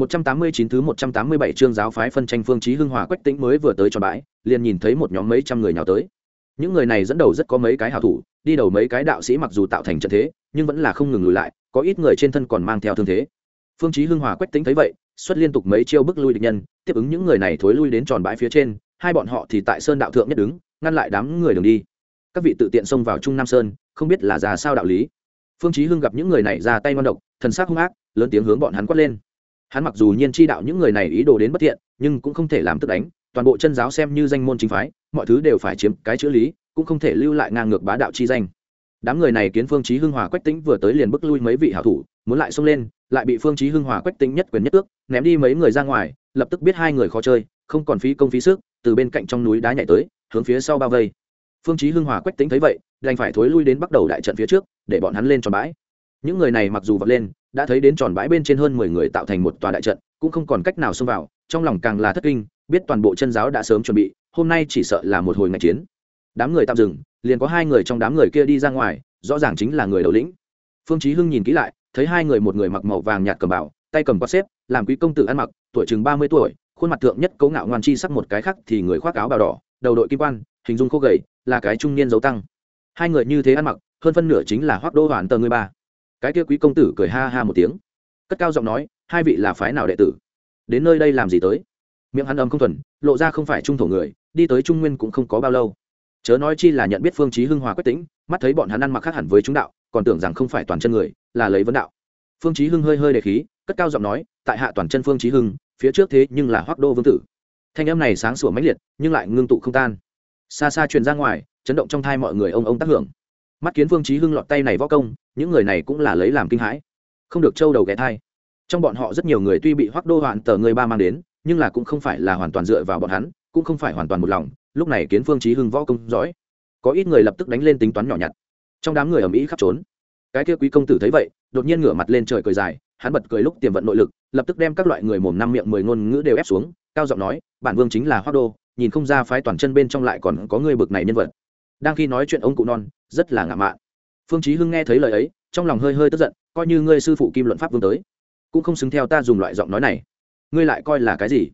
189 thứ 187 chương giáo phái phân tranh phương chí hưng hòa quách tĩnh mới vừa tới tròn bãi, liền nhìn thấy một nhóm mấy trăm người nhào tới. Những người này dẫn đầu rất có mấy cái hảo thủ, đi đầu mấy cái đạo sĩ mặc dù tạo thành trận thế, nhưng vẫn là không ngừng lùi lại, có ít người trên thân còn mang theo thương thế. Phương chí hưng hòa quách tĩnh thấy vậy, xuất liên tục mấy chiêu bức lui địch nhân, tiếp ứng những người này thối lui đến tròn bãi phía trên, hai bọn họ thì tại sơn đạo thượng nhất đứng, ngăn lại đám người đường đi. Các vị tự tiện xông vào Trung Nam Sơn, không biết là ra sao đạo lý. Phương chí hưng gặp những người này ra tay ngoan độc, thần sắc hung ác, lớn tiếng hướng bọn hắn quát lên hắn mặc dù nhiên chi đạo những người này ý đồ đến bất thiện, nhưng cũng không thể làm tức đánh. Toàn bộ chân giáo xem như danh môn chính phái, mọi thứ đều phải chiếm cái chữ lý, cũng không thể lưu lại ngang ngược bá đạo chi danh. Đám người này kiến phương chí hưng hòa quách tĩnh vừa tới liền bức lui mấy vị hảo thủ, muốn lại xông lên, lại bị phương chí hưng hòa quách tĩnh nhất quyền nhất ước ném đi mấy người ra ngoài, lập tức biết hai người khó chơi, không còn phí công phí sức, từ bên cạnh trong núi đá nhảy tới, hướng phía sau bao vây. Phương chí hưng hòa quách tĩnh thấy vậy, đành phải thối lui đến bắt đầu đại trận phía trước, để bọn hắn lên tròn bãi. Những người này mặc dù vọt lên đã thấy đến tròn bãi bên trên hơn mười người tạo thành một tòa đại trận, cũng không còn cách nào xông vào, trong lòng càng là thất kinh, biết toàn bộ chân giáo đã sớm chuẩn bị, hôm nay chỉ sợ là một hồi ngày chiến. Đám người tạm dừng, liền có hai người trong đám người kia đi ra ngoài, rõ ràng chính là người đầu lĩnh. Phương chí hưng nhìn kỹ lại, thấy hai người một người mặc màu vàng nhạt cầm bảo tay cầm quạt xếp, làm quý công tử ăn mặc, tuổi chừng ba mươi tuổi, khuôn mặt thượng nhất cấu ngạo ngoan chi sắc một cái khác thì người khoác áo bào đỏ, đầu đội kim quan, hình dung khô gầy, là cái trung niên dấu tăng. Hai người như thế ăn mặc, hơn phân nửa chính là hoắc đô hoàn tờ người ba cái kia quý công tử cười ha ha một tiếng. Cất cao giọng nói, hai vị là phái nào đệ tử? Đến nơi đây làm gì tới? Miệng hắn âm không thuần, lộ ra không phải trung thổ người, đi tới trung nguyên cũng không có bao lâu. Chớ nói chi là nhận biết phương chí hưng hòa quyết tĩnh, mắt thấy bọn hắn ăn mặc khác hẳn với chúng đạo, còn tưởng rằng không phải toàn chân người, là lấy vấn đạo. Phương chí hưng hơi hơi đề khí, cất cao giọng nói, tại hạ toàn chân phương chí hưng, phía trước thế nhưng là hoắc đô vương tử. Thanh âm này sáng sủa mãnh liệt, nhưng lại ngưng tụ không tan. Xa xa truyền ra ngoài, chấn động trong thai mọi người ông ông tác hưởng mắt kiến vương trí hưng lọt tay này võ công, những người này cũng là lấy làm kinh hãi. Không được trâu đầu ghé thai. Trong bọn họ rất nhiều người tuy bị hoắc đô hoạn tờ người ba mang đến, nhưng là cũng không phải là hoàn toàn dựa vào bọn hắn, cũng không phải hoàn toàn một lòng, lúc này kiến phương trí hưng võ công giỏi. Có ít người lập tức đánh lên tính toán nhỏ nhặt. Trong đám người ở mỹ khắp trốn. Cái kia quý công tử thấy vậy, đột nhiên ngửa mặt lên trời cười dài, hắn bật cười lúc tiềm vận nội lực, lập tức đem các loại người mồm năm miệng mười ngôn ngữ đều ép xuống, cao giọng nói, bản vương chính là hoắc đô, nhìn không ra phái toàn chân bên trong lại còn có người bực này nhân vật. Đang khi nói chuyện ông cụ non rất là ngạ mạn. Phương chí hưng nghe thấy lời ấy, trong lòng hơi hơi tức giận, coi như ngươi sư phụ kim luận pháp vương tới, cũng không xứng theo ta dùng loại giọng nói này. Ngươi lại coi là cái gì?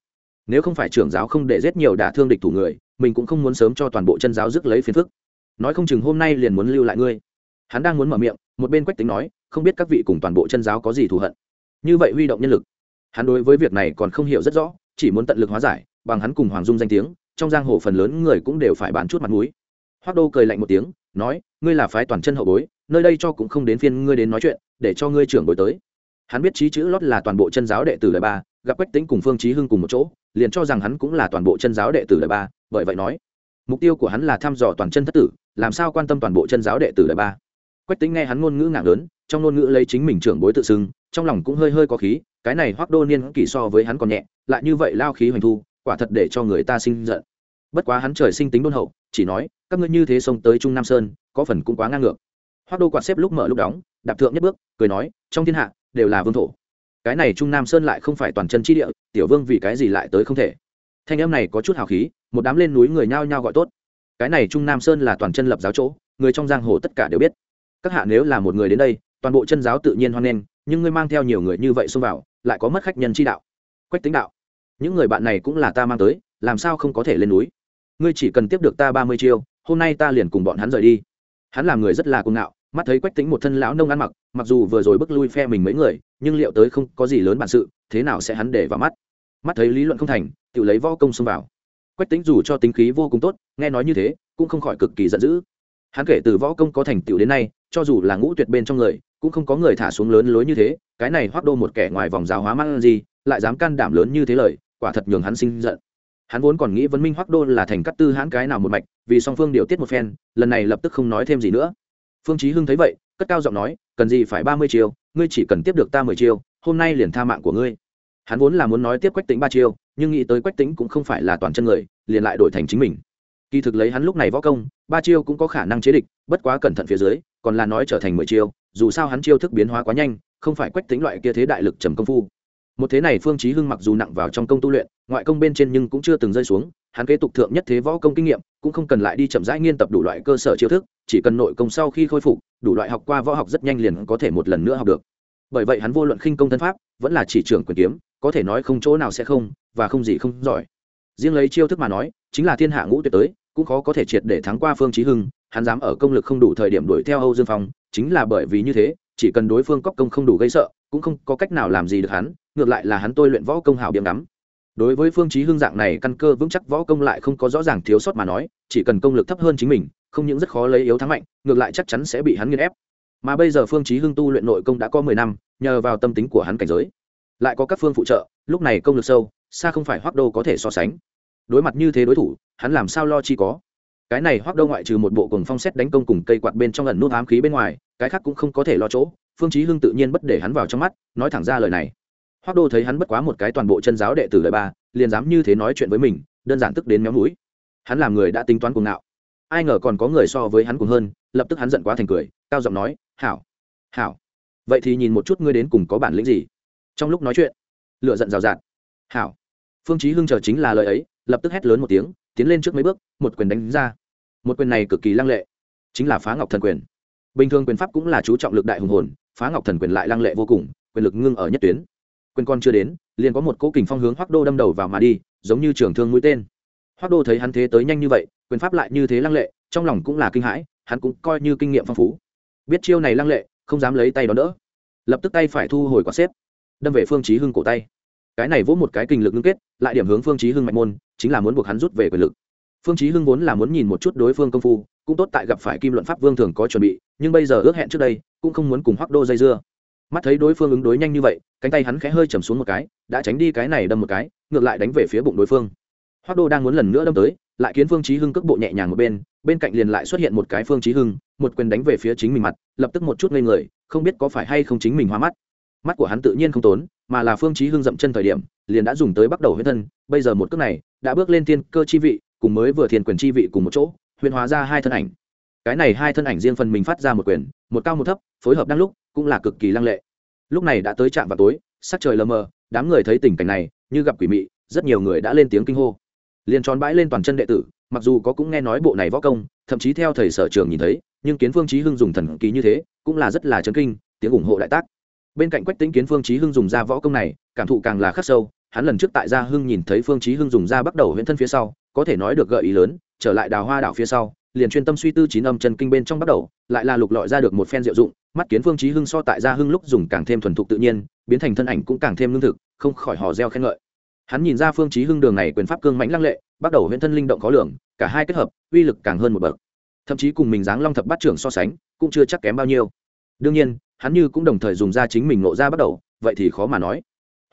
Nếu không phải trưởng giáo không để giết nhiều đả thương địch thủ người, mình cũng không muốn sớm cho toàn bộ chân giáo rước lấy phiền phức. Nói không chừng hôm nay liền muốn lưu lại ngươi. Hắn đang muốn mở miệng, một bên quách tính nói, không biết các vị cùng toàn bộ chân giáo có gì thù hận. Như vậy huy động nhân lực. Hắn đối với việc này còn không hiểu rất rõ, chỉ muốn tận lực hóa giải, bằng hắn cùng hoàng dung danh tiếng, trong giang hồ phần lớn người cũng đều phải bán chút mặt mũi. Hoác đô cười lạnh một tiếng nói, ngươi là phái toàn chân hậu bối, nơi đây cho cũng không đến phiên ngươi đến nói chuyện, để cho ngươi trưởng bối tới. Hắn biết trí chữ lót là toàn bộ chân giáo đệ tử đời ba, gặp quách tính cùng phương trí hưng cùng một chỗ, liền cho rằng hắn cũng là toàn bộ chân giáo đệ tử đời ba, bởi vậy nói, mục tiêu của hắn là thăm dò toàn chân thất tử, làm sao quan tâm toàn bộ chân giáo đệ tử đời ba? Quách tính nghe hắn ngôn ngữ ngạc lớn, trong ngôn ngữ lấy chính mình trưởng bối tự xưng, trong lòng cũng hơi hơi có khí, cái này hoác đô niên kỳ so với hắn còn nhẹ, lại như vậy lao khí hoành thu, quả thật để cho người ta sinh giận. Bất quá hắn trời sinh tính đôn hậu chỉ nói, các ngươi như thế xông tới trung nam sơn, có phần cũng quá ngang ngược. Hoác đô quạt xếp lúc mở lúc đóng, đạp thượng nhất bước, cười nói, trong thiên hạ, đều là vương thổ. Cái này trung nam sơn lại không phải toàn chân chi địa, tiểu vương vì cái gì lại tới không thể. Thanh em này có chút hào khí, một đám lên núi người nhao nhao gọi tốt. Cái này trung nam sơn là toàn chân lập giáo chỗ, người trong giang hồ tất cả đều biết. Các hạ nếu là một người đến đây, toàn bộ chân giáo tự nhiên hoan nghênh, nhưng ngươi mang theo nhiều người như vậy xông vào, lại có mất khách nhân chi đạo, quách tính đạo. Những người bạn này cũng là ta mang tới, làm sao không có thể lên núi? Ngươi chỉ cần tiếp được ta ba mươi chiêu, hôm nay ta liền cùng bọn hắn rời đi. Hắn làm người rất là cuồng ngạo, mắt thấy quách tính một thân lão nông ăn mặc mặc dù vừa rồi bước lui phe mình mấy người, nhưng liệu tới không có gì lớn bản sự, thế nào sẽ hắn để vào mắt? Mắt thấy lý luận không thành tự lấy võ công xông vào. Quách tính dù cho tính khí vô cùng tốt, nghe nói như thế, cũng không khỏi cực kỳ giận dữ. Hắn kể từ võ công có thành tựu đến nay, cho dù là ngũ tuyệt bên trong người, cũng không có người thả xuống lớn lối như thế, cái này hoác đô một kẻ ngoài vòng giáo hóa mang gì, lại dám can đảm lớn như thế lời, quả thật nhường hắn sinh giận hắn vốn còn nghĩ vấn minh Hoắc đô là thành cắt tư hãn cái nào một mạch, vì song phương điều tiết một phen, lần này lập tức không nói thêm gì nữa. Phương chí hưng thấy vậy, cất cao giọng nói, cần gì phải ba mươi chiêu, ngươi chỉ cần tiếp được ta mười chiêu, hôm nay liền tha mạng của ngươi. Hắn vốn là muốn nói tiếp quách tính ba chiêu, nhưng nghĩ tới quách tính cũng không phải là toàn chân người, liền lại đổi thành chính mình. Kỳ thực lấy hắn lúc này võ công, ba chiêu cũng có khả năng chế địch, bất quá cẩn thận phía dưới, còn là nói trở thành mười chiêu, dù sao hắn chiêu thức biến hóa quá nhanh, không phải quách tính loại kia thế đại lực trầm công phu. Một thế này phương chí hưng mặc dù nặng vào trong công tu luyện ngoại công bên trên nhưng cũng chưa từng rơi xuống, hắn kế tục thượng nhất thế võ công kinh nghiệm, cũng không cần lại đi chậm rãi nghiên tập đủ loại cơ sở chiêu thức, chỉ cần nội công sau khi khôi phục, đủ loại học qua võ học rất nhanh liền có thể một lần nữa học được. Bởi vậy hắn vô luận khinh công thân pháp, vẫn là chỉ trưởng quyền kiếm, có thể nói không chỗ nào sẽ không, và không gì không giỏi. Riêng lấy chiêu thức mà nói, chính là thiên hạ ngũ tuyệt tới, cũng khó có thể triệt để thắng qua phương chí hưng, hắn dám ở công lực không đủ thời điểm đuổi theo âu dương phong, chính là bởi vì như thế, chỉ cần đối phương cóc công không đủ gây sợ, cũng không có cách nào làm gì được hắn, ngược lại là hắn tôi luyện võ công hảo biếng ngắm đối với phương chí hưng dạng này căn cơ vững chắc võ công lại không có rõ ràng thiếu sót mà nói, chỉ cần công lực thấp hơn chính mình, không những rất khó lấy yếu thắng mạnh, ngược lại chắc chắn sẽ bị hắn nghiền ép. Mà bây giờ phương chí hưng tu luyện nội công đã có mười năm, nhờ vào tâm tính của hắn cảnh giới, lại có các phương phụ trợ, lúc này công lực sâu, xa không phải hoắc đô có thể so sánh. Đối mặt như thế đối thủ, hắn làm sao lo chi có? Cái này hoắc đô ngoại trừ một bộ cuồng phong xét đánh công cùng cây quạt bên trong ẩn nút ám khí bên ngoài, cái khác cũng không có thể lo chỗ, phương chí hưng tự nhiên bất để hắn vào trong mắt, nói thẳng ra lời này hoắc đô thấy hắn bất quá một cái toàn bộ chân giáo đệ tử đời ba, liền dám như thế nói chuyện với mình, đơn giản tức đến méo mũi. Hắn làm người đã tính toán cuồng ngạo. Ai ngờ còn có người so với hắn cuồng hơn, lập tức hắn giận quá thành cười, cao giọng nói, hảo hảo. Vậy thì nhìn một chút ngươi đến cùng có bản lĩnh gì? Trong lúc nói chuyện lựa giận rào rạt. Hảo. Phương chí hưng chờ chính là lời ấy, lập tức hét lớn một tiếng, tiến lên trước mấy bước, một quyền đánh ra. Một quyền này cực kỳ lăng lệ, chính là phá ngọc thần quyền. Bình thường quyền pháp cũng là chú trọng lực đại hùng hồn, phá ngọc thần quyền lại lăng lệ vô cùng, quyền lực ngưng ở nhất tuyến quyền con chưa đến, liền có một cỗ kình phong hướng hoắc đô đâm đầu vào mà đi, giống như trường thương mũi tên. Hoắc đô thấy hắn thế tới nhanh như vậy, quyền pháp lại như thế lăng lệ, trong lòng cũng là kinh hãi, hắn cũng coi như kinh nghiệm phong phú. Biết chiêu này lăng lệ, không dám lấy tay đón đỡ. Lập tức tay phải thu hồi quả xếp, đâm về phương chí hưng cổ tay. Cái này vỗ một cái kinh lực ngưng kết, lại điểm hướng phương chí hưng mạnh môn, chính là muốn buộc hắn rút về quyền lực. Phương chí hưng vốn là muốn nhìn một chút đối phương công phu, cũng tốt tại gặp phải kim luận pháp vương thường có chuẩn bị, nhưng bây giờ ước hẹn trước đây, cũng không muốn cùng hoắc đô dây dưa mắt thấy đối phương ứng đối nhanh như vậy, cánh tay hắn khẽ hơi chầm xuống một cái, đã tránh đi cái này đâm một cái, ngược lại đánh về phía bụng đối phương. Hoác đô đang muốn lần nữa đâm tới, lại kiến phương chí hưng cước bộ nhẹ nhàng một bên bên cạnh liền lại xuất hiện một cái phương chí hưng, một quyền đánh về phía chính mình mặt, lập tức một chút ngây người, không biết có phải hay không chính mình hoa mắt. Mắt của hắn tự nhiên không tốn, mà là phương chí hưng dậm chân thời điểm, liền đã dùng tới bắt đầu huyết thân, bây giờ một cước này, đã bước lên tiên cơ chi vị, cùng mới vừa thiền quyền chi vị cùng một chỗ, huyền hóa ra hai thân ảnh. Cái này hai thân ảnh riêng phần mình phát ra một quyền, một cao một thấp, phối hợp đang lúc cũng là cực kỳ lăng lệ. Lúc này đã tới trạm vào tối, sắc trời lờ mờ, đám người thấy tình cảnh này, như gặp quỷ mị, rất nhiều người đã lên tiếng kinh hô. Liền tròn bãi lên toàn chân đệ tử, mặc dù có cũng nghe nói bộ này võ công, thậm chí theo thầy sở trường nhìn thấy, nhưng kiến phương chí hưng dùng thần kỳ như thế, cũng là rất là chấn kinh, tiếng ủng hộ đại tác. Bên cạnh quách tính kiến phương chí hưng dùng ra võ công này, cảm thụ càng là khắc sâu, hắn lần trước tại gia hưng nhìn thấy phương chí hưng dùng ra bắt đầu huyễn thân phía sau, có thể nói được gợi ý lớn, trở lại đào hoa đảo phía sau, liền chuyên tâm suy tư chín âm chân kinh bên trong bắt đầu, lại là lục lọi ra được một phen diệu dụng mắt kiến phương chí hưng so tại gia hưng lúc dùng càng thêm thuần thục tự nhiên biến thành thân ảnh cũng càng thêm lương thực không khỏi hò reo khen ngợi. Hắn nhìn ra phương chí hưng đường này quyền pháp cương mãnh lăng lệ bắt đầu huyễn thân linh động khó lường cả hai kết hợp uy lực càng hơn một bậc. Thậm chí cùng mình dáng long thập bát trưởng so sánh cũng chưa chắc kém bao nhiêu. Đương nhiên hắn như cũng đồng thời dùng ra chính mình ngộ ra bắt đầu vậy thì khó mà nói.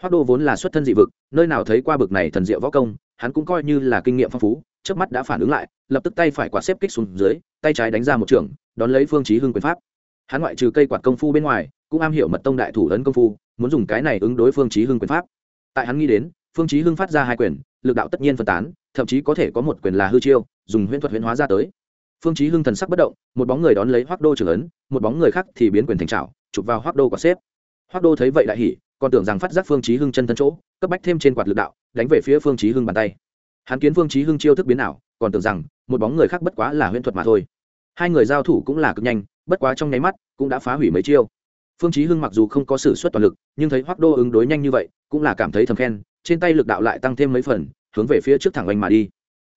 Hoắc Đô vốn là xuất thân dị vực, nơi nào thấy qua bực này thần diệu võ công, hắn cũng coi như là kinh nghiệm phong phú, trước mắt đã phản ứng lại, lập tức tay phải quả xếp kích xuống dưới, tay trái đánh ra một trường, đón lấy Phương Chí Hưng quyền pháp. Hắn ngoại trừ cây quạt công phu bên ngoài, cũng am hiểu mật tông đại thủ ấn công phu, muốn dùng cái này ứng đối Phương Chí Hưng quyền pháp. Tại hắn nghĩ đến, Phương Chí Hưng phát ra hai quyền, lực đạo tất nhiên phân tán, thậm chí có thể có một quyền là hư chiêu, dùng huyễn thuật huyễn hóa ra tới. Phương Chí Hưng thần sắc bất động, một bóng người đón lấy Hoắc Đô trưởng ấn, một bóng người khác thì biến quyền thành trảo, chụp vào Hoắc Đô quả xếp. Hoắc Đô thấy vậy đại hỉ, còn tưởng rằng phát giác phương chí hưng chân thân chỗ cấp bách thêm trên quạt lực đạo đánh về phía phương chí hưng bàn tay hắn kiến phương chí hưng chiêu thức biến ảo còn tưởng rằng một bóng người khác bất quá là huyễn thuật mà thôi hai người giao thủ cũng là cực nhanh bất quá trong nháy mắt cũng đã phá hủy mấy chiêu. Phương chí hưng mặc dù không có sử xuất toàn lực, nhưng thấy hoắc đô ứng đối nhanh như vậy, cũng là cảm thấy thầm khen, trên tay lực đạo lại tăng thêm mấy phần, hướng về phía trước thẳng oanh mà đi.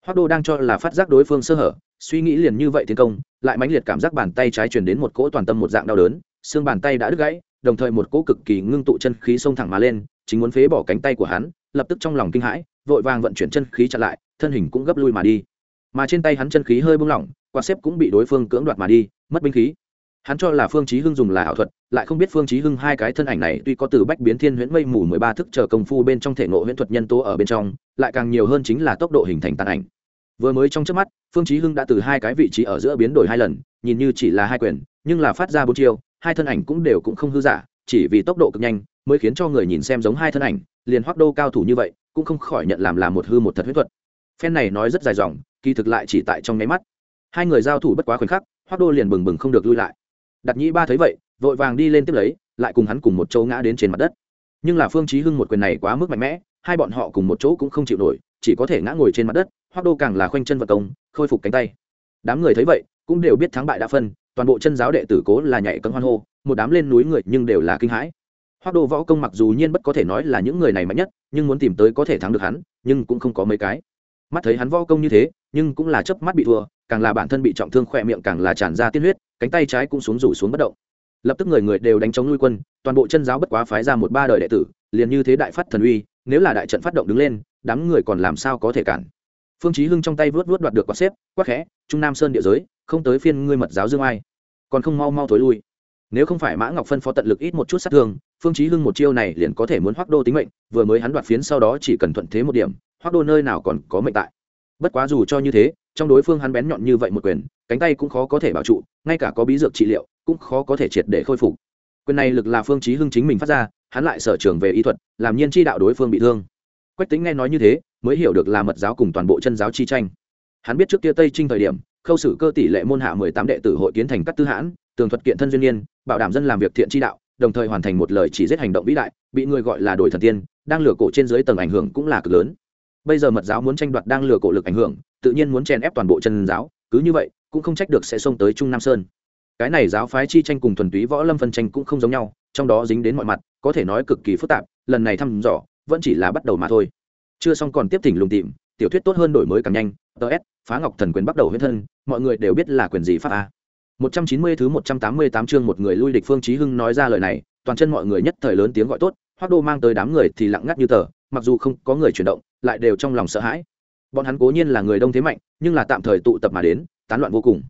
Hoắc đô đang cho là phát giác đối phương sơ hở, suy nghĩ liền như vậy tiến công, lại mãnh liệt cảm giác bàn tay trái truyền đến một cỗ toàn tâm một dạng đau đớn, xương bàn tay đã đứt gãy, đồng thời một cỗ cực kỳ ngưng tụ chân khí xông thẳng mà lên, chính muốn phế bỏ cánh tay của hắn, lập tức trong lòng kinh hãi, vội vàng vận chuyển chân khí chặn lại, thân hình cũng gấp lui mà đi. Mà trên tay hắn chân khí hơi buông lỏng, quạt xếp cũng bị đối phương cưỡng đoạt mà đi, mất binh khí hắn cho là phương chí hưng dùng là ảo thuật, lại không biết phương chí hưng hai cái thân ảnh này tuy có từ bách biến thiên huyễn mây mù mười ba thức chờ công phu bên trong thể ngộ huyễn thuật nhân tố ở bên trong, lại càng nhiều hơn chính là tốc độ hình thành tàn ảnh. Vừa mới trong chớp mắt, phương chí hưng đã từ hai cái vị trí ở giữa biến đổi hai lần, nhìn như chỉ là hai quyền, nhưng là phát ra bốn chiêu, hai thân ảnh cũng đều cũng không hư giả, chỉ vì tốc độ cực nhanh mới khiến cho người nhìn xem giống hai thân ảnh, liền Hoắc đô cao thủ như vậy, cũng không khỏi nhận làm là một hư một thật huyễn thuật. Phen này nói rất dài dòng, kỳ thực lại chỉ tại trong nháy mắt. Hai người giao thủ bất quá khoảnh khắc, Hoắc đô liền bừng bừng không được lui lại đặt nhĩ ba thấy vậy, vội vàng đi lên tiếp lấy, lại cùng hắn cùng một chỗ ngã đến trên mặt đất. Nhưng là phương chí hưng một quyền này quá mức mạnh mẽ, hai bọn họ cùng một chỗ cũng không chịu nổi, chỉ có thể ngã ngồi trên mặt đất, Hoắc đô càng là khoanh chân vật công, khôi phục cánh tay. Đám người thấy vậy, cũng đều biết thắng bại đã phân, toàn bộ chân giáo đệ tử cố là nhảy cẫng hoan hô, một đám lên núi người nhưng đều là kinh hãi. Hoắc đô võ công mặc dù nhiên bất có thể nói là những người này mạnh nhất, nhưng muốn tìm tới có thể thắng được hắn, nhưng cũng không có mấy cái. Mắt thấy hắn võ công như thế, nhưng cũng là chớp mắt bị thua, càng là bản thân bị trọng thương khỏe miệng càng là tràn ra tiên huyết cánh tay trái cũng xuống rủ xuống bất động. Lập tức người người đều đánh chống nuôi quân, toàn bộ chân giáo bất quá phái ra một ba đời đệ tử, liền như thế đại phát thần uy, nếu là đại trận phát động đứng lên, đám người còn làm sao có thể cản. Phương chí hưng trong tay vớt vớt đoạt được quạt xếp, quát khẽ, trung nam sơn địa giới, không tới phiên ngươi mật giáo dương ai. Còn không mau mau thối lui. Nếu không phải mã ngọc phân phó tận lực ít một chút sát thương, phương chí hưng một chiêu này liền có thể muốn hoắc đô tính mệnh, vừa mới hắn đoạt phiến sau đó chỉ cần thuận thế một điểm, hoắc đô nơi nào còn có mệnh tại. Bất quá dù cho như thế trong đối phương hắn bén nhọn như vậy một quyền, cánh tay cũng khó có thể bảo trụ, ngay cả có bí dược trị liệu cũng khó có thể triệt để khôi phục. Quyền này lực là phương chí hưng chính mình phát ra, hắn lại sở trường về y thuật, làm nhiên chi đạo đối phương bị thương. Quách tính nghe nói như thế, mới hiểu được là mật giáo cùng toàn bộ chân giáo chi tranh. Hắn biết trước kia tây trinh thời điểm, khâu sử cơ tỷ lệ môn hạ mười tám đệ tử hội kiến thành các tư hãn, tường thuật kiện thân duyên niên, bảo đảm dân làm việc thiện chi đạo, đồng thời hoàn thành một lời chỉ giết hành động vĩ đại, bị người gọi là đổi thần tiên, đang lừa cổ trên dưới tầng ảnh hưởng cũng là cực lớn bây giờ mật giáo muốn tranh đoạt đang lừa cổ lực ảnh hưởng, tự nhiên muốn chèn ép toàn bộ chân giáo, cứ như vậy, cũng không trách được sẽ xông tới trung nam sơn. Cái này giáo phái chi tranh cùng thuần túy võ lâm phân tranh cũng không giống nhau, trong đó dính đến mọi mặt, có thể nói cực kỳ phức tạp, lần này thăm dò, vẫn chỉ là bắt đầu mà thôi. Chưa xong còn tiếp thỉnh lùng tìm, tiểu thuyết tốt hơn đổi mới càng nhanh ts phá ngọc thần quyền bắt đầu huyết thân, mọi người đều biết là quyền gì pháp a. 190 thứ 188 chương một người lui địch phương chí hưng nói ra lời này, toàn chân mọi người nhất thời lớn tiếng gọi tốt, hoắc đô mang tới đám người thì lặng ngắt như tờ mặc dù không có người chuyển động, lại đều trong lòng sợ hãi. Bọn hắn cố nhiên là người đông thế mạnh, nhưng là tạm thời tụ tập mà đến, tán loạn vô cùng.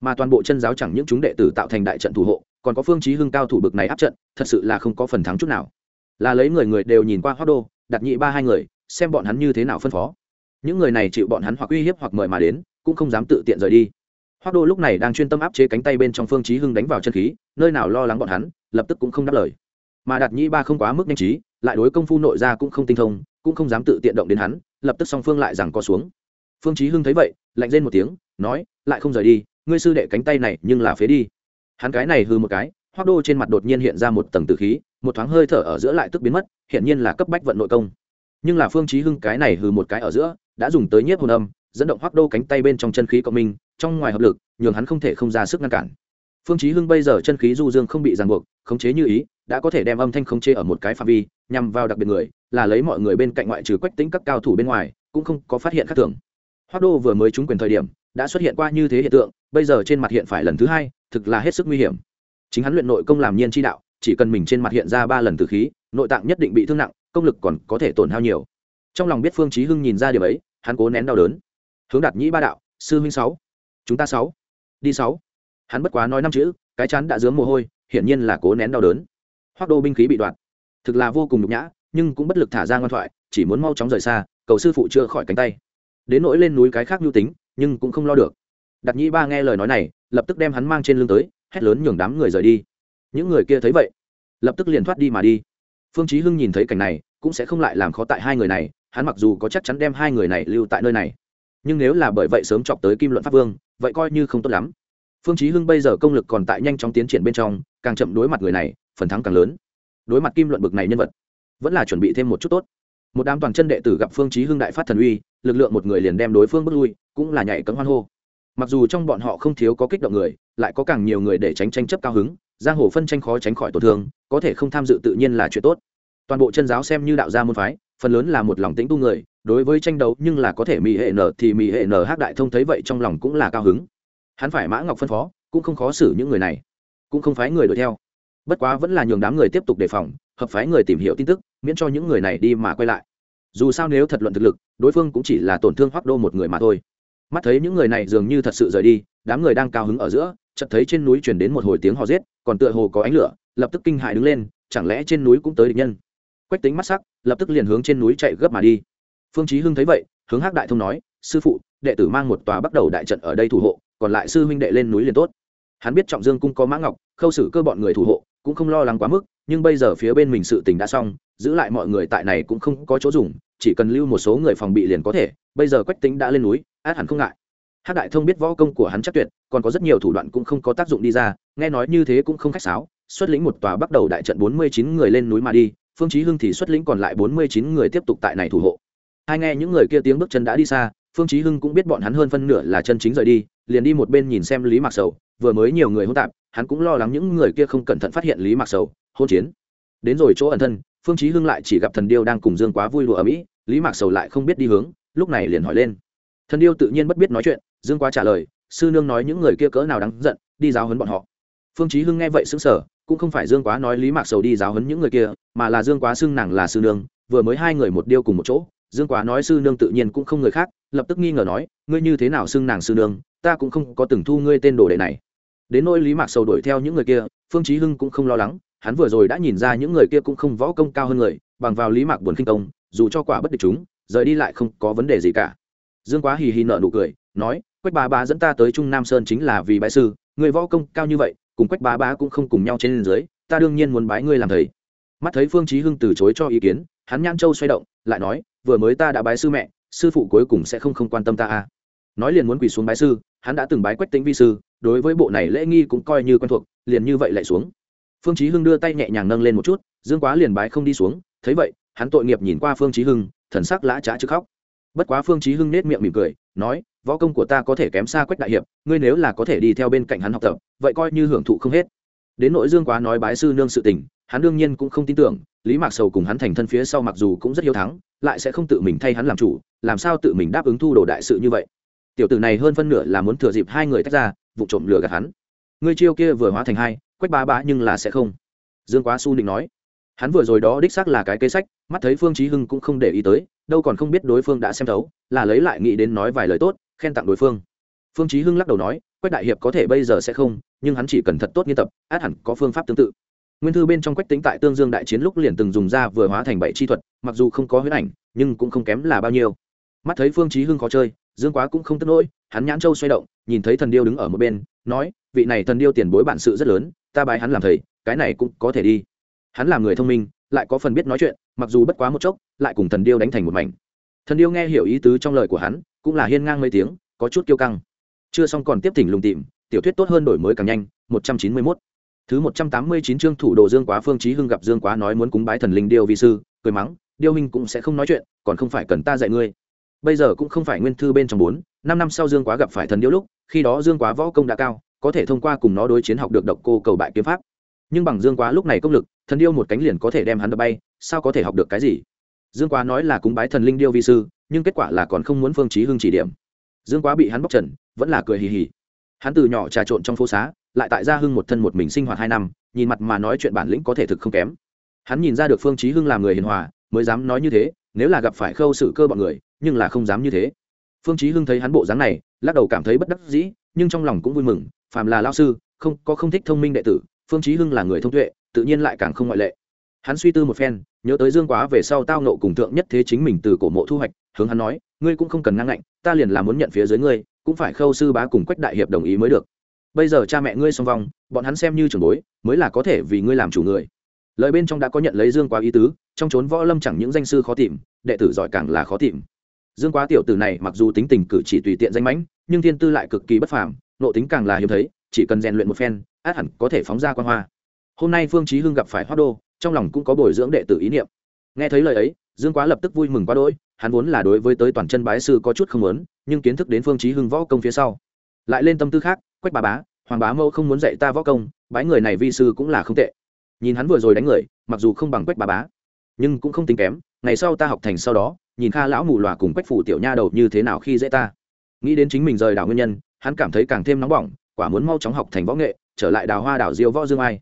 Mà toàn bộ chân giáo chẳng những chúng đệ tử tạo thành đại trận thủ hộ, còn có phương chí hưng cao thủ bực này áp trận, thật sự là không có phần thắng chút nào. Là lấy người người đều nhìn qua hoắc đô, đặt nhị ba hai người, xem bọn hắn như thế nào phân phó. Những người này chịu bọn hắn hoặc uy hiếp hoặc mời mà đến, cũng không dám tự tiện rời đi. Hoác đô lúc này đang chuyên tâm áp chế cánh tay bên trong phương chí hưng đánh vào chân khí, nơi nào lo lắng bọn hắn, lập tức cũng không đáp lời mà đạt nhĩ ba không quá mức nhanh trí, lại đối công phu nội ra cũng không tinh thông, cũng không dám tự tiện động đến hắn, lập tức song phương lại rằng co xuống. Phương chí hưng thấy vậy, lạnh rên một tiếng, nói, lại không rời đi, ngươi sư đệ cánh tay này nhưng là phế đi. Hắn cái này hư một cái hoác đô trên mặt đột nhiên hiện ra một tầng tử khí, một thoáng hơi thở ở giữa lại tức biến mất hiện nhiên là cấp bách vận nội công. Nhưng là phương chí hưng cái này hư một cái ở giữa, đã dùng tới nhiếp hồn âm, dẫn động hoác đô cánh tay bên trong chân khí cộng minh, trong ngoài hợp lực, nhường hắn không thể không ra sức ngăn cản. Phương chí hưng bây giờ chân khí du dương không bị ràng buộc, khống chế như ý đã có thể đem âm thanh khống chế ở một cái phạm vi, nhằm vào đặc biệt người, là lấy mọi người bên cạnh ngoại trừ quách tính các cao thủ bên ngoài, cũng không có phát hiện khác thường. Hoác đô vừa mới trúng quyền thời điểm, đã xuất hiện qua như thế hiện tượng, bây giờ trên mặt hiện phải lần thứ hai, thực là hết sức nguy hiểm. Chính hắn luyện nội công làm nhiên chi đạo, chỉ cần mình trên mặt hiện ra ba lần từ khí, nội tạng nhất định bị thương nặng, công lực còn có thể tổn hao nhiều. Trong lòng biết phương chí hưng nhìn ra điều ấy, hắn cố nén đau đớn. Hướng đạt nhĩ ba đạo, sư huynh sáu. Chúng ta sáu. Đi sáu. Hắn bất quá nói năm chữ, cái chán đã dướng mồ hôi, hiển nhiên là cố nén đau đớn hoác đô binh khí bị đoạt. Thực là vô cùng nhục nhã, nhưng cũng bất lực thả ra ngoan thoại, chỉ muốn mau chóng rời xa, cầu sư phụ chưa khỏi cánh tay. Đến nỗi lên núi cái khác nhu tính, nhưng cũng không lo được. Đặt nhĩ ba nghe lời nói này, lập tức đem hắn mang trên lưng tới, hét lớn nhường đám người rời đi. Những người kia thấy vậy, lập tức liền thoát đi mà đi. Phương chí hưng nhìn thấy cảnh này, cũng sẽ không lại làm khó tại hai người này, hắn mặc dù có chắc chắn đem hai người này lưu tại nơi này. Nhưng nếu là bởi vậy sớm chọc tới kim luận pháp vương, vậy coi như không tốt lắm. Phương chí hưng bây giờ công lực còn tại nhanh chóng tiến triển bên trong, càng chậm đối mặt người này phần thắng càng lớn. Đối mặt kim luận bực này nhân vật, vẫn là chuẩn bị thêm một chút tốt. Một đám toàn chân đệ tử gặp phương chí hưng đại phát thần uy, lực lượng một người liền đem đối phương bước lui, cũng là nhảy cấm hoan hô. Mặc dù trong bọn họ không thiếu có kích động người, lại có càng nhiều người để tránh tranh chấp cao hứng, giang hồ phân tranh khó tránh khỏi tổn thương, có thể không tham dự tự nhiên là chuyện tốt. Toàn bộ chân giáo xem như đạo gia môn phái, phần lớn là một lòng tĩnh tu người, đối với tranh đấu nhưng là có thể mỹ hệ nở thì mỹ hệ nở hát đại thông thấy vậy trong lòng cũng là cao hứng. Hắn phải mã ngọc phân phó, cũng không khó xử những người này, cũng không phái người đuổi theo bất quá vẫn là nhường đám người tiếp tục đề phòng, hợp phái người tìm hiểu tin tức, miễn cho những người này đi mà quay lại. Dù sao nếu thật luận thực lực, đối phương cũng chỉ là tổn thương hoác đô một người mà thôi. Mắt thấy những người này dường như thật sự rời đi, đám người đang cao hứng ở giữa, chợt thấy trên núi chuyển đến một hồi tiếng hò rết còn tựa hồ có ánh lửa, lập tức kinh hại đứng lên, chẳng lẽ trên núi cũng tới địch nhân? Quách tính mắt sắc, lập tức liền hướng trên núi chạy gấp mà đi. Phương chí hưng thấy vậy, hướng hắc đại thông nói, sư phụ, đệ tử mang một tòa bắt đầu đại trận ở đây thủ hộ, còn lại sư huynh đệ lên núi liền tốt. Hắn biết trọng dương cung có mã ngọc, khâu xử cơ bọn người thủ hộ cũng không lo lắng quá mức, nhưng bây giờ phía bên mình sự tình đã xong, giữ lại mọi người tại này cũng không có chỗ dùng, chỉ cần lưu một số người phòng bị liền có thể, bây giờ quách tính đã lên núi, át hẳn không ngại. Hát đại thông biết võ công của hắn chắc tuyệt, còn có rất nhiều thủ đoạn cũng không có tác dụng đi ra, nghe nói như thế cũng không khách sáo, xuất lĩnh một tòa bắt đầu đại trận bốn mươi chín người lên núi mà đi, phương chí hưng thì xuất lĩnh còn lại bốn mươi chín người tiếp tục tại này thủ hộ. Hai nghe những người kia tiếng bước chân đã đi xa, phương chí hưng cũng biết bọn hắn hơn phân nửa là chân chính rời đi, liền đi một bên nhìn xem lý mạc sầu, vừa mới nhiều người hỗn tạp hắn cũng lo lắng những người kia không cẩn thận phát hiện lý mạc sầu, hôn chiến. Đến rồi chỗ ẩn thân, phương chí hưng lại chỉ gặp thần điêu đang cùng dương quá vui đùa ở mỹ, lý mạc sầu lại không biết đi hướng, lúc này liền hỏi lên. Thần điêu tự nhiên bất biết nói chuyện, dương quá trả lời, sư nương nói những người kia cỡ nào đáng giận, đi giáo huấn bọn họ. Phương chí hưng nghe vậy sững sờ, cũng không phải dương quá nói lý mạc sầu đi giáo huấn những người kia, mà là dương quá xưng nàng là sư nương, vừa mới hai người một điêu cùng một chỗ, dương quá nói sư nương tự nhiên cũng không người khác, lập tức nghi ngờ nói, ngươi như thế nào xưng nàng sư nương, ta cũng không có từng thu ngươi tên đồ đệ này đến nỗi lý mạc sầu đuổi theo những người kia, phương chí hưng cũng không lo lắng, hắn vừa rồi đã nhìn ra những người kia cũng không võ công cao hơn người, bằng vào lý mạc buồn kinh công, dù cho quả bất địch chúng, rời đi lại không có vấn đề gì cả. Dương quá hì hì nở nụ cười, nói, quách bà bá dẫn ta tới trung nam sơn chính là vì bái sư, người võ công cao như vậy, cùng quách bá bá cũng không cùng nhau trên dưới, ta đương nhiên muốn bái ngươi làm thầy. Mắt thấy phương chí hưng từ chối cho ý kiến, hắn nhãn châu xoay động, lại nói, vừa mới ta đã bái sư mẹ, sư phụ cuối cùng sẽ không không quan tâm ta à. Nói liền muốn quỳ xuống bái sư, hắn đã từng bái quách tĩnh vi sư đối với bộ này lễ nghi cũng coi như quen thuộc, liền như vậy lại xuống. Phương chí hưng đưa tay nhẹ nhàng nâng lên một chút, dương quá liền bái không đi xuống, thấy vậy, hắn tội nghiệp nhìn qua phương chí hưng, thần sắc lã chã chứ khóc. Bất quá phương chí hưng nét miệng mỉm cười, nói, võ công của ta có thể kém xa quách đại hiệp, ngươi nếu là có thể đi theo bên cạnh hắn học tập, vậy coi như hưởng thụ không hết. Đến nội dương quá nói bái sư nương sự tình, hắn đương nhiên cũng không tin tưởng, lý mạc sầu cùng hắn thành thân phía sau mặc dù cũng rất hiếu thắng, lại sẽ không tự mình thay hắn làm chủ, làm sao tự mình đáp ứng thu đồ đại sự như vậy? Tiểu tử này hơn phân nửa là muốn thừa dịp hai người tách ra vụ trộm lừa gạt hắn. Ngươi chiêu kia vừa hóa thành hai, quách ba bá nhưng là sẽ không. Dương quá su định nói. Hắn vừa rồi đó đích xác là cái kế sách, mắt thấy phương trí hưng cũng không để ý tới, đâu còn không biết đối phương đã xem thấu, là lấy lại nghĩ đến nói vài lời tốt, khen tặng đối phương. Phương trí hưng lắc đầu nói, quách đại hiệp có thể bây giờ sẽ không, nhưng hắn chỉ cần thật tốt nghiên tập, át hẳn có phương pháp tương tự. Nguyên thư bên trong quách tính tại tương dương đại chiến lúc liền từng dùng ra vừa hóa thành bảy chi thuật, mặc dù không có huyết ảnh, nhưng cũng không kém là bao nhiêu. Mắt thấy phương trí hưng khó chơi, dương quá cũng không tức nỗi, hắn nhãn châu xoay động nhìn thấy thần điêu đứng ở một bên, nói, vị này thần điêu tiền bối bản sự rất lớn, ta bái hắn làm thầy, cái này cũng có thể đi. Hắn là người thông minh, lại có phần biết nói chuyện, mặc dù bất quá một chốc, lại cùng thần điêu đánh thành một mảnh. Thần điêu nghe hiểu ý tứ trong lời của hắn, cũng là hiên ngang mấy tiếng, có chút kiêu căng. Chưa xong còn tiếp thỉnh lùng tìm, tiểu thuyết tốt hơn đổi mới càng nhanh, một trăm chín mươi 191. thứ một trăm tám mươi chín chương thủ đồ dương quá phương chí hưng gặp dương quá nói muốn cúng bái thần linh điêu vi sư, cười mắng, điêu minh cũng sẽ không nói chuyện, còn không phải cần ta dạy ngươi bây giờ cũng không phải nguyên thư bên trong bốn, năm năm sau dương quá gặp phải thần điêu lúc, khi đó dương quá võ công đã cao, có thể thông qua cùng nó đối chiến học được độc cô cầu bại kiếm pháp. Nhưng bằng dương quá lúc này công lực, thần điêu một cánh liền có thể đem hắn đập bay, sao có thể học được cái gì? Dương quá nói là cúng bái thần linh điêu vi sư, nhưng kết quả là còn không muốn phương chí hưng chỉ điểm. Dương quá bị hắn bóc trần, vẫn là cười hì hì. Hắn từ nhỏ trà trộn trong phố xá, lại tại gia hưng một thân một mình sinh hoạt hai năm, nhìn mặt mà nói chuyện bản lĩnh có thể thực không kém. Hắn nhìn ra được phương chí hưng làm người hiền hòa, mới dám nói như thế, nếu là gặp phải khâu sự cơ bọn người nhưng là không dám như thế. Phương chí hưng thấy hắn bộ dáng này, lắc đầu cảm thấy bất đắc dĩ, nhưng trong lòng cũng vui mừng, phàm là Lão sư, không, có không thích thông minh đệ tử, phương chí hưng là người thông tuệ, tự nhiên lại càng không ngoại lệ. Hắn suy tư một phen, nhớ tới dương quá về sau tao nộ cùng thượng nhất thế chính mình từ cổ mộ thu hoạch, hướng hắn nói, ngươi cũng không cần ngang ngạnh, ta liền là muốn nhận phía dưới ngươi, cũng phải khâu sư bá cùng quách đại hiệp đồng ý mới được. Bây giờ cha mẹ ngươi song vong, bọn hắn xem như trưởng bối, mới là có thể vì ngươi làm chủ người. Lời bên trong đã có nhận lấy dương quá ý tứ, trong chốn võ lâm chẳng những danh sư khó tìm, đệ tử giỏi càng là khó tìm dương quá tiểu tử này mặc dù tính tình cử chỉ tùy tiện danh mãnh, nhưng thiên tư lại cực kỳ bất phàm, nội tính càng là hiếm thấy, chỉ cần rèn luyện một phen, át hẳn có thể phóng ra quan hoa. Hôm nay phương chí hưng gặp phải hoa đô, trong lòng cũng có bồi dưỡng đệ tử ý niệm. Nghe thấy lời ấy, dương quá lập tức vui mừng quá đỗi, hắn vốn là đối với tới toàn chân bái sư có chút không muốn, nhưng kiến thức đến phương chí hưng võ công phía sau. Lại lên tâm tư khác, quách bà bá, hoàng bá mẫu không muốn dạy ta võ công, bái người này vi sư cũng là không tệ. Nhìn hắn vừa rồi đánh người, mặc dù không bằng quách bà bá, nhưng cũng không tính kém, ngày sau ta học thành sau đó nhìn kha lão mù lòa cùng quách phủ tiểu nha đầu như thế nào khi dễ ta. Nghĩ đến chính mình rời đảo nguyên nhân, hắn cảm thấy càng thêm nóng bỏng, quả muốn mau chóng học thành võ nghệ, trở lại đào hoa đảo diêu võ dương ai.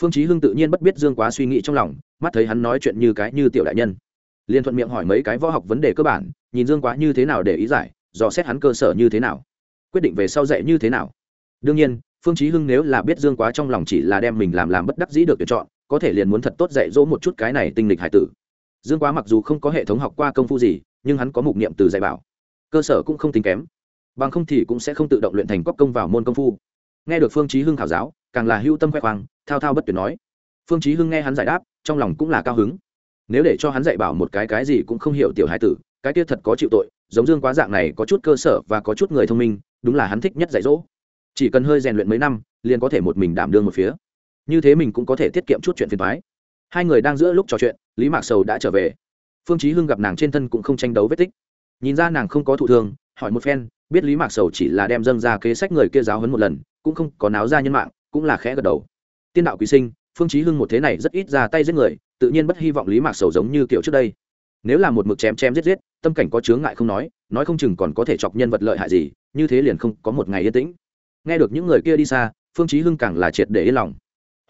Phương chí hưng tự nhiên bất biết dương quá suy nghĩ trong lòng, mắt thấy hắn nói chuyện như cái như tiểu đại nhân. Liền thuận miệng hỏi mấy cái võ học vấn đề cơ bản, nhìn dương quá như thế nào để ý giải, dò xét hắn cơ sở như thế nào. Quyết định về sau dạy như thế nào. Đương nhiên, phương chí hưng nếu là biết dương quá trong lòng chỉ là đem mình làm làm bất đắc dĩ được tuyển chọn, có thể liền muốn thật tốt dạy dỗ một chút cái này tinh lịch hải tử dương quá mặc dù không có hệ thống học qua công phu gì, nhưng hắn có mục niệm từ dạy bảo. Cơ sở cũng không tính kém. Bằng không thì cũng sẽ không tự động luyện thành cóc công vào môn công phu. Nghe được phương chí hưng khảo giáo, càng là hưu tâm khoe khoang, thao thao bất tuyệt nói. Phương chí hưng nghe hắn giải đáp, trong lòng cũng là cao hứng. Nếu để cho hắn dạy bảo một cái cái gì cũng không hiểu tiểu hải tử, cái kia thật có chịu tội, giống dương quá dạng này có chút cơ sở và có chút người thông minh, đúng là hắn thích nhất dạy dỗ. Chỉ cần hơi rèn luyện mấy năm, liền có thể một mình đảm đương một phía. Như thế mình cũng có thể tiết kiệm chút chuyện phiền toái. Hai người đang giữa lúc trò chuyện lý mạc sầu đã trở về. Phương chí hưng gặp nàng trên thân cũng không tranh đấu vết tích. Nhìn ra nàng không có thụ thương, hỏi một phen, biết lý mạc sầu chỉ là đem dâng ra kế sách người kia giáo huấn một lần, cũng không có náo ra nhân mạng, cũng là khẽ gật đầu. Tiên đạo quý sinh, phương chí hưng một thế này rất ít ra tay giết người, tự nhiên bất hy vọng lý mạc sầu giống như kiểu trước đây. Nếu là một mực chém chém giết giết, tâm cảnh có chướng ngại không nói nói không chừng còn có thể chọc nhân vật lợi hại gì, như thế liền không có một ngày yên tĩnh. Nghe được những người kia đi xa, phương chí hưng càng là triệt để yên lòng.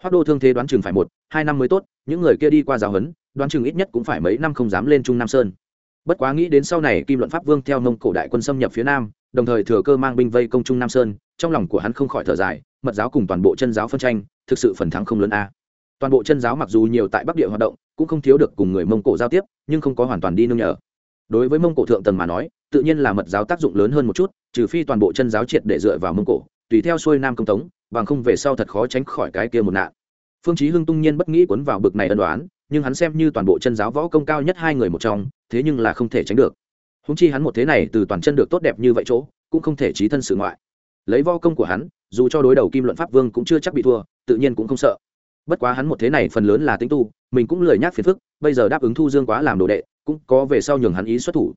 Hoắc đô thương thế đoán chừng phải một, hai năm mới tốt, những người kia đi qua giáo huấn đoán chừng ít nhất cũng phải mấy năm không dám lên trung nam sơn. Bất quá nghĩ đến sau này kim luận pháp vương theo nông cổ đại quân xâm nhập phía nam, đồng thời thừa cơ mang binh vây công trung nam sơn, trong lòng của hắn không khỏi thở dài, mật giáo cùng toàn bộ chân giáo phân tranh, thực sự phần thắng không lớn a. Toàn bộ chân giáo mặc dù nhiều tại bắc địa hoạt động, cũng không thiếu được cùng người mông cổ giao tiếp, nhưng không có hoàn toàn đi nương nhờ. Đối với mông cổ thượng tầng mà nói, tự nhiên là mật giáo tác dụng lớn hơn một chút, trừ phi toàn bộ chân giáo triệt để dựa vào mông cổ, tùy theo xuôi nam công tống, bằng không về sau thật khó tránh khỏi cái kia một nạn. Phương chí hưng tung nhiên bất nghĩ cuốn vào bực này ân đoán nhưng hắn xem như toàn bộ chân giáo võ công cao nhất hai người một trong, thế nhưng là không thể tránh được. Húng chi hắn một thế này từ toàn chân được tốt đẹp như vậy chỗ, cũng không thể trí thân sự ngoại. Lấy võ công của hắn, dù cho đối đầu kim luận pháp vương cũng chưa chắc bị thua, tự nhiên cũng không sợ. Bất quá hắn một thế này phần lớn là tính tu, mình cũng lười nhác phiền phức, bây giờ đáp ứng thu dương quá làm đồ đệ, cũng có về sau nhường hắn ý xuất thủ.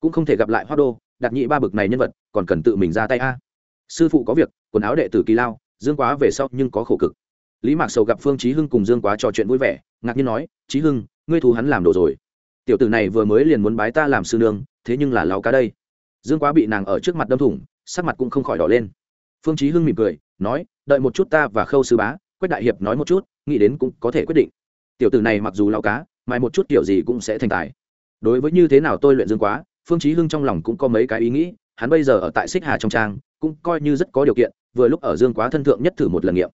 Cũng không thể gặp lại hoa đô, đặt nhị ba bực này nhân vật, còn cần tự mình ra tay a. Sư phụ có việc, quần áo đệ tử kỳ lao, dương quá về sau nhưng có khổ cực lý mạc sầu gặp phương trí hưng cùng dương quá trò chuyện vui vẻ, ngạc nhiên nói trí hưng, ngươi thu hắn làm đồ rồi. Tiểu tử này vừa mới liền muốn bái ta làm sư nương, thế nhưng là lao cá đây. Dương quá bị nàng ở trước mặt đâm thủng, sắc mặt cũng không khỏi đỏ lên. Phương trí hưng mỉm cười, nói, đợi một chút ta và khâu sư bá, quách đại hiệp nói một chút, nghĩ đến cũng có thể quyết định. Tiểu tử này mặc dù lao cá mai một chút kiểu gì cũng sẽ thành tài. Đối với như thế nào tôi luyện dương quá, phương trí hưng trong lòng cũng có mấy cái ý nghĩ, hắn bây giờ ở tại xích hà trong trang, cũng coi như rất có điều kiện, vừa lúc ở dương quá thân thượng nhất thử một lần nghiệm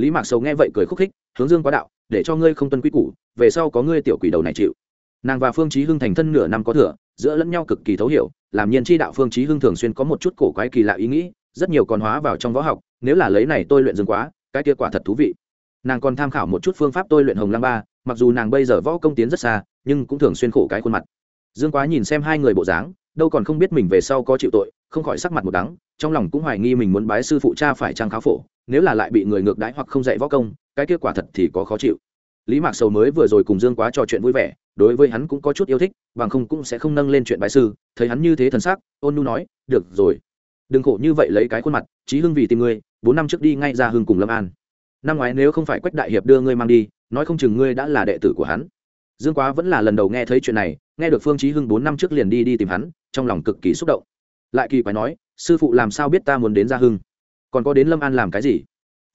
lý mạc sầu nghe vậy cười khúc khích, hướng dương quá đạo, để cho ngươi không tuân quy củ, về sau có ngươi tiểu quỷ đầu này chịu. Nàng và phương chí hưng thành thân nửa năm có thừa, giữa lẫn nhau cực kỳ thấu hiểu, làm nhiên chi đạo phương chí hưng thường xuyên có một chút cổ quái kỳ lạ ý nghĩ, rất nhiều còn hóa vào trong võ học, nếu là lấy này tôi luyện dương quá, cái kia quả thật thú vị. Nàng còn tham khảo một chút phương pháp tôi luyện hồng lăng ba, mặc dù nàng bây giờ võ công tiến rất xa, nhưng cũng thường xuyên khổ cái khuôn mặt. Dương quá nhìn xem hai người bộ dáng, đâu còn không biết mình về sau có chịu tội không khỏi sắc mặt một đắng, trong lòng cũng hoài nghi mình muốn bái sư phụ cha phải trang kháo phổ, nếu là lại bị người ngược đãi hoặc không dạy võ công, cái kết quả thật thì có khó chịu. Lý mạc sầu mới vừa rồi cùng dương quá trò chuyện vui vẻ, đối với hắn cũng có chút yêu thích, bằng không cũng sẽ không nâng lên chuyện bái sư, thấy hắn như thế thần sắc, ôn nu nói, được rồi, đừng khổ như vậy lấy cái khuôn mặt trí hưng vì tìm ngươi, bốn năm trước đi ngay ra hưng cùng lâm an. Năm ngoái nếu không phải quách đại hiệp đưa ngươi mang đi, nói không chừng ngươi đã là đệ tử của hắn. Dương quá vẫn là lần đầu nghe thấy chuyện này, nghe được phương trí hưng bốn năm trước liền đi đi tìm hắn, trong lòng cực kỳ xúc động lại kỳ quái nói, sư phụ làm sao biết ta muốn đến gia hưng? Còn có đến lâm an làm cái gì?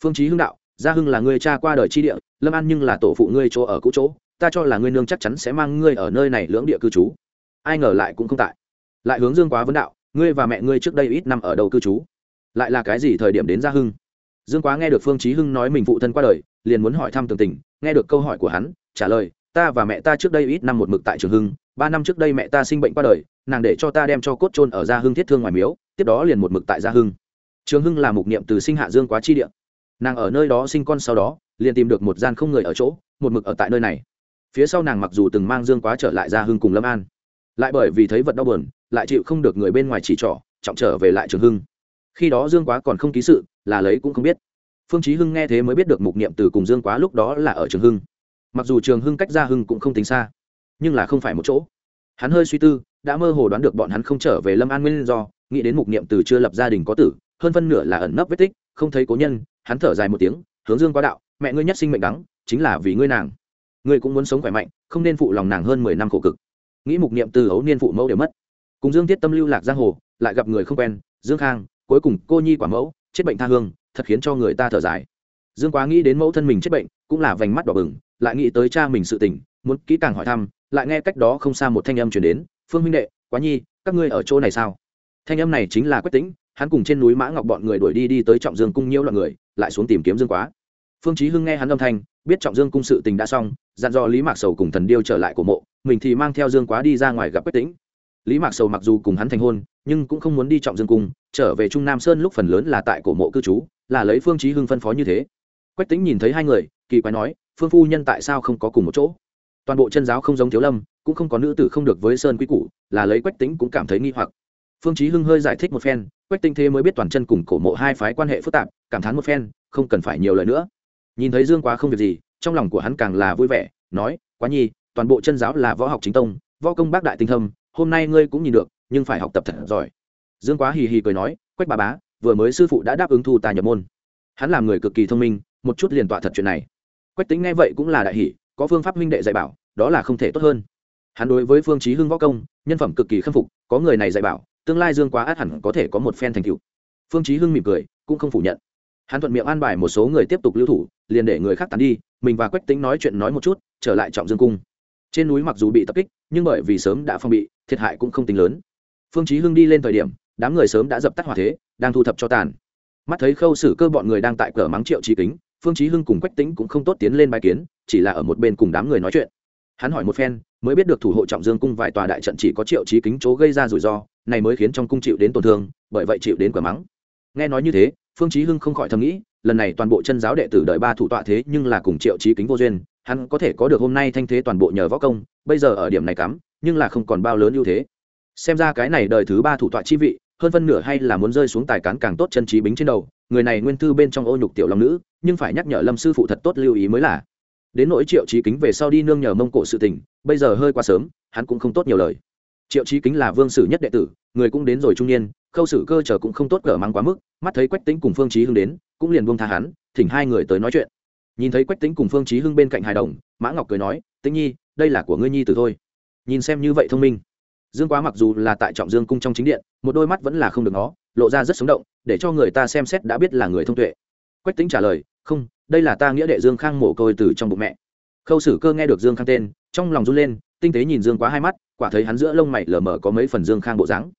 Phương trí hưng đạo, gia hưng là người cha qua đời chi địa, lâm an nhưng là tổ phụ ngươi chỗ ở cũ chỗ, ta cho là ngươi nương chắc chắn sẽ mang ngươi ở nơi này lưỡng địa cư trú. Ai ngờ lại cũng không tại. Lại hướng dương quá vấn đạo, ngươi và mẹ ngươi trước đây ít năm ở đâu cư trú? Lại là cái gì thời điểm đến gia hưng? Dương quá nghe được phương trí hưng nói mình phụ thân qua đời, liền muốn hỏi thăm tường tình, nghe được câu hỏi của hắn, trả lời, ta và mẹ ta trước đây ít năm một mực tại trường hưng, ba năm trước đây mẹ ta sinh bệnh qua đời nàng để cho ta đem cho cốt trôn ở gia hưng thiết thương ngoài miếu, tiếp đó liền một mực tại gia hưng. Trường hưng là mục niệm từ sinh hạ dương quá chi địa. Nàng ở nơi đó sinh con sau đó, liền tìm được một gian không người ở chỗ, một mực ở tại nơi này. Phía sau nàng mặc dù từng mang dương quá trở lại gia hưng cùng lâm an, lại bởi vì thấy vật đau buồn, lại chịu không được người bên ngoài chỉ trỏ, trọng trở về lại trường hưng. Khi đó dương quá còn không ký sự, là lấy cũng không biết. Phương chí hưng nghe thế mới biết được mục niệm từ cùng dương quá lúc đó là ở trường hưng. Mặc dù trường hưng cách gia hưng cũng không tính xa, nhưng là không phải một chỗ hắn hơi suy tư, đã mơ hồ đoán được bọn hắn không trở về lâm an nguyên do, nghĩ đến mục niệm từ chưa lập gia đình có tử, hơn phân nửa là ẩn nấp vết tích, không thấy cố nhân, hắn thở dài một tiếng, hướng dương quá đạo, mẹ ngươi nhất sinh mệnh đắng, chính là vì ngươi nàng. Ngươi cũng muốn sống khỏe mạnh, không nên phụ lòng nàng hơn mười năm khổ cực. Nghĩ mục niệm từ ấu niên phụ mẫu đều mất. Cùng dương thiết tâm lưu lạc giang hồ, lại gặp người không quen, dương khang, cuối cùng cô nhi quả mẫu, chết bệnh tha hương, thật khiến cho người ta thở dài. Dương quá nghĩ đến mẫu thân mình chết bệnh, cũng là vành mắt đỏ bừng, lại nghĩ tới cha mình sự tình, muốn kỹ càng hỏi thăm lại nghe cách đó không xa một thanh âm chuyển đến, phương huynh đệ, quá nhi, các ngươi ở chỗ này sao? Thanh âm này chính là quách tĩnh, hắn cùng trên núi mã ngọc bọn người đuổi đi đi tới trọng dương cung nhiễu loạn người, lại xuống tìm kiếm dương quá. Phương chí hưng nghe hắn âm thanh, biết trọng dương cung sự tình đã xong, dặn dò lý mạc sầu cùng thần điêu trở lại của mộ, mình thì mang theo dương quá đi ra ngoài gặp quách tĩnh. Lý mạc sầu mặc dù cùng hắn thành hôn, nhưng cũng không muốn đi trọng dương cung, trở về trung nam sơn lúc phần lớn là tại cổ mộ cư trú, là lấy phương chí hưng phân phó như thế. Quách tĩnh nhìn thấy hai người, kỳ quái nói, phương phu nhân tại sao không có cùng một chỗ? Toàn bộ chân giáo không giống thiếu lâm, cũng không có nữ tử không được với sơn quý củ, là lấy quách tính cũng cảm thấy nghi hoặc. Phương chí hưng hơi giải thích một phen, quách tinh thế mới biết toàn chân cùng cổ mộ hai phái quan hệ phức tạp, cảm thán một phen, không cần phải nhiều lời nữa. Nhìn thấy dương quá không việc gì, trong lòng của hắn càng là vui vẻ, nói, quá nhi, toàn bộ chân giáo là võ học chính tông, võ công bác đại tinh thâm, hôm nay ngươi cũng nhìn được, nhưng phải học tập thật giỏi. Dương quá hì hì cười nói, quách bà bá, vừa mới sư phụ đã đáp ứng thu tài nhập môn. Hắn làm người cực kỳ thông minh, một chút liền tọa thật chuyện này. Quách tính nghe vậy cũng là đại hỉ có phương pháp minh đệ dạy bảo, đó là không thể tốt hơn. Hắn đối với phương chí hưng võ công, nhân phẩm cực kỳ khâm phục, có người này dạy bảo, tương lai dương quá át hẳn có thể có một phen thành tựu. Phương chí hưng mỉm cười, cũng không phủ nhận. Hắn thuận miệng an bài một số người tiếp tục lưu thủ, liền để người khác tán đi, mình và quách tính nói chuyện nói một chút, trở lại trọng dương cung. Trên núi mặc dù bị tập kích, nhưng bởi vì sớm đã phòng bị, thiệt hại cũng không tính lớn. Phương chí hưng đi lên thời điểm, đám người sớm đã dập tắt hỏa thế, đang thu thập cho tàn. Mắt thấy khâu xử cơ bọn người đang tại cửa mắng triệu trí kính phương chí hưng cùng quách Tĩnh cũng không tốt tiến lên bài kiến, chỉ là ở một bên cùng đám người nói chuyện. Hắn hỏi một phen, mới biết được thủ hộ trọng dương cung vài tòa đại trận chỉ có triệu chí kính chỗ gây ra rủi ro, này mới khiến trong cung chịu đến tổn thương, bởi vậy chịu đến quả mắng. Nghe nói như thế, phương chí hưng không khỏi thầm nghĩ, lần này toàn bộ chân giáo đệ tử đợi ba thủ tọa thế nhưng là cùng triệu chí kính vô duyên, hắn có thể có được hôm nay thanh thế toàn bộ nhờ võ công, bây giờ ở điểm này cắm, nhưng là không còn bao lớn ưu thế. Xem ra cái này đời thứ ba thủ tọa chi vị hơn phân nửa hay là muốn rơi xuống tài cán càng tốt chân trí bính trên đầu, người này nguyên thư bên trong ô nhục tiểu long nữ, nhưng phải nhắc nhở lâm sư phụ thật tốt lưu ý mới là. Đến nỗi triệu trí kính về sau đi nương nhờ mông cổ sự tình, bây giờ hơi quá sớm, hắn cũng không tốt nhiều lời. Triệu trí kính là vương sử nhất đệ tử, người cũng đến rồi trung niên, khâu sử cơ chờ cũng không tốt cỡ mắng quá mức, mắt thấy quách tính cùng phương trí hưng đến, cũng liền buông tha hắn, thỉnh hai người tới nói chuyện. Nhìn thấy quách tính cùng phương trí hưng bên cạnh hài đồng, mã ngọc cười nói, tĩnh nhi, đây là của ngươi nhi từ thôi. Nhìn xem như vậy thông minh dương quá mặc dù là tại trọng dương cung trong chính điện, một đôi mắt vẫn là không được nó lộ ra rất sống động, để cho người ta xem xét đã biết là người thông tuệ. Quách tính trả lời, không, đây là ta nghĩa đệ dương khang mổ côi từ trong bụng mẹ. Khâu sử cơ nghe được dương khang tên, trong lòng run lên, tinh tế nhìn dương quá hai mắt, quả thấy hắn giữa lông mày lờ mờ có mấy phần dương khang bộ dáng.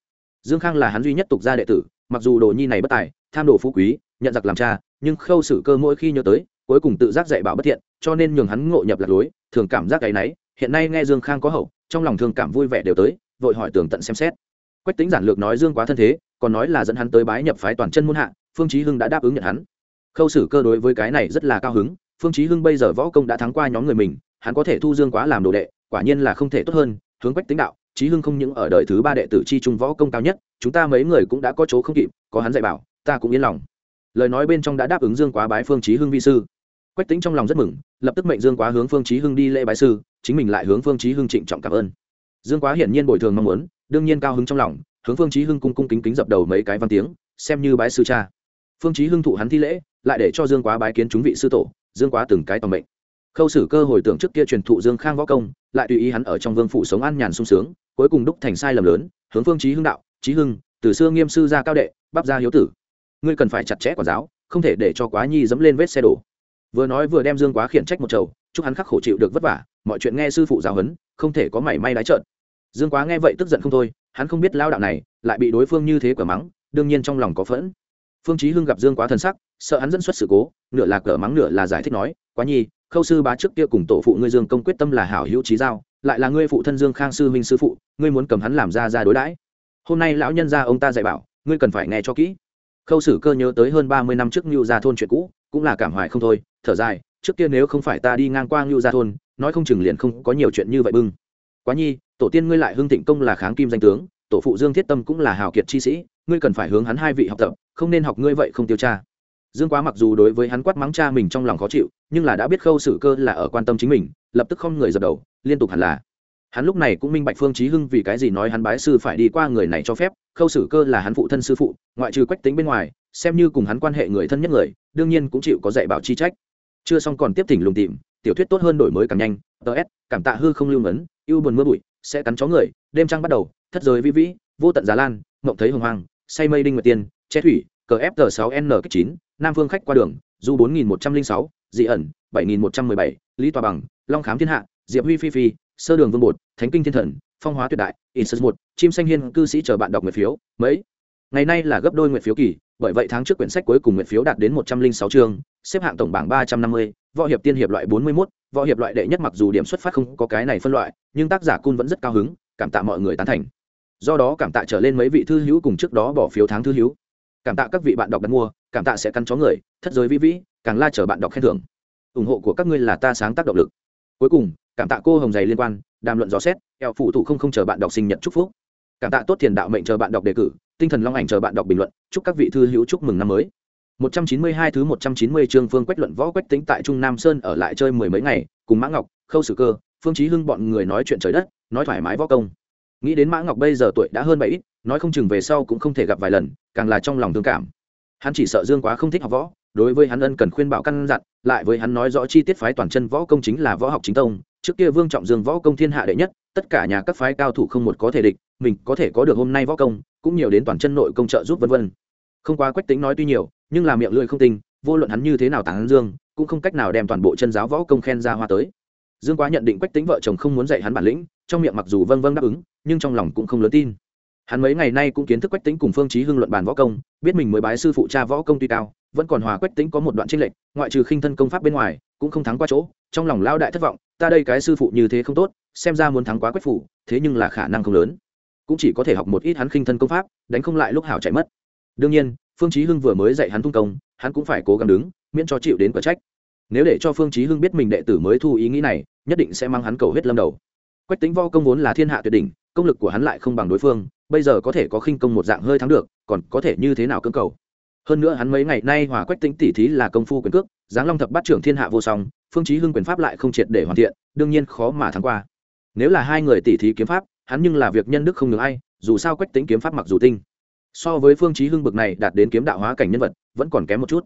Dương khang là hắn duy nhất tục gia đệ tử, mặc dù đồ nhi này bất tài, tham đồ phú quý, nhận giặc làm cha, nhưng khâu sử cơ mỗi khi nhớ tới, cuối cùng tự giác dạy bảo bất thiện, cho nên nhường hắn ngộ nhập lạc lối, thường cảm giác cái náy hiện nay nghe dương khang có hậu, trong lòng thường cảm vui vẻ đều tới vội hỏi tường tận xem xét. Quách tính giản lược nói dương quá thân thế, còn nói là dẫn hắn tới bái nhập phái toàn chân muôn hạ, phương chí hưng đã đáp ứng nhận hắn. Khâu xử cơ đối với cái này rất là cao hứng, phương chí hưng bây giờ võ công đã thắng qua nhóm người mình, hắn có thể thu dương quá làm đồ đệ, quả nhiên là không thể tốt hơn, hướng quách tính đạo, chí hưng không những ở đời thứ ba đệ tử chi trung võ công cao nhất, chúng ta mấy người cũng đã có chỗ không kịp, có hắn dạy bảo, ta cũng yên lòng. Lời nói bên trong đã đáp ứng dương quá bái phương chí hưng vi sư. Quách tính trong lòng rất mừng, lập tức mệnh dương quá hướng phương chí hưng đi lễ bái sư, chính mình lại hướng phương chí hưng trịnh trọng cảm ơn dương quá hiển nhiên bồi thường mong muốn, đương nhiên cao hứng trong lòng, hướng phương chí hưng cung cung kính kính dập đầu mấy cái văn tiếng, xem như bái sư cha. Phương chí hưng thụ hắn thi lễ, lại để cho dương quá bái kiến chúng vị sư tổ, dương quá từng cái tòng mệnh. Khâu xử cơ hồi tưởng trước kia truyền thụ dương khang võ công, lại tùy ý hắn ở trong vương phủ sống an nhàn sung sướng, cuối cùng đúc thành sai lầm lớn, hướng phương chí hưng đạo, chí hưng, từ xưa nghiêm sư gia cao đệ, bắp gia hiếu tử. Ngươi cần phải chặt chẽ quản giáo, không thể để cho quá nhi dẫm lên vết xe đổ. Vừa nói vừa đem dương quá khiển trách một chầu, chúc hắn khắc khổ chịu được vất vả, mọi chuyện nghe sư phụ giáo huấn, không thể có mảy may đái trợn dương quá nghe vậy tức giận không thôi, hắn không biết lao đạo này lại bị đối phương như thế cờ mắng, đương nhiên trong lòng có phẫn. Phương chí hưng gặp dương quá thần sắc, sợ hắn dẫn xuất sự cố, nửa là cờ mắng nửa là giải thích nói, quá nhi, khâu sư bá trước kia cùng tổ phụ ngươi dương công quyết tâm là hảo hữu trí giao, lại là ngươi phụ thân dương khang sư huynh sư phụ, ngươi muốn cầm hắn làm ra ra đối đãi. Hôm nay lão nhân gia ông ta dạy bảo, ngươi cần phải nghe cho kỹ. Khâu sử cơ nhớ tới hơn ba mươi năm trước ngưu gia thôn chuyện cũ, cũng là cảm hoài không thôi, thở dài, trước kia nếu không phải ta đi ngang qua ngưu gia thôn, nói không chừng liền không có nhiều chuyện như vậy bưng. Quá nhi tổ tiên ngươi lại hưng thịnh công là kháng kim danh tướng, tổ phụ dương thiết tâm cũng là hào kiệt chi sĩ, ngươi cần phải hướng hắn hai vị học tập, không nên học ngươi vậy không tiêu cha. Dương quá mặc dù đối với hắn quát mắng cha mình trong lòng khó chịu, nhưng là đã biết khâu xử cơ là ở quan tâm chính mình, lập tức không người dập đầu, liên tục hẳn là. Hắn lúc này cũng minh bạch phương chí hưng vì cái gì nói hắn bái sư phải đi qua người này cho phép, khâu xử cơ là hắn phụ thân sư phụ, ngoại trừ quách tính bên ngoài, xem như cùng hắn quan hệ người thân nhất người, đương nhiên cũng chịu có dạy bảo chi trách. Chưa xong còn tiếp thỉnh lùng tìm, tiểu thuyết tốt hơn đổi mới càng nhanh ts cảm tạ hư không lưu ngấn, yêu buồn mưa bụi sẽ cắn chó người đêm trăng bắt đầu thất giới vĩ vĩ vô tận giá lan mộng thấy hồng hoàng, say mây đinh nguyệt tiên che thủy cờ fg 6 n kích chín nam phương khách qua đường du bốn nghìn một trăm linh sáu dị ẩn bảy nghìn một trăm mười bảy lý tòa bằng long khám thiên hạ diệp huy phi phi sơ đường vương bột thánh kinh thiên thần phong hóa tuyệt đại insert một chim xanh hiên cư sĩ chờ bạn đọc nguyện phiếu mấy? Ngày nay là gấp đôi nguyện phiếu kỳ bởi vậy tháng trước quyển sách cuối cùng nguyện phiếu đạt đến một trăm linh sáu chương xếp hạng tổng bảng ba trăm năm mươi võ hiệp tiên hiệp loại bốn mươi mốt, võ hiệp loại đệ nhất mặc dù điểm xuất phát không có cái này phân loại, nhưng tác giả cun vẫn rất cao hứng, cảm tạ mọi người tán thành. Do đó cảm tạ trở lên mấy vị thư hữu cùng trước đó bỏ phiếu tháng thư hữu. Cảm tạ các vị bạn đọc đặt mua, cảm tạ sẽ căn chó người, thất giới vĩ vĩ, càng la chờ bạn đọc khen thưởng. Ủng hộ của các ngươi là ta sáng tác động lực. Cuối cùng, cảm tạ cô hồng dày liên quan, đàm luận dò xét eo phụ thủ không không chờ bạn đọc sinh nhật chúc phúc. Cảm tạ tốt tiền đạo mệnh chờ bạn đọc đề cử, tinh thần long ảnh chờ bạn đọc bình luận, chúc các vị thư hữu chúc mừng năm mới. 192 thứ 190 chương Phương Quách luận võ Quách tính tại Trung Nam Sơn ở lại chơi mười mấy ngày, cùng Mã Ngọc, Khâu Sử Cơ, Phương Chí Hưng bọn người nói chuyện trời đất, nói thoải mái võ công. Nghĩ đến Mã Ngọc bây giờ tuổi đã hơn bảy nói không chừng về sau cũng không thể gặp vài lần, càng là trong lòng thương cảm. Hắn chỉ sợ Dương Quá không thích học võ, đối với hắn ân cần khuyên bảo căn dặn lại với hắn nói rõ chi tiết phái toàn chân võ công chính là võ học chính tông trước kia vương trọng dương võ công thiên hạ đệ nhất tất cả nhà các phái cao thủ không một có thể địch mình có thể có được hôm nay võ công cũng nhiều đến toàn chân nội công trợ giúp vân vân không quá quách tính nói tuy nhiều, nhưng là miệng lưỡi không tinh, vô luận hắn như thế nào tán dương, cũng không cách nào đem toàn bộ chân giáo võ công khen ra hoa tới. Dương quá nhận định quách tính vợ chồng không muốn dạy hắn bản lĩnh, trong miệng mặc dù vâng vâng đáp ứng, nhưng trong lòng cũng không lớn tin. Hắn mấy ngày nay cũng kiến thức quách tính cùng phương chí hưng luận bàn võ công, biết mình mới bái sư phụ cha võ công tuy cao, vẫn còn hòa quách tính có một đoạn tranh lệch, ngoại trừ khinh thân công pháp bên ngoài, cũng không thắng qua chỗ, trong lòng lao đại thất vọng, ta đây cái sư phụ như thế không tốt, xem ra muốn thắng quá quách phủ, thế nhưng là khả năng không lớn. Cũng chỉ có thể học một ít hắn khinh thân công pháp, đánh không lại lúc hảo chạy mất đương nhiên, phương chí hưng vừa mới dạy hắn tung công, hắn cũng phải cố gắng đứng, miễn cho chịu đến quả trách. Nếu để cho phương chí hưng biết mình đệ tử mới thu ý nghĩ này, nhất định sẽ mang hắn cầu hết lâm đầu. Quách tính võ công vốn là thiên hạ tuyệt đỉnh, công lực của hắn lại không bằng đối phương, bây giờ có thể có khinh công một dạng hơi thắng được, còn có thể như thế nào cưỡng cầu? Hơn nữa hắn mấy ngày nay hòa quách tính tỉ thí là công phu quyền cước, giáng long thập bát trưởng thiên hạ vô song, phương chí hưng quyền pháp lại không triệt để hoàn thiện, đương nhiên khó mà thắng qua. Nếu là hai người tỉ thí kiếm pháp, hắn nhưng là việc nhân đức không ngừng ai, dù sao quách tính kiếm pháp mặc dù tinh so với phương chí hưng bực này đạt đến kiếm đạo hóa cảnh nhân vật, vẫn còn kém một chút.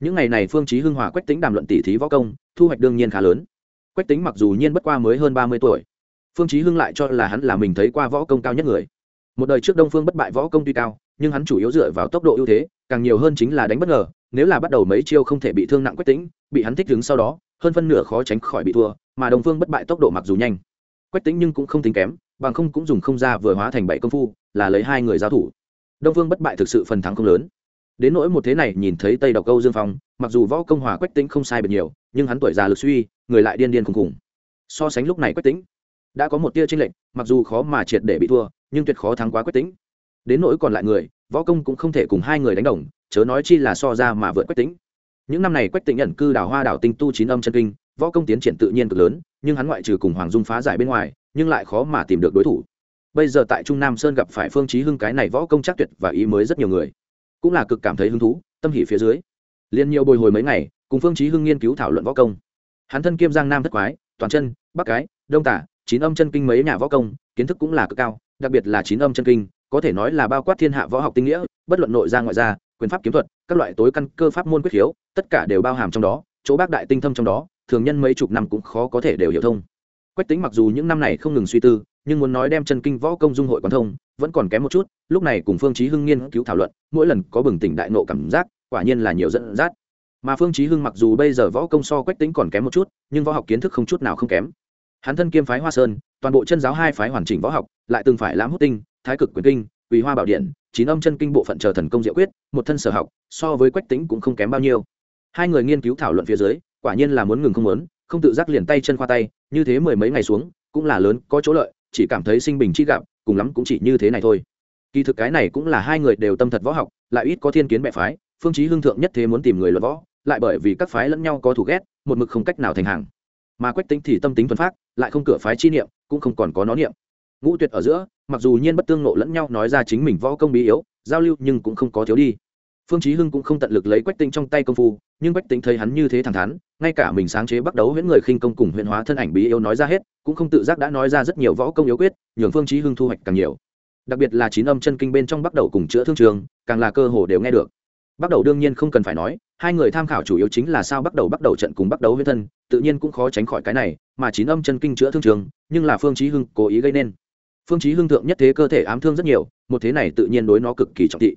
Những ngày này phương chí hưng hòa quách tính đàm luận tỉ thí võ công, thu hoạch đương nhiên khá lớn. Quách tính mặc dù nhiên bất qua mới hơn ba mươi tuổi, phương chí hưng lại cho là hắn là mình thấy qua võ công cao nhất người. Một đời trước đông phương bất bại võ công tuy cao, nhưng hắn chủ yếu dựa vào tốc độ ưu thế, càng nhiều hơn chính là đánh bất ngờ, nếu là bắt đầu mấy chiêu không thể bị thương nặng quách tính bị hắn thích đứng sau đó, hơn phân nửa khó tránh khỏi bị thua, mà đông phương bất bại tốc độ mặc dù nhanh. Quách tính nhưng cũng không tính kém, bằng không cũng dùng không ra vừa hóa thành bảy công phu, là lấy hai người giao thủ đông phương bất bại thực sự phần thắng không lớn. Đến nỗi một thế này nhìn thấy tây độc câu dương phong, mặc dù võ công hòa quách tính không sai biệt nhiều, nhưng hắn tuổi già lực suy, người lại điên điên khùng khùng. So sánh lúc này quách tính đã có một tia tranh lệch, mặc dù khó mà triệt để bị thua, nhưng tuyệt khó thắng quá quách tính đến nỗi còn lại người, võ công cũng không thể cùng hai người đánh đồng, chớ nói chi là so ra mà vượt quách tính những năm này quách tính nhận cư đào hoa đảo tinh tu chín âm chân kinh, võ công tiến triển tự nhiên cực lớn, nhưng hắn ngoại trừ cùng hoàng dung phá giải bên ngoài, nhưng lại khó mà tìm được đối thủ bây giờ tại trung nam sơn gặp phải phương chí hưng cái này võ công chắc tuyệt và ý mới rất nhiều người. Cũng là cực cảm thấy hứng thú tâm hỉ phía dưới. Liên nhiều bồi hồi mấy ngày cùng phương chí hưng nghiên cứu thảo luận võ công. Hắn thân kiêm giang nam thất quái toàn chân bắc cái đông tả chín âm chân kinh mấy nhà võ công kiến thức cũng là cực cao đặc biệt là chín âm chân kinh có thể nói là bao quát thiên hạ võ học tinh nghĩa bất luận nội gia ngoại gia, quyền pháp kiếm thuật các loại tối căn cơ pháp môn quyết khiếu tất cả đều bao hàm trong đó chỗ bác đại tinh thâm trong đó thường nhân mấy chục năm cũng khó có thể đều hiểu thông. Quách tính mặc dù những năm này không ngừng suy tư nhưng muốn nói đem chân kinh võ công dung hội quán thông, vẫn còn kém một chút, lúc này cùng phương chí hưng nghiên cứu thảo luận, mỗi lần có bừng tỉnh đại nộ cảm giác, quả nhiên là nhiều dẫn dắt. Mà phương chí hưng mặc dù bây giờ võ công so quách tính còn kém một chút, nhưng võ học kiến thức không chút nào không kém. Hắn thân kiêm phái hoa sơn, toàn bộ chân giáo hai phái hoàn chỉnh võ học, lại từng phải lãm hút tinh, thái cực quyền kinh, quỳ hoa bảo điện, chín âm chân kinh bộ phận chờ thần công diệu quyết, một thân sở học, so với quách tính cũng không kém bao nhiêu. Hai người nghiên cứu thảo luận phía dưới, quả nhiên là muốn ngừng không muốn, không tự giác liền tay chân khoa tay, như thế mười mấy ngày xuống, cũng là lớn, có chỗ lợi chỉ cảm thấy sinh bình chi gặp, cùng lắm cũng chỉ như thế này thôi. Kỳ thực cái này cũng là hai người đều tâm thật võ học, lại ít có thiên kiến mẹ phái, phương chí hưng thượng nhất thế muốn tìm người luận võ, lại bởi vì các phái lẫn nhau có thù ghét, một mực không cách nào thành hàng. Mà quách tính thì tâm tính thuần phát lại không cửa phái chi niệm, cũng không còn có nó niệm. Ngũ tuyệt ở giữa, mặc dù nhiên bất tương nộ lẫn nhau nói ra chính mình võ công bí yếu, giao lưu nhưng cũng không có thiếu đi. Phương chí hưng cũng không tận lực lấy quách tính trong tay công phu nhưng bách tính thấy hắn như thế thẳng thắn, ngay cả mình sáng chế bắt đấu huyễn người khinh công cùng huyễn hóa thân ảnh bí yếu nói ra hết, cũng không tự giác đã nói ra rất nhiều võ công yếu quyết, nhường phương chí hưng thu hoạch càng nhiều. Đặc biệt là chín âm chân kinh bên trong bắt đầu cùng chữa thương trường, càng là cơ hồ đều nghe được. Bắt đầu đương nhiên không cần phải nói, hai người tham khảo chủ yếu chính là sao bắt đầu bắt đầu trận cùng bắt đấu huyễn thân, tự nhiên cũng khó tránh khỏi cái này, mà chín âm chân kinh chữa thương trường, nhưng là phương chí hưng cố ý gây nên. Phương chí hưng thượng nhất thế cơ thể ám thương rất nhiều, một thế này tự nhiên đối nó cực kỳ trọng thị.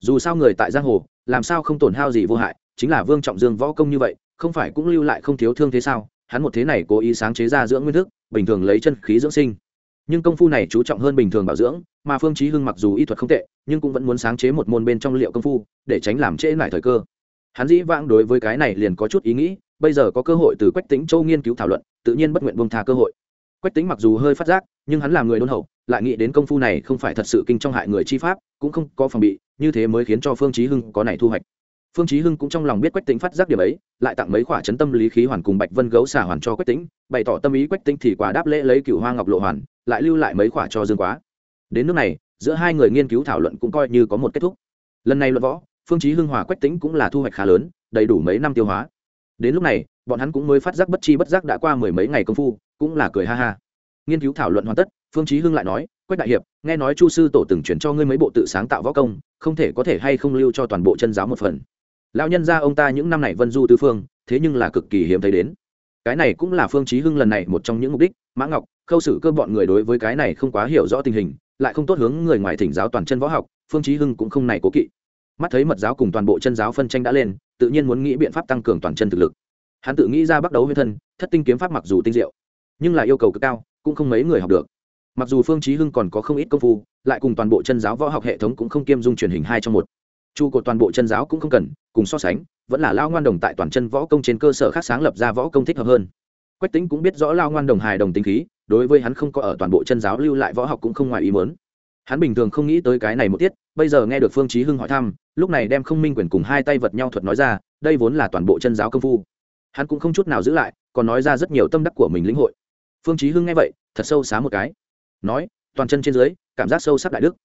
Dù sao người tại giang hồ, làm sao không tổn hao gì vô hại chính là vương trọng dương võ công như vậy, không phải cũng lưu lại không thiếu thương thế sao? Hắn một thế này cố ý sáng chế ra dưỡng nguyên thức, bình thường lấy chân khí dưỡng sinh. Nhưng công phu này chú trọng hơn bình thường bảo dưỡng, mà phương chí hưng mặc dù y thuật không tệ, nhưng cũng vẫn muốn sáng chế một môn bên trong liệu công phu, để tránh làm trễ lại thời cơ. Hắn dĩ vãng đối với cái này liền có chút ý nghĩ, bây giờ có cơ hội từ quách tính châu nghiên cứu thảo luận, tự nhiên bất nguyện buông tha cơ hội. Quách tính mặc dù hơi phát giác, nhưng hắn là người đôn hậu, lại nghĩ đến công phu này không phải thật sự kinh trong hại người chi pháp, cũng không có phòng bị, như thế mới khiến cho phương chí hưng có này thu hoạch phương chí hưng cũng trong lòng biết quách Tĩnh phát giác điểm ấy lại tặng mấy khỏa chấn tâm lý khí hoàn cùng bạch vân gấu xả hoàn cho quách Tĩnh, bày tỏ tâm ý quách Tĩnh thì quả đáp lễ lấy cửu hoa ngọc lộ hoàn lại lưu lại mấy khỏa cho dương quá. Đến nước này giữa hai người nghiên cứu thảo luận cũng coi như có một kết thúc. Lần này luận võ phương chí hưng hòa quách Tĩnh cũng là thu hoạch khá lớn đầy đủ mấy năm tiêu hóa. Đến lúc này bọn hắn cũng mới phát giác bất chi bất giác đã qua mười mấy ngày công phu cũng là cười ha ha. Nghiên cứu thảo luận hoàn tất phương chí hưng lại nói quách đại hiệp nghe nói chu sư tổ từng chuyển cho ngươi mấy bộ tự sáng tạo võ công không thể có thể hay không lưu cho toàn bộ chân giáo một phần lão nhân gia ông ta những năm này vân du tư phương, thế nhưng là cực kỳ hiếm thấy đến. Cái này cũng là phương chí hưng lần này một trong những mục đích. Mã ngọc, khâu xử cơ bọn người đối với cái này không quá hiểu rõ tình hình, lại không tốt hướng người ngoài thỉnh giáo toàn chân võ học, phương chí hưng cũng không này cố kỵ. Mắt thấy mật giáo cùng toàn bộ chân giáo phân tranh đã lên, tự nhiên muốn nghĩ biện pháp tăng cường toàn chân thực lực. Hắn tự nghĩ ra bắt đầu huyết thân, thất tinh kiếm pháp mặc dù tinh diệu, nhưng là yêu cầu cực cao, cũng không mấy người học được. Mặc dù phương chí hưng còn có không ít công phu, lại cùng toàn bộ chân giáo võ học hệ thống cũng không kiêm dung truyền hình hai trong một chu cột toàn bộ chân giáo cũng không cần, cùng so sánh, vẫn là lao ngoan đồng tại toàn chân võ công trên cơ sở khác sáng lập ra võ công thích hợp hơn. Quách tính cũng biết rõ lao ngoan đồng hài đồng tính khí, đối với hắn không có ở toàn bộ chân giáo lưu lại võ học cũng không ngoài ý muốn. Hắn bình thường không nghĩ tới cái này một tiết, bây giờ nghe được phương chí hưng hỏi thăm, lúc này đem không minh quyền cùng hai tay vật nhau thuật nói ra, đây vốn là toàn bộ chân giáo công phu. Hắn cũng không chút nào giữ lại, còn nói ra rất nhiều tâm đắc của mình lĩnh hội. Phương chí hưng nghe vậy, thật sâu xá một cái. Nói, toàn chân trên dưới, cảm giác sâu sắc đại đức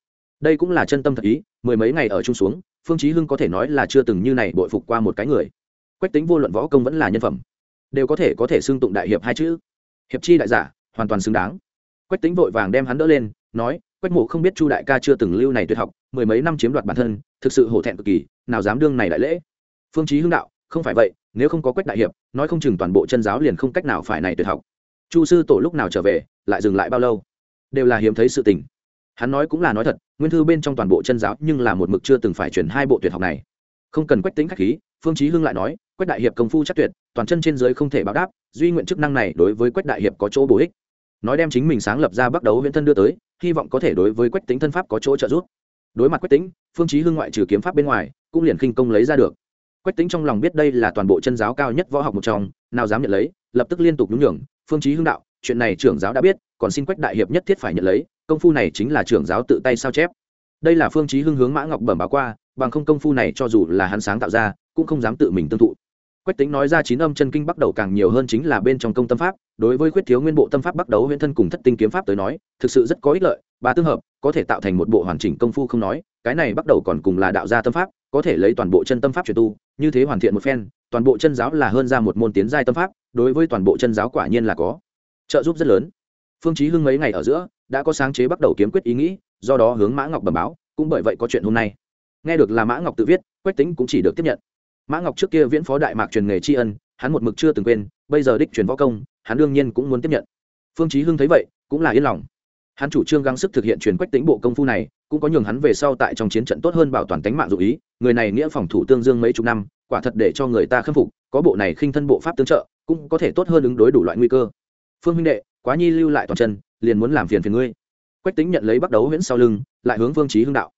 đây cũng là chân tâm thật ý, mười mấy ngày ở chung xuống, phương chí hưng có thể nói là chưa từng như này bội phục qua một cái người. Quách tính vô luận võ công vẫn là nhân phẩm, đều có thể có thể xưng tụng đại hiệp hai chữ. Hiệp chi đại giả, hoàn toàn xứng đáng. Quách tính vội vàng đem hắn đỡ lên, nói, quách mộ không biết chu đại ca chưa từng lưu này tuyệt học, mười mấy năm chiếm đoạt bản thân, thực sự hổ thẹn cực kỳ, nào dám đương này đại lễ? Phương chí hưng đạo, không phải vậy, nếu không có quách đại hiệp, nói không chừng toàn bộ chân giáo liền không cách nào phải này tuyệt học. Chu sư tổ lúc nào trở về, lại dừng lại bao lâu? Đều là hiếm thấy sự tình hắn nói cũng là nói thật, nguyên thư bên trong toàn bộ chân giáo nhưng là một mực chưa từng phải chuyển hai bộ tuyệt học này. Không cần quách tính khách khí, phương chí hưng lại nói, quách đại hiệp công phu chắc tuyệt, toàn chân trên giới không thể báo đáp, duy nguyện chức năng này đối với quách đại hiệp có chỗ bổ ích. Nói đem chính mình sáng lập ra bắt đầu huyễn thân đưa tới, hy vọng có thể đối với quách tính thân pháp có chỗ trợ giúp. Đối mặt quách tính, phương chí hưng ngoại trừ kiếm pháp bên ngoài, cũng liền khinh công lấy ra được. Quách tính trong lòng biết đây là toàn bộ chân giáo cao nhất võ học một trong, nào dám nhận lấy, lập tức liên tục nhún nhường, phương chí hưng đạo, chuyện này trưởng giáo đã biết, còn xin quách đại hiệp nhất thiết phải nhận lấy công phu này chính là trưởng giáo tự tay sao chép. Đây là phương chí hưng hướng mã ngọc bẩm báo qua, bằng không công phu này cho dù là hắn sáng tạo ra, cũng không dám tự mình tương thụ. Quách tính nói ra chín âm chân kinh bắt đầu càng nhiều hơn chính là bên trong công tâm pháp, đối với khuyết thiếu nguyên bộ tâm pháp bắt đầu huyễn thân cùng thất tinh kiếm pháp tới nói, thực sự rất có ích lợi, ba tương hợp, có thể tạo thành một bộ hoàn chỉnh công phu không nói, cái này bắt đầu còn cùng là đạo gia tâm pháp, có thể lấy toàn bộ chân tâm pháp truyền tu, như thế hoàn thiện một phen, toàn bộ chân giáo là hơn ra một môn tiến giai tâm pháp, đối với toàn bộ chân giáo quả nhiên là có trợ giúp rất lớn. Phương chí hưng mấy ngày ở giữa đã có sáng chế bắt đầu kiếm quyết ý nghĩ, do đó hướng mã ngọc bẩm báo, cũng bởi vậy có chuyện hôm nay. Nghe được là mã ngọc tự viết, quách tính cũng chỉ được tiếp nhận. Mã ngọc trước kia viễn phó đại mạc truyền nghề tri ân, hắn một mực chưa từng quên, bây giờ đích truyền võ công, hắn đương nhiên cũng muốn tiếp nhận. Phương chí hưng thấy vậy, cũng là yên lòng. Hắn chủ trương gắng sức thực hiện truyền quách tính bộ công phu này, cũng có nhường hắn về sau tại trong chiến trận tốt hơn bảo toàn tính mạng dụ ý, người này nghĩa phòng thủ tương dương mấy chục năm, quả thật để cho người ta khâm phục, có bộ này khinh thân bộ pháp tương trợ, cũng có thể tốt hơn ứng đối đủ loại nguy cơ. Phương huynh đệ, quá nhi lưu lại toàn chân liền muốn làm phiền phiền ngươi. Quách tính nhận lấy bắt đấu huyễn sau lưng, lại hướng phương chí hưng đạo.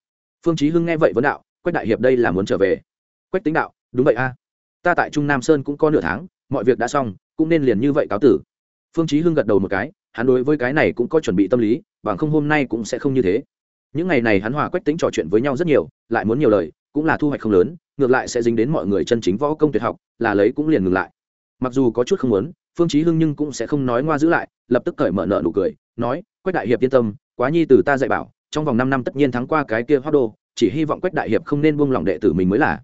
Phương chí hưng nghe vậy vấn đạo, quách đại hiệp đây là muốn trở về? Quách tính đạo, đúng vậy a. Ta tại trung nam sơn cũng có nửa tháng, mọi việc đã xong, cũng nên liền như vậy cáo tử. Phương chí hưng gật đầu một cái, hắn đối với cái này cũng có chuẩn bị tâm lý, bằng không hôm nay cũng sẽ không như thế. Những ngày này hắn hòa quách tính trò chuyện với nhau rất nhiều, lại muốn nhiều lời, cũng là thu hoạch không lớn, ngược lại sẽ dính đến mọi người chân chính võ công tuyệt học, là lấy cũng liền ngừng lại. Mặc dù có chút không muốn, phương chí hưng nhưng cũng sẽ không nói ngoa giữ lại, lập tức cởi mở nợ nụ cười nói, quách đại hiệp yên tâm, quá nhi từ ta dạy bảo, trong vòng năm năm tất nhiên thắng qua cái kia hoác đô, chỉ hy vọng quách đại hiệp không nên buông lòng đệ tử mình mới là.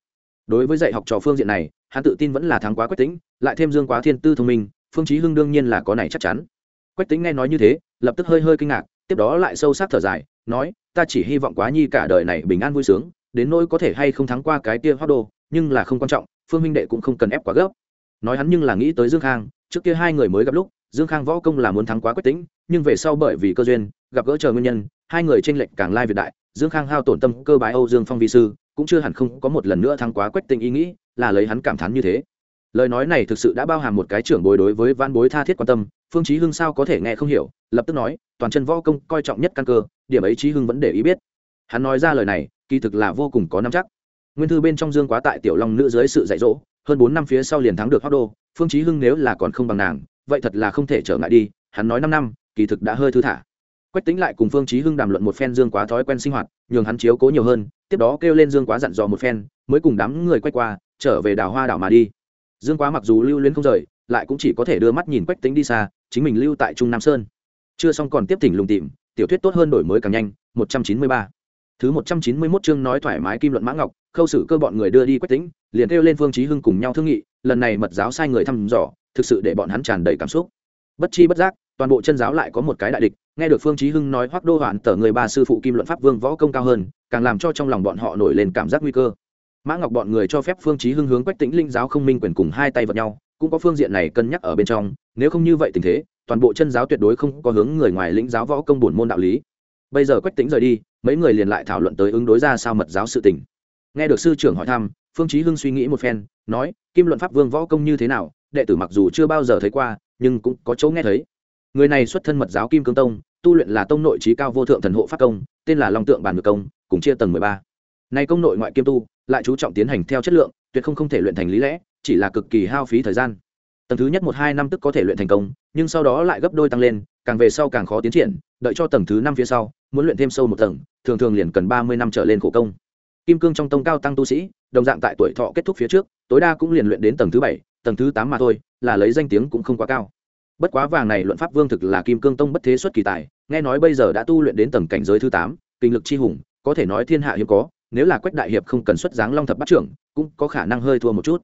Đối với dạy học trò phương diện này, hắn tự tin vẫn là thắng quá quách tính lại thêm dương quá thiên tư thông minh, phương chí hưng đương nhiên là có này chắc chắn. Quách tính nghe nói như thế, lập tức hơi hơi kinh ngạc, tiếp đó lại sâu sắc thở dài, nói, ta chỉ hy vọng quá nhi cả đời này bình an vui sướng, đến nỗi có thể hay không thắng qua cái kia hoác đô, nhưng là không quan trọng, phương minh đệ cũng không cần ép quá gấp. Nói hắn nhưng là nghĩ tới dương khang, trước kia hai người mới gặp lúc, dương khang võ công là muốn thắng quá quyết tính nhưng về sau bởi vì cơ duyên, gặp gỡ chờ nguyên nhân, hai người tranh lệch càng lai việt đại, dương khang hao tổn tâm cơ bái âu dương phong vi sư, cũng chưa hẳn không có một lần nữa thắng quá quách tinh ý nghĩ, là lấy hắn cảm thán như thế. Lời nói này thực sự đã bao hàm một cái trưởng bối đối với văn bối tha thiết quan tâm, phương chí hưng sao có thể nghe không hiểu, lập tức nói, toàn chân võ công coi trọng nhất căn cơ, điểm ấy chí hưng vẫn để ý biết. Hắn nói ra lời này, kỳ thực là vô cùng có nắm chắc. Nguyên thư bên trong dương quá tại tiểu long nữ dưới sự dạy dỗ, hơn bốn năm phía sau liền thắng được hoác đô, phương chí hưng nếu là còn không bằng nàng, vậy thật là không thể trở ngại đi, hắn nói năm năm kỳ thực đã hơi thư thả. Quách tính lại cùng phương chí hưng đàm luận một phen dương quá thói quen sinh hoạt, nhường hắn chiếu cố nhiều hơn, tiếp đó kêu lên dương quá dặn dò một phen, mới cùng đám người quay qua, trở về đảo hoa đảo mà đi. Dương quá mặc dù lưu luyến không rời, lại cũng chỉ có thể đưa mắt nhìn quách tính đi xa, chính mình lưu tại trung nam sơn. Chưa xong còn tiếp thỉnh lùng tìm, tiểu thuyết tốt hơn đổi mới càng nhanh 193 thứ 191 chương nói thoải mái kim luận mã ngọc, khâu xử cơ bọn người đưa đi quách tính liền kêu lên phương chí hưng cùng nhau thương nghị, lần này mật giáo sai người thăm dò, thực sự để bọn hắn tràn đầy cảm xúc. Bất chi bất giác toàn bộ chân giáo lại có một cái đại địch, nghe được phương chí hưng nói hoắc đô hoạn tở người ba sư phụ kim luận pháp vương võ công cao hơn, càng làm cho trong lòng bọn họ nổi lên cảm giác nguy cơ. Mã ngọc bọn người cho phép phương chí hưng hướng quách tĩnh linh giáo không minh quyền cùng hai tay vật nhau, cũng có phương diện này cân nhắc ở bên trong, nếu không như vậy tình thế, toàn bộ chân giáo tuyệt đối không có hướng người ngoài lĩnh giáo võ công bổn môn đạo lý. Bây giờ quách tĩnh rời đi, mấy người liền lại thảo luận tới ứng đối ra sao mật giáo sự tình. Nghe được sư trưởng hỏi thăm, phương chí hưng suy nghĩ một phen, nói, kim luận pháp vương võ công như thế nào? Đệ tử mặc dù chưa bao giờ thấy qua, nhưng cũng có chỗ nghe thấy người này xuất thân mật giáo kim cương tông, tu luyện là tông nội trí cao vô thượng thần hộ pháp công, tên là long tượng bản ngược công, cùng chia tầng mười ba. Nay công nội ngoại kiêm tu, lại chú trọng tiến hành theo chất lượng, tuyệt không không thể luyện thành lý lẽ, chỉ là cực kỳ hao phí thời gian. Tầng thứ nhất một hai năm tức có thể luyện thành công, nhưng sau đó lại gấp đôi tăng lên, càng về sau càng khó tiến triển, đợi cho tầng thứ năm phía sau, muốn luyện thêm sâu một tầng, thường thường liền cần ba mươi năm trở lên khổ công. Kim cương trong tông cao tăng tu sĩ, đồng dạng tại tuổi thọ kết thúc phía trước, tối đa cũng liền luyện đến tầng thứ bảy, tầng thứ tám mà thôi, là lấy danh tiếng cũng không quá cao bất quá vàng này luận pháp vương thực là kim cương tông bất thế xuất kỳ tài, nghe nói bây giờ đã tu luyện đến tầng cảnh giới thứ tám, kinh lực chi hùng, có thể nói thiên hạ hiếm có, nếu là quách đại hiệp không cần xuất dáng long thập bắt trưởng, cũng có khả năng hơi thua một chút.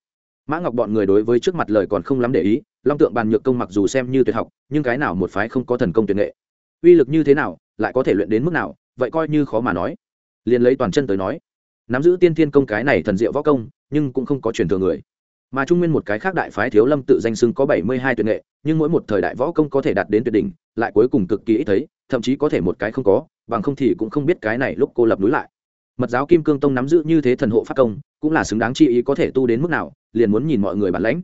Mã ngọc bọn người đối với trước mặt lời còn không lắm để ý, long tượng bàn nhược công mặc dù xem như tuyệt học, nhưng cái nào một phái không có thần công tuyệt nghệ. Uy lực như thế nào, lại có thể luyện đến mức nào, vậy coi như khó mà nói. Liền lấy toàn chân tới nói, nắm giữ tiên thiên công cái này thần diệu võ công, nhưng cũng không có truyền thừa người mà trung nguyên một cái khác đại phái thiếu lâm tự danh xưng có bảy mươi hai tuyệt nghệ, nhưng mỗi một thời đại võ công có thể đạt đến tuyệt đỉnh, lại cuối cùng cực kỳ ít thấy, thậm chí có thể một cái không có, bằng không thì cũng không biết cái này lúc cô lập núi lại. Mật giáo kim cương tông nắm giữ như thế thần hộ pháp công, cũng là xứng đáng chi ý có thể tu đến mức nào, liền muốn nhìn mọi người bản lãnh.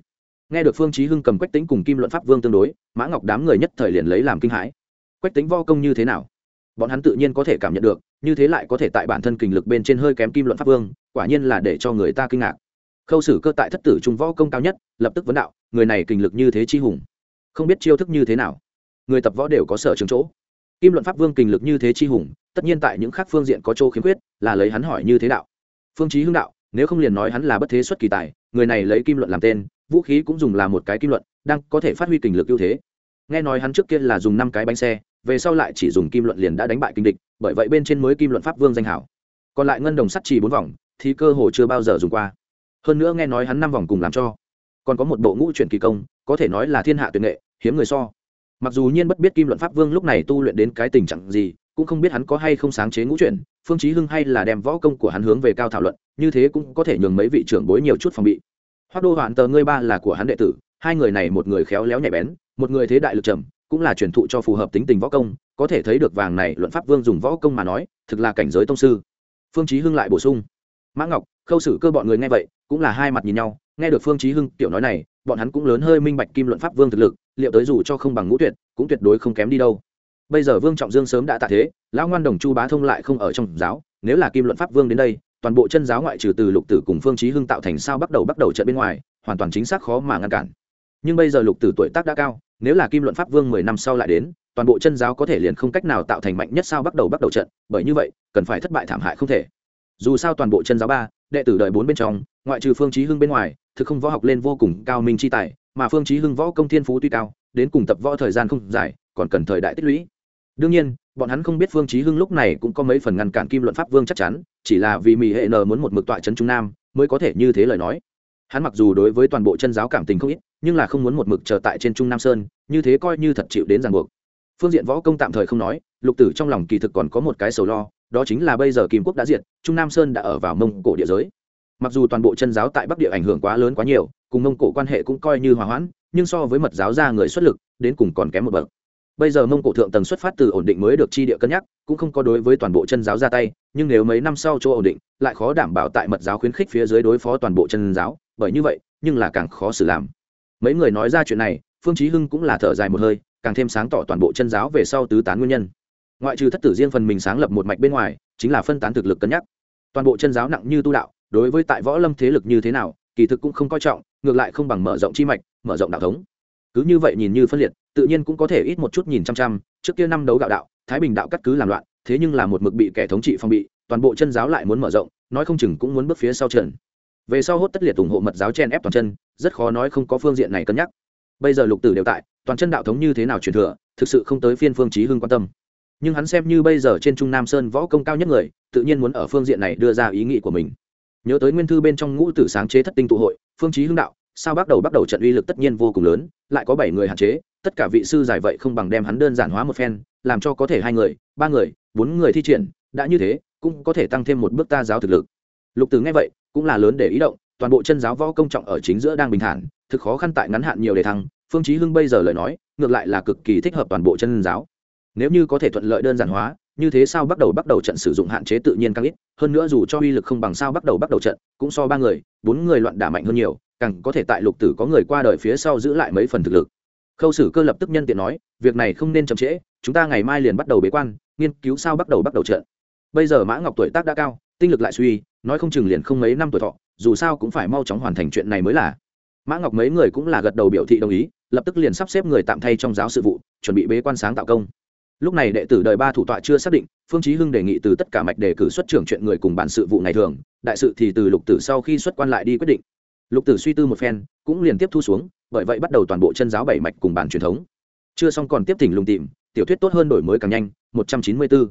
Nghe được phương chí hưng cầm quách tính cùng kim luận pháp vương tương đối, mã ngọc đám người nhất thời liền lấy làm kinh hãi. Quách tính võ công như thế nào? Bọn hắn tự nhiên có thể cảm nhận được, như thế lại có thể tại bản thân kình lực bên trên hơi kém kim luận pháp vương, quả nhiên là để cho người ta kinh ngạc khâu sử cơ tại thất tử trung võ công cao nhất, lập tức vấn đạo, người này kình lực như thế chi hùng, không biết chiêu thức như thế nào. Người tập võ đều có sở trường chỗ. Kim luận pháp vương kình lực như thế chi hùng, tất nhiên tại những khác phương diện có chỗ khiếm khuyết, là lấy hắn hỏi như thế đạo. Phương chí hưng đạo, nếu không liền nói hắn là bất thế xuất kỳ tài, người này lấy kim luận làm tên, vũ khí cũng dùng là một cái kim luận, đang có thể phát huy kình lực ưu thế. Nghe nói hắn trước kia là dùng năm cái bánh xe, về sau lại chỉ dùng kim luận liền đã đánh bại kinh địch, bởi vậy bên trên mới kim luận pháp vương danh hảo. Còn lại ngân đồng sắt trì bốn vòng, thì cơ hồ chưa bao giờ dùng qua hơn nữa nghe nói hắn năm vòng cùng làm cho. Còn có một bộ ngũ chuyển kỳ công, có thể nói là thiên hạ tuyệt nghệ, hiếm người so. Mặc dù nhiên bất biết kim luận pháp vương lúc này tu luyện đến cái tình trạng gì, cũng không biết hắn có hay không sáng chế ngũ chuyển, phương chí hưng hay là đem võ công của hắn hướng về cao thảo luận, như thế cũng có thể nhường mấy vị trưởng bối nhiều chút phòng bị. Hoắc đô hoạn tờ ngươi ba là của hắn đệ tử, hai người này một người khéo léo nhạy bén, một người thế đại lực trầm, cũng là truyền thụ cho phù hợp tính tình võ công, có thể thấy được vàng này luận pháp vương dùng võ công mà nói, thực là cảnh giới tông sư. Phương chí hưng lại bổ sung. Mã ngọc khâu xử cơ bọn người nghe vậy, cũng là hai mặt nhìn nhau, nghe được phương chí hưng tiểu nói này, bọn hắn cũng lớn hơi minh bạch kim luận pháp vương thực lực, liệu tới dù cho không bằng ngũ tuyệt, cũng tuyệt đối không kém đi đâu. Bây giờ vương trọng dương sớm đã tạ thế, lão ngoan đồng chu bá thông lại không ở trong giáo, nếu là kim luận pháp vương đến đây, toàn bộ chân giáo ngoại trừ từ lục tử cùng phương chí hưng tạo thành sao bắt đầu bắt đầu trận bên ngoài, hoàn toàn chính xác khó mà ngăn cản. Nhưng bây giờ lục tử tuổi tác đã cao, nếu là kim luận pháp vương mười năm sau lại đến, toàn bộ chân giáo có thể liền không cách nào tạo thành mạnh nhất sao bắt đầu bắt đầu trận, bởi như vậy, cần phải thất bại thảm hại không thể dù sao toàn bộ chân giáo ba, đệ tử đợi bốn bên trong, ngoại trừ phương chí hưng bên ngoài, thực không võ học lên vô cùng cao minh chi tài, mà phương chí hưng võ công thiên phú tuy cao, đến cùng tập võ thời gian không dài, còn cần thời đại tích lũy. Đương nhiên, bọn hắn không biết phương chí hưng lúc này cũng có mấy phần ngăn cản kim luận pháp vương chắc chắn, chỉ là vì mỹ hệ n muốn một mực tọa chấn trung nam, mới có thể như thế lời nói. Hắn mặc dù đối với toàn bộ chân giáo cảm tình không ít, nhưng là không muốn một mực chờ tại trên trung nam sơn, như thế coi như thật chịu đến ràng buộc. Phương diện võ công tạm thời không nói, lục tử trong lòng kỳ thực còn có một cái sầu lo đó chính là bây giờ kim quốc đã diệt, trung nam sơn đã ở vào mông cổ địa giới. Mặc dù toàn bộ chân giáo tại bắc địa ảnh hưởng quá lớn quá nhiều, cùng mông cổ quan hệ cũng coi như hòa hoãn, nhưng so với mật giáo ra người xuất lực, đến cùng còn kém một bậc. Bây giờ mông cổ thượng tầng xuất phát từ ổn định mới được chi địa cân nhắc, cũng không có đối với toàn bộ chân giáo ra tay, nhưng nếu mấy năm sau chỗ ổn định, lại khó đảm bảo tại mật giáo khuyến khích phía dưới đối phó toàn bộ chân giáo, bởi như vậy, nhưng là càng khó xử làm. Mấy người nói ra chuyện này, phương chí hưng cũng là thở dài một hơi, càng thêm sáng tỏ toàn bộ chân giáo về sau tứ tán nguyên nhân ngoại trừ thất tử riêng phần mình sáng lập một mạch bên ngoài, chính là phân tán thực lực cân nhắc. Toàn bộ chân giáo nặng như tu đạo, đối với tại võ lâm thế lực như thế nào, kỳ thực cũng không coi trọng, ngược lại không bằng mở rộng chi mạch, mở rộng đạo thống. Cứ như vậy nhìn như phân liệt, tự nhiên cũng có thể ít một chút nhìn chăm chăm, trước kia năm đấu gạo đạo, thái bình đạo cắt cứ làm loạn, thế nhưng là một mực bị kẻ thống trị phong bị, toàn bộ chân giáo lại muốn mở rộng, nói không chừng cũng muốn bước phía sau trần. Về sau hốt tất liệt ủng hộ mật giáo chen ép toàn chân, rất khó nói không có phương diện này cân nhắc. Bây giờ lục tử đều tại, toàn chân đạo thống như thế nào truyền thừa, thực sự không tới phiên phương chí hưng quan tâm nhưng hắn xem như bây giờ trên trung nam sơn võ công cao nhất người, tự nhiên muốn ở phương diện này đưa ra ý nghĩ của mình. Nhớ tới nguyên thư bên trong ngũ tử sáng chế thất tinh tụ hội, phương chí hưng đạo, sao bắt đầu bắt đầu trận uy lực tất nhiên vô cùng lớn, lại có bảy người hạn chế, tất cả vị sư giải vậy không bằng đem hắn đơn giản hóa một phen, làm cho có thể hai người, ba người, bốn người thi triển, đã như thế, cũng có thể tăng thêm một bước ta giáo thực lực. Lục tử nghe vậy, cũng là lớn để ý động, toàn bộ chân giáo võ công trọng ở chính giữa đang bình thản, thực khó khăn tại ngắn hạn nhiều đề thăng, phương chí hưng bây giờ lời nói, ngược lại là cực kỳ thích hợp toàn bộ chân giáo nếu như có thể thuận lợi đơn giản hóa, như thế sao bắt đầu bắt đầu trận sử dụng hạn chế tự nhiên càng ít, hơn nữa dù cho uy lực không bằng sao bắt đầu bắt đầu trận, cũng so ba người, bốn người loạn đả mạnh hơn nhiều, càng có thể tại lục tử có người qua đời phía sau giữ lại mấy phần thực lực. Khâu sử cơ lập tức nhân tiện nói, việc này không nên chậm trễ, chúng ta ngày mai liền bắt đầu bế quan, nghiên cứu sao bắt đầu bắt đầu trận. Bây giờ mã ngọc tuổi tác đã cao, tinh lực lại suy, nói không chừng liền không mấy năm tuổi thọ, dù sao cũng phải mau chóng hoàn thành chuyện này mới là. Mã ngọc mấy người cũng là gật đầu biểu thị đồng ý, lập tức liền sắp xếp người tạm thay trong giáo sự vụ, chuẩn bị bế quan sáng tạo công lúc này đệ tử đời ba thủ tọa chưa xác định, phương chí hưng đề nghị từ tất cả mạch đề cử xuất trưởng chuyện người cùng bản sự vụ này thường, đại sự thì từ lục tử sau khi xuất quan lại đi quyết định. Lục tử suy tư một phen, cũng liền tiếp thu xuống, bởi vậy bắt đầu toàn bộ chân giáo bảy mạch cùng bản truyền thống. Chưa xong còn tiếp thỉnh lùng tìm, tiểu thuyết tốt hơn đổi mới càng nhanh 194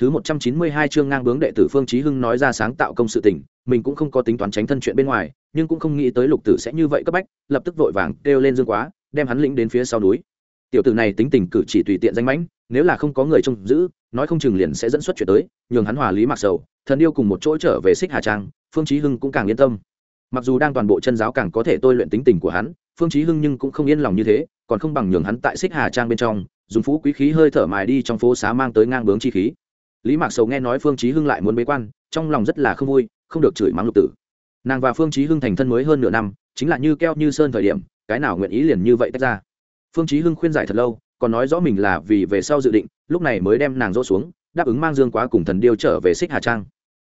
thứ 192 chương ngang bướng đệ tử phương chí hưng nói ra sáng tạo công sự tình, mình cũng không có tính toán tránh thân chuyện bên ngoài, nhưng cũng không nghĩ tới lục tử sẽ như vậy cấp bách, lập tức vội vàng kêu lên dương quá, đem hắn lĩnh đến phía sau núi. Tiểu tử này tính tình cử chỉ tùy tiện danh mãnh nếu là không có người trông giữ, nói không chừng liền sẽ dẫn xuất chuyện tới, nhường hắn hòa lý mặc sầu, thần yêu cùng một chỗ trở về xích hà trang, phương chí hưng cũng càng yên tâm. Mặc dù đang toàn bộ chân giáo càng có thể tôi luyện tính tình của hắn, phương chí hưng nhưng cũng không yên lòng như thế, còn không bằng nhường hắn tại xích hà trang bên trong, dùng phú quý khí hơi thở mài đi trong phố xá mang tới ngang bướng chi khí. Lý mạc sầu nghe nói phương chí hưng lại muốn bế quan, trong lòng rất là không vui, không được chửi mắng lục tử. Nàng và phương chí hưng thành thân mới hơn nửa năm, chính là như keo như sơn thời điểm, cái nào nguyện ý liền như vậy tách ra. Phương chí hưng khuyên giải thật lâu còn nói rõ mình là vì về sau dự định, lúc này mới đem nàng dỗ xuống, đáp ứng mang dương quá cùng thần điêu trở về xích hà trang.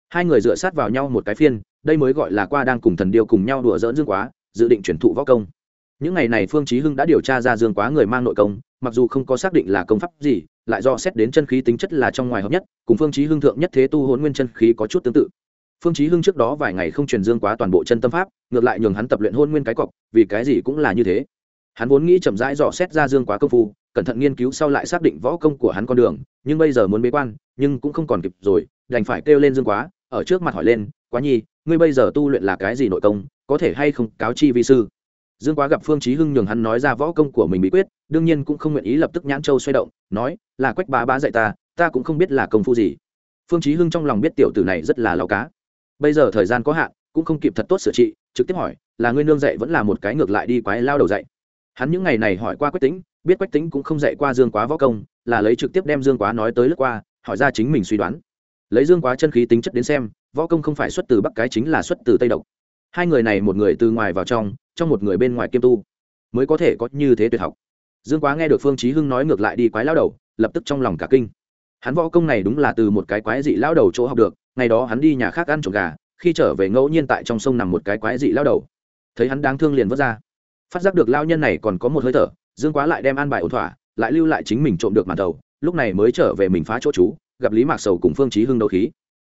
Hai người dựa sát vào nhau một cái phiên, đây mới gọi là qua đang cùng thần điêu cùng nhau đùa dỡn dương quá, dự định chuyển thụ võ công. Những ngày này phương chí hưng đã điều tra ra dương quá người mang nội công, mặc dù không có xác định là công pháp gì, lại do xét đến chân khí tính chất là trong ngoài hợp nhất, cùng phương chí hưng thượng nhất thế tu hồn nguyên chân khí có chút tương tự. Phương chí hưng trước đó vài ngày không truyền dương quá toàn bộ chân tâm pháp, ngược lại nhường hắn tập luyện hôn nguyên cái cọc, vì cái gì cũng là như thế. Hắn vốn nghĩ chậm rãi dò xét ra dương quá công phu cẩn thận nghiên cứu sau lại xác định võ công của hắn con đường, nhưng bây giờ muốn bế quan, nhưng cũng không còn kịp rồi, đành phải kêu lên dương quá, ở trước mặt hỏi lên, quá nhi, ngươi bây giờ tu luyện là cái gì nội công, có thể hay không cáo chi vi sư? Dương quá gặp phương chí hưng nhường hắn nói ra võ công của mình bí quyết, đương nhiên cũng không nguyện ý lập tức nhãn châu xoay động, nói, là quách bá bá dạy ta ta cũng không biết là công phu gì. Phương chí hưng trong lòng biết tiểu tử này rất là lão cá. Bây giờ thời gian có hạn, cũng không kịp thật tốt sửa trị, trực tiếp hỏi, là ngươi nương dạy vẫn là một cái ngược lại đi quái lao đầu dạy? Hắn những ngày này hỏi qua quyết tính biết quách tính cũng không dạy qua dương quá võ công, là lấy trực tiếp đem dương quá nói tới lướt qua, hỏi ra chính mình suy đoán. Lấy dương quá chân khí tính chất đến xem, võ công không phải xuất từ bắc cái chính là xuất từ tây độc. Hai người này một người từ ngoài vào trong trong một người bên ngoài kiêm tu, mới có thể có như thế tuyệt học. Dương quá nghe được phương chí hưng nói ngược lại đi quái lao đầu, lập tức trong lòng cả kinh. Hắn võ công này đúng là từ một cái quái dị lao đầu chỗ học được, ngày đó hắn đi nhà khác ăn trộm gà, khi trở về ngẫu nhiên tại trong sông nằm một cái quái dị lao đầu. Thấy hắn đáng thương liền vớt ra. Phát giác được lao nhân này còn có một hơi thở dương quá lại đem an bài ổn thỏa, lại lưu lại chính mình trộm được màn đầu, lúc này mới trở về mình phá chỗ chú gặp lý mạc sầu cùng phương chí hưng đấu khí.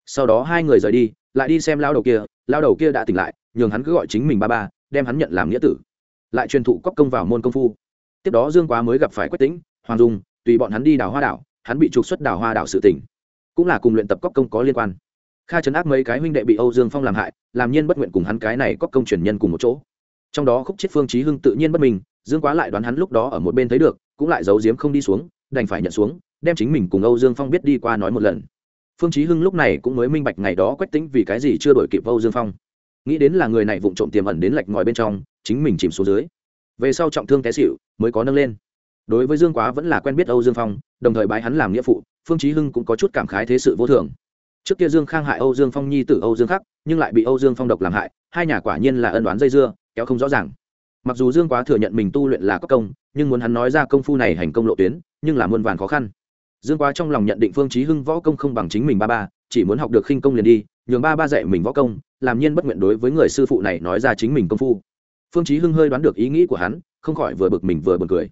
Sau đó hai người rời đi, lại đi xem lao đầu kia lao đầu kia đã tỉnh lại, nhường hắn cứ gọi chính mình ba ba, đem hắn nhận làm nghĩa tử. Lại truyền thụ cóc công vào môn công phu. Tiếp đó dương quá mới gặp phải quách tĩnh, hoàng dung, tùy bọn hắn đi đào hoa đảo, hắn bị trục xuất đào hoa đảo sự tỉnh. Cũng là cùng luyện tập cóc công có liên quan. Kha chấn áp mấy cái huynh đệ bị âu dương phong làm hại, làm nhiên bất nguyện cùng hắn cái này cóc công truyền nhân cùng một chỗ trong đó khúc chết phương chí hưng tự nhiên bất mình, dương quá lại đoán hắn lúc đó ở một bên thấy được, cũng lại giấu giếm không đi xuống, đành phải nhận xuống, đem chính mình cùng âu dương phong biết đi qua nói một lần. Phương chí hưng lúc này cũng mới minh bạch ngày đó quách tính vì cái gì chưa đổi kịp âu dương phong. Nghĩ đến là người này vụng trộm tiềm ẩn đến lạch ngòi bên trong, chính mình chìm xuống dưới. Về sau trọng thương té xỉu, mới có nâng lên. Đối với dương quá vẫn là quen biết âu dương phong, đồng thời bái hắn làm nghĩa phụ, phương chí hưng cũng có chút cảm khái thế sự vô thường trước kia dương khang hại âu dương phong nhi tử âu dương khắc, nhưng lại bị âu dương phong độc làm hại, hai nhà quả nhiên là ân đoán dây dưa, kéo không rõ ràng. Mặc dù dương quá thừa nhận mình tu luyện là có công, nhưng muốn hắn nói ra công phu này hành công lộ tuyến, nhưng là muôn vàn khó khăn. Dương quá trong lòng nhận định phương chí hưng võ công không bằng chính mình ba ba, chỉ muốn học được khinh công liền đi, nhường ba ba dạy mình võ công, làm nhiên bất nguyện đối với người sư phụ này nói ra chính mình công phu. Phương chí hưng hơi đoán được ý nghĩ của hắn, không khỏi vừa bực mình vừa buồn cười.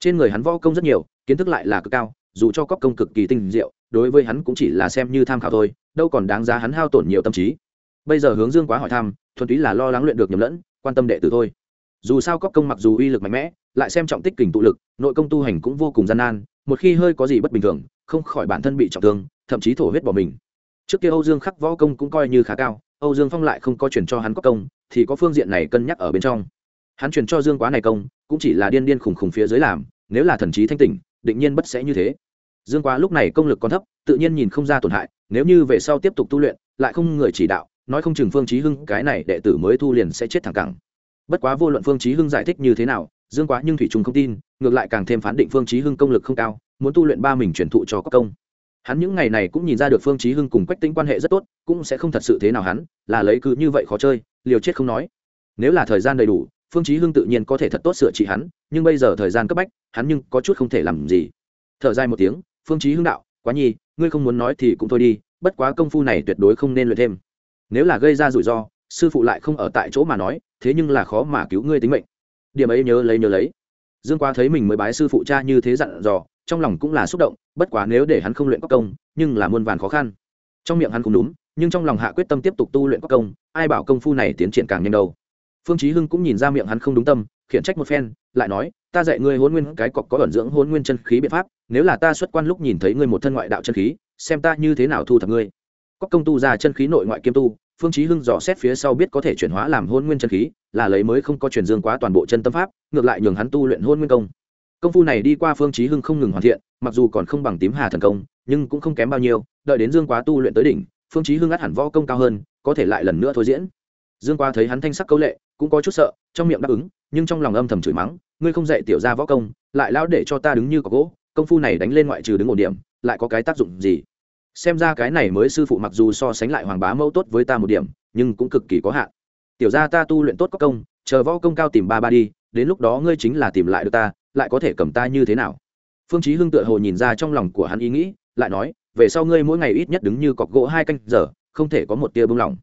Trên người hắn võ công rất nhiều, kiến thức lại là cực cao dù cho cóc công cực kỳ tinh diệu, đối với hắn cũng chỉ là xem như tham khảo thôi, đâu còn đáng giá hắn hao tổn nhiều tâm trí. Bây giờ hướng dương quá hỏi thăm, thuần túy là lo lắng luyện được nhầm lẫn, quan tâm đệ tử thôi. Dù sao cóc công mặc dù uy lực mạnh mẽ, lại xem trọng tích kình tụ lực, nội công tu hành cũng vô cùng gian nan, một khi hơi có gì bất bình thường, không khỏi bản thân bị trọng thương, thậm chí thổ huyết bỏ mình. Trước kia âu dương khắc võ công cũng coi như khá cao, âu dương phong lại không có chuyển cho hắn cóc công, thì có phương diện này cân nhắc ở bên trong. Hắn chuyển cho dương quá này công, cũng chỉ là điên điên khùng khùng phía dưới làm, nếu là thần trí thanh tỉnh, định nhiên bất sẽ như thế dương quá lúc này công lực còn thấp, tự nhiên nhìn không ra tổn hại, nếu như về sau tiếp tục tu luyện, lại không người chỉ đạo, nói không chừng phương chí hưng, cái này đệ tử mới thu liền sẽ chết thẳng cẳng. Bất quá vô luận phương chí hưng giải thích như thế nào, dương quá nhưng thủy trung không tin, ngược lại càng thêm phán định phương chí hưng công lực không cao, muốn tu luyện ba mình truyền thụ cho các công. Hắn những ngày này cũng nhìn ra được phương chí hưng cùng quách tĩnh quan hệ rất tốt, cũng sẽ không thật sự thế nào hắn, là lấy cứ như vậy khó chơi, liều chết không nói. Nếu là thời gian đầy đủ, phương chí hưng tự nhiên có thể thật tốt sửa trị hắn, nhưng bây giờ thời gian cấp bách, hắn nhưng có chút không thể làm gì. Thở dài một tiếng phương chí hưng đạo, quá nhi, ngươi không muốn nói thì cũng thôi đi, bất quá công phu này tuyệt đối không nên luyện thêm. Nếu là gây ra rủi ro, sư phụ lại không ở tại chỗ mà nói, thế nhưng là khó mà cứu ngươi tính mệnh. Điểm ấy nhớ lấy nhớ lấy. Dương quá thấy mình mới bái sư phụ cha như thế dặn dò, trong lòng cũng là xúc động, bất quá nếu để hắn không luyện quốc công, nhưng là muôn vàn khó khăn. Trong miệng hắn cũng đúng, nhưng trong lòng hạ quyết tâm tiếp tục tu luyện quốc công, ai bảo công phu này tiến triển càng nhanh đâu. Phương chí hưng cũng nhìn ra miệng hắn không đúng tâm khiển trách một phen, lại nói, ta dạy ngươi hôn nguyên cái cọc có ẩn dưỡng hôn nguyên chân khí biện pháp, nếu là ta xuất quan lúc nhìn thấy ngươi một thân ngoại đạo chân khí, xem ta như thế nào thu thập ngươi. Có công tu ra chân khí nội ngoại kiêm tu, phương chí hưng dò xét phía sau biết có thể chuyển hóa làm hôn nguyên chân khí, là lấy mới không có chuyển dương quá toàn bộ chân tâm pháp, ngược lại nhường hắn tu luyện hôn nguyên công. Công phu này đi qua phương chí hưng không ngừng hoàn thiện, mặc dù còn không bằng tím hà thần công, nhưng cũng không kém bao nhiêu, đợi đến dương quá tu luyện tới đỉnh, phương chí hưng ắt hẳn võ công cao hơn, có thể lại lần nữa thôi diễn. Dương quá thấy hắn thanh sắc câu lệ, cũng có chút sợ trong miệng đáp ứng, nhưng trong lòng âm thầm chửi mắng, ngươi không dạy tiểu gia võ công, lại lão để cho ta đứng như có gỗ, công phu này đánh lên ngoại trừ đứng ổn điểm, lại có cái tác dụng gì? Xem ra cái này mới sư phụ mặc dù so sánh lại hoàng bá mẫu tốt với ta một điểm, nhưng cũng cực kỳ có hạn. Tiểu gia ta tu luyện tốt có công, chờ võ công cao tìm ba ba đi, đến lúc đó ngươi chính là tìm lại được ta, lại có thể cầm ta như thế nào? Phương chí hưng tựa hồ nhìn ra trong lòng của hắn ý nghĩ, lại nói, về sau ngươi mỗi ngày ít nhất đứng như cọc gỗ hai canh giờ, không thể có một tia bưng lòng.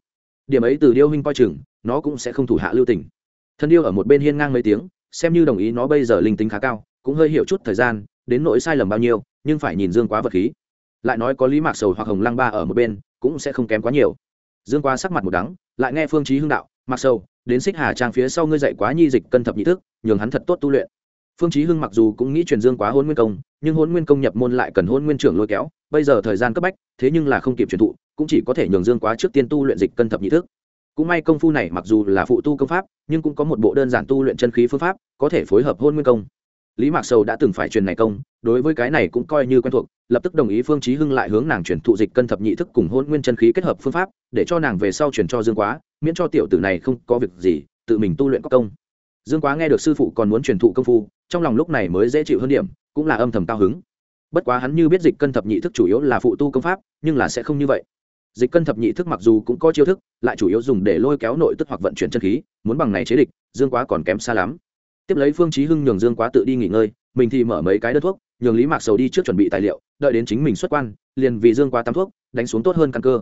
Điểm ấy từ điêu huynh coi chừng, nó cũng sẽ không thủ hạ lưu tình thân yêu ở một bên hiên ngang mấy tiếng, xem như đồng ý nó bây giờ linh tính khá cao, cũng hơi hiểu chút thời gian, đến nỗi sai lầm bao nhiêu, nhưng phải nhìn dương quá vật khí. Lại nói có lý mạc sầu hoặc hồng lăng ba ở một bên, cũng sẽ không kém quá nhiều. Dương quá sắc mặt một đắng, lại nghe phương chí hưng đạo Mặc sầu, đến xích hà trang phía sau ngươi dạy quá nhi dịch cân thập nhị thức, nhường hắn thật tốt tu luyện. Phương chí hưng mặc dù cũng nghĩ truyền dương quá hôn nguyên công, nhưng hôn nguyên công nhập môn lại cần hôn nguyên trưởng lôi kéo, bây giờ thời gian cấp bách, thế nhưng là không kịp truyền thụ, cũng chỉ có thể nhường dương quá trước tiên tu luyện dịch cân thập nhị thức cũng may công phu này mặc dù là phụ tu công pháp, nhưng cũng có một bộ đơn giản tu luyện chân khí phương pháp, có thể phối hợp hôn nguyên công. Lý mạc sầu đã từng phải truyền này công, đối với cái này cũng coi như quen thuộc, lập tức đồng ý phương chí hưng lại hướng nàng truyền thụ dịch cân thập nhị thức cùng hôn nguyên chân khí kết hợp phương pháp, để cho nàng về sau truyền cho dương quá, miễn cho tiểu tử này không có việc gì, tự mình tu luyện có công. Dương quá nghe được sư phụ còn muốn truyền thụ công phu, trong lòng lúc này mới dễ chịu hơn điểm, cũng là âm thầm cao hứng. Bất quá hắn như biết dịch cân thập nhị thức chủ yếu là phụ tu công pháp, nhưng là sẽ không như vậy dịch cân thập nhị thức mặc dù cũng có chiêu thức, lại chủ yếu dùng để lôi kéo nội tức hoặc vận chuyển chân khí, muốn bằng này chế địch, dương quá còn kém xa lắm. Tiếp lấy phương chí hưng nhường dương quá tự đi nghỉ ngơi, mình thì mở mấy cái đơn thuốc, nhường lý mạc sầu đi trước chuẩn bị tài liệu, đợi đến chính mình xuất quan, liền vì dương quá tắm thuốc, đánh xuống tốt hơn căn cơ.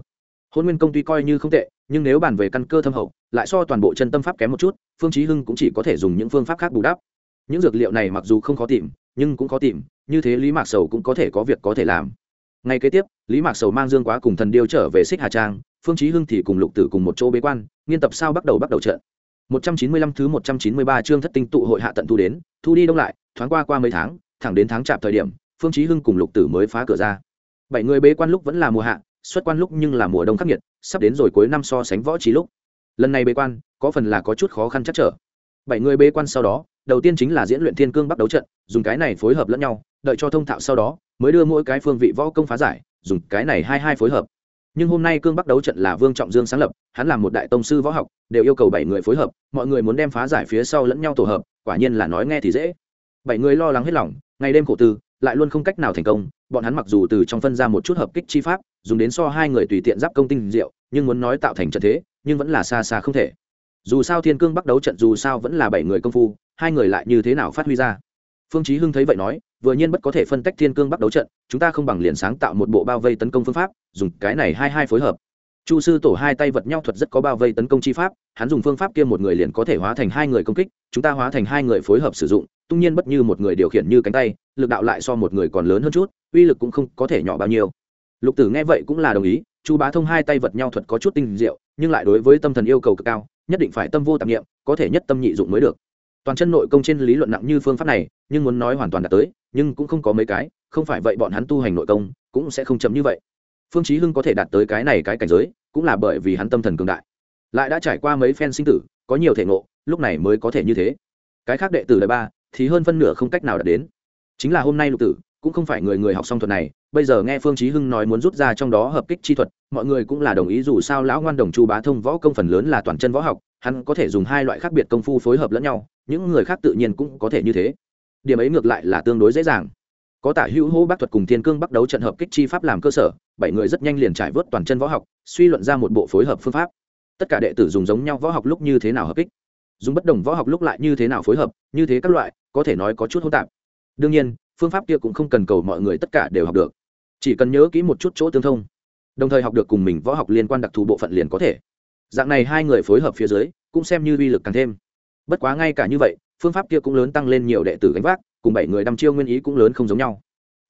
Hôn nguyên công tuy coi như không tệ, nhưng nếu bàn về căn cơ thâm hậu, lại so toàn bộ chân tâm pháp kém một chút, phương chí hưng cũng chỉ có thể dùng những phương pháp khác bù đắp. Những dược liệu này mặc dù không khó tìm, nhưng cũng khó tìm, như thế lý mạc sầu cũng có thể có việc có thể làm ngày kế tiếp, lý mạc sầu mang dương quá cùng thần điêu trở về xích hà trang, phương chí hưng thì cùng lục tử cùng một chỗ bế quan, nghiên tập sao bắt đầu bắt đầu trận. 195 thứ 193 chương thất tinh tụ hội hạ tận thu đến, thu đi đông lại, thoáng qua qua mấy tháng, thẳng đến tháng chạp thời điểm, phương chí hưng cùng lục tử mới phá cửa ra. Bảy người bế quan lúc vẫn là mùa hạ, xuất quan lúc nhưng là mùa đông khắc nghiệt, sắp đến rồi cuối năm so sánh võ trí lúc. Lần này bế quan, có phần là có chút khó khăn chắc trở. Bảy người bế quan sau đó, đầu tiên chính là diễn luyện thiên cương bắt đấu trận, dùng cái này phối hợp lẫn nhau đợi cho thông thạo sau đó, mới đưa mỗi cái phương vị võ công phá giải, dùng cái này hai hai phối hợp. Nhưng hôm nay cương bắc đấu trận là vương trọng dương sáng lập, hắn là một đại tông sư võ học, đều yêu cầu bảy người phối hợp, mọi người muốn đem phá giải phía sau lẫn nhau tổ hợp, quả nhiên là nói nghe thì dễ. Bảy người lo lắng hết lòng, ngày đêm khổ tư, lại luôn không cách nào thành công, bọn hắn mặc dù từ trong phân ra một chút hợp kích chi pháp, dùng đến so hai người tùy tiện giáp công tinh diệu, nhưng muốn nói tạo thành trận thế, nhưng vẫn là xa xa không thể. Dù sao thiên cương bắc đấu trận dù sao vẫn là bảy người công phu, hai người lại như thế nào phát huy ra? Phương chí hưng thấy vậy nói vừa nhiên bất có thể phân tách thiên cương bắc đấu trận, chúng ta không bằng liền sáng tạo một bộ bao vây tấn công phương pháp, dùng cái này hai hai phối hợp. Chu sư tổ hai tay vật nhau thuật rất có bao vây tấn công chi pháp, hắn dùng phương pháp kia một người liền có thể hóa thành hai người công kích, chúng ta hóa thành hai người phối hợp sử dụng, tung nhiên bất như một người điều khiển như cánh tay, lực đạo lại so một người còn lớn hơn chút, uy lực cũng không có thể nhỏ bao nhiêu. Lục tử nghe vậy cũng là đồng ý, chu bá thông hai tay vật nhau thuật có chút tinh diệu, nhưng lại đối với tâm thần yêu cầu cực cao, nhất định phải tâm vô tạp nghiệm có thể nhất tâm nhị dụng mới được toàn chân nội công trên lý luận nặng như phương pháp này, nhưng muốn nói hoàn toàn đạt tới, nhưng cũng không có mấy cái, không phải vậy bọn hắn tu hành nội công, cũng sẽ không chấm như vậy. Phương chí hưng có thể đạt tới cái này cái cảnh giới, cũng là bởi vì hắn tâm thần cường đại. Lại đã trải qua mấy phen sinh tử, có nhiều thể ngộ, lúc này mới có thể như thế. Cái khác đệ tử đời ba, thì hơn phân nửa không cách nào đạt đến. Chính là hôm nay lục tử, cũng không phải người người học xong thuật này bây giờ nghe phương chí hưng nói muốn rút ra trong đó hợp kích chi thuật, mọi người cũng là đồng ý dù sao lão ngoan đồng chu bá thông võ công phần lớn là toàn chân võ học, hắn có thể dùng hai loại khác biệt công phu phối hợp lẫn nhau, những người khác tự nhiên cũng có thể như thế. Điểm ấy ngược lại là tương đối dễ dàng. Có tả hữu hô bác thuật cùng thiên cương bắt đấu trận hợp kích chi pháp làm cơ sở, bảy người rất nhanh liền trải vớt toàn chân võ học, suy luận ra một bộ phối hợp phương pháp. Tất cả đệ tử dùng giống nhau võ học lúc như thế nào hợp kích, dùng bất đồng võ học lúc lại như thế nào phối hợp, như thế các loại, có thể nói có chút hỗn tạp. Đương nhiên, phương pháp kia cũng không cần cầu mọi người tất cả đều học được chỉ cần nhớ kỹ một chút chỗ tương thông, đồng thời học được cùng mình võ học liên quan đặc thù bộ phận liền có thể. Dạng này hai người phối hợp phía dưới, cũng xem như uy lực càng thêm. Bất quá ngay cả như vậy, phương pháp kia cũng lớn tăng lên nhiều đệ tử gánh vác, cùng bảy người đăm chiêu nguyên ý cũng lớn không giống nhau.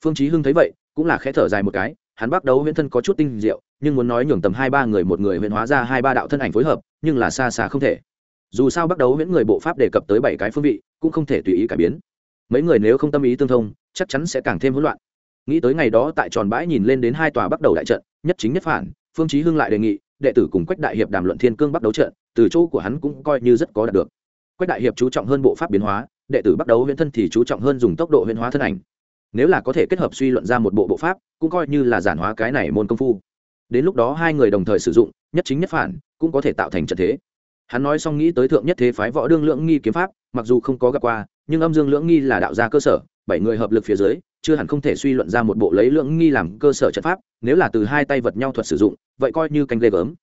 Phương chí hưng thấy vậy, cũng là khẽ thở dài một cái, hắn bắt đầu huyễn thân có chút tinh diệu, nhưng muốn nói nhường tầm hai ba người một người huyễn hóa ra hai ba đạo thân ảnh phối hợp, nhưng là xa xa không thể. Dù sao bắt đầu huyễn người bộ pháp đề cập tới bảy cái phương vị, cũng không thể tùy ý cải biến. Mấy người nếu không tâm ý tương thông, chắc chắn sẽ càng thêm hỗn loạn nghĩ tới ngày đó tại tròn bãi nhìn lên đến hai tòa bắt đầu đại trận, nhất chính nhất phản, phương chí hưng lại đề nghị, đệ tử cùng quách đại hiệp đàm luận thiên cương bắt đấu trận, từ chỗ của hắn cũng coi như rất có đạt được. Quách đại hiệp chú trọng hơn bộ pháp biến hóa, đệ tử bắt đầu huyễn thân thì chú trọng hơn dùng tốc độ huyễn hóa thân ảnh. Nếu là có thể kết hợp suy luận ra một bộ bộ pháp, cũng coi như là giản hóa cái này môn công phu. Đến lúc đó hai người đồng thời sử dụng, nhất chính nhất phản, cũng có thể tạo thành trận thế. Hắn nói xong nghĩ tới thượng nhất thế phái võ đương lưỡng nghi kiếm pháp, mặc dù không có gặp qua, nhưng âm dương lưỡng nghi là đạo gia cơ sở, bảy người hợp lực phía dưới chưa hẳn không thể suy luận ra một bộ lấy lượng nghi làm cơ sở trận pháp, nếu là từ hai tay vật nhau thuật sử dụng, vậy coi như canh ghê gớm.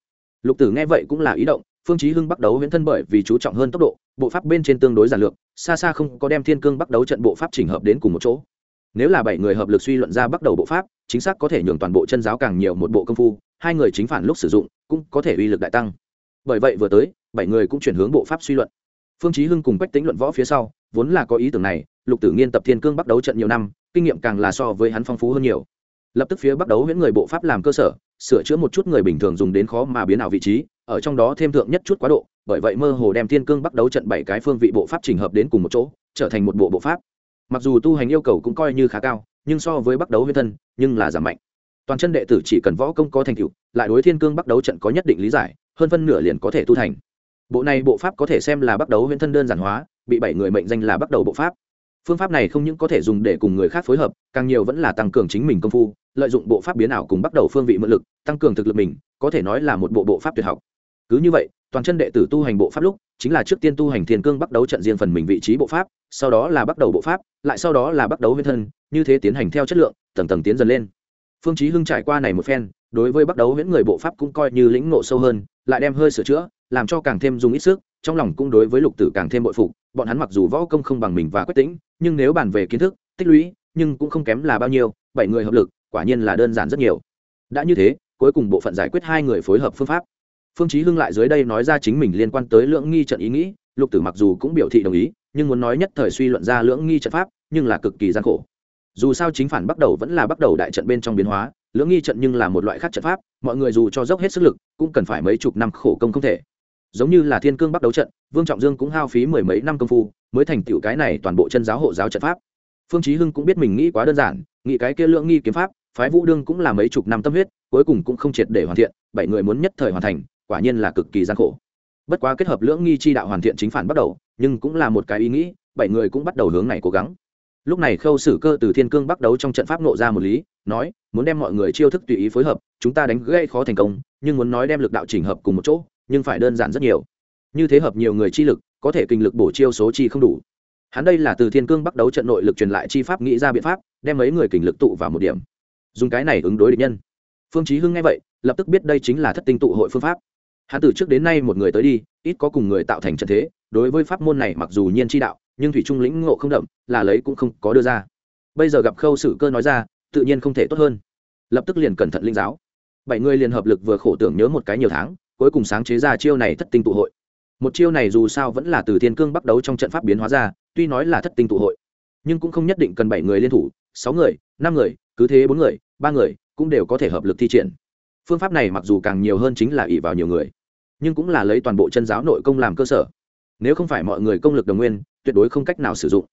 Lục tử nghe vậy cũng là ý động, phương chí hưng bắt đấu huyễn thân bởi vì chú trọng hơn tốc độ, bộ pháp bên trên tương đối giản lược, xa xa không có đem thiên cương bắt đấu trận bộ pháp chỉnh hợp đến cùng một chỗ. Nếu là bảy người hợp lực suy luận ra bắt đầu bộ pháp, chính xác có thể nhường toàn bộ chân giáo càng nhiều một bộ công phu, hai người chính phản lúc sử dụng, cũng có thể uy lực đại tăng. Bởi vậy vừa tới, bảy người cũng chuyển hướng bộ pháp suy luận. Phương chí hưng cùng quách tính luận võ phía sau, vốn là có ý tưởng này, lục tử nghiên tập thiên cương bắt đấu trận nhiều năm kinh nghiệm càng là so với hắn phong phú hơn nhiều. Lập tức phía bắt đấu huyễn người bộ pháp làm cơ sở, sửa chữa một chút người bình thường dùng đến khó mà biến ảo vị trí, ở trong đó thêm thượng nhất chút quá độ, bởi vậy mơ hồ đem thiên cương bắt đấu trận bảy cái phương vị bộ pháp chỉnh hợp đến cùng một chỗ, trở thành một bộ bộ pháp. Mặc dù tu hành yêu cầu cũng coi như khá cao, nhưng so với bắt đấu huyễn thân, nhưng là giảm mạnh. Toàn chân đệ tử chỉ cần võ công có thành tựu, lại đối thiên cương bắt đấu trận có nhất định lý giải, hơn phân nửa liền có thể tu thành. Bộ này bộ pháp có thể xem là bắt đầu huyễn thân đơn giản hóa, bị bảy người mệnh danh là bắt đầu bộ pháp phương pháp này không những có thể dùng để cùng người khác phối hợp, càng nhiều vẫn là tăng cường chính mình công phu, lợi dụng bộ pháp biến ảo cùng bắt đầu phương vị mượn lực, tăng cường thực lực mình, có thể nói là một bộ bộ pháp tuyệt học. Cứ như vậy, toàn chân đệ tử tu hành bộ pháp lúc, chính là trước tiên tu hành thiên cương bắt đầu trận riêng phần mình vị trí bộ pháp, sau đó là bắt đầu bộ pháp, lại sau đó là bắt đầu huyên thân, như thế tiến hành theo chất lượng, tầng tầng tiến dần lên. Phương chí hưng trải qua này một phen, đối với bắt đầu huyễn người bộ pháp cũng coi như lĩnh ngộ sâu hơn, lại đem hơi sửa chữa, làm cho càng thêm dùng ít sức, trong lòng cũng đối với lục tử càng thêm bội phục bọn hắn mặc dù võ công không bằng mình và quyết tĩnh, nhưng nếu bàn về kiến thức, tích lũy, nhưng cũng không kém là bao nhiêu, bảy người hợp lực, quả nhiên là đơn giản rất nhiều. Đã như thế, cuối cùng bộ phận giải quyết hai người phối hợp phương pháp. Phương chí hưng lại dưới đây nói ra chính mình liên quan tới lượng nghi trận ý nghĩ, lục tử mặc dù cũng biểu thị đồng ý, nhưng muốn nói nhất thời suy luận ra lưỡng nghi trận pháp, nhưng là cực kỳ gian khổ. Dù sao chính phản bắt đầu vẫn là bắt đầu đại trận bên trong biến hóa, lưỡng nghi trận nhưng là một loại khác trận pháp, mọi người dù cho dốc hết sức lực, cũng cần phải mấy chục năm khổ công không thể giống như là thiên cương bắt đấu trận, vương trọng dương cũng hao phí mười mấy năm công phu, mới thành tựu cái này toàn bộ chân giáo hộ giáo trận pháp. Phương chí hưng cũng biết mình nghĩ quá đơn giản, nghĩ cái kia lưỡng nghi kiếm pháp, phái vũ đương cũng là mấy chục năm tâm huyết, cuối cùng cũng không triệt để hoàn thiện, bảy người muốn nhất thời hoàn thành, quả nhiên là cực kỳ gian khổ. Bất quá kết hợp lưỡng nghi chi đạo hoàn thiện chính phản bắt đầu, nhưng cũng là một cái ý nghĩ, bảy người cũng bắt đầu hướng này cố gắng. Lúc này khâu sử cơ từ thiên cương bắt đấu trong trận pháp nộ ra một lý, nói, muốn đem mọi người chiêu thức tùy ý phối hợp, chúng ta đánh gây khó thành công, nhưng muốn nói đem lực đạo chỉnh hợp cùng một chỗ nhưng phải đơn giản rất nhiều. Như thế hợp nhiều người chi lực, có thể kinh lực bổ chiêu số chi không đủ. Hắn đây là từ thiên cương bắt đấu trận nội lực truyền lại chi pháp nghĩ ra biện pháp, đem mấy người kinh lực tụ vào một điểm. Dùng cái này ứng đối địch nhân. Phương chí hưng nghe vậy, lập tức biết đây chính là thất tinh tụ hội phương pháp. Hắn từ trước đến nay một người tới đi, ít có cùng người tạo thành trận thế, đối với pháp môn này mặc dù nhiên chi đạo, nhưng thủy trung lĩnh ngộ không đậm, là lấy cũng không có đưa ra. Bây giờ gặp khâu sử cơ nói ra, tự nhiên không thể tốt hơn. Lập tức liền cẩn thận linh giáo. Bảy người liền hợp lực vừa khổ tưởng nhớ một cái nhiều tháng cuối cùng sáng chế ra chiêu này thất tinh tụ hội. Một chiêu này dù sao vẫn là từ thiên cương bắt đấu trong trận pháp biến hóa ra, tuy nói là thất tinh tụ hội, nhưng cũng không nhất định cần bảy người liên thủ, sáu người, năm người, cứ thế bốn người, ba người cũng đều có thể hợp lực thi triển. Phương pháp này mặc dù càng nhiều hơn chính là ỷ vào nhiều người, nhưng cũng là lấy toàn bộ chân giáo nội công làm cơ sở. Nếu không phải mọi người công lực đồng nguyên, tuyệt đối không cách nào sử dụng.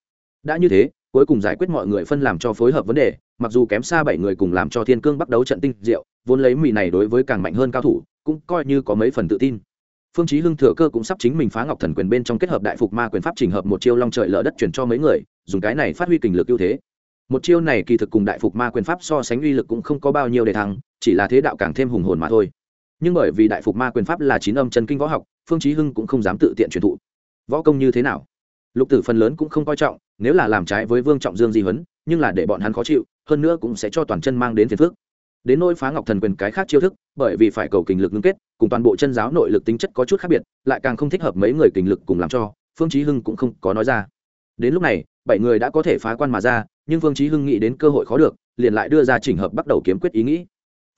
Đã như thế, cuối cùng giải quyết mọi người phân làm cho phối hợp vấn đề, mặc dù kém xa bảy người cùng làm cho thiên cương bắt đấu trận tinh diệu, vốn lấy mì này đối với càng mạnh hơn cao thủ cũng coi như có mấy phần tự tin. Phương chí hưng thừa cơ cũng sắp chính mình phá ngọc thần quyền bên trong kết hợp đại phục ma quyền pháp trình hợp một chiêu long trời lở đất truyền cho mấy người, dùng cái này phát huy kình lực ưu thế. Một chiêu này kỳ thực cùng đại phục ma quyền pháp so sánh uy lực cũng không có bao nhiêu để thắng, chỉ là thế đạo càng thêm hùng hồn mà thôi. Nhưng bởi vì đại phục ma quyền pháp là chín âm chân kinh võ học, phương chí hưng cũng không dám tự tiện truyền thụ. Võ công như thế nào? Lục tử phần lớn cũng không coi trọng, nếu là làm trái với vương trọng dương di huấn, nhưng là để bọn hắn khó chịu, hơn nữa cũng sẽ cho toàn chân mang đến phiền phức đến nỗi phá ngọc thần quyền cái khác chiêu thức, bởi vì phải cầu kình lực ngưng kết, cùng toàn bộ chân giáo nội lực tính chất có chút khác biệt, lại càng không thích hợp mấy người kình lực cùng làm cho, phương chí hưng cũng không có nói ra. Đến lúc này, bảy người đã có thể phá quan mà ra, nhưng phương chí hưng nghĩ đến cơ hội khó được, liền lại đưa ra chỉnh hợp bắt đầu kiếm quyết ý nghĩ.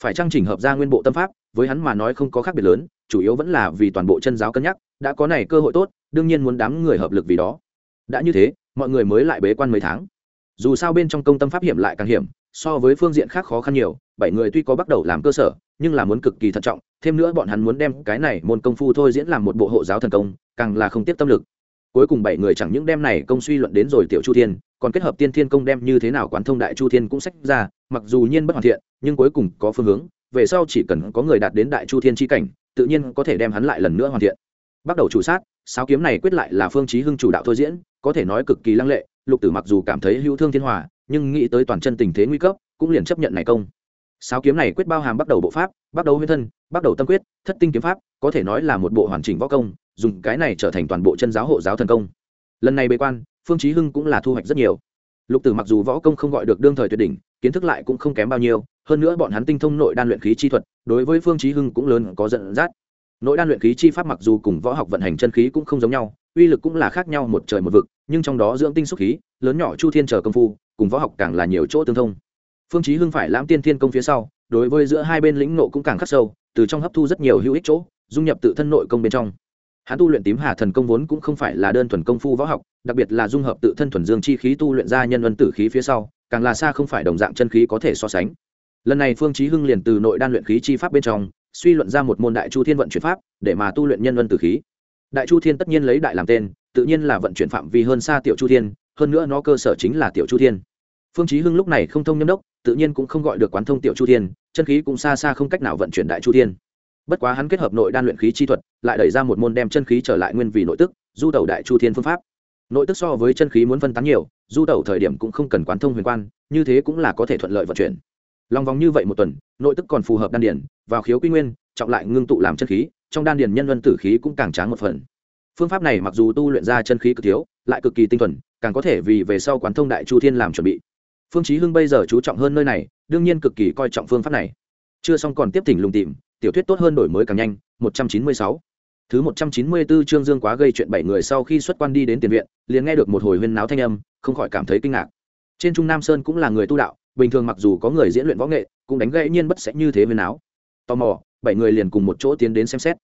Phải trang chỉnh hợp ra nguyên bộ tâm pháp, với hắn mà nói không có khác biệt lớn, chủ yếu vẫn là vì toàn bộ chân giáo cân nhắc, đã có này cơ hội tốt, đương nhiên muốn đám người hợp lực vì đó. Đã như thế, mọi người mới lại bế quan mấy tháng. Dù sao bên trong công tâm pháp hiểm lại càng hiểm, so với phương diện khác khó khăn nhiều bảy người tuy có bắt đầu làm cơ sở, nhưng là muốn cực kỳ thận trọng, thêm nữa bọn hắn muốn đem cái này môn công phu thôi diễn làm một bộ hộ giáo thần công, càng là không tiếp tâm lực. Cuối cùng bảy người chẳng những đem này công suy luận đến rồi tiểu chu thiên, còn kết hợp tiên thiên công đem như thế nào quán thông đại chu thiên cũng sách ra, mặc dù nhiên bất hoàn thiện, nhưng cuối cùng có phương hướng, về sau chỉ cần có người đạt đến đại chu thiên tri cảnh, tự nhiên có thể đem hắn lại lần nữa hoàn thiện. Bắt đầu chủ sát, sáu kiếm này quyết lại là phương chí hưng chủ đạo thôi diễn, có thể nói cực kỳ lăng lệ, lục tử mặc dù cảm thấy hữu thương thiên hòa, nhưng nghĩ tới toàn chân tình thế nguy cấp, cũng liền chấp nhận này công sáu kiếm này quyết bao hàm bắt đầu bộ pháp, bắt đầu huyết thân, bắt đầu tâm quyết, thất tinh kiếm pháp, có thể nói là một bộ hoàn chỉnh võ công, dùng cái này trở thành toàn bộ chân giáo hộ giáo thần công. Lần này bế quan, phương chí hưng cũng là thu hoạch rất nhiều. Lục tử mặc dù võ công không gọi được đương thời tuyệt đỉnh, kiến thức lại cũng không kém bao nhiêu, hơn nữa bọn hắn tinh thông nội đan luyện khí chi thuật, đối với phương chí hưng cũng lớn có dẫn dắt. Nội đan luyện khí chi pháp mặc dù cùng võ học vận hành chân khí cũng không giống nhau, uy lực cũng là khác nhau một trời một vực, nhưng trong đó dưỡng tinh xúc khí, lớn nhỏ chu thiên chờ công phu, cùng võ học càng là nhiều chỗ tương thông phương chí hưng phải lãm tiên thiên công phía sau, đối với giữa hai bên lĩnh nộ cũng càng khắc sâu, từ trong hấp thu rất nhiều hữu ích chỗ, dung nhập tự thân nội công bên trong. Hắn tu luyện tím hà thần công vốn cũng không phải là đơn thuần công phu võ học, đặc biệt là dung hợp tự thân thuần dương chi khí tu luyện ra nhân vân tử khí phía sau, càng là xa không phải đồng dạng chân khí có thể so sánh. Lần này phương chí hưng liền từ nội đan luyện khí chi pháp bên trong, suy luận ra một môn đại chu thiên vận chuyển pháp, để mà tu luyện nhân vân tử khí. Đại chu thiên tất nhiên lấy đại làm tên, tự nhiên là vận chuyển phạm vi hơn xa tiểu chu thiên, hơn nữa nó cơ sở chính là tiểu chu thiên. Phương chí hưng lúc này không thông nhâm đốc tự nhiên cũng không gọi được quán thông tiểu chu thiên, chân khí cũng xa xa không cách nào vận chuyển đại chu thiên. Bất quá hắn kết hợp nội đan luyện khí chi thuật, lại đẩy ra một môn đem chân khí trở lại nguyên vì nội tức, du tẩu đại chu thiên phương pháp. Nội tức so với chân khí muốn phân tán nhiều, du tẩu thời điểm cũng không cần quán thông huyền quan, như thế cũng là có thể thuận lợi vận chuyển. Lòng vòng như vậy một tuần, nội tức còn phù hợp đan điển, vào khiếu quy nguyên, trọng lại ngưng tụ làm chân khí, trong đan điển nhân luân tử khí cũng càng tráng một phần. Phương pháp này mặc dù tu luyện ra chân khí cực thiếu, lại cực kỳ tinh thuần, càng có thể vì về sau quán thông đại chu thiên làm chuẩn bị phương chí hưng bây giờ chú trọng hơn nơi này, đương nhiên cực kỳ coi trọng phương pháp này. Chưa xong còn tiếp thỉnh lùng tìm, tiểu thuyết tốt hơn đổi mới càng nhanh 196 thứ 194 chương dương quá gây chuyện bảy người sau khi xuất quan đi đến tiền viện, liền nghe được một hồi huyên náo thanh âm, không khỏi cảm thấy kinh ngạc. Trên trung nam sơn cũng là người tu đạo, bình thường mặc dù có người diễn luyện võ nghệ, cũng đánh gãy nhiên bất sẽ như thế huyên náo. Tò mò, bảy người liền cùng một chỗ tiến đến xem xét.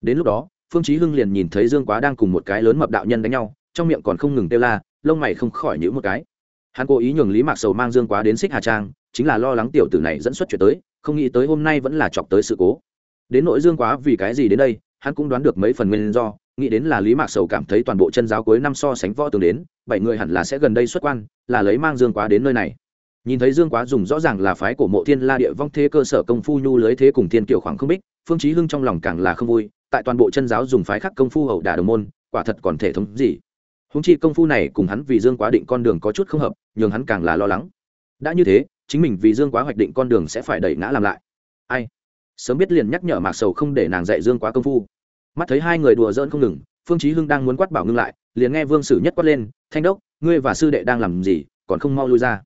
Đến lúc đó, phương chí hưng liền nhìn thấy dương quá đang cùng một cái lớn mập đạo nhân đánh nhau, trong miệng còn không ngừng kêu la, lông mày không khỏi nhíu một cái hắn cố ý nhường lý mạc sầu mang dương quá đến xích hà trang, chính là lo lắng tiểu tử này dẫn xuất chuyện tới, không nghĩ tới hôm nay vẫn là chọc tới sự cố. Đến nội dương quá vì cái gì đến đây, hắn cũng đoán được mấy phần nguyên do, nghĩ đến là lý mạc sầu cảm thấy toàn bộ chân giáo cuối năm so sánh võ tường đến, bảy người hẳn là sẽ gần đây xuất quan, là lấy mang dương quá đến nơi này. Nhìn thấy dương quá dùng rõ ràng là phái của mộ thiên la địa vong thế cơ sở công phu nhu lưới thế cùng thiên kiểu khoảng không bích, phương chí hưng trong lòng càng là không vui, tại toàn bộ chân giáo dùng phái khắc công phu hậu đả đồng môn, quả thật còn thể thống gì. Húng chi công phu này cùng hắn vì dương quá định con đường có chút không hợp nhường hắn càng là lo lắng. Đã như thế, chính mình vì dương quá hoạch định con đường sẽ phải đẩy ngã làm lại. Ai? Sớm biết liền nhắc nhở mạc sầu không để nàng dạy dương quá công phu. Mắt thấy hai người đùa giỡn không ngừng, phương chí hưng đang muốn quát bảo ngưng lại, liền nghe vương sử nhất quát lên, thanh đốc, ngươi và sư đệ đang làm gì, còn không mau lui ra?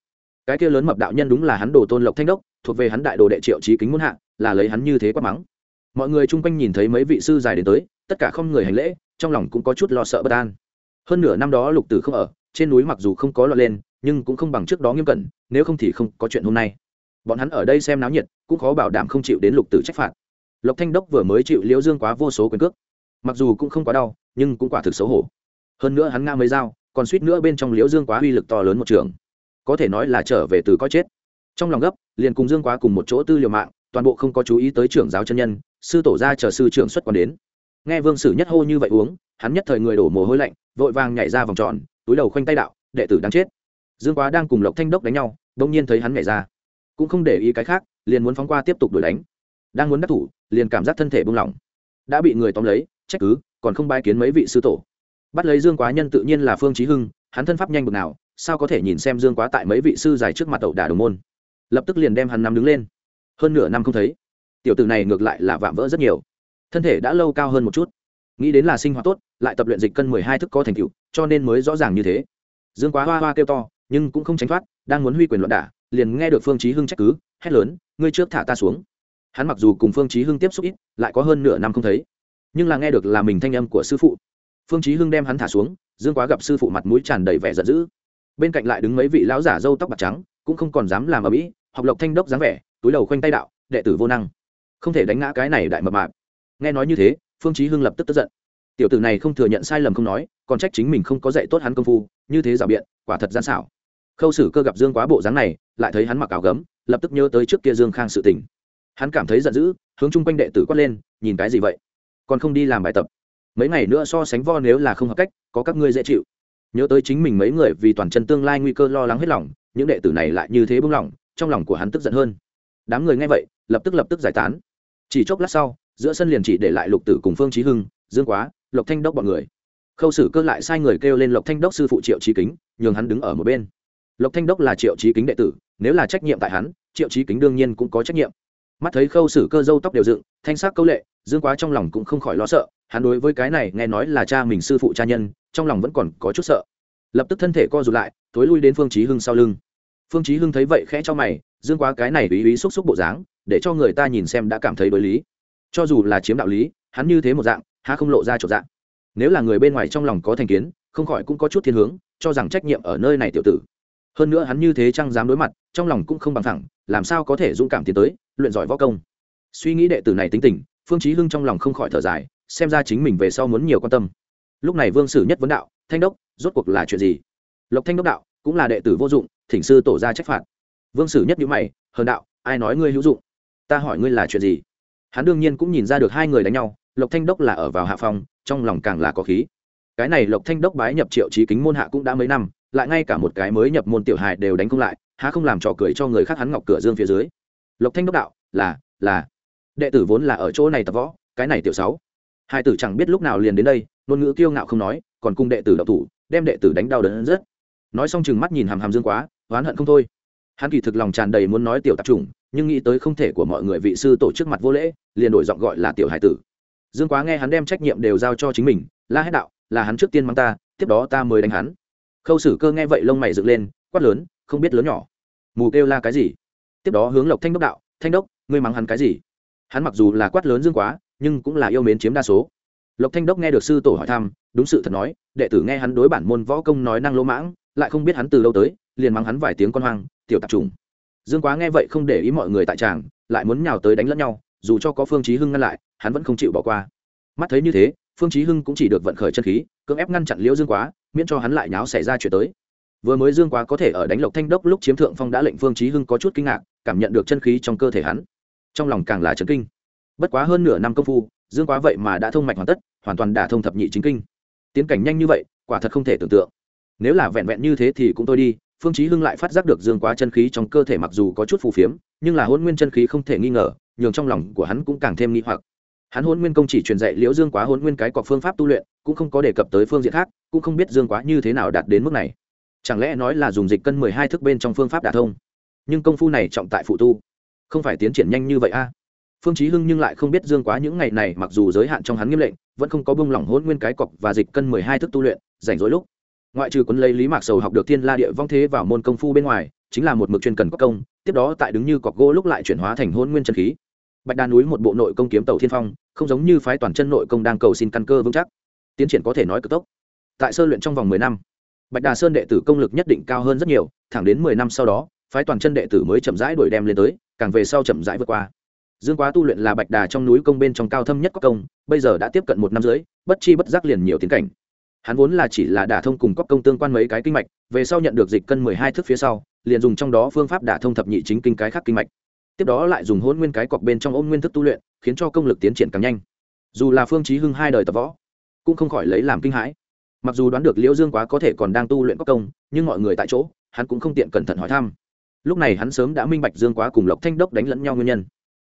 Cái kia lớn mập đạo nhân đúng là hắn đồ tôn lộc thanh đốc, thuộc về hắn đại đồ đệ triệu trí kính muốn hạ, là lấy hắn như thế quát mắng. Mọi người chung quanh nhìn thấy mấy vị sư dài đến tới, tất cả không người hành lễ, trong lòng cũng có chút lo sợ bất an. Hơn nửa năm đó lục tử không ở, trên núi mặc dù không có lọt lên nhưng cũng không bằng trước đó nghiêm cẩn, nếu không thì không có chuyện hôm nay. Bọn hắn ở đây xem náo nhiệt, cũng khó bảo đảm không chịu đến lục tử trách phạt. Lộc thanh đốc vừa mới chịu liễu dương quá vô số quyền cước. Mặc dù cũng không quá đau, nhưng cũng quả thực xấu hổ. Hơn nữa hắn nga mới dao, còn suýt nữa bên trong liễu dương quá uy lực to lớn một trường. Có thể nói là trở về từ có chết. Trong lòng gấp, liền cùng dương quá cùng một chỗ tư liệu mạng, toàn bộ không có chú ý tới trưởng giáo chân nhân, sư tổ ra chờ sư trưởng xuất quan đến. Nghe vương sử nhất hô như vậy uống, hắn nhất thời người đổ mồ hôi lạnh, vội vàng nhảy ra vòng tròn, túi đầu khoanh tay đạo, đệ tử đang chết dương quá đang cùng lộc thanh đốc đánh nhau đông nhiên thấy hắn nhảy ra. Cũng không để ý cái khác, liền muốn phóng qua tiếp tục đuổi đánh. Đang muốn đắc thủ, liền cảm giác thân thể buông lỏng. Đã bị người tóm lấy, trách cứ, còn không bai kiến mấy vị sư tổ. Bắt lấy dương quá nhân tự nhiên là phương trí hưng, hắn thân pháp nhanh bực nào, sao có thể nhìn xem dương quá tại mấy vị sư dài trước mặt ẩu đả đồng môn. Lập tức liền đem hắn nắm đứng lên. Hơn nửa năm không thấy, tiểu tử này ngược lại là vạm vỡ rất nhiều. Thân thể đã lâu cao hơn một chút. Nghĩ đến là sinh hoạt tốt, lại tập luyện dịch cân mười hai thức có thành tựu, cho nên mới rõ ràng như thế. Dương quá hoa hoa kêu to nhưng cũng không tránh thoát, đang muốn huy quyền loạn đả, liền nghe được phương chí hưng trách cứ, hét lớn, ngươi trước thả ta xuống. Hắn mặc dù cùng phương chí hưng tiếp xúc ít, lại có hơn nửa năm không thấy, nhưng là nghe được là mình thanh âm của sư phụ. Phương chí hưng đem hắn thả xuống, dương quá gặp sư phụ mặt mũi tràn đầy vẻ giận dữ. Bên cạnh lại đứng mấy vị lão giả râu tóc bạc trắng, cũng không còn dám làm ở mỹ học lộc thanh đốc dáng vẻ, túi đầu khoanh tay đạo, đệ tử vô năng. Không thể đánh ngã cái này đại mập mạp. Nghe nói như thế, phương chí hưng lập tức tức giận. Tiểu tử này không thừa nhận sai lầm không nói, còn trách chính mình không có dạy tốt hắn công phu như thế rào biện, quả thật gian xảo. Khâu sử cơ gặp dương quá bộ dáng này, lại thấy hắn mặc áo gấm, lập tức nhớ tới trước kia dương khang sự tình. Hắn cảm thấy giận dữ, hướng chung quanh đệ tử quát lên, nhìn cái gì vậy? Còn không đi làm bài tập? Mấy ngày nữa so sánh vo nếu là không hợp cách, có các ngươi dễ chịu. Nhớ tới chính mình mấy người vì toàn chân tương lai nguy cơ lo lắng hết lòng, những đệ tử này lại như thế bưng lòng, trong lòng của hắn tức giận hơn. Đám người nghe vậy, lập tức lập tức giải tán. Chỉ chốc lát sau, giữa sân liền chỉ để lại lục tử cùng phương trí hưng, dương quá, lộc thanh đốc bọn người khâu sử cơ lại sai người kêu lên lộc thanh đốc sư phụ triệu trí kính, nhường hắn đứng ở một bên. Lộc thanh đốc là triệu trí kính đệ tử, nếu là trách nhiệm tại hắn, triệu trí kính đương nhiên cũng có trách nhiệm. Mắt thấy khâu sử cơ dâu tóc đều dựng, thanh sắc câu lệ, dương quá trong lòng cũng không khỏi lo sợ, hắn đối với cái này nghe nói là cha mình sư phụ cha nhân, trong lòng vẫn còn có chút sợ. Lập tức thân thể co rụt lại, thối lui đến phương chí hưng sau lưng. Phương chí hưng thấy vậy khẽ cho mày, dương quá cái này ý ý xúc xúc bộ dáng, để cho người ta nhìn xem đã cảm thấy đối lý. Cho dù là chiếm đạo lý, hắn như thế một dạng, há không lộ ra chỗ dạng nếu là người bên ngoài trong lòng có thành kiến, không khỏi cũng có chút thiên hướng, cho rằng trách nhiệm ở nơi này tiểu tử. Hơn nữa hắn như thế chăng dám đối mặt, trong lòng cũng không bằng thẳng, làm sao có thể dũng cảm tiến tới, luyện giỏi võ công. Suy nghĩ đệ tử này tính tình, phương chí hưng trong lòng không khỏi thở dài, xem ra chính mình về sau muốn nhiều quan tâm. Lúc này vương sử nhất vấn đạo, thanh đốc, rốt cuộc là chuyện gì? Lộc thanh đốc đạo, cũng là đệ tử vô dụng, thỉnh sư tổ ra trách phạt. Vương sử nhất nhíu mày, hờn đạo, ai nói ngươi hữu dụng? Ta hỏi ngươi là chuyện gì? Hắn đương nhiên cũng nhìn ra được hai người đánh nhau lộc thanh đốc là ở vào hạ phòng trong lòng càng là có khí. Cái này lộc thanh đốc bái nhập triệu trí kính môn hạ cũng đã mấy năm, lại ngay cả một cái mới nhập môn tiểu hài đều đánh không lại, há không làm trò cười cho người khác hắn ngọc cửa dương phía dưới. Lộc thanh đốc đạo, là là, đệ tử vốn là ở chỗ này tập võ, cái này tiểu sáu. Hai tử chẳng biết lúc nào liền đến đây, ngôn ngữ kiêu ngạo không nói, còn cùng đệ tử đậu thủ, đem đệ tử đánh đau đớn rất. Nói xong chừng mắt nhìn hàm hàm dương quá, oán hận không thôi. Hắn kỳ thực lòng tràn đầy muốn nói tiểu tạp chủng, nhưng nghĩ tới không thể của mọi người vị sư tổ trước mặt vô lễ, liền đổi giọng gọi là tiểu hải tử dương quá nghe hắn đem trách nhiệm đều giao cho chính mình, la hét đạo, là hắn trước tiên mang ta, tiếp đó ta mới đánh hắn. Khâu sử cơ nghe vậy lông mày dựng lên, quát lớn, không biết lớn nhỏ. Mù kêu la cái gì? Tiếp đó hướng lộc thanh đốc đạo, thanh đốc, ngươi mắng hắn cái gì? Hắn mặc dù là quát lớn dương quá, nhưng cũng là yêu mến chiếm đa số. Lộc thanh đốc nghe được sư tổ hỏi thăm, đúng sự thật nói, đệ tử nghe hắn đối bản môn võ công nói năng lỗ mãng, lại không biết hắn từ lâu tới, liền mắng hắn vài tiếng con hoang, tiểu tạp trùng. Dương quá nghe vậy không để ý mọi người tại tràng, lại muốn nhào tới đánh lẫn nhau dù cho có phương chí hưng ngăn lại, hắn vẫn không chịu bỏ qua. Mắt thấy như thế, phương chí hưng cũng chỉ được vận khởi chân khí, cưỡng ép ngăn chặn liễu dương quá, miễn cho hắn lại nháo xảy ra chuyện tới. Vừa mới dương quá có thể ở đánh lộc thanh đốc lúc chiếm thượng phong đã lệnh phương chí hưng có chút kinh ngạc, cảm nhận được chân khí trong cơ thể hắn. Trong lòng càng là chấn kinh. Bất quá hơn nửa năm công phu, dương quá vậy mà đã thông mạch hoàn tất, hoàn toàn đả thông thập nhị chính kinh. Tiến cảnh nhanh như vậy, quả thật không thể tưởng tượng. Nếu là vẹn vẹn như thế thì cũng tôi đi, phương chí hưng lại phát giác được dương quá chân khí trong cơ thể mặc dù có chút phù phiếm, nhưng là hôn nguyên chân khí không thể nghi ngờ nhường trong lòng của hắn cũng càng thêm nghi hoặc. Hắn hôn nguyên công chỉ truyền dạy liễu dương quá hôn nguyên cái cọc phương pháp tu luyện, cũng không có đề cập tới phương diện khác, cũng không biết dương quá như thế nào đạt đến mức này. Chẳng lẽ nói là dùng dịch cân mười hai thức bên trong phương pháp đả thông? Nhưng công phu này trọng tại phụ tu, không phải tiến triển nhanh như vậy a? Phương chí hưng nhưng lại không biết dương quá những ngày này mặc dù giới hạn trong hắn nghiêm lệnh, vẫn không có bông lỏng hôn nguyên cái cọc và dịch cân mười hai thức tu luyện, rảnh rỗi lúc. Ngoại trừ quấn lấy lý mạc sầu học được thiên la địa vong thế vào môn công phu bên ngoài, chính là một mực chuyên cần có công, tiếp đó tại đứng như cọc gỗ lúc lại chuyển hóa thành hôn nguyên chân khí bạch đà núi một bộ nội công kiếm tàu thiên phong, không giống như phái toàn chân nội công đang cầu xin căn cơ vững chắc. Tiến triển có thể nói cực tốc. Tại sơ luyện trong vòng mười năm, bạch đà sơn đệ tử công lực nhất định cao hơn rất nhiều, thẳng đến mười năm sau đó, phái toàn chân đệ tử mới chậm rãi đuổi đem lên tới, càng về sau chậm rãi vượt qua. Dương quá tu luyện là bạch đà trong núi công bên trong cao thâm nhất có công, bây giờ đã tiếp cận một năm dưới bất chi bất giác liền nhiều tiến cảnh. Hắn vốn là chỉ là đả thông cùng cóc công tương quan mấy cái kinh mạch, về sau nhận được dịch cân mười hai thước phía sau, liền dùng trong đó phương pháp đả thông thập nhị chính kinh cái khác kinh mạch tiếp đó lại dùng hôn nguyên cái cọc bên trong ôm nguyên thức tu luyện, khiến cho công lực tiến triển càng nhanh. Dù là phương chí hưng hai đời tập võ, cũng không khỏi lấy làm kinh hãi. Mặc dù đoán được liễu dương quá có thể còn đang tu luyện cóc công, nhưng mọi người tại chỗ, hắn cũng không tiện cẩn thận hỏi thăm. Lúc này hắn sớm đã minh bạch dương quá cùng lộc thanh đốc đánh lẫn nhau nguyên nhân.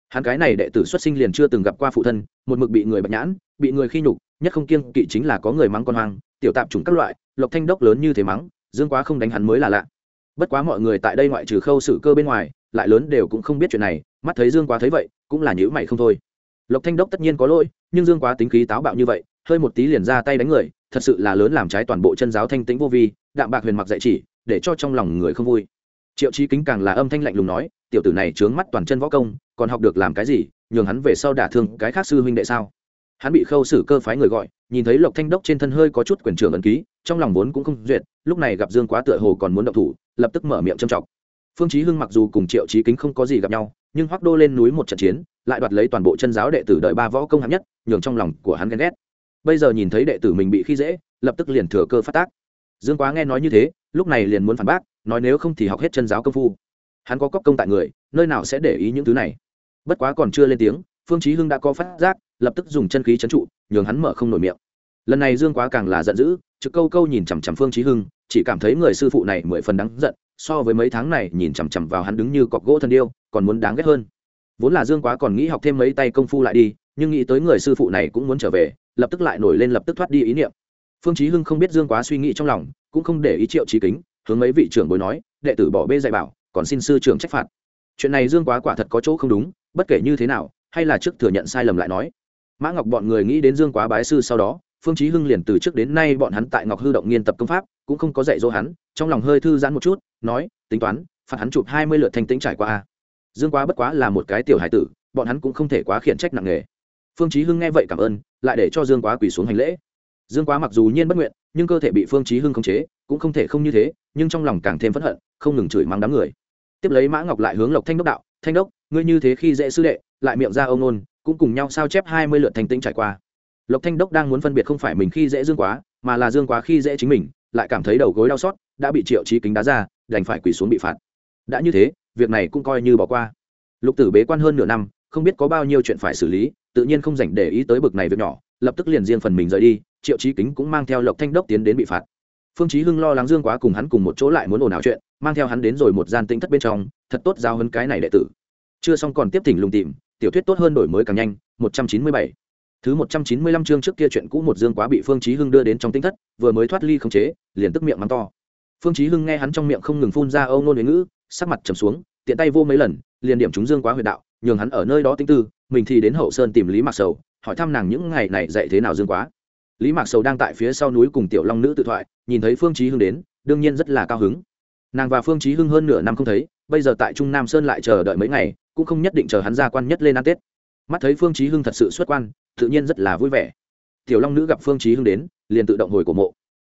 Hắn cái này đệ tử xuất sinh liền chưa từng gặp qua phụ thân, một mực bị người bạch nhãn, bị người khi nhục, nhất không kiêng kỵ chính là có người mắng con hoang, tiểu tạp chủng các loại, lộc thanh đốc lớn như thế mắng, dương quá không đánh hắn mới là lạ. Bất quá mọi người tại đây ngoại trừ khâu sự cơ bên ngoài lại lớn đều cũng không biết chuyện này, mắt thấy dương quá thấy vậy, cũng là nhữ mày không thôi. Lộc thanh đốc tất nhiên có lỗi, nhưng dương quá tính khí táo bạo như vậy, hơi một tí liền ra tay đánh người, thật sự là lớn làm trái toàn bộ chân giáo thanh tĩnh vô vi, đạm bạc huyền mặc dạy chỉ, để cho trong lòng người không vui. Triệu trí kính càng là âm thanh lạnh lùng nói, tiểu tử này trướng mắt toàn chân võ công, còn học được làm cái gì, nhường hắn về sau đả thương cái khác sư huynh đệ sao? Hắn bị khâu xử cơ phái người gọi, nhìn thấy lộc thanh đốc trên thân hơi có chút quyền trưởng ẩn ký, trong lòng vốn cũng không duyệt, lúc này gặp dương quá tựa hồ còn muốn động thủ, lập tức mở miệng châm trọng phương chí hưng mặc dù cùng triệu trí kính không có gì gặp nhau, nhưng hoắc đô lên núi một trận chiến, lại đoạt lấy toàn bộ chân giáo đệ tử đợi ba võ công hạng nhất, nhường trong lòng của hắn ghen ghét. Bây giờ nhìn thấy đệ tử mình bị khi dễ, lập tức liền thừa cơ phát tác. Dương quá nghe nói như thế, lúc này liền muốn phản bác, nói nếu không thì học hết chân giáo công phu. Hắn có cóc công tại người, nơi nào sẽ để ý những thứ này. Bất quá còn chưa lên tiếng, phương chí hưng đã có phát giác, lập tức dùng chân khí chấn trụ, nhường hắn mở không nổi miệng. Lần này dương quá càng là giận dữ, trực câu câu nhìn chằm chằm phương chí hưng, chỉ cảm thấy người sư phụ này mười phần đáng giận so với mấy tháng này nhìn chằm chằm vào hắn đứng như cọc gỗ thân điêu, còn muốn đáng ghét hơn. Vốn là dương quá còn nghĩ học thêm mấy tay công phu lại đi, nhưng nghĩ tới người sư phụ này cũng muốn trở về, lập tức lại nổi lên lập tức thoát đi ý niệm. Phương chí hưng không biết dương quá suy nghĩ trong lòng, cũng không để ý triệu trí kính, hướng mấy vị trưởng bối nói, đệ tử bỏ bê dạy bảo, còn xin sư trưởng trách phạt. Chuyện này dương quá quả thật có chỗ không đúng, bất kể như thế nào, hay là trước thừa nhận sai lầm lại nói. Mã ngọc bọn người nghĩ đến dương quá bái sư sau đó phương chí hưng liền từ trước đến nay bọn hắn tại ngọc hư động nghiên tập công pháp, cũng không có dạy dỗ hắn, trong lòng hơi thư giãn một chút, nói, tính toán, phạt hắn chụp hai mươi lượt thanh tĩnh trải qua dương quá bất quá là một cái tiểu hải tử, bọn hắn cũng không thể quá khiển trách nặng nề. Phương chí hưng nghe vậy cảm ơn, lại để cho dương quá quỳ xuống hành lễ. Dương quá mặc dù nhiên bất nguyện, nhưng cơ thể bị phương chí hưng khống chế, cũng không thể không như thế, nhưng trong lòng càng thêm phẫn hận, không ngừng chửi mắng đám người. Tiếp lấy mã ngọc lại hướng lộc thanh đốc đạo, thanh đốc, ngươi như thế khi dễ sư đệ, lại miệng ra ông nôn, cũng cùng nhau sao chép hai mươi lượt thanh tĩnh trải qua lộc thanh đốc đang muốn phân biệt không phải mình khi dễ dương quá, mà là dương quá khi dễ chính mình, lại cảm thấy đầu gối đau xót, đã bị triệu trí kính đá ra, đành phải quỳ xuống bị phạt. Đã như thế, việc này cũng coi như bỏ qua. Lục tử bế quan hơn nửa năm, không biết có bao nhiêu chuyện phải xử lý, tự nhiên không dành để ý tới bực này việc nhỏ, lập tức liền riêng phần mình rời đi, triệu trí kính cũng mang theo lộc thanh đốc tiến đến bị phạt. Phương chí hưng lo lắng dương quá cùng hắn cùng một chỗ lại muốn ồn ào chuyện, mang theo hắn đến rồi một gian tĩnh thất bên trong, thật tốt giao hơn cái này đệ tử. Chưa xong còn tiếp thỉnh lùng tìm, tiểu thuyết tốt hơn đổi mới càng nhanh 197 thứ 195 chương trước kia chuyện cũ một dương quá bị phương chí hưng đưa đến trong tinh thất, vừa mới thoát ly khống chế, liền tức miệng mắng to. Phương chí hưng nghe hắn trong miệng không ngừng phun ra âu nôn ngữ, sắc mặt trầm xuống, tiện tay vô mấy lần, liền điểm chúng dương quá huyệt đạo, nhường hắn ở nơi đó tính tư, mình thì đến hậu sơn tìm lý mạc sầu, hỏi thăm nàng những ngày này dạy thế nào dương quá. Lý mạc sầu đang tại phía sau núi cùng tiểu long nữ tự thoại, nhìn thấy phương chí hưng đến, đương nhiên rất là cao hứng. Nàng và phương chí hưng hơn nửa năm không thấy, bây giờ tại trung nam sơn lại chờ đợi mấy ngày, cũng không nhất định chờ hắn ra quan nhất lên ăn tết. Mắt thấy phương chí hưng thật sự xuất quan tự nhiên rất là vui vẻ. Tiểu long nữ gặp phương chí hưng đến liền tự động hồi cổ mộ.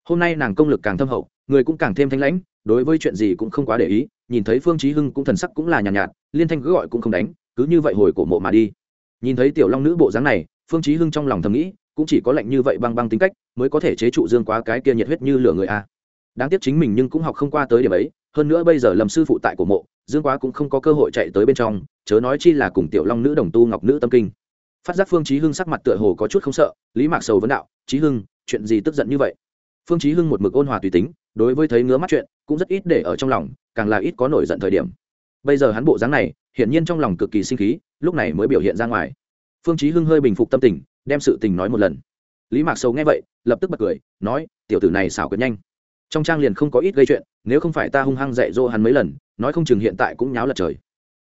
Hôm nay nàng công lực càng thâm hậu người cũng càng thêm thanh lãnh đối với chuyện gì cũng không quá để ý nhìn thấy phương chí hưng cũng thần sắc cũng là nhàn nhạt, nhạt liên thanh cứ gọi cũng không đánh cứ như vậy hồi cổ mộ mà đi. Nhìn thấy tiểu long nữ bộ dáng này phương chí hưng trong lòng thầm nghĩ cũng chỉ có lạnh như vậy băng băng tính cách mới có thể chế trụ dương quá cái kia nhiệt huyết như lửa người a. Đáng tiếc chính mình nhưng cũng học không qua tới điểm ấy hơn nữa bây giờ lầm sư phụ tại cổ mộ dương quá cũng không có cơ hội chạy tới bên trong chớ nói chi là cùng tiểu long nữ đồng tu ngọc nữ tâm kinh phát giác phương chí hưng sắc mặt tựa hồ có chút không sợ, lý mạc sầu vấn đạo, chí hưng, chuyện gì tức giận như vậy? Phương chí hưng một mực ôn hòa tùy tính, đối với thấy ngứa mắt chuyện, cũng rất ít để ở trong lòng, càng là ít có nổi giận thời điểm. Bây giờ hắn bộ dáng này, hiển nhiên trong lòng cực kỳ sinh khí, lúc này mới biểu hiện ra ngoài. Phương chí hưng hơi bình phục tâm tình, đem sự tình nói một lần. Lý mạc sầu nghe vậy, lập tức bật cười, nói, tiểu tử này xảo quyệt nhanh. Trong trang liền không có ít gây chuyện, nếu không phải ta hung hăng dạy dỗ hắn mấy lần, nói không chừng hiện tại cũng nháo lật trời.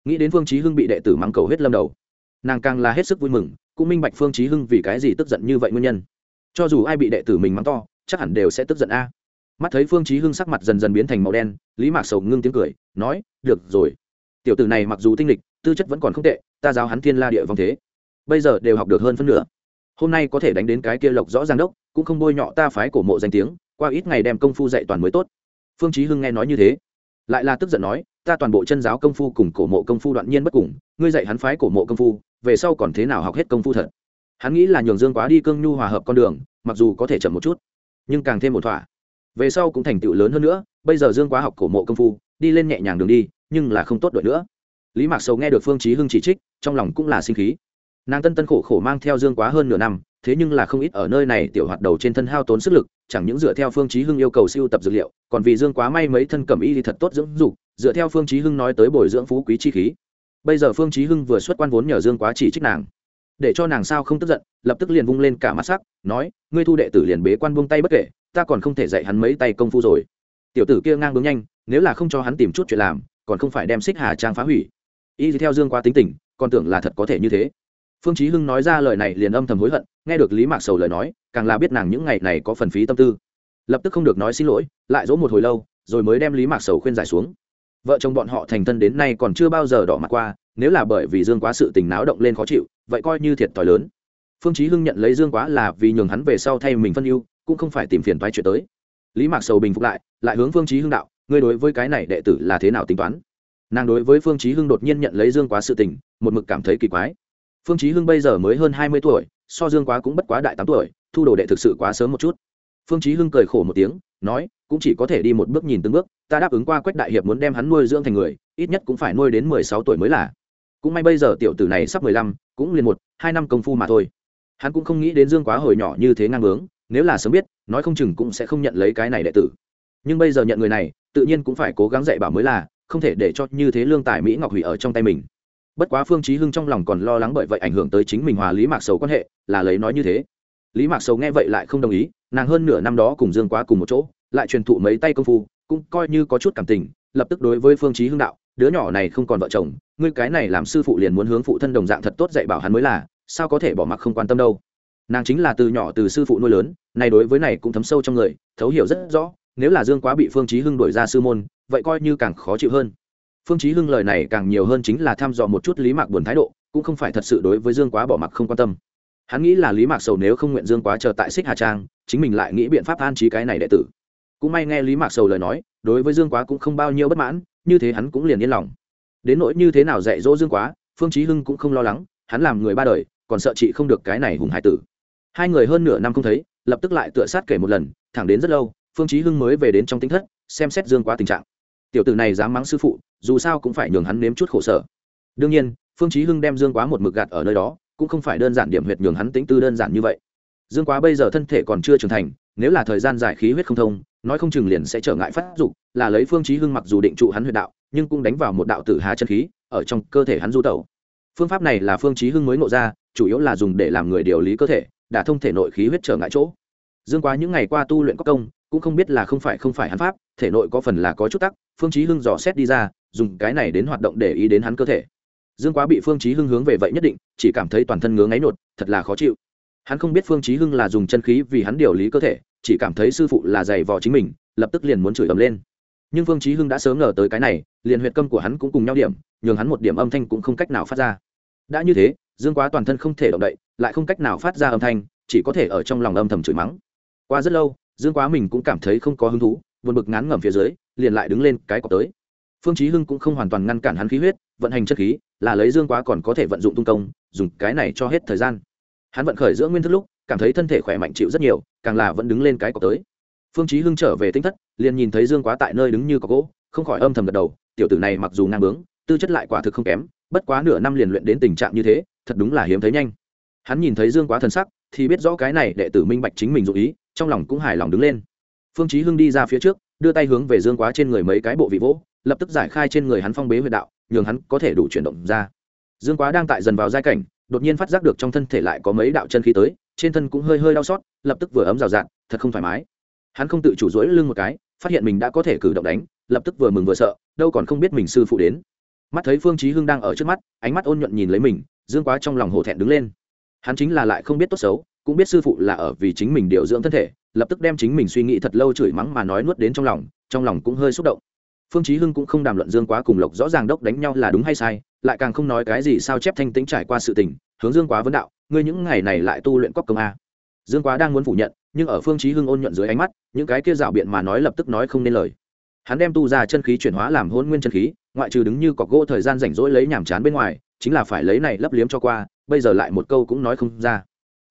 Nghĩ đến phương chí hưng bị đệ tử mắng cầu hết lâm đầu nàng càng là hết sức vui mừng, cũng minh bạch phương chí hưng vì cái gì tức giận như vậy nguyên nhân. Cho dù ai bị đệ tử mình mắng to, chắc hẳn đều sẽ tức giận a. Mắt thấy phương chí hưng sắc mặt dần dần biến thành màu đen, lý mạc sầu ngưng tiếng cười, nói, được rồi. Tiểu tử này mặc dù tinh lịch, tư chất vẫn còn không tệ, ta giáo hắn thiên la địa vong thế. Bây giờ đều học được hơn phân nửa. Hôm nay có thể đánh đến cái kia lộc rõ ràng đốc, cũng không bôi nhọ ta phái cổ mộ danh tiếng, qua ít ngày đem công phu dạy toàn mới tốt. Phương chí hưng nghe nói như thế, lại là tức giận nói, ta toàn bộ chân giáo công phu cùng cổ mộ công phu đoạn nhiên bất cùng ngươi dạy hắn phái cổ mộ công phu, về sau còn thế nào học hết công phu thật? Hắn nghĩ là nhường dương quá đi cương nhu hòa hợp con đường, mặc dù có thể chậm một chút, nhưng càng thêm một thỏa. Về sau cũng thành tựu lớn hơn nữa, bây giờ dương quá học cổ mộ công phu, đi lên nhẹ nhàng đường đi, nhưng là không tốt đội nữa. Lý mạc sầu nghe được phương chí hưng chỉ trích, trong lòng cũng là sinh khí. Nàng tân tân khổ khổ mang theo dương quá hơn nửa năm, thế nhưng là không ít ở nơi này tiểu hoạt đầu trên thân hao tốn sức lực, chẳng những dựa theo phương chí hưng yêu cầu siêu tập dược liệu, còn vì dương quá may mấy thân cẩm y thì thật tốt dưỡng dục, dựa theo phương chí hưng nói tới bồi dưỡng phú quý chi khí bây giờ phương chí hưng vừa xuất quan vốn nhờ dương quá chỉ trích nàng. Để cho nàng sao không tức giận, lập tức liền vung lên cả mắt sắc, nói, ngươi thu đệ tử liền bế quan buông tay bất kể, ta còn không thể dạy hắn mấy tay công phu rồi. Tiểu tử kia ngang bướng nhanh, nếu là không cho hắn tìm chút chuyện làm, còn không phải đem xích hà trang phá hủy. Y theo dương quá tính tình, còn tưởng là thật có thể như thế. Phương chí hưng nói ra lời này liền âm thầm hối hận, nghe được lý mạc sầu lời nói, càng là biết nàng những ngày này có phần phí tâm tư. Lập tức không được nói xin lỗi, lại dỗ một hồi lâu, rồi mới đem lý mạc sầu khuyên giải xuống vợ chồng bọn họ thành thân đến nay còn chưa bao giờ đỏ mặt qua, nếu là bởi vì dương quá sự tình náo động lên khó chịu, vậy coi như thiệt thòi lớn. Phương chí hưng nhận lấy dương quá là vì nhường hắn về sau thay mình phân ưu, cũng không phải tìm phiền toái chuyện tới. Lý mạc sầu bình phục lại lại hướng phương chí hưng đạo, ngươi đối với cái này đệ tử là thế nào tính toán? Nàng đối với phương chí hưng đột nhiên nhận lấy dương quá sự tình, một mực cảm thấy kỳ quái. Phương chí hưng bây giờ mới hơn hai mươi tuổi, so dương quá cũng bất quá đại tám tuổi, thu đồ đệ thực sự quá sớm một chút phương chí hưng cười khổ một tiếng, nói, cũng chỉ có thể đi một bước nhìn từng bước, ta đáp ứng qua quách đại hiệp muốn đem hắn nuôi dưỡng thành người, ít nhất cũng phải nuôi đến mười sáu tuổi mới là. Cũng may bây giờ tiểu tử này sắp mười lăm, cũng liền một, hai năm công phu mà thôi. Hắn cũng không nghĩ đến dương quá hồi nhỏ như thế ngang bướng nếu là sớm biết, nói không chừng cũng sẽ không nhận lấy cái này đệ tử. Nhưng bây giờ nhận người này, tự nhiên cũng phải cố gắng dạy bảo mới là, không thể để cho như thế lương tài mỹ ngọc hủy ở trong tay mình. Bất quá phương chí hưng trong lòng còn lo lắng bởi vậy ảnh hưởng tới chính mình hòa lý mạc sầu quan hệ, là lấy nói như thế. Lý mạc sầu nghe vậy lại không đồng ý nàng hơn nửa năm đó cùng dương quá cùng một chỗ, lại truyền thụ mấy tay công phu, cũng coi như có chút cảm tình, lập tức đối với phương chí hưng đạo, đứa nhỏ này không còn vợ chồng, ngươi cái này làm sư phụ liền muốn hướng phụ thân đồng dạng thật tốt dạy bảo hắn mới là, sao có thể bỏ mặc không quan tâm đâu? Nàng chính là từ nhỏ từ sư phụ nuôi lớn, này đối với này cũng thấm sâu trong người, thấu hiểu rất rõ, nếu là dương quá bị phương chí hưng đuổi ra sư môn, vậy coi như càng khó chịu hơn. Phương chí hưng lời này càng nhiều hơn chính là thăm dò một chút lý mạc buồn thái độ, cũng không phải thật sự đối với dương quá bỏ mặc không quan tâm hắn nghĩ là lý mạc sầu nếu không nguyện dương quá chờ tại xích hà trang, chính mình lại nghĩ biện pháp an trí cái này đệ tử. Cũng may nghe lý mạc sầu lời nói, đối với dương quá cũng không bao nhiêu bất mãn, như thế hắn cũng liền yên lòng. Đến nỗi như thế nào dạy dỗ dương quá, phương chí hưng cũng không lo lắng, hắn làm người ba đời, còn sợ chị không được cái này hùng hải tử. Hai người hơn nửa năm không thấy, lập tức lại tựa sát kể một lần, thẳng đến rất lâu, phương chí hưng mới về đến trong tính thất, xem xét dương quá tình trạng. Tiểu tử này dám mắng sư phụ, dù sao cũng phải nhường hắn nếm chút khổ sở. Đương nhiên, phương chí hưng đem dương quá một mực gạt ở nơi đó cũng không phải đơn giản điểm huyệt nhường hắn tính tư đơn giản như vậy. Dương quá bây giờ thân thể còn chưa trưởng thành, nếu là thời gian giải khí huyết không thông, nói không chừng liền sẽ trở ngại phát dục, là lấy phương chí hưng mặc dù định trụ hắn huyệt đạo, nhưng cũng đánh vào một đạo tử há chân khí, ở trong cơ thể hắn du tẩu. Phương pháp này là phương chí hưng mới ngộ ra, chủ yếu là dùng để làm người điều lý cơ thể, đả thông thể nội khí huyết trở ngại chỗ. Dương quá những ngày qua tu luyện có công, cũng không biết là không phải không phải hắn pháp, thể nội có phần là có chút tắc, phương chí hưng dò xét đi ra, dùng cái này đến hoạt động để ý đến hắn cơ thể dương quá bị phương chí hưng hướng về vậy nhất định, chỉ cảm thấy toàn thân ngứa ngáy nột, thật là khó chịu. Hắn không biết phương chí hưng là dùng chân khí vì hắn điều lý cơ thể, chỉ cảm thấy sư phụ là dày vò chính mình, lập tức liền muốn chửi ầm lên. Nhưng phương chí hưng đã sớm ngờ tới cái này, liền huyệt câm của hắn cũng cùng nhau điểm, nhường hắn một điểm âm thanh cũng không cách nào phát ra. Đã như thế, dương quá toàn thân không thể động đậy, lại không cách nào phát ra âm thanh, chỉ có thể ở trong lòng âm thầm chửi mắng. Qua rất lâu, dương quá mình cũng cảm thấy không có hứng thú, buồn bực ngán ngẩm phía dưới, liền lại đứng lên cái cọc tới. Phương chí hưng cũng không hoàn toàn ngăn cản hắn khí huyết, vận hành chất khí là lấy dương quá còn có thể vận dụng tung công, dùng cái này cho hết thời gian. Hắn vận khởi giữa nguyên thức lúc, cảm thấy thân thể khỏe mạnh chịu rất nhiều, càng là vẫn đứng lên cái cọc tới. Phương chí hưng trở về tinh thất, liền nhìn thấy dương quá tại nơi đứng như có gỗ, không khỏi âm thầm gật đầu, tiểu tử này mặc dù ngang bướng, tư chất lại quả thực không kém, bất quá nửa năm liền luyện đến tình trạng như thế, thật đúng là hiếm thấy nhanh. Hắn nhìn thấy dương quá thần sắc, thì biết rõ cái này đệ tử minh bạch chính mình dụ ý, trong lòng cũng hài lòng đứng lên. Phương chí hưng đi ra phía trước, đưa tay hướng về dương quá trên người mấy cái bộ vị vỗ, lập tức giải khai trên người hắn phong bế huyệt đạo nhường hắn có thể đủ chuyển động ra. Dương quá đang tại dần vào giai cảnh, đột nhiên phát giác được trong thân thể lại có mấy đạo chân khí tới, trên thân cũng hơi hơi đau xót, lập tức vừa ấm rào rạt, thật không thoải mái. Hắn không tự chủ rỗi lưng một cái, phát hiện mình đã có thể cử động đánh, lập tức vừa mừng vừa sợ, đâu còn không biết mình sư phụ đến. Mắt thấy phương chí hưng đang ở trước mắt, ánh mắt ôn nhuận nhìn lấy mình, dương quá trong lòng hổ thẹn đứng lên. Hắn chính là lại không biết tốt xấu, cũng biết sư phụ là ở vì chính mình điều dưỡng thân thể, lập tức đem chính mình suy nghĩ thật lâu chửi mắng mà nói nuốt đến trong lòng trong lòng cũng hơi xúc động phương chí hưng cũng không đàm luận dương quá cùng lộc rõ ràng đốc đánh nhau là đúng hay sai, lại càng không nói cái gì sao chép thanh tĩnh trải qua sự tình, hướng dương quá vấn đạo, ngươi những ngày này lại tu luyện cóc công a? Dương quá đang muốn phủ nhận, nhưng ở phương chí hưng ôn nhuận dưới ánh mắt, những cái kia dạo biện mà nói lập tức nói không nên lời. Hắn đem tu ra chân khí chuyển hóa làm hôn nguyên chân khí, ngoại trừ đứng như cọc gỗ thời gian rảnh rỗi lấy nhảm chán bên ngoài, chính là phải lấy này lấp liếm cho qua, bây giờ lại một câu cũng nói không ra.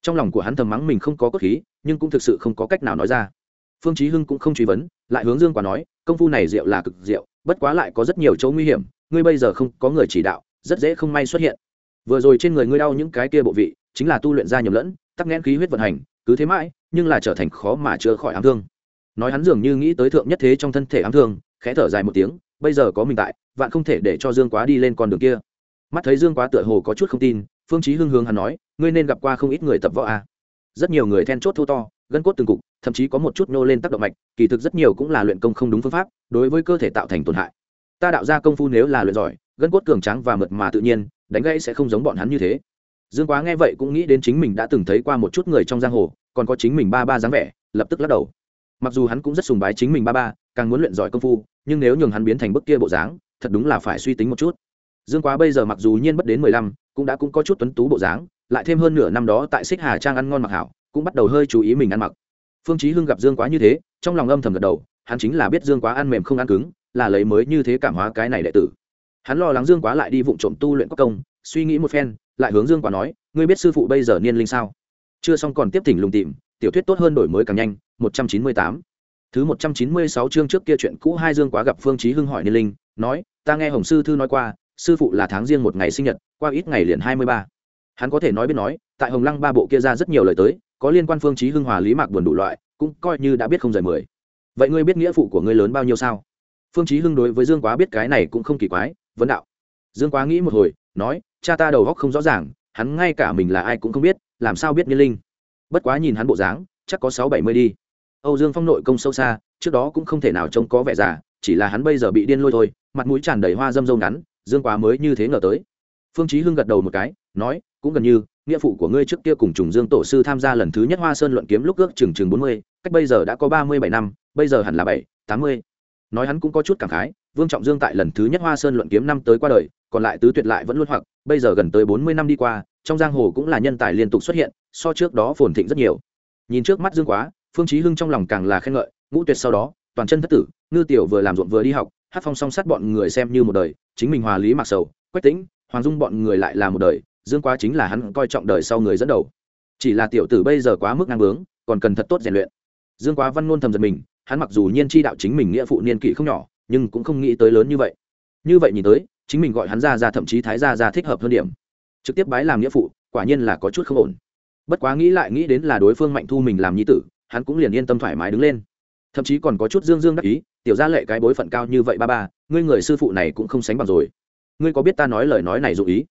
Trong lòng của hắn thầm mắng mình không có cốt khí, nhưng cũng thực sự không có cách nào nói ra. Phương chí hưng cũng không truy vấn lại hướng dương quả nói, công phu này diệu là cực diệu bất quá lại có rất nhiều chỗ nguy hiểm, ngươi bây giờ không có người chỉ đạo, rất dễ không may xuất hiện. Vừa rồi trên người ngươi đau những cái kia bộ vị, chính là tu luyện ra nhầm lẫn, tắc nghẽn khí huyết vận hành, cứ thế mãi, nhưng là trở thành khó mà chữa khỏi ám thương. Nói hắn dường như nghĩ tới thượng nhất thế trong thân thể ám thương, khẽ thở dài một tiếng, bây giờ có mình tại, vạn không thể để cho dương quá đi lên con đường kia. Mắt thấy dương quá tựa hồ có chút không tin, phương chí hưng hướng hắn nói, ngươi nên gặp qua không ít người tập võ à. rất nhiều người then chốt thô to gân cốt từng cục, thậm chí có một chút nô lên tác động mạch, kỳ thực rất nhiều cũng là luyện công không đúng phương pháp, đối với cơ thể tạo thành tổn hại. Ta đạo ra công phu nếu là luyện giỏi, gân cốt cường tráng và mượt mà tự nhiên, đánh gãy sẽ không giống bọn hắn như thế. Dương quá nghe vậy cũng nghĩ đến chính mình đã từng thấy qua một chút người trong giang hồ, còn có chính mình ba ba dáng vẻ, lập tức lắc đầu. Mặc dù hắn cũng rất sùng bái chính mình ba ba, càng muốn luyện giỏi công phu, nhưng nếu nhường hắn biến thành bức kia bộ dáng, thật đúng là phải suy tính một chút. Dương quá bây giờ mặc dù nhiên bất đến mười lăm, cũng đã cũng có chút tuấn tú bộ dáng, lại thêm hơn nửa năm đó tại xích hà trang ăn ngon mặc hảo cũng bắt đầu hơi chú ý mình ăn mặc. Phương chí hưng gặp dương quá như thế, trong lòng âm thầm gật đầu, hắn chính là biết dương quá ăn mềm không ăn cứng, là lấy mới như thế cảm hóa cái này đệ tử. Hắn lo lắng dương quá lại đi vụng trộm tu luyện quốc công, suy nghĩ một phen, lại hướng dương quá nói, ngươi biết sư phụ bây giờ niên linh sao? Chưa xong còn tiếp thỉnh lùng tìm, tiểu thuyết tốt hơn đổi mới càng nhanh, một trăm chín mươi tám. Thứ một trăm chín mươi sáu chương trước kia chuyện cũ hai dương quá gặp phương chí hưng hỏi niên linh, nói, ta nghe hồng sư thư nói qua, sư phụ là tháng riêng một ngày sinh nhật, qua ít ngày liền hai mươi ba. Hắn có thể nói biết nói tại hồng lăng ba bộ kia ra rất nhiều lời tới, có liên quan phương chí hưng hòa lý mạc buồn đủ loại, cũng coi như đã biết không rời mười. Vậy ngươi biết nghĩa phụ của ngươi lớn bao nhiêu sao? Phương chí hưng đối với dương quá biết cái này cũng không kỳ quái, vấn đạo. Dương quá nghĩ một hồi, nói, cha ta đầu óc không rõ ràng, hắn ngay cả mình là ai cũng không biết, làm sao biết niên linh? Bất quá nhìn hắn bộ dáng, chắc có sáu bảy mươi đi. Âu dương phong nội công sâu xa, trước đó cũng không thể nào trông có vẻ già, chỉ là hắn bây giờ bị điên lôi thôi, mặt mũi tràn đầy hoa dâm dâu ngắn, dương quá mới như thế ngờ tới. Phương chí hưng gật đầu một cái, nói, cũng gần như nghĩa phụ của ngươi trước kia cùng trùng dương tổ sư tham gia lần thứ nhất hoa sơn luận kiếm lúc ước chừng chừng bốn mươi, cách bây giờ đã có ba mươi bảy năm, bây giờ hẳn là bảy, tám mươi. Nói hắn cũng có chút cảm khái, vương trọng dương tại lần thứ nhất hoa sơn luận kiếm năm tới qua đời, còn lại tứ tuyệt lại vẫn luôn hoặc, bây giờ gần tới bốn mươi năm đi qua, trong giang hồ cũng là nhân tài liên tục xuất hiện, so trước đó phồn thịnh rất nhiều. Nhìn trước mắt dương quá, phương chí hưng trong lòng càng là khen ngợi, ngũ tuyệt sau đó, toàn chân thất tử, ngư tiểu vừa làm ruộng vừa đi học, hát phong song sát bọn người xem như một đời, chính mình hòa lý mặc sầu, quách tĩnh, hoàng dung bọn người lại là một đời dương quá chính là hắn coi trọng đời sau người dẫn đầu. Chỉ là tiểu tử bây giờ quá mức ngang bướng, còn cần thật tốt rèn luyện. Dương quá văn ngôn thầm giật mình, hắn mặc dù nhiên chi đạo chính mình nghĩa phụ niên kỷ không nhỏ, nhưng cũng không nghĩ tới lớn như vậy. Như vậy nhìn tới, chính mình gọi hắn ra ra thậm chí thái ra ra thích hợp hơn điểm. Trực tiếp bái làm nghĩa phụ, quả nhiên là có chút không ổn. Bất quá nghĩ lại nghĩ đến là đối phương mạnh thu mình làm nhi tử, hắn cũng liền yên tâm thoải mái đứng lên. Thậm chí còn có chút dương dương đắc ý, tiểu gia lệ cái bối phận cao như vậy ba ba, ngươi người sư phụ này cũng không sánh bằng rồi. Ngươi có biết ta nói lời nói này dụ ý?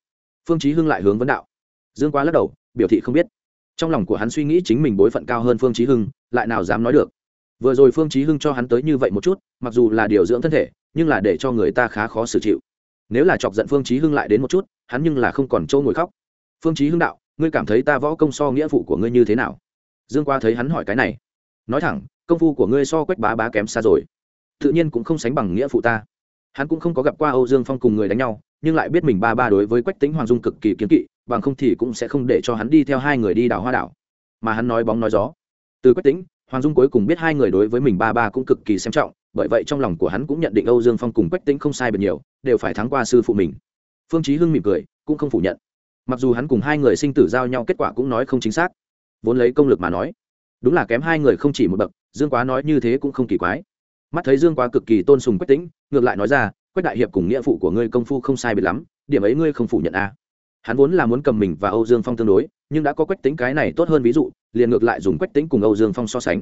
Phương chí hưng lại hướng vấn đạo. Dương quá lắc đầu, biểu thị không biết. Trong lòng của hắn suy nghĩ chính mình bối phận cao hơn phương chí hưng, lại nào dám nói được. Vừa rồi phương chí hưng cho hắn tới như vậy một chút, mặc dù là điều dưỡng thân thể, nhưng là để cho người ta khá khó xử chịu. Nếu là chọc giận phương chí hưng lại đến một chút, hắn nhưng là không còn trâu ngồi khóc. Phương chí hưng đạo, ngươi cảm thấy ta võ công so nghĩa vụ của ngươi như thế nào? Dương qua thấy hắn hỏi cái này. Nói thẳng, công phu của ngươi so quách bá bá kém xa rồi. Tự nhiên cũng không sánh bằng nghĩa phụ ta. Hắn cũng không có gặp qua âu dương phong cùng người đánh nhau nhưng lại biết mình ba ba đối với quách tính hoàng dung cực kỳ kiến kỵ, bằng không thì cũng sẽ không để cho hắn đi theo hai người đi đảo hoa đảo. Mà hắn nói bóng nói gió. Từ quách tính hoàng dung cuối cùng biết hai người đối với mình ba ba cũng cực kỳ xem trọng, bởi vậy trong lòng của hắn cũng nhận định âu dương phong cùng quách tính không sai bật nhiều, đều phải thắng qua sư phụ mình. Phương chí hưng mỉm cười, cũng không phủ nhận. Mặc dù hắn cùng hai người sinh tử giao nhau kết quả cũng nói không chính xác, vốn lấy công lực mà nói, đúng là kém hai người không chỉ một bậc, dương quá nói như thế cũng không kỳ quái. Mắt thấy dương quá cực kỳ tôn sùng quách tĩnh, ngược lại nói ra quách đại hiệp cùng nghĩa phụ của ngươi công phu không sai biệt lắm, điểm ấy ngươi không phủ nhận a à. hắn vốn là muốn cầm mình và âu dương phong tương đối, nhưng đã có quách tính cái này tốt hơn ví dụ, liền ngược lại dùng quách tính cùng âu dương phong so sánh.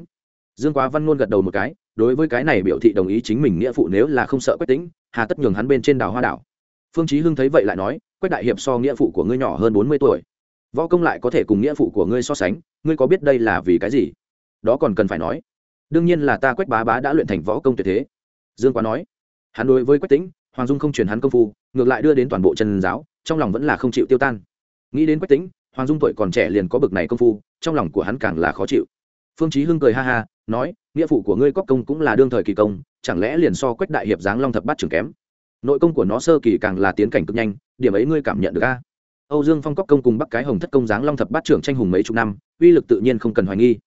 Dương quá văn ngôn gật đầu một cái, đối với cái này biểu thị đồng ý chính mình nghĩa phụ nếu là không sợ quách tính hà tất nhường hắn bên trên đảo hoa đảo. Phương chí hưng thấy vậy lại nói, quách đại hiệp so nghĩa phụ của ngươi nhỏ hơn bốn mươi tuổi. Võ công lại có thể cùng nghĩa phụ của ngươi so sánh, ngươi có biết đây là vì cái gì? Đó còn cần phải nói. Đương nhiên là ta quách bá bá đã luyện thành võ công tuyệt thế. Dương quá nói hắn đối với quách tĩnh, hoàng dung không truyền hắn công phu, ngược lại đưa đến toàn bộ chân giáo, trong lòng vẫn là không chịu tiêu tan. Nghĩ đến quách tĩnh, hoàng dung tuổi còn trẻ liền có bực này công phu, trong lòng của hắn càng là khó chịu. Phương chí hưng cười ha ha, nói, nghĩa phụ của ngươi cóc công cũng là đương thời kỳ công, chẳng lẽ liền so quách đại hiệp giáng long thập bát trường kém? Nội công của nó sơ kỳ càng là tiến cảnh cực nhanh, điểm ấy ngươi cảm nhận được a? Âu dương phong cóc công cùng bắc cái hồng thất công giáng long thập bát trưởng tranh hùng mấy chục năm, uy lực tự nhiên không cần hoài nghi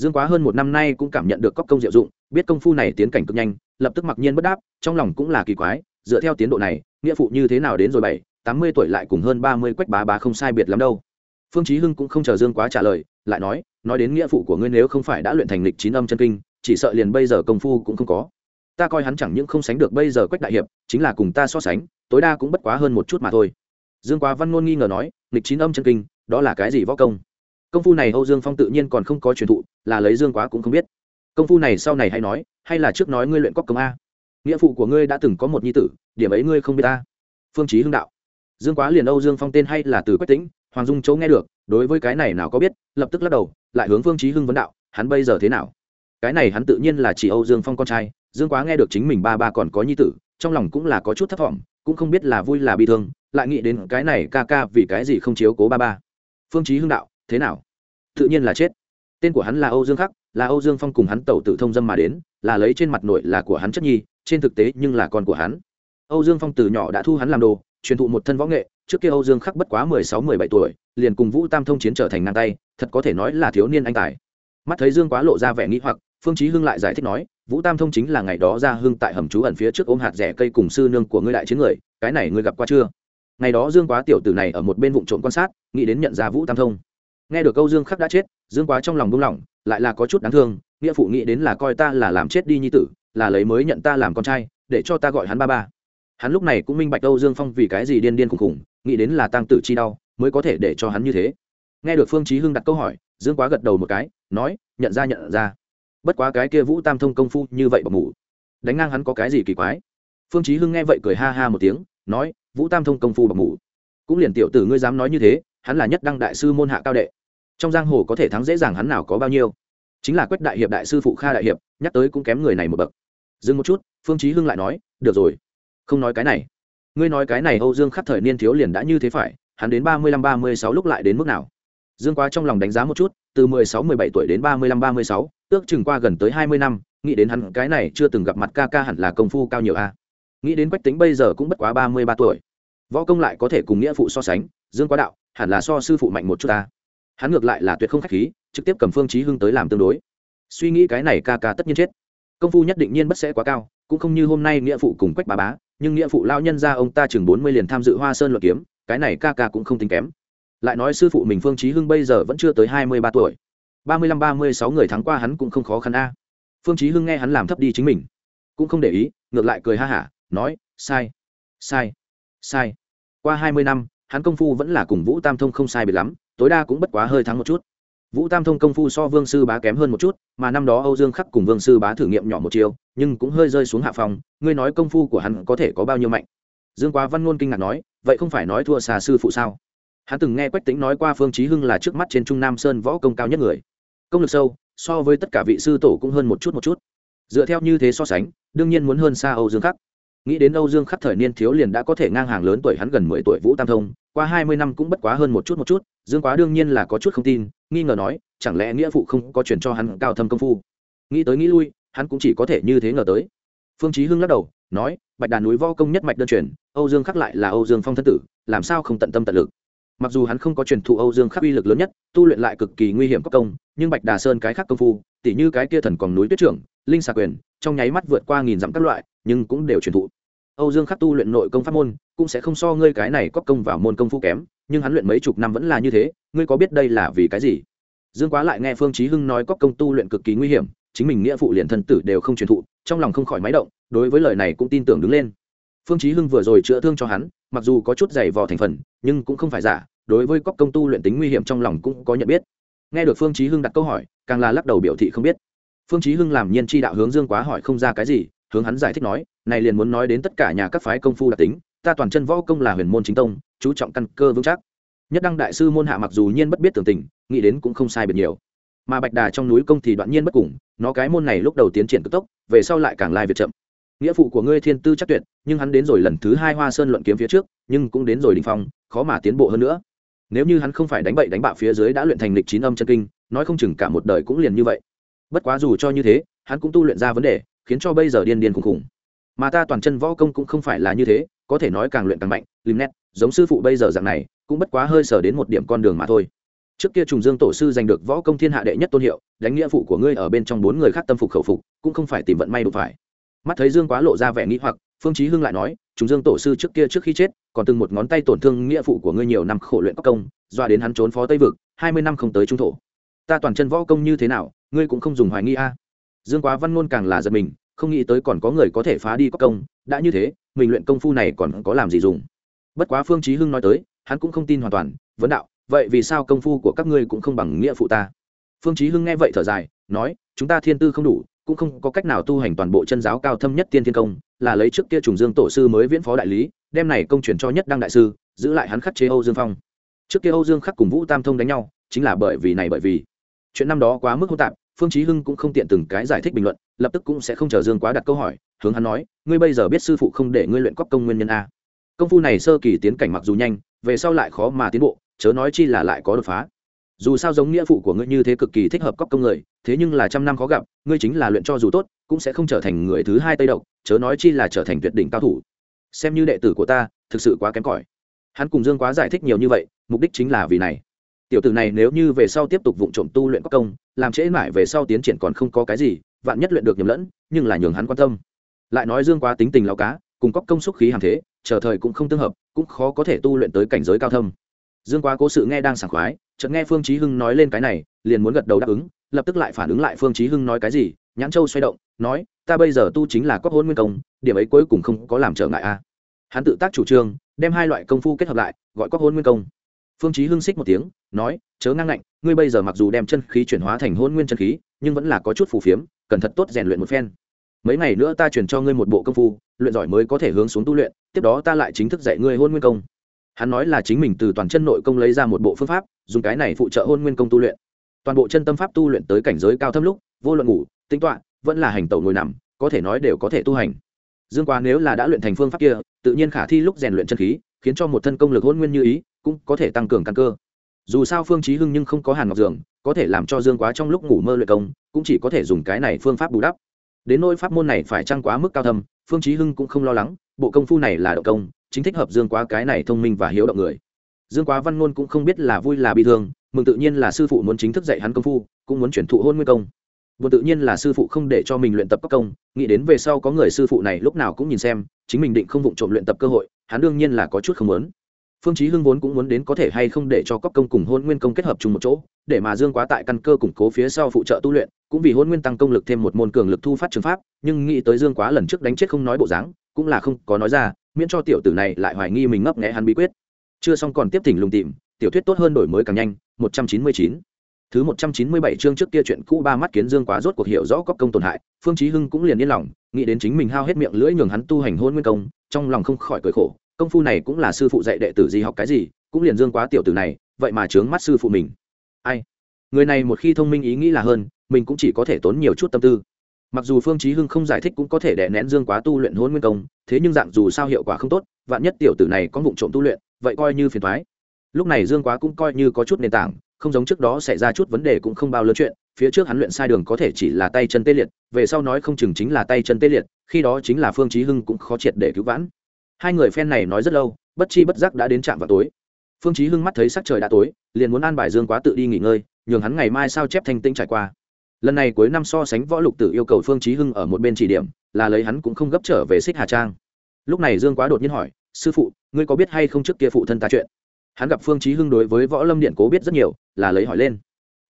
dương quá hơn một năm nay cũng cảm nhận được cóc công diệu dụng, biết công phu này tiến cảnh cực nhanh, lập tức mặc nhiên bất đáp, trong lòng cũng là kỳ quái, dựa theo tiến độ này, nghĩa phụ như thế nào đến rồi bảy, tám mươi tuổi lại cùng hơn ba mươi quách bá bá không sai biệt lắm đâu. Phương chí hưng cũng không chờ dương quá trả lời, lại nói nói đến nghĩa phụ của ngươi nếu không phải đã luyện thành lịch chín âm chân kinh, chỉ sợ liền bây giờ công phu cũng không có. Ta coi hắn chẳng những không sánh được bây giờ quách đại hiệp, chính là cùng ta so sánh, tối đa cũng bất quá hơn một chút mà thôi. Dương quá văn ngôn nghi ngờ nói, lịch chín âm chân kinh, đó là cái gì võ công? Công phu này âu dương phong tự nhiên còn không có truyền thụ, là lấy dương quá cũng không biết. Công phu này sau này hay nói, hay là trước nói ngươi luyện cóc công a. Nghĩa phụ của ngươi đã từng có một nhi tử, điểm ấy ngươi không biết ta. Phương chí hưng đạo. Dương quá liền âu dương phong tên hay là từ quách tĩnh, hoàng dung chỗ nghe được, đối với cái này nào có biết, lập tức lắc đầu, lại hướng phương chí hưng vấn đạo, hắn bây giờ thế nào? Cái này hắn tự nhiên là chỉ âu dương phong con trai, dương quá nghe được chính mình ba ba còn có nhi tử, trong lòng cũng là có chút thất vọng, cũng không biết là vui là bi thương, lại nghĩ đến cái này ca ca vì cái gì không chiếu cố ba ba. Phương chí hưng đạo thế nào? Tự nhiên là chết. Tên của hắn là âu dương khắc, là âu dương phong cùng hắn tẩu tự thông dâm mà đến, là lấy trên mặt nội là của hắn chất nhi, trên thực tế nhưng là con của hắn. Âu dương phong từ nhỏ đã thu hắn làm đồ, truyền thụ một thân võ nghệ, trước kia âu dương khắc bất quá mười sáu, mười bảy tuổi, liền cùng vũ tam thông chiến trở thành ngang tay, thật có thể nói là thiếu niên anh tài. Mắt thấy dương quá lộ ra vẻ nghĩ hoặc, phương chí hưng lại giải thích nói, vũ tam thông chính là ngày đó ra hưng tại hầm trú ẩn phía trước ôm hạt rẻ cây cùng sư nương của ngươi đại chiến người, cái này ngươi gặp qua chưa? Ngày đó dương quá tiểu tử này ở một bên vụ trộm quan sát, nghĩ đến nhận ra vũ tam thông nghe được câu dương khắc đã chết, dương quá trong lòng buông lỏng, lại là có chút đáng thương, nghĩa phụ nghĩ đến là coi ta là làm chết đi nhi tử, là lấy mới nhận ta làm con trai, để cho ta gọi hắn ba ba. Hắn lúc này cũng minh bạch âu dương phong vì cái gì điên điên khùng khùng nghĩ đến là tăng tử chi đau, mới có thể để cho hắn như thế. Nghe được phương chí hưng đặt câu hỏi, dương quá gật đầu một cái, nói, nhận ra nhận ra. Bất quá cái kia vũ tam thông công phu như vậy bọc mủ đánh ngang hắn có cái gì kỳ quái? Phương chí hưng nghe vậy cười ha ha một tiếng, nói, vũ tam thông công phu bọc mủ cũng liền tiểu tử ngươi dám nói như thế, hắn là nhất đăng đại sư môn hạ cao đệ trong giang hồ có thể thắng dễ dàng hắn nào có bao nhiêu. Chính là quách đại hiệp đại sư phụ kha đại hiệp, nhắc tới cũng kém người này một bậc. Dừng một chút, phương chí hưng lại nói, được rồi, không nói cái này. Ngươi nói cái này âu dương khắc thời niên thiếu liền đã như thế phải, hắn đến ba mươi lăm ba mươi sáu lúc lại đến mức nào? Dương quá trong lòng đánh giá một chút, từ mười sáu, mười bảy tuổi đến ba mươi lăm ba mươi sáu, ước chừng qua gần tới hai mươi năm, nghĩ đến hắn cái này chưa từng gặp mặt ca ca hẳn là công phu cao nhiều a. Nghĩ đến quách tính bây giờ cũng bất quá ba mươi ba tuổi. Võ công lại có thể cùng nghĩa phụ so sánh, dương quá đạo, hẳn là so sư phụ mạnh một chút ta hắn ngược lại là tuyệt không khách khí, trực tiếp cầm phương chí hưng tới làm tương đối. Suy nghĩ cái này ca ca tất nhiên chết. Công phu nhất định nhiên bất sẽ quá cao, cũng không như hôm nay nghĩa phụ cùng quách bà bá, nhưng nghĩa phụ lao nhân ra ông ta chừng bốn mươi liền tham dự hoa sơn luận kiếm, cái này ca ca cũng không tính kém. Lại nói sư phụ mình phương chí hưng bây giờ vẫn chưa tới hai mươi ba tuổi. Ba mươi lăm, ba mươi sáu người thắng qua hắn cũng không khó khăn a. Phương chí hưng nghe hắn làm thấp đi chính mình, cũng không để ý, ngược lại cười ha hả, nói, sai sai sai. Qua hai mươi năm, hắn công phu vẫn là cùng vũ tam thông không sai biệt lắm tối đa cũng bất quá hơi thắng một chút. Vũ tam thông công phu so vương sư bá kém hơn một chút, mà năm đó âu dương khắc cùng vương sư bá thử nghiệm nhỏ một chiều, nhưng cũng hơi rơi xuống hạ phòng, ngươi nói công phu của hắn có thể có bao nhiêu mạnh? Dương quá văn ngôn kinh ngạc nói, vậy không phải nói thua xà sư phụ sao? Hắn từng nghe quách tính nói qua phương chí hưng là trước mắt trên trung nam sơn võ công cao nhất người. Công lực sâu, so với tất cả vị sư tổ cũng hơn một chút một chút. Dựa theo như thế so sánh, đương nhiên muốn hơn xa âu dương khắc nghĩ đến âu dương khắc thời niên thiếu liền đã có thể ngang hàng lớn tuổi hắn gần mười tuổi vũ tam thông, qua hai mươi năm cũng bất quá hơn một chút một chút, dương quá đương nhiên là có chút không tin, nghi ngờ nói, chẳng lẽ nghĩa phụ không có chuyển cho hắn cao thâm công phu? Nghĩ tới nghĩ lui, hắn cũng chỉ có thể như thế ngờ tới. Phương chí hưng lắc đầu, nói, bạch đàn núi võ công nhất mạch đơn truyền, âu dương khắc lại là âu dương phong thân tử, làm sao không tận tâm tận lực? Mặc dù hắn không có truyền thụ âu dương khắc uy lực lớn nhất, tu luyện lại cực kỳ nguy hiểm cấp công, nhưng bạch đà sơn cái khác công phu, tỉ như cái kia thần còn núi tuyết trưởng, linh xà quyền, trong nháy mắt vượt qua nghìn dặm các loại nhưng cũng đều truyền thụ. Âu dương khắc tu luyện nội công pháp môn, cũng sẽ không so ngươi cái này có công vào môn công phu kém, nhưng hắn luyện mấy chục năm vẫn là như thế, ngươi có biết đây là vì cái gì? Dương quá lại nghe phương chí hưng nói có công tu luyện cực kỳ nguy hiểm, chính mình nghĩa phụ liền thân tử đều không truyền thụ, trong lòng không khỏi máy động, đối với lời này cũng tin tưởng đứng lên. Phương chí hưng vừa rồi chữa thương cho hắn, mặc dù có chút dày vò thành phần, nhưng cũng không phải giả, đối với cóc công tu luyện tính nguy hiểm trong lòng cũng có nhận biết. Nghe được phương chí hưng đặt câu hỏi, càng là lắc đầu biểu thị không biết. Phương chí hưng làm nhiên chi đạo hướng dương quá hỏi không ra cái gì hướng hắn giải thích nói, này liền muốn nói đến tất cả nhà các phái công phu đặc tính, ta toàn chân võ công là huyền môn chính tông, chú trọng căn cơ vững chắc. Nhất đăng đại sư môn hạ mặc dù nhiên bất biết tường tình, nghĩ đến cũng không sai biệt nhiều. Mà bạch đà trong núi công thì đoạn nhiên bất cùng, nó cái môn này lúc đầu tiến triển cực tốc, về sau lại càng lai việc chậm. Nghĩa phụ của ngươi thiên tư chắc tuyệt, nhưng hắn đến rồi lần thứ hai hoa sơn luận kiếm phía trước, nhưng cũng đến rồi đình phong, khó mà tiến bộ hơn nữa. Nếu như hắn không phải đánh bậy đánh bạo phía dưới đã luyện thành lịch chín âm chân kinh, nói không chừng cả một đời cũng liền như vậy. Bất quá dù cho như thế, hắn cũng tu luyện ra vấn đề khiến cho bây giờ điên điên khùng khùng. Mà ta toàn chân võ công cũng không phải là như thế, có thể nói càng luyện càng mạnh, lim nét, giống sư phụ bây giờ dạng này, cũng bất quá hơi sở đến một điểm con đường mà thôi. Trước kia trùng dương tổ sư giành được võ công thiên hạ đệ nhất tôn hiệu, đánh nghĩa phụ của ngươi ở bên trong bốn người khác tâm phục khẩu phục, cũng không phải tìm vận may đủ phải. Mắt thấy dương quá lộ ra vẻ nghĩ hoặc, phương chí hưng lại nói, trùng dương tổ sư trước kia trước khi chết, còn từng một ngón tay tổn thương nghĩa phụ của ngươi nhiều năm khổ luyện công, doa đến hắn trốn phó tây vực, hai mươi năm không tới trung thổ. Ta toàn chân võ công như thế nào, ngươi cũng không dùng hoài nghi a dương quá văn ngôn càng là giật mình, không nghĩ tới còn có người có thể phá đi có công, đã như thế, mình luyện công phu này còn có làm gì dùng. Bất quá phương chí hưng nói tới, hắn cũng không tin hoàn toàn, vấn đạo, vậy vì sao công phu của các ngươi cũng không bằng nghĩa phụ ta? Phương chí hưng nghe vậy thở dài, nói, chúng ta thiên tư không đủ, cũng không có cách nào tu hành toàn bộ chân giáo cao thâm nhất tiên thiên công, là lấy trước kia trùng dương tổ sư mới viễn phó đại lý, đem này công truyền cho nhất đăng đại sư, giữ lại hắn khắc chế âu dương phong. Trước kia âu dương khắc cùng vũ tam thông đánh nhau, chính là bởi vì này bởi vì. Chuyện năm đó quá mức hỗn tạp phương chí hưng cũng không tiện từng cái giải thích bình luận, lập tức cũng sẽ không chờ dương quá đặt câu hỏi, hướng hắn nói, ngươi bây giờ biết sư phụ không để ngươi luyện cóc công nguyên nhân a. Công phu này sơ kỳ tiến cảnh mặc dù nhanh, về sau lại khó mà tiến bộ, chớ nói chi là lại có đột phá. Dù sao giống nghĩa phụ của ngươi như thế cực kỳ thích hợp cóc công người, thế nhưng là trăm năm khó gặp, ngươi chính là luyện cho dù tốt, cũng sẽ không trở thành người thứ hai tây độc, chớ nói chi là trở thành tuyệt đỉnh cao thủ. Xem như đệ tử của ta, thực sự quá kém cỏi. Hắn cùng dương quá giải thích nhiều như vậy, mục đích chính là vì này tiểu tử này nếu như về sau tiếp tục vụng trộm tu luyện cóc công, làm trễ mãi về sau tiến triển còn không có cái gì, vạn nhất luyện được nhầm lẫn, nhưng là nhường hắn quan tâm. Lại nói dương quá tính tình lao cá, cùng cóc công xúc khí hàng thế, chờ thời cũng không tương hợp, cũng khó có thể tu luyện tới cảnh giới cao thâm. Dương quá cố sự nghe đang sảng khoái, chợt nghe phương chí hưng nói lên cái này, liền muốn gật đầu đáp ứng, lập tức lại phản ứng lại phương chí hưng nói cái gì, nhãn châu xoay động, nói, ta bây giờ tu chính là cóc hôn nguyên công, điểm ấy cuối cùng không có làm trở ngại a. Hắn tự tác chủ trương, đem hai loại công phu kết hợp lại, gọi cóc hôn nguyên công phương chí hưng xích một tiếng, nói, chớ ngang ngạnh, ngươi bây giờ mặc dù đem chân khí chuyển hóa thành hôn nguyên chân khí, nhưng vẫn là có chút phù phiếm cần thật tốt rèn luyện một phen. Mấy ngày nữa ta chuyển cho ngươi một bộ công phu, luyện giỏi mới có thể hướng xuống tu luyện, tiếp đó ta lại chính thức dạy ngươi hôn nguyên công. Hắn nói là chính mình từ toàn chân nội công lấy ra một bộ phương pháp, dùng cái này phụ trợ hôn nguyên công tu luyện. Toàn bộ chân tâm pháp tu luyện tới cảnh giới cao thâm lúc, vô luận ngủ tính toạ vẫn là hành tẩu ngồi nằm, có thể nói đều có thể tu hành. Dương quá nếu là đã luyện thành phương pháp kia, tự nhiên khả thi lúc rèn luyện chân khí, khiến cho một thân công lực hôn nguyên như ý cũng có thể tăng cường căn cơ. Dù sao phương chí hưng nhưng không có hàn ngọc dường, có thể làm cho dương quá trong lúc ngủ mơ luyện công, cũng chỉ có thể dùng cái này phương pháp bù đắp. Đến nỗi pháp môn này phải trăng quá mức cao thâm, phương chí hưng cũng không lo lắng, bộ công phu này là động công, chính thích hợp dương quá cái này thông minh và hiếu động người. Dương quá văn ngôn cũng không biết là vui là bị thương, mừng tự nhiên là sư phụ muốn chính thức dạy hắn công phu, cũng muốn chuyển thụ hôn nguyên công. Buồn tự nhiên là sư phụ không để cho mình luyện tập các công, nghĩ đến về sau có người sư phụ này lúc nào cũng nhìn xem, chính mình định không vụng trộm luyện tập cơ hội, hắn đương nhiên là có chút không muốn phương chí hưng vốn cũng muốn đến có thể hay không để cho cấp công cùng hôn nguyên công kết hợp chung một chỗ, để mà dương quá tại căn cơ củng cố phía sau phụ trợ tu luyện, cũng vì hôn nguyên tăng công lực thêm một môn cường lực thu phát trường pháp, nhưng nghĩ tới dương quá lần trước đánh chết không nói bộ dáng, cũng là không có nói ra, miễn cho tiểu tử này lại hoài nghi mình ngấp nghé hắn bí quyết. Chưa xong còn tiếp thỉnh lùng tìm, tiểu thuyết tốt hơn đổi mới càng nhanh 199 thứ 197 chương trước kia chuyện cũ ba mắt kiến dương quá rốt cuộc hiểu rõ cấp công tổn hại, phương chí hưng cũng liền yên lòng, nghĩ đến chính mình hao hết miệng lưỡi nhường hắn tu hành hôn nguyên công, trong lòng không khỏi cười khổ công phu này cũng là sư phụ dạy đệ tử gì học cái gì, cũng liền dương quá tiểu tử này, vậy mà trướng mắt sư phụ mình. Ai? Người này một khi thông minh ý nghĩ là hơn, mình cũng chỉ có thể tốn nhiều chút tâm tư. Mặc dù phương chí hưng không giải thích cũng có thể đè nén dương quá tu luyện hôn nguyên công, thế nhưng dạng dù sao hiệu quả không tốt, vạn nhất tiểu tử này có vụng trộm tu luyện, vậy coi như phiền toái. Lúc này dương quá cũng coi như có chút nền tảng, không giống trước đó xảy ra chút vấn đề cũng không bao lớn chuyện, phía trước hắn luyện sai đường có thể chỉ là tay chân tê liệt, về sau nói không chừng chính là tay chân tê liệt, khi đó chính là phương chí hưng cũng khó triệt để cứu vãn hai người phen này nói rất lâu, bất chi bất giác đã đến trạm vào tối. Phương chí hưng mắt thấy sắc trời đã tối, liền muốn an bài dương quá tự đi nghỉ ngơi, nhường hắn ngày mai sao chép thanh tĩnh trải qua. Lần này cuối năm so sánh võ lục tử yêu cầu phương chí hưng ở một bên chỉ điểm, là lấy hắn cũng không gấp trở về xích hà trang. Lúc này dương quá đột nhiên hỏi, sư phụ, ngươi có biết hay không trước kia phụ thân ta chuyện? Hắn gặp phương chí hưng đối với võ lâm điện cố biết rất nhiều, là lấy hỏi lên.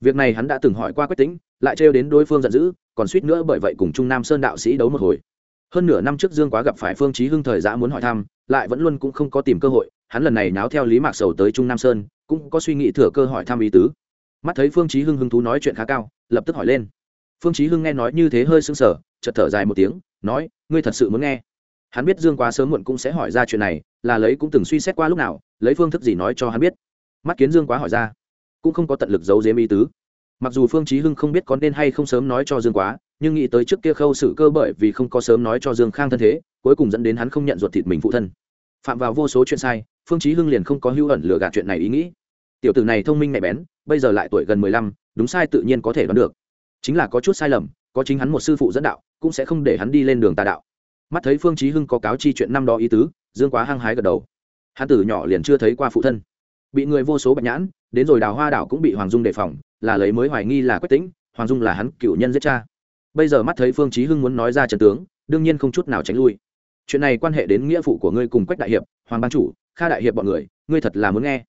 Việc này hắn đã từng hỏi qua quyết tĩnh, lại treo đến đối phương giận dữ, còn suýt nữa bởi vậy cùng trung nam sơn đạo sĩ đấu một hồi hơn nửa năm trước dương quá gặp phải phương chí hưng thời giã muốn hỏi thăm, lại vẫn luôn cũng không có tìm cơ hội, hắn lần này náo theo lý mạc sầu tới trung nam sơn, cũng có suy nghĩ thừa cơ hỏi thăm ý tứ. Mắt thấy phương chí hưng hứng thú nói chuyện khá cao, lập tức hỏi lên. Phương chí hưng nghe nói như thế hơi sưng sờ, chợt thở dài một tiếng, nói, ngươi thật sự muốn nghe? Hắn biết dương quá sớm muộn cũng sẽ hỏi ra chuyện này, là lấy cũng từng suy xét qua lúc nào, lấy phương thức gì nói cho hắn biết. Mắt kiến dương quá hỏi ra, cũng không có tận lực giấu giếm ý tứ mặc dù phương chí hưng không biết có nên hay không sớm nói cho dương quá nhưng nghĩ tới trước kia khâu xử cơ bởi vì không có sớm nói cho dương khang thân thế cuối cùng dẫn đến hắn không nhận ruột thịt mình phụ thân. Phạm vào vô số chuyện sai phương chí hưng liền không có hưu ẩn lừa gạt chuyện này ý nghĩ. Tiểu tử này thông minh mẹ bén bây giờ lại tuổi gần mười lăm, đúng sai tự nhiên có thể đoán được. Chính là có chút sai lầm có chính hắn một sư phụ dẫn đạo cũng sẽ không để hắn đi lên đường tà đạo. Mắt thấy phương chí hưng có cáo chi chuyện năm đó ý tứ dương quá hăng hái gật đầu. Hắn tử nhỏ liền chưa thấy qua phụ thân. Bị người vô số bạch nhãn đến rồi đào hoa đảo cũng bị hoàng dung đề phòng là lấy mới hoài nghi là quách tĩnh, hoàng dung là hắn cựu nhân giết cha. Bây giờ mắt thấy phương chí hưng muốn nói ra trận tướng, đương nhiên không chút nào tránh lui. Chuyện này quan hệ đến nghĩa phụ của ngươi cùng quách đại hiệp, hoàng ban chủ, kha đại hiệp bọn người, ngươi thật là muốn nghe.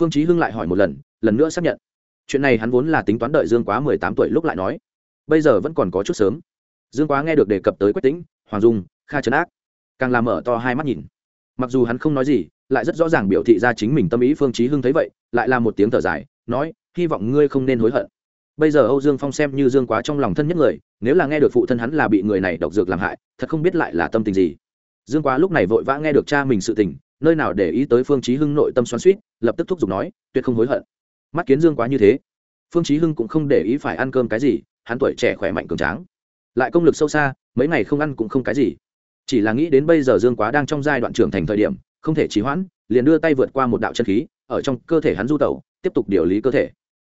Phương chí hưng lại hỏi một lần lần nữa xác nhận. Chuyện này hắn vốn là tính toán đợi dương quá mười tám tuổi lúc lại nói. Bây giờ vẫn còn có chút sớm. Dương quá nghe được đề cập tới quách tĩnh, hoàng dung, kha trấn ác, càng làm mở to hai mắt nhìn. Mặc dù hắn không nói gì, lại rất rõ ràng biểu thị ra chính mình tâm ý phương chí hưng thấy vậy, lại là một tiếng thở dài, nói hy vọng ngươi không nên hối hận. Bây giờ âu dương phong xem như dương quá trong lòng thân nhất người, nếu là nghe được phụ thân hắn là bị người này độc dược làm hại, thật không biết lại là tâm tình gì. Dương quá lúc này vội vã nghe được cha mình sự tình, nơi nào để ý tới phương chí hưng nội tâm xoắn xuýt, lập tức thúc giục nói, tuyệt không hối hận. Mắt kiến dương quá như thế, phương chí hưng cũng không để ý phải ăn cơm cái gì, hắn tuổi trẻ khỏe mạnh cường tráng, lại công lực sâu xa, mấy ngày không ăn cũng không cái gì. Chỉ là nghĩ đến bây giờ dương quá đang trong giai đoạn trưởng thành thời điểm, không thể trì hoãn, liền đưa tay vượt qua một đạo chân khí, ở trong cơ thể hắn du tẩu, tiếp tục điều lý cơ thể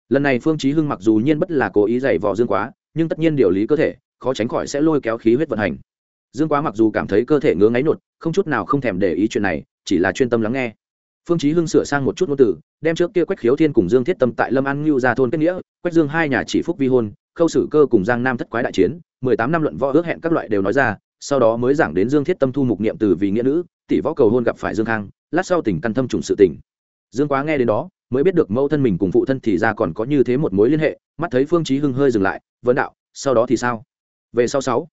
lần này phương chí hưng mặc dù nhiên bất là cố ý dày vò dương quá, nhưng tất nhiên điều lý cơ thể, khó tránh khỏi sẽ lôi kéo khí huyết vận hành. Dương quá mặc dù cảm thấy cơ thể ngứa ngáy nột, không chút nào không thèm để ý chuyện này, chỉ là chuyên tâm lắng nghe. Phương chí hưng sửa sang một chút ngôn từ, đem trước kia quách khiếu thiên cùng dương thiết tâm tại lâm an lưu ra thôn kết nghĩa, quách dương hai nhà chỉ phúc vi hôn, khâu sử cơ cùng giang nam thất quái đại chiến, mười tám năm luận võ ước hẹn các loại đều nói ra, sau đó mới giảng đến dương thiết tâm thu mục niệm từ vì nghĩa nữ, tỷ võ cầu hôn gặp phải dương khang, lát sau tình căn thâm trùng sự tình dương quá nghe đến đó, mới biết được mẫu thân mình cùng phụ thân thì ra còn có như thế một mối liên hệ, mắt thấy phương chí hưng hơi dừng lại vấn đạo, sau đó thì sao? Về sau sáu.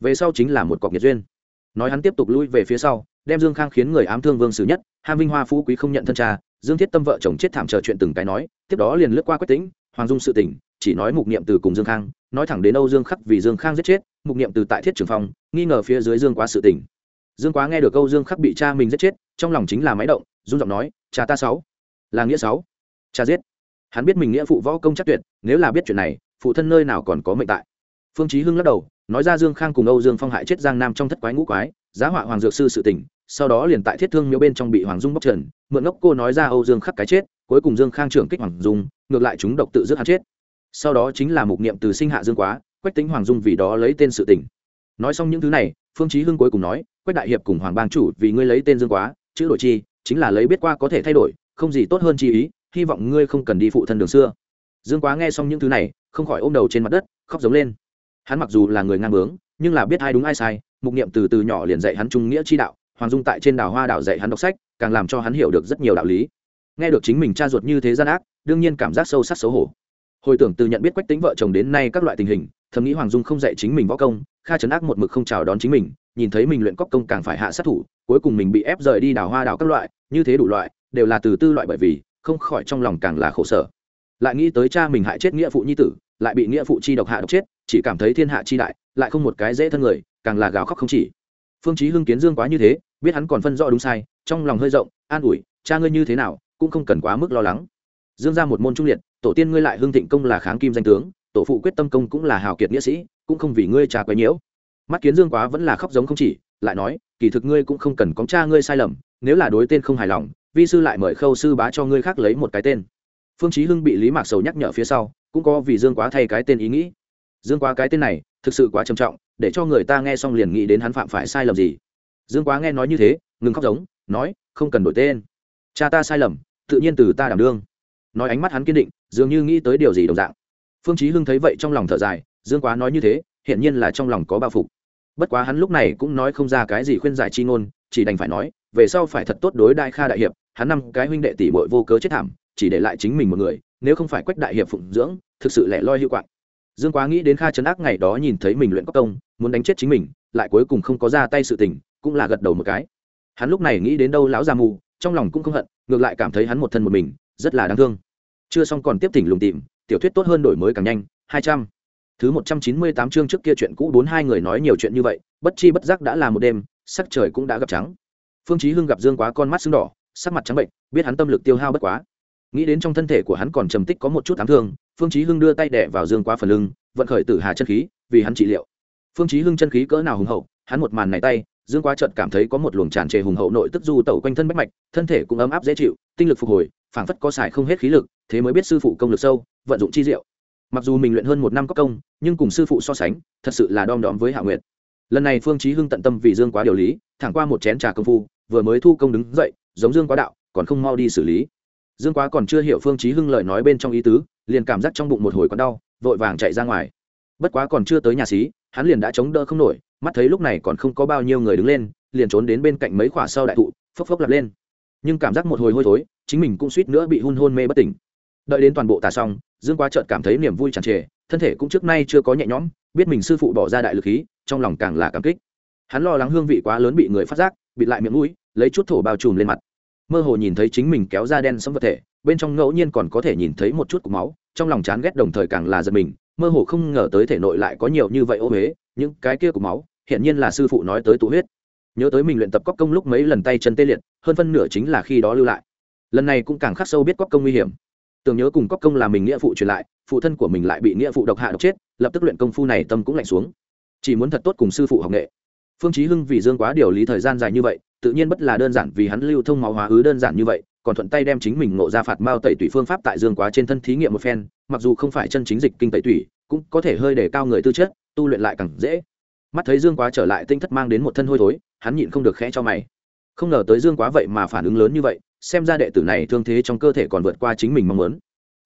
Về sau chính là một cọc nhiệt duyên. Nói hắn tiếp tục lui về phía sau, đem dương khang khiến người ám thương vương xử nhất, ham vinh hoa phú quý không nhận thân cha, dương thiết tâm vợ chồng chết thảm chờ chuyện từng cái nói, tiếp đó liền lướt qua quyết tĩnh, hoàng dung sự tỉnh chỉ nói mục niệm từ cùng dương khang, nói thẳng đến âu dương khắc vì dương khang giết chết, mục niệm từ tại thiết trường phong, nghi ngờ phía dưới dương quá sự tỉnh dương quá nghe được câu dương khắc bị cha mình giết chết, trong lòng chính là máy động dung giọng nói cha ta sáu. Là nghĩa sáu. Cha giết. Hắn biết mình nghĩa phụ võ công chắc tuyệt, nếu là biết chuyện này, phụ thân nơi nào còn có mệnh tại. Phương chí hưng lắc đầu, nói ra dương khang cùng âu dương phong hại chết giang nam trong thất quái ngũ quái, giá họa hoàng dược sư sự tỉnh sau đó liền tại thiết thương miếu bên trong bị hoàng dung bóc trần, mượn ngốc cô nói ra âu dương khắc cái chết, cuối cùng dương khang trưởng kích hoàng dung, ngược lại chúng độc tự dứt hắn chết. Sau đó chính là mục niệm từ sinh hạ dương quá, quách tính hoàng dung vì đó lấy tên sự tỉnh nói xong những thứ này, phương chí hưng cuối cùng nói, quách đại hiệp cùng hoàng bang chủ vì ngươi lấy tên dương quá, chữ đổi chi chính là lấy biết qua có thể thay đổi, không gì tốt hơn chi ý, hy vọng ngươi không cần đi phụ thân đường xưa. Dương quá nghe xong những thứ này, không khỏi ôm đầu trên mặt đất, khóc giống lên. Hắn mặc dù là người ngang bướng, nhưng là biết ai đúng ai sai, mục niệm từ từ nhỏ liền dạy hắn trung nghĩa chi đạo, hoàng dung tại trên đảo hoa đảo dạy hắn đọc sách, càng làm cho hắn hiểu được rất nhiều đạo lý. Nghe được chính mình cha ruột như thế gian ác, đương nhiên cảm giác sâu sắc xấu hổ. Hồi tưởng từ nhận biết quách tính vợ chồng đến nay các loại tình hình thầm nghĩ hoàng dung không dạy chính mình võ công, kha trấn ác một mực không chào đón chính mình, nhìn thấy mình luyện cóc công càng phải hạ sát thủ, cuối cùng mình bị ép rời đi đào hoa đào các loại, như thế đủ loại, đều là từ tư loại bởi vì, không khỏi trong lòng càng là khổ sở. Lại nghĩ tới cha mình hại chết nghĩa phụ nhi tử, lại bị nghĩa phụ chi độc hạ độc chết, chỉ cảm thấy thiên hạ chi đại, lại không một cái dễ thân người, càng là gào khóc không chỉ. Phương chí hưng kiến dương quá như thế, biết hắn còn phân rõ đúng sai, trong lòng hơi rộng, an ủi, cha ngươi như thế nào, cũng không cần quá mức lo lắng. Dương ra một môn trung liệt, tổ tiên ngươi lại hưng thịnh công là kháng kim danh tướng tổ phụ quyết tâm công cũng là hào kiệt nghĩa sĩ, cũng không vì ngươi cha quấy nhiễu. Mắt kiến dương quá vẫn là khóc giống không chỉ, lại nói, kỳ thực ngươi cũng không cần có cha ngươi sai lầm, nếu là đối tên không hài lòng, vi sư lại mời khâu sư bá cho ngươi khác lấy một cái tên. Phương chí hưng bị lý mạc sầu nhắc nhở phía sau, cũng có vì dương quá thay cái tên ý nghĩ. Dương quá cái tên này, thực sự quá trầm trọng, để cho người ta nghe xong liền nghĩ đến hắn phạm phải sai lầm gì. Dương quá nghe nói như thế, ngừng khóc giống, nói, không cần đổi tên. Cha ta sai lầm, tự nhiên từ ta đảm đương. Nói ánh mắt hắn kiên định, dường như nghĩ tới điều gì đồng dạng phương chí hưng thấy vậy trong lòng thở dài, dương quá nói như thế hiện nhiên là trong lòng có bao phục. Bất quá hắn lúc này cũng nói không ra cái gì khuyên giải chi ngôn, chỉ đành phải nói, về sau phải thật tốt đối đại kha đại hiệp, hắn năm cái huynh đệ tỷ muội vô cớ chết thảm, chỉ để lại chính mình một người, nếu không phải quách đại hiệp phụng dưỡng, thực sự lẻ loi hữu quạng. Dương quá nghĩ đến kha trấn ác ngày đó nhìn thấy mình luyện cóc công, muốn đánh chết chính mình, lại cuối cùng không có ra tay sự tình, cũng là gật đầu một cái. Hắn lúc này nghĩ đến đâu lão già mù, trong lòng cũng không hận, ngược lại cảm thấy hắn một thân một mình, rất là đáng thương. Chưa xong còn tiếp thỉnh lùng tìm tiểu thuyết tốt hơn đổi mới càng nhanh, hai trăm. Thứ một trăm chín mươi tám chương trước kia chuyện cũ bốn hai người nói nhiều chuyện như vậy, bất chi bất giác đã là một đêm, sắc trời cũng đã gặp trắng. Phương chí hưng gặp dương quá con mắt sưng đỏ, sắc mặt trắng bệnh, biết hắn tâm lực tiêu hao bất quá. Nghĩ đến trong thân thể của hắn còn trầm tích có một chút ám thương, phương chí hưng đưa tay đè vào dương quá phần lưng, vận khởi tử hà chân khí, vì hắn trị liệu. Phương chí hưng chân khí cỡ nào hùng hậu, hắn một màn này tay, dương quá chợt cảm thấy có một luồng tràn trề hùng hậu nội tức du tẩu quanh thân bách mạch, thân thể cũng ấm áp dễ chịu, tinh lực phục hồi phảng phất có xài không hết khí lực, thế mới biết sư phụ công lực sâu, vận dụng chi diệu. Mặc dù mình luyện hơn một năm có công, nhưng cùng sư phụ so sánh, thật sự là đom đóm với hạ nguyệt. Lần này phương chí hưng tận tâm vì dương quá điều lý, thẳng qua một chén trà công phu, vừa mới thu công đứng dậy, giống dương quá đạo, còn không mau đi xử lý. Dương quá còn chưa hiểu phương chí hưng lời nói bên trong ý tứ, liền cảm giác trong bụng một hồi còn đau, vội vàng chạy ra ngoài. Bất quá còn chưa tới nhà xí, hắn liền đã chống đỡ không nổi, mắt thấy lúc này còn không có bao nhiêu người đứng lên, liền trốn đến bên cạnh mấy khỏa sau đại thụ, phốc phốc lặp lên. Nhưng cảm giác một hồi hôi thối chính mình cũng suýt nữa bị hun hôn mê bất tỉnh. Đợi đến toàn bộ tà xong, dương quá chợt cảm thấy niềm vui tràn trề, thân thể cũng trước nay chưa có nhẹ nhõm, biết mình sư phụ bỏ ra đại lực khí, trong lòng càng là cảm kích. Hắn lo lắng hương vị quá lớn bị người phát giác, bịt lại miệng mũi, lấy chút thổ bao trùm lên mặt. Mơ hồ nhìn thấy chính mình kéo ra đen sấm vật thể, bên trong ngẫu nhiên còn có thể nhìn thấy một chút cục máu, trong lòng chán ghét đồng thời càng là giật mình, mơ hồ không ngờ tới thể nội lại có nhiều như vậy ô huế, những cái kia cục máu hiện nhiên là sư phụ nói tới tụ huyết. Nhớ tới mình luyện tập cóc công lúc mấy lần tay chân tê liệt, hơn phân nửa chính là khi đó lưu lại lần này cũng càng khắc sâu biết cóc công nguy hiểm. Tưởng nhớ cùng cóc công là mình nghĩa phụ truyền lại, phụ thân của mình lại bị nghĩa phụ độc hạ độc chết, lập tức luyện công phu này tâm cũng lạnh xuống. Chỉ muốn thật tốt cùng sư phụ học nghệ. Phương chí hưng vì dương quá điều lý thời gian dài như vậy, tự nhiên bất là đơn giản vì hắn lưu thông máu hóa ứ đơn giản như vậy, còn thuận tay đem chính mình ngộ ra phạt mao tẩy tủy phương pháp tại dương quá trên thân thí nghiệm một phen, mặc dù không phải chân chính dịch kinh tẩy tủy, cũng có thể hơi để cao người tư chất, tu luyện lại càng dễ. Mắt thấy dương quá trở lại tinh thất mang đến một thân hôi thối, hắn nhịn không được khẽ cho mày không ngờ tới dương quá vậy mà phản ứng lớn như vậy, xem ra đệ tử này thương thế trong cơ thể còn vượt qua chính mình mong muốn.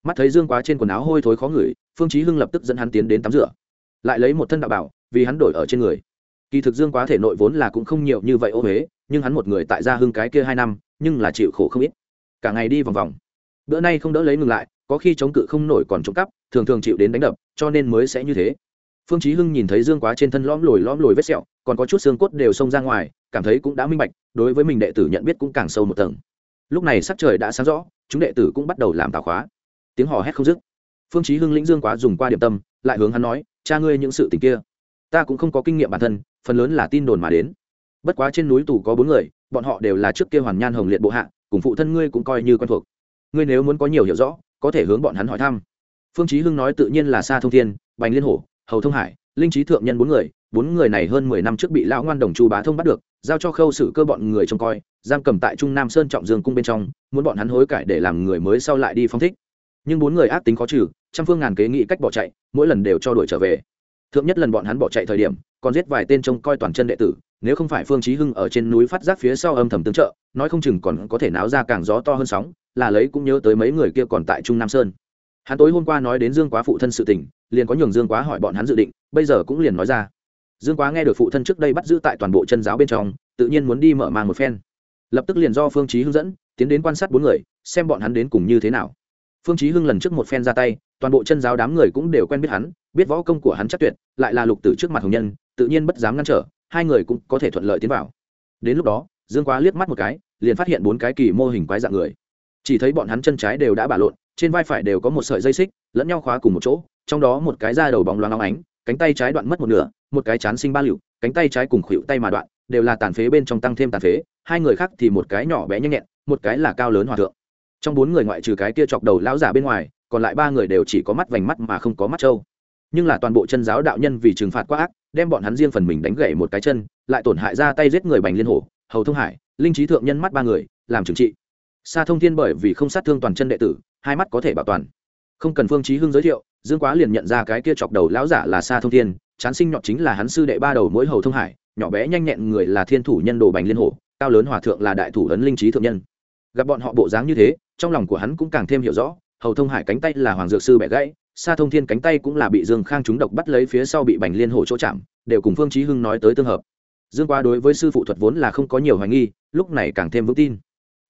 Mắt thấy dương quá trên quần áo hôi thối khó ngửi, phương chí hưng lập tức dẫn hắn tiến đến tắm rửa. Lại lấy một thân đạo bảo, vì hắn đổi ở trên người. Kỳ thực dương quá thể nội vốn là cũng không nhiều như vậy ô huế nhưng hắn một người tại gia hưng cái kia hai năm, nhưng là chịu khổ không ít. Cả ngày đi vòng vòng. Bữa nay không đỡ lấy ngừng lại, có khi chống cự không nổi còn trộm cắp, thường thường chịu đến đánh đập, cho nên mới sẽ như thế phương chí hưng nhìn thấy dương quá trên thân lõm lồi lõm lồi vết sẹo, còn có chút xương cốt đều xông ra ngoài, cảm thấy cũng đã minh bạch, đối với mình đệ tử nhận biết cũng càng sâu một tầng. Lúc này sắc trời đã sáng rõ, chúng đệ tử cũng bắt đầu làm tào khóa. Tiếng hò hét không dứt. Phương chí hưng lĩnh dương quá dùng qua điểm tâm, lại hướng hắn nói, cha ngươi những sự tình kia, ta cũng không có kinh nghiệm bản thân, phần lớn là tin đồn mà đến. Bất quá trên núi tù có bốn người, bọn họ đều là trước kia hoàn nhan hồng liệt bộ hạ, cùng phụ thân ngươi cũng coi như quen thuộc. Ngươi nếu muốn có nhiều hiểu rõ, có thể hướng bọn hắn hỏi thăm. Phương chí hưng nói tự nhiên là xa thông thiên, bành liên hổ hầu thông hải, linh trí thượng nhân bốn người bốn người này hơn mười năm trước bị lão ngoan đồng chu bá thông bắt được, giao cho khâu xử cơ bọn người trông coi, giam cầm tại trung nam sơn trọng dương cung bên trong, muốn bọn hắn hối cải để làm người mới sau lại đi phong thích. Nhưng bốn người ác tính khó trừ, trăm phương ngàn kế nghĩ cách bỏ chạy, mỗi lần đều cho đuổi trở về. Thượng nhất lần bọn hắn bỏ chạy thời điểm, còn giết vài tên trông coi toàn chân đệ tử, nếu không phải phương chí hưng ở trên núi phát giác phía sau âm thầm tương trợ, nói không chừng còn có thể náo ra càng gió to hơn sóng, là lấy cũng nhớ tới mấy người kia còn tại trung nam sơn hắn tối hôm qua nói đến dương quá phụ thân sự tình, liền có nhường dương quá hỏi bọn hắn dự định, bây giờ cũng liền nói ra. Dương quá nghe được phụ thân trước đây bắt giữ tại toàn bộ chân giáo bên trong, tự nhiên muốn đi mở màng một phen. Lập tức liền do phương chí hướng dẫn, tiến đến quan sát bốn người, xem bọn hắn đến cùng như thế nào. Phương chí hưng lần trước một phen ra tay, toàn bộ chân giáo đám người cũng đều quen biết hắn, biết võ công của hắn chắc tuyệt, lại là lục tử trước mặt hồng nhân, tự nhiên bất dám ngăn trở, hai người cũng có thể thuận lợi tiến vào. Đến lúc đó, dương quá liếc mắt một cái, liền phát hiện bốn cái kỳ mô hình quái dạng người. Chỉ thấy bọn hắn chân trái đều đã bả lộn trên vai phải đều có một sợi dây xích, lẫn nhau khóa cùng một chỗ, trong đó một cái da đầu bóng loáng long ánh, cánh tay trái đoạn mất một nửa, một cái chán sinh ba liệu cánh tay trái cùng khuỷu tay mà đoạn, đều là tàn phế bên trong tăng thêm tàn phế, hai người khác thì một cái nhỏ bé nhanh nhẹn, một cái là cao lớn hòa thượng. Trong bốn người ngoại trừ cái kia chọc đầu lão giả bên ngoài, còn lại ba người đều chỉ có mắt vành mắt mà không có mắt trâu. Nhưng là toàn bộ chân giáo đạo nhân vì trừng phạt quá ác, đem bọn hắn riêng phần mình đánh gãy một cái chân, lại tổn hại ra tay giết người bành liên hổ, hầu thông hải, linh trí thượng nhân mắt ba người, làm trừng trị. Xa thông thiên bởi vì không sát thương toàn chân đệ tử hai mắt có thể bảo toàn. Không cần phương chí hưng giới thiệu, dương quá liền nhận ra cái kia chọc đầu lão giả là xa thông thiên, chán sinh nhọn chính là hắn sư đệ ba đầu mỗi hầu thông hải, nhỏ bé nhanh nhẹn người là thiên thủ nhân đồ bành liên hổ, cao lớn hòa thượng là đại thủ ấn linh trí thượng nhân. Gặp bọn họ bộ dáng như thế, trong lòng của hắn cũng càng thêm hiểu rõ, hầu thông hải cánh tay là hoàng dược sư bẻ gãy, sa thông thiên cánh tay cũng là bị dương khang trúng độc bắt lấy phía sau bị bành liên hổ chỗ chạm, đều cùng phương chí hưng nói tới tương hợp. Dương quá đối với sư phụ thuật vốn là không có nhiều hoài nghi, lúc này càng thêm vững tin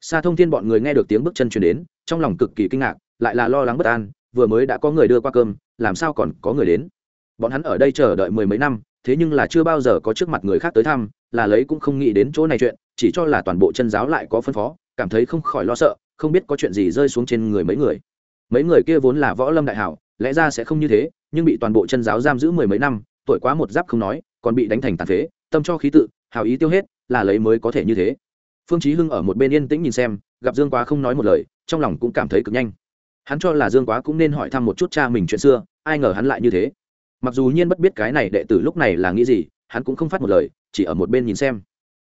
sa thông thiên bọn người nghe được tiếng bước chân truyền đến, trong lòng cực kỳ kinh ngạc, lại là lo lắng bất an, vừa mới đã có người đưa qua cơm, làm sao còn có người đến? Bọn hắn ở đây chờ đợi mười mấy năm, thế nhưng là chưa bao giờ có trước mặt người khác tới thăm, là lấy cũng không nghĩ đến chỗ này chuyện, chỉ cho là toàn bộ chân giáo lại có phân phó, cảm thấy không khỏi lo sợ, không biết có chuyện gì rơi xuống trên người mấy người. Mấy người kia vốn là võ lâm đại hảo, lẽ ra sẽ không như thế, nhưng bị toàn bộ chân giáo giam giữ mười mấy năm, tuổi quá một giáp không nói, còn bị đánh thành tàn phế, tâm cho khí tự hào ý tiêu hết, là lấy mới có thể như thế phương chí hưng ở một bên yên tĩnh nhìn xem, gặp dương quá không nói một lời, trong lòng cũng cảm thấy cực nhanh. Hắn cho là dương quá cũng nên hỏi thăm một chút cha mình chuyện xưa, ai ngờ hắn lại như thế. Mặc dù nhiên bất biết cái này đệ tử lúc này là nghĩ gì, hắn cũng không phát một lời, chỉ ở một bên nhìn xem.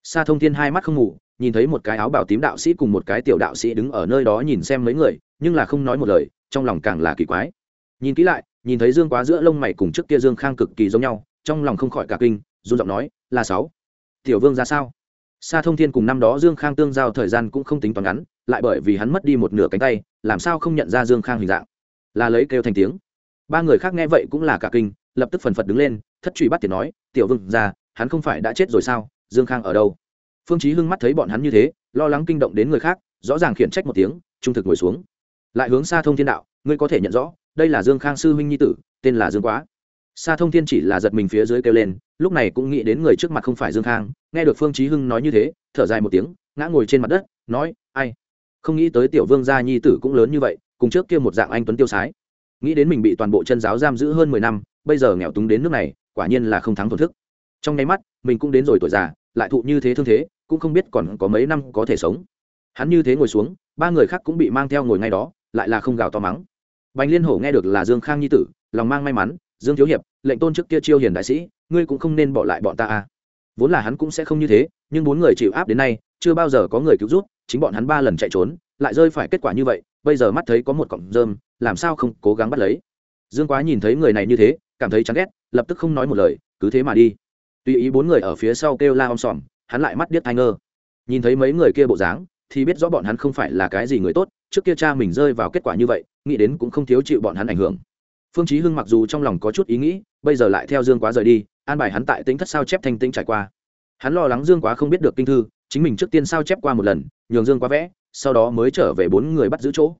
Sa thông thiên hai mắt không ngủ, nhìn thấy một cái áo bào tím đạo sĩ cùng một cái tiểu đạo sĩ đứng ở nơi đó nhìn xem mấy người, nhưng là không nói một lời, trong lòng càng là kỳ quái. Nhìn kỹ lại, nhìn thấy dương quá giữa lông mày cùng trước kia dương khang cực kỳ giống nhau, trong lòng không khỏi cả kinh, run giọng nói, là sáu. Tiểu vương ra sao? Sa thông thiên cùng năm đó dương khang tương giao thời gian cũng không tính toán ngắn lại bởi vì hắn mất đi một nửa cánh tay làm sao không nhận ra dương khang hình dạng? Là lấy kêu thành tiếng. Ba người khác nghe vậy cũng là cả kinh lập tức phần phật đứng lên thất truy bắt tiền nói tiểu vương gia, hắn không phải đã chết rồi sao? Dương khang ở đâu? Phương chí hưng mắt thấy bọn hắn như thế lo lắng kinh động đến người khác rõ ràng khiển trách một tiếng trung thực ngồi xuống. Lại hướng Sa thông thiên đạo ngươi có thể nhận rõ đây là dương khang sư huynh nhi tử tên là dương quá. Sa thông thiên chỉ là giật mình phía dưới kêu lên lúc này cũng nghĩ đến người trước mặt không phải dương khang, nghe được phương chí hưng nói như thế, thở dài một tiếng, ngã ngồi trên mặt đất, nói, ai? Không nghĩ tới tiểu vương gia nhi tử cũng lớn như vậy, cùng trước kia một dạng anh tuấn tiêu sái. Nghĩ đến mình bị toàn bộ chân giáo giam giữ hơn mười năm, bây giờ nghèo túng đến nước này, quả nhiên là không thắng thổn thức. Trong nháy mắt, mình cũng đến rồi tuổi già, lại thụ như thế thương thế, cũng không biết còn có mấy năm có thể sống. Hắn như thế ngồi xuống, ba người khác cũng bị mang theo ngồi ngay đó, lại là không gào to mắng. Bành liên hổ nghe được là dương khang nhi tử, lòng mang may mắn, dương thiếu hiệp, lệnh tôn trước kia chiêu hiền đại sĩ ngươi cũng không nên bỏ lại bọn ta à. Vốn là hắn cũng sẽ không như thế, nhưng bốn người chịu áp đến nay, chưa bao giờ có người cứu rút chính bọn hắn ba lần chạy trốn, lại rơi phải kết quả như vậy, bây giờ mắt thấy có một cọng rơm, làm sao không cố gắng bắt lấy. Dương quá nhìn thấy người này như thế, cảm thấy chán ghét, lập tức không nói một lời, cứ thế mà đi. Tùy ý bốn người ở phía sau kêu la om sòm, hắn lại mắt điếc thai ngơ. Nhìn thấy mấy người kia bộ dáng, thì biết rõ bọn hắn không phải là cái gì người tốt, trước kia cha mình rơi vào kết quả như vậy, nghĩ đến cũng không thiếu chịu bọn hắn ảnh hưởng phương chí hưng mặc dù trong lòng có chút ý nghĩ, bây giờ lại theo dương quá rời đi, an bài hắn tại tính thất sao chép thanh tĩnh trải qua. Hắn lo lắng dương quá không biết được kinh thư, chính mình trước tiên sao chép qua một lần, nhường dương quá vẽ, sau đó mới trở về bốn người bắt giữ chỗ.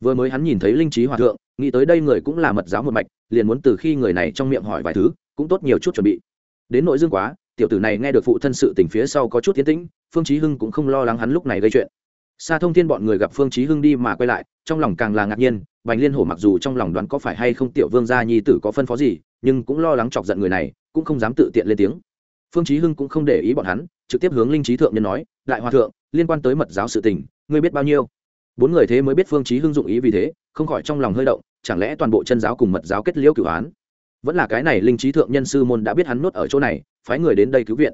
Vừa mới hắn nhìn thấy linh trí hòa thượng, nghĩ tới đây người cũng là mật giáo một mạch, liền muốn từ khi người này trong miệng hỏi vài thứ, cũng tốt nhiều chút chuẩn bị. Đến nội dương quá, tiểu tử này nghe được phụ thân sự tình phía sau có chút tiến tĩnh, phương chí hưng cũng không lo lắng hắn lúc này gây chuyện. Sa thông thiên bọn người gặp phương chí hưng đi mà quay lại, trong lòng càng là ngạc nhiên bành liên hổ mặc dù trong lòng đoán có phải hay không tiểu vương gia nhi tử có phân phó gì, nhưng cũng lo lắng chọc giận người này, cũng không dám tự tiện lên tiếng. Phương chí hưng cũng không để ý bọn hắn, trực tiếp hướng linh Chí thượng nhân nói, đại hòa thượng, liên quan tới mật giáo sự tình, ngươi biết bao nhiêu? Bốn người thế mới biết phương chí hưng dụng ý vì thế, không khỏi trong lòng hơi động, chẳng lẽ toàn bộ chân giáo cùng mật giáo kết liễu cửu án vẫn là cái này linh Chí thượng nhân sư môn đã biết hắn nuốt ở chỗ này, phái người đến đây cứu viện.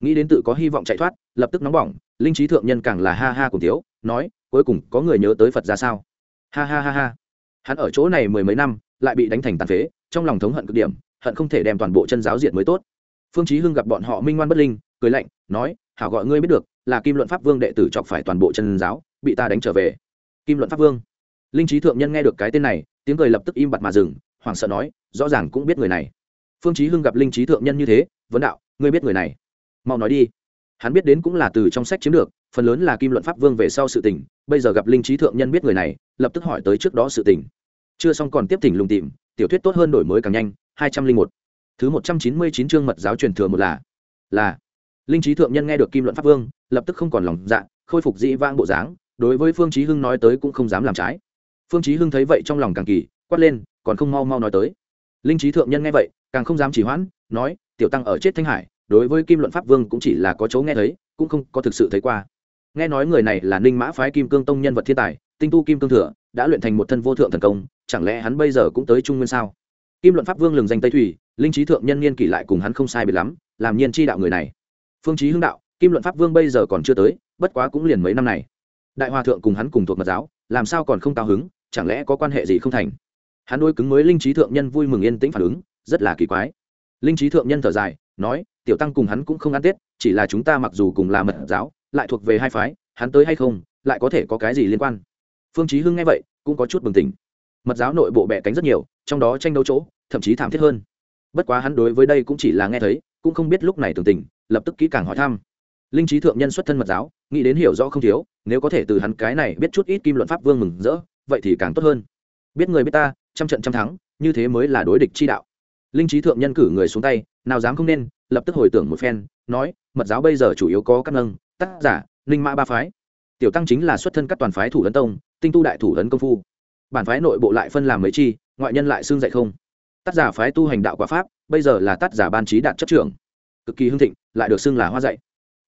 Nghĩ đến tự có hy vọng chạy thoát, lập tức nóng bỏng, linh Chí thượng nhân càng là ha ha cùng thiếu, nói, cuối cùng có người nhớ tới phật ra sao? Ha ha ha ha hắn ở chỗ này mười mấy năm, lại bị đánh thành tàn phế, trong lòng thống hận cực điểm, hận không thể đem toàn bộ chân giáo diệt mới tốt. Phương chí hưng gặp bọn họ minh ngoan bất linh, cười lạnh, nói, hảo gọi ngươi biết được, là kim luận pháp vương đệ tử chọc phải toàn bộ chân giáo, bị ta đánh trở về. Kim luận pháp vương. Linh trí thượng nhân nghe được cái tên này, tiếng cười lập tức im bặt mà dừng, hoảng sợ nói, rõ ràng cũng biết người này. Phương chí hưng gặp linh trí thượng nhân như thế, vấn đạo, ngươi biết người này. Mau nói đi hắn biết đến cũng là từ trong sách chiếm được, phần lớn là kim luận pháp vương về sau sự tình, bây giờ gặp linh trí thượng nhân biết người này, lập tức hỏi tới trước đó sự tình. Chưa xong còn tiếp thỉnh lùng tìm, tiểu thuyết tốt hơn đổi mới càng nhanh, hai trăm linh một. Thứ một trăm chín mươi chín chương mật giáo truyền thừa một là là, linh trí thượng nhân nghe được kim luận pháp vương, lập tức không còn lòng dạ khôi phục dĩ vang bộ dáng, đối với phương chí hưng nói tới cũng không dám làm trái. Phương chí hưng thấy vậy trong lòng càng kỳ, quát lên, còn không mau mau nói tới. Linh trí thượng nhân nghe vậy, càng không dám chỉ hoãn, nói, tiểu tăng ở chết thanh hải đối với kim luận pháp vương cũng chỉ là có chỗ nghe thấy, cũng không có thực sự thấy qua. Nghe nói người này là ninh mã phái kim cương tông nhân vật thiên tài, tinh tu kim cương thừa, đã luyện thành một thân vô thượng thần công, chẳng lẽ hắn bây giờ cũng tới trung nguyên sao? Kim luận pháp vương lừng danh tây thủy, linh trí thượng nhân niên kỷ lại cùng hắn không sai biệt lắm, làm nhiên chi đạo người này. Phương chí hưng đạo, kim luận pháp vương bây giờ còn chưa tới, bất quá cũng liền mấy năm này. Đại hòa thượng cùng hắn cùng thuộc mật giáo, làm sao còn không cao hứng, chẳng lẽ có quan hệ gì không thành? Hắn đôi cứng mới linh trí thượng nhân vui mừng yên tĩnh phản ứng, rất là kỳ quái. Linh trí thượng nhân thở dài, nói tiểu tăng cùng hắn cũng không ăn tết, chỉ là chúng ta mặc dù cùng là mật giáo, lại thuộc về hai phái, hắn tới hay không, lại có thể có cái gì liên quan? Phương chí hưng nghe vậy, cũng có chút bừng tỉnh. Mật giáo nội bộ bẻ cánh rất nhiều, trong đó tranh đấu chỗ, thậm chí thảm thiết hơn. Bất quá hắn đối với đây cũng chỉ là nghe thấy, cũng không biết lúc này tưởng tình lập tức kỹ càng hỏi thăm. Linh trí thượng nhân xuất thân mật giáo, nghĩ đến hiểu rõ không thiếu, nếu có thể từ hắn cái này biết chút ít kim luận pháp vương mừng rỡ, vậy thì càng tốt hơn. Biết người biết ta, trăm trận trăm thắng, như thế mới là đối địch chi đạo. Linh trí thượng nhân cử người xuống tay, nào dám không nên lập tức hồi tưởng một phen, nói, mật giáo bây giờ chủ yếu có các nâng, tác giả linh mã ba phái. Tiểu tăng chính là xuất thân các toàn phái thủ tấn tông, tinh tu đại thủ tấn công phu. Bản phái nội bộ lại phân làm mấy chi, ngoại nhân lại xương dạy không. Tác giả phái tu hành đạo quả pháp, bây giờ là tác giả ban trí đạt chấp trưởng. Cực kỳ hưng thịnh, lại được xưng là hoa dạy.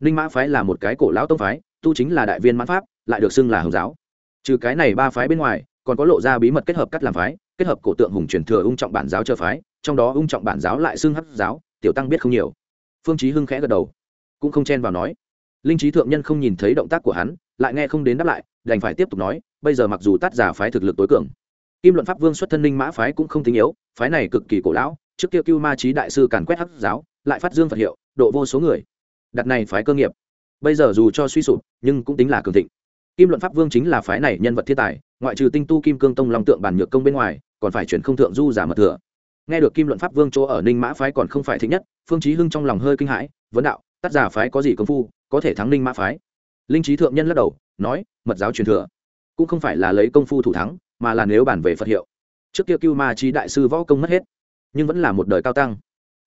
Ninh mã phái là một cái cổ lão tông phái, tu chính là đại viên mãn pháp, lại được xưng là hồng giáo. Trừ cái này ba phái bên ngoài, còn có lộ ra bí mật kết hợp cắt làm phái, kết hợp cổ tượng hùng truyền thừa ung trọng bản giáo chờ phái, trong đó ung trọng bản giáo lại xưng hắc giáo tiểu tăng biết không nhiều. Phương chí hưng khẽ gật đầu, cũng không chen vào nói. Linh trí thượng nhân không nhìn thấy động tác của hắn, lại nghe không đến đáp lại, đành phải tiếp tục nói, bây giờ mặc dù tát giả phái thực lực tối cường, kim luận pháp vương xuất thân linh mã phái cũng không tính yếu, phái này cực kỳ cổ lão, trước kia cưu ma trí đại sư càn quét hắc giáo, lại phát dương phật hiệu, độ vô số người. Đặt này phái cơ nghiệp. Bây giờ dù cho suy sụp, nhưng cũng tính là cường thịnh. Kim luận pháp vương chính là phái này nhân vật thiên tài, ngoại trừ tinh tu kim cương tông long tượng bản nhược công bên ngoài, còn phải chuyển không thượng du giả mật thừa nghe được kim luận pháp vương chỗ ở ninh mã phái còn không phải thích nhất, phương chí hưng trong lòng hơi kinh hãi, vấn đạo, tác giả phái có gì công phu, có thể thắng ninh mã phái? Linh trí thượng nhân lắc đầu, nói, mật giáo truyền thừa, cũng không phải là lấy công phu thủ thắng, mà là nếu bản về phật hiệu. Trước kia cưu ma trí đại sư võ công mất hết, nhưng vẫn là một đời cao tăng.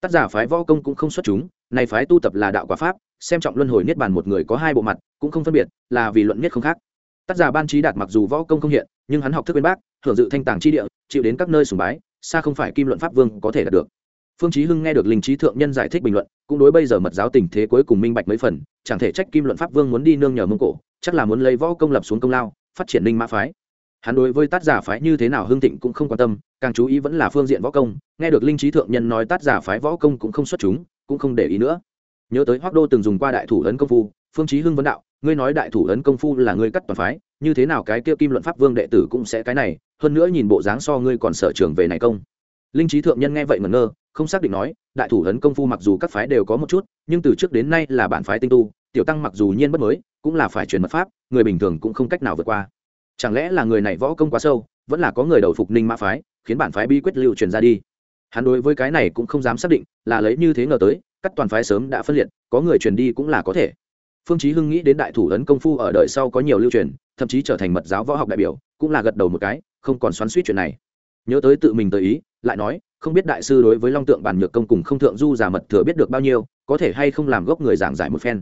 Tác giả phái võ công cũng không xuất chúng này phái tu tập là đạo quả pháp, xem trọng luân hồi niết bàn một người có hai bộ mặt, cũng không phân biệt, là vì luận niết không khác. Tác giả ban trí đạt mặc dù võ công không hiện, nhưng hắn học thức bên bác hưởng dự thanh tàng chi địa, chịu đến các nơi sùng bái xa không phải kim luận pháp vương có thể đạt được. Phương chí hưng nghe được linh trí thượng nhân giải thích bình luận, cũng đối bây giờ mật giáo tình thế cuối cùng minh bạch mấy phần, chẳng thể trách kim luận pháp vương muốn đi nương nhờ mông cổ, chắc là muốn lấy võ công lập xuống công lao, phát triển linh mã phái. Hắn đối với tác giả phái như thế nào hương thịnh cũng không quan tâm, càng chú ý vẫn là phương diện võ công, nghe được linh trí thượng nhân nói tác giả phái võ công cũng không xuất chúng, cũng không để ý nữa. Nhớ tới hoắc đô từng dùng qua đại thủ ấn công phu, phương chí hưng vấn đạo ngươi nói đại thủ ấn công phu là ngươi cắt toàn phái, như thế nào cái kia kim luận pháp vương đệ tử cũng sẽ cái này, hơn nữa nhìn bộ dáng so ngươi còn sở trường về này công. Linh trí thượng nhân nghe vậy ngẩn ngơ, không xác định nói, đại thủ ấn công phu mặc dù các phái đều có một chút, nhưng từ trước đến nay là bản phái tinh tu, tiểu tăng mặc dù nhiên bất mới, cũng là phải truyền mật pháp, người bình thường cũng không cách nào vượt qua. Chẳng lẽ là người này võ công quá sâu, vẫn là có người đầu phục ninh mã phái, khiến bản phái bi quyết lưu truyền ra đi? Hắn đối với cái này cũng không dám xác định, là lấy như thế ngờ tới các toàn phái sớm đã phân liệt, có người truyền đi cũng là có thể phương chí hưng nghĩ đến đại thủ ấn công phu ở đời sau có nhiều lưu truyền, thậm chí trở thành mật giáo võ học đại biểu, cũng là gật đầu một cái, không còn xoắn xuýt chuyện này. Nhớ tới tự mình tới ý, lại nói, không biết đại sư đối với long tượng bản nhược công cùng không thượng du giả mật thừa biết được bao nhiêu, có thể hay không làm gốc người giảng giải một phen.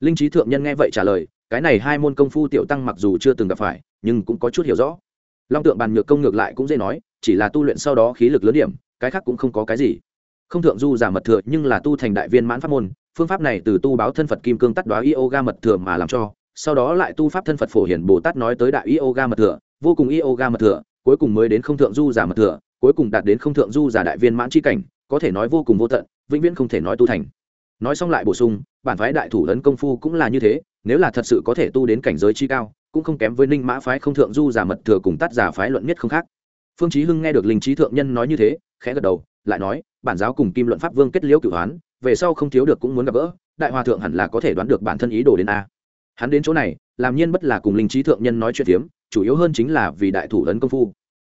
Linh trí thượng nhân nghe vậy trả lời, cái này hai môn công phu tiểu tăng mặc dù chưa từng gặp phải, nhưng cũng có chút hiểu rõ. Long tượng bàn nhược công ngược lại cũng dễ nói, chỉ là tu luyện sau đó khí lực lớn điểm, cái khác cũng không có cái gì. Không thượng du giả mật thừa nhưng là tu thành đại viên mãn pháp môn phương pháp này từ tu báo thân phật kim cương tắt đoá yoga mật thừa mà làm cho, sau đó lại tu pháp thân phật phổ hiển bồ tát nói tới đại yoga mật thừa, vô cùng yoga mật thừa, cuối cùng mới đến không thượng du giả mật thừa, cuối cùng đạt đến không thượng du giả đại viên mãn chi cảnh, có thể nói vô cùng vô tận, vĩnh viễn không thể nói tu thành. Nói xong lại bổ sung, bản phái đại thủ lớn công phu cũng là như thế, nếu là thật sự có thể tu đến cảnh giới chi cao, cũng không kém với ninh mã phái không thượng du giả mật thừa cùng tắt giả phái luận nhất không khác. Phương chí hưng nghe được linh trí thượng nhân nói như thế, khẽ gật đầu, lại nói, bản giáo cùng kim luận pháp vương kết liễu cửu hoán về sau không thiếu được cũng muốn gặp gỡ, đại hòa thượng hẳn là có thể đoán được bản thân ý đồ đến a. Hắn đến chỗ này, làm nhiên bất là cùng linh trí thượng nhân nói chuyện tiếm chủ yếu hơn chính là vì đại thủ ấn công phu.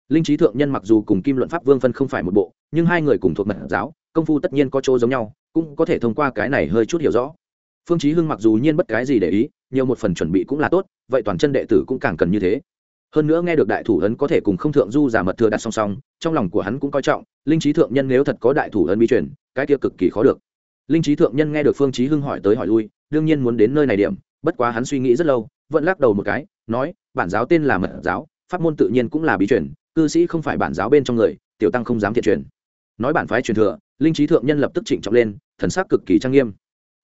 Linh trí thượng nhân mặc dù cùng kim luận pháp vương phân không phải một bộ, nhưng hai người cùng thuộc mật giáo, công phu tất nhiên có chỗ giống nhau, cũng có thể thông qua cái này hơi chút hiểu rõ. Phương chí hưng mặc dù nhiên bất cái gì để ý, nhiều một phần chuẩn bị cũng là tốt, vậy toàn chân đệ tử cũng càng cần như thế. Hơn nữa nghe được đại thủ ấn có thể cùng không thượng du giả mật thừa đặt song song, trong lòng của hắn cũng coi trọng, linh trí thượng nhân nếu thật có đại thủ ấn bi truyền, cái kia cực kỳ khó được linh trí thượng nhân nghe được phương chí hưng hỏi tới hỏi lui, đương nhiên muốn đến nơi này điểm, bất quá hắn suy nghĩ rất lâu, vẫn lắc đầu một cái, nói, bản giáo tên là mật giáo, pháp môn tự nhiên cũng là bí truyền, cư sĩ không phải bản giáo bên trong người, tiểu tăng không dám thiện truyền. Nói bản phái truyền thừa, linh trí thượng nhân lập tức trịnh trọng lên, thần sắc cực kỳ trang nghiêm.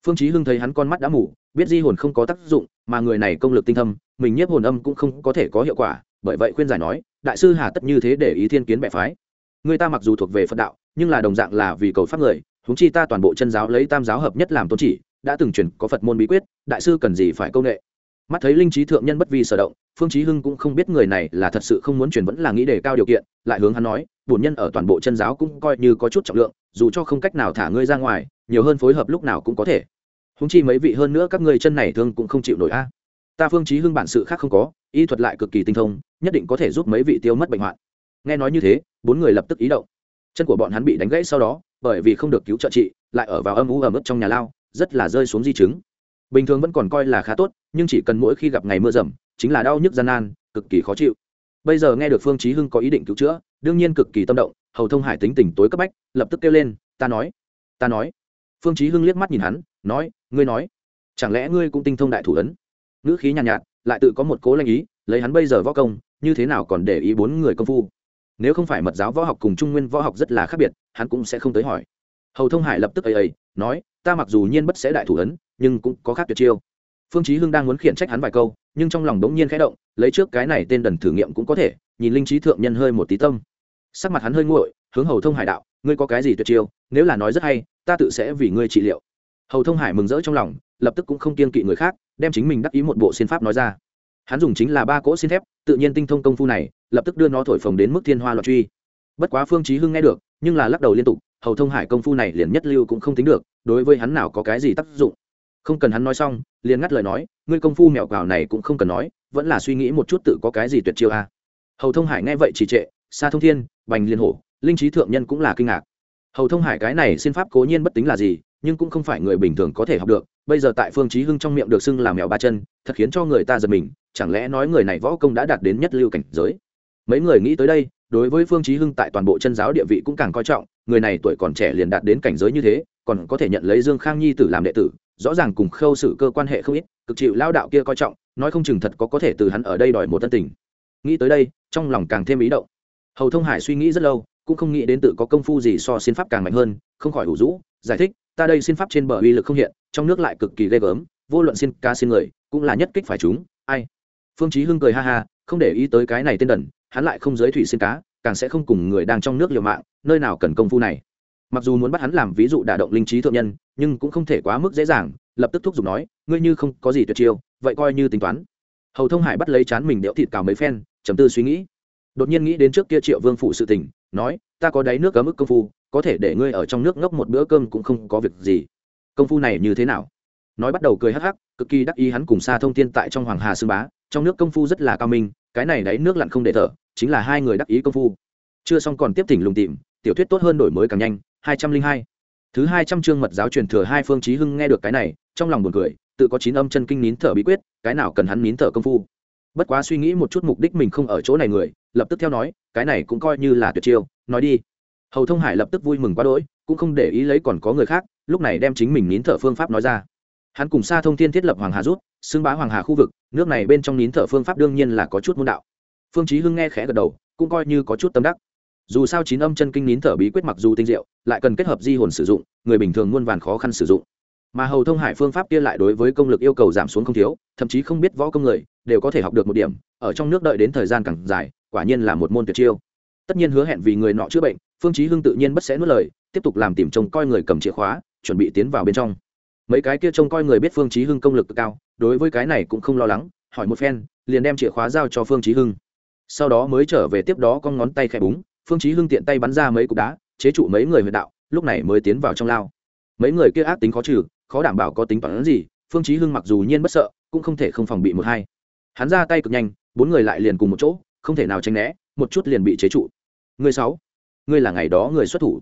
Phương chí hưng thấy hắn con mắt đã mù, biết di hồn không có tác dụng, mà người này công lực tinh thâm, mình nhiếp hồn âm cũng không có thể có hiệu quả, bởi vậy khuyên giải nói, đại sư hà tất như thế để ý thiên kiến bệ phái. Người ta mặc dù thuộc về phật đạo, nhưng là đồng dạng là vì cầu pháp người huống chi ta toàn bộ chân giáo lấy tam giáo hợp nhất làm tôn chỉ, đã từng truyền có phật môn bí quyết, đại sư cần gì phải công nghệ? Mắt thấy linh trí thượng nhân bất vi sở động, phương chí hưng cũng không biết người này là thật sự không muốn truyền vẫn là nghĩ đề cao điều kiện, lại hướng hắn nói, bổn nhân ở toàn bộ chân giáo cũng coi như có chút trọng lượng, dù cho không cách nào thả ngươi ra ngoài, nhiều hơn phối hợp lúc nào cũng có thể. Huống chi mấy vị hơn nữa các ngươi chân này thương cũng không chịu nổi a. Ta phương chí hưng bản sự khác không có, y thuật lại cực kỳ tinh thông, nhất định có thể giúp mấy vị tiêu mất bệnh hoạn. Nghe nói như thế, bốn người lập tức ý động. Chân của bọn hắn bị đánh gãy sau đó bởi vì không được cứu trợ trị lại ở vào âm u ẩm ướt trong nhà lao rất là rơi xuống di chứng. Bình thường vẫn còn coi là khá tốt nhưng chỉ cần mỗi khi gặp ngày mưa rầm chính là đau nhức gian nan cực kỳ khó chịu. Bây giờ nghe được phương chí hưng có ý định cứu chữa đương nhiên cực kỳ tâm động hầu thông hải tính tình tối cấp bách lập tức kêu lên ta nói ta nói. Phương chí hưng liếc mắt nhìn hắn nói ngươi nói chẳng lẽ ngươi cũng tinh thông đại thủ ấn? Nữ khí nhàn nhạt, nhạt lại tự có một cố lanh ý lấy hắn bây giờ võ công như thế nào còn để ý bốn người công phu? Nếu không phải mật giáo võ học cùng trung nguyên võ học rất là khác biệt, hắn cũng sẽ không tới hỏi. Hầu thông hải lập tức ấy ấy nói, ta mặc dù nhiên bất sẽ đại thủ ấn, nhưng cũng có khác tuyệt chiêu. Phương chí hưng đang muốn khiển trách hắn vài câu, nhưng trong lòng đống nhiên khẽ động, lấy trước cái này tên đần thử nghiệm cũng có thể, nhìn linh trí thượng nhân hơi một tí tâm. Sắc mặt hắn hơi nguội, hướng hầu thông hải đạo, ngươi có cái gì tuyệt chiêu? Nếu là nói rất hay, ta tự sẽ vì ngươi trị liệu. Hầu thông hải mừng rỡ trong lòng, lập tức cũng không kiên kỵ người khác, đem chính mình đắc ý một bộ xin pháp nói ra. Hắn dùng chính là ba cỗ xin thép, tự nhiên tinh thông công phu này lập tức đưa nó thổi phồng đến mức thiên hoa loạn truy. Bất quá phương chí hưng nghe được, nhưng là lắc đầu liên tục, hầu thông hải công phu này liền nhất lưu cũng không tính được, đối với hắn nào có cái gì tác dụng. Không cần hắn nói xong, liền ngắt lời nói, ngươi công phu mèo cào này cũng không cần nói, vẫn là suy nghĩ một chút tự có cái gì tuyệt chiêu a. À. hầu thông hải nghe vậy chỉ trệ xa thông thiên, bành liên hổ, linh trí thượng nhân cũng là kinh ngạc. Hầu thông hải cái này xin pháp cố nhiên bất tính là gì, nhưng cũng không phải người bình thường có thể học được, bây giờ tại phương chí hưng trong miệng được xưng là mèo ba chân, thật khiến cho người ta giật mình, chẳng lẽ nói người này võ công đã đạt đến nhất lưu cảnh giới? Mấy người nghĩ tới đây, đối với phương chí hưng tại toàn bộ chân giáo địa vị cũng càng coi trọng, người này tuổi còn trẻ liền đạt đến cảnh giới như thế, còn có thể nhận lấy dương khang nhi tử làm đệ tử, rõ ràng cùng khâu xử cơ quan hệ không ít, cực chịu lao đạo kia coi trọng, nói không chừng thật có có thể từ hắn ở đây đòi một tân tình. Nghĩ tới đây, trong lòng càng thêm ý động. Hầu thông hải suy nghĩ rất lâu, cũng không nghĩ đến tự có công phu gì so xin pháp càng mạnh hơn, không khỏi hủ rũ, giải thích, ta đây xin pháp trên bờ uy lực không hiện, trong nước lại cực kỳ ghê gớm, vô luận xin ca xin người, cũng là nhất kích phải chúng, ai? Phương chí hưng cười ha ha, không để ý tới cái này tên đần hắn lại không giới thủy sinh cá, càng sẽ không cùng người đang trong nước liều mạng, nơi nào cần công phu này. Mặc dù muốn bắt hắn làm ví dụ đả động linh trí thượng nhân, nhưng cũng không thể quá mức dễ dàng, lập tức thúc giục nói, ngươi như không có gì tuyệt chiêu, vậy coi như tính toán. Hầu thông hải bắt lấy chán mình đẽo thịt cào mấy phen chấm tư suy nghĩ. Đột nhiên nghĩ đến trước kia triệu vương phụ sự tình, nói, ta có đáy nước cấm ức công phu, có thể để ngươi ở trong nước ngốc một bữa cơm cũng không có việc gì. Công phu này như thế nào? Nói bắt đầu cười hắc hắc, cực kỳ đắc ý hắn cùng xa thông tiên tại trong hoàng hà sư bá, trong nước công phu rất là cao minh, cái này đáy nước lặn không để thở chính là hai người đắc ý công phu. Chưa xong còn tiếp tỉnh lùng tìm, tiểu thuyết tốt hơn đổi mới càng nhanh, hai trăm linh hai. Thứ hai trăm chương mật giáo truyền thừa hai phương chí hưng nghe được cái này, trong lòng buồn cười, tự có chín âm chân kinh nín thở bí quyết, cái nào cần hắn nín thở công phu. Bất quá suy nghĩ một chút mục đích mình không ở chỗ này người, lập tức theo nói, cái này cũng coi như là tuyệt chiêu, nói đi. Hầu thông hải lập tức vui mừng quá đỗi, cũng không để ý lấy còn có người khác, lúc này đem chính mình nín thở phương pháp nói ra. Hắn cùng xa thông thiên thiết lập hoàng hà rút, xưng bá hoàng hà khu vực, nước này bên trong nín thở phương pháp đương nhiên là có chút môn đạo phương chí hưng nghe khẽ gật đầu, cũng coi như có chút tâm đắc. Dù sao chín âm chân kinh nín thở bí quyết mặc dù tinh diệu, lại cần kết hợp di hồn sử dụng, người bình thường muôn vàn khó khăn sử dụng. Mà hầu thông hải phương pháp kia lại đối với công lực yêu cầu giảm xuống không thiếu, thậm chí không biết võ công người, đều có thể học được một điểm, ở trong nước đợi đến thời gian càng dài, quả nhiên là một môn tuyệt chiêu. Tất nhiên hứa hẹn vì người nọ chữa bệnh, phương chí hưng tự nhiên bất sẽ nuốt lời, tiếp tục làm tìm trông coi người cầm chìa khóa, chuẩn bị tiến vào bên trong. Mấy cái kia trông coi người biết phương chí hưng công lực cực cao, đối với cái này cũng không lo lắng, hỏi một phen, liền đem chìa khóa giao cho phương chí hưng sau đó mới trở về tiếp đó con ngón tay khẽ búng, phương chí hưng tiện tay bắn ra mấy cục đá, chế trụ mấy người huyệt đạo, lúc này mới tiến vào trong lao. Mấy người kia ác tính khó trừ, khó đảm bảo có tính phản ứng gì, phương chí hưng mặc dù nhiên bất sợ, cũng không thể không phòng bị một hai. Hắn ra tay cực nhanh, bốn người lại liền cùng một chỗ, không thể nào tránh né, một chút liền bị chế trụ. Người sáu, ngươi là ngày đó người xuất thủ.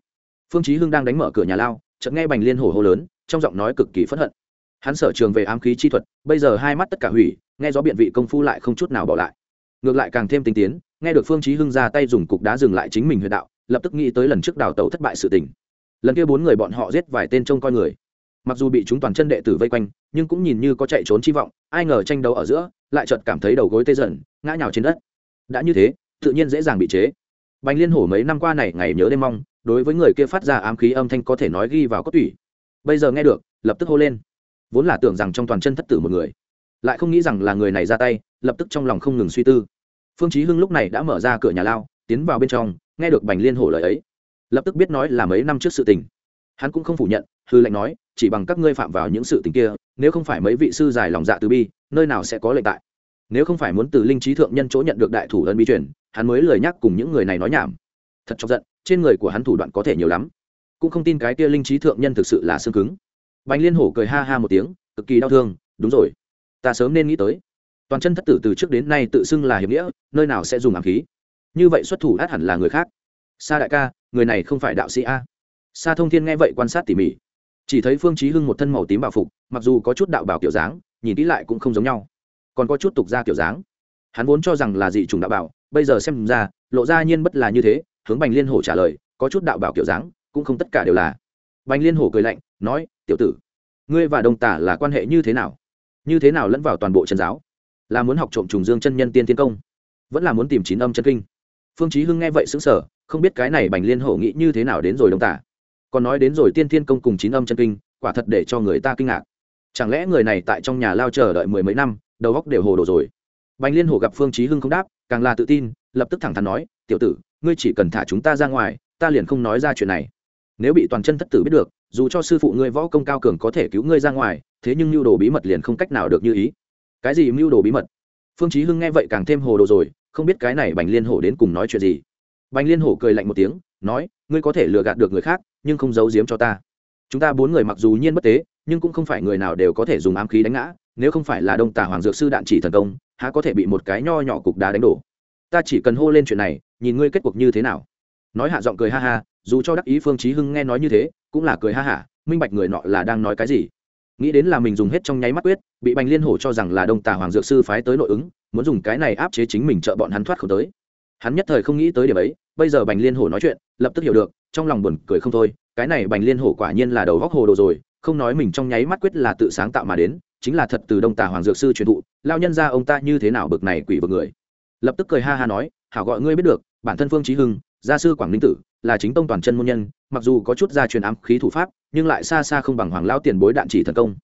Phương chí hưng đang đánh mở cửa nhà lao, chợt nghe bành liên hổ hô lớn, trong giọng nói cực kỳ phẫn hận. Hắn sở trường về ám khí chi thuật, bây giờ hai mắt tất cả hủy, nghe gió biện vị công phu lại không chút nào bỏ lại ngược lại càng thêm tinh tiến, nghe được phương chí hưng ra tay dùng cục đá dừng lại chính mình huyệt đạo, lập tức nghĩ tới lần trước đào tẩu thất bại sự tình. Lần kia bốn người bọn họ giết vài tên trông coi người. Mặc dù bị chúng toàn chân đệ tử vây quanh, nhưng cũng nhìn như có chạy trốn chi vọng, ai ngờ tranh đấu ở giữa, lại chợt cảm thấy đầu gối tê dần, ngã nhào trên đất. Đã như thế, tự nhiên dễ dàng bị chế. Bành liên hổ mấy năm qua này ngày nhớ đêm mong, đối với người kia phát ra ám khí âm thanh có thể nói ghi vào cốt tủy. Bây giờ nghe được, lập tức hô lên. Vốn là tưởng rằng trong toàn chân thất tử một người lại không nghĩ rằng là người này ra tay, lập tức trong lòng không ngừng suy tư. Phương chí hưng lúc này đã mở ra cửa nhà lao, tiến vào bên trong, nghe được bành liên hổ lời ấy, lập tức biết nói là mấy năm trước sự tình. Hắn cũng không phủ nhận, hư lệnh nói, chỉ bằng các ngươi phạm vào những sự tình kia, nếu không phải mấy vị sư giải lòng dạ từ bi, nơi nào sẽ có lệnh tại? Nếu không phải muốn từ linh trí thượng nhân chỗ nhận được đại thủ ân Bi truyền, hắn mới lời nhắc cùng những người này nói nhảm. Thật chọc giận, trên người của hắn thủ đoạn có thể nhiều lắm. Cũng không tin cái kia linh trí thượng nhân thực sự là xương cứng. Bành liên hổ cười ha ha một tiếng, cực kỳ đau thương, đúng rồi ta sớm nên nghĩ tới. Toàn chân thất tử từ trước đến nay tự xưng là hiệp nghĩa, nơi nào sẽ dùng ám khí? Như vậy xuất thủ át hẳn là người khác. Sa đại ca, người này không phải đạo sĩ a. Sa thông thiên nghe vậy quan sát tỉ mỉ. Chỉ thấy phương chí hưng một thân màu tím bảo phục, mặc dù có chút đạo bảo kiểu dáng, nhìn kỹ lại cũng không giống nhau. Còn có chút tục ra kiểu dáng. Hắn vốn cho rằng là dị trùng đạo bảo, bây giờ xem ra, lộ ra nhiên bất là như thế, hướng bành liên hổ trả lời, có chút đạo bảo kiểu dáng, cũng không tất cả đều là. Bành liên hổ cười lạnh, nói, tiểu tử, ngươi và đông tả là quan hệ như thế nào? Như thế nào lẫn vào toàn bộ chân giáo? Là muốn học trộm trùng dương chân nhân tiên tiến công, vẫn là muốn tìm chín âm chân kinh? Phương chí hưng nghe vậy sững sờ, không biết cái này bành liên hổ nghĩ như thế nào đến rồi đông tả. Còn nói đến rồi tiên thiên công cùng chín âm chân kinh, quả thật để cho người ta kinh ngạc. Chẳng lẽ người này tại trong nhà lao chờ đợi mười mấy năm, đầu óc đều hồ đồ rồi? Bành liên hổ gặp phương chí hưng không đáp, càng là tự tin, lập tức thẳng thắn nói, tiểu tử, ngươi chỉ cần thả chúng ta ra ngoài, ta liền không nói ra chuyện này. Nếu bị toàn chân thất tử biết được dù cho sư phụ ngươi võ công cao cường có thể cứu ngươi ra ngoài, thế nhưng mưu đồ bí mật liền không cách nào được như ý. Cái gì mưu đồ bí mật? Phương chí hưng nghe vậy càng thêm hồ đồ rồi, không biết cái này bành liên hổ đến cùng nói chuyện gì. Bành liên hổ cười lạnh một tiếng, nói, ngươi có thể lừa gạt được người khác, nhưng không giấu giếm cho ta. Chúng ta bốn người mặc dù nhiên bất tế, nhưng cũng không phải người nào đều có thể dùng ám khí đánh ngã, nếu không phải là đông tả hoàng dược sư đạn chỉ thần công, há có thể bị một cái nho nhỏ cục đá đánh đổ. Ta chỉ cần hô lên chuyện này, nhìn ngươi kết cuộc như thế nào. Nói hạ giọng cười ha ha, dù cho đắc ý phương chí hưng nghe nói như thế cũng là cười ha hả, minh bạch người nọ là đang nói cái gì. Nghĩ đến là mình dùng hết trong nháy mắt quyết, bị bành liên hổ cho rằng là đông tà hoàng dược sư phái tới nội ứng, muốn dùng cái này áp chế chính mình trợ bọn hắn thoát khẩu tới. Hắn nhất thời không nghĩ tới điểm ấy, bây giờ bành liên hổ nói chuyện, lập tức hiểu được, trong lòng buồn cười không thôi, cái này bành liên hổ quả nhiên là đầu góc hồ đồ rồi, không nói mình trong nháy mắt quyết là tự sáng tạo mà đến, chính là thật từ đông tà hoàng dược sư truyền thụ, lao nhân ra ông ta như thế nào bực này quỷ vực người. Lập tức cười ha ha nói, hảo gọi ngươi biết được, bản thân phương trí hưng, gia sư quảng ninh tử là chính tông toàn chân môn nhân, mặc dù có chút gia truyền ám khí thủ pháp, nhưng lại xa xa không bằng hoàng lao tiền bối đạn chỉ thần công.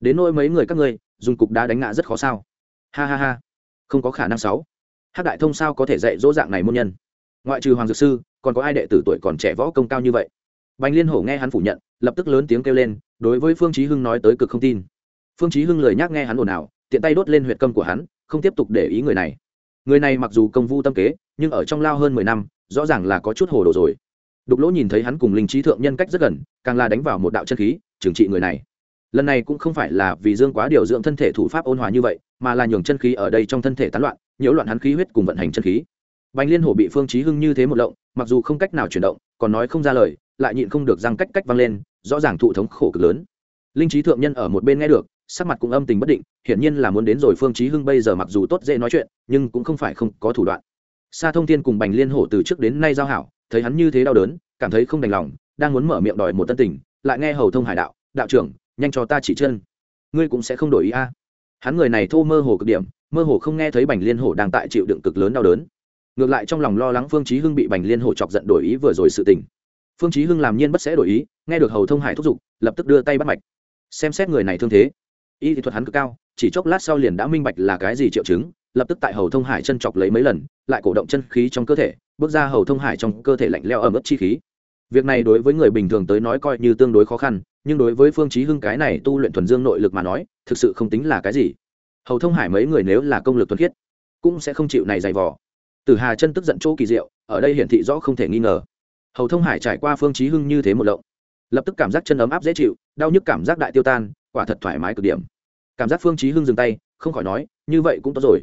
Đến nỗi mấy người các ngươi, dùng cục đá đánh ngã rất khó sao? Ha ha ha, không có khả năng sáu. Hát đại thông sao có thể dạy dỗ dạng này môn nhân? Ngoại trừ hoàng dược sư, còn có ai đệ tử tuổi còn trẻ võ công cao như vậy? Bành liên hổ nghe hắn phủ nhận, lập tức lớn tiếng kêu lên, đối với phương chí hưng nói tới cực không tin. Phương chí hưng lời nhắc nghe hắn ồn ào, tiện tay đốt lên huyệt câm của hắn, không tiếp tục để ý người này. Người này mặc dù công vu tâm kế, nhưng ở trong lao hơn mười năm rõ ràng là có chút hồ đồ rồi. Đục lỗ nhìn thấy hắn cùng linh trí thượng nhân cách rất gần, càng là đánh vào một đạo chân khí, trừng trị người này. Lần này cũng không phải là vì dương quá điều dưỡng thân thể thủ pháp ôn hòa như vậy, mà là nhường chân khí ở đây trong thân thể tán loạn, nhiễu loạn hắn khí huyết cùng vận hành chân khí. Bành liên hổ bị phương chí hưng như thế một lộng, mặc dù không cách nào chuyển động, còn nói không ra lời, lại nhịn không được răng cách cách vang lên, rõ ràng thụ thống khổ cực lớn. Linh trí thượng nhân ở một bên nghe được, sắc mặt cũng âm tình bất định, hiển nhiên là muốn đến rồi phương chí hưng bây giờ mặc dù tốt dễ nói chuyện, nhưng cũng không phải không có thủ đoạn sa thông thiên cùng bành liên hổ từ trước đến nay giao hảo, thấy hắn như thế đau đớn, cảm thấy không đành lòng, đang muốn mở miệng đòi một tân tình, lại nghe hầu thông hải đạo đạo trưởng, nhanh cho ta chỉ chân. Ngươi cũng sẽ không đổi ý a. Hắn người này thô mơ hồ cực điểm, mơ hồ không nghe thấy bành liên hổ đang tại chịu đựng cực lớn đau đớn. Ngược lại trong lòng lo lắng phương chí hưng bị bành liên hổ chọc giận đổi ý vừa rồi sự tình. Phương chí hưng làm nhiên bất sẽ đổi ý, nghe được hầu thông hải thúc giục, lập tức đưa tay bắt mạch. Xem xét người này thương thế, y thuật hắn cực cao, chỉ chốc lát sau liền đã minh bạch là cái gì triệu chứng lập tức tại hầu thông hải chân chọc lấy mấy lần, lại cổ động chân khí trong cơ thể, bước ra hầu thông hải trong cơ thể lạnh leo ẩm ướt chi khí. Việc này đối với người bình thường tới nói coi như tương đối khó khăn, nhưng đối với phương chí hưng cái này tu luyện thuần dương nội lực mà nói, thực sự không tính là cái gì. Hầu thông hải mấy người nếu là công lực thuần khiết, cũng sẽ không chịu này dày vò. Tử hà chân tức giận chỗ kỳ diệu, ở đây hiển thị rõ không thể nghi ngờ. Hầu thông hải trải qua phương chí hưng như thế một lộng, lập tức cảm giác chân ấm áp dễ chịu, đau nhức cảm giác đại tiêu tan, quả thật thoải mái cực điểm. Cảm giác phương chí hưng dừng tay, không khỏi nói, như vậy cũng tốt rồi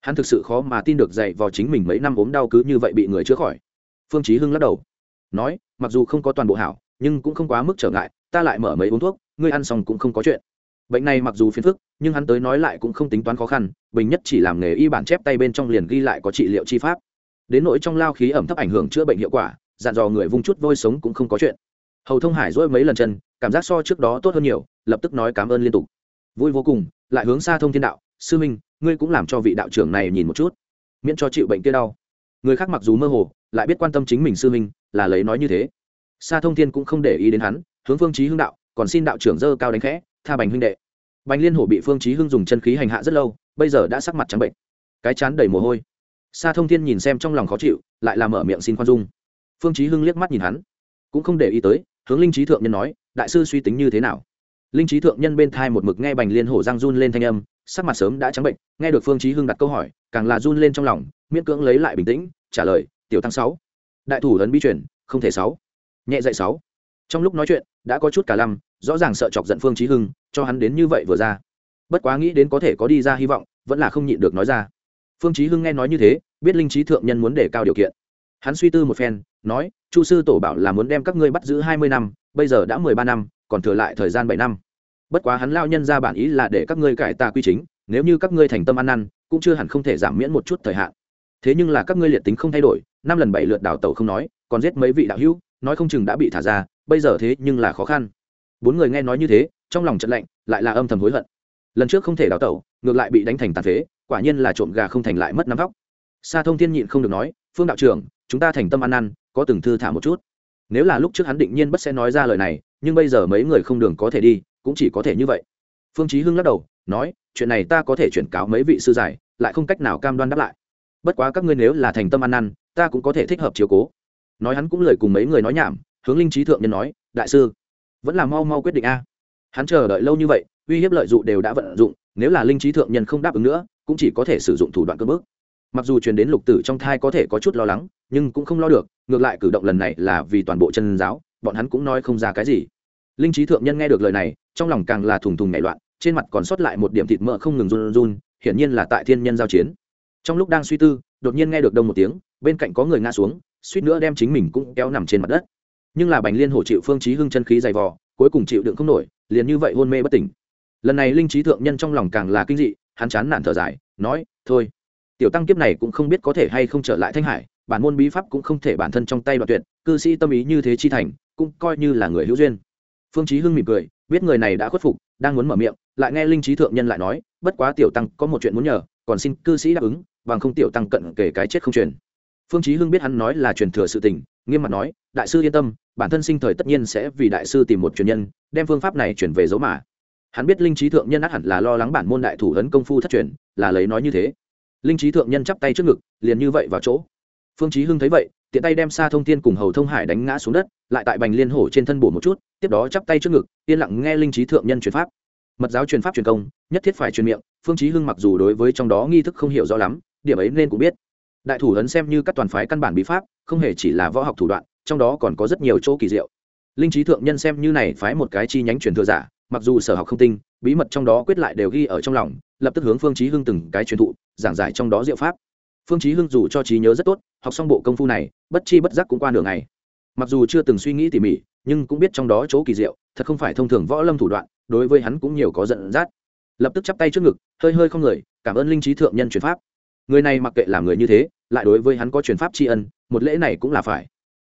hắn thực sự khó mà tin được dạy vào chính mình mấy năm ốm đau cứ như vậy bị người chữa khỏi. Phương chí hưng lắc đầu, nói, mặc dù không có toàn bộ hảo, nhưng cũng không quá mức trở ngại, ta lại mở mấy uống thuốc, ngươi ăn xong cũng không có chuyện. Bệnh này mặc dù phiền phức, nhưng hắn tới nói lại cũng không tính toán khó khăn, bình nhất chỉ làm nghề y bản chép tay bên trong liền ghi lại có trị liệu chi pháp. Đến nỗi trong lao khí ẩm thấp ảnh hưởng chữa bệnh hiệu quả, dặn dò người vung chút vôi sống cũng không có chuyện. Hầu thông hải dỗi mấy lần chân, cảm giác so trước đó tốt hơn nhiều, lập tức nói cảm ơn liên tục. Vui vô cùng, lại hướng xa thông thiên đạo, sư minh ngươi cũng làm cho vị đạo trưởng này nhìn một chút, miễn cho chịu bệnh kia đau. Người khác mặc dù mơ hồ, lại biết quan tâm chính mình sư minh là lấy nói như thế. Sa thông thiên cũng không để ý đến hắn, hướng phương chí hưng đạo, còn xin đạo trưởng dơ cao đánh khẽ, tha bành huynh đệ. Bành liên hổ bị phương chí hưng dùng chân khí hành hạ rất lâu, bây giờ đã sắc mặt trắng bệnh. Cái chán đầy mồ hôi. Sa thông thiên nhìn xem trong lòng khó chịu, lại làm mở miệng xin khoan dung. Phương chí hưng liếc mắt nhìn hắn, cũng không để ý tới, hướng linh trí thượng nhân nói, đại sư suy tính như thế nào? Linh trí thượng nhân bên thai một mực nghe bành liên hổ giang run lên thanh âm, sắc mặt sớm đã trắng bệnh, nghe được phương chí hưng đặt câu hỏi, càng là run lên trong lòng, miễn cưỡng lấy lại bình tĩnh, trả lời, tiểu tăng sáu, đại thủ ấn bi chuyển không thể sáu, nhẹ dạy sáu. Trong lúc nói chuyện, đã có chút cả lăm, rõ ràng sợ chọc giận phương chí hưng, cho hắn đến như vậy vừa ra. Bất quá nghĩ đến có thể có đi ra hy vọng, vẫn là không nhịn được nói ra. Phương chí hưng nghe nói như thế, biết linh trí thượng nhân muốn đề cao điều kiện. Hắn suy tư một phen, nói, chu sư tổ bảo là muốn đem các ngươi bắt giữ hai mươi năm, bây giờ đã mười ba năm còn thừa lại thời gian bảy năm. Bất quá hắn lao nhân ra bản ý là để các ngươi cải tà quy chính, nếu như các ngươi thành tâm ăn năn, cũng chưa hẳn không thể giảm miễn một chút thời hạn. Thế nhưng là các ngươi liệt tính không thay đổi, năm lần bảy lượt đảo tẩu không nói, còn giết mấy vị đạo hữu, nói không chừng đã bị thả ra, bây giờ thế nhưng là khó khăn. Bốn người nghe nói như thế, trong lòng trận lạnh, lại là âm thầm hối hận. Lần trước không thể đào tẩu, ngược lại bị đánh thành tàn phế, quả nhiên là trộm gà không thành lại mất nắm vóc sa thông thiên nhịn không được nói, phương đạo trưởng, chúng ta thành tâm ăn năn, có từng thư thả một chút nếu là lúc trước hắn định nhiên bất sẽ nói ra lời này, nhưng bây giờ mấy người không đường có thể đi, cũng chỉ có thể như vậy. Phương chí hưng lắc đầu, nói, chuyện này ta có thể chuyển cáo mấy vị sư giải, lại không cách nào cam đoan đáp lại. Bất quá các ngươi nếu là thành tâm ăn năn, ta cũng có thể thích hợp chiếu cố. Nói hắn cũng lời cùng mấy người nói nhảm, hướng linh trí thượng nhân nói, đại sư, vẫn là mau mau quyết định a. Hắn chờ đợi lâu như vậy, uy hiếp lợi dụng đều đã vận dụng, nếu là linh trí thượng nhân không đáp ứng nữa, cũng chỉ có thể sử dụng thủ đoạn cưỡng bức mặc dù truyền đến lục tử trong thai có thể có chút lo lắng, nhưng cũng không lo được, ngược lại cử động lần này là vì toàn bộ chân giáo, bọn hắn cũng nói không ra cái gì. Linh trí thượng nhân nghe được lời này, trong lòng càng là thùng thùng nảy loạn, trên mặt còn sót lại một điểm thịt mỡ không ngừng run run, hiển nhiên là tại thiên nhân giao chiến. Trong lúc đang suy tư, đột nhiên nghe được đông một tiếng, bên cạnh có người ngã xuống, suýt nữa đem chính mình cũng kéo nằm trên mặt đất. Nhưng là bành liên hổ chịu phương trí hưng chân khí dày vò, cuối cùng chịu đựng không nổi, liền như vậy hôn mê bất tỉnh. Lần này linh trí thượng nhân trong lòng càng là kinh dị, hắn chán nản thở dài, nói, thôi tiểu tăng kiếp này cũng không biết có thể hay không trở lại thanh hải, bản môn bí pháp cũng không thể bản thân trong tay đoạn tuyệt, cư sĩ tâm ý như thế chi thành, cũng coi như là người hữu duyên. Phương chí hưng mỉm cười, biết người này đã khuất phục, đang muốn mở miệng, lại nghe linh trí thượng nhân lại nói, bất quá tiểu tăng có một chuyện muốn nhờ, còn xin cư sĩ đáp ứng, bằng không tiểu tăng cận kể cái chết không truyền. Phương chí hưng biết hắn nói là truyền thừa sự tình, nghiêm mặt nói, đại sư yên tâm, bản thân sinh thời tất nhiên sẽ vì đại sư tìm một truyền nhân, đem phương pháp này chuyển về dấu mà. Hắn biết linh trí thượng nhân át hẳn là lo lắng bản môn đại thủ ấn công phu thất truyền, là lấy nói như thế linh trí thượng nhân chắp tay trước ngực, liền như vậy vào chỗ. Phương chí hưng thấy vậy, tiện tay đem xa thông thiên cùng hầu thông hải đánh ngã xuống đất, lại tại bành liên hổ trên thân bổ một chút, tiếp đó chắp tay trước ngực, yên lặng nghe linh trí thượng nhân truyền pháp. Mật giáo truyền pháp truyền công, nhất thiết phải truyền miệng, phương chí hưng mặc dù đối với trong đó nghi thức không hiểu rõ lắm, điểm ấy nên cũng biết. Đại thủ ấn xem như các toàn phái căn bản bí pháp, không hề chỉ là võ học thủ đoạn, trong đó còn có rất nhiều chỗ kỳ diệu. Linh trí thượng nhân xem như này phái một cái chi nhánh truyền thừa giả, mặc dù sở học không tinh, bí mật trong đó quyết lại đều ghi ở trong lòng lập tức hướng phương chí hưng từng cái truyền thụ, giảng giải trong đó diệu pháp. Phương chí hưng dù cho trí nhớ rất tốt, học xong bộ công phu này, bất chi bất giác cũng qua nửa ngày. Mặc dù chưa từng suy nghĩ tỉ mỉ, nhưng cũng biết trong đó chỗ kỳ diệu, thật không phải thông thường võ lâm thủ đoạn, đối với hắn cũng nhiều có giận dắt. Lập tức chắp tay trước ngực, hơi hơi không người, cảm ơn linh trí thượng nhân truyền pháp. Người này mặc kệ làm người như thế, lại đối với hắn có truyền pháp tri ân, một lễ này cũng là phải.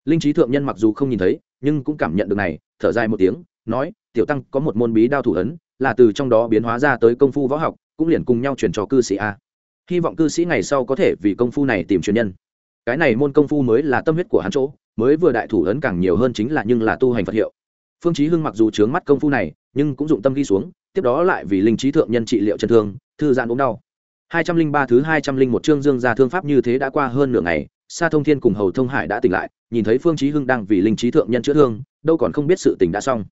Linh trí thượng nhân mặc dù không nhìn thấy, nhưng cũng cảm nhận được này, thở dài một tiếng, nói, tiểu tăng có một môn bí đao thủ ấn, là từ trong đó biến hóa ra tới công phu võ học cũng liền cùng nhau truyền cho cư sĩ a. Hy vọng cư sĩ ngày sau có thể vì công phu này tìm truyền nhân. Cái này môn công phu mới là tâm huyết của hắn chỗ, mới vừa đại thủ ấn càng nhiều hơn chính là nhưng là tu hành phật hiệu. Phương chí hưng mặc dù trướng mắt công phu này, nhưng cũng dụng tâm ghi xuống, tiếp đó lại vì linh trí thượng nhân trị liệu chân thương, thư giãn ốm đau. Hai trăm linh ba thứ hai trăm linh một chương dương gia thương pháp như thế đã qua hơn nửa ngày, sa thông thiên cùng hầu thông hải đã tỉnh lại, nhìn thấy phương chí hưng đang vì linh trí thượng nhân chữa thương, đâu còn không biết sự tình đã xong.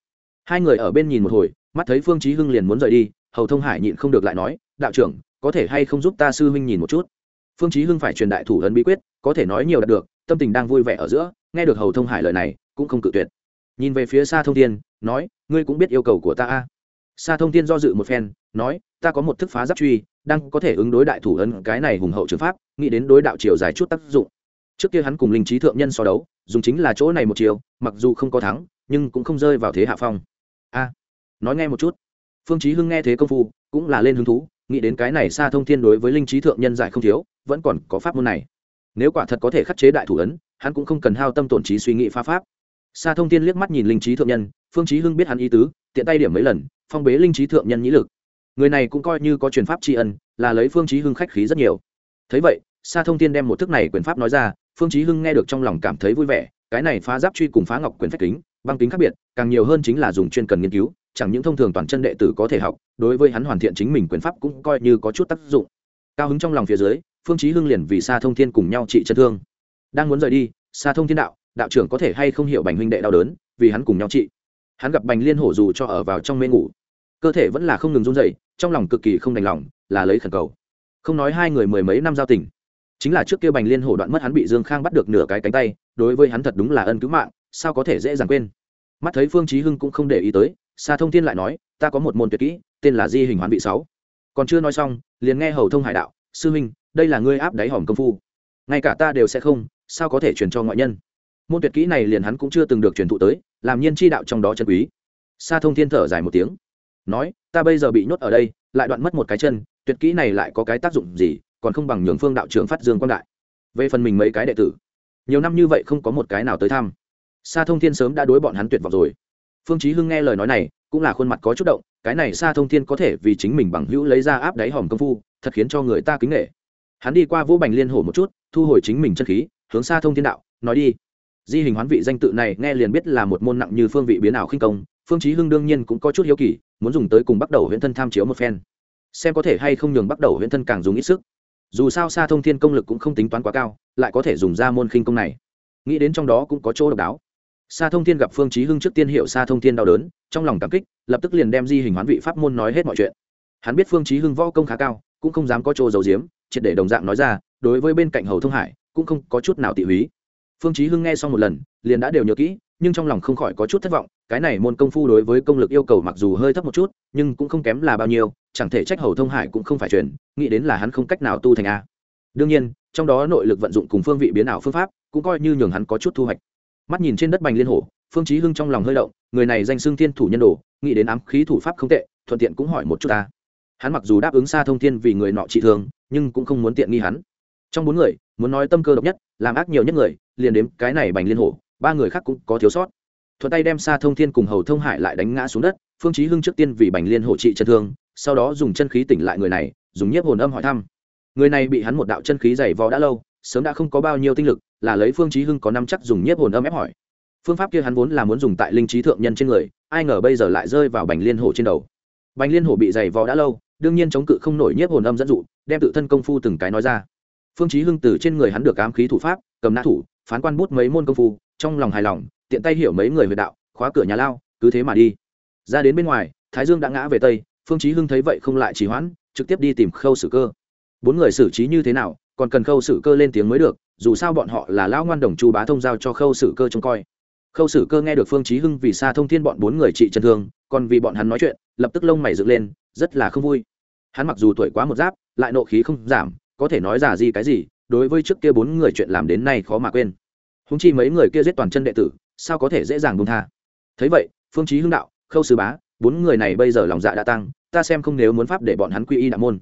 Hai người ở bên nhìn một hồi, mắt thấy phương chí hưng liền muốn rời đi hầu thông hải nhịn không được lại nói, đạo trưởng, có thể hay không giúp ta sư huynh nhìn một chút? Phương chí hưng phải truyền đại thủ ấn bí quyết, có thể nói nhiều đạt được, tâm tình đang vui vẻ ở giữa, nghe được hầu thông hải lời này, cũng không cự tuyệt. Nhìn về phía xa thông thiên, nói, ngươi cũng biết yêu cầu của ta a? Xa thông thiên do dự một phen, nói, ta có một thức phá giáp truy, đang có thể ứng đối đại thủ ấn cái này hùng hậu trường pháp, nghĩ đến đối đạo chiều dài chút tác dụng. Trước kia hắn cùng linh trí thượng nhân so đấu, dùng chính là chỗ này một chiều, mặc dù không có thắng, nhưng cũng không rơi vào thế hạ phong. A, nói nghe một chút phương chí hưng nghe thế công phu, cũng là lên hứng thú, nghĩ đến cái này xa thông thiên đối với linh trí thượng nhân giải không thiếu, vẫn còn có pháp môn này. Nếu quả thật có thể khắc chế đại thủ ấn, hắn cũng không cần hao tâm tổn trí suy nghĩ phá pháp. Xa thông thiên liếc mắt nhìn linh trí thượng nhân, phương chí hưng biết hắn ý tứ, tiện tay điểm mấy lần, phong bế linh trí thượng nhân nhĩ lực. Người này cũng coi như có truyền pháp tri ân, là lấy phương chí hưng khách khí rất nhiều. Thấy vậy xa thông thiên đem một thức này quyền pháp nói ra, phương chí hưng nghe được trong lòng cảm thấy vui vẻ, cái này phá giáp truy cùng phá ngọc quyền phách kính, băng kính khác biệt, càng nhiều hơn chính là dùng chuyên cần nghiên cứu chẳng những thông thường toàn chân đệ tử có thể học đối với hắn hoàn thiện chính mình quyền pháp cũng coi như có chút tác dụng. Cao hứng trong lòng phía dưới phương chí hưng liền vì Sa thông thiên cùng nhau trị chân thương. Đang muốn rời đi Sa thông thiên đạo đạo trưởng có thể hay không hiểu bành huynh đệ đau đớn vì hắn cùng nhau trị. Hắn gặp bành liên hổ dù cho ở vào trong mê ngủ cơ thể vẫn là không ngừng run rẩy, trong lòng cực kỳ không đành lòng là lấy khẩn cầu. Không nói hai người mười mấy năm giao tình chính là trước kia bành liên hổ đoạn mất hắn bị dương khang bắt được nửa cái cánh tay đối với hắn thật đúng là ân cứu mạng sao có thể dễ dàng quên. Mắt thấy phương chí hưng cũng không để ý tới xa thông thiên lại nói, ta có một môn tuyệt kỹ, tên là di hình hoán vị sáu. Còn chưa nói xong, liền nghe hầu thông hải đạo, sư huynh đây là ngươi áp đáy hòm công phu. Ngay cả ta đều sẽ không, sao có thể truyền cho ngoại nhân? Môn tuyệt kỹ này liền hắn cũng chưa từng được truyền thụ tới, làm nhiên chi đạo trong đó chân quý. Sa thông thiên thở dài một tiếng, nói, ta bây giờ bị nhốt ở đây, lại đoạn mất một cái chân, tuyệt kỹ này lại có cái tác dụng gì, còn không bằng nhường phương đạo trưởng phát dương quan đại. Về phần mình mấy cái đệ tử, nhiều năm như vậy không có một cái nào tới thăm. Sa thông thiên sớm đã đối bọn hắn tuyệt vọng rồi phương chí hưng nghe lời nói này, cũng là khuôn mặt có chút động, cái này sa thông thiên có thể vì chính mình bằng hữu lấy ra áp đáy hòm công phu, thật khiến cho người ta kính nể hắn đi qua vũ bành liên hổ một chút, thu hồi chính mình chân khí, hướng xa thông thiên đạo, nói đi. Di hình hoán vị danh tự này nghe liền biết là một môn nặng như phương vị biến ảo khinh công, phương chí hưng đương nhiên cũng có chút hiếu kỳ, muốn dùng tới cùng bắt đầu huyễn thân tham chiếu một phen. Xem có thể hay không nhường bắt đầu huyễn thân càng dùng ít sức. Dù sao xa thông thiên công lực cũng không tính toán quá cao, lại có thể dùng ra môn khinh công này. Nghĩ đến trong đó cũng có chỗ độc đáo. Sa Thông Thiên gặp Phương Chí Hưng trước tiên hiểu Sa Thông Thiên đau đớn, trong lòng cảm kích, lập tức liền đem di hình hoán vị pháp môn nói hết mọi chuyện. Hắn biết Phương Chí Hưng võ công khá cao, cũng không dám có chỗ giấu giếm, triệt để đồng dạng nói ra, đối với bên cạnh Hầu Thông Hải, cũng không có chút nào tỉ húy. Phương Chí Hưng nghe xong một lần, liền đã đều nhớ kỹ, nhưng trong lòng không khỏi có chút thất vọng, cái này môn công phu đối với công lực yêu cầu mặc dù hơi thấp một chút, nhưng cũng không kém là bao nhiêu, chẳng thể trách Hầu Thông Hải cũng không phải truyền, nghĩ đến là hắn không cách nào tu thành a. Đương nhiên, trong đó nội lực vận dụng cùng phương vị biến ảo phương pháp, cũng coi như nhường hắn có chút thu hoạch mắt nhìn trên đất bành liên hổ, phương chí hưng trong lòng hơi động, người này danh xưng thiên thủ nhân đồ, nghĩ đến ám khí thủ pháp không tệ, thuận tiện cũng hỏi một chút ta. Hắn mặc dù đáp ứng xa thông thiên vì người nọ trị thương, nhưng cũng không muốn tiện nghi hắn. Trong bốn người, muốn nói tâm cơ độc nhất, làm ác nhiều nhất người, liền đếm cái này bành liên hổ, ba người khác cũng có thiếu sót. Thuận tay đem xa thông thiên cùng hầu thông hải lại đánh ngã xuống đất, phương chí hưng trước tiên vì bành liên hổ trị chân thương, sau đó dùng chân khí tỉnh lại người này, dùng nhiếp hồn âm hỏi thăm. Người này bị hắn một đạo chân khí dày vò đã lâu sớm đã không có bao nhiêu tinh lực, là lấy phương chí hưng có năm chắc dùng nhiếp hồn âm ép hỏi. Phương pháp kia hắn vốn là muốn dùng tại linh trí thượng nhân trên người, ai ngờ bây giờ lại rơi vào bành liên hổ trên đầu. Bành liên hổ bị dày vò đã lâu, đương nhiên chống cự không nổi nhiếp hồn âm dẫn dụ, đem tự thân công phu từng cái nói ra. Phương chí hưng từ trên người hắn được ám khí thủ pháp, cầm nã thủ, phán quan bút mấy môn công phu, trong lòng hài lòng, tiện tay hiểu mấy người về đạo, khóa cửa nhà lao, cứ thế mà đi. Ra đến bên ngoài, thái dương đã ngã về tây, phương chí hưng thấy vậy không lại trì hoãn, trực tiếp đi tìm khâu sử cơ. Bốn người xử trí như thế nào còn cần khâu sử cơ lên tiếng mới được, dù sao bọn họ là lão ngoan đồng chu bá thông giao cho khâu sử cơ trông coi. Khâu sử cơ nghe được phương chí hưng vì xa thông thiên bọn bốn người trị chân thương, còn vì bọn hắn nói chuyện, lập tức lông mày dựng lên, rất là không vui. Hắn mặc dù tuổi quá một giáp, lại nộ khí không giảm, có thể nói giả gì cái gì, đối với trước kia bốn người chuyện làm đến nay khó mà quên. Húng chi mấy người kia giết toàn chân đệ tử, sao có thể dễ dàng buông tha? Thấy vậy, phương chí hưng đạo, khâu sứ bá, bốn người này bây giờ lòng dạ đã tăng, ta xem không nếu muốn pháp để bọn hắn quy y đạo môn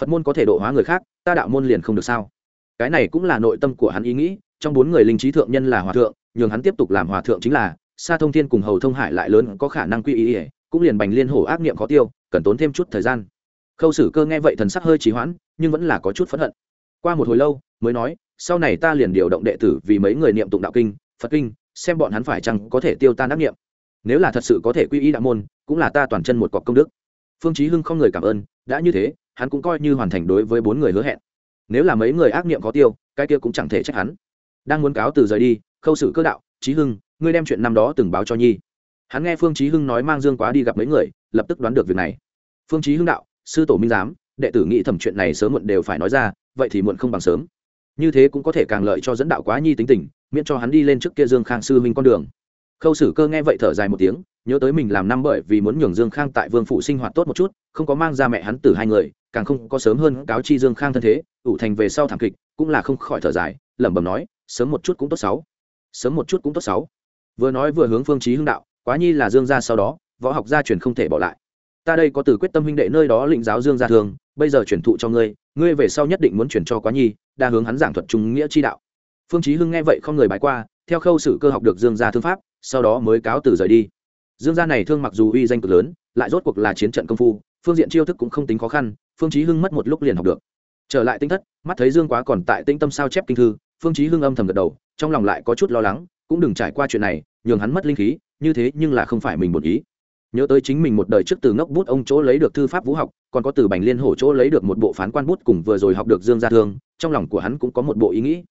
phật môn có thể độ hóa người khác, ta đạo môn liền không được sao? Cái này cũng là nội tâm của hắn ý nghĩ, trong bốn người linh trí thượng nhân là hòa thượng, nhường hắn tiếp tục làm hòa thượng chính là, sa thông thiên cùng hầu thông hải lại lớn có khả năng quy y, cũng liền bành liên hổ ác niệm khó tiêu, cần tốn thêm chút thời gian. Khâu sử cơ nghe vậy thần sắc hơi trì hoãn, nhưng vẫn là có chút phẫn hận. Qua một hồi lâu, mới nói, sau này ta liền điều động đệ tử vì mấy người niệm tụng đạo kinh, phật kinh, xem bọn hắn phải chăng có thể tiêu tan ác niệm. Nếu là thật sự có thể quy y đạo môn, cũng là ta toàn chân một cọc công đức. Phương chí hưng không người cảm ơn, đã như thế hắn cũng coi như hoàn thành đối với bốn người hứa hẹn. Nếu là mấy người ác niệm có tiêu, cái kia cũng chẳng thể trách hắn. Đang muốn cáo từ rời đi, khâu sử cơ đạo, chí hưng, ngươi đem chuyện năm đó từng báo cho nhi. Hắn nghe phương chí hưng nói mang dương quá đi gặp mấy người, lập tức đoán được việc này. Phương chí hưng đạo, sư tổ minh giám, đệ tử nghĩ thẩm chuyện này sớm muộn đều phải nói ra, vậy thì muộn không bằng sớm. Như thế cũng có thể càng lợi cho dẫn đạo quá nhi tính tình, miễn cho hắn đi lên trước kia dương khang sư huynh con đường. Khâu sử cơ nghe vậy thở dài một tiếng nhớ tới mình làm năm bởi vì muốn nhường dương khang tại vương phụ sinh hoạt tốt một chút, không có mang ra mẹ hắn từ hai người, càng không có sớm hơn cáo chi dương khang thân thế, ủ thành về sau thảm kịch, cũng là không khỏi thở dài, lẩm bẩm nói, sớm một chút cũng tốt sáu. Sớm một chút cũng tốt sáu. Vừa nói vừa hướng phương chí hưng đạo, quá nhi là dương gia sau đó, võ học gia truyền không thể bỏ lại. Ta đây có từ quyết tâm huynh đệ nơi đó lĩnh giáo dương gia thường, bây giờ truyền thụ cho ngươi ngươi về sau nhất định muốn truyền cho quá nhi, đa hướng hắn giảng thuật trung nghĩa chi đạo. Phương chí hưng nghe vậy không người bái qua, theo khâu sử cơ học được dương gia thương pháp, sau đó mới cáo từ rời đi dương gia này thương mặc dù uy danh cực lớn, lại rốt cuộc là chiến trận công phu, phương diện chiêu thức cũng không tính khó khăn, phương chí hưng mất một lúc liền học được. Trở lại tinh thất, mắt thấy dương quá còn tại tinh tâm sao chép kinh thư, phương chí hưng âm thầm gật đầu, trong lòng lại có chút lo lắng, cũng đừng trải qua chuyện này, nhường hắn mất linh khí, như thế nhưng là không phải mình một ý. Nhớ tới chính mình một đời trước từ ngốc bút ông chỗ lấy được thư pháp vũ học, còn có từ bành liên hổ chỗ lấy được một bộ phán quan bút cùng vừa rồi học được dương gia thương, trong lòng của hắn cũng có một bộ ý nghĩ.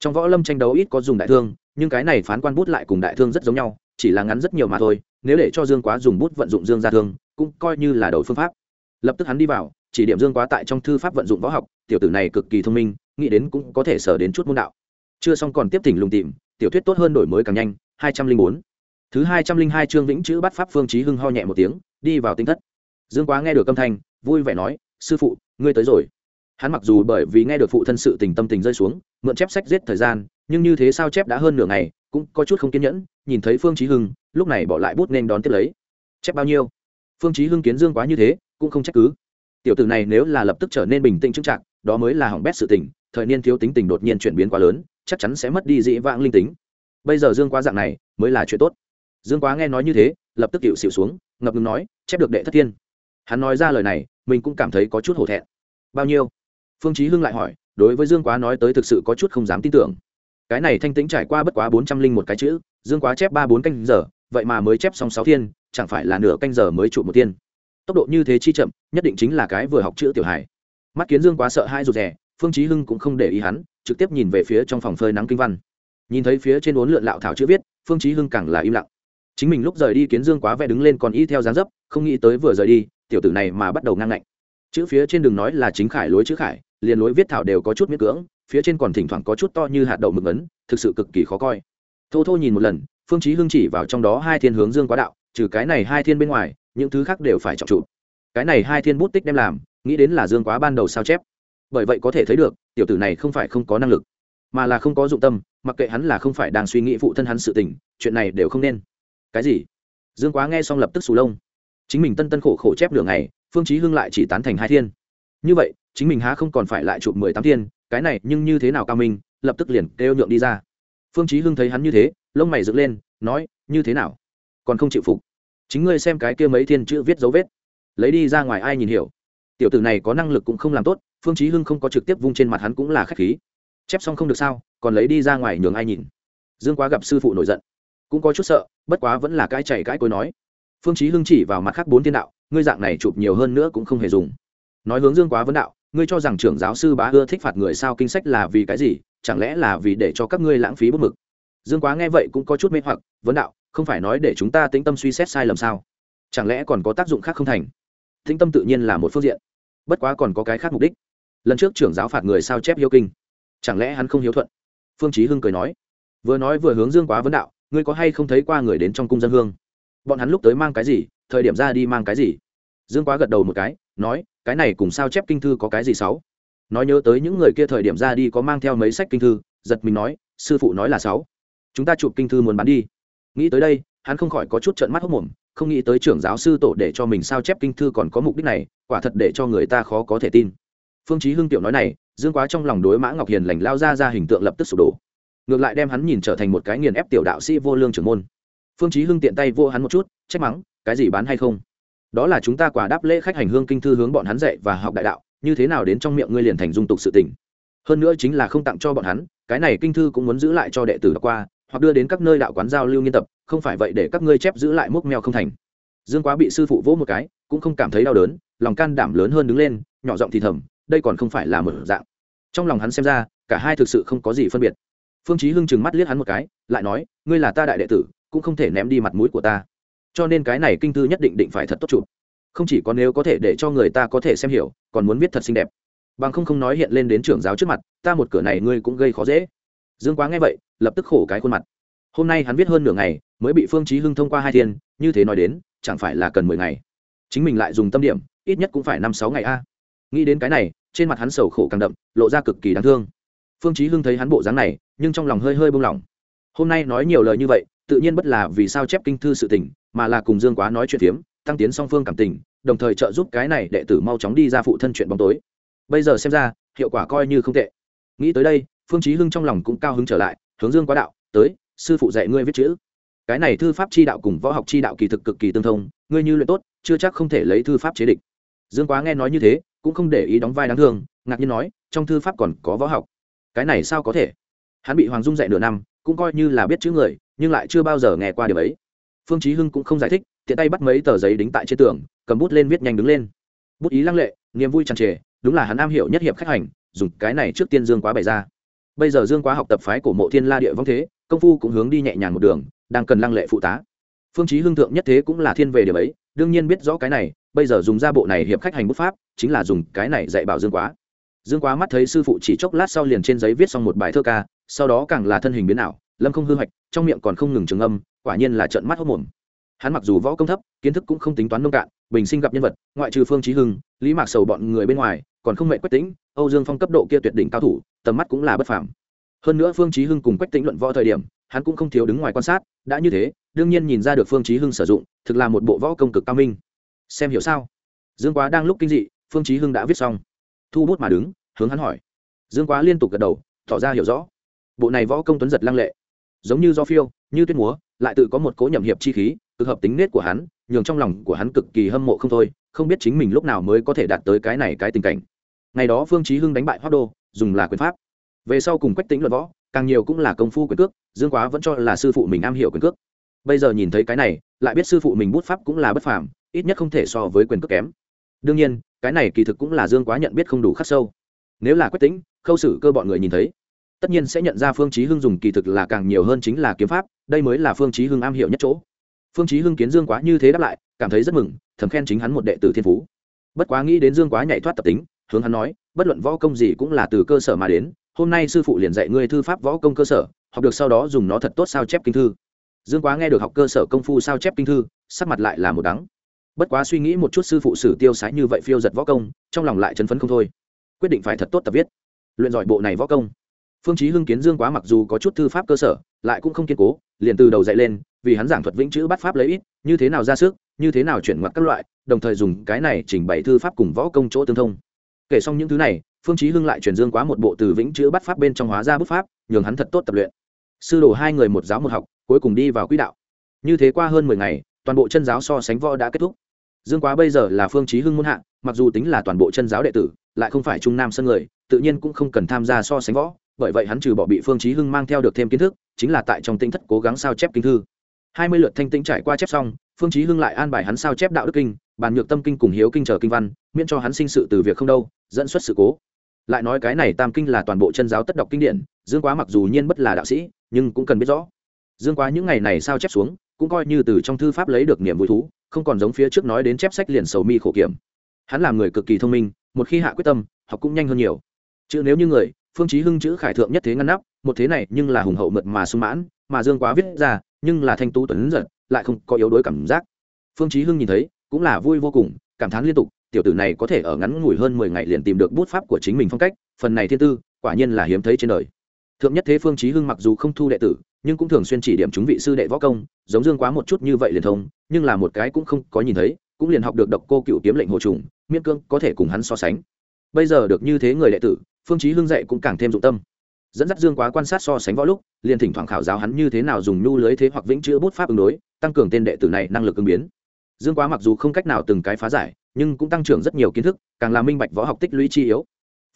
Trong võ lâm tranh đấu ít có dùng đại thương, nhưng cái này phán quan bút lại cùng đại thương rất giống nhau, chỉ là ngắn rất nhiều mà thôi nếu để cho dương quá dùng bút vận dụng dương gia thương, cũng coi như là đầu phương pháp. Lập tức hắn đi vào, chỉ điểm dương quá tại trong thư pháp vận dụng võ học, tiểu tử này cực kỳ thông minh, nghĩ đến cũng có thể sở đến chút môn đạo. Chưa xong còn tiếp thỉnh lùng tìm, tiểu thuyết tốt hơn đổi mới càng nhanh, hai trăm linh bốn. Thứ hai trăm linh hai chương vĩnh chữ bắt pháp phương chí hưng ho nhẹ một tiếng, đi vào tinh thất. Dương quá nghe được âm thanh, vui vẻ nói, sư phụ, ngươi tới rồi. Hắn mặc dù bởi vì nghe được phụ thân sự tình tâm tình rơi xuống, mượn chép sách giết thời gian, nhưng như thế sao chép đã hơn nửa ngày, cũng có chút không kiên nhẫn nhìn thấy phương chí hưng, lúc này bỏ lại bút nên đón tiếp lấy. Chép bao nhiêu? Phương chí hưng kiến dương quá như thế, cũng không trách cứ. Tiểu tử này nếu là lập tức trở nên bình tĩnh trưng trạng đó mới là hỏng bét sự tình, thời niên thiếu tính tình đột nhiên chuyển biến quá lớn, chắc chắn sẽ mất đi dị vãng linh tính. Bây giờ dương quá dạng này, mới là chuyện tốt. Dương quá nghe nói như thế, lập tức hiệu xịu xuống, ngập ngừng nói, chép được đệ thất thiên. Hắn nói ra lời này, mình cũng cảm thấy có chút hổ thẹn. Bao nhiêu? Phương chí hưng lại hỏi, đối với dương quá nói tới thực sự có chút không dám tin tưởng cái này thanh tĩnh trải qua bất quá bốn trăm linh một cái chữ, dương quá chép ba bốn canh giờ, vậy mà mới chép xong sáu thiên, chẳng phải là nửa canh giờ mới trụ một tiên tốc độ như thế chi chậm, nhất định chính là cái vừa học chữ tiểu hải mắt kiến dương quá sợ hai rụt rè, phương chí hưng cũng không để ý hắn, trực tiếp nhìn về phía trong phòng phơi nắng kinh văn. Nhìn thấy phía trên uốn lượn lạo thảo chữ viết, phương chí hưng càng là im lặng. Chính mình lúc rời đi kiến dương quá vẽ đứng lên còn y theo dáng dấp, không nghĩ tới vừa rời đi, tiểu tử này mà bắt đầu ngang ngạnh. Chữ phía trên đường nói là chính khải lối chữ khải, liền lối viết thảo đều có chút miễn cưỡng phía trên còn thỉnh thoảng có chút to như hạt đậu mực ấn, thực sự cực kỳ khó coi. Thô thô nhìn một lần, phương chí hưng chỉ vào trong đó hai thiên hướng dương quá đạo, trừ cái này hai thiên bên ngoài, những thứ khác đều phải trọng trụ. Cái này hai thiên bút tích đem làm, nghĩ đến là dương quá ban đầu sao chép. Bởi vậy có thể thấy được, tiểu tử này không phải không có năng lực, mà là không có dụng tâm, mặc kệ hắn là không phải đang suy nghĩ phụ thân hắn sự tình, chuyện này đều không nên. Cái gì? Dương quá nghe xong lập tức sù lông. Chính mình tân tân khổ khổ chép đường này phương chí hưng lại chỉ tán thành hai thiên. Như vậy, chính mình há không còn phải lại chụp mười tám thiên cái này nhưng như thế nào cao minh, lập tức liền kêu nhượng đi ra. Phương chí hưng thấy hắn như thế, lông mày dựng lên, nói, như thế nào? Còn không chịu phục? Chính ngươi xem cái kia mấy thiên chữ viết dấu vết. Lấy đi ra ngoài ai nhìn hiểu? Tiểu tử này có năng lực cũng không làm tốt, phương chí hưng không có trực tiếp vung trên mặt hắn cũng là khách khí. Chép xong không được sao, còn lấy đi ra ngoài nhường ai nhìn? Dương quá gặp sư phụ nổi giận, cũng có chút sợ, bất quá vẫn là cái chảy cái cối nói. Phương chí hưng chỉ vào mặt khác bốn thiên đạo, ngươi dạng này chụp nhiều hơn nữa cũng không hề dùng. Nói hướng dương quá vấn đạo ngươi cho rằng trưởng giáo sư bá ưa thích phạt người sao kinh sách là vì cái gì? Chẳng lẽ là vì để cho các ngươi lãng phí bút mực? Dương quá nghe vậy cũng có chút mê hoặc, vấn đạo, không phải nói để chúng ta tĩnh tâm suy xét sai lầm sao? Chẳng lẽ còn có tác dụng khác không thành? Tĩnh tâm tự nhiên là một phương diện, bất quá còn có cái khác mục đích. Lần trước trưởng giáo phạt người sao chép hiếu kinh, chẳng lẽ hắn không hiếu thuận? Phương chí hưng cười nói, vừa nói vừa hướng dương quá vấn đạo, ngươi có hay không thấy qua người đến trong cung dân hương? Bọn hắn lúc tới mang cái gì, thời điểm ra đi mang cái gì? Dương quá gật đầu một cái nói, cái này cùng sao chép kinh thư có cái gì xấu nói nhớ tới những người kia thời điểm ra đi có mang theo mấy sách kinh thư, giật mình nói, sư phụ nói là sáu. Chúng ta chụp kinh thư muốn bán đi. Nghĩ tới đây, hắn không khỏi có chút trợn mắt hốc mồm, không nghĩ tới trưởng giáo sư tổ để cho mình sao chép kinh thư còn có mục đích này, quả thật để cho người ta khó có thể tin. Phương chí hưng tiểu nói này, dương quá trong lòng đối mã ngọc hiền lành lao ra ra hình tượng lập tức sụp đổ. Ngược lại đem hắn nhìn trở thành một cái nghiền ép tiểu đạo sĩ vô lương trưởng môn. Phương chí hưng tiện tay vô hắn một chút, trách mắng, cái gì bán hay không? Đó là chúng ta quả đáp lễ khách hành hương kinh thư hướng bọn hắn dạy và học đại đạo, như thế nào đến trong miệng ngươi liền thành dung tục sự tình. Hơn nữa chính là không tặng cho bọn hắn, cái này kinh thư cũng muốn giữ lại cho đệ tử đọc qua, hoặc đưa đến các nơi đạo quán giao lưu nghiên tập, không phải vậy để các ngươi chép giữ lại mốc mèo không thành. Dương quá bị sư phụ vỗ một cái, cũng không cảm thấy đau đớn, lòng can đảm lớn hơn đứng lên, nhỏ giọng thì thầm, đây còn không phải là một dạng. Trong lòng hắn xem ra, cả hai thực sự không có gì phân biệt. Phương chí hưng chừng mắt liếc hắn một cái, lại nói, ngươi là ta đại đệ tử, cũng không thể ném đi mặt mũi của ta cho nên cái này kinh thư nhất định định phải thật tốt chụp. Không chỉ có nếu có thể để cho người ta có thể xem hiểu, còn muốn viết thật xinh đẹp. Bằng không không nói hiện lên đến trưởng giáo trước mặt, ta một cửa này ngươi cũng gây khó dễ. Dương quá nghe vậy, lập tức khổ cái khuôn mặt. Hôm nay hắn viết hơn nửa ngày, mới bị phương chí hưng thông qua hai thiên, như thế nói đến, chẳng phải là cần mười ngày. Chính mình lại dùng tâm điểm, ít nhất cũng phải năm sáu ngày a. Nghĩ đến cái này, trên mặt hắn sầu khổ càng đậm, lộ ra cực kỳ đáng thương. Phương chí hưng thấy hắn bộ dáng này, nhưng trong lòng hơi hơi buông lỏng. Hôm nay nói nhiều lời như vậy tự nhiên bất là vì sao chép kinh thư sự tình, mà là cùng dương quá nói chuyện phiếm, tăng tiến song phương cảm tình, đồng thời trợ giúp cái này đệ tử mau chóng đi ra phụ thân chuyện bóng tối. Bây giờ xem ra, hiệu quả coi như không tệ. Nghĩ tới đây, phương chí hưng trong lòng cũng cao hứng trở lại, hướng dương quá đạo, tới, sư phụ dạy ngươi viết chữ. Cái này thư pháp chi đạo cùng võ học chi đạo kỳ thực cực kỳ tương thông, ngươi như luyện tốt, chưa chắc không thể lấy thư pháp chế địch dương quá nghe nói như thế, cũng không để ý đóng vai đáng thương, ngạc nhiên nói, trong thư pháp còn có võ học. Cái này sao có thể? Hắn bị hoàng dung dạy nửa năm, cũng coi như là biết chữ người nhưng lại chưa bao giờ nghe qua điều ấy. Phương chí hưng cũng không giải thích, tiện tay bắt mấy tờ giấy đính tại trên tường, cầm bút lên viết nhanh đứng lên. Bút ý lăng lệ, niềm vui tràn trề, đúng là hắn am hiểu nhất hiệp khách hành, dùng cái này trước tiên dương quá bày ra. Bây giờ dương quá học tập phái của mộ thiên la địa vong thế, công phu cũng hướng đi nhẹ nhàng một đường, đang cần lăng lệ phụ tá. Phương chí hưng thượng nhất thế cũng là thiên về điều ấy, đương nhiên biết rõ cái này, bây giờ dùng ra bộ này hiệp khách hành bút pháp, chính là dùng cái này dạy bảo dương quá. Dương quá mắt thấy sư phụ chỉ chốc lát sau liền trên giấy viết xong một bài thơ ca, sau đó càng là thân hình biến ảo lâm không hư hoạch trong miệng còn không ngừng trường âm, quả nhiên là trận mắt hốc mồm. Hắn mặc dù võ công thấp, kiến thức cũng không tính toán nông cạn, bình sinh gặp nhân vật, ngoại trừ phương trí hưng, lý mạc sầu bọn người bên ngoài, còn không mệnh quách tính âu dương phong cấp độ kia tuyệt đỉnh cao thủ, tầm mắt cũng là bất phàm. Hơn nữa phương trí hưng cùng quách tính luận võ thời điểm, hắn cũng không thiếu đứng ngoài quan sát, đã như thế, đương nhiên nhìn ra được phương trí hưng sử dụng, thực là một bộ võ công cực cao minh. Xem hiểu sao? Dương quá đang lúc kinh dị, phương trí hưng đã viết xong. Thu bút mà đứng, hướng hắn hỏi. Dương quá liên tục gật đầu, tỏ ra hiểu rõ. Bộ này võ công tuấn giật lăng lệ giống như do phiêu, như tuyết múa, lại tự có một cố nhậm hiệp chi khí, cực hợp tính nết của hắn, nhường trong lòng của hắn cực kỳ hâm mộ không thôi, không biết chính mình lúc nào mới có thể đạt tới cái này cái tình cảnh. Ngày đó phương chí hưng đánh bại hoa đô, dùng là quyền pháp. Về sau cùng quách tính luận võ, càng nhiều cũng là công phu quyền cước, dương quá vẫn cho là sư phụ mình am hiểu quyền cước. Bây giờ nhìn thấy cái này, lại biết sư phụ mình bút pháp cũng là bất phàm, ít nhất không thể so với quyền cước kém. Đương nhiên, cái này kỳ thực cũng là dương quá nhận biết không đủ khắc sâu. Nếu là quách tính khâu xử cơ bọn người nhìn thấy tất nhiên sẽ nhận ra phương chí hưng dùng kỳ thực là càng nhiều hơn chính là kiếm pháp, đây mới là phương chí hưng am hiểu nhất chỗ. Phương chí hưng kiến dương quá như thế đáp lại, cảm thấy rất mừng, thầm khen chính hắn một đệ tử thiên phú. Bất quá nghĩ đến dương quá nhảy thoát tập tính, hướng hắn nói, bất luận võ công gì cũng là từ cơ sở mà đến, hôm nay sư phụ liền dạy ngươi thư pháp võ công cơ sở, học được sau đó dùng nó thật tốt sao chép kinh thư. Dương quá nghe được học cơ sở công phu sao chép kinh thư, sắc mặt lại là một đắng. Bất quá suy nghĩ một chút sư phụ sử tiêu sái như vậy phiêu giật võ công, trong lòng lại chấn phấn không thôi. Quyết định phải thật tốt tập viết. Luyện giỏi bộ này võ công phương chí hưng kiến dương quá mặc dù có chút thư pháp cơ sở, lại cũng không kiên cố, liền từ đầu dạy lên, vì hắn giảng thuật vĩnh chữ bắt pháp lấy ít, như thế nào ra sức, như thế nào chuyển ngoặt các loại, đồng thời dùng cái này chỉnh bày thư pháp cùng võ công chỗ tương thông. Kể xong những thứ này, phương chí hưng lại truyền dương quá một bộ từ vĩnh chữ bắt pháp bên trong hóa ra bút pháp, nhường hắn thật tốt tập luyện. Sư đồ hai người một giáo một học, cuối cùng đi vào quỹ đạo. Như thế qua hơn mười ngày, toàn bộ chân giáo so sánh võ đã kết thúc. Dương quá bây giờ là phương chí hưng muôn hạ, mặc dù tính là toàn bộ chân giáo đệ tử, lại không phải trung nam sân người, tự nhiên cũng không cần tham gia so sánh võ bởi vậy hắn trừ bỏ bị phương chí hưng mang theo được thêm kiến thức, chính là tại trong tinh thất cố gắng sao chép kinh thư. Hai mươi lượt thanh tĩnh trải qua chép xong, phương chí hưng lại an bài hắn sao chép đạo đức kinh, bàn nhược tâm kinh cùng hiếu kinh chờ kinh văn, miễn cho hắn sinh sự từ việc không đâu, dẫn xuất sự cố. Lại nói cái này tam kinh là toàn bộ chân giáo tất đọc kinh điển, dương quá mặc dù nhiên bất là đạo sĩ, nhưng cũng cần biết rõ. Dương quá những ngày này sao chép xuống, cũng coi như từ trong thư pháp lấy được niềm vui thú, không còn giống phía trước nói đến chép sách liền sầu mi khổ kiểm. Hắn là người cực kỳ thông minh, một khi hạ quyết tâm, học cũng nhanh hơn nhiều. Chứ nếu như người phương chí hưng chữ khải thượng nhất thế ngăn nắp, một thế này nhưng là hùng hậu mượt mà sung mãn, mà dương quá viết ra, nhưng là thanh tú tuấn giật, lại không có yếu đuối cảm giác. Phương chí hưng nhìn thấy, cũng là vui vô cùng, cảm thán liên tục, tiểu tử này có thể ở ngắn ngủi hơn mười ngày liền tìm được bút pháp của chính mình phong cách, phần này thiên tư, quả nhiên là hiếm thấy trên đời. Thượng nhất thế phương chí hưng mặc dù không thu đệ tử, nhưng cũng thường xuyên chỉ điểm chúng vị sư đệ võ công, giống dương quá một chút như vậy liền thông, nhưng là một cái cũng không có nhìn thấy, cũng liền học được độc cô cựu kiếm lệnh hồ trùng, miễn cương có thể cùng hắn so sánh bây giờ được như thế người đệ tử, phương chí hưng dạy cũng càng thêm dụng tâm. Dẫn dắt dương quá quan sát so sánh võ lúc, liền thỉnh thoảng khảo giáo hắn như thế nào dùng nhu lưới thế hoặc vĩnh chữ bút pháp ứng đối, tăng cường tên đệ tử này năng lực ứng biến. Dương quá mặc dù không cách nào từng cái phá giải, nhưng cũng tăng trưởng rất nhiều kiến thức, càng làm minh bạch võ học tích lũy chi yếu.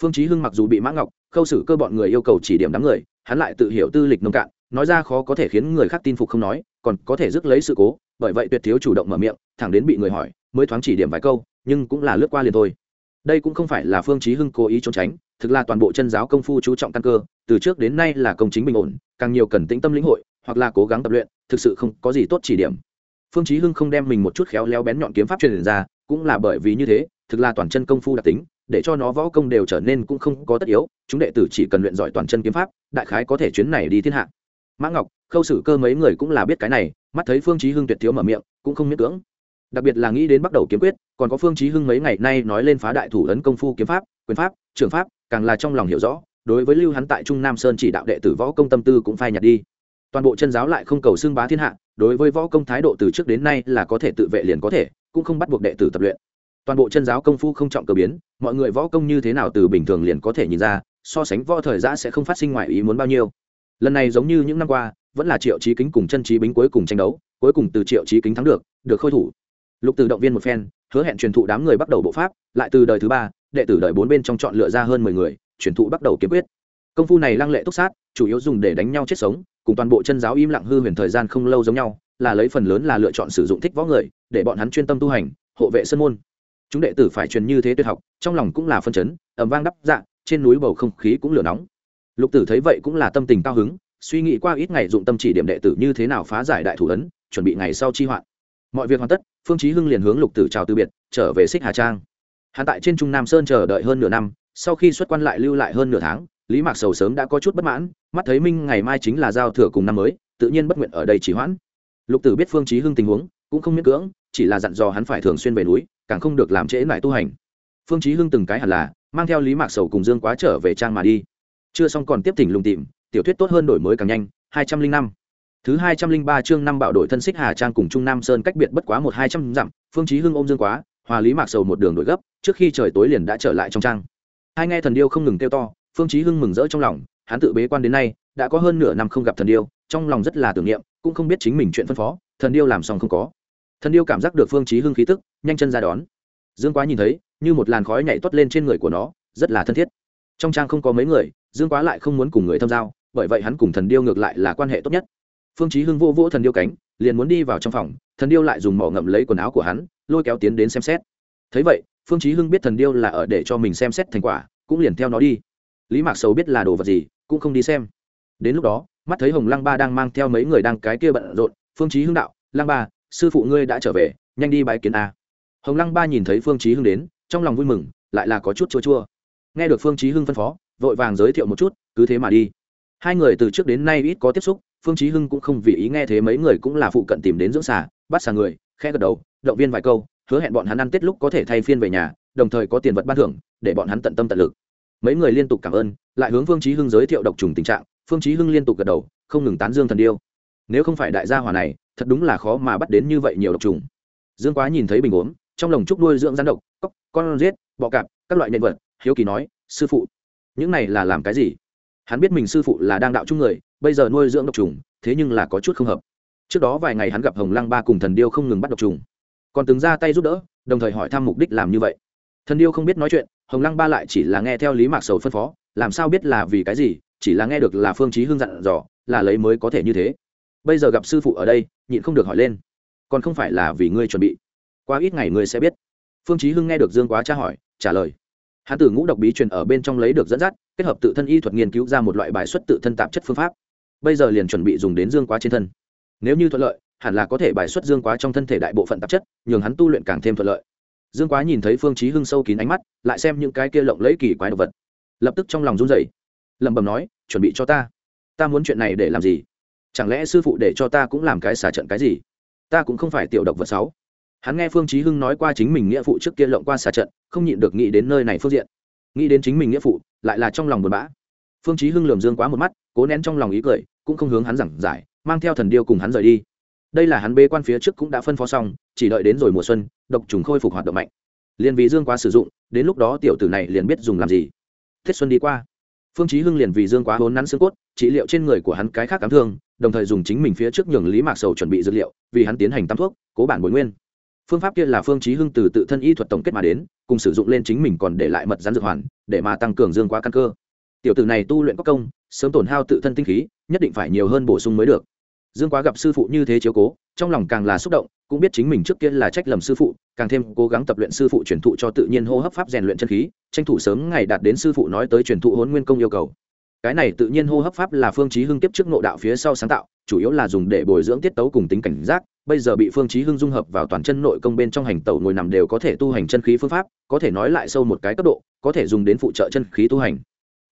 Phương chí hưng mặc dù bị mã ngọc, khâu xử cơ bọn người yêu cầu chỉ điểm đám người, hắn lại tự hiểu tư lịch nông cạn, nói ra khó có thể khiến người khác tin phục không nói, còn có thể rước lấy sự cố, bởi vậy tuyệt thiếu chủ động mở miệng, thẳng đến bị người hỏi, mới thoáng chỉ điểm vài câu, nhưng cũng là lướt qua liền thôi đây cũng không phải là phương chí hưng cố ý trốn tránh, thực là toàn bộ chân giáo công phu chú trọng căn cơ, từ trước đến nay là công chính bình ổn, càng nhiều cần tĩnh tâm lĩnh hội, hoặc là cố gắng tập luyện, thực sự không có gì tốt chỉ điểm. Phương chí hưng không đem mình một chút khéo léo bén nhọn kiếm pháp truyền ra, cũng là bởi vì như thế, thực là toàn chân công phu đặc tính, để cho nó võ công đều trở nên cũng không có tất yếu, chúng đệ tử chỉ cần luyện giỏi toàn chân kiếm pháp, đại khái có thể chuyến này đi thiên hạ. Mã ngọc, khâu xử cơ mấy người cũng là biết cái này, mắt thấy phương chí hưng tuyệt thiếu mở miệng, cũng không miễn cưỡng đặc biệt là nghĩ đến bắt đầu kiếm quyết, còn có phương chí hưng mấy ngày nay nói lên phá đại thủ ấn công phu kiếm pháp, quyền pháp, trường pháp, càng là trong lòng hiểu rõ, đối với lưu hắn tại trung nam sơn chỉ đạo đệ tử võ công tâm tư cũng phai nhạt đi. Toàn bộ chân giáo lại không cầu xưng bá thiên hạ, đối với võ công thái độ từ trước đến nay là có thể tự vệ liền có thể, cũng không bắt buộc đệ tử tập luyện. Toàn bộ chân giáo công phu không trọng cờ biến, mọi người võ công như thế nào từ bình thường liền có thể nhìn ra, so sánh võ thời giã sẽ không phát sinh ngoài ý muốn bao nhiêu. Lần này giống như những năm qua, vẫn là triệu trí kính cùng chân trí bính cuối cùng tranh đấu, cuối cùng từ triệu trí kính thắng được được khôi thủ lục từ động viên một phen, hứa hẹn truyền thụ đám người bắt đầu bộ pháp, lại từ đời thứ ba, đệ tử đời bốn bên trong chọn lựa ra hơn mười người, truyền thụ bắt đầu kiếm quyết. Công phu này lăng lệ túc sát, chủ yếu dùng để đánh nhau chết sống, cùng toàn bộ chân giáo im lặng hư huyền thời gian không lâu giống nhau, là lấy phần lớn là lựa chọn sử dụng thích võ người, để bọn hắn chuyên tâm tu hành, hộ vệ sân môn. Chúng đệ tử phải truyền như thế tuyệt học, trong lòng cũng là phân chấn ẩm vang đắp dạ trên núi bầu không khí cũng lửa nóng. Lục tử thấy vậy cũng là tâm tình cao hứng, suy nghĩ qua ít ngày dụng tâm chỉ điểm đệ tử như thế nào phá giải đại thủ ấn, chuẩn bị ngày sau chi hoạn mọi việc hoàn tất, phương chí hưng liền hướng lục tử chào từ biệt, trở về xích hà trang. Hắn tại trên trung nam sơn chờ đợi hơn nửa năm, sau khi xuất quan lại lưu lại hơn nửa tháng, lý mạc sầu sớm đã có chút bất mãn, mắt thấy minh ngày mai chính là giao thừa cùng năm mới, tự nhiên bất nguyện ở đây chỉ hoãn. Lục tử biết phương chí hưng tình huống, cũng không miễn cưỡng, chỉ là dặn dò hắn phải thường xuyên về núi, càng không được làm trễ lại tu hành. Phương chí hưng từng cái hẳn là, mang theo lý mạc sầu cùng dương quá trở về trang mà đi. Chưa xong còn tiếp tỉnh lùng tìm, tiểu thuyết tốt hơn đổi mới càng nhanh, hai trăm linh năm thứ hai trăm linh ba chương năm bạo đội thân xích hà trang cùng trung nam sơn cách biệt bất quá một hai trăm dặm, phương chí hưng ôm dương quá, hòa lý mạc sầu một đường đổi gấp, trước khi trời tối liền đã trở lại trong trang. Hai nghe thần điêu không ngừng kêu to, phương chí hưng mừng rỡ trong lòng, hắn tự bế quan đến nay, đã có hơn nửa năm không gặp thần điêu, trong lòng rất là tưởng niệm, cũng không biết chính mình chuyện phân phó, thần điêu làm xong không có. Thần điêu cảm giác được phương chí hưng khí tức, nhanh chân ra đón. Dương quá nhìn thấy, như một làn khói nhảy tuốt lên trên người của nó, rất là thân thiết. Trong trang không có mấy người, dương quá lại không muốn cùng người thâm giao, bởi vậy hắn cùng thần điêu ngược lại là quan hệ tốt nhất phương chí hưng vô vỗ thần điêu cánh, liền muốn đi vào trong phòng, thần điêu lại dùng mỏ ngậm lấy quần áo của hắn, lôi kéo tiến đến xem xét. Thấy vậy, phương chí hưng biết thần điêu là ở để cho mình xem xét thành quả, cũng liền theo nó đi. Lý mạc sầu biết là đồ vật gì, cũng không đi xem. Đến lúc đó, mắt thấy hồng lăng ba đang mang theo mấy người đang cái kia bận rộn, phương chí hưng đạo, lăng ba, sư phụ ngươi đã trở về, nhanh đi bái kiến a. Hồng lăng ba nhìn thấy phương chí hưng đến, trong lòng vui mừng, lại là có chút chua chua. Nghe được phương chí hưng phân phó, vội vàng giới thiệu một chút, cứ thế mà đi. Hai người từ trước đến nay ít có tiếp xúc phương chí hưng cũng không vì ý nghe thế mấy người cũng là phụ cận tìm đến dưỡng xà bắt xà người khẽ gật đầu động viên vài câu hứa hẹn bọn hắn ăn tết lúc có thể thay phiên về nhà đồng thời có tiền vật ban thưởng để bọn hắn tận tâm tận lực. Mấy người liên tục cảm ơn lại hướng phương chí hưng giới thiệu độc trùng tình trạng phương chí hưng liên tục gật đầu không ngừng tán dương thần điêu. Nếu không phải đại gia hỏa này thật đúng là khó mà bắt đến như vậy nhiều độc trùng. Dương quá nhìn thấy bình uống trong lồng trúc nuôi dưỡng rắn độc cóc con rết, bọ cạp các loại nhân vật hiếu kỳ nói sư phụ những này là làm cái gì? Hắn biết mình sư phụ là đang đạo chung người bây giờ nuôi dưỡng độc trùng, thế nhưng là có chút không hợp. Trước đó vài ngày hắn gặp hồng lăng ba cùng thần điêu không ngừng bắt độc trùng. Còn từng ra tay giúp đỡ, đồng thời hỏi thăm mục đích làm như vậy. Thần điêu không biết nói chuyện, hồng lăng ba lại chỉ là nghe theo lý mạc sầu phân phó, làm sao biết là vì cái gì, chỉ là nghe được là phương chí hưng dặn dò, là lấy mới có thể như thế. Bây giờ gặp sư phụ ở đây, nhịn không được hỏi lên. Còn không phải là vì ngươi chuẩn bị. Qua ít ngày ngươi sẽ biết. Phương chí hưng nghe được dương quá tra hỏi, trả lời. Hắn từ ngũ độc bí truyền ở bên trong lấy được dẫn dắt, kết hợp tự thân y thuật nghiên cứu ra một loại bài xuất tự thân tạp chất phương pháp bây giờ liền chuẩn bị dùng đến dương quá trên thân. Nếu như thuận lợi, hẳn là có thể bài xuất dương quá trong thân thể đại bộ phận tạp chất, nhường hắn tu luyện càng thêm thuận lợi. Dương quá nhìn thấy phương chí hưng sâu kín ánh mắt, lại xem những cái kia lộng lẫy kỳ quái đồ vật. Lập tức trong lòng run rẩy. Lẩm bẩm nói, chuẩn bị cho ta. Ta muốn chuyện này để làm gì? Chẳng lẽ sư phụ để cho ta cũng làm cái xả trận cái gì? Ta cũng không phải tiểu độc vật sáu. Hắn nghe phương chí hưng nói qua chính mình nghĩa phụ trước kia lộng qua xả trận, không nhịn được nghĩ đến nơi này phương diện. Nghĩ đến chính mình nghĩa phụ, lại là trong lòng buồn bã phương chí hưng lườm dương quá một mắt, cố nén trong lòng ý cười, cũng không hướng hắn giảng giải, mang theo thần điêu cùng hắn rời đi. Đây là hắn bê quan phía trước cũng đã phân phó xong, chỉ đợi đến rồi mùa xuân, độc trùng khôi phục hoạt động mạnh. Liền vì dương quá sử dụng, đến lúc đó tiểu tử này liền biết dùng làm gì. Tết xuân đi qua. Phương chí hưng liền vì dương quá vốn nắn xương cốt, trị liệu trên người của hắn cái khác cảm thương, đồng thời dùng chính mình phía trước nhường lý mạc sầu chuẩn bị dược liệu, vì hắn tiến hành tam thuốc, cố bản bồi nguyên. Phương pháp kia là phương chí hưng từ tự thân y thuật tổng kết mà đến, cùng sử dụng lên chính mình còn để lại mật rắn dược hoàn, để mà tăng cường dương quá căn cơ tiểu tử này tu luyện có công, sớm tổn hao tự thân tinh khí, nhất định phải nhiều hơn bổ sung mới được. Dương quá gặp sư phụ như thế chiếu cố, trong lòng càng là xúc động, cũng biết chính mình trước kia là trách lầm sư phụ, càng thêm cố gắng tập luyện sư phụ truyền thụ cho tự nhiên hô hấp pháp rèn luyện chân khí, tranh thủ sớm ngày đạt đến sư phụ nói tới truyền thụ hôn nguyên công yêu cầu. Cái này tự nhiên hô hấp pháp là phương chí hưng tiếp trước ngộ đạo phía sau sáng tạo, chủ yếu là dùng để bồi dưỡng tiết tấu cùng tính cảnh giác, bây giờ bị phương chí hưng dung hợp vào toàn chân nội công bên trong hành tẩu ngồi nằm đều có thể tu hành chân khí phương pháp, có thể nói lại sâu một cái cấp độ, có thể dùng đến phụ trợ chân khí tu hành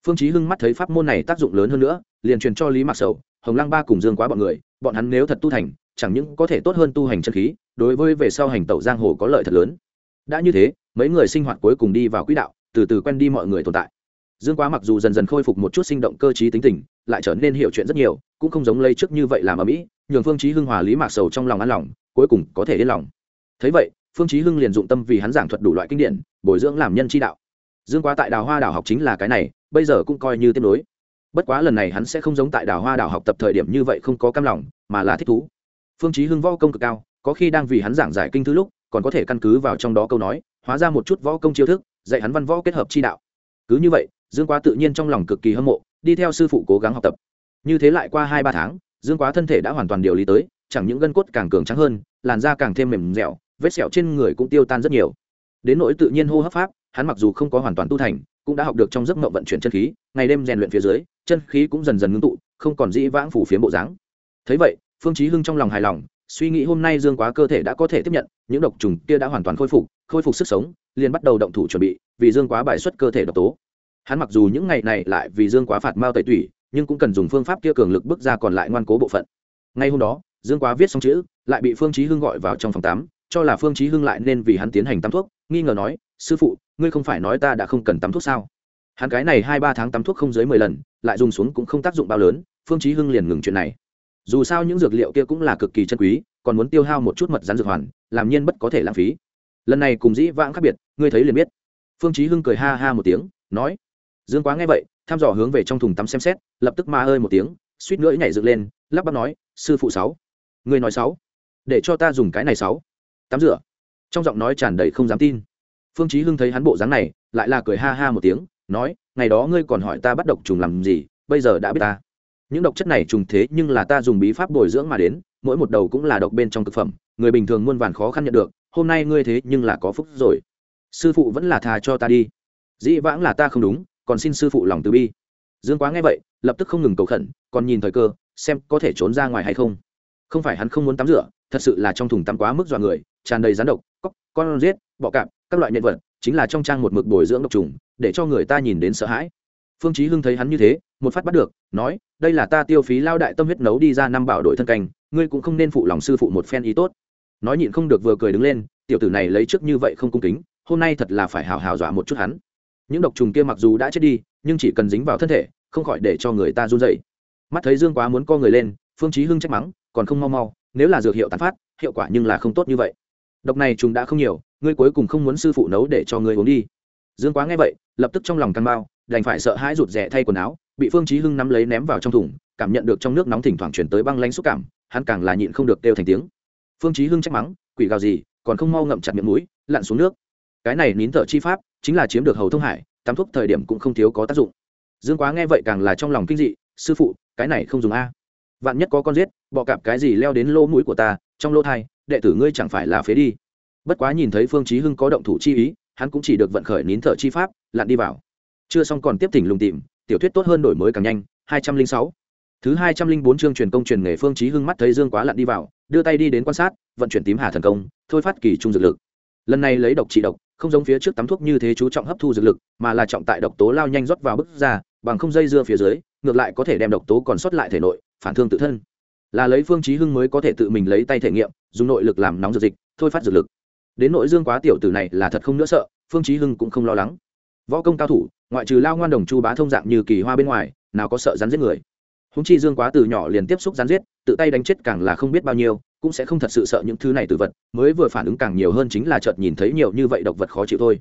phương chí hưng mắt thấy pháp môn này tác dụng lớn hơn nữa, liền truyền cho lý mạc sầu, hồng lăng ba cùng dương quá bọn người, bọn hắn nếu thật tu thành, chẳng những có thể tốt hơn tu hành chân khí, đối với về sau hành tẩu giang hồ có lợi thật lớn. Đã như thế, mấy người sinh hoạt cuối cùng đi vào quỹ đạo, từ từ quen đi mọi người tồn tại. Dương quá mặc dù dần dần khôi phục một chút sinh động cơ trí tính tình, lại trở nên hiểu chuyện rất nhiều, cũng không giống lây trước như vậy làm ở mỹ nhường phương chí hưng hòa lý mạc sầu trong lòng an lòng, cuối cùng có thể yên lòng. Thấy vậy, phương chí hưng liền dụng tâm vì hắn giảng thuật đủ loại kinh điển, bồi dưỡng làm nhân chi đạo dương quá tại đào hoa đảo học chính là cái này, bây giờ cũng coi như tiếp nối. Bất quá lần này hắn sẽ không giống tại đào hoa đảo học tập thời điểm như vậy không có cam lòng, mà là thích thú. Phương chí hưng võ công cực cao, có khi đang vì hắn giảng giải kinh thư lúc, còn có thể căn cứ vào trong đó câu nói, hóa ra một chút võ công chiêu thức, dạy hắn văn võ kết hợp chi đạo. Cứ như vậy, dương quá tự nhiên trong lòng cực kỳ hâm mộ, đi theo sư phụ cố gắng học tập. Như thế lại qua hai ba tháng, dương quá thân thể đã hoàn toàn điều lý tới, chẳng những gân cốt càng cường trắng hơn, làn da càng thêm mềm dẻo, vết sẹo trên người cũng tiêu tan rất nhiều. Đến nỗi tự nhiên hô hấp pháp hắn mặc dù không có hoàn toàn tu thành, cũng đã học được trong giấc mộng vận chuyển chân khí, ngày đêm rèn luyện phía dưới, chân khí cũng dần dần ngưng tụ, không còn dĩ vãng phủ phiếm bộ dáng. Thấy vậy, phương chí hưng trong lòng hài lòng, suy nghĩ hôm nay dương quá cơ thể đã có thể tiếp nhận, những độc trùng kia đã hoàn toàn khôi phục khôi phục sức sống, liền bắt đầu động thủ chuẩn bị, vì dương quá bài xuất cơ thể độc tố. Hắn mặc dù những ngày này lại vì dương quá phạt mao tẩy tủy, nhưng cũng cần dùng phương pháp kia cường lực bước ra còn lại ngoan cố bộ phận. Ngay hôm đó, dương quá viết xong chữ, lại bị phương chí hưng gọi vào trong phòng tắm, cho là phương chí hưng lại nên vì hắn tiến hành tắm thuốc, nghi ngờ nói, sư phụ ngươi không phải nói ta đã không cần tắm thuốc sao? Hắn cái này hai ba tháng tắm thuốc không dưới mười lần, lại dùng xuống cũng không tác dụng bao lớn, phương chí hưng liền ngừng chuyện này. Dù sao những dược liệu kia cũng là cực kỳ chân quý, còn muốn tiêu hao một chút mật rắn dược hoàn, làm nhiên bất có thể lãng phí. Lần này cùng dĩ vãng khác biệt, ngươi thấy liền biết. Phương chí hưng cười ha ha một tiếng, nói, dương quá nghe vậy, thăm dò hướng về trong thùng tắm xem xét, lập tức ma ơi một tiếng, suýt nữa nhảy dựng lên, lắp bắp nói, sư phụ sáu, ngươi nói sáu, để cho ta dùng cái này sáu. Tắm rửa. Trong giọng nói tràn đầy không dám tin phương chí hưng thấy hắn bộ dáng này, lại là cười ha ha một tiếng, nói, ngày đó ngươi còn hỏi ta bắt độc trùng làm gì, bây giờ đã biết ta. Những độc chất này trùng thế nhưng là ta dùng bí pháp bồi dưỡng mà đến, mỗi một đầu cũng là độc bên trong thực phẩm, người bình thường muôn vàn khó khăn nhận được, hôm nay ngươi thế nhưng là có phúc rồi. Sư phụ vẫn là thà cho ta đi. Dĩ vãng là ta không đúng, còn xin sư phụ lòng từ bi. Dương quá nghe vậy, lập tức không ngừng cầu khẩn, còn nhìn thời cơ, xem có thể trốn ra ngoài hay không. Không phải hắn không muốn tắm rửa, thật sự là trong thùng tắm quá mức dọa người, tràn đầy rắn độc, cóc, con giết, bọ cạp các loại nhân vật chính là trong trang một mực bồi dưỡng độc trùng, để cho người ta nhìn đến sợ hãi. Phương chí hưng thấy hắn như thế, một phát bắt được, nói, đây là ta tiêu phí lao đại tâm huyết nấu đi ra năm bảo đội thân canh, ngươi cũng không nên phụ lòng sư phụ một phen ý tốt. Nói nhịn không được vừa cười đứng lên, tiểu tử này lấy trước như vậy không cung kính, hôm nay thật là phải hào hào dọa một chút hắn. Những độc trùng kia mặc dù đã chết đi, nhưng chỉ cần dính vào thân thể, không khỏi để cho người ta run rẩy. Mắt thấy dương quá muốn co người lên, phương chí hưng trách mắng, còn không mau mau, nếu là dược hiệu tán phát, hiệu quả nhưng là không tốt như vậy độc này trùng đã không nhiều, ngươi cuối cùng không muốn sư phụ nấu để cho ngươi uống đi. Dương quá nghe vậy, lập tức trong lòng căng bao đành phải sợ hãi rụt rè thay quần áo, bị phương chí hưng nắm lấy ném vào trong thùng, cảm nhận được trong nước nóng thỉnh thoảng truyền tới băng lãnh xúc cảm, hắn càng là nhịn không được kêu thành tiếng. Phương chí hưng trách mắng, quỷ gào gì, còn không mau ngậm chặt miệng mũi, lặn xuống nước. Cái này nín thở chi pháp, chính là chiếm được hầu thông hải, tắm thuốc thời điểm cũng không thiếu có tác dụng. Dương quá nghe vậy càng là trong lòng kinh dị, sư phụ, cái này không dùng a. Vạn nhất có con giết, bọ cạp cái gì leo đến lỗ mũi của ta, trong lỗ thai đệ tử ngươi chẳng phải là phế đi. Bất quá nhìn thấy phương chí hưng có động thủ chi ý, hắn cũng chỉ được vận khởi nín thở chi pháp, lặn đi vào. Chưa xong còn tiếp thỉnh lùng tìm, tiểu thuyết tốt hơn đổi mới càng nhanh 206 thứ 204 chương truyền công truyền nghề phương chí hưng mắt thấy dương quá lặn đi vào, đưa tay đi đến quan sát, vận chuyển tím hà thần công, thôi phát kỳ trung dược lực. Lần này lấy độc trị độc, không giống phía trước tắm thuốc như thế chú trọng hấp thu dược lực, mà là trọng tại độc tố lao nhanh rót vào bức ra, bằng không dây dưa phía dưới, ngược lại có thể đem độc tố còn sót lại thể nội, phản thương tự thân là lấy phương chí hưng mới có thể tự mình lấy tay thể nghiệm, dùng nội lực làm nóng dược dịch, thôi phát dược lực. Đến nội dương quá tiểu tử này là thật không nữa sợ, phương chí hưng cũng không lo lắng. Võ công cao thủ, ngoại trừ lao ngoan đồng chu bá thông dạng như kỳ hoa bên ngoài, nào có sợ rắn giết người. Húng chi dương quá từ nhỏ liền tiếp xúc rắn giết, tự tay đánh chết càng là không biết bao nhiêu, cũng sẽ không thật sự sợ những thứ này từ vật, mới vừa phản ứng càng nhiều hơn chính là chợt nhìn thấy nhiều như vậy độc vật khó chịu thôi.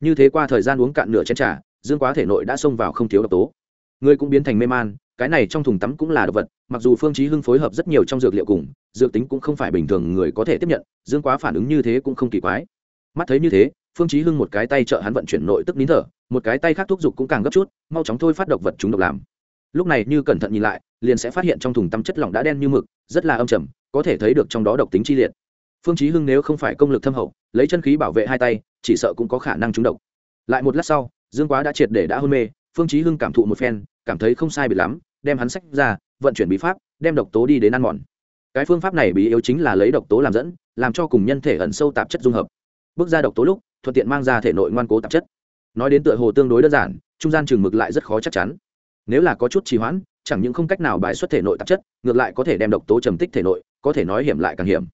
Như thế qua thời gian uống cạn nửa chén trà, dương quá thể nội đã xông vào không thiếu độc tố. Người cũng biến thành mê man cái này trong thùng tắm cũng là độc vật, mặc dù phương chí hưng phối hợp rất nhiều trong dược liệu cùng, dược tính cũng không phải bình thường người có thể tiếp nhận, dương quá phản ứng như thế cũng không kỳ quái. Mắt thấy như thế, phương chí hưng một cái tay trợ hắn vận chuyển nội tức nín thở, một cái tay khác thúc giục cũng càng gấp chút, mau chóng thôi phát độc vật chúng độc làm. Lúc này như cẩn thận nhìn lại, liền sẽ phát hiện trong thùng tắm chất lỏng đã đen như mực, rất là âm trầm, có thể thấy được trong đó độc tính chi liệt. Phương chí hưng nếu không phải công lực thâm hậu, lấy chân khí bảo vệ hai tay, chỉ sợ cũng có khả năng trúng độc. Lại một lát sau, dương quá đã triệt để đã hôn mê, phương chí hưng cảm thụ một phen, cảm thấy không sai biệt lắm đem hắn sách ra, vận chuyển bí pháp, đem độc tố đi đến ăn mòn. Cái phương pháp này bí yếu chính là lấy độc tố làm dẫn, làm cho cùng nhân thể ẩn sâu tạp chất dung hợp. Bước ra độc tố lúc, thuận tiện mang ra thể nội ngoan cố tạp chất. Nói đến tựa hồ tương đối đơn giản, trung gian trường mực lại rất khó chắc chắn. Nếu là có chút trì hoãn, chẳng những không cách nào bài xuất thể nội tạp chất, ngược lại có thể đem độc tố trầm tích thể nội, có thể nói hiểm lại càng hiểm.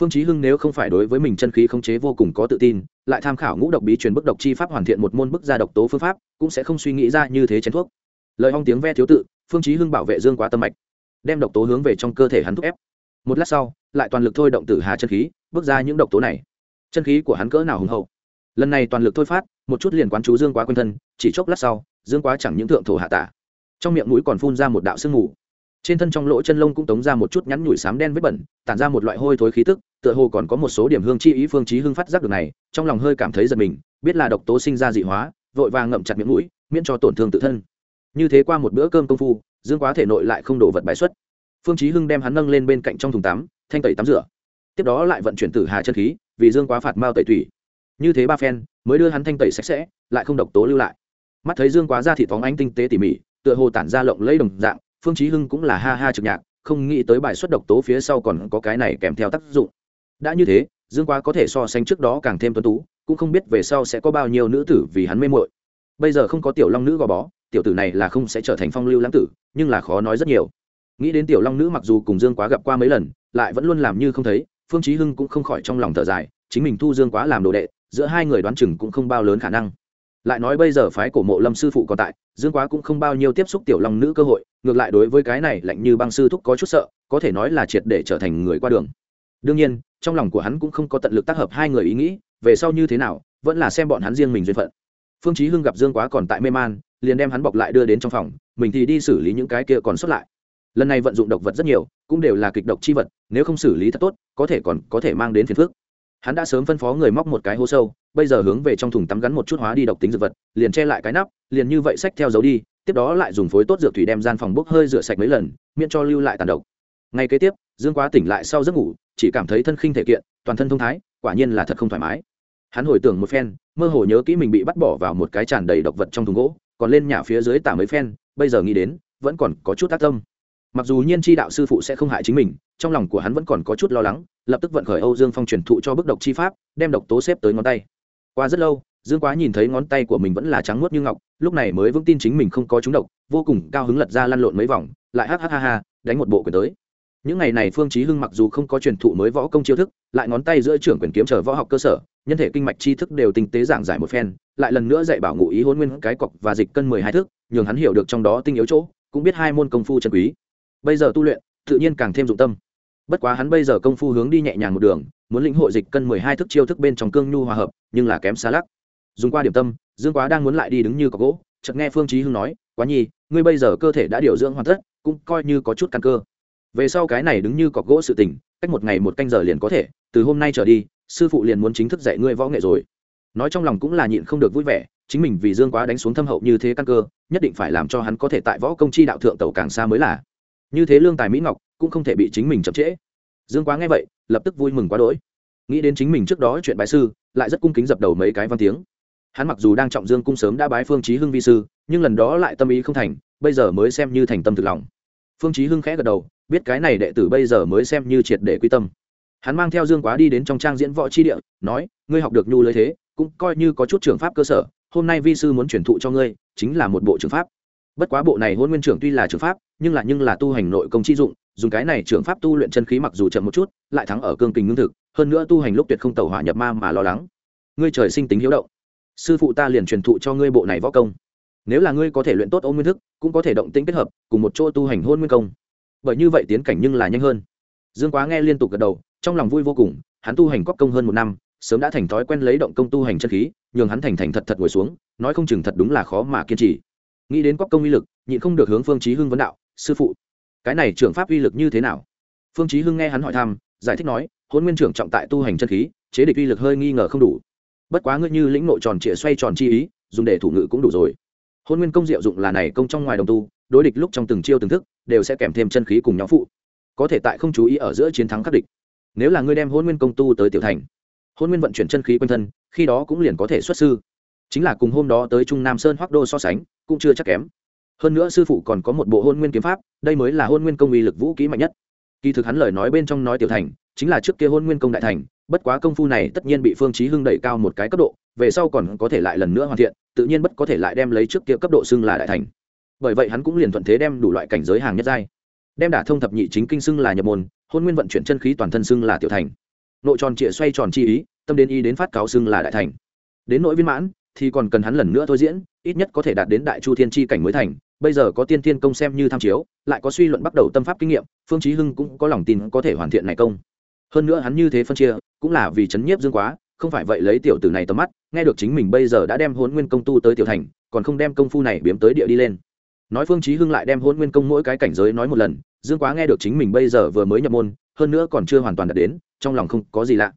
Phương chí hưng nếu không phải đối với mình chân khí khống chế vô cùng có tự tin, lại tham khảo ngũ độc bí truyền bức độc chi pháp hoàn thiện một môn bức ra độc tố phương pháp, cũng sẽ không suy nghĩ ra như thế chén thuốc. Lời hong tiếng ve thiếu tự phương chí hưng bảo vệ dương quá tâm mạch, đem độc tố hướng về trong cơ thể hắn thúc ép. Một lát sau, lại toàn lực thôi động tử hà chân khí, bước ra những độc tố này. Chân khí của hắn cỡ nào hùng hậu. Lần này toàn lực thôi phát, một chút liền quán chú dương quá quanh thân, chỉ chốc lát sau, dương quá chẳng những thượng thổ hạ tả, trong miệng mũi còn phun ra một đạo sương mù. Trên thân trong lỗ chân lông cũng tống ra một chút nhắn nhủi xám đen vết bẩn, tản ra một loại hôi thối khí tức, tựa hồ còn có một số điểm hương chi ý phương chí hưng phát giác được này, trong lòng hơi cảm thấy giật mình, biết là độc tố sinh ra dị hóa, vội vàng ngậm chặt miệng mũi, miễn cho tổn thương tự thân như thế qua một bữa cơm công phu, dương quá thể nội lại không đổ vật bài xuất. Phương chí hưng đem hắn nâng lên bên cạnh trong thùng tắm, thanh tẩy tắm rửa. Tiếp đó lại vận chuyển tử hà chân khí, vì dương quá phạt mao tẩy thủy. Như thế ba phen, mới đưa hắn thanh tẩy sạch sẽ, lại không độc tố lưu lại. Mắt thấy dương quá ra thị phóng ánh tinh tế tỉ mỉ, tựa hồ tản ra lộng lẫy đồng dạng, phương chí hưng cũng là ha ha trực nhạc, không nghĩ tới bài xuất độc tố phía sau còn có cái này kèm theo tác dụng. Đã như thế, dương quá có thể so sánh trước đó càng thêm tuấn tú, cũng không biết về sau sẽ có bao nhiêu nữ tử vì hắn mê muội bây giờ không có tiểu long nữ gò bó, tiểu tử này là không sẽ trở thành phong lưu lãng tử, nhưng là khó nói rất nhiều. Nghĩ đến tiểu long nữ mặc dù cùng dương quá gặp qua mấy lần, lại vẫn luôn làm như không thấy, phương chí hưng cũng không khỏi trong lòng thở dài, chính mình thu dương quá làm đồ đệ, giữa hai người đoán chừng cũng không bao lớn khả năng. Lại nói bây giờ phái cổ mộ lâm sư phụ còn tại, dương quá cũng không bao nhiêu tiếp xúc tiểu long nữ cơ hội, ngược lại đối với cái này lạnh như băng sư thúc có chút sợ, có thể nói là triệt để trở thành người qua đường. Đương nhiên, trong lòng của hắn cũng không có tận lực tác hợp hai người ý nghĩ, về sau như thế nào, vẫn là xem bọn hắn riêng mình duyên phận phương chí hưng gặp dương quá còn tại mê man, liền đem hắn bọc lại đưa đến trong phòng, mình thì đi xử lý những cái kia còn sót lại. Lần này vận dụng độc vật rất nhiều, cũng đều là kịch độc chi vật, nếu không xử lý thật tốt, có thể còn có thể mang đến phiền phức. Hắn đã sớm phân phó người móc một cái hố sâu, bây giờ hướng về trong thùng tắm gắn một chút hóa đi độc tính dược vật, liền che lại cái nắp, liền như vậy xách theo dấu đi, tiếp đó lại dùng phối tốt dược thủy đem gian phòng bốc hơi rửa sạch mấy lần, miễn cho lưu lại tàn độc. Ngay kế tiếp, dương quá tỉnh lại sau giấc ngủ, chỉ cảm thấy thân khinh thể kiện, toàn thân thông thái, quả nhiên là thật không thoải mái. Hắn hồi tưởng một phen mơ hồ nhớ kỹ mình bị bắt bỏ vào một cái tràn đầy độc vật trong thùng gỗ, còn lên nhà phía dưới tả mấy phen, bây giờ nghĩ đến, vẫn còn có chút tác tâm. Mặc dù nhiên tri đạo sư phụ sẽ không hại chính mình, trong lòng của hắn vẫn còn có chút lo lắng, lập tức vận khởi âu dương phong truyền thụ cho bức độc chi pháp, đem độc tố xếp tới ngón tay. Qua rất lâu, dương quá nhìn thấy ngón tay của mình vẫn là trắng muốt như ngọc, lúc này mới vững tin chính mình không có trúng độc, vô cùng cao hứng lật ra lăn lộn mấy vòng, lại hắc hắc ha ha, đánh một bộ quyền tới những ngày này phương chí hưng mặc dù không có truyền thụ mới võ công chiêu thức, lại ngón tay giữa trưởng quyền kiếm chờ võ học cơ sở, nhân thể kinh mạch chi thức đều tinh tế giảng giải một phen, lại lần nữa dạy bảo ngụ ý hôn nguyên cái cọc và dịch cân mười hai thước, nhường hắn hiểu được trong đó tinh yếu chỗ, cũng biết hai môn công phu chân quý. Bây giờ tu luyện, tự nhiên càng thêm dụng tâm. Bất quá hắn bây giờ công phu hướng đi nhẹ nhàng một đường, muốn lĩnh hội dịch cân mười hai thức chiêu thức bên trong cương nhu hòa hợp, nhưng là kém xa lắc. Dùng qua điểm tâm, dương quá đang muốn lại đi đứng như có gỗ, chợt nghe phương chí hưng nói, quá nhi, ngươi bây giờ cơ thể đã điều dưỡng hoàn tất, cũng coi như có chút căn cơ về sau cái này đứng như cọc gỗ sự tình, cách một ngày một canh giờ liền có thể, từ hôm nay trở đi, sư phụ liền muốn chính thức dạy ngươi võ nghệ rồi. Nói trong lòng cũng là nhịn không được vui vẻ, chính mình vì dương quá đánh xuống thâm hậu như thế căn cơ, nhất định phải làm cho hắn có thể tại võ công chi đạo thượng tàu càng xa mới là. Như thế lương tài mỹ ngọc, cũng không thể bị chính mình chậm trễ. Dương quá nghe vậy, lập tức vui mừng quá đỗi. Nghĩ đến chính mình trước đó chuyện bái sư, lại rất cung kính dập đầu mấy cái văn tiếng. Hắn mặc dù đang trọng dương cung sớm đã bái phương chí hưng vi sư, nhưng lần đó lại tâm ý không thành, bây giờ mới xem như thành tâm thực lòng. Phương chí hưng khẽ gật đầu biết cái này đệ tử bây giờ mới xem như triệt để quy tâm. Hắn mang theo dương quá đi đến trong trang diễn võ chi địa, nói, ngươi học được nhu lưới thế, cũng coi như có chút trường pháp cơ sở, hôm nay vi sư muốn truyền thụ cho ngươi, chính là một bộ trường pháp. Bất quá bộ này hôn nguyên trưởng tuy là trường pháp, nhưng là nhưng là tu hành nội công chi dụng, dùng cái này trường pháp tu luyện chân khí mặc dù chậm một chút, lại thắng ở cương kình ngưng thực, hơn nữa tu hành lúc tuyệt không tẩu hỏa nhập ma mà lo lắng. Ngươi trời sinh tính hiếu động. Sư phụ ta liền truyền thụ cho ngươi bộ này võ công. Nếu là ngươi có thể luyện tốt ôn nguyên thức, cũng có thể động tĩnh kết hợp, cùng một chỗ tu hành hôn nguyên công bởi như vậy tiến cảnh nhưng là nhanh hơn. Dương quá nghe liên tục gật đầu, trong lòng vui vô cùng, hắn tu hành cóc công hơn một năm, sớm đã thành thói quen lấy động công tu hành chân khí, nhường hắn thành thành thật thật ngồi xuống, nói không chừng thật đúng là khó mà kiên trì. Nghĩ đến cóc công uy lực, nhịn không được hướng phương chí hưng vấn đạo, sư phụ, cái này trưởng pháp uy lực như thế nào? Phương chí hưng nghe hắn hỏi thăm, giải thích nói hôn nguyên trưởng trọng tại tu hành chân khí, chế địch uy lực hơi nghi ngờ không đủ. Bất quá ngươi như lĩnh nội tròn trịa xoay tròn chi ý, dùng để thủ ngữ cũng đủ rồi. Hôn nguyên công diệu dụng là này công trong ngoài đồng tu đối địch lúc trong từng chiêu từng thức, đều sẽ kèm thêm chân khí cùng nhóm phụ. Có thể tại không chú ý ở giữa chiến thắng khắc địch. Nếu là ngươi đem hôn nguyên công tu tới tiểu thành hôn nguyên vận chuyển chân khí quanh thân, khi đó cũng liền có thể xuất sư. Chính là cùng hôm đó tới trung nam sơn hoác đô so sánh, cũng chưa chắc kém. Hơn nữa sư phụ còn có một bộ hôn nguyên kiếm pháp, đây mới là hôn nguyên công uy lực vũ kỹ mạnh nhất. Kỳ thực hắn lời nói bên trong nói tiểu thành, chính là trước kia hôn nguyên công đại thành, bất quá công phu này tất nhiên bị phương chí hưng đẩy cao một cái cấp độ, về sau còn có thể lại lần nữa hoàn thiện, tự nhiên bất có thể lại đem lấy trước kia cấp độ xưng là đại thành bởi vậy hắn cũng liền thuận thế đem đủ loại cảnh giới hàng nhất giai. Đem đả thông thập nhị chính kinh xưng là nhập môn, hôn nguyên vận chuyển chân khí toàn thân xưng là tiểu thành. Nội tròn trịa xoay tròn chi ý, tâm đến ý đến phát cáo xưng là đại thành. Đến nỗi viên mãn, thì còn cần hắn lần nữa thôi diễn, ít nhất có thể đạt đến đại chu thiên chi cảnh mới thành. Bây giờ có tiên thiên công xem như tham chiếu, lại có suy luận bắt đầu tâm pháp kinh nghiệm, phương chí hưng cũng có lòng tin có thể hoàn thiện này công. Hơn nữa hắn như thế phân chia, cũng là vì chấn nhiếp dương quá, không phải vậy lấy tiểu tử này tầm mắt, nghe được chính mình bây giờ đã đem hôn nguyên công tu tới tiểu thành, còn không đem công phu này biếm tới địa đi lên nói phương chí hưng lại đem hôn nguyên công mỗi cái cảnh giới nói một lần, dương quá nghe được chính mình bây giờ vừa mới nhập môn, hơn nữa còn chưa hoàn toàn đạt đến, trong lòng không có gì lạ.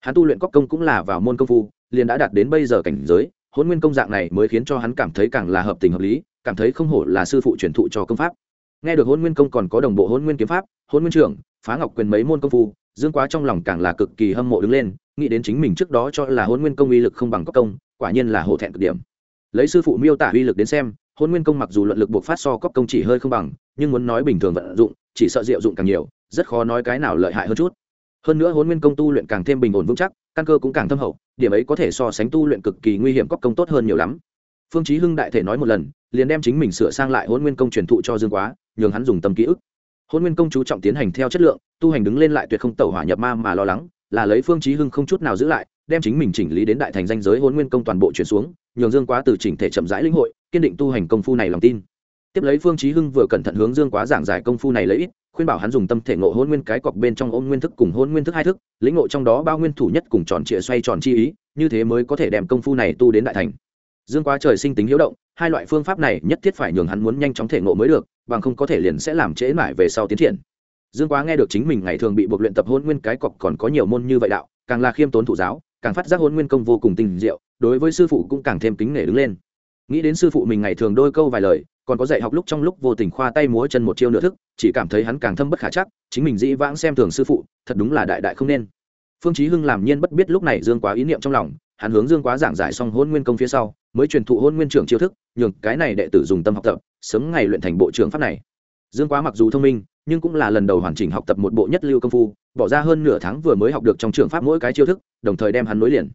Hắn tu luyện cóc công cũng là vào môn công phu, liền đã đạt đến bây giờ cảnh giới hôn nguyên công dạng này mới khiến cho hắn cảm thấy càng là hợp tình hợp lý, cảm thấy không hổ là sư phụ truyền thụ cho công pháp. Nghe được hôn nguyên công còn có đồng bộ hôn nguyên kiếm pháp hôn nguyên trưởng, phá ngọc quyền mấy môn công phu, dương quá trong lòng càng là cực kỳ hâm mộ đứng lên, nghĩ đến chính mình trước đó cho là hôn nguyên công uy lực không bằng cóc công, quả nhiên là hổ thẹn cực điểm. Lấy sư phụ miêu tả uy lực đến xem hôn nguyên công mặc dù luận lực buộc phát so cóc công chỉ hơi không bằng, nhưng muốn nói bình thường vận dụng, chỉ sợ diệu dụng càng nhiều, rất khó nói cái nào lợi hại hơn chút. Hơn nữa hôn nguyên công tu luyện càng thêm bình ổn vững chắc, căn cơ cũng càng thâm hậu, điểm ấy có thể so sánh tu luyện cực kỳ nguy hiểm cóc công tốt hơn nhiều lắm. Phương chí hưng đại thể nói một lần, liền đem chính mình sửa sang lại hôn nguyên công truyền thụ cho dương quá, nhường hắn dùng tâm ký ức. Hôn nguyên công chú trọng tiến hành theo chất lượng, tu hành đứng lên lại tuyệt không tẩu hỏa nhập ma mà lo lắng, là lấy phương chí hưng không chút nào giữ lại, đem chính mình chỉnh lý đến đại thành danh giới hôn nguyên công toàn bộ chuyển xuống nhường dương quá từ chỉnh thể chậm rãi lĩnh hội, kiên định tu hành công phu này lòng tin. Tiếp lấy phương chí hưng vừa cẩn thận hướng dương quá giảng giải công phu này lấy ít, khuyên bảo hắn dùng tâm thể ngộ hôn nguyên cái cọc bên trong ôn nguyên thức cùng hôn nguyên thức hai thức, lĩnh ngộ trong đó bao nguyên thủ nhất cùng tròn trịa xoay tròn chi ý, như thế mới có thể đem công phu này tu đến đại thành. Dương quá trời sinh tính hiếu động, hai loại phương pháp này nhất thiết phải nhường hắn muốn nhanh chóng thể ngộ mới được, bằng không có thể liền sẽ làm trễ mãi về sau tiến triển. Dương quá nghe được chính mình ngày thường bị buộc luyện tập hôn nguyên cái cọc còn có nhiều môn như vậy đạo, càng là khiêm tốn thủ giáo càng phát giác hôn nguyên công vô cùng tình diệu, đối với sư phụ cũng càng thêm kính nể đứng lên. Nghĩ đến sư phụ mình ngày thường đôi câu vài lời, còn có dạy học lúc trong lúc vô tình khoa tay múa chân một chiêu nửa thức, chỉ cảm thấy hắn càng thâm bất khả chắc, chính mình dĩ vãng xem thường sư phụ, thật đúng là đại đại không nên. Phương chí hưng làm nhiên bất biết lúc này dương quá ý niệm trong lòng, hắn hướng dương quá giảng giải xong hôn nguyên công phía sau, mới truyền thụ hôn nguyên trưởng chiêu thức, nhường cái này đệ tử dùng tâm học tập, sớm ngày luyện thành bộ trưởng pháp này. Dương quá mặc dù thông minh nhưng cũng là lần đầu hoàn chỉnh học tập một bộ nhất lưu công phu, bỏ ra hơn nửa tháng vừa mới học được trong trường pháp mỗi cái chiêu thức, đồng thời đem hắn nối liền.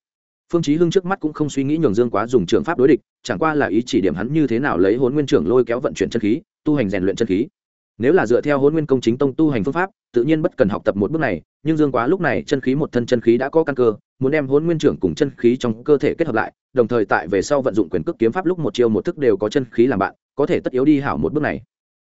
Phương chí hưng trước mắt cũng không suy nghĩ nhường dương quá dùng trường pháp đối địch, chẳng qua là ý chỉ điểm hắn như thế nào lấy hồn nguyên trưởng lôi kéo vận chuyển chân khí, tu hành rèn luyện chân khí. Nếu là dựa theo hồn nguyên công chính tông tu hành phương pháp, tự nhiên bất cần học tập một bước này, nhưng dương quá lúc này chân khí một thân chân khí đã có căn cơ, muốn đem hồn nguyên trưởng cùng chân khí trong cơ thể kết hợp lại, đồng thời tại về sau vận dụng quyền cước kiếm pháp lúc một chiêu một thức đều có chân khí làm bạn, có thể tất yếu đi hảo một bước này.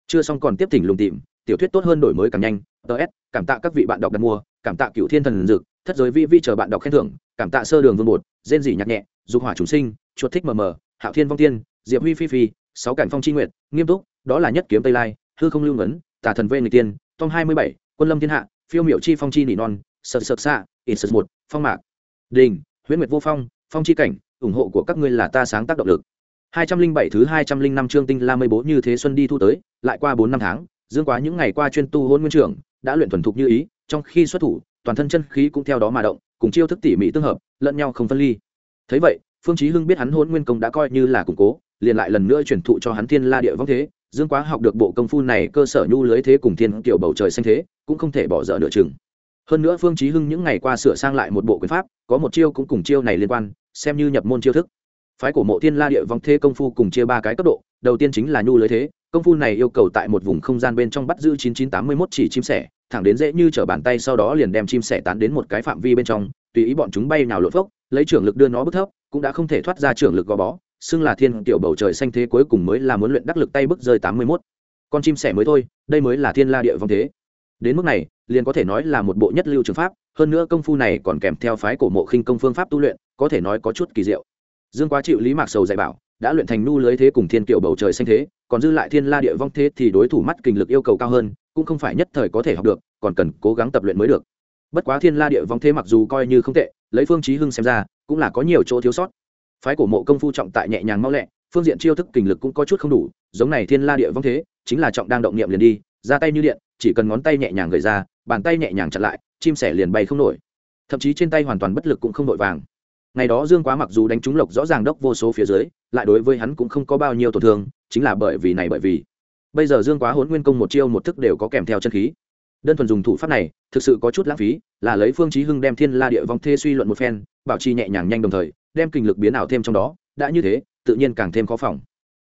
Chưa xong còn tiếp thỉnh lùng tìm tiểu thuyết tốt hơn đổi mới càng nhanh. Ts cảm tạ các vị bạn đọc đặt mua, cảm tạ cựu thiên thần dực, thất giới vi vi chờ bạn đọc khen thưởng, cảm tạ sơ đường vương một rên dỉ nhạc nhẹ, dục hỏa chúng sinh, chuột thích mờ mờ, hạo thiên vong tiên, diệp huy phi phi, sáu cảnh phong c nguyệt, nghiêm túc, đó là nhất kiếm tây lai, hư không lưu ngấn tả thần vê người tiên tom hai mươi bảy, quân lâm thiên hạ, phiêu miệu chi phong chi nỉ non sợ sợ xạ ít sợ một, phong mạc, đình, huyễn nguyệt vô phong phong chi cảnh, ủng hộ của các ngươi là ta sáng tác động lực. Hai trăm linh bảy thứ hai trăm linh năm chương tinh la mây bố như thế xuân đi thu tới, lại qua bốn năm tháng dương quá những ngày qua chuyên tu hôn nguyên trưởng, đã luyện thuần thục như ý, trong khi xuất thủ, toàn thân chân khí cũng theo đó mà động, cùng chiêu thức tỉ mỉ tương hợp, lẫn nhau không phân ly. Thấy vậy, phương chí hưng biết hắn hôn nguyên công đã coi như là củng cố, liền lại lần nữa truyền thụ cho hắn thiên la địa vong thế. Dương quá học được bộ công phu này cơ sở nhu lưới thế cùng thiên kiểu bầu trời xanh thế, cũng không thể bỏ dở nửa chừng. Hơn nữa phương chí hưng những ngày qua sửa sang lại một bộ quyền pháp, có một chiêu cũng cùng chiêu này liên quan, xem như nhập môn chiêu thức. Phái của mộ thiên la địa vong thế công phu cùng chia ba cái cấp độ, đầu tiên chính là nhu lưới thế công phu này yêu cầu tại một vùng không gian bên trong bắt giữ 9981 chỉ chim sẻ, thẳng đến dễ như trở bàn tay sau đó liền đem chim sẻ tán đến một cái phạm vi bên trong, tùy ý bọn chúng bay nào lột phốc, lấy trưởng lực đưa nó bước thấp, cũng đã không thể thoát ra trưởng lực gò bó, xưng là thiên tiểu bầu trời xanh thế cuối cùng mới là muốn luyện đắc lực tay bước rơi 81. con chim sẻ mới thôi, đây mới là thiên la địa vong thế đến mức này, liền có thể nói là một bộ nhất lưu trường pháp, hơn nữa công phu này còn kèm theo phái cổ mộ khinh công phương pháp tu luyện, có thể nói có chút kỳ diệu dương quá chịu lý mạc sầu dạy bảo đã luyện thành nu lưới thế cùng thiên kiệu bầu trời xanh thế, còn dư lại thiên la địa vong thế thì đối thủ mắt kinh lực yêu cầu cao hơn, cũng không phải nhất thời có thể học được, còn cần cố gắng tập luyện mới được. Bất quá thiên la địa vong thế mặc dù coi như không tệ, lấy phương chí hưng xem ra, cũng là có nhiều chỗ thiếu sót. Phái cổ mộ công phu trọng tại nhẹ nhàng mau lẹ, phương diện chiêu thức kinh lực cũng có chút không đủ, giống này thiên la địa vong thế, chính là trọng đang động niệm liền đi, ra tay như điện, chỉ cần ngón tay nhẹ nhàng gầy ra, bàn tay nhẹ nhàng chặn lại, chim sẻ liền bay không nổi. Thậm chí trên tay hoàn toàn bất lực cũng không vội vàng ngày đó dương quá mặc dù đánh trúng lộc rõ ràng đốc vô số phía dưới, lại đối với hắn cũng không có bao nhiêu tổn thương, chính là bởi vì này bởi vì. Bây giờ dương quá hốn nguyên công một chiêu một thức đều có kèm theo chân khí. Đơn thuần dùng thủ pháp này, thực sự có chút lãng phí, là lấy phương chí hưng đem thiên la địa vong thê suy luận một phen, bảo trì nhẹ nhàng nhanh đồng thời, đem kinh lực biến ảo thêm trong đó, đã như thế, tự nhiên càng thêm khó phòng.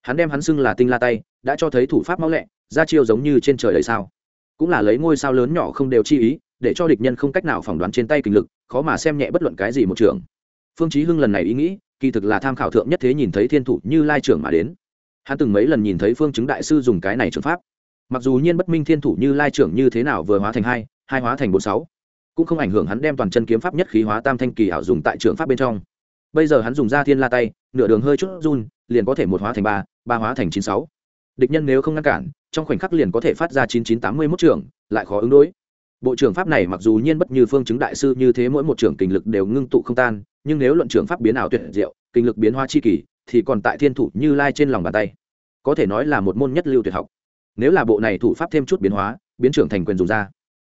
Hắn đem hắn xưng là tinh la tay, đã cho thấy thủ pháp máu lẹ, ra chiêu giống như trên trời đầy sao. Cũng là lấy ngôi sao lớn nhỏ không đều chi ý, để cho địch nhân không cách nào phỏng đoán trên tay kinh lực, khó mà xem nhẹ bất luận cái gì một trường phương chí hưng lần này ý nghĩ, kỳ thực là tham khảo thượng nhất thế nhìn thấy thiên thủ như lai trưởng mà đến. Hắn từng mấy lần nhìn thấy phương chứng đại sư dùng cái này trường pháp. Mặc dù nhiên bất minh thiên thủ như lai trưởng như thế nào vừa hóa thành hai hai hóa thành bốn sáu, cũng không ảnh hưởng hắn đem toàn chân kiếm pháp nhất khí hóa tam thanh kỳ ảo dùng tại trường pháp bên trong. Bây giờ hắn dùng ra thiên la tay, nửa đường hơi chút run, liền có thể một hóa thành ba ba hóa thành chín sáu. Địch nhân nếu không ngăn cản, trong khoảnh khắc liền có thể phát ra chín chín tám mươi mốt trưởng lại khó ứng đối bộ trưởng pháp này mặc dù nhiên bất như phương chứng đại sư như thế mỗi một trưởng kinh lực đều ngưng tụ không tan, nhưng nếu luận trưởng pháp biến ảo tuyệt diệu, kinh lực biến hoa chi kỳ, thì còn tại thiên thủ như lai trên lòng bàn tay. Có thể nói là một môn nhất lưu tuyệt học. Nếu là bộ này thủ pháp thêm chút biến hóa, biến trưởng thành quyền dùng ra.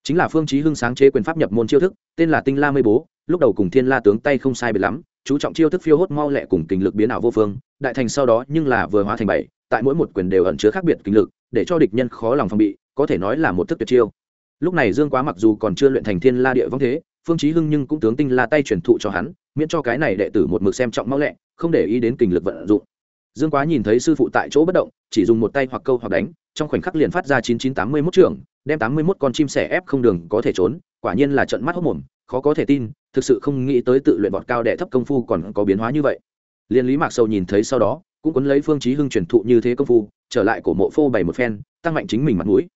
Chính là phương chí hưng sáng chế quyền pháp nhập môn chiêu thức, tên là tinh la mây bố, lúc đầu cùng thiên la tướng tay không sai biệt lắm, chú trọng chiêu thức phiêu hốt mau lẹ cùng kinh lực biến ảo vô phương, đại thành sau đó nhưng là vừa hóa thành bảy, tại mỗi một quyền đều ẩn chứa khác biệt kinh lực, để cho địch nhân khó lòng phòng bị, có thể nói là một thức tuyệt chiêu lúc này dương quá mặc dù còn chưa luyện thành thiên la địa vong thế, phương chí hưng nhưng cũng tướng tinh la tay truyền thụ cho hắn, miễn cho cái này đệ tử một mực xem trọng mau lẹ, không để ý đến kinh lực vận dụng. Dương quá nhìn thấy sư phụ tại chỗ bất động, chỉ dùng một tay hoặc câu hoặc đánh, trong khoảnh khắc liền phát ra chín chín tám mươi mốt trường, đem tám mươi mốt con chim sẻ ép không đường có thể trốn, quả nhiên là trận mắt hốt mồm, khó có thể tin, thực sự không nghĩ tới tự luyện bọt cao đệ thấp công phu còn có biến hóa như vậy. Liên lý mạc sâu nhìn thấy sau đó, cũng cuốn lấy phương chí hưng truyền thụ như thế công phu, trở lại cổ mộ phô bày một phen, tăng mạnh chính mình mặt mũi.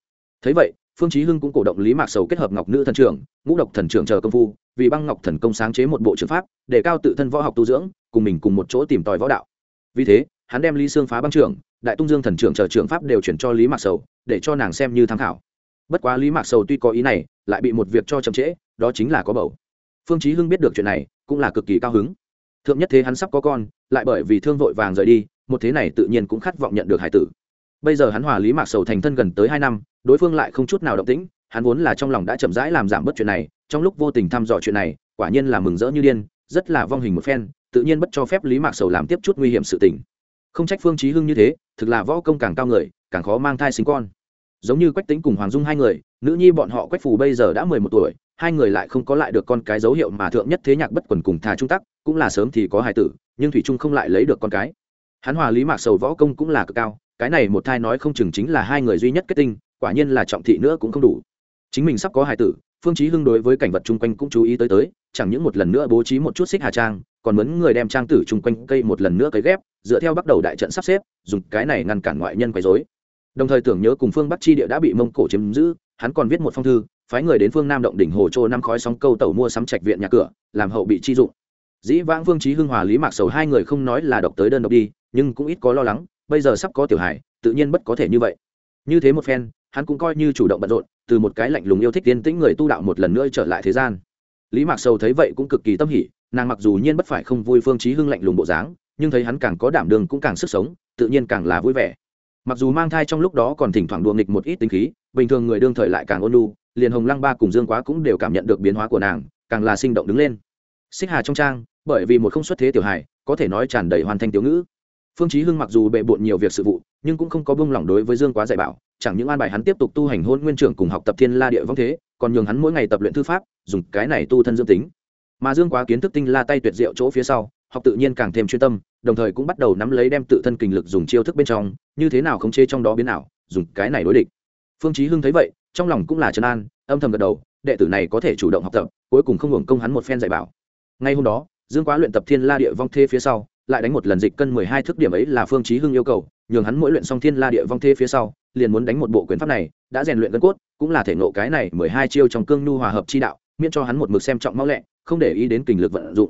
Thấy vậy phương chí hưng cũng cổ động lý mạc sầu kết hợp ngọc nữ thần trưởng, ngũ độc thần trưởng chờ công phu, vì băng ngọc thần công sáng chế một bộ trường pháp, để cao tự thân võ học tu dưỡng, cùng mình cùng một chỗ tìm tòi võ đạo. Vì thế, hắn đem lý xương phá băng trưởng, đại tung dương thần trưởng chờ trường pháp đều chuyển cho lý mạc sầu, để cho nàng xem như tham khảo. Bất quá lý mạc sầu tuy có ý này, lại bị một việc cho chậm trễ, đó chính là có bầu. Phương chí hưng biết được chuyện này, cũng là cực kỳ cao hứng. Thượng nhất thế hắn sắp có con, lại bởi vì thương vội vàng rời đi, một thế này tự nhiên cũng khát vọng nhận được hải tử bây giờ hắn hòa lý mạc sầu thành thân gần tới hai năm, đối phương lại không chút nào động tĩnh, hắn vốn là trong lòng đã chậm rãi làm giảm bớt chuyện này, trong lúc vô tình thăm dò chuyện này, quả nhiên là mừng rỡ như điên, rất là vong hình một phen, tự nhiên bất cho phép lý mạc sầu làm tiếp chút nguy hiểm sự tình. Không trách phương chí hưng như thế, thực là võ công càng cao người, càng khó mang thai sinh con. Giống như quách tính cùng hoàng dung hai người, nữ nhi bọn họ quách phù bây giờ đã mười một tuổi, hai người lại không có lại được con cái dấu hiệu mà thượng nhất thế nhạc bất quần cùng thà trung tắc, cũng là sớm thì có hài tử, nhưng thủy trung không lại lấy được con cái. Hắn hòa lý mạc sầu võ công cũng là cực cao cái này một thai nói không chừng chính là hai người duy nhất kết tinh, quả nhiên là trọng thị nữa cũng không đủ. Chính mình sắp có hài tử, phương chí hưng đối với cảnh vật chung quanh cũng chú ý tới tới, chẳng những một lần nữa bố trí một chút xích hà trang, còn muốn người đem trang tử chung quanh cây một lần nữa cấy ghép, dựa theo bắt đầu đại trận sắp xếp, dùng cái này ngăn cản ngoại nhân quấy rối. Đồng thời tưởng nhớ cùng phương bắc chi địa đã bị mông cổ chiếm giữ, hắn còn viết một phong thư, phái người đến phương nam động đỉnh hồ châu năm khói sóng câu tàu mua sắm trạch viện nhà cửa, làm hậu bị chi dụng. Dĩ vãng phương chí hưng hòa lý mạc sầu hai người không nói là độc tới đơn độc đi, nhưng cũng ít có lo lắng bây giờ sắp có tiểu hải tự nhiên bất có thể như vậy. Như thế một phen, hắn cũng coi như chủ động bận rộn, từ một cái lạnh lùng yêu thích tiên tĩnh người tu đạo một lần nữa trở lại thế gian. Lý mạc sầu thấy vậy cũng cực kỳ tâm hỉ, nàng mặc dù nhiên bất phải không vui phương trí hưng lạnh lùng bộ dáng, nhưng thấy hắn càng có đảm đường cũng càng sức sống, tự nhiên càng là vui vẻ. Mặc dù mang thai trong lúc đó còn thỉnh thoảng đùa nghịch một ít tính khí, bình thường người đương thời lại càng ôn lu liền hồng lăng ba cùng dương quá cũng đều cảm nhận được biến hóa của nàng, càng là sinh động đứng lên. Xích hà trong trang, bởi vì một không xuất thế tiểu hài, có thể nói tràn đầy hoàn thành tiểu ngữ phương chí hưng mặc dù bệ bội nhiều việc sự vụ, nhưng cũng không có buông lỏng đối với dương quá dạy bảo, chẳng những an bài hắn tiếp tục tu hành hôn nguyên trưởng cùng học tập thiên la địa vong thế, còn nhường hắn mỗi ngày tập luyện thư pháp, dùng cái này tu thân dương tính. Mà dương quá kiến thức tinh la tay tuyệt diệu chỗ phía sau, học tự nhiên càng thêm chuyên tâm, đồng thời cũng bắt đầu nắm lấy đem tự thân kinh lực dùng chiêu thức bên trong, như thế nào khống chế trong đó biến nào dùng cái này đối địch. Phương chí hưng thấy vậy, trong lòng cũng là trấn an, âm thầm gật đầu, đệ tử này có thể chủ động học tập, cuối cùng không hưởng công hắn một phen dạy bảo. Ngay hôm đó, dương quá luyện tập thiên la địa vong thế phía sau lại đánh một lần dịch cân mười hai thước điểm ấy là phương chí hưng yêu cầu, nhường hắn mỗi luyện xong thiên la địa vong thế phía sau, liền muốn đánh một bộ quyền pháp này, đã rèn luyện gân cốt, cũng là thể nộ cái này mười hai chiêu trong cương nhu hòa hợp chi đạo, miễn cho hắn một mực xem trọng mau lẹ, không để ý đến kình lực vận dụng.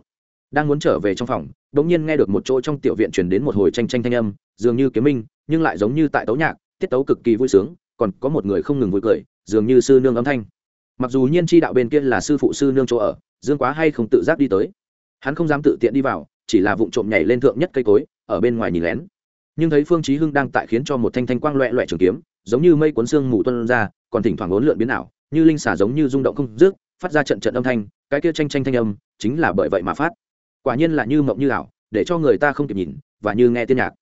Đang muốn trở về trong phòng, đột nhiên nghe được một chỗ trong tiểu viện truyền đến một hồi tranh tranh thanh âm, dường như kiếm minh, nhưng lại giống như tại tấu nhạc, tiết tấu cực kỳ vui sướng, còn có một người không ngừng vui cười, dường như sư nương âm thanh. Mặc dù nhiên chi đạo bên kia là sư phụ sư nương chỗ ở, dương quá hay không tự giác đi tới. Hắn không dám tự tiện đi vào chỉ là vụng trộm nhảy lên thượng nhất cây cối, ở bên ngoài nhìn lén. Nhưng thấy phương chí hưng đang tại khiến cho một thanh thanh quang loẹt loẹt trường kiếm, giống như mây cuốn xương mù tuôn ra, còn thỉnh thoảng uốn lượn biến ảo, như linh xả giống như rung động không dứt, phát ra trận trận âm thanh, cái kia tranh tranh thanh âm, chính là bởi vậy mà phát. Quả nhiên là như mộng như ảo, để cho người ta không kịp nhìn, và như nghe tiên nhạc.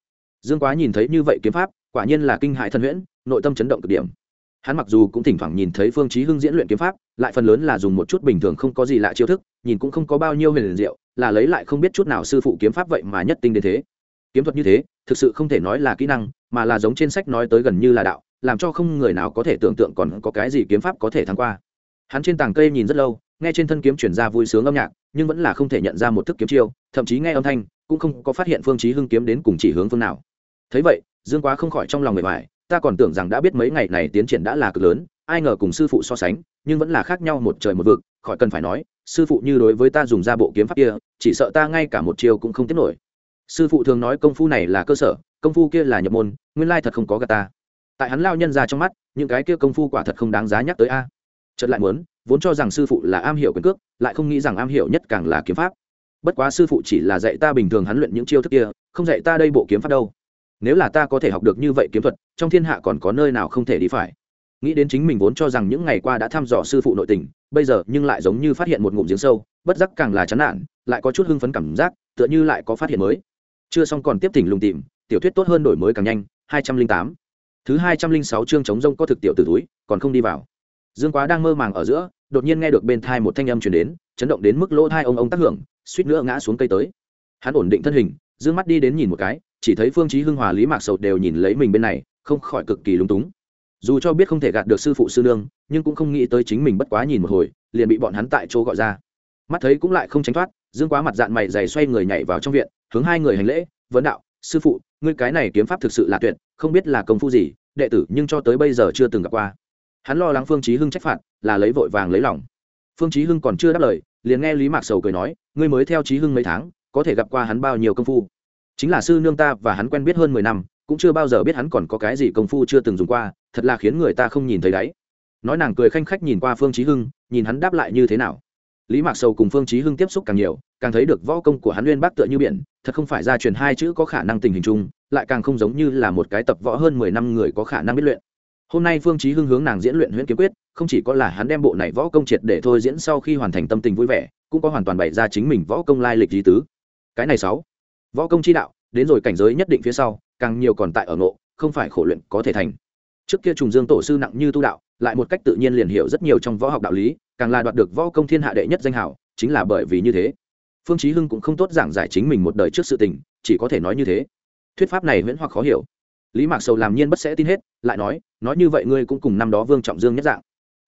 Dương quá nhìn thấy như vậy kiếm pháp, quả nhiên là kinh hại thần huyễn, nội tâm chấn động cực điểm. Hắn mặc dù cũng thỉnh thoảng nhìn thấy phương chí hưng diễn luyện kiếm pháp, lại phần lớn là dùng một chút bình thường không có gì lạ chiêu thức, nhìn cũng không có bao nhiêu huyền diệu là lấy lại không biết chút nào sư phụ kiếm pháp vậy mà nhất tinh đến thế. Kiếm thuật như thế, thực sự không thể nói là kỹ năng, mà là giống trên sách nói tới gần như là đạo, làm cho không người nào có thể tưởng tượng còn có cái gì kiếm pháp có thể thắng qua. Hắn trên tảng cây nhìn rất lâu, nghe trên thân kiếm chuyển ra vui sướng âm nhạc, nhưng vẫn là không thể nhận ra một thức kiếm chiêu, thậm chí nghe âm thanh, cũng không có phát hiện phương chí hưng kiếm đến cùng chỉ hướng phương nào. Thấy vậy, dương quá không khỏi trong lòng mệt mỏi, ta còn tưởng rằng đã biết mấy ngày này tiến triển đã là cực lớn, ai ngờ cùng sư phụ so sánh, nhưng vẫn là khác nhau một trời một vực, khỏi cần phải nói sư phụ như đối với ta dùng ra bộ kiếm pháp kia, chỉ sợ ta ngay cả một chiều cũng không tiếp nổi. Sư phụ thường nói công phu này là cơ sở, công phu kia là nhập môn, nguyên lai thật không có gà ta. Tại hắn lao nhân ra trong mắt, những cái kia công phu quả thật không đáng giá nhắc tới a. Trận lại muốn, vốn cho rằng sư phụ là am hiểu quyền cước, lại không nghĩ rằng am hiểu nhất càng là kiếm pháp. Bất quá sư phụ chỉ là dạy ta bình thường hắn luyện những chiêu thức kia, không dạy ta đây bộ kiếm pháp đâu. Nếu là ta có thể học được như vậy kiếm thuật, trong thiên hạ còn có nơi nào không thể đi phải? Nghĩ đến chính mình vốn cho rằng những ngày qua đã thăm dò sư phụ nội tình, bây giờ nhưng lại giống như phát hiện một ngụm giếng sâu, bất giác càng là chán nản, lại có chút hưng phấn cảm giác, tựa như lại có phát hiện mới. Chưa xong còn tiếp thỉnh lùng tìm, tiểu thuyết tốt hơn đổi mới càng nhanh, hai trăm linh tám. Thứ hai trăm linh sáu chương chống rông có thực tiểu từ túi, còn không đi vào. Dương quá đang mơ màng ở giữa, đột nhiên nghe được bên thai một thanh âm chuyển đến, chấn động đến mức lỗ thai ông ông tác hưởng, suýt nữa ngã xuống cây tới. Hắn ổn định thân hình d ư ơ n g mắt đi đến nhìn một cái, chỉ thấy phương chí hưng hòa, lý mạc sầu đều nhìn lấy mình bên này, không khỏi cực kỳ lúng túng dù cho biết không thể gạt được sư phụ sư nương, nhưng cũng không nghĩ tới chính mình bất quá nhìn một hồi, liền bị bọn hắn tại chỗ gọi ra. Mắt thấy cũng lại không tránh thoát, dương quá mặt dạng mày dày xoay người nhảy vào trong viện, hướng hai người hành lễ, vấn đạo, sư phụ, ngươi cái này kiếm pháp thực sự là tuyệt, không biết là công phu gì, đệ tử nhưng cho tới bây giờ chưa từng gặp qua. Hắn lo lắng phương chí hưng trách phạt, là lấy vội vàng lấy lòng. Phương chí hưng còn chưa đáp lời, liền nghe lý mạc sầu cười nói, ngươi mới theo chí hưng mấy tháng, có thể gặp qua hắn bao nhiêu công phu? Chính là sư nương ta và hắn quen biết hơn mười năm, cũng chưa bao giờ biết hắn còn có cái gì công phu chưa từng dùng qua thật là khiến người ta không nhìn thấy đấy nói nàng cười khanh khách nhìn qua phương chí hưng, nhìn hắn đáp lại như thế nào. Lý mạc sầu cùng phương chí hưng tiếp xúc càng nhiều, càng thấy được võ công của hắn uyên bác tựa như biển, thật không phải ra truyền hai chữ có khả năng tình hình chung, lại càng không giống như là một cái tập võ hơn mười năm người có khả năng biết luyện. Hôm nay phương chí hưng hướng nàng diễn luyện huyễn kiếm quyết, không chỉ có là hắn đem bộ này võ công triệt để thôi diễn sau khi hoàn thành tâm tình vui vẻ, cũng có hoàn toàn bày ra chính mình võ công lai lịch lý tứ. Cái này sáu, võ công chi đạo, đến rồi cảnh giới nhất định phía sau, càng nhiều còn tại ở ngộ, không phải khổ luyện có thể thành trước kia trùng dương tổ sư nặng như tu đạo, lại một cách tự nhiên liền hiểu rất nhiều trong võ học đạo lý, càng là đoạt được võ công thiên hạ đệ nhất danh hảo chính là bởi vì như thế. Phương chí hưng cũng không tốt giảng giải chính mình một đời trước sự tình, chỉ có thể nói như thế. Thuyết pháp này huyễn hoặc khó hiểu. Lý mạc sầu làm nhiên bất sẽ tin hết, lại nói nói như vậy ngươi cũng cùng năm đó vương trọng dương nhất dạng.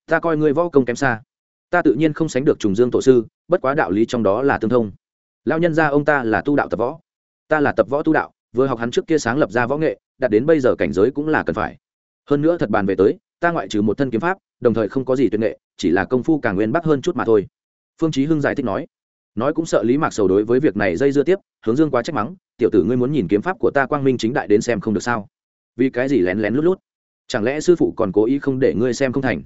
Ta coi ngươi võ công kém xa. Ta tự nhiên không sánh được trùng dương tổ sư, bất quá đạo lý trong đó là tương thông. Lao nhân gia ông ta là tu đạo tập võ. Ta là tập võ tu đạo, vừa học hắn trước kia sáng lập ra võ nghệ, đạt đến bây giờ cảnh giới cũng là cần phải hơn nữa thật bàn về tới, ta ngoại trừ một thân kiếm pháp, đồng thời không có gì tuyệt nghệ, chỉ là công phu càng nguyên bắc hơn chút mà thôi. Phương chí hưng giải thích nói. Nói cũng sợ lý mạc sầu đối với việc này dây dưa tiếp, hướng dương quá trách mắng, tiểu tử ngươi muốn nhìn kiếm pháp của ta quang minh chính đại đến xem không được sao? Vì cái gì lén lén lút lút? Chẳng lẽ sư phụ còn cố ý không để ngươi xem không thành?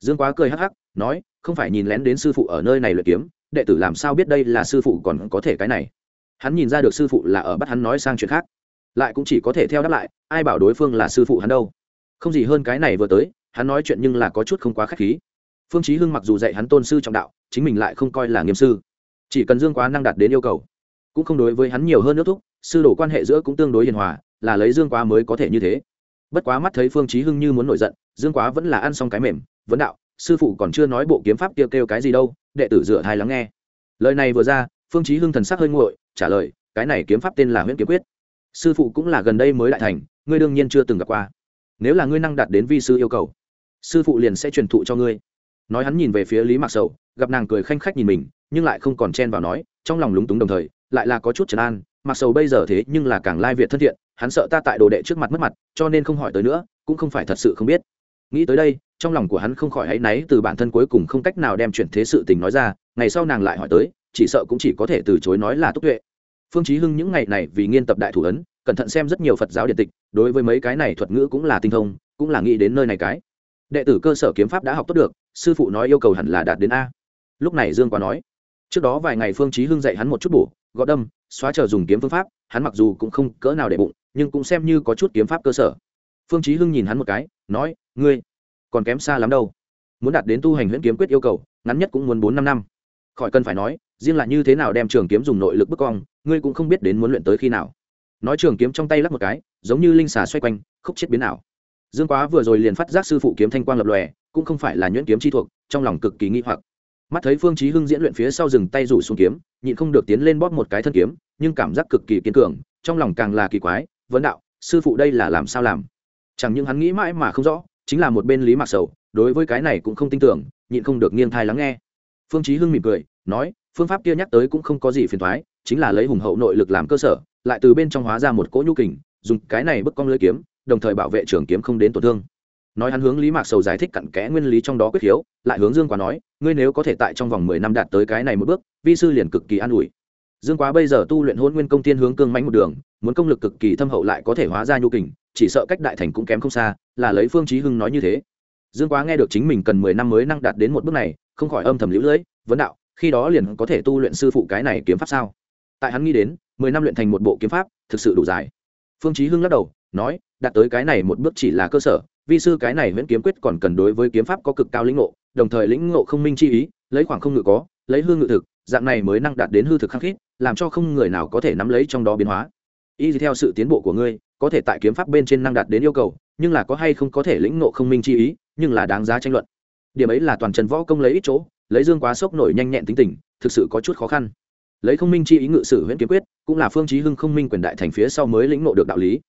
Dương quá cười hắc hắc, nói, không phải nhìn lén đến sư phụ ở nơi này luyện kiếm, đệ tử làm sao biết đây là sư phụ còn có thể cái này? Hắn nhìn ra được sư phụ là ở bắt hắn nói sang chuyện khác, lại cũng chỉ có thể theo đáp lại, ai bảo đối phương là sư phụ hắn đâu không gì hơn cái này vừa tới hắn nói chuyện nhưng là có chút không quá k h á c h khí. Phương chí hưng mặc dù dạy hắn tôn sư trọng đạo chính mình lại không coi là nghiêm sư. Chỉ cần dương quá năng đạt đến yêu cầu cũng không đối với hắn nhiều hơn nước thúc sư đồ quan hệ giữa cũng tương đối hiền hòa là lấy dương quá mới có thể như thế. Bất quá mắt thấy phương chí hưng như muốn nổi giận dương quá vẫn là ăn xong cái mềm vấn đạo sư phụ còn chưa nói bộ kiếm pháp kia kêu, kêu cái gì đâu đệ tử dựa hai lắng nghe. Lời này vừa ra phương chí hưng thần sắc hơi nguội trả lời cái này kiếm pháp tên là huyễn kiếm quyết. Sư phụ cũng là gần đây mới đại thành ngươi đương nhiên chưa từng gặp qua nếu là ngươi năng đạt đến vi sư yêu cầu, sư phụ liền sẽ truyền thụ cho ngươi. Nói hắn nhìn về phía lý mạc sầu, gặp nàng cười khanh khách nhìn mình, nhưng lại không còn chen vào nói, trong lòng lúng túng đồng thời, lại là có chút trấn an. Mặc sầu bây giờ thế nhưng là càng lai việt thân thiện, hắn sợ ta tại đồ đệ trước mặt mất mặt, cho nên không hỏi tới nữa, cũng không phải thật sự không biết. Nghĩ tới đây, trong lòng của hắn không khỏi hãy náy từ bản thân cuối cùng không cách nào đem chuyển thế sự tình nói ra, ngày sau nàng lại hỏi tới, chỉ sợ cũng chỉ có thể từ chối nói là túc tuệ. Phương chí hưng những ngày này vì nghiên tập đại thủ ấn cẩn thận xem rất nhiều phật giáo điện tịch, đối với mấy cái này thuật ngữ cũng là tinh thông, cũng là nghĩ đến nơi này cái. Đệ tử cơ sở kiếm pháp đã học tốt được, sư phụ nói yêu cầu hẳn là đạt đến a. Lúc này dương quá nói, trước đó vài ngày phương chí hưng dạy hắn một chút bổ gõ đâm, xóa chờ dùng kiếm phương pháp, hắn mặc dù cũng không cỡ nào để bụng, nhưng cũng xem như có chút kiếm pháp cơ sở. Phương chí hưng nhìn hắn một cái, nói, ngươi còn kém xa lắm đâu. Muốn đạt đến tu hành huyễn kiếm quyết yêu cầu, ngắn nhất cũng muốn bốn năm năm. Khỏi cần phải nói, riêng là như thế nào đem trường kiếm dùng nội lực bức cong, ngươi cũng không biết đến muốn luyện tới khi nào nói trường kiếm trong tay lắc một cái, giống như linh xà xoay quanh, khúc chết biến ảo. Dương quá vừa rồi liền phát giác sư phụ kiếm thanh quang lập lòe, cũng không phải là nhuyễn kiếm chi thuộc, trong lòng cực kỳ nghi hoặc. Mắt thấy phương chí hưng diễn luyện phía sau dừng tay rủ xuống kiếm, nhịn không được tiến lên bóp một cái thân kiếm, nhưng cảm giác cực kỳ kiên cường, trong lòng càng là kỳ quái, vấn đạo, sư phụ đây là làm sao làm? Chẳng những hắn nghĩ mãi mà không rõ, chính là một bên lý mạc sầu, đối với cái này cũng không tin tưởng, nhịn không được nghiêng thai lắng nghe. Phương chí hưng mỉm cười, nói phương pháp kia nhắc tới cũng không có gì phiền toái chính là lấy hùng hậu nội lực làm cơ sở, lại từ bên trong hóa ra một cỗ nhu kình, dùng cái này bức cong lưỡi kiếm, đồng thời bảo vệ trường kiếm không đến tổn thương. Nói hắn hướng lý mạc sầu giải thích cặn kẽ nguyên lý trong đó quyết khiếu lại hướng dương quá nói, ngươi nếu có thể tại trong vòng mười năm đạt tới cái này một bước, vi sư liền cực kỳ an ủi. Dương quá bây giờ tu luyện hôn nguyên công tiên hướng cương mánh một đường, muốn công lực cực kỳ thâm hậu lại có thể hóa ra nhu kình, chỉ sợ cách đại thành cũng kém không xa, là lấy phương chí hưng nói như thế. Dương quá nghe được chính mình cần mười năm mới năng đạt đến một bước này, không khỏi âm thầm liễu lưỡi vấn đạo khi đó liền có thể tu luyện sư phụ cái này kiếm pháp sao? Tại hắn nghĩ đến, mười năm luyện thành một bộ kiếm pháp, thực sự đủ dài. Phương chí hưng lắc đầu, nói, đạt tới cái này một bước chỉ là cơ sở, vi sư cái này vẫn kiếm quyết còn cần đối với kiếm pháp có cực cao lĩnh ngộ, đồng thời lĩnh ngộ không minh chi ý, lấy khoảng không ngự có, lấy hương ngự thực, dạng này mới năng đạt đến hư thực khắc khít, làm cho không người nào có thể nắm lấy trong đó biến hóa. Y theo sự tiến bộ của ngươi, có thể tại kiếm pháp bên trên năng đạt đến yêu cầu, nhưng là có hay không có thể lĩnh ngộ không minh chi ý, nhưng là đáng giá tranh luận. Điểm ấy là toàn trần võ công lấy ít chỗ lấy dương quá sốc nổi nhanh nhẹn tính tình, thực sự có chút khó khăn. Lấy không minh chi ý ngự sử huyễn kiếm quyết, cũng là phương chí hưng không minh quyền đại thành phía sau mới lĩnh ngộ được đạo lý.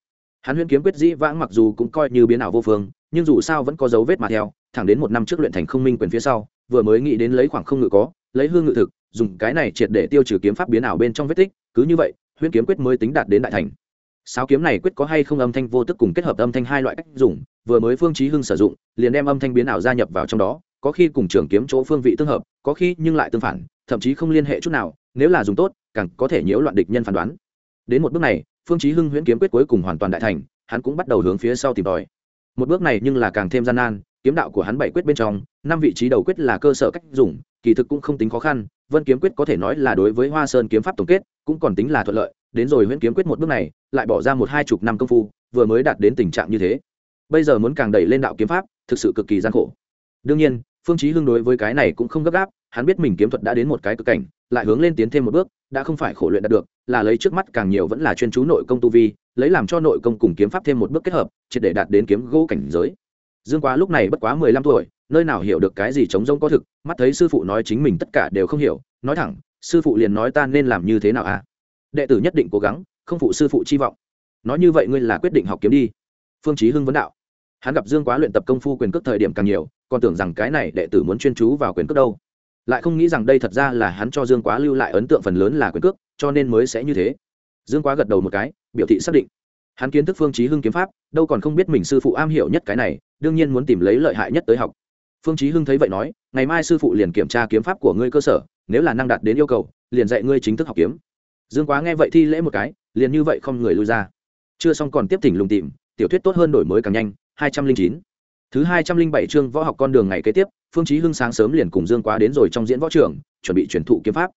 Hắn huyễn kiếm quyết dĩ vãng mặc dù cũng coi như biến ảo vô phương, nhưng dù sao vẫn có dấu vết mà theo, thẳng đến một năm trước luyện thành không minh quyền phía sau, vừa mới nghĩ đến lấy khoảng không ngự có, lấy hương ngự thực, dùng cái này triệt để tiêu trừ kiếm pháp biến ảo bên trong vết tích, cứ như vậy, huyễn kiếm quyết mới tính đạt đến đại thành. Sáu kiếm này quyết có hay không âm thanh vô tức cùng kết hợp âm thanh hai loại cách dùng, vừa mới phương chí hưng sử dụng, liền đem âm thanh biến ảo gia nhập vào trong đó có khi cùng trường kiếm chỗ phương vị tương hợp, có khi nhưng lại tương phản, thậm chí không liên hệ chút nào, nếu là dùng tốt, càng có thể nhiễu loạn địch nhân phán đoán. Đến một bước này, phương chí hưng huyễn kiếm quyết cuối cùng hoàn toàn đại thành, hắn cũng bắt đầu hướng phía sau tìm tòi. Một bước này nhưng là càng thêm gian nan, kiếm đạo của hắn bảy quyết bên trong, năm vị trí đầu quyết là cơ sở cách dùng, kỳ thực cũng không tính khó khăn, vân kiếm quyết có thể nói là đối với hoa sơn kiếm pháp tổng kết, cũng còn tính là thuận lợi, đến rồi huyễn kiếm quyết một bước này, lại bỏ ra một hai chục năm công phu, vừa mới đạt đến tình trạng như thế. Bây giờ muốn càng đẩy lên đạo kiếm pháp, thực sự cực kỳ gian khổ. Đương nhiên phương chí hưng đối với cái này cũng không gấp gáp, hắn biết mình kiếm thuật đã đến một cái cực cảnh, lại hướng lên tiến thêm một bước, đã không phải khổ luyện đạt được, là lấy trước mắt càng nhiều vẫn là chuyên chú nội công tu vi, lấy làm cho nội công cùng kiếm pháp thêm một bước kết hợp, triệt để đạt đến kiếm gỗ cảnh giới. Dương quá lúc này bất quá mười lăm tuổi, nơi nào hiểu được cái gì chống rông có thực, mắt thấy sư phụ nói chính mình tất cả đều không hiểu, nói thẳng, sư phụ liền nói ta nên làm như thế nào à? Đệ tử nhất định cố gắng, không phụ sư phụ chi vọng. Nói như vậy ngươi là quyết định học kiếm đi. Phương chí hưng vấn đạo. Hắn gặp dương quá luyện tập công phu quyền cước thời điểm càng nhiều còn tưởng rằng cái này đệ tử muốn chuyên chú vào quyền cước đâu. Lại không nghĩ rằng đây thật ra là hắn cho dương quá lưu lại ấn tượng phần lớn là quyền cước, cho nên mới sẽ như thế. Dương quá gật đầu một cái, biểu thị xác định. Hắn kiến thức phương chí hưng kiếm pháp, đâu còn không biết mình sư phụ am hiểu nhất cái này, đương nhiên muốn tìm lấy lợi hại nhất tới học. Phương chí hưng thấy vậy nói, ngày mai sư phụ liền kiểm tra kiếm pháp của ngươi cơ sở, nếu là năng đạt đến yêu cầu, liền dạy ngươi chính thức học kiếm. Dương quá nghe vậy thi lễ một cái, liền như vậy không người lui ra. Chưa xong còn tiếp thỉnh lùng tìm, tiểu thuyết tốt hơn đổi mới càng nhanh, hai trăm linh chín thứ hai trăm linh bảy chương võ học con đường ngày kế tiếp, phương chí hưng sáng sớm liền cùng dương quá đến rồi trong diễn võ trường, chuẩn bị truyền thụ kiếm pháp.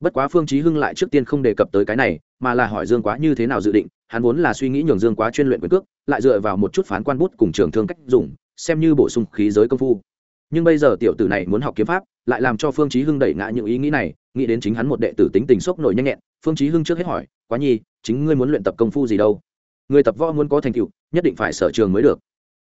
Bất quá phương chí hưng lại trước tiên không đề cập tới cái này, mà là hỏi dương quá như thế nào dự định, hắn vốn là suy nghĩ nhường dương quá chuyên luyện quyền cước, lại dựa vào một chút phán quan bút cùng trường thương cách dùng, xem như bổ sung khí giới công phu. Nhưng bây giờ tiểu tử này muốn học kiếm pháp, lại làm cho phương chí hưng đẩy ngã những ý nghĩ này, nghĩ đến chính hắn một đệ tử tính tình sốc nổi nhanh nhẹn, phương chí hưng trước hết hỏi, quá nhi, chính ngươi muốn luyện tập công phu gì đâu? Ngươi tập võ muốn có thành tựu, nhất định phải sở trường mới được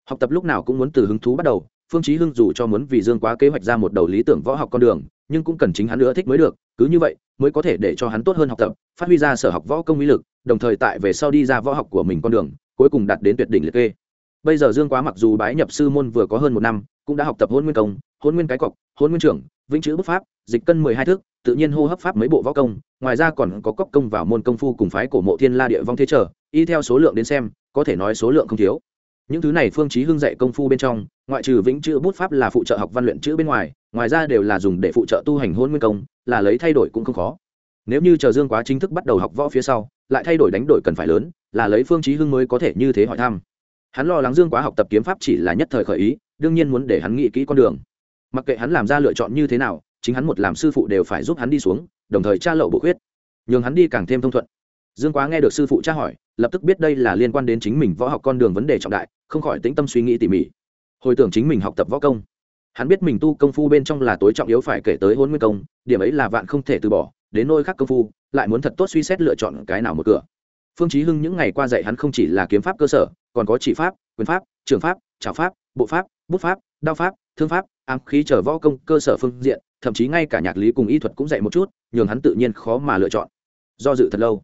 học tập lúc nào cũng muốn từ hứng thú bắt đầu, phương chí hưng dù cho muốn vì dương quá kế hoạch ra một đầu lý tưởng võ học con đường, nhưng cũng cần chính hắn nữa thích mới được, cứ như vậy mới có thể để cho hắn tốt hơn học tập, phát huy ra sở học võ công uy lực, đồng thời tại về sau đi ra võ học của mình con đường, cuối cùng đạt đến tuyệt đỉnh liệt kê. Bây giờ dương quá mặc dù bái nhập sư môn vừa có hơn một năm, cũng đã học tập hôn nguyên công, hôn nguyên cái cọc, hôn nguyên trưởng, vĩnh chữ bút pháp, dịch cân mười hai thước, tự nhiên hô hấp pháp mấy bộ võ công, ngoài ra còn có cốc công vào môn công phu cùng phái cổ mộ thiên la địa vong thế trở, y theo số lượng đến xem, có thể nói số lượng không thiếu những thứ này phương chí hưng dạy công phu bên trong, ngoại trừ vĩnh chữ bút pháp là phụ trợ học văn luyện chữ bên ngoài ngoài ra đều là dùng để phụ trợ tu hành hôn nguyên công, là lấy thay đổi cũng không khó. Nếu như chờ dương quá chính thức bắt đầu học võ phía sau, lại thay đổi đánh đổi cần phải lớn, là lấy phương chí hưng mới có thể như thế hỏi thăm. Hắn lo lắng dương quá học tập kiếm pháp chỉ là nhất thời khởi ý, đương nhiên muốn để hắn nghĩ kỹ con đường. Mặc kệ hắn làm ra lựa chọn như thế nào, chính hắn một làm sư phụ đều phải giúp hắn đi xuống, đồng thời tra lậu bộ khuyết. Nhường hắn đi càng thêm thông thuận dương quá nghe được sư phụ tra hỏi, lập tức biết đây là liên quan đến chính mình võ học con đường vấn đề trọng đại, không khỏi tĩnh tâm suy nghĩ tỉ mỉ. Hồi tưởng chính mình học tập võ công, hắn biết mình tu công phu bên trong là tối trọng yếu phải kể tới hôn nguyên công, điểm ấy là vạn không thể từ bỏ, đến nôi khác công phu, lại muốn thật tốt suy xét lựa chọn cái nào một cửa. Phương chí hưng những ngày qua dạy hắn không chỉ là kiếm pháp cơ sở, còn có chỉ pháp, quyền pháp, trường pháp, trảo pháp, bộ pháp, bút pháp, đao pháp, thương pháp, ám khí trở võ công cơ sở phương diện, thậm chí ngay cả nhạc lý cùng y thuật cũng dạy một chút, nhường hắn tự nhiên khó mà lựa chọn. Do dự thật lâu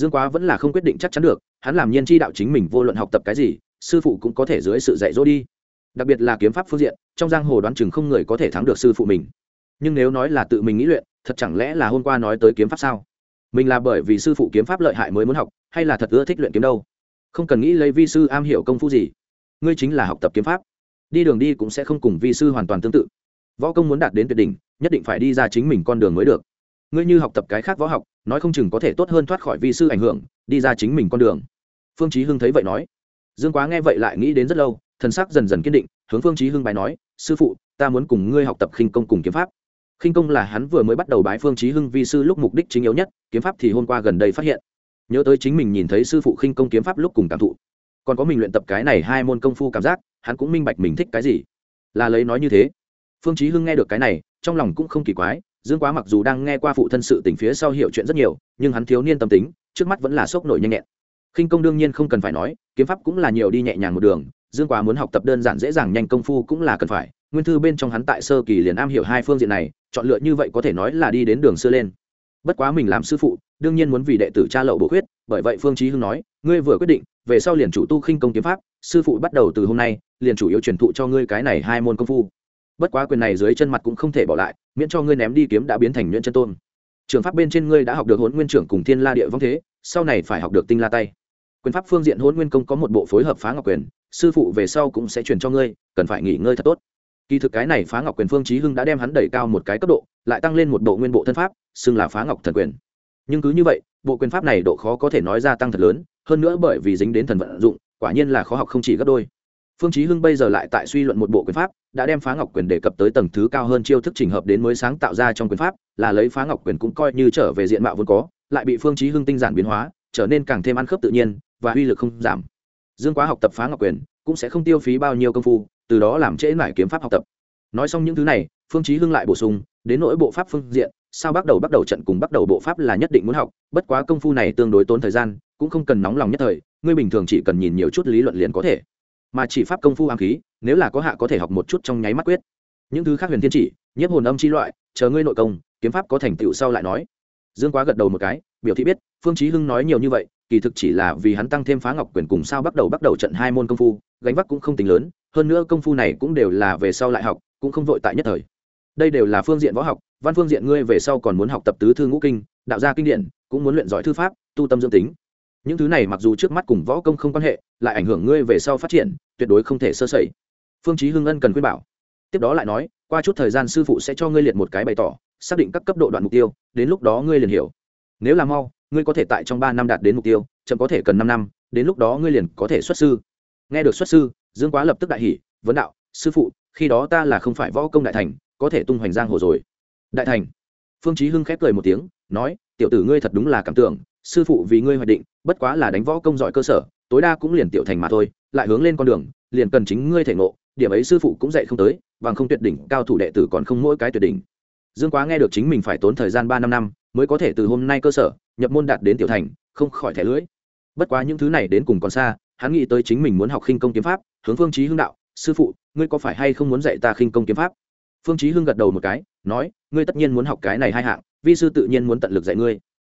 dương quá vẫn là không quyết định chắc chắn được, hắn làm nhiên chi đạo chính mình vô luận học tập cái gì, sư phụ cũng có thể dưới sự dạy dỗ đi. Đặc biệt là kiếm pháp phương diện, trong giang hồ đoán chừng không người có thể thắng được sư phụ mình. Nhưng nếu nói là tự mình nghĩ luyện, thật chẳng lẽ là hôm qua nói tới kiếm pháp sao? Mình là bởi vì sư phụ kiếm pháp lợi hại mới muốn học, hay là thật ưa thích luyện kiếm đâu? Không cần nghĩ lấy vi sư am hiểu công phu gì. Ngươi chính là học tập kiếm pháp. Đi đường đi cũng sẽ không cùng vi sư hoàn toàn tương tự. Võ công muốn đạt đến tuyệt đỉnh, nhất định phải đi ra chính mình con đường mới được ngươi như học tập cái khác võ học, nói không chừng có thể tốt hơn thoát khỏi vi sư ảnh hưởng, đi ra chính mình con đường. Phương chí hưng thấy vậy nói. Dương quá nghe vậy lại nghĩ đến rất lâu, thần sắc dần dần kiên định, hướng phương chí hưng bài nói, sư phụ, ta muốn cùng ngươi học tập khinh công cùng kiếm pháp. Khinh công là hắn vừa mới bắt đầu bái phương chí hưng vi sư lúc mục đích chính yếu nhất, kiếm pháp thì hôm qua gần đây phát hiện. Nhớ tới chính mình nhìn thấy sư phụ khinh công kiếm pháp lúc cùng cảm thụ. Còn có mình luyện tập cái này hai môn công phu cảm giác, hắn cũng minh bạch mình thích cái gì. Là lấy nói như thế. Phương chí hưng nghe được cái này, trong lòng cũng không kỳ quái dương quá mặc dù đang nghe qua phụ thân sự tình phía sau hiểu chuyện rất nhiều, nhưng hắn thiếu niên tâm tính, trước mắt vẫn là sốc nổi nhanh nhẹn. Khinh công đương nhiên không cần phải nói, kiếm pháp cũng là nhiều đi nhẹ nhàng một đường, dương quá muốn học tập đơn giản dễ dàng nhanh công phu cũng là cần phải, nguyên thư bên trong hắn tại sơ kỳ liền am hiểu hai phương diện này, chọn lựa như vậy có thể nói là đi đến đường xưa lên. Bất quá mình làm sư phụ, đương nhiên muốn vì đệ tử cha lậu bổ khuyết, bởi vậy phương chí hưng nói, ngươi vừa quyết định, về sau liền chủ tu khinh công kiếm pháp, sư phụ bắt đầu từ hôm nay, liền chủ yếu truyền thụ cho ngươi cái này hai môn công phu bất quá quyền này dưới chân mặt cũng không thể bỏ lại, miễn cho ngươi ném đi kiếm đã biến thành nhuyễn chân tôn. Trường pháp bên trên ngươi đã học được hỗn nguyên trưởng cùng thiên la địa vong thế, sau này phải học được tinh la tay. Quyền pháp phương diện hỗn nguyên công có một bộ phối hợp phá ngọc quyền, sư phụ về sau cũng sẽ truyền cho ngươi, cần phải nghỉ ngơi thật tốt. Kỳ thực cái này phá ngọc quyền phương chí hưng đã đem hắn đẩy cao một cái cấp độ, lại tăng lên một bộ nguyên bộ thân pháp, xưng là phá ngọc thần quyền. Nhưng cứ như vậy, bộ quyền pháp này độ khó có thể nói ra tăng thật lớn, hơn nữa bởi vì dính đến thần vận dụng, quả nhiên là khó học không chỉ gấp đôi phương chí hưng bây giờ lại tại suy luận một bộ quyền pháp, đã đem phá ngọc quyền đề cập tới tầng thứ cao hơn chiêu thức trình hợp đến mới sáng tạo ra trong quyền pháp, là lấy phá ngọc quyền cũng coi như trở về diện mạo vốn có, lại bị phương chí hưng tinh giản biến hóa, trở nên càng thêm ăn khớp tự nhiên, và uy lực không giảm. Dương quá học tập phá ngọc quyền, cũng sẽ không tiêu phí bao nhiêu công phu, từ đó làm trễ nải kiếm pháp học tập. Nói xong những thứ này, phương chí hưng lại bổ sung, đến nỗi bộ pháp phương diện, sao bắt đầu bắt đầu trận cùng bắt đầu bộ pháp là nhất định muốn học, bất quá công phu này tương đối tốn thời gian, cũng không cần nóng lòng nhất thời, ngươi bình thường chỉ cần nhìn nhiều chút lý luận liền có thể mà chỉ pháp công phu ám khí, nếu là có hạ có thể học một chút trong nháy mắt quyết. Những thứ khác huyền thiên chỉ, nhiếp hồn âm chi loại, chờ ngươi nội công, kiếm pháp có thành tựu sau lại nói. Dương quá gật đầu một cái, biểu thị biết, phương chí hưng nói nhiều như vậy, kỳ thực chỉ là vì hắn tăng thêm phá ngọc quyền cùng sao bắt đầu bắt đầu trận hai môn công phu, gánh vác cũng không tính lớn, hơn nữa công phu này cũng đều là về sau lại học, cũng không vội tại nhất thời. Đây đều là phương diện võ học, văn phương diện ngươi về sau còn muốn học tập tứ thư ngũ kinh, đạo gia kinh điển, cũng muốn luyện giỏi thư pháp, tu tâm dưỡng tính những thứ này mặc dù trước mắt cùng võ công không quan hệ, lại ảnh hưởng ngươi về sau phát triển, tuyệt đối không thể sơ sẩy. Phương chí hưng ân cần khuyên bảo. Tiếp đó lại nói, qua chút thời gian sư phụ sẽ cho ngươi liệt một cái bày tỏ, xác định các cấp độ đoạn mục tiêu, đến lúc đó ngươi liền hiểu. Nếu là mau, ngươi có thể tại trong ba năm đạt đến mục tiêu, chậm có thể cần năm năm, đến lúc đó ngươi liền có thể xuất sư. Nghe được xuất sư, dương quá lập tức đại hỉ, vấn đạo, sư phụ, khi đó ta là không phải võ công đại thành, có thể tung hoành giang hồ rồi. Đại thành? Phương chí hưng khép cười một tiếng, nói, tiểu tử ngươi thật đúng là cảm tưởng, sư phụ vì ngươi hoạch định bất quá là đánh võ công giỏi cơ sở, tối đa cũng liền tiểu thành mà thôi, lại hướng lên con đường, liền cần chính ngươi thể ngộ, điểm ấy sư phụ cũng dạy không tới, bằng không tuyệt đỉnh, cao thủ đệ tử còn không mỗi cái tuyệt đỉnh. Dương quá nghe được chính mình phải tốn thời gian ba năm năm, mới có thể từ hôm nay cơ sở, nhập môn đạt đến tiểu thành, không khỏi thẻ lưỡi. Bất quá những thứ này đến cùng còn xa, hắn nghĩ tới chính mình muốn học khinh công kiếm pháp, hướng phương chí hưng đạo, sư phụ, ngươi có phải hay không muốn dạy ta khinh công kiếm pháp? Phương chí hưng gật đầu một cái, nói, ngươi tất nhiên muốn học cái này hai hạng, vi sư tự nhiên muốn tận lực dạy ngươi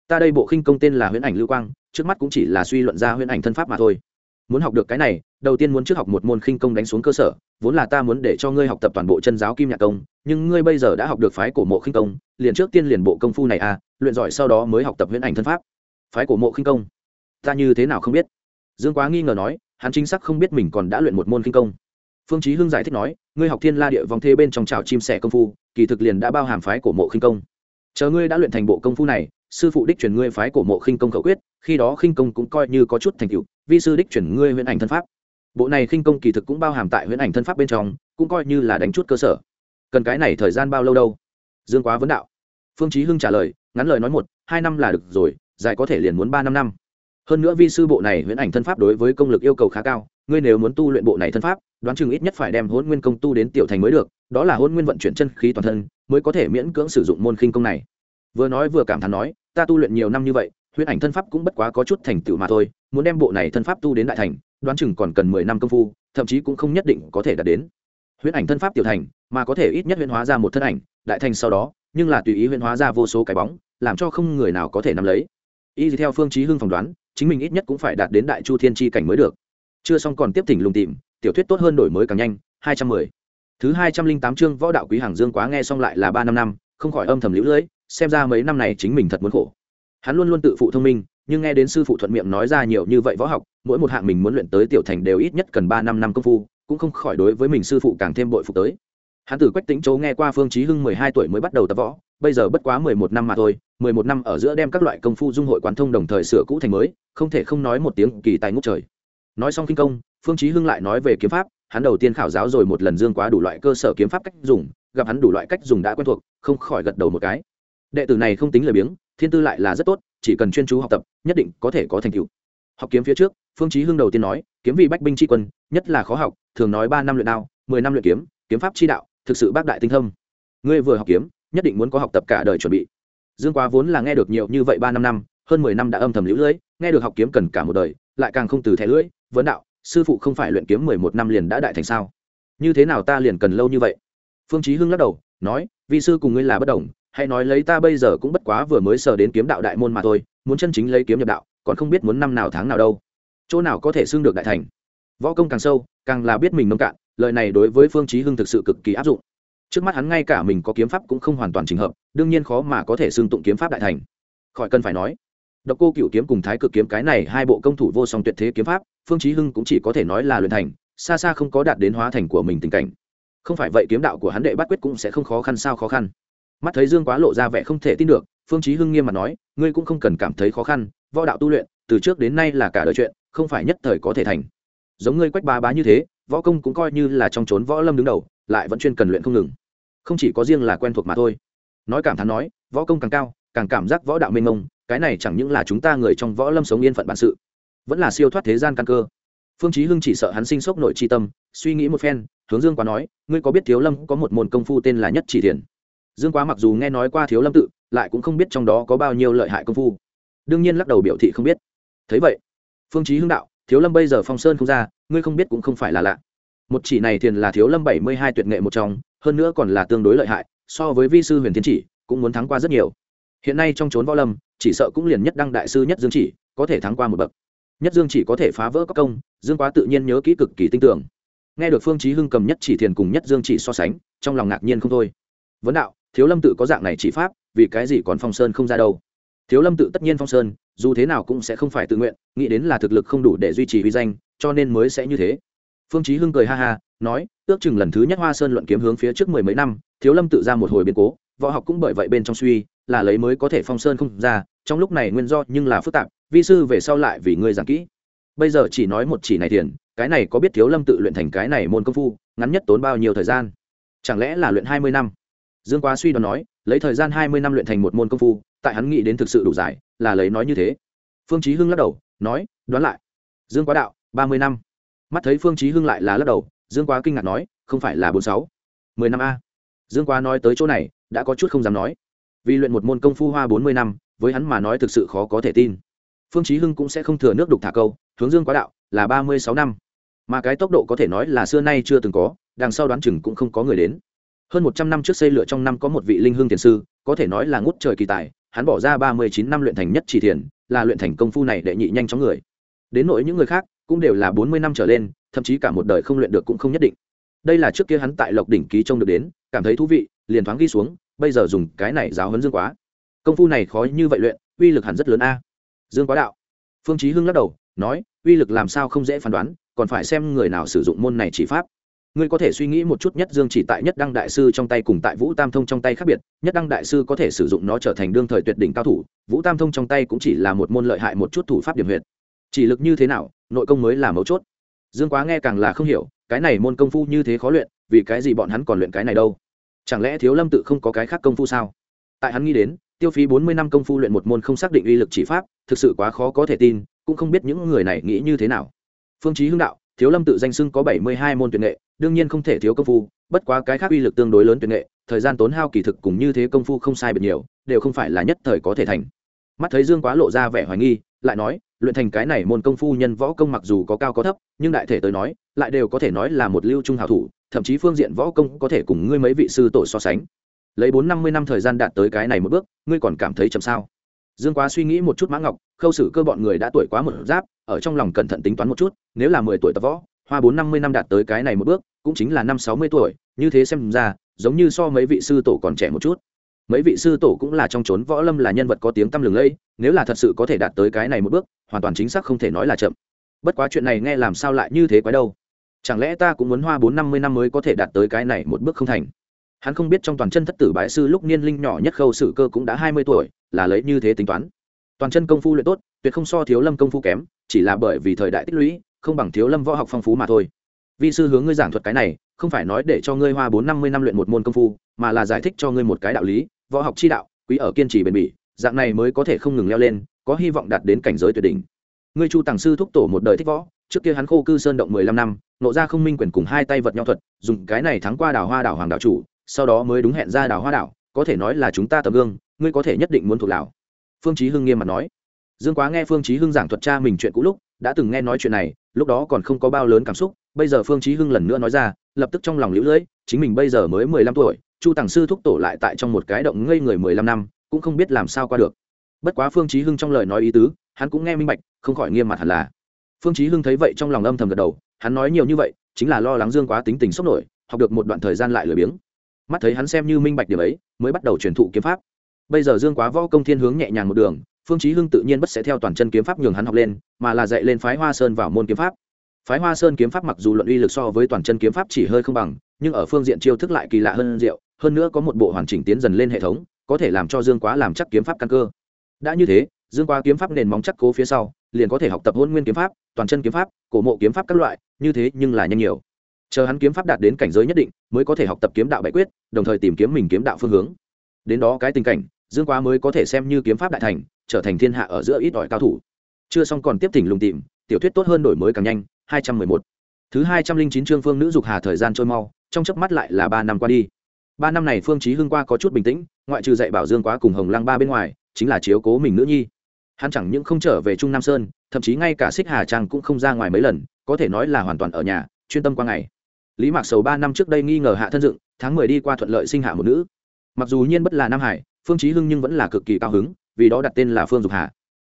ta đây bộ khinh công tên là huyễn ảnh lưu quang, trước mắt cũng chỉ là suy luận ra huyễn ảnh thân pháp mà thôi. Muốn học được cái này, đầu tiên muốn trước học một môn khinh công đánh xuống cơ sở, vốn là ta muốn để cho ngươi học tập toàn bộ chân giáo kim nhạc công, nhưng ngươi bây giờ đã học được phái cổ mộ khinh công, liền trước tiên liền bộ công phu này à luyện giỏi sau đó mới học tập huyễn ảnh thân pháp. Phái cổ mộ khinh công? Ta như thế nào không biết? Dương quá nghi ngờ nói, hắn chính xác không biết mình còn đã luyện một môn khinh công. Phương chí hưng giải thích nói, ngươi học thiên la địa vong thê bên trong trào chim sẻ công phu, kỳ thực liền đã bao hàm phái cổ mộ khinh công. Chờ ngươi đã luyện thành bộ công phu này sư phụ đích truyền ngươi phái cổ mộ khinh công khẩu quyết, khi đó khinh công cũng coi như có chút thành tựu, vi sư đích truyền ngươi huyễn ảnh thân pháp. Bộ này khinh công kỳ thực cũng bao hàm tại huyễn ảnh thân pháp bên trong, cũng coi như là đánh chút cơ sở. Cần cái này thời gian bao lâu đâu? Dương quá vấn đạo. Phương chí hưng trả lời, ngắn lời nói một, hai năm là được rồi, dài có thể liền muốn ba năm năm. Hơn nữa vi sư bộ này huyễn ảnh thân pháp đối với công lực yêu cầu khá cao, ngươi nếu muốn tu luyện bộ này thân pháp, đoán chừng ít nhất phải đem hôn nguyên công tu đến tiểu thành mới được, đó là hôn nguyên vận chuyển chân khí toàn thân, mới có thể miễn cưỡng sử dụng môn khinh công này vừa nói vừa cảm thán nói, ta tu luyện nhiều năm như vậy, huyễn ảnh thân pháp cũng bất quá có chút thành tựu mà thôi, muốn đem bộ này thân pháp tu đến đại thành, đoán chừng còn cần mười năm công phu, thậm chí cũng không nhất định có thể đạt đến. Huyễn ảnh thân pháp tiểu thành, mà có thể ít nhất huyễn hóa ra một thân ảnh, đại thành sau đó, nhưng là tùy ý huyễn hóa ra vô số cái bóng, làm cho không người nào có thể nắm lấy. Y theo phương chí hưng phỏng đoán, chính mình ít nhất cũng phải đạt đến đại chu thiên chi cảnh mới được. Chưa xong còn tiếp thỉnh lùng tìm, tiểu thuyết tốt hơn đổi mới càng nhanh, hai trăm mười. Thứ hai trăm linh tám chương võ đạo quý hàng dương quá nghe xong lại là ba năm năm, không khỏi âm thầm liễu lưỡi xem ra mấy năm này chính mình thật muốn khổ. Hắn luôn luôn tự phụ thông minh, nhưng nghe đến sư phụ thuận miệng nói ra nhiều như vậy võ học, mỗi một hạng mình muốn luyện tới tiểu thành đều ít nhất cần ba năm năm công phu, cũng không khỏi đối với mình sư phụ càng thêm bội phục tới. Hắn từ quách tính châu nghe qua phương chí hưng mười hai tuổi mới bắt đầu tập võ, bây giờ bất quá mười một năm mà thôi, mười một năm ở giữa đem các loại công phu dung hội quán thông đồng thời sửa cũ thành mới, không thể không nói một tiếng kỳ tài ngút trời. Nói xong kinh công, phương chí hưng lại nói về kiếm pháp, hắn đầu tiên khảo giáo rồi một lần dương quá đủ loại cơ sở kiếm pháp cách dùng, gặp hắn đủ loại cách dùng đã quen thuộc, không khỏi gật đầu một cái đệ tử này không tính lời biếng, thiên tư lại là rất tốt, chỉ cần chuyên chú học tập, nhất định có thể có thành tựu. Học kiếm phía trước, phương chí hưng đầu tiên nói, kiếm vị bách binh chi quân, nhất là khó học, thường nói ba năm luyện đao, mười năm luyện kiếm kiếm pháp chi đạo, thực sự bác đại tinh thông. Ngươi vừa học kiếm, nhất định muốn có học tập cả đời chuẩn bị. Dương quá vốn là nghe được nhiều như vậy ba năm năm, hơn mười năm đã âm thầm liễu lưỡi nghe được học kiếm cần cả một đời, lại càng không từ thẻ lưỡi, vấn đạo, sư phụ không phải luyện kiếm mười một năm liền đã đại thành sao? Như thế nào ta liền cần lâu như vậy? Phương chí hưng lắc đầu, nói, vi sư cùng ngươi là bất đồng hãy nói lấy ta bây giờ cũng bất quá vừa mới sờ đến kiếm đạo đại môn mà thôi, muốn chân chính lấy kiếm nhập đạo, còn không biết muốn năm nào tháng nào đâu. Chỗ nào có thể xưng được đại thành? Võ công càng sâu, càng là biết mình nông cạn, lời này đối với phương chí hưng thực sự cực kỳ áp dụng. Trước mắt hắn ngay cả mình có kiếm pháp cũng không hoàn toàn trình hợp, đương nhiên khó mà có thể xưng tụng kiếm pháp đại thành. Khỏi cần phải nói, độc cô cửu kiếm cùng thái cực kiếm cái này hai bộ công thủ vô song tuyệt thế kiếm pháp, phương chí hưng cũng chỉ có thể nói là luyện thành, xa xa không có đạt đến hóa thành của mình tình cảnh. Không phải vậy kiếm đạo của hắn đệ bắt quyết cũng sẽ không khó khăn sao khó khăn mắt thấy dương quá lộ ra vẻ không thể tin được, phương chí hưng nghiêm mặt nói, ngươi cũng không cần cảm thấy khó khăn, võ đạo tu luyện, từ trước đến nay là cả đời chuyện, không phải nhất thời có thể thành. Giống ngươi quách ba bá như thế, võ công cũng coi như là trong chốn võ lâm đứng đầu, lại vẫn chuyên cần luyện không ngừng. Không chỉ có riêng là quen thuộc mà thôi. Nói cảm thán nói, võ công càng cao, càng cảm giác võ đạo mênh mông, cái này chẳng những là chúng ta người trong võ lâm sống yên phận bản sự, vẫn là siêu thoát thế gian căn cơ. Phương chí hưng chỉ sợ hắn sinh sốc nội chi tâm, suy nghĩ một phen, hướng dương quá nói, ngươi có biết thiếu lâm có một môn công phu tên là nhất chỉ thiền? Dương quá mặc dù nghe nói qua thiếu lâm tự, lại cũng không biết trong đó có bao nhiêu lợi hại công phu. Đương nhiên lắc đầu biểu thị không biết. Thấy vậy, phương chí hưng đạo, thiếu lâm bây giờ phong sơn không ra, ngươi không biết cũng không phải là lạ. Một chỉ này thiền là thiếu lâm bảy mươi hai tuyệt nghệ một trong, hơn nữa còn là tương đối lợi hại, so với vi sư huyền thiên chỉ, cũng muốn thắng qua rất nhiều. Hiện nay trong trốn võ lâm, chỉ sợ cũng liền nhất đăng đại sư nhất dương chỉ, có thể thắng qua một bậc. Nhất dương chỉ có thể phá vỡ các công, dương quá tự nhiên nhớ kỹ cực kỳ tinh tưởng. Nghe được phương chí hưng cầm nhất chỉ thiền cùng nhất dương chỉ so sánh, trong lòng ngạc nhiên không thôi. Vấn đạo thiếu lâm tự có dạng này chỉ pháp, vì cái gì còn phong sơn không ra đâu? Thiếu lâm tự tất nhiên phong sơn, dù thế nào cũng sẽ không phải tự nguyện, nghĩ đến là thực lực không đủ để duy trì uy danh, cho nên mới sẽ như thế. Phương chí hưng cười ha ha, nói, ước chừng lần thứ nhất hoa sơn luận kiếm hướng phía trước mười mấy năm, thiếu lâm tự ra một hồi biến cố, võ học cũng bởi vậy bên trong suy, là lấy mới có thể phong sơn không ra, trong lúc này nguyên do nhưng là phức tạp, vi sư về sau lại vì ngươi giảng kỹ. Bây giờ chỉ nói một chỉ này tiền cái này có biết thiếu lâm tự luyện thành cái này môn công phu, ngắn nhất tốn bao nhiêu thời gian? Chẳng lẽ là luyện hai mươi năm? Dương quá suy đoán nói, lấy thời gian hai mươi năm luyện thành một môn công phu, tại hắn nghĩ đến thực sự đủ dài, là lấy nói như thế. Phương chí hưng lắc đầu, nói, đoán lại. Dương quá đạo, ba mươi năm. Mắt thấy phương chí hưng lại là lắc đầu, dương quá kinh ngạc nói, không phải là bốn sáu, mười năm a. Dương quá nói tới chỗ này, đã có chút không dám nói. Vì luyện một môn công phu hoa bốn mươi năm, với hắn mà nói thực sự khó có thể tin. Phương chí hưng cũng sẽ không thừa nước đục thả câu, hướng dương quá đạo, là ba mươi sáu năm. Mà cái tốc độ có thể nói là xưa nay chưa từng có, đằng sau đoán chừng cũng không có người đến hơn một trăm năm trước xây lửa trong năm có một vị linh hương tiền sư, có thể nói là ngút trời kỳ tài, hắn bỏ ra ba mươi chín năm luyện thành nhất chỉ thiền, là luyện thành công phu này đệ nhị nhanh chóng người. Đến nỗi những người khác, cũng đều là bốn mươi năm trở lên, thậm chí cả một đời không luyện được cũng không nhất định. Đây là trước kia hắn tại lộc đỉnh ký trông được đến, cảm thấy thú vị, liền thoáng ghi xuống, bây giờ dùng cái này giáo hấn dương quá. Công phu này khó như vậy luyện, uy lực hẳn rất lớn a. Dương quá đạo. Phương chí hưng lắc đầu, nói, uy lực làm sao không dễ phán đoán, còn phải xem người nào sử dụng môn này chỉ pháp ngươi có thể suy nghĩ một chút nhất dương chỉ tại nhất đăng đại sư trong tay cùng tại vũ tam thông trong tay khác biệt, nhất đăng đại sư có thể sử dụng nó trở thành đương thời tuyệt đỉnh cao thủ, vũ tam thông trong tay cũng chỉ là một môn lợi hại một chút thủ pháp điểm huyệt. Chỉ lực như thế nào, nội công mới là mấu chốt. Dương quá nghe càng là không hiểu, cái này môn công phu như thế khó luyện, vì cái gì bọn hắn còn luyện cái này đâu? Chẳng lẽ thiếu lâm tự không có cái khác công phu sao? Tại hắn nghĩ đến, tiêu phí bốn mươi năm công phu luyện một môn không xác định uy lực chỉ pháp, thực sự quá khó có thể tin, cũng không biết những người này nghĩ như thế nào. Phương chí hưng đạo, thiếu lâm tự danh xưng có bảy mươi hai môn tuyệt nghệ đương nhiên không thể thiếu công phu, bất quá cái khác uy lực tương đối lớn tuyệt nghệ, thời gian tốn hao kỳ thực cùng như thế công phu không sai biệt nhiều, đều không phải là nhất thời có thể thành. Mắt thấy dương quá lộ ra vẻ hoài nghi, lại nói, luyện thành cái này môn công phu nhân võ công mặc dù có cao có thấp, nhưng đại thể tới nói, lại đều có thể nói là một lưu trung hào thủ, thậm chí phương diện võ công có thể cùng ngươi mấy vị sư tổ so sánh. Lấy bốn năm mươi năm thời gian đạt tới cái này một bước, ngươi còn cảm thấy chậm sao? Dương quá suy nghĩ một chút mã ngọc, khâu xử cơ bọn người đã tuổi quá một giáp, ở trong lòng cẩn thận tính toán một chút, nếu là mười tuổi tập võ hoa bốn năm mươi năm đạt tới cái này một bước, cũng chính là năm sáu mươi tuổi, như thế xem ra, giống như so mấy vị sư tổ còn trẻ một chút. Mấy vị sư tổ cũng là trong trốn võ lâm là nhân vật có tiếng tăm lừng lẫy nếu là thật sự có thể đạt tới cái này một bước, hoàn toàn chính xác không thể nói là chậm. Bất quá chuyện này nghe làm sao lại như thế quái đâu? Chẳng lẽ ta cũng muốn hoa bốn năm mươi năm mới có thể đạt tới cái này một bước không thành? Hắn không biết trong toàn chân thất tử bái sư lúc niên linh nhỏ nhất khâu sử cơ cũng đã hai mươi tuổi, là lấy như thế tính toán. Toàn chân công phu luyện tốt, tuyệt không so thiếu lâm công phu kém, chỉ là bởi vì thời đại tích lũy không bằng thiếu lâm võ học phong phú mà thôi. Vi sư hướng ngươi giảng thuật cái này, không phải nói để cho ngươi hoa bốn năm mươi năm luyện một môn công phu, mà là giải thích cho ngươi một cái đạo lý, võ học chi đạo, quý ở kiên trì bền bỉ, dạng này mới có thể không ngừng leo lên, có hy vọng đạt đến cảnh giới tuyệt đỉnh. Ngươi chu tàng sư thúc tổ một đời thích võ, trước kia hắn khô cư sơn động mười lăm năm, nộ ra không minh quyền cùng hai tay vật nhau thuật, dùng cái này thắng qua đảo hoa đảo hoàng đảo chủ, sau đó mới đúng hẹn ra đảo hoa đảo, có thể nói là chúng ta tầm gương, ngươi có thể nhất định muốn thuộc lào phương chí hưng nghiêm mặt nói. Dương quá nghe phương chí hưng giảng thuật cha mình chuyện cũ lúc, đã từng nghe nói chuyện này lúc đó còn không có bao lớn cảm xúc, bây giờ phương chí hưng lần nữa nói ra, lập tức trong lòng liễu lưỡi chính mình bây giờ mới mười lăm tuổi, chu tàng sư thúc tổ lại tại trong một cái động ngây người mười lăm năm, cũng không biết làm sao qua được. Bất quá phương chí hưng trong lời nói ý tứ, hắn cũng nghe minh bạch, không khỏi nghiêm mặt hẳn là. Phương chí hưng thấy vậy trong lòng âm thầm gật đầu, hắn nói nhiều như vậy, chính là lo lắng dương quá tính tình sốc nổi, học được một đoạn thời gian lại lười biếng. Mắt thấy hắn xem như minh bạch điều ấy, mới bắt đầu truyền thụ kiếm pháp. Bây giờ dương quá võ công thiên hướng nhẹ nhàng một đường phương chí hưng tự nhiên bất sẽ theo toàn chân kiếm pháp nhường hắn học lên, mà là dạy lên phái hoa sơn vào môn kiếm pháp. Phái hoa sơn kiếm pháp mặc dù luận uy lực so với toàn chân kiếm pháp chỉ hơi không bằng, nhưng ở phương diện chiêu thức lại kỳ lạ hơn diệu, hơn nữa có một bộ hoàn chỉnh tiến dần lên hệ thống, có thể làm cho dương quá làm chắc kiếm pháp căn cơ. Đã như thế, dương quá kiếm pháp nền móng chắc cố phía sau, liền có thể học tập hôn nguyên kiếm pháp, toàn chân kiếm pháp, cổ mộ kiếm pháp các loại, như thế nhưng là nhanh nhiều. Chờ hắn kiếm pháp đạt đến cảnh giới nhất định, mới có thể học tập kiếm đạo bại quyết, đồng thời tìm kiếm mình kiếm đạo phương hướng. Đến đó cái tình cảnh, dương quá mới có thể xem như kiếm pháp đại thành trở thành thiên hạ ở giữa ít ỏi cao thủ. Chưa xong còn tiếp tỉnh lùng tìm, tiểu thuyết tốt hơn đổi mới càng nhanh, hai trăm mười một. Thứ hai trăm linh chín chương phương nữ dục hà thời gian trôi mau, trong chớp mắt lại là ba năm qua đi. Ba năm này phương chí hưng qua có chút bình tĩnh, ngoại trừ dạy bảo dương quá cùng hồng lăng ba bên ngoài, chính là chiếu cố mình nữ nhi. Hắn chẳng những không trở về trung nam sơn, thậm chí ngay cả xích hà trang cũng không ra ngoài mấy lần, có thể nói là hoàn toàn ở nhà, chuyên tâm qua ngày. Lý mạc sầu ba năm trước đây nghi ngờ hạ thân dựng, tháng mười đi qua thuận lợi sinh hạ một nữ. Mặc dù nhiên bất là nam hải, phương chí hưng nhưng vẫn là cực kỳ cao hứng vì đó đặt tên là phương dục hà.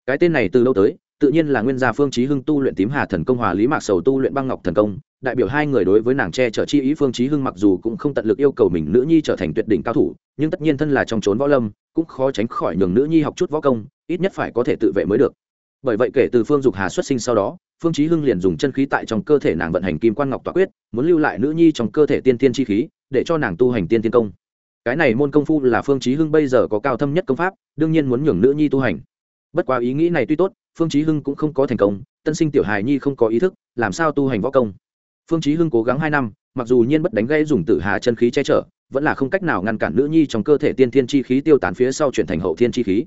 Cái tên này từ lâu tới, tự nhiên là nguyên gia phương chí hưng tu luyện tím hà thần công hòa lý mạc sầu tu luyện băng ngọc thần công, đại biểu hai người đối với nàng che chở chi ý phương chí hưng mặc dù cũng không tận lực yêu cầu mình nữ nhi trở thành tuyệt đỉnh cao thủ, nhưng tất nhiên thân là trong trốn võ lâm, cũng khó tránh khỏi nhường nữ nhi học chút võ công, ít nhất phải có thể tự vệ mới được. Bởi vậy kể từ phương dục hà xuất sinh sau đó, phương chí hưng liền dùng chân khí tại trong cơ thể nàng vận hành kim quan ngọc tỏa quyết, muốn lưu lại nữ nhi trong cơ thể tiên tiên chi khí, để cho nàng tu hành tiên tiên công cái này môn công phu là phương chí hưng bây giờ có cao thâm nhất công pháp, đương nhiên muốn nhường nữ nhi tu hành. Bất quá ý nghĩ này tuy tốt, phương chí hưng cũng không có thành công, tân sinh tiểu hài nhi không có ý thức, làm sao tu hành võ công? Phương chí hưng cố gắng hai năm, mặc dù nhiên bất đánh gãy dùng tử hà chân khí che chở, vẫn là không cách nào ngăn cản nữ nhi trong cơ thể tiên thiên chi khí tiêu tán phía sau chuyển thành hậu thiên chi khí.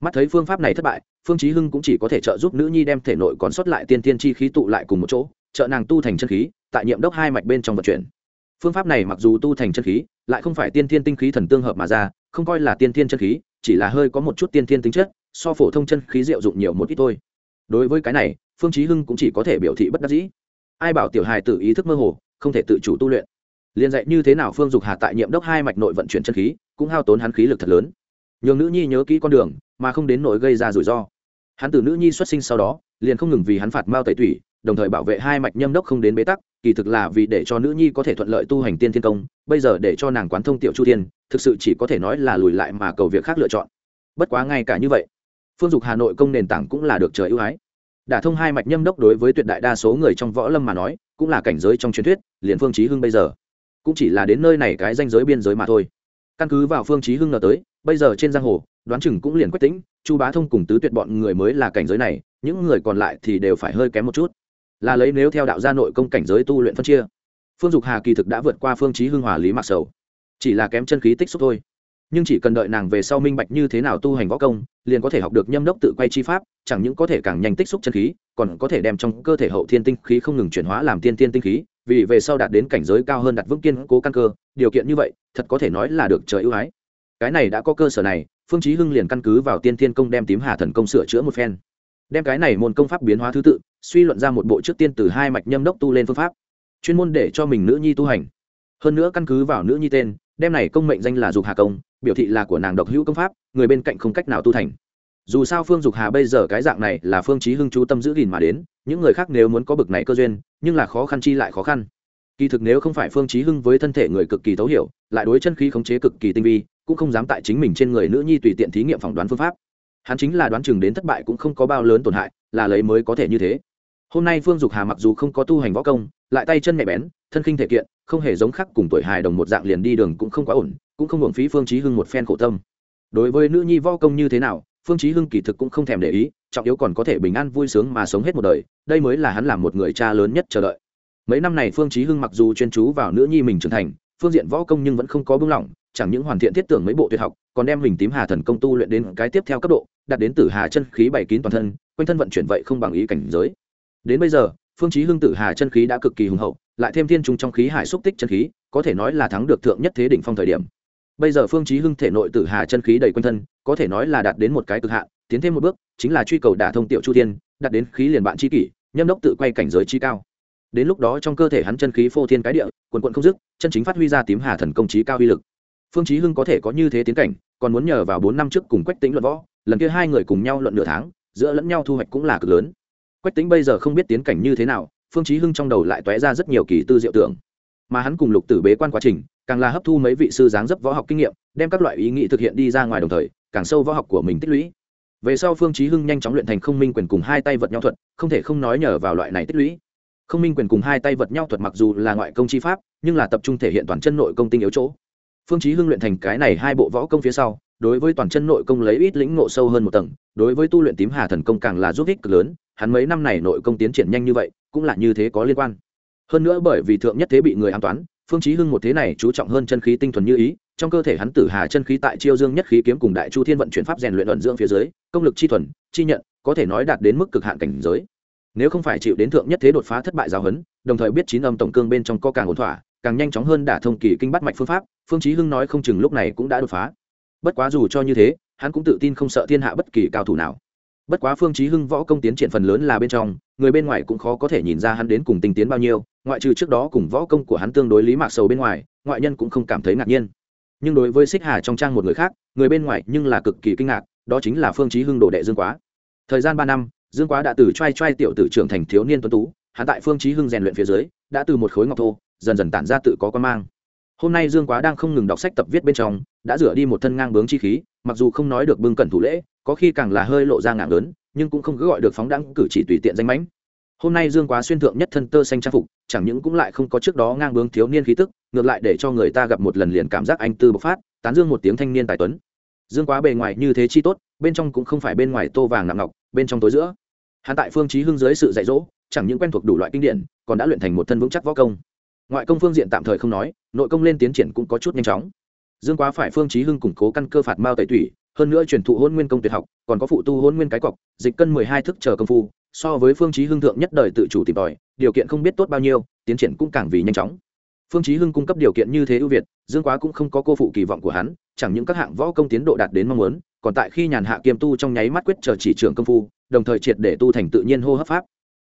Mắt thấy phương pháp này thất bại, phương chí hưng cũng chỉ có thể trợ giúp nữ nhi đem thể nội còn sót lại tiên thiên chi khí tụ lại cùng một chỗ, trợ nàng tu thành chân khí, tại nhiệm đốc hai mạch bên trong vận chuyển. Phương pháp này mặc dù tu thành chân khí lại không phải tiên thiên tinh khí thần tương hợp mà ra, không coi là tiên thiên chân khí, chỉ là hơi có một chút tiên thiên tính chất, so phổ thông chân khí diệu dụng nhiều một ít thôi. Đối với cái này, phương chí hưng cũng chỉ có thể biểu thị bất đắc dĩ. Ai bảo tiểu hài tự ý thức mơ hồ, không thể tự chủ tu luyện. Liền dạy như thế nào phương dục hà tại nhiệm đốc hai mạch nội vận chuyển chân khí, cũng hao tốn hắn khí lực thật lớn. Nhường nữ nhi nhớ kỹ con đường, mà không đến nỗi gây ra rủi ro. Hắn từ nữ nhi xuất sinh sau đó, liền không ngừng vì hắn phạt mao tẩy tủy, đồng thời bảo vệ hai mạch nhâm đốc không đến bế tắc kỳ thực là vì để cho nữ nhi có thể thuận lợi tu hành tiên thiên công, bây giờ để cho nàng quán thông tiểu chu tiên thực sự chỉ có thể nói là lùi lại mà cầu việc khác lựa chọn. Bất quá ngay cả như vậy, phương dục hà nội công nền tảng cũng là được trời ưu ái. Đả thông hai mạch nhâm đốc đối với tuyệt đại đa số người trong võ lâm mà nói, cũng là cảnh giới trong truyền thuyết, liền phương chí hưng bây giờ, cũng chỉ là đến nơi này cái danh giới biên giới mà thôi. Căn cứ vào phương chí hưng ngờ tới, bây giờ trên giang hồ, đoán chừng cũng liền quyết tĩnh, chu bá thông cùng tứ tuyệt bọn người mới là cảnh giới này, những người còn lại thì đều phải hơi kém một chút là lấy nếu theo đạo gia nội công cảnh giới tu luyện phân chia. Phương dục hà kỳ thực đã vượt qua phương chí hưng hòa lý mạc sầu. Chỉ là kém chân khí tích xúc thôi. Nhưng chỉ cần đợi nàng về sau minh bạch như thế nào tu hành võ công, liền có thể học được nhâm đốc tự quay chi pháp, chẳng những có thể càng nhanh tích xúc chân khí, còn có thể đem trong cơ thể hậu thiên tinh khí không ngừng chuyển hóa làm tiên tiên tinh khí, vì về sau đạt đến cảnh giới cao hơn đặt vững kiên cố căn cơ, điều kiện như vậy, thật có thể nói là được trời ưu ái. Cái này đã có cơ sở này, phương chí hưng liền căn cứ vào tiên thiên công đem tím hà thần công sửa chữa một phen. Đem cái này môn công pháp biến hóa thứ tự suy luận ra một bộ trước tiên từ hai mạch nhâm đốc tu lên phương pháp, chuyên môn để cho mình nữ nhi tu hành. Hơn nữa căn cứ vào nữ nhi tên, đem này công mệnh danh là dục hà công, biểu thị là của nàng độc hữu công pháp, người bên cạnh không cách nào tu thành. Dù sao phương dục hà bây giờ cái dạng này là phương chí hưng chú tâm giữ gìn mà đến, những người khác nếu muốn có bực này cơ duyên, nhưng là khó khăn chi lại khó khăn. Kỳ thực nếu không phải phương chí hưng với thân thể người cực kỳ thấu hiểu, lại đối chân khí khống chế cực kỳ tinh vi, cũng không dám tại chính mình trên người nữ nhi tùy tiện thí nghiệm phỏng đoán phương pháp hắn chính là đoán chừng đến thất bại cũng không có bao lớn tổn hại, là lấy mới có thể như thế. Hôm nay phương dục hà mặc dù không có tu hành võ công, lại tay chân mẹ bén, thân khinh thể kiện, không hề giống khác cùng tuổi hài đồng một dạng liền đi đường cũng không quá ổn, cũng không hưởng phí phương chí hưng một phen khổ tâm. Đối với nữ nhi võ công như thế nào, phương chí hưng kỳ thực cũng không thèm để ý, trọng yếu còn có thể bình an vui sướng mà sống hết một đời, đây mới là hắn làm một người cha lớn nhất chờ đợi. Mấy năm này phương chí hưng mặc dù chuyên chú vào nữ nhi mình trưởng thành, phương diện võ công nhưng vẫn không có buông lỏng, chẳng những hoàn thiện thiết tưởng mấy bộ tuyệt học, còn đem mình tím hà thần công tu luyện đến cái tiếp theo cấp độ đạt đến tử hà chân khí bảy kín toàn thân, quanh thân vận chuyển vậy không bằng ý cảnh giới. Đến bây giờ, phương chí hưng tử hà chân khí đã cực kỳ hùng hậu, lại thêm thiên trung trong khí hải xúc tích chân khí, có thể nói là thắng được thượng nhất thế đỉnh phong thời điểm. Bây giờ phương chí hưng thể nội tử hà chân khí đầy quanh thân, có thể nói là đạt đến một cái cực hạn, tiến thêm một bước, chính là truy cầu đả thông tiểu chu thiên, đạt đến khí liền bạn chi kỷ, nhâm đốc tự quay cảnh giới chi cao. Đến lúc đó trong cơ thể hắn chân khí phô thiên cái địa, quần quận không dứt, chân chính phát huy ra tím hà thần công trí cao uy lực. Phương chí hưng có thể có như thế tiến cảnh, còn muốn nhờ vào bốn năm trước cùng quách tĩnh luận võ lần kia hai người cùng nhau luận nửa tháng, giữa lẫn nhau thu hoạch cũng là cực lớn. Quách tĩnh bây giờ không biết tiến cảnh như thế nào, phương chí hưng trong đầu lại toé ra rất nhiều kỳ tư diệu tưởng. Mà hắn cùng lục tử bế quan quá trình, càng là hấp thu mấy vị sư dáng dấp võ học kinh nghiệm, đem các loại ý nghĩ thực hiện đi ra ngoài đồng thời, càng sâu võ học của mình tích lũy. Về sau phương chí hưng nhanh chóng luyện thành không minh quyền cùng hai tay vật nhau thuật, không thể không nói nhờ vào loại này tích lũy. Không minh quyền cùng hai tay vật nhau thuật mặc dù là ngoại công chi pháp, nhưng là tập trung thể hiện toàn chân nội công tinh yếu chỗ. Phương chí hưng luyện thành cái này hai bộ võ công phía sau đối với toàn chân nội công lấy ít lĩnh ngộ sâu hơn một tầng, đối với tu luyện tím hà thần công càng là giúp ích cực lớn, hắn mấy năm này nội công tiến triển nhanh như vậy, cũng là như thế có liên quan. Hơn nữa bởi vì thượng nhất thế bị người an toán, phương chí hưng một thế này chú trọng hơn chân khí tinh thuần như ý, trong cơ thể hắn tử hà chân khí tại chiêu dương nhất khí kiếm cùng đại chu thiên vận chuyển pháp rèn luyện luận dưỡng phía dưới, công lực chi thuần, chi nhận, có thể nói đạt đến mức cực hạn cảnh giới. Nếu không phải chịu đến thượng nhất thế đột phá thất bại giáo huấn, đồng thời biết chín âm tổng cương bên trong có càng ổn thỏa, càng nhanh chóng hơn đả thông kỳ kinh bắt mạch phương pháp, phương chí hưng nói không chừng lúc này cũng đã đột phá bất quá dù cho như thế, hắn cũng tự tin không sợ thiên hạ bất kỳ cao thủ nào. Bất quá phương chí hưng võ công tiến triển phần lớn là bên trong, người bên ngoài cũng khó có thể nhìn ra hắn đến cùng tinh tiến bao nhiêu, ngoại trừ trước đó cùng võ công của hắn tương đối lý mạc sầu bên ngoài, ngoại nhân cũng không cảm thấy ngạc nhiên. Nhưng đối với xích hà trong trang một người khác, người bên ngoài nhưng là cực kỳ kinh ngạc, đó chính là phương chí hưng đồ đệ dương quá. Thời gian ba năm, dương quá đã từ trai trai tiểu tử trưởng thành thiếu niên tuấn tú, hắn tại phương chí hưng rèn luyện phía dưới, đã từ một khối ngọc thô, dần dần tản ra tự có quan mang hôm nay dương quá đang không ngừng đọc sách tập viết bên trong, đã rửa đi một thân ngang bướng chi khí, mặc dù không nói được bưng cẩn thủ lễ, có khi càng là hơi lộ ra ngạng lớn, nhưng cũng không cứ gọi được phóng đẳng cử chỉ tùy tiện danh mãnh. Hôm nay dương quá xuyên thượng nhất thân tơ xanh trang phục, chẳng những cũng lại không có trước đó ngang bướng thiếu niên khí tức, ngược lại để cho người ta gặp một lần liền cảm giác anh tư bộc phát, tán dương một tiếng thanh niên tài tuấn. Dương quá bề ngoài như thế chi tốt, bên trong cũng không phải bên ngoài tô vàng nặng ngọc, bên trong tối giữa. Hắn tại phương chí hưng dưới sự dạy dỗ, chẳng những quen thuộc đủ loại kinh điển, còn đã luyện thành một thân vững chắc võ công ngoại công phương diện tạm thời không nói, nội công lên tiến triển cũng có chút nhanh chóng. Dương quá phải phương chí hưng củng cố căn cơ phạt mao tẩy thủy hơn nữa truyền thụ hôn nguyên công tuyệt học, còn có phụ tu hôn nguyên cái cọc, dịch cân mười hai thức chờ công phu, so với phương chí hưng thượng nhất đời tự chủ tìm tòi, điều kiện không biết tốt bao nhiêu, tiến triển cũng càng vì nhanh chóng. Phương chí hưng cung cấp điều kiện như thế ưu việt, dương quá cũng không có cô phụ kỳ vọng của hắn, chẳng những các hạng võ công tiến độ đạt đến mong muốn, còn tại khi nhàn hạ kiêm tu trong nháy mắt quyết chờ chỉ trưởng công phu, đồng thời triệt để tu thành tự nhiên hô hấp pháp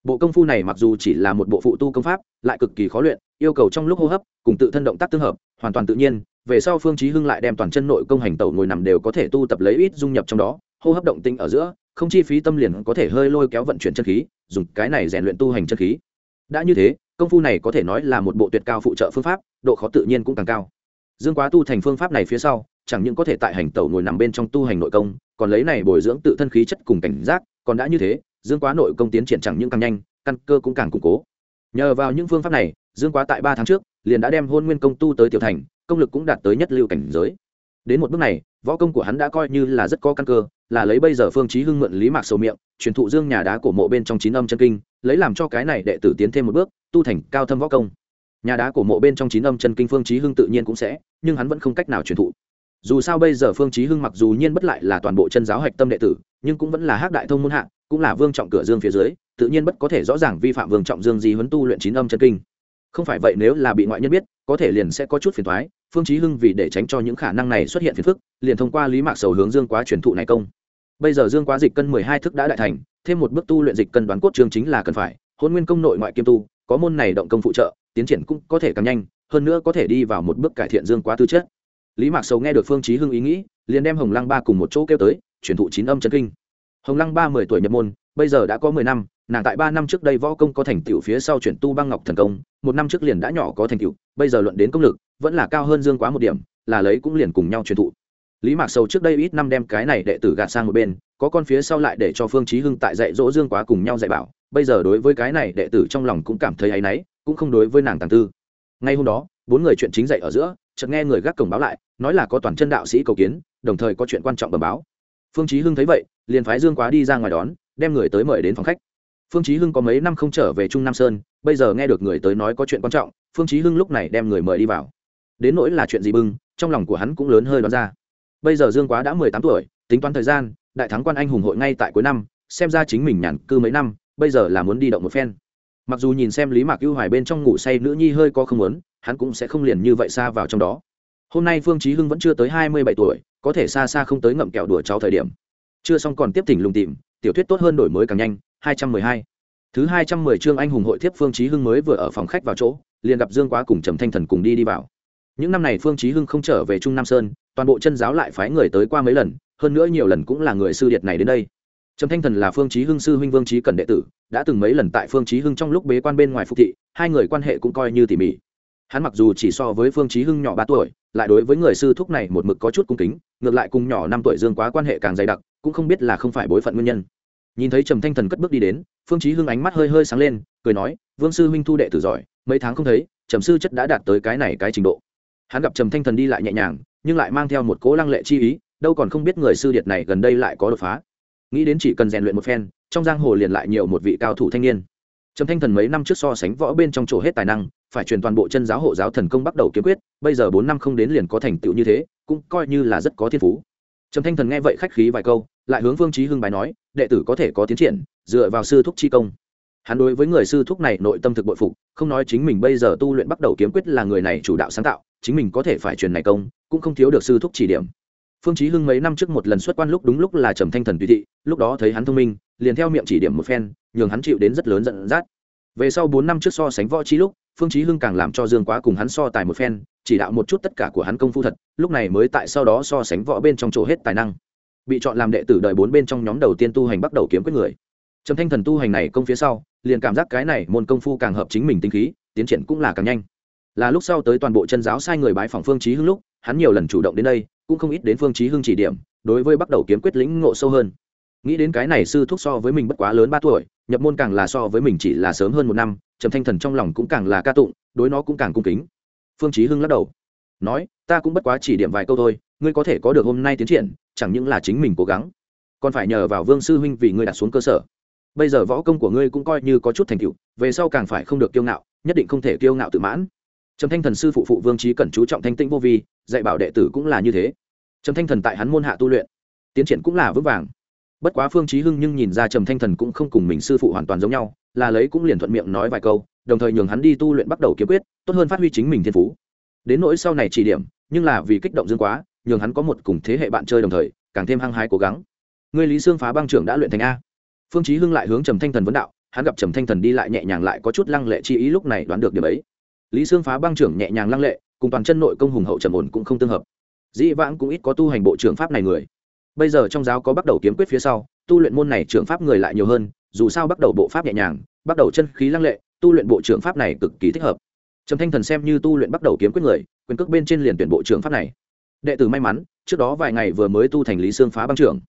bộ công phu này mặc dù chỉ là một bộ phụ tu công pháp, lại cực kỳ khó luyện, yêu cầu trong lúc hô hấp, cùng tự thân động tác tương hợp, hoàn toàn tự nhiên, về sau phương chí hưng lại đem toàn chân nội công hành tẩu ngồi nằm đều có thể tu tập lấy ít dung nhập trong đó, hô hấp động tinh ở giữa, không chi phí tâm liền có thể hơi lôi kéo vận chuyển chân khí, dùng cái này rèn luyện tu hành chân khí. Đã như thế, công phu này có thể nói là một bộ tuyệt cao phụ trợ phương pháp, độ khó tự nhiên cũng càng cao. Dương quá tu thành phương pháp này phía sau, chẳng những có thể tại hành tẩu ngồi nằm bên trong tu hành nội công, còn lấy này bồi dưỡng tự thân khí chất cùng cảnh giác, còn đã như thế dương quá nội công tiến triển chẳng những càng nhanh, căn cơ cũng càng củng cố. Nhờ vào những phương pháp này, dương quá tại ba tháng trước, liền đã đem hôn nguyên công tu tới tiểu thành, công lực cũng đạt tới nhất lưu cảnh giới. Đến một bước này, võ công của hắn đã coi như là rất có căn cơ, là lấy bây giờ phương chí hưng mượn lý mạc sầu miệng, truyền thụ dương nhà đá cổ mộ bên trong chín âm chân kinh, lấy làm cho cái này đệ tử tiến thêm một bước, tu thành cao thâm võ công. Nhà đá cổ mộ bên trong chín âm chân kinh phương chí hưng tự nhiên cũng sẽ, nhưng hắn vẫn không cách nào truyền thụ. Dù sao bây giờ phương chí hưng mặc dù nhiên bất lại là toàn bộ chân giáo hạch tâm đệ tử, nhưng cũng vẫn là hắc đại thông môn hạ cũng là vương trọng cửa dương phía dưới, tự nhiên bất có thể rõ ràng vi phạm vương trọng dương gì huấn tu luyện chín âm chân kinh. Không phải vậy nếu là bị ngoại nhân biết, có thể liền sẽ có chút phiền toái, phương chí hưng vì để tránh cho những khả năng này xuất hiện phiền phức, liền thông qua lý mạc sầu hướng dương quá truyền thụ này công. Bây giờ dương quá dịch cân mười hai thức đã đại thành, thêm một bước tu luyện dịch cân đoán cốt chương chính là cần phải, hôn nguyên công nội ngoại kiêm tu, có môn này động công phụ trợ, tiến triển cũng có thể càng nhanh, hơn nữa có thể đi vào một bước cải thiện dương quá tư chất. Lý mạc sầu nghe được phương chí hưng ý nghĩ, liền đem hồng lăng ba cùng một chỗ kêu tới, truyền thụ chín âm chân kinh hồng lăng ba mười tuổi nhập môn, bây giờ đã có mười năm, nàng tại ba năm trước đây võ công có thành tựu phía sau chuyển tu băng ngọc thần công, một năm trước liền đã nhỏ có thành tựu, bây giờ luận đến công lực, vẫn là cao hơn dương quá một điểm, là lấy cũng liền cùng nhau truyền thụ. Lý mạc sầu trước đây ít năm đem cái này đệ tử gạt sang một bên, có con phía sau lại để cho phương chí hưng tại dạy dỗ dương quá cùng nhau dạy bảo, bây giờ đối với cái này đệ tử trong lòng cũng cảm thấy áy náy, cũng không đối với nàng tàng tư. Ngay hôm đó, bốn người chuyện chính dạy ở giữa, chợt nghe người gác cổng báo lại, nói là có toàn chân đạo sĩ cầu kiến, đồng thời có chuyện quan trọng bẩm báo. Phương chí hưng thấy vậy liền phái dương quá đi ra ngoài đón, đem người tới mời đến phòng khách. Phương chí hưng có mấy năm không trở về trung nam sơn, bây giờ nghe được người tới nói có chuyện quan trọng, phương chí hưng lúc này đem người mời đi vào. Đến nỗi là chuyện gì bưng, trong lòng của hắn cũng lớn hơi đoán ra. Bây giờ dương quá đã mười tám tuổi, tính toán thời gian, đại thắng quan anh hùng hội ngay tại cuối năm, xem ra chính mình nhàn cư mấy năm, bây giờ là muốn đi động một phen. Mặc dù nhìn xem lý mạc ưu hoài bên trong ngủ say nữ nhi hơi có không muốn, hắn cũng sẽ không liền như vậy xa vào trong đó. Hôm nay phương chí hưng vẫn chưa tới hai mươi bảy tuổi, có thể xa xa không tới ngậm kẹo đùa cháu thời điểm chưa xong còn tiếp thỉnh lùng tìm, tiểu thuyết tốt hơn đổi mới càng nhanh, hai trăm mười hai. Thứ hai trăm mười chương anh hùng hội thiếp phương chí hưng mới vừa ở phòng khách vào chỗ, liền gặp dương quá cùng trầm thanh thần cùng đi đi vào. Những năm này phương chí hưng không trở về trung nam sơn, toàn bộ chân giáo lại phái người tới qua mấy lần, hơn nữa nhiều lần cũng là người sư điệt này đến đây. Trầm thanh thần là phương chí hưng sư huynh vương chí cẩn đệ tử, đã từng mấy lần tại phương chí hưng trong lúc bế quan bên ngoài phục thị, hai người quan hệ cũng coi như tỉ mỉ. Hắn mặc dù chỉ so với phương chí hưng nhỏ ba tuổi, lại đối với người sư thúc này một mực có chút cung kính, ngược lại cùng nhỏ năm tuổi dương quá quan hệ càng dày đặc cũng không biết là không phải bối phận nguyên nhân. Nhìn thấy trầm thanh thần cất bước đi đến, phương chí hưng ánh mắt hơi hơi sáng lên, cười nói, vương sư huynh thu đệ tử giỏi, mấy tháng không thấy, trầm sư chất đã đạt tới cái này cái trình độ. Hắn gặp trầm thanh thần đi lại nhẹ nhàng, nhưng lại mang theo một cố lăng lệ chi ý, đâu còn không biết người sư điệt này gần đây lại có đột phá. Nghĩ đến chỉ cần rèn luyện một phen, trong giang hồ liền lại nhiều một vị cao thủ thanh niên. Trầm thanh thần mấy năm trước so sánh võ bên trong chỗ hết tài năng, phải truyền toàn bộ chân giáo hộ giáo thần công bắt đầu kiếm quyết, bây giờ bốn năm không đến liền có thành tựu như thế, cũng coi như là rất có thiên phú. Trầm thanh thần nghe vậy khách khí vài câu lại hướng phương chí hưng bài nói, đệ tử có thể có tiến triển, dựa vào sư thúc chi công. Hắn đối với người sư thúc này nội tâm thực bội phục, không nói chính mình bây giờ tu luyện bắt đầu kiếm quyết là người này chủ đạo sáng tạo, chính mình có thể phải truyền này công, cũng không thiếu được sư thúc chỉ điểm. Phương chí hưng mấy năm trước một lần xuất quan lúc đúng lúc là trầm thanh thần tùy thị, lúc đó thấy hắn thông minh, liền theo miệng chỉ điểm một phen, nhường hắn chịu đến rất lớn giận dắt. Về sau bốn năm trước so sánh võ trí lúc, phương chí hưng càng làm cho dương quá cùng hắn so tài một phen, chỉ đạo một chút tất cả của hắn công phu thật, lúc này mới tại sau đó so sánh võ bên trong chỗ hết tài năng bị chọn làm đệ tử đời bốn bên trong nhóm đầu tiên tu hành bắt đầu kiếm quyết người. Trầm thanh thần tu hành này công phía sau, liền cảm giác cái này môn công phu càng hợp chính mình tinh khí, tiến triển cũng là càng nhanh. Là lúc sau tới toàn bộ chân giáo sai người bái phỏng phương chí hưng lúc, hắn nhiều lần chủ động đến đây, cũng không ít đến phương chí hưng chỉ điểm, đối với bắt đầu kiếm quyết lĩnh ngộ sâu hơn. Nghĩ đến cái này sư thúc so với mình bất quá lớn ba tuổi, nhập môn càng là so với mình chỉ là sớm hơn một năm, trầm thanh thần trong lòng cũng càng là ca tụng, đối nó cũng càng cung kính. Phương chí hưng lắc đầu, nói, ta cũng bất quá chỉ điểm vài câu thôi ngươi có thể có được hôm nay tiến triển, chẳng những là chính mình cố gắng, còn phải nhờ vào vương sư huynh vì ngươi đặt xuống cơ sở. Bây giờ võ công của ngươi cũng coi như có chút thành tựu, về sau càng phải không được kiêu ngạo, nhất định không thể kiêu ngạo tự mãn. Trầm thanh thần sư phụ phụ vương trí cần chú trọng thanh tĩnh vô vi, dạy bảo đệ tử cũng là như thế. Trầm thanh thần tại hắn môn hạ tu luyện, tiến triển cũng là vững vàng. Bất quá phương trí hưng nhưng nhìn ra trầm thanh thần cũng không cùng mình sư phụ hoàn toàn giống nhau, là lấy cũng liền thuận miệng nói vài câu, đồng thời nhường hắn đi tu luyện bắt đầu kiếm quyết, tốt hơn phát huy chính mình thiên phú. Đến nỗi sau này chỉ điểm, nhưng là vì kích động dương quá nhường hắn có một cùng thế hệ bạn chơi đồng thời, càng thêm hăng hái cố gắng. Ngươi lý sương phá băng trưởng đã luyện thành a. Phương chí hưng lại hướng trầm thanh thần vấn đạo, hắn gặp trầm thanh thần đi lại nhẹ nhàng lại có chút lăng lệ chi ý lúc này đoán được điểm ấy. Lý sương phá băng trưởng nhẹ nhàng lăng lệ, cùng toàn chân nội công hùng hậu trầm ổn cũng không tương hợp. Dĩ vãng cũng ít có tu hành bộ trưởng pháp này người. Bây giờ trong giáo có bắt đầu kiếm quyết phía sau, tu luyện môn này trưởng pháp người lại nhiều hơn, dù sao bắt đầu bộ pháp nhẹ nhàng, bắt đầu chân khí lăng lệ, tu luyện bộ trưởng pháp này cực kỳ thích hợp. Trầm thanh thần xem như tu luyện bắt đầu kiếm quyết người, quyền cước bên trên liền tuyển bộ trưởng pháp này đệ tử may mắn, trước đó vài ngày vừa mới tu thành lý xương phá băng trưởng.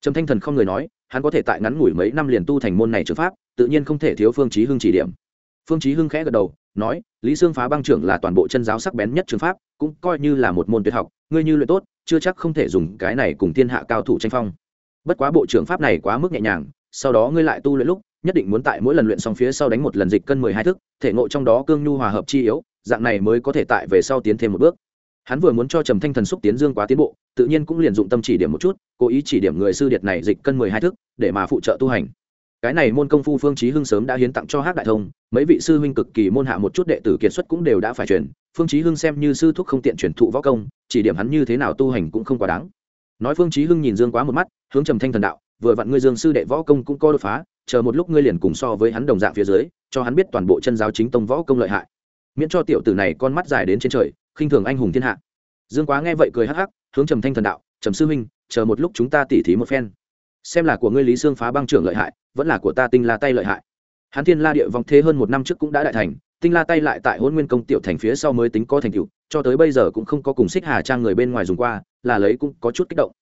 Trầm thanh thần không người nói, hắn có thể tại ngắn ngủi mấy năm liền tu thành môn này trường pháp, tự nhiên không thể thiếu phương chí hưng chỉ điểm. Phương chí hưng khẽ gật đầu, nói, lý xương phá băng trưởng là toàn bộ chân giáo sắc bén nhất trường pháp, cũng coi như là một môn tuyệt học, ngươi như luyện tốt, chưa chắc không thể dùng cái này cùng thiên hạ cao thủ tranh phong. Bất quá bộ trưởng pháp này quá mức nhẹ nhàng, sau đó ngươi lại tu luyện lúc, nhất định muốn tại mỗi lần luyện xong phía sau đánh một lần dịch cân mười hai thức, thể ngộ trong đó cương nhu hòa hợp chi yếu, dạng này mới có thể tại về sau tiến thêm một bước hắn vừa muốn cho trầm thanh thần xúc tiến dương quá tiến bộ, tự nhiên cũng liền dụng tâm chỉ điểm một chút, cố ý chỉ điểm người sư điệt này dịch cân mười hai thức, để mà phụ trợ tu hành. Cái này môn công phu phương chí hưng sớm đã hiến tặng cho hắc đại thông, mấy vị sư huynh cực kỳ môn hạ một chút đệ tử kiệt xuất cũng đều đã phải truyền, phương chí hưng xem như sư thúc không tiện truyền thụ võ công, chỉ điểm hắn như thế nào tu hành cũng không quá đáng. Nói phương chí hưng nhìn dương quá một mắt, hướng trầm thanh thần đạo, vừa vặn ngươi dương sư đệ võ công cũng có đột phá, chờ một lúc ngươi liền cùng so với hắn đồng dạng phía dưới, cho hắn biết toàn bộ chân giáo chính tông võ công lợi hại. Miễn cho tiểu tử này con mắt dài đến trên trời khinh thường anh hùng thiên hạ. Dương quá nghe vậy cười hắc hắc, hướng trầm thanh thần đạo, trầm sư huynh, chờ một lúc chúng ta tỉ thí một phen. Xem là của ngươi lý dương phá băng trưởng lợi hại, vẫn là của ta tinh la tay lợi hại. Hắn thiên la địa vong thế hơn một năm trước cũng đã đại thành, tinh la tay lại tại hôn nguyên công tiểu thành phía sau mới tính có thành tựu, cho tới bây giờ cũng không có cùng xích hà trang người bên ngoài dùng qua, là lấy cũng có chút kích động.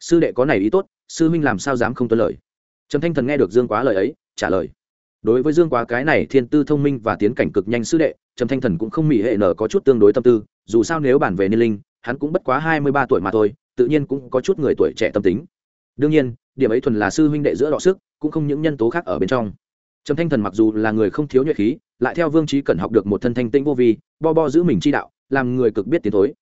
Sư đệ có này ý tốt, sư huynh làm sao dám không tuân lời? Trầm thanh thần nghe được dương quá lời ấy, trả lời đối với dương quá cái này thiên tư thông minh và tiến cảnh cực nhanh sư đệ, trầm thanh thần cũng không mỹ hệ nở có chút tương đối tâm tư, dù sao nếu bản về niên linh, hắn cũng bất quá hai mươi ba tuổi mà thôi, tự nhiên cũng có chút người tuổi trẻ tâm tính. Đương nhiên, điểm ấy thuần là sư huynh đệ giữa đọ sức, cũng không những nhân tố khác ở bên trong. Trầm thanh thần mặc dù là người không thiếu nhuệ khí, lại theo vương trí cần học được một thân thanh tĩnh vô vi, bo bo giữ mình chi đạo, làm người cực biết tiến thối.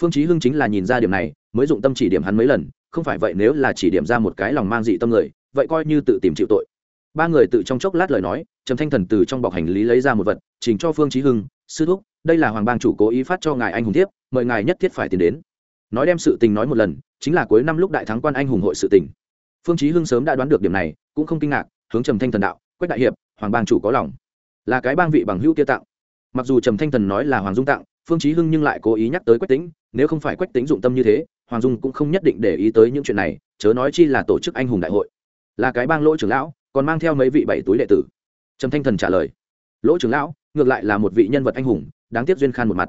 Phương trí hưng chính là nhìn ra điểm này, mới dụng tâm chỉ điểm hắn mấy lần, không phải vậy nếu là chỉ điểm ra một cái lòng mang dị tâm người, vậy coi như tự tìm chịu tội ba người tự trong chốc lát lời nói, trầm thanh thần từ trong bọc hành lý lấy ra một vật, trình cho phương trí hưng, sư thúc, đây là hoàng bang chủ cố ý phát cho ngài anh hùng thiếp, mời ngài nhất thiết phải tiến đến. Nói đem sự tình nói một lần, chính là cuối năm lúc đại thắng quan anh hùng hội sự tình. Phương chí hưng sớm đã đoán được điểm này, cũng không kinh ngạc, hướng trầm thanh thần đạo, quách đại hiệp, hoàng bang chủ có lòng. Là cái bang vị bằng hữu kia tặng. Mặc dù trầm thanh thần nói là hoàng dung tặng, phương chí hưng nhưng lại cố ý nhắc tới quách tính nếu không phải quách tính dụng tâm như thế, hoàng dung cũng không nhất định để ý tới những chuyện này, chớ nói chi là tổ chức anh hùng đại hội. Là cái bang lỗi trưởng lão còn mang theo mấy vị bảy túi đệ tử. Trầm thanh thần trả lời, lỗ trưởng lão, ngược lại là một vị nhân vật anh hùng, đáng tiếc duyên khan một mặt.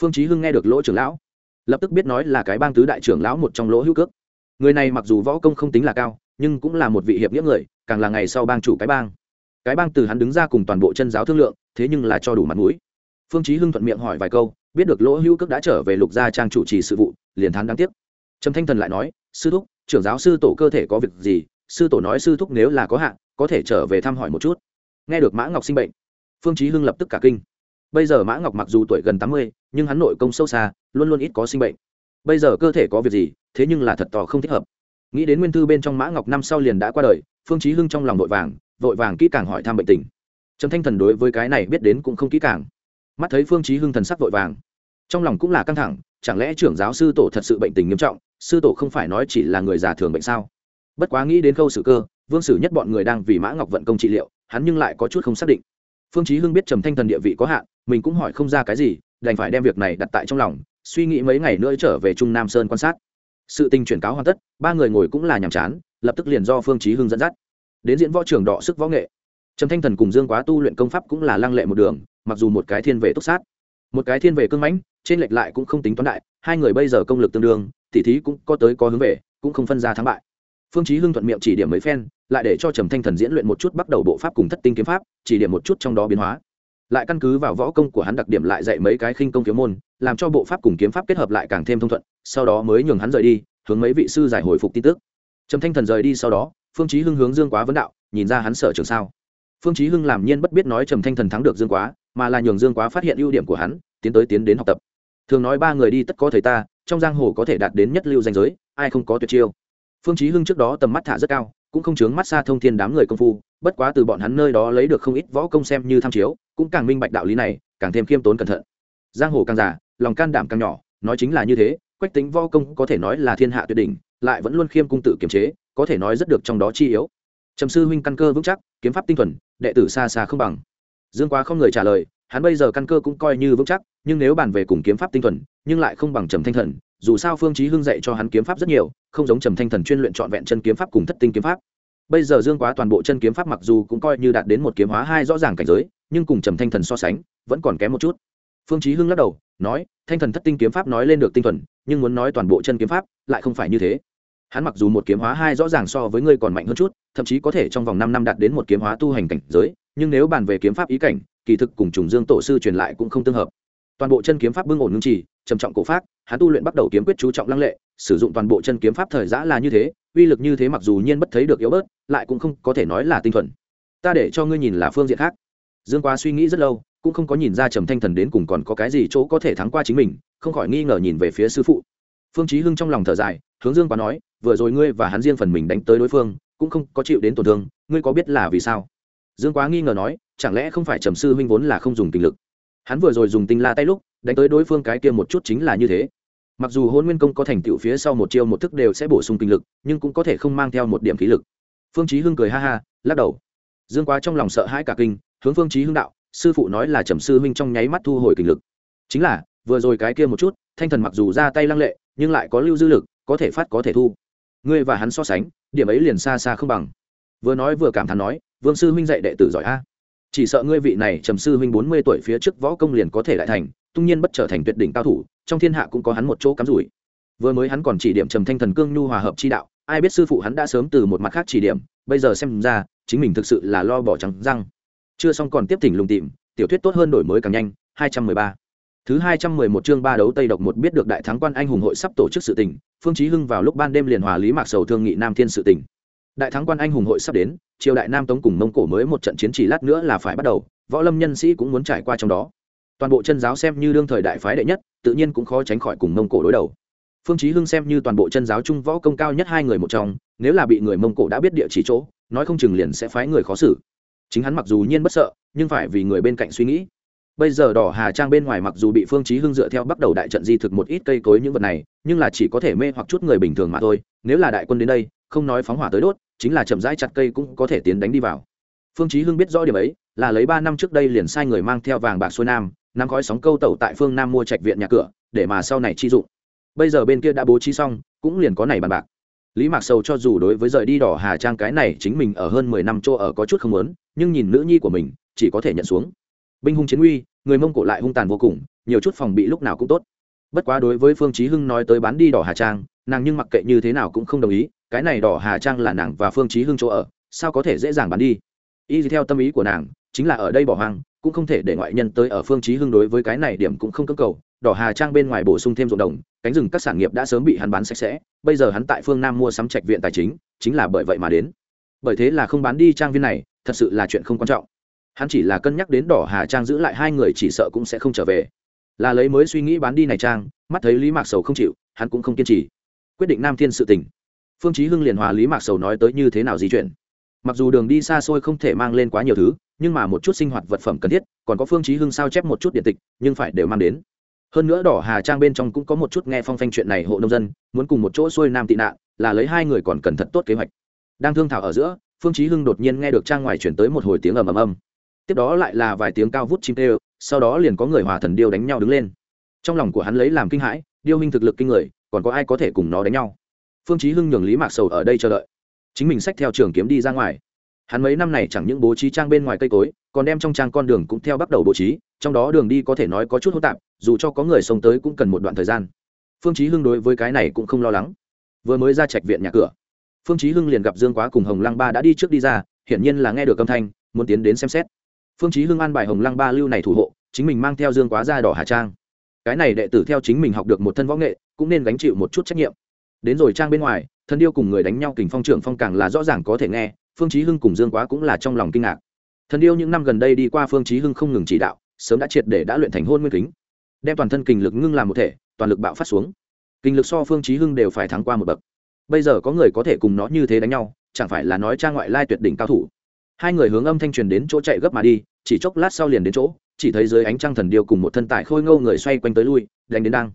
Phương chí hưng nghe được lỗ trưởng lão, lập tức biết nói là cái bang tứ đại trưởng lão một trong lỗ hữu cước. Người này mặc dù võ công không tính là cao, nhưng cũng là một vị hiệp nghĩa người, càng là ngày sau bang chủ cái bang. Cái bang từ hắn đứng ra cùng toàn bộ chân giáo thương lượng, thế nhưng là cho đủ mặt mũi. Phương chí hưng thuận miệng hỏi vài câu, biết được lỗ hữu cước đã trở về lục gia trang chủ trì sự vụ, liền thán đáng tiếc. Trầm thanh thần lại nói, sư thúc, trưởng giáo sư tổ cơ thể có việc gì sư tổ nói sư thúc nếu là có hạn, có thể trở về thăm hỏi một chút. Nghe được mã ngọc sinh bệnh, phương chí hưng lập tức cả kinh. Bây giờ mã ngọc mặc dù tuổi gần tám mươi, nhưng hắn nội công sâu xa, luôn luôn ít có sinh bệnh. Bây giờ cơ thể có việc gì, thế nhưng là thật to không thích hợp. Nghĩ đến nguyên thư bên trong mã ngọc năm sau liền đã qua đời, phương chí hưng trong lòng vội vàng vội vàng kỹ càng hỏi thăm bệnh tình. Trầm thanh thần đối với cái này biết đến cũng không kỹ càng. Mắt thấy phương chí hưng thần sắc vội vàng, trong lòng cũng là căng thẳng, chẳng lẽ trưởng giáo sư tổ thật sự bệnh tình nghiêm trọng, sư tổ không phải nói chỉ là người già thường bệnh sao? Bất quá nghĩ đến khâu sự cơ, vương sử nhất bọn người đang vì mã ngọc vận công trị liệu, hắn nhưng lại có chút không xác định. Phương chí hưng biết trầm thanh thần địa vị có hạn, mình cũng hỏi không ra cái gì, đành phải đem việc này đặt tại trong lòng, suy nghĩ mấy ngày nữa trở về trung nam sơn quan sát. Sự tình chuyển cáo hoàn tất, ba người ngồi cũng là nhàm chán, lập tức liền do phương chí hưng dẫn dắt. Đến diễn võ trường đọ sức võ nghệ. Trầm thanh thần cùng dương quá tu luyện công pháp cũng là lăng lệ một đường, mặc dù một cái thiên về túc sát, một cái thiên về cương mãnh, trên lệch lại cũng không tính toán đại, hai người bây giờ công lực tương đương, tỉ thí cũng có tới có hướng về, cũng không phân ra thắng bại phương chí hưng thuận miệng chỉ điểm mấy phen, lại để cho trầm thanh thần diễn luyện một chút bắt đầu bộ pháp cùng thất tinh kiếm pháp, chỉ điểm một chút trong đó biến hóa. Lại căn cứ vào võ công của hắn đặc điểm lại dạy mấy cái khinh công kiếm môn, làm cho bộ pháp cùng kiếm pháp kết hợp lại càng thêm thông thuận, sau đó mới nhường hắn rời đi, hướng mấy vị sư giải hồi phục tin tức. Trầm thanh thần rời đi sau đó, phương chí hưng hướng dương quá vấn đạo, nhìn ra hắn sợ trường sao? Phương chí hưng làm nhiên bất biết nói trầm thanh thần thắng được dương quá, mà là nhường dương quá phát hiện ưu điểm của hắn, tiến tới tiến đến học tập. Thường nói ba người đi tất có thầy ta, trong giang hồ có thể đạt đến nhất lưu danh giới, ai không có tuyệt chiêu? Phương chí hưng trước đó tầm mắt thả rất cao, cũng không chướng mắt xa thông thiên đám người công phu, bất quá từ bọn hắn nơi đó lấy được không ít võ công xem như tham chiếu, cũng càng minh bạch đạo lý này, càng thêm khiêm tốn cẩn thận. Giang hồ càng già, lòng can đảm càng nhỏ, nói chính là như thế, quách tính võ công có thể nói là thiên hạ tuyệt đỉnh, lại vẫn luôn khiêm cung tự kiềm chế, có thể nói rất được trong đó chi yếu. Trầm sư huynh căn cơ vững chắc, kiếm pháp tinh thuần, đệ tử xa xa không bằng. Dương quá không người trả lời, hắn bây giờ căn cơ cũng coi như vững chắc, nhưng nếu bàn về cùng kiếm pháp tinh thuần, nhưng lại không bằng trầm thanh thần dù sao phương chí hưng dạy cho hắn kiếm pháp rất nhiều, không giống trầm thanh thần chuyên luyện trọn vẹn chân kiếm pháp cùng thất tinh kiếm pháp. Bây giờ dương quá toàn bộ chân kiếm pháp mặc dù cũng coi như đạt đến một kiếm hóa hai rõ ràng cảnh giới, nhưng cùng trầm thanh thần so sánh, vẫn còn kém một chút. Phương chí hưng lắc đầu, nói, thanh thần thất tinh kiếm pháp nói lên được tinh thuần, nhưng muốn nói toàn bộ chân kiếm pháp, lại không phải như thế. Hắn mặc dù một kiếm hóa hai rõ ràng so với ngươi còn mạnh hơn chút, thậm chí có thể trong vòng năm năm đạt đến một kiếm hóa tu hành cảnh giới, nhưng nếu bàn về kiếm pháp ý cảnh, kỳ thực cùng trùng dương tổ sư truyền lại cũng không tương hợp toàn bộ chân kiếm pháp bưng ổn ngưng trì, trầm trọng cổ pháp, hắn tu luyện bắt đầu kiếm quyết chú trọng lăng lệ, sử dụng toàn bộ chân kiếm pháp thời giã là như thế, uy lực như thế mặc dù nhiên bất thấy được yếu bớt, lại cũng không có thể nói là tinh thuần. Ta để cho ngươi nhìn là phương diện khác. Dương quá suy nghĩ rất lâu, cũng không có nhìn ra trầm thanh thần đến cùng còn có cái gì chỗ có thể thắng qua chính mình, không khỏi nghi ngờ nhìn về phía sư phụ. Phương chí hưng trong lòng thở dài, hướng dương quá nói, vừa rồi ngươi và hắn riêng phần mình đánh tới đối phương, cũng không có chịu đến tổn thương, ngươi có biết là vì sao? Dương quá nghi ngờ nói, chẳng lẽ không phải trầm sư huynh vốn là không dùng tình lực? Hắn vừa rồi dùng tinh la tay lúc, đánh tới đối phương cái kia một chút chính là như thế. Mặc dù hôn nguyên công có thành tựu phía sau một chiêu một thức đều sẽ bổ sung kinh lực, nhưng cũng có thể không mang theo một điểm khí lực. Phương chí hưng cười ha ha, lắc đầu. Dương quá trong lòng sợ hãi cả kinh, hướng phương chí hưng đạo, sư phụ nói là trầm sư huynh trong nháy mắt thu hồi kinh lực. Chính là, vừa rồi cái kia một chút, thanh thần mặc dù ra tay lăng lệ, nhưng lại có lưu dư lực, có thể phát có thể thu. Ngươi và hắn so sánh, điểm ấy liền xa xa không bằng. Vừa nói vừa cảm thán nói, vương sư huynh dạy đệ tử giỏi a chỉ sợ ngươi vị này trầm sư huynh bốn mươi tuổi phía trước võ công liền có thể lại thành, tung nhiên bất trở thành tuyệt đỉnh cao thủ, trong thiên hạ cũng có hắn một chỗ cắm rủi. Vừa mới hắn còn chỉ điểm trầm thanh thần cương nhu hòa hợp chi đạo, ai biết sư phụ hắn đã sớm từ một mặt khác chỉ điểm, bây giờ xem ra, chính mình thực sự là lo bỏ trắng răng. Chưa xong còn tiếp tỉnh lùng tìm, tiểu thuyết tốt hơn đổi mới càng nhanh, hai trăm mười ba. Thứ hai trăm mười một chương ba đấu tây độc một biết được đại thắng quan anh hùng hội sắp tổ chức sự tình, phương chí hưng vào lúc ban đêm liền hòa lý mạc sầu thương nghị nam thiên sự tình đại thắng quan anh hùng hội sắp đến, triều đại nam tống cùng mông cổ mới một trận chiến chỉ lát nữa là phải bắt đầu, võ lâm nhân sĩ cũng muốn trải qua trong đó. Toàn bộ chân giáo xem như đương thời đại phái đệ nhất, tự nhiên cũng khó tránh khỏi cùng mông cổ đối đầu. Phương chí hưng xem như toàn bộ chân giáo trung võ công cao nhất hai người một trong, nếu là bị người mông cổ đã biết địa chỉ chỗ, nói không chừng liền sẽ phái người khó xử. Chính hắn mặc dù nhiên bất sợ, nhưng phải vì người bên cạnh suy nghĩ. Bây giờ đỏ hà trang bên ngoài mặc dù bị phương chí hưng dựa theo bắt đầu đại trận di thực một ít cây cối những vật này, nhưng là chỉ có thể mê hoặc chút người bình thường mà thôi, nếu là đại quân đến đây, không nói phóng hỏa tới đốt chính là chậm rãi chặt cây cũng có thể tiến đánh đi vào. Phương chí hưng biết rõ điểm ấy, là lấy ba năm trước đây liền sai người mang theo vàng bạc xuôi nam nắm khói sóng câu tẩu tại phương nam mua trạch viện nhà cửa, để mà sau này chi dụng. Bây giờ bên kia đã bố trí xong, cũng liền có này bàn bạc. Lý mạc sầu cho dù đối với rời đi đỏ hà trang cái này chính mình ở hơn mười năm chỗ ở có chút không muốn, nhưng nhìn nữ nhi của mình, chỉ có thể nhận xuống. Binh hung chiến uy, người mông cổ lại hung tàn vô cùng, nhiều chút phòng bị lúc nào cũng tốt. Bất quá đối với phương chí hưng nói tới bán đi đỏ hà trang, nàng nhưng mặc kệ như thế nào cũng không đồng ý cái này đỏ hà trang là nàng và phương chí hưng chỗ ở, sao có thể dễ dàng bán đi? Y theo tâm ý của nàng, chính là ở đây bỏ hoang, cũng không thể để ngoại nhân tới ở phương chí hưng đối với cái này điểm cũng không cưỡng cầu. Đỏ hà trang bên ngoài bổ sung thêm ruộng đồng, cánh rừng các sản nghiệp đã sớm bị hắn bán sạch sẽ, bây giờ hắn tại phương nam mua sắm trạch viện tài chính chính là bởi vậy mà đến. Bởi thế là không bán đi trang viên này, thật sự là chuyện không quan trọng. Hắn chỉ là cân nhắc đến đỏ hà trang giữ lại hai người chỉ sợ cũng sẽ không trở về. Là lấy mới suy nghĩ bán đi này trang, mắt thấy lý mạc sầu không chịu, hắn cũng không kiên trì. Quyết định nam thiên sự tình phương chí hưng liền hòa lý mạc sầu nói tới như thế nào di chuyển. Mặc dù đường đi xa xôi không thể mang lên quá nhiều thứ nhưng mà một chút sinh hoạt vật phẩm cần thiết còn có phương chí hưng sao chép một chút điện tịch nhưng phải đều mang đến. Hơn nữa đỏ hà trang bên trong cũng có một chút nghe phong phanh chuyện này hộ nông dân muốn cùng một chỗ xuôi nam tị nạn là lấy hai người còn cần thật tốt kế hoạch. Đang thương thảo ở giữa phương chí hưng đột nhiên nghe được trang ngoài chuyển tới một hồi tiếng ầm ầm ầm. Tiếp đó lại là vài tiếng cao vút chim kêu, sau đó liền có người hòa thần điêu đánh nhau đứng lên. Trong lòng của hắn lấy làm kinh hãi điêu minh thực lực kinh người còn có ai có thể cùng nó đánh nhau? Phương chí hưng nhường lý mạc sầu ở đây chờ đợi. Chính mình xách theo trường kiếm đi ra ngoài. Hắn mấy năm này chẳng những bố trí trang bên ngoài cây cối, còn đem trong trang con đường cũng theo bắt đầu bố trí, trong đó đường đi có thể nói có chút hỗn tạp, dù cho có người sống tới cũng cần một đoạn thời gian. Phương chí hưng đối với cái này cũng không lo lắng. Vừa mới ra trạch viện nhà cửa, phương chí hưng liền gặp dương quá cùng hồng lăng ba đã đi trước đi ra, hiển nhiên là nghe được âm thanh, muốn tiến đến xem xét. Phương chí hưng an bài hồng lăng ba lưu này thủ hộ, chính mình mang theo dương quá ra đỏ hà trang. Cái này đệ tử theo chính mình học được một thân võ nghệ, cũng nên gánh chịu một chút trách nhiệm đến rồi trang bên ngoài thân điêu cùng người đánh nhau kình phong trưởng phong càng là rõ ràng có thể nghe, phương chí hưng cùng dương quá cũng là trong lòng kinh ngạc. Thần điêu những năm gần đây đi qua phương chí hưng không ngừng chỉ đạo, sớm đã triệt để đã luyện thành hôn nguyên kính, đem toàn thân kình lực ngưng làm một thể, toàn lực bạo phát xuống. Kình lực so phương chí hưng đều phải thắng qua một bậc. Bây giờ có người có thể cùng nó như thế đánh nhau, chẳng phải là nói trang ngoại lai tuyệt đỉnh cao thủ. Hai người hướng âm thanh truyền đến chỗ chạy gấp mà đi, chỉ chốc lát sau liền đến chỗ, chỉ thấy dưới ánh trăng thần điêu cùng một thân tải khôi ngâu người xoay quanh tới lui, đánh đến đang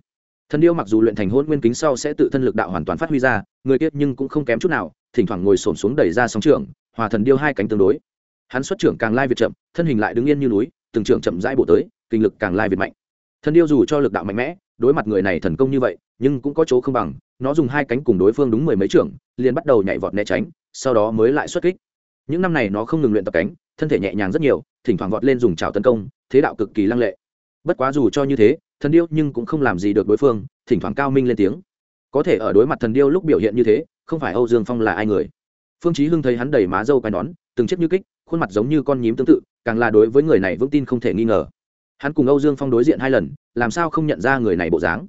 thần điêu mặc dù luyện thành hôn nguyên kính sau sẽ tự thân lực đạo hoàn toàn phát huy ra, người kiết nhưng cũng không kém chút nào, thỉnh thoảng ngồi xổm xuống đẩy ra sóng trường hòa thần điêu hai cánh tương đối. Hắn xuất trưởng càng lai việt chậm, thân hình lại đứng yên như núi, từng trưởng chậm rãi bộ tới, kinh lực càng lai việt mạnh. Thần điêu dù cho lực đạo mạnh mẽ, đối mặt người này thần công như vậy, nhưng cũng có chỗ không bằng, nó dùng hai cánh cùng đối phương đúng mười mấy trưởng, liền bắt đầu nhảy vọt né tránh, sau đó mới lại xuất kích. Những năm này nó không ngừng luyện tập cánh, thân thể nhẹ nhàng rất nhiều, thỉnh thoảng vọt lên dùng trào tấn công, thế đạo cực kỳ lăng lệ. Bất quá dù cho như thế thần điêu nhưng cũng không làm gì được đối phương, thỉnh thoảng cao minh lên tiếng. Có thể ở đối mặt thần điêu lúc biểu hiện như thế, không phải âu dương phong là ai người. Phương chí hưng thấy hắn đầy má râu quai nón, từng chiếc như kích, khuôn mặt giống như con nhím tương tự, càng là đối với người này vững tin không thể nghi ngờ. Hắn cùng âu dương phong đối diện hai lần, làm sao không nhận ra người này bộ dáng?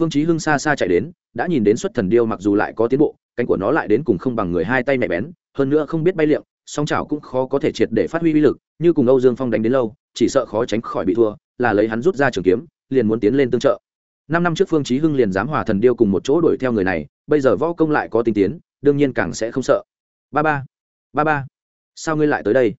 Phương chí hưng xa xa chạy đến, đã nhìn đến xuất thần điêu mặc dù lại có tiến bộ, cánh của nó lại đến cùng không bằng người hai tay mẹ bén, hơn nữa không biết bay liệng song chảo cũng khó có thể triệt để phát huy uy lực, như cùng âu dương phong đánh đến lâu, chỉ sợ khó tránh khỏi bị thua, là lấy hắn rút ra trường kiếm liền muốn tiến lên tương trợ. Năm năm trước phương chí hưng liền dám hòa thần điêu cùng một chỗ đuổi theo người này, bây giờ võ công lại có tinh tiến, đương nhiên càng sẽ không sợ. Ba ba ba ba, sao ngươi lại tới đây?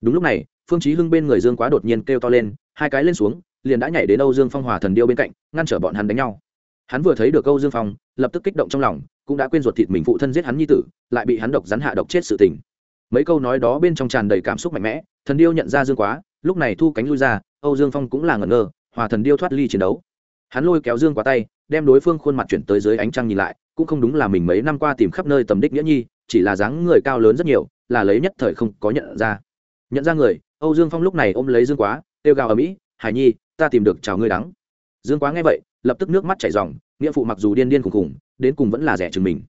Đúng lúc này, phương chí hưng bên người dương quá đột nhiên kêu to lên, hai cái lên xuống, liền đã nhảy đến âu dương phong hòa thần điêu bên cạnh, ngăn trở bọn hắn đánh nhau. Hắn vừa thấy được âu dương phong, lập tức kích động trong lòng, cũng đã quên ruột thịt mình phụ thân giết hắn nhi tử, lại bị hắn độc rắn hạ độc chết sự tình. Mấy câu nói đó bên trong tràn đầy cảm xúc mạnh mẽ, thần điêu nhận ra dương quá, lúc này thu cánh lui ra, âu dương phong cũng là ngẩn ngơ hòa thần điêu thoát ly chiến đấu. Hắn lôi kéo dương quá tay, đem đối phương khuôn mặt chuyển tới dưới ánh trăng nhìn lại, cũng không đúng là mình mấy năm qua tìm khắp nơi tầm đích nghĩa nhi, chỉ là dáng người cao lớn rất nhiều, là lấy nhất thời không có nhận ra. Nhận ra người, âu dương phong lúc này ôm lấy dương quá, kêu gào ở mỹ hải nhi, ta tìm được chào ngươi đắng. Dương quá nghe vậy, lập tức nước mắt chảy ròng, nghĩa phụ mặc dù điên điên khùng khùng đến cùng vẫn là rẻ chừng mình.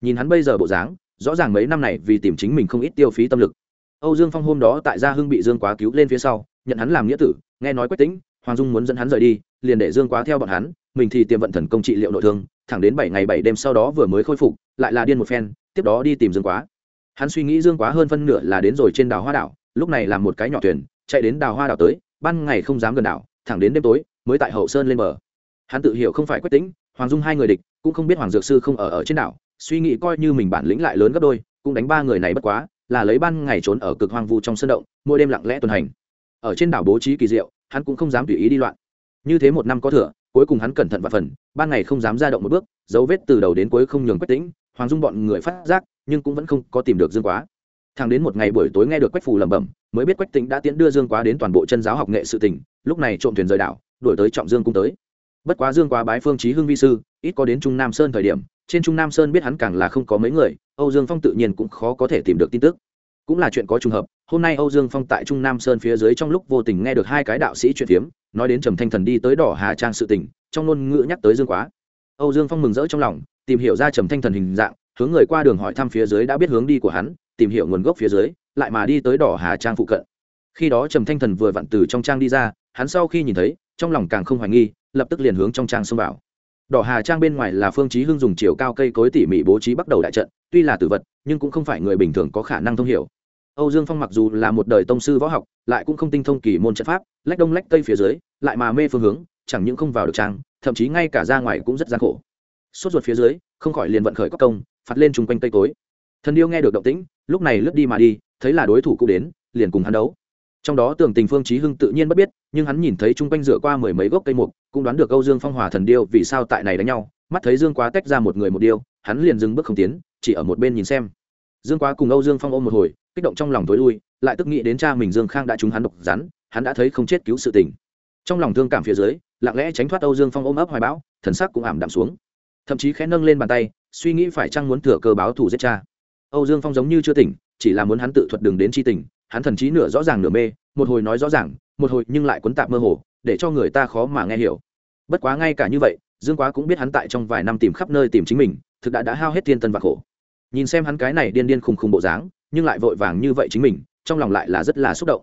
Nhìn hắn bây giờ bộ dáng, rõ ràng mấy năm này vì tìm chính mình không ít tiêu phí tâm lực. Âu dương phong hôm đó tại gia hưng bị dương quá cứu lên phía sau, nhận hắn làm nghĩa tử, nghe nói quách tính hoàng dung muốn dẫn hắn rời đi, liền để dương quá theo bọn hắn, mình thì tiềm vận thần công trị liệu nội thương, thẳng đến bảy ngày bảy đêm sau đó vừa mới khôi phục, lại là điên một phen, tiếp đó đi tìm dương quá. Hắn suy nghĩ dương quá hơn phân nửa là đến rồi trên đảo hoa đảo, lúc này làm một cái nhỏ thuyền, chạy đến đảo hoa đảo tới, ban ngày không dám gần đảo, thẳng đến đêm tối, mới tại hậu sơn lên bờ. Hắn tự hiểu không phải quyết tính hoàng dung hai người địch, cũng không biết hoàng dược sư không ở ở trên đảo, suy nghĩ coi như mình bản lĩnh lại lớn gấp đôi, cũng đánh ba người này bất quá, là lấy ban ngày trốn ở cực hoang vu trong sân động, mỗi đêm lặng lẽ tuần hành. Ở trên đảo bố trí kỳ diệu hắn cũng không dám tùy ý đi loạn. Như thế một năm có thừa, cuối cùng hắn cẩn thận và phần, ban ngày không dám ra động một bước, dấu vết từ đầu đến cuối không nhường quách tĩnh, hoàng dung bọn người phát giác, nhưng cũng vẫn không có tìm được dương quá. Thằng đến một ngày buổi tối nghe được quách phù lẩm bẩm, mới biết quách tĩnh đã tiến đưa dương quá đến toàn bộ chân giáo học nghệ sự tỉnh, lúc này trộm thuyền rời đảo đổi tới trọng dương cung tới. Bất quá dương quá bái phương trí hưng vi sư, ít có đến trung nam sơn thời điểm, trên trung nam sơn biết hắn càng là không có mấy người, âu dương phong tự nhiên cũng khó có thể tìm được tin tức. Cũng là chuyện có trùng hợp hôm nay âu dương phong tại trung nam sơn phía dưới trong lúc vô tình nghe được hai cái đạo sĩ chuyện phiếm, nói đến trầm thanh thần đi tới đỏ hà trang sự tình, trong ngôn ngữ nhắc tới dương quá. Âu dương phong mừng rỡ trong lòng, tìm hiểu ra trầm thanh thần hình dạng, hướng người qua đường hỏi thăm phía dưới đã biết hướng đi của hắn, tìm hiểu nguồn gốc phía dưới, lại mà đi tới đỏ hà trang phụ cận. Khi đó trầm thanh thần vừa vặn từ trong trang đi ra, hắn sau khi nhìn thấy, trong lòng càng không hoài nghi, lập tức liền hướng trong trang xông vào. Đỏ hà trang bên ngoài là phương chí hưng dùng chiều cao cây cối tỉ mỉ bố trí bắt đầu đại trận, tuy là tử vật, nhưng cũng không phải người bình thường có khả năng thông hiểu âu dương phong mặc dù là một đời tông sư võ học, lại cũng không tinh thông kỳ môn trận pháp, lách đông lách tây phía dưới, lại mà mê phương hướng, chẳng những không vào được trang, thậm chí ngay cả ra ngoài cũng rất gian khổ. Suốt ruột phía dưới, không khỏi liền vận khởi các công, phạt lên trùng quanh cây cối. Thần điêu nghe được động tĩnh, lúc này lướt đi mà đi, thấy là đối thủ cũng đến, liền cùng hắn đấu. Trong đó tưởng tình phương chí hưng tự nhiên bất biết, nhưng hắn nhìn thấy trung quanh rửa qua mười mấy gốc cây mục, cũng đoán được âu dương phong hòa thần điêu vì sao tại này đánh nhau, mắt thấy dương quá tách ra một người một điêu, hắn liền dừng bước không tiến, chỉ ở một bên nhìn xem. Dương quá cùng âu dương phong ôm một hồi kích động trong lòng tối lui, lại tức nghĩ đến cha mình dương khang đã trúng hắn độc rắn, hắn đã thấy không chết cứu sự tình. Trong lòng thương cảm phía dưới, lặng lẽ tránh thoát âu dương phong ôm ấp hoài bão, thần sắc cũng ảm đạm xuống. Thậm chí khẽ nâng lên bàn tay, suy nghĩ phải chăng muốn thừa cơ báo thù giết cha. Âu dương phong giống như chưa tỉnh, chỉ là muốn hắn tự thuật đường đến tri tỉnh hắn thần trí nửa rõ ràng nửa mê, một hồi nói rõ ràng, một hồi nhưng lại quấn tạp mơ hồ, để cho người ta khó mà nghe hiểu. Bất quá ngay cả như vậy, dương quá cũng biết hắn tại trong vài năm tìm khắp nơi tìm chính mình, thực đã đã hao hết thiên tân và khổ. Nhìn xem hắn cái này điên điên khùng khùng bộ dáng nhưng lại vội vàng như vậy chính mình, trong lòng lại là rất là xúc động.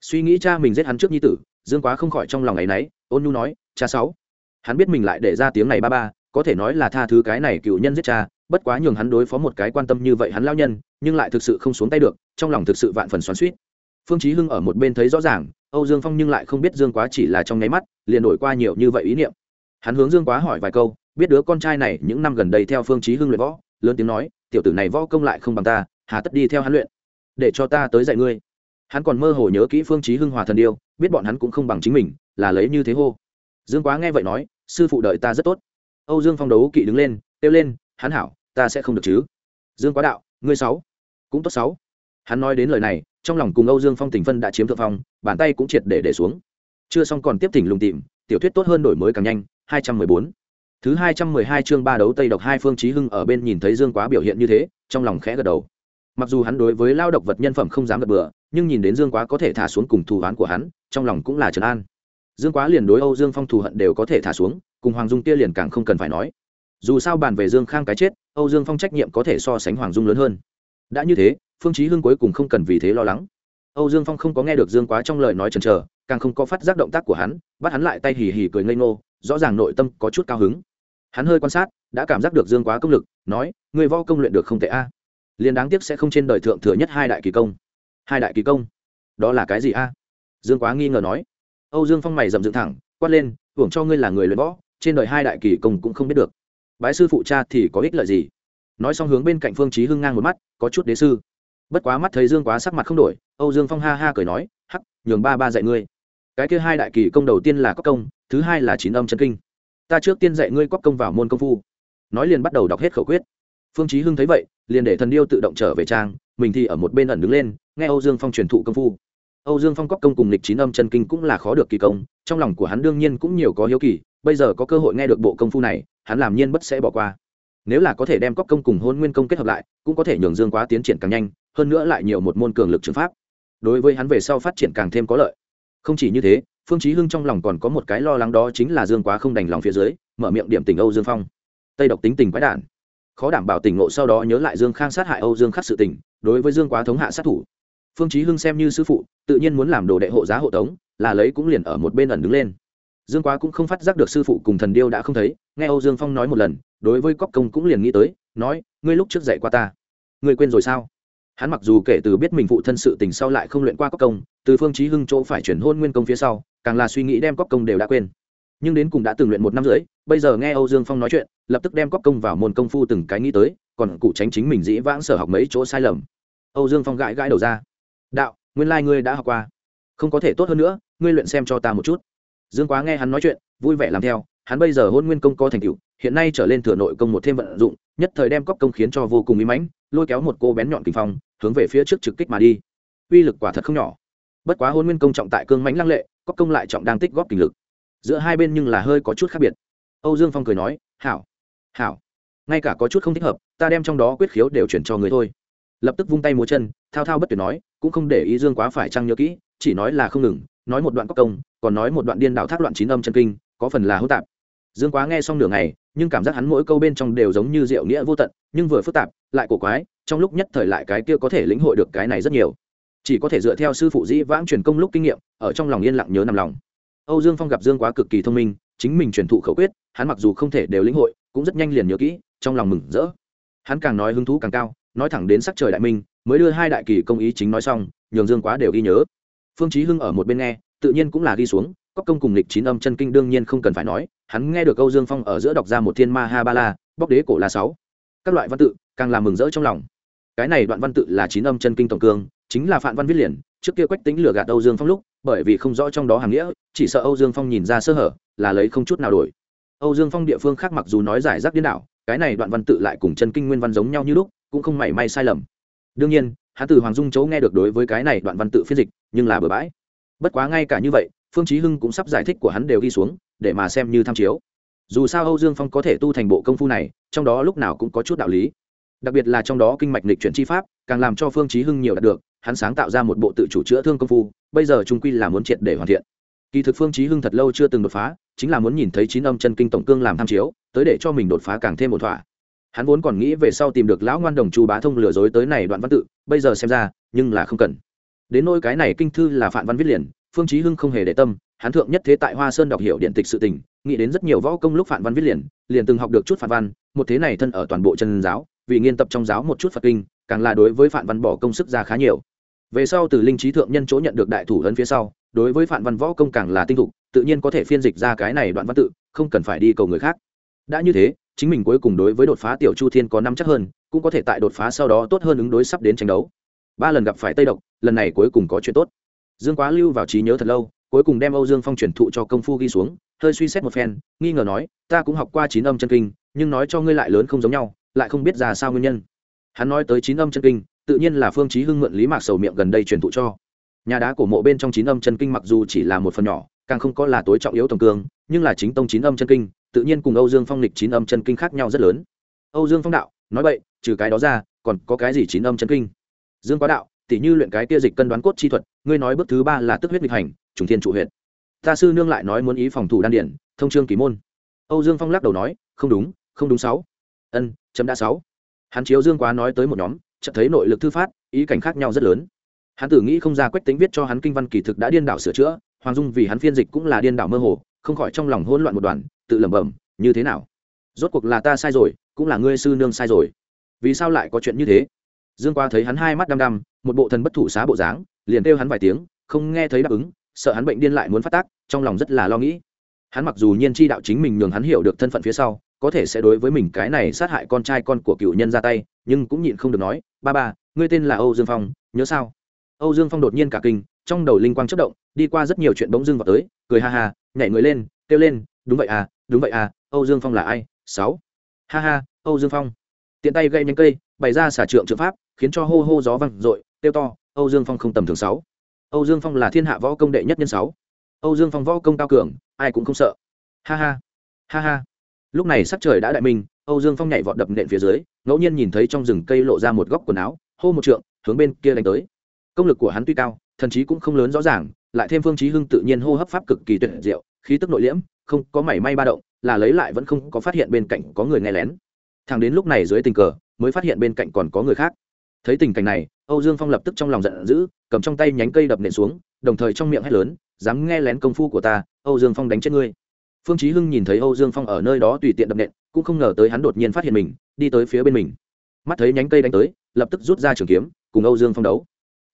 Suy nghĩ cha mình giết hắn trước nhi tử, dương quá không khỏi trong lòng ấy nấy, ôn nhu nói, cha sáu, hắn biết mình lại để ra tiếng này ba ba, có thể nói là tha thứ cái này cựu nhân giết cha, bất quá nhường hắn đối phó một cái quan tâm như vậy hắn lao nhân, nhưng lại thực sự không xuống tay được, trong lòng thực sự vạn phần xoắn suýt phương chí hưng ở một bên thấy rõ ràng, âu dương phong nhưng lại không biết dương quá chỉ là trong nháy mắt, liền đổi qua nhiều như vậy ý niệm. Hắn hướng dương quá hỏi vài câu, biết đứa con trai này những năm gần đây theo phương chí hưng luyện võ, lớn tiếng nói, tiểu tử này võ công lại không bằng ta hà tất đi theo hắn luyện, để cho ta tới dạy ngươi. Hắn còn mơ hồ nhớ kỹ phương chí hưng hòa thần điêu, biết bọn hắn cũng không bằng chính mình, là lấy như thế hô. Dương quá nghe vậy nói, sư phụ đợi ta rất tốt. Âu dương phong đấu kỵ đứng lên, kêu lên, hắn hảo, ta sẽ không được chứ. Dương quá đạo, ngươi sáu, cũng tốt sáu. Hắn nói đến lời này, trong lòng cùng âu dương phong tình phân đã chiếm thượng phong, bàn tay cũng triệt để để xuống. Chưa xong còn tiếp tỉnh lùng tìm, tiểu thuyết tốt hơn đổi mới càng nhanh 214. thứ 212 chương ba đấu tây độc hai phương chí hưng ở bên nhìn thấy dương quá biểu hiện như thế, trong lòng khẽ gật đầu mặc dù hắn đối với lao độc vật nhân phẩm không dám gật bừa, nhưng nhìn đến dương quá có thể thả xuống cùng thù oán của hắn, trong lòng cũng là trấn an. Dương quá liền đối âu dương phong thù hận đều có thể thả xuống, cùng hoàng dung kia liền càng không cần phải nói. Dù sao bàn về dương khang cái chết, âu dương phong trách nhiệm có thể so sánh hoàng dung lớn hơn. Đã như thế, phương chí hưng cuối cùng không cần vì thế lo lắng. Âu dương phong không có nghe được dương quá trong lời nói chần chờ, càng không có phát giác động tác của hắn, bắt hắn lại tay hì hì cười ngây ngô, rõ ràng nội tâm có chút cao hứng. Hắn hơi quan sát, đã cảm giác được dương quá công lực, nói người võ công luyện được không tệ a liền đáng tiếc sẽ không trên đời thượng thừa nhất hai đại kỳ công. Hai đại kỳ công? Đó là cái gì a? Dương quá nghi ngờ nói. Âu dương phong mày dậm dựng thẳng, quát lên, hưởng cho ngươi là người luyện võ, trên đời hai đại kỳ công cũng không biết được. Bái sư phụ cha thì có ích lợi gì? Nói xong hướng bên cạnh phương trí hưng ngang một mắt, có chút đế sư. Bất quá mắt thấy dương quá sắc mặt không đổi, âu dương phong ha ha cười nói, hắc, nhường ba ba dạy ngươi. Cái kia hai đại kỳ công đầu tiên là cóc công, thứ hai là chín âm chân kinh. Ta trước tiên dạy ngươi cóc công vào môn công phu. Nói liền bắt đầu đọc hết khẩu quyết phương chí hưng thấy vậy, liền để thần điêu tự động trở về trang, mình thì ở một bên ẩn đứng lên, nghe âu dương phong truyền thụ công phu. Âu dương phong cóc công cùng lịch chín âm chân kinh cũng là khó được kỳ công, trong lòng của hắn đương nhiên cũng nhiều có hiếu kỳ, bây giờ có cơ hội nghe được bộ công phu này, hắn làm nhiên bất sẽ bỏ qua. Nếu là có thể đem cóc công cùng hôn nguyên công kết hợp lại, cũng có thể nhường dương quá tiến triển càng nhanh, hơn nữa lại nhiều một môn cường lực trường pháp. Đối với hắn về sau phát triển càng thêm có lợi. Không chỉ như thế, phương chí hưng trong lòng còn có một cái lo lắng đó chính là dương quá không đành lòng phía dưới, mở miệng điểm tình âu dương phong. Tây độc tính tình quái đản khó đảm bảo tỉnh ngộ sau đó nhớ lại dương khang sát hại âu dương khắc sự tình, đối với dương quá thống hạ sát thủ. Phương chí hưng xem như sư phụ, tự nhiên muốn làm đồ đệ hộ giá hộ tống, là lấy cũng liền ở một bên ẩn đứng lên. Dương quá cũng không phát giác được sư phụ cùng thần điêu đã không thấy, nghe âu dương phong nói một lần, đối với cóc công cũng liền nghĩ tới, nói, ngươi lúc trước dạy qua ta, ngươi quên rồi sao? Hắn mặc dù kể từ biết mình phụ thân sự tình sau lại không luyện qua cóc công, từ phương chí hưng chỗ phải chuyển hôn nguyên công phía sau, càng là suy nghĩ đem cóc công đều đã quên nhưng đến cùng đã từng luyện một năm rưỡi, bây giờ nghe âu dương phong nói chuyện, lập tức đem cóc công vào môn công phu từng cái nghĩ tới, còn cụ tránh chính mình dĩ vãng sở học mấy chỗ sai lầm. Âu dương phong gãi gãi đầu ra. Đạo, nguyên lai ngươi đã học qua. Không có thể tốt hơn nữa, ngươi luyện xem cho ta một chút. Dương quá nghe hắn nói chuyện, vui vẻ làm theo, hắn bây giờ hôn nguyên công có thành tựu, hiện nay trở lên thừa nội công một thêm vận dụng, nhất thời đem cóc công khiến cho vô cùng ý mãnh, lôi kéo một cô bén nhọn kinh phong, hướng về phía trước trực kích mà đi. Uy lực quả thật không nhỏ. Bất quá hôn nguyên công trọng tại cương mãnh lăng lệ cóc công lại trọng đang tích góp kinh lực giữa hai bên nhưng là hơi có chút khác biệt. Âu dương phong cười nói, hảo hảo. Ngay cả có chút không thích hợp, ta đem trong đó quyết khiếu đều chuyển cho người thôi. Lập tức vung tay múa chân, thao thao bất tuyệt nói, cũng không để ý dương quá phải trăng nhớ kỹ, chỉ nói là không ngừng, nói một đoạn cóc công, còn nói một đoạn điên đạo thác loạn chín âm chân kinh, có phần là hỗn tạp. Dương quá nghe xong nửa ngày, nhưng cảm giác hắn mỗi câu bên trong đều giống như diệu nghĩa vô tận, nhưng vừa phức tạp, lại cổ quái, trong lúc nhất thời lại cái kia có thể lĩnh hội được cái này rất nhiều. Chỉ có thể dựa theo sư phụ dĩ vãng truyền công lúc kinh nghiệm, ở trong lòng yên lặng nhớ nằm lòng âu dương phong gặp dương quá cực kỳ thông minh, chính mình truyền thụ khẩu quyết, hắn mặc dù không thể đều lĩnh hội, cũng rất nhanh liền nhớ kỹ, trong lòng mừng rỡ. Hắn càng nói hứng thú càng cao, nói thẳng đến sắc trời đại minh, mới đưa hai đại kỳ công ý chính nói xong, nhường dương quá đều ghi nhớ. Phương chí hưng ở một bên nghe, tự nhiên cũng là ghi xuống cóc công cùng lịch chín âm chân kinh đương nhiên không cần phải nói, hắn nghe được Âu dương phong ở giữa đọc ra một thiên ma ha ba la bóc đế cổ là sáu. Các loại văn tự, càng làm mừng rỡ trong lòng. Cái này đoạn văn tự là chín âm chân kinh tổng cương, chính là phạm văn viết liền, trước kia quách tính lừa gạt âu dương phong lúc, bởi vì không rõ trong đó hàm nghĩa chỉ sợ âu dương phong nhìn ra sơ hở, là lấy không chút nào đổi. Âu dương phong địa phương khác mặc dù nói giải rác điên đảo, cái này đoạn văn tự lại cùng chân kinh nguyên văn giống nhau như lúc, cũng không mảy may sai lầm. Đương nhiên hắn từ hoàng dung chấu nghe được đối với cái này đoạn văn tự phiên dịch, nhưng là bừa bãi. Bất quá ngay cả như vậy, phương chí hưng cũng sắp giải thích của hắn đều ghi xuống, để mà xem như tham chiếu. Dù sao âu dương phong có thể tu thành bộ công phu này, trong đó lúc nào cũng có chút đạo lý. Đặc biệt là trong đó kinh mạch lịch chuyển chi pháp, càng làm cho phương chí hưng nhiều đạt được, hắn sáng tạo ra một bộ tự chủ chữa thương công phu, bây giờ trung quy là muốn triệt để hoàn thiện kỳ thực phương chí hưng thật lâu chưa từng đột phá, chính là muốn nhìn thấy chín âm chân kinh tổng cương làm tham chiếu, tới để cho mình đột phá càng thêm một thỏa. Hắn vốn còn nghĩ về sau tìm được lão ngoan đồng chu bá thông lừa dối tới này đoạn văn tự, bây giờ xem ra, nhưng là không cần. Đến nỗi cái này kinh thư là phản văn viết liền, phương chí hưng không hề để tâm, hắn thượng nhất thế tại hoa sơn đọc hiểu điện tịch sự tình, nghĩ đến rất nhiều võ công lúc phản văn viết liền liền từng học được chút phản văn, một thế này thân ở toàn bộ chân giáo, vì nghiên tập trong giáo một chút phật kinh, càng là đối với phản văn bỏ công sức ra khá nhiều. Về sau từ linh trí thượng nhân chỗ nhận được đại thủ ấn phía sau đối với phản văn võ công càng là tinh thục, tự nhiên có thể phiên dịch ra cái này đoạn văn tự, không cần phải đi cầu người khác. Đã như thế, chính mình cuối cùng đối với đột phá tiểu chu thiên có năm chắc hơn, cũng có thể tại đột phá sau đó tốt hơn ứng đối sắp đến tranh đấu. Ba lần gặp phải tây độc, lần này cuối cùng có chuyện tốt. Dương quá lưu vào trí nhớ thật lâu, cuối cùng đem âu dương phong truyền thụ cho công phu ghi xuống, hơi suy xét một phen, nghi ngờ nói, ta cũng học qua chín âm chân kinh, nhưng nói cho ngươi lại lớn không giống nhau, lại không biết ra sao nguyên nhân. Hắn nói tới chín âm chân kinh, tự nhiên là phương chí hưng mượn lý mạc sầu miệng gần đây truyền thụ cho nhà đá cổ mộ bên trong chín âm chân kinh mặc dù chỉ là một phần nhỏ, càng không có là tối trọng yếu tổng cương, nhưng là chính tông chín âm chân kinh, tự nhiên cùng âu dương phong lịch chín âm chân kinh khác nhau rất lớn. Âu dương phong đạo, nói vậy trừ cái đó ra, còn có cái gì chín âm chân kinh? Dương quá đạo tỷ như luyện cái kia dịch cân đoán cốt chi thuật, ngươi nói bước thứ ba là tức huyết nghịch hành, trùng thiên trụ huyệt. Ta sư nương lại nói muốn ý phòng thủ đan điển, thông trương kỳ môn. Âu dương phong lắc đầu nói, không đúng không đúng sáu. Ân, chấm đã sáu. Hắn chiếu dương quá nói tới một nhóm, chợt thấy nội lực thư phát, ý cảnh khác nhau rất lớn hắn tử nghĩ không ra quách tính viết cho hắn kinh văn kỳ thực đã điên đảo sửa chữa, hoàng dung vì hắn phiên dịch cũng là điên đảo mơ hồ, không khỏi trong lòng hỗn loạn một đoàn, tự lẩm bẩm, như thế nào? Rốt cuộc là ta sai rồi, cũng là ngươi sư nương sai rồi. Vì sao lại có chuyện như thế? Dương qua thấy hắn hai mắt đăm đăm, một bộ thần bất thủ xá bộ dáng, liền kêu hắn vài tiếng, không nghe thấy đáp ứng, sợ hắn bệnh điên lại muốn phát tác, trong lòng rất là lo nghĩ. Hắn mặc dù nhiên chi đạo chính mình nhường hắn hiểu được thân phận phía sau, có thể sẽ đối với mình cái này sát hại con trai con của cựu nhân ra tay, nhưng cũng nhịn không được nói, ba ba, ngươi tên là âu dương phong, nhớ sao? Âu dương phong đột nhiên cả kinh, trong đầu linh quang chớp động, đi qua rất nhiều chuyện bỗng dưng vào tới, cười ha ha, nhảy người lên, kêu lên, đúng vậy à đúng vậy à âu dương phong là ai? Sáu. Ha ha, âu dương phong. Tiện tay gây nhánh cây, bày ra xả trượng trượng pháp, khiến cho hô hô gió văng rội kêu to, âu dương phong không tầm thường sáu. Âu dương phong là thiên hạ võ công đệ nhất nhân sáu. Âu dương phong võ công cao cường, ai cũng không sợ. Ha ha ha ha. Lúc này sắc trời đã đại minh, âu dương phong nhảy vọt đập nện phía dưới, ngẫu nhiên nhìn thấy trong rừng cây lộ ra một góc quần áo, hô một trượng, hướng bên kia đánh tới công lực của hắn tuy cao, thần chí cũng không lớn rõ ràng, lại thêm phương chí hưng tự nhiên hô hấp pháp cực kỳ tuyệt diệu, khí tức nội liễm, không có mảy may ba động, là lấy lại vẫn không có phát hiện bên cạnh có người nghe lén. Thằng đến lúc này dưới tình cờ, mới phát hiện bên cạnh còn có người khác. Thấy tình cảnh này, âu dương phong lập tức trong lòng giận dữ, cầm trong tay nhánh cây đập nện xuống, đồng thời trong miệng hét lớn, dám nghe lén công phu của ta, âu dương phong đánh chết ngươi. Phương chí hưng nhìn thấy âu dương phong ở nơi đó tùy tiện đập nện, cũng không ngờ tới hắn đột nhiên phát hiện mình, đi tới phía bên mình. Mắt thấy nhánh cây đánh tới, lập tức rút ra trường kiếm, cùng âu dương phong đấu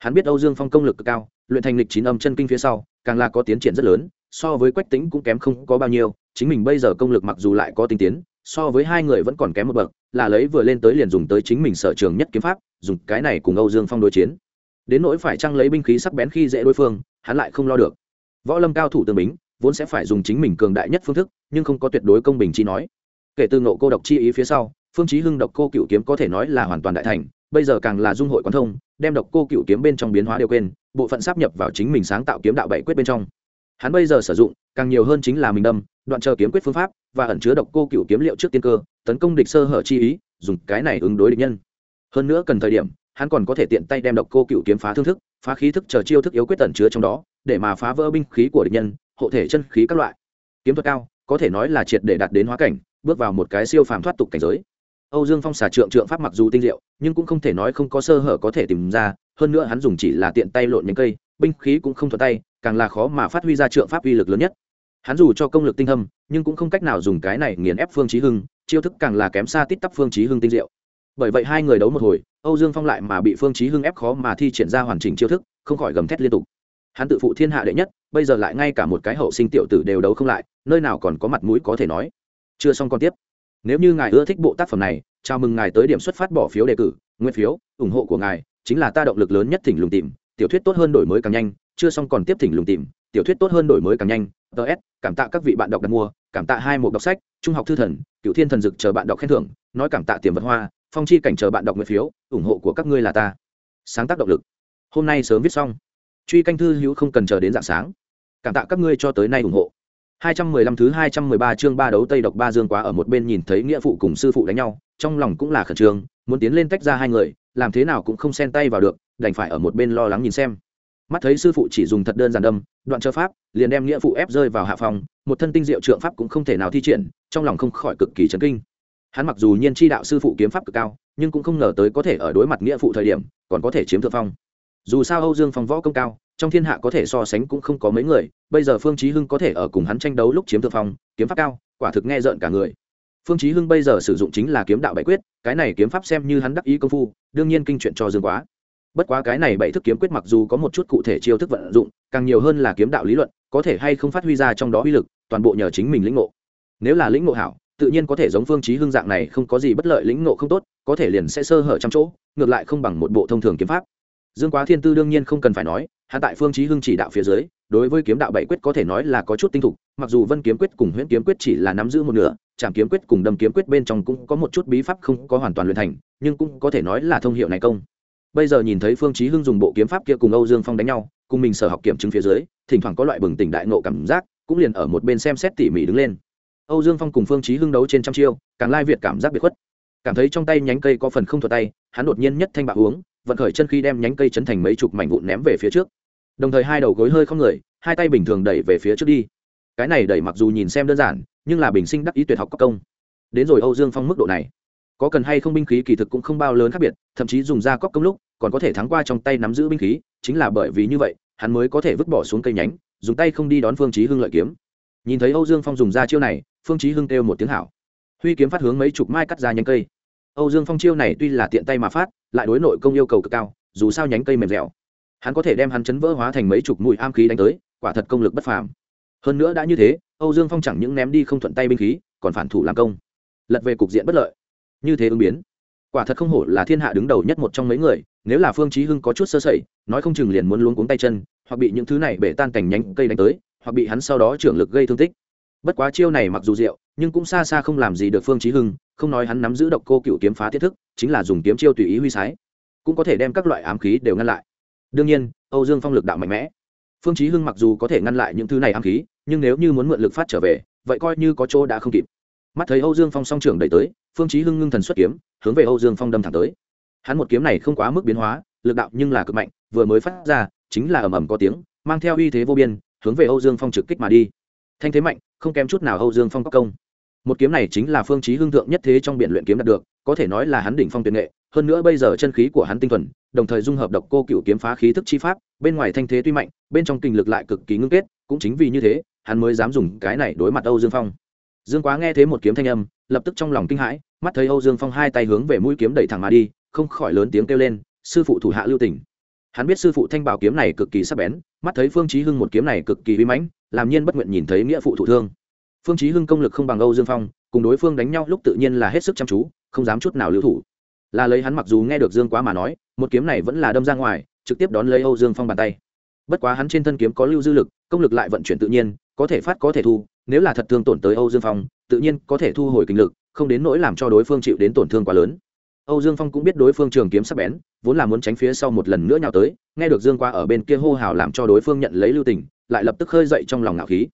hắn biết âu dương phong công lực cực cao, luyện thành lịch chín âm chân kinh phía sau, càng là có tiến triển rất lớn, so với quách tính cũng kém không có bao nhiêu, chính mình bây giờ công lực mặc dù lại có tinh tiến, so với hai người vẫn còn kém một bậc, là lấy vừa lên tới liền dùng tới chính mình sở trường nhất kiếm pháp, dùng cái này cùng âu dương phong đối chiến. Đến nỗi phải trăng lấy binh khí sắc bén khi dễ đối phương, hắn lại không lo được. Võ lâm cao thủ tương bính, vốn sẽ phải dùng chính mình cường đại nhất phương thức, nhưng không có tuyệt đối công bình chi nói. Kể từ ngộ cô độc chi ý phía sau, phương chí hưng độc cô cựu kiếm có thể nói là hoàn toàn đại thành bây giờ càng là dung hội quan thông, đem độc cô cựu kiếm bên trong biến hóa đều quên, bộ phận sắp nhập vào chính mình sáng tạo kiếm đạo bảy quyết bên trong. Hắn bây giờ sử dụng, càng nhiều hơn chính là mình đâm, đoạn chờ kiếm quyết phương pháp, và ẩn chứa độc cô cựu kiếm liệu trước tiên cơ, tấn công địch sơ hở chi ý, dùng cái này ứng đối địch nhân. Hơn nữa cần thời điểm, hắn còn có thể tiện tay đem độc cô cựu kiếm phá thương thức, phá khí thức chờ chiêu thức yếu quyết tẩn chứa trong đó, để mà phá vỡ binh khí của địch nhân, hộ thể chân khí các loại. Kiếm thuật cao, có thể nói là triệt để đạt đến hóa cảnh, bước vào một cái siêu phàm thoát tục cảnh giới âu dương phong xả trượng trượng pháp mặc dù tinh diệu, nhưng cũng không thể nói không có sơ hở có thể tìm ra, hơn nữa hắn dùng chỉ là tiện tay lộn những cây, binh khí cũng không thuận tay, càng là khó mà phát huy ra trượng pháp uy lực lớn nhất. Hắn dù cho công lực tinh thâm nhưng cũng không cách nào dùng cái này nghiền ép phương chí hưng, chiêu thức càng là kém xa tít tắp phương chí hưng tinh diệu. Bởi vậy hai người đấu một hồi, âu dương phong lại mà bị phương chí hưng ép khó mà thi triển ra hoàn chỉnh chiêu thức, không khỏi gầm thét liên tục. Hắn tự phụ thiên hạ đệ nhất, bây giờ lại ngay cả một cái hậu sinh tiểu tử đều đấu không lại, nơi nào còn có mặt mũi có thể nói. Chưa xong con tiếp nếu như ngài ưa thích bộ tác phẩm này, chào mừng ngài tới điểm xuất phát bỏ phiếu đề cử, nguyên phiếu, ủng hộ của ngài, chính là ta động lực lớn nhất thỉnh lùng tìm. Tiểu thuyết tốt hơn đổi mới càng nhanh, chưa xong còn tiếp thỉnh lùng tìm. Tiểu thuyết tốt hơn đổi mới càng nhanh. Ts cảm tạ các vị bạn đọc đặt mua, cảm tạ hai một đọc sách, trung học thư thần, cựu thiên thần dực chờ bạn đọc khen thưởng, nói cảm tạ tiềm vật hoa, phong chi cảnh chờ bạn đọc nguyên phiếu, ủng hộ của các ngươi là ta. Sáng tác động lực. Hôm nay sớm viết xong. Truy canh thư hữu không cần chờ đến dạng sáng. Cảm tạ các ngươi cho tới nay ủng hộ. 215 thứ 213 chương ba đấu Tây độc ba Dương quá ở một bên nhìn thấy nghĩa phụ cùng sư phụ đánh nhau, trong lòng cũng là khẩn trương, muốn tiến lên tách ra hai người, làm thế nào cũng không xen tay vào được, đành phải ở một bên lo lắng nhìn xem. Mắt thấy sư phụ chỉ dùng thật đơn giản đâm, đoạn chơ pháp, liền đem nghĩa phụ ép rơi vào hạ phòng, một thân tinh diệu trượng pháp cũng không thể nào thi triển, trong lòng không khỏi cực kỳ chấn kinh. Hắn mặc dù nhiên chi đạo sư phụ kiếm pháp cực cao, nhưng cũng không ngờ tới có thể ở đối mặt nghĩa phụ thời điểm, còn có thể chiếm thượng phong. Dù sao Âu Dương phòng võ công cao, trong thiên hạ có thể so sánh cũng không có mấy người, bây giờ phương chí hưng có thể ở cùng hắn tranh đấu lúc chiếm thượng phong, kiếm pháp cao, quả thực nghe rợn cả người. Phương chí hưng bây giờ sử dụng chính là kiếm đạo bảy quyết, cái này kiếm pháp xem như hắn đắc ý công phu, đương nhiên kinh chuyện cho dương quá. Bất quá cái này bảy thức kiếm quyết mặc dù có một chút cụ thể chiêu thức vận dụng, càng nhiều hơn là kiếm đạo lý luận, có thể hay không phát huy ra trong đó uy lực, toàn bộ nhờ chính mình lĩnh ngộ. Nếu là lĩnh ngộ hảo, tự nhiên có thể giống phương chí hưng dạng này không có gì bất lợi lĩnh ngộ không tốt, có thể liền sẽ sơ hở trăm chỗ, ngược lại không bằng một bộ thông thường kiếm pháp. Dương quá thiên tư đương nhiên không cần phải nói hạ tại phương chí hưng chỉ đạo phía dưới, đối với kiếm đạo bảy quyết có thể nói là có chút tinh thục, mặc dù vân kiếm quyết cùng huyễn kiếm quyết chỉ là nắm giữ một nửa chạm kiếm quyết cùng đâm kiếm quyết bên trong cũng có một chút bí pháp không có hoàn toàn luyện thành, nhưng cũng có thể nói là thông hiệu này công. Bây giờ nhìn thấy phương chí hưng dùng bộ kiếm pháp kia cùng âu dương phong đánh nhau, cùng mình sở học kiểm chứng phía dưới, thỉnh thoảng có loại bừng tỉnh đại ngộ cảm giác, cũng liền ở một bên xem xét tỉ mỉ đứng lên. Âu dương phong cùng phương chí hưng đấu trên trăm chiêu, càng lai việt cảm giác biệt khuất. Cảm thấy trong tay nhánh cây có phần không thuận tay, hắn đột nhiên nhất thanh bạo uống vận khởi chân khi đem nhánh cây chấn thành mấy chục mảnh vụn ném về phía trước đồng thời hai đầu gối hơi không người, hai tay bình thường đẩy về phía trước đi. Cái này đẩy mặc dù nhìn xem đơn giản, nhưng là bình sinh đắc ý tuyệt học có công. Đến rồi âu dương phong mức độ này, có cần hay không binh khí kỳ thực cũng không bao lớn khác biệt, thậm chí dùng ra cóc công lúc, còn có thể thắng qua trong tay nắm giữ binh khí, chính là bởi vì như vậy, hắn mới có thể vứt bỏ xuống cây nhánh, dùng tay không đi đón phương chí hưng lợi kiếm. Nhìn thấy âu dương phong dùng ra chiêu này, phương chí hưng kêu một tiếng hảo. Huy kiếm phát hướng mấy chục mai cắt ra nhánh cây. Âu dương phong chiêu này tuy là tiện tay mà phát, lại đối nội công yêu cầu cực cao, dù sao nhánh cây mềm dẻo hắn có thể đem hắn chấn vỡ hóa thành mấy chục mũi am khí đánh tới, quả thật công lực bất phàm. Hơn nữa đã như thế, âu dương phong chẳng những ném đi không thuận tay binh khí, còn phản thủ làm công. Lật về cục diện bất lợi. Như thế ứng biến. Quả thật không hổ là thiên hạ đứng đầu nhất một trong mấy người, nếu là phương chí hưng có chút sơ sẩy, nói không chừng liền muốn luống cuống tay chân, hoặc bị những thứ này bể tan cảnh nhánh cây đánh tới, hoặc bị hắn sau đó trưởng lực gây thương tích. Bất quá chiêu này mặc dù diệu, nhưng cũng xa xa không làm gì được phương chí hưng, không nói hắn nắm giữ độc cô cựu kiếm phá thiết thức, chính là dùng kiếm chiêu tùy ý huy sái. Cũng có thể đem các loại ám khí đều ngăn lại đương nhiên, âu dương phong lực đạo mạnh mẽ. Phương chí hưng mặc dù có thể ngăn lại những thứ này ám khí, nhưng nếu như muốn mượn lực phát trở về, vậy coi như có chỗ đã không kịp. Mắt thấy âu dương phong song trưởng đẩy tới, phương chí hưng ngưng thần xuất kiếm, hướng về âu dương phong đâm thẳng tới. Hắn một kiếm này không quá mức biến hóa, lực đạo nhưng là cực mạnh, vừa mới phát ra, chính là ầm ầm có tiếng, mang theo uy thế vô biên, hướng về âu dương phong trực kích mà đi. Thanh thế mạnh, không kém chút nào âu dương phong có công. Một kiếm này chính là phương chí hưng thượng nhất thế trong biển luyện kiếm đạt được, có thể nói là hắn đỉnh phong tuyệt nghệ hơn nữa bây giờ chân khí của hắn tinh thuần, đồng thời dung hợp độc cô cựu kiếm phá khí thức chi pháp, bên ngoài thanh thế tuy mạnh, bên trong kinh lực lại cực kỳ ngưng kết, cũng chính vì như thế, hắn mới dám dùng cái này đối mặt âu dương phong. Dương quá nghe thấy một kiếm thanh âm, lập tức trong lòng kinh hãi, mắt thấy âu dương phong hai tay hướng về mũi kiếm đẩy thẳng mà đi, không khỏi lớn tiếng kêu lên, sư phụ thủ hạ lưu tỉnh hắn biết sư phụ thanh bảo kiếm này cực kỳ sắc bén, mắt thấy phương chí hưng một kiếm này cực kỳ uy mãnh, làm nhiên bất nguyện nhìn thấy nghĩa phụ thụ thương. Phương chí hưng công lực không bằng âu dương phong, cùng đối phương đánh nhau lúc tự nhiên là hết sức chăm chú, không dám chút nào lưu thủ là lấy hắn mặc dù nghe được dương quá mà nói, một kiếm này vẫn là đâm ra ngoài, trực tiếp đón lấy âu dương phong bàn tay. Bất quá hắn trên thân kiếm có lưu dư lực, công lực lại vận chuyển tự nhiên, có thể phát có thể thu, nếu là thật thương tổn tới âu dương phong, tự nhiên có thể thu hồi kinh lực, không đến nỗi làm cho đối phương chịu đến tổn thương quá lớn. Âu dương phong cũng biết đối phương trường kiếm sắc bén, vốn là muốn tránh phía sau một lần nữa nhào tới, nghe được dương qua ở bên kia hô hào làm cho đối phương nhận lấy lưu tình, lại lập tức hơi dậy trong lòng ngạo khí.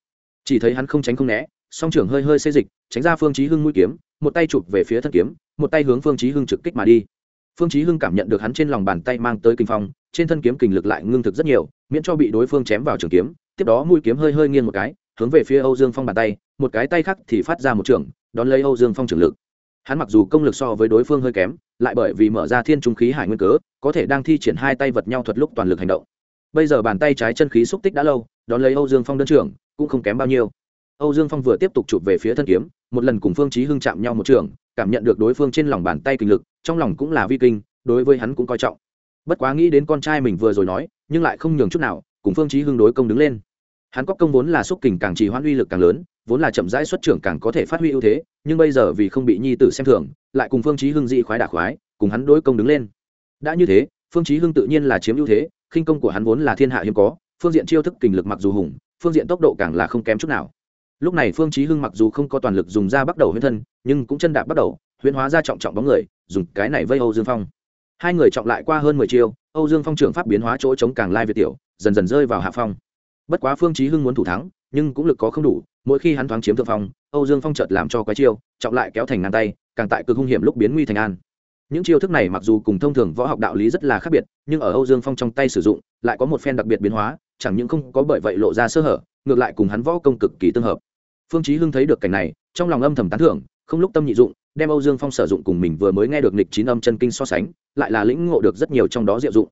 Chỉ thấy hắn không tránh không né, song trưởng hơi hơi xê dịch, tránh ra phương chí hưng mũi kiếm một tay chụp về phía thân kiếm, một tay hướng phương chí hưng trực kích mà đi. Phương chí hưng cảm nhận được hắn trên lòng bàn tay mang tới kinh phong, trên thân kiếm kình lực lại ngưng thực rất nhiều, miễn cho bị đối phương chém vào trường kiếm, tiếp đó mũi kiếm hơi hơi nghiêng một cái, hướng về phía âu dương phong bàn tay, một cái tay khác thì phát ra một trường, đón lấy âu dương phong trường lực. Hắn mặc dù công lực so với đối phương hơi kém, lại bởi vì mở ra thiên trung khí hải nguyên cớ, có thể đang thi triển hai tay vật nhau thuật lúc toàn lực hành động. Bây giờ bàn tay trái chân khí xúc tích đã lâu, đón lấy âu dương phong đơn trưởng, cũng không kém bao nhiêu âu dương phong vừa tiếp tục chụp về phía thân kiếm, một lần cùng phương chí hưng chạm nhau một trường, cảm nhận được đối phương trên lòng bàn tay kinh lực, trong lòng cũng là vi kinh, đối với hắn cũng coi trọng. Bất quá nghĩ đến con trai mình vừa rồi nói, nhưng lại không nhường chút nào, cùng phương chí hưng đối công đứng lên. Hắn có công vốn là xúc kình càng trì hoãn uy lực càng lớn, vốn là chậm rãi xuất trưởng càng có thể phát huy ưu thế, nhưng bây giờ vì không bị nhi tử xem thường, lại cùng phương chí hưng dị khoái đả khoái, cùng hắn đối công đứng lên. Đã như thế, phương chí hưng tự nhiên là chiếm ưu thế, khinh công của hắn vốn là thiên hạ hiếm có, phương diện chiêu thức kình lực mặc dù hùng, phương diện tốc độ càng là không kém chút nào lúc này phương chí hưng mặc dù không có toàn lực dùng ra bắt đầu huyễn thân, nhưng cũng chân đạp bắt đầu, huyễn hóa ra trọng trọng bóng người, dùng cái này vây âu dương phong. Hai người trọng lại qua hơn mười chiêu, âu dương phong trưởng pháp biến hóa chỗ chống càng lai việt tiểu, dần dần rơi vào hạ phong. Bất quá phương chí hưng muốn thủ thắng, nhưng cũng lực có không đủ, mỗi khi hắn thoáng chiếm thượng phong, âu dương phong chợt làm cho quái chiêu, trọng lại kéo thành ngàn tay, càng tại cực hung hiểm lúc biến nguy thành an. Những chiêu thức này mặc dù cùng thông thường võ học đạo lý rất là khác biệt, nhưng ở âu dương phong trong tay sử dụng, lại có một phen đặc biệt biến hóa, chẳng những không có bởi vậy lộ ra sơ hở, ngược lại cùng hắn võ công cực kỳ tương hợp phương chí hưng thấy được cảnh này, trong lòng âm thầm tán thưởng, không lúc tâm nhị dụng, đem âu dương phong sử dụng cùng mình vừa mới nghe được nịch chín âm chân kinh so sánh, lại là lĩnh ngộ được rất nhiều trong đó diệu dụng.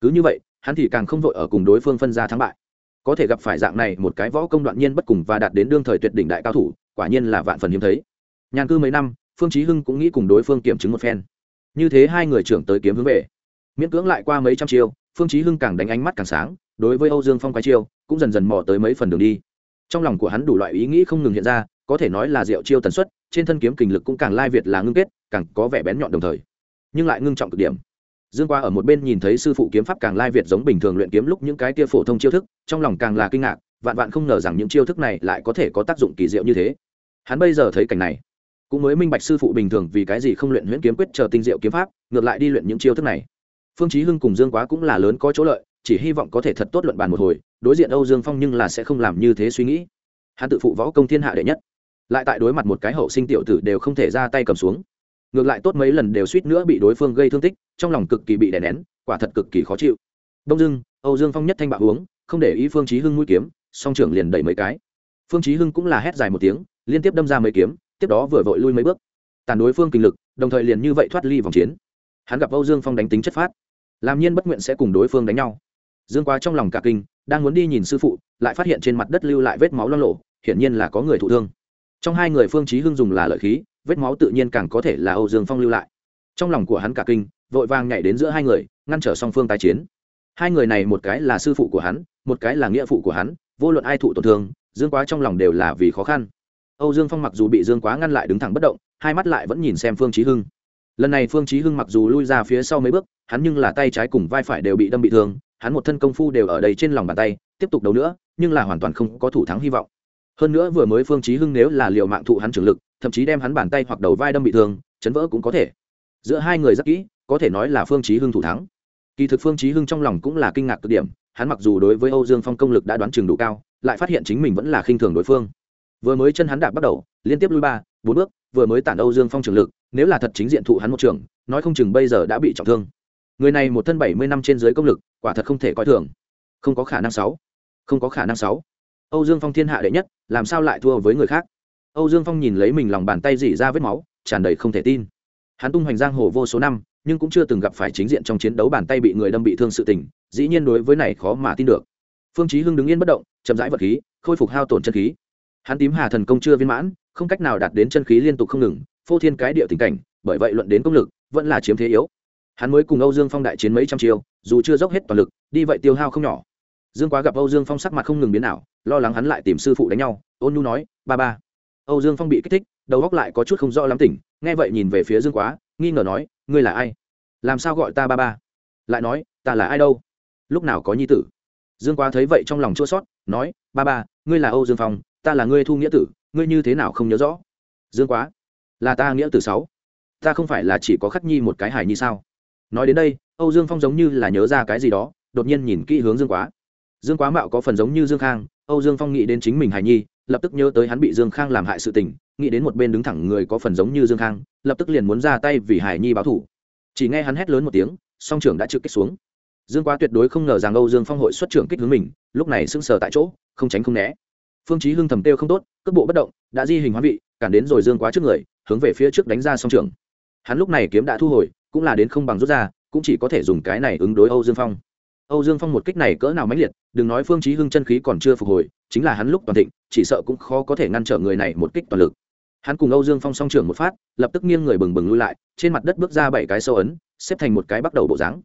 Cứ như vậy, hắn thì càng không vội ở cùng đối phương phân ra thắng bại. Có thể gặp phải dạng này một cái võ công đoạn nhiên bất cùng và đạt đến đương thời tuyệt đỉnh đại cao thủ, quả nhiên là vạn phần hiếm thấy. Nhàn cư mấy năm, phương chí hưng cũng nghĩ cùng đối phương kiểm chứng một phen. Như thế hai người trưởng tới kiếm hướng về. Miễn cưỡng lại qua mấy trăm chiêu, phương chí hưng càng đánh ánh mắt càng sáng, đối với âu dương phong quái chiêu, cũng dần dần mò tới mấy phần đường đi trong lòng của hắn đủ loại ý nghĩ không ngừng hiện ra, có thể nói là diệu chiêu tần suất, trên thân kiếm kình lực cũng càng lai việt là ngưng kết, càng có vẻ bén nhọn đồng thời, nhưng lại ngưng trọng cực điểm. Dương qua ở một bên nhìn thấy sư phụ kiếm pháp càng lai việt giống bình thường luyện kiếm lúc những cái tia phổ thông chiêu thức, trong lòng càng là kinh ngạc, vạn vạn không ngờ rằng những chiêu thức này lại có thể có tác dụng kỳ diệu như thế. Hắn bây giờ thấy cảnh này, cũng mới minh bạch sư phụ bình thường vì cái gì không luyện huyễn kiếm quyết chờ tinh diệu kiếm pháp, ngược lại đi luyện những chiêu thức này. Phương chí hưng cùng dương quá cũng là lớn có chỗ lợi, chỉ hy vọng có thể thật tốt luận bàn một hồi đối diện âu dương phong nhưng là sẽ không làm như thế suy nghĩ. Hắn tự phụ võ công thiên hạ đệ nhất, lại tại đối mặt một cái hậu sinh tiểu tử đều không thể ra tay cầm xuống. Ngược lại tốt mấy lần đều suýt nữa bị đối phương gây thương tích, trong lòng cực kỳ bị đè nén, quả thật cực kỳ khó chịu. Đông dưng âu dương phong nhất thanh bạo uống, không để ý phương chí hưng mũi kiếm, song trưởng liền đẩy mấy cái. Phương chí hưng cũng là hét dài một tiếng, liên tiếp đâm ra mấy kiếm, tiếp đó vừa vội lui mấy bước. Tàn đối phương kinh lực, đồng thời liền như vậy thoát ly vòng chiến. Hắn gặp âu dương phong đánh tính chất phát, làm nhiên bất nguyện sẽ cùng đối phương đánh nhau dương quá trong lòng cả kinh, đang muốn đi nhìn sư phụ, lại phát hiện trên mặt đất lưu lại vết máu lo lộ hiển nhiên là có người thụ thương. Trong hai người phương chí hưng dùng là lợi khí, vết máu tự nhiên càng có thể là âu dương phong lưu lại. Trong lòng của hắn cả kinh, vội vàng nhảy đến giữa hai người, ngăn trở song phương tái chiến. Hai người này một cái là sư phụ của hắn, một cái là nghĩa phụ của hắn, vô luận ai thụ tổn thương, dương quá trong lòng đều là vì khó khăn. Âu dương phong mặc dù bị dương quá ngăn lại đứng thẳng bất động, hai mắt lại vẫn nhìn xem phương chí hưng. Lần này phương chí hưng mặc dù lui ra phía sau mấy bước, hắn nhưng là tay trái cùng vai phải đều bị đâm bị thương hắn một thân công phu đều ở đây trên lòng bàn tay, tiếp tục đấu nữa, nhưng là hoàn toàn không có thủ thắng hy vọng. Hơn nữa vừa mới phương chí hưng nếu là liều mạng thụ hắn trường lực, thậm chí đem hắn bàn tay hoặc đầu vai đâm bị thương, chấn vỡ cũng có thể. Giữa hai người rất kỹ, có thể nói là phương chí hưng thủ thắng. Kỳ thực phương chí hưng trong lòng cũng là kinh ngạc cực điểm, hắn mặc dù đối với âu dương phong công lực đã đoán chừng đủ cao, lại phát hiện chính mình vẫn là khinh thường đối phương. Vừa mới chân hắn đạp bắt đầu, liên tiếp lui ba, bốn bước, vừa mới tản âu dương phong trường lực, nếu là thật chính diện thụ hắn một trường, nói không chừng bây giờ đã bị trọng thương người này một thân bảy mươi năm trên dưới công lực, quả thật không thể coi thường. Không có khả năng sáu. Không có khả năng sáu. Âu dương phong thiên hạ đệ nhất, làm sao lại thua với người khác? Âu dương phong nhìn lấy mình lòng bàn tay dỉ ra vết máu, tràn đầy không thể tin. Hắn tung hoành giang hồ vô số năm, nhưng cũng chưa từng gặp phải chính diện trong chiến đấu bàn tay bị người đâm bị thương sự tình, dĩ nhiên đối với này khó mà tin được. Phương chí hưng đứng yên bất động, chậm rãi vật khí, khôi phục hao tổn chân khí. Hắn tím hà thần công chưa viên mãn, không cách nào đạt đến chân khí liên tục không ngừng, phô thiên cái địa tình cảnh, bởi vậy luận đến công lực, vẫn là chiếm thế yếu hắn mới cùng âu dương phong đại chiến mấy trăm chiêu, dù chưa dốc hết toàn lực, đi vậy tiêu hao không nhỏ. Dương quá gặp âu dương phong sắc mặt không ngừng biến ảo, lo lắng hắn lại tìm sư phụ đánh nhau. Ôn nhu nói, ba ba. Âu dương phong bị kích thích, đầu góc lại có chút không rõ lắm tỉnh, nghe vậy nhìn về phía dương quá, nghi ngờ nói, ngươi là ai? Làm sao gọi ta ba ba? Lại nói, ta là ai đâu? Lúc nào có nhi tử? Dương quá thấy vậy trong lòng chua sót nói, ba ba, ngươi là âu dương phong, ta là ngươi thu nghĩa tử, ngươi như thế nào không nhớ rõ? Dương quá, là ta nghĩa tử sáu, ta không phải là chỉ có khắc nhi một cái hài nhi sao? Nói đến đây, âu dương phong giống như là nhớ ra cái gì đó, đột nhiên nhìn kỹ hướng dương quá. Dương quá mạo có phần giống như dương khang, âu dương phong nghĩ đến chính mình hải nhi, lập tức nhớ tới hắn bị dương khang làm hại sự tình, nghĩ đến một bên đứng thẳng người có phần giống như dương khang, lập tức liền muốn ra tay vì hải nhi báo thủ chỉ nghe hắn hét lớn một tiếng, song trưởng đã trực kích xuống. Dương quá tuyệt đối không ngờ rằng âu dương phong hội xuất trưởng kích hướng mình, lúc này sững sờ tại chỗ, không tránh không né. Phương chí hưng thầm tiêu không tốt, cước bộ bất động, đã di hình hóa vị, cản đến rồi dương quá trước người, hướng về phía trước đánh ra song trưởng. Hắn lúc này kiếm đã thu hồi cũng là đến không bằng rút ra, cũng chỉ có thể dùng cái này ứng đối âu dương phong. Âu dương phong một kích này cỡ nào mãnh liệt, đừng nói phương chí hưng chân khí còn chưa phục hồi, chính là hắn lúc toàn thịnh, chỉ sợ cũng khó có thể ngăn trở người này một kích toàn lực. Hắn cùng âu dương phong song trưởng một phát, lập tức nghiêng người bừng bừng lui lại, trên mặt đất bước ra bảy cái sâu ấn, xếp thành một cái bắt đầu bộ dáng.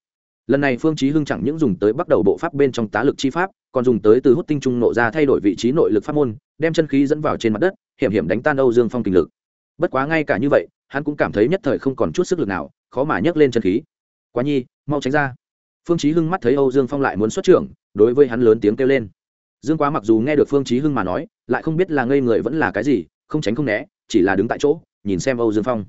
Lần này phương chí hưng chẳng những dùng tới bắt đầu bộ pháp bên trong tá lực chi pháp, còn dùng tới từ hút tinh trung nộ ra thay đổi vị trí nội lực pháp môn, đem chân khí dẫn vào trên mặt đất, hiểm hiểm đánh tan âu dương phong kinh lực. Bất quá ngay cả như vậy, hắn cũng cảm thấy nhất thời không còn chút sức lực nào khó mà nhấc lên chân khí. Quá nhi, mau tránh ra. Phương chí hưng mắt thấy âu dương phong lại muốn xuất trưởng, đối với hắn lớn tiếng kêu lên. Dương quá mặc dù nghe được phương chí hưng mà nói, lại không biết là ngây người vẫn là cái gì, không tránh không né, chỉ là đứng tại chỗ, nhìn xem âu dương phong.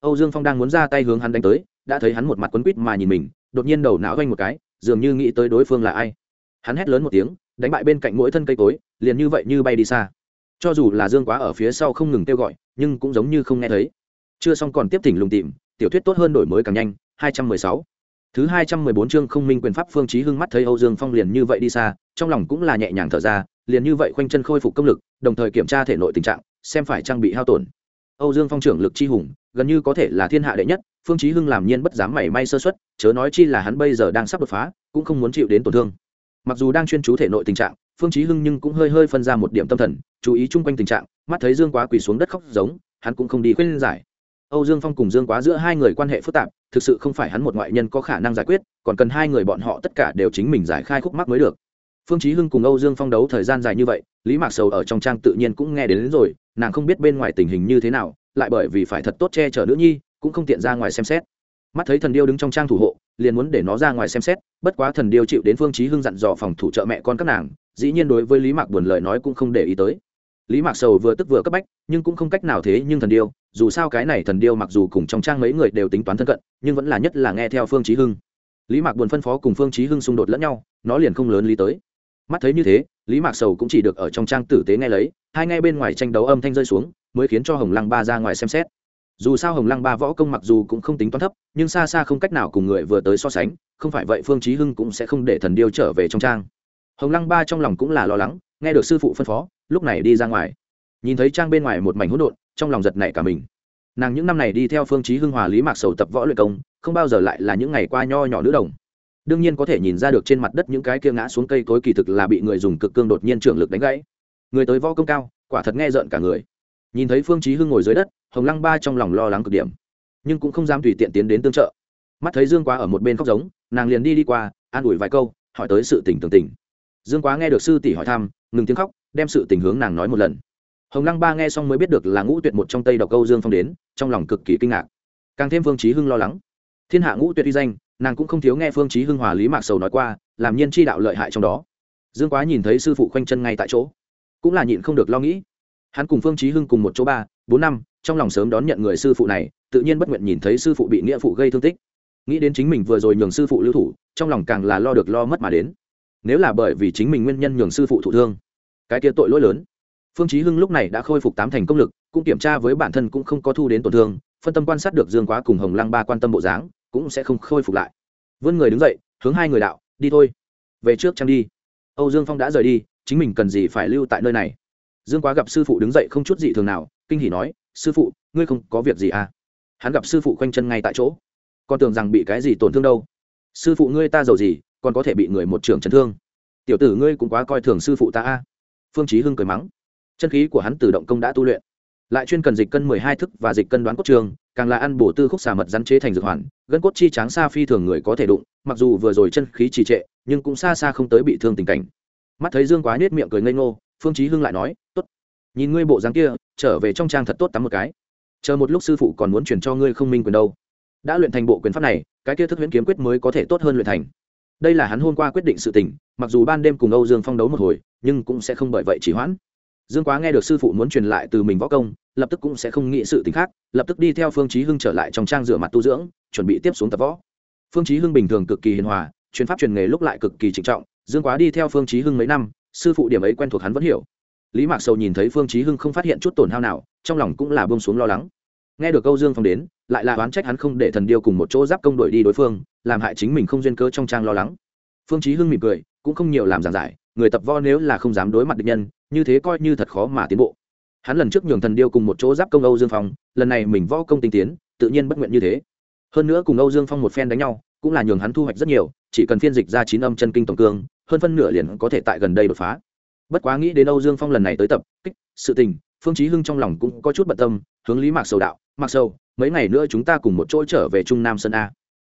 Âu dương phong đang muốn ra tay hướng hắn đánh tới, đã thấy hắn một mặt quấn quít mà nhìn mình, đột nhiên đầu não vang một cái, dường như nghĩ tới đối phương là ai. Hắn hét lớn một tiếng, đánh bại bên cạnh mỗi thân cây cối, liền như vậy như bay đi xa. Cho dù là dương quá ở phía sau không ngừng kêu gọi, nhưng cũng giống như không nghe thấy. Chưa xong còn tiếp thỉnh lùng tìm tiểu thuyết tốt hơn đổi mới càng nhanh 216. thứ 214 chương không minh quyền pháp phương chí hưng mắt thấy âu dương phong liền như vậy đi xa, trong lòng cũng là nhẹ nhàng thở ra, liền như vậy khoanh chân khôi phục công lực, đồng thời kiểm tra thể nội tình trạng, xem phải trang bị hao tổn. Âu dương phong trưởng lực chi hùng, gần như có thể là thiên hạ đệ nhất, phương chí hưng làm nhiên bất dám mảy may sơ suất, chớ nói chi là hắn bây giờ đang sắp đột phá, cũng không muốn chịu đến tổn thương. Mặc dù đang chuyên chú thể nội tình trạng, phương chí hưng nhưng cũng hơi hơi phân ra một điểm tâm thần, chú ý chung quanh tình trạng, mắt thấy dương quá quỳ xuống đất khóc giống, hắn cũng không đi khuyên giải âu dương phong cùng dương quá giữa hai người quan hệ phức tạp thực sự không phải hắn một ngoại nhân có khả năng giải quyết còn cần hai người bọn họ tất cả đều chính mình giải khai khúc mắc mới được. Phương chí hưng cùng âu dương phong đấu thời gian dài như vậy lý mạc sầu ở trong trang tự nhiên cũng nghe đến, đến rồi nàng không biết bên ngoài tình hình như thế nào lại bởi vì phải thật tốt che chở nữ nhi cũng không tiện ra ngoài xem xét. Mắt thấy thần điêu đứng trong trang thủ hộ liền muốn để nó ra ngoài xem xét bất quá thần điêu chịu đến phương chí hưng dặn dò phòng thủ trợ mẹ con các nàng dĩ nhiên đối với lý mạc buồn lời nói cũng không để ý tới. Lý mạc sầu vừa tức vừa cấp bách nhưng cũng không cách nào thế nhưng thần điêu dù sao cái này thần điêu mặc dù cùng trong trang mấy người đều tính toán thân cận, nhưng vẫn là nhất là nghe theo phương chí hưng. Lý mạc buồn phân phó cùng phương chí hưng xung đột lẫn nhau, nó liền không lớn lý tới. Mắt thấy như thế, lý mạc sầu cũng chỉ được ở trong trang tử tế nghe lấy, hai ngay bên ngoài tranh đấu âm thanh rơi xuống, mới khiến cho hồng lăng ba ra ngoài xem xét. Dù sao hồng lăng ba võ công mặc dù cũng không tính toán thấp, nhưng xa xa không cách nào cùng người vừa tới so sánh, không phải vậy phương chí hưng cũng sẽ không để thần điêu trở về trong trang. Hồng lăng ba trong lòng cũng là lo lắng, nghe được sư phụ phân phó, lúc này đi ra ngoài. Nhìn thấy trang bên ngoài một mảnh hỗn độn trong lòng giật nảy cả mình. Nàng những năm này đi theo phương chí hưng hòa lý mạc sầu tập võ luyện công, không bao giờ lại là những ngày qua nho nhỏ nữ đồng. Đương nhiên có thể nhìn ra được trên mặt đất những cái kia ngã xuống cây cối kỳ thực là bị người dùng cực cương đột nhiên trưởng lực đánh gãy. Người tới võ công cao, quả thật nghe rợn cả người. Nhìn thấy phương chí hưng ngồi dưới đất, hồng lăng ba trong lòng lo lắng cực điểm. Nhưng cũng không dám tùy tiện tiến đến tương trợ. Mắt thấy dương quá ở một bên khóc giống, nàng liền đi đi qua, an ủi vài câu, hỏi tới sự tình tường tình. Dương quá nghe được sư tỷ hỏi thăm, ngừng tiếng khóc, đem sự tình hướng nàng nói một lần hồng lăng ba nghe xong mới biết được là ngũ tuyệt một trong tây độc câu dương phong đến, trong lòng cực kỳ kinh ngạc. Càng thêm phương chí hưng lo lắng. Thiên hạ ngũ tuyệt uy danh, nàng cũng không thiếu nghe phương chí hưng hòa lý mạc sầu nói qua, làm nhiên chi đạo lợi hại trong đó. Dương quá nhìn thấy sư phụ khoanh chân ngay tại chỗ, cũng là nhịn không được lo nghĩ. Hắn cùng phương chí hưng cùng một chỗ ba, bốn năm, trong lòng sớm đón nhận người sư phụ này, tự nhiên bất nguyện nhìn thấy sư phụ bị nghĩa phụ gây thương tích. Nghĩ đến chính mình vừa rồi nhường sư phụ lưu thủ, trong lòng càng là lo được lo mất mà đến. Nếu là bởi vì chính mình nguyên nhân nhường sư phụ thụ thương, cái kia tội lỗi lớn phương chí hưng lúc này đã khôi phục tám thành công lực, cũng kiểm tra với bản thân cũng không có thu đến tổn thương, phân tâm quan sát được dương quá cùng hồng lăng ba quan tâm bộ dáng, cũng sẽ không khôi phục lại. Vươn người đứng dậy, hướng hai người đạo, đi thôi. Về trước trang đi? Âu dương phong đã rời đi, chính mình cần gì phải lưu tại nơi này? Dương quá gặp sư phụ đứng dậy không chút gì thường nào, kinh hỉ nói, sư phụ, ngươi không có việc gì à? Hắn gặp sư phụ quanh chân ngay tại chỗ. Còn tưởng rằng bị cái gì tổn thương đâu. Sư phụ ngươi ta giàu gì, còn có thể bị người một trường chấn thương. Tiểu tử ngươi cũng quá coi thường sư phụ ta a. Phương chí hưng cười mắng chân khí của hắn từ động công đã tu luyện. Lại chuyên cần dịch cân mười hai thức và dịch cân đoán cốt trường, càng là ăn bổ tư khúc xà mật rắn chế thành dược hoàn, gân cốt chi tráng xa phi thường người có thể đụng, mặc dù vừa rồi chân khí trì trệ, nhưng cũng xa xa không tới bị thương tình cảnh. Mắt thấy dương quá nết miệng cười ngây ngô, phương chí hưng lại nói, tốt, nhìn ngươi bộ dáng kia, trở về trong trang thật tốt tắm một cái. Chờ một lúc sư phụ còn muốn truyền cho ngươi không minh quyền đâu. Đã luyện thành bộ quyền pháp này, cái kia thức huyễn kiếm quyết mới có thể tốt hơn luyện thành. Đây là hắn hôm qua quyết định sự tình, mặc dù ban đêm cùng âu dương phong đấu một hồi, nhưng cũng sẽ không bởi vậy chỉ hoãn dương quá nghe được sư phụ muốn truyền lại từ mình võ công, lập tức cũng sẽ không nghĩ sự t khác, lập tức đi theo phương chí hưng trở lại trong trang rửa mặt tu dưỡng, chuẩn bị tiếp xuống tập võ. Phương chí hưng bình thường cực kỳ hiền hòa, truyền pháp truyền nghề lúc lại cực kỳ trịnh trọng, dương quá đi theo phương chí hưng mấy năm, sư phụ điểm ấy quen thuộc hắn vẫn hiểu. Lý mạc sầu nhìn thấy phương chí hưng không phát hiện chút tổn hao nào, trong lòng cũng là buông xuống lo lắng. Nghe được câu dương phong đến, lại là oán trách hắn không để thần điêu cùng một chỗ giáp công đội đi đối phương, làm hại chính mình không duyên cớ trong trang lo lắng. Phương chí hưng mỉm cười, cũng không nhiều làm giảng giải người tập võ nếu là không dám đối mặt địch nhân, như thế coi như thật khó mà tiến bộ. Hắn lần trước nhường thần điêu cùng một chỗ giáp công âu dương phong, lần này mình võ công tinh tiến, tự nhiên bất nguyện như thế. Hơn nữa cùng âu dương phong một phen đánh nhau, cũng là nhường hắn thu hoạch rất nhiều, chỉ cần phiên dịch ra chín âm chân kinh tổng cương, hơn phân nửa liền có thể tại gần đây đột phá. Bất quá nghĩ đến âu dương phong lần này tới tập, kích, sự tình, phương chí hưng trong lòng cũng có chút bận tâm, hướng lý mạc sầu đạo, mạc sầu, mấy ngày nữa chúng ta cùng một chỗ trở về trung nam sơn a.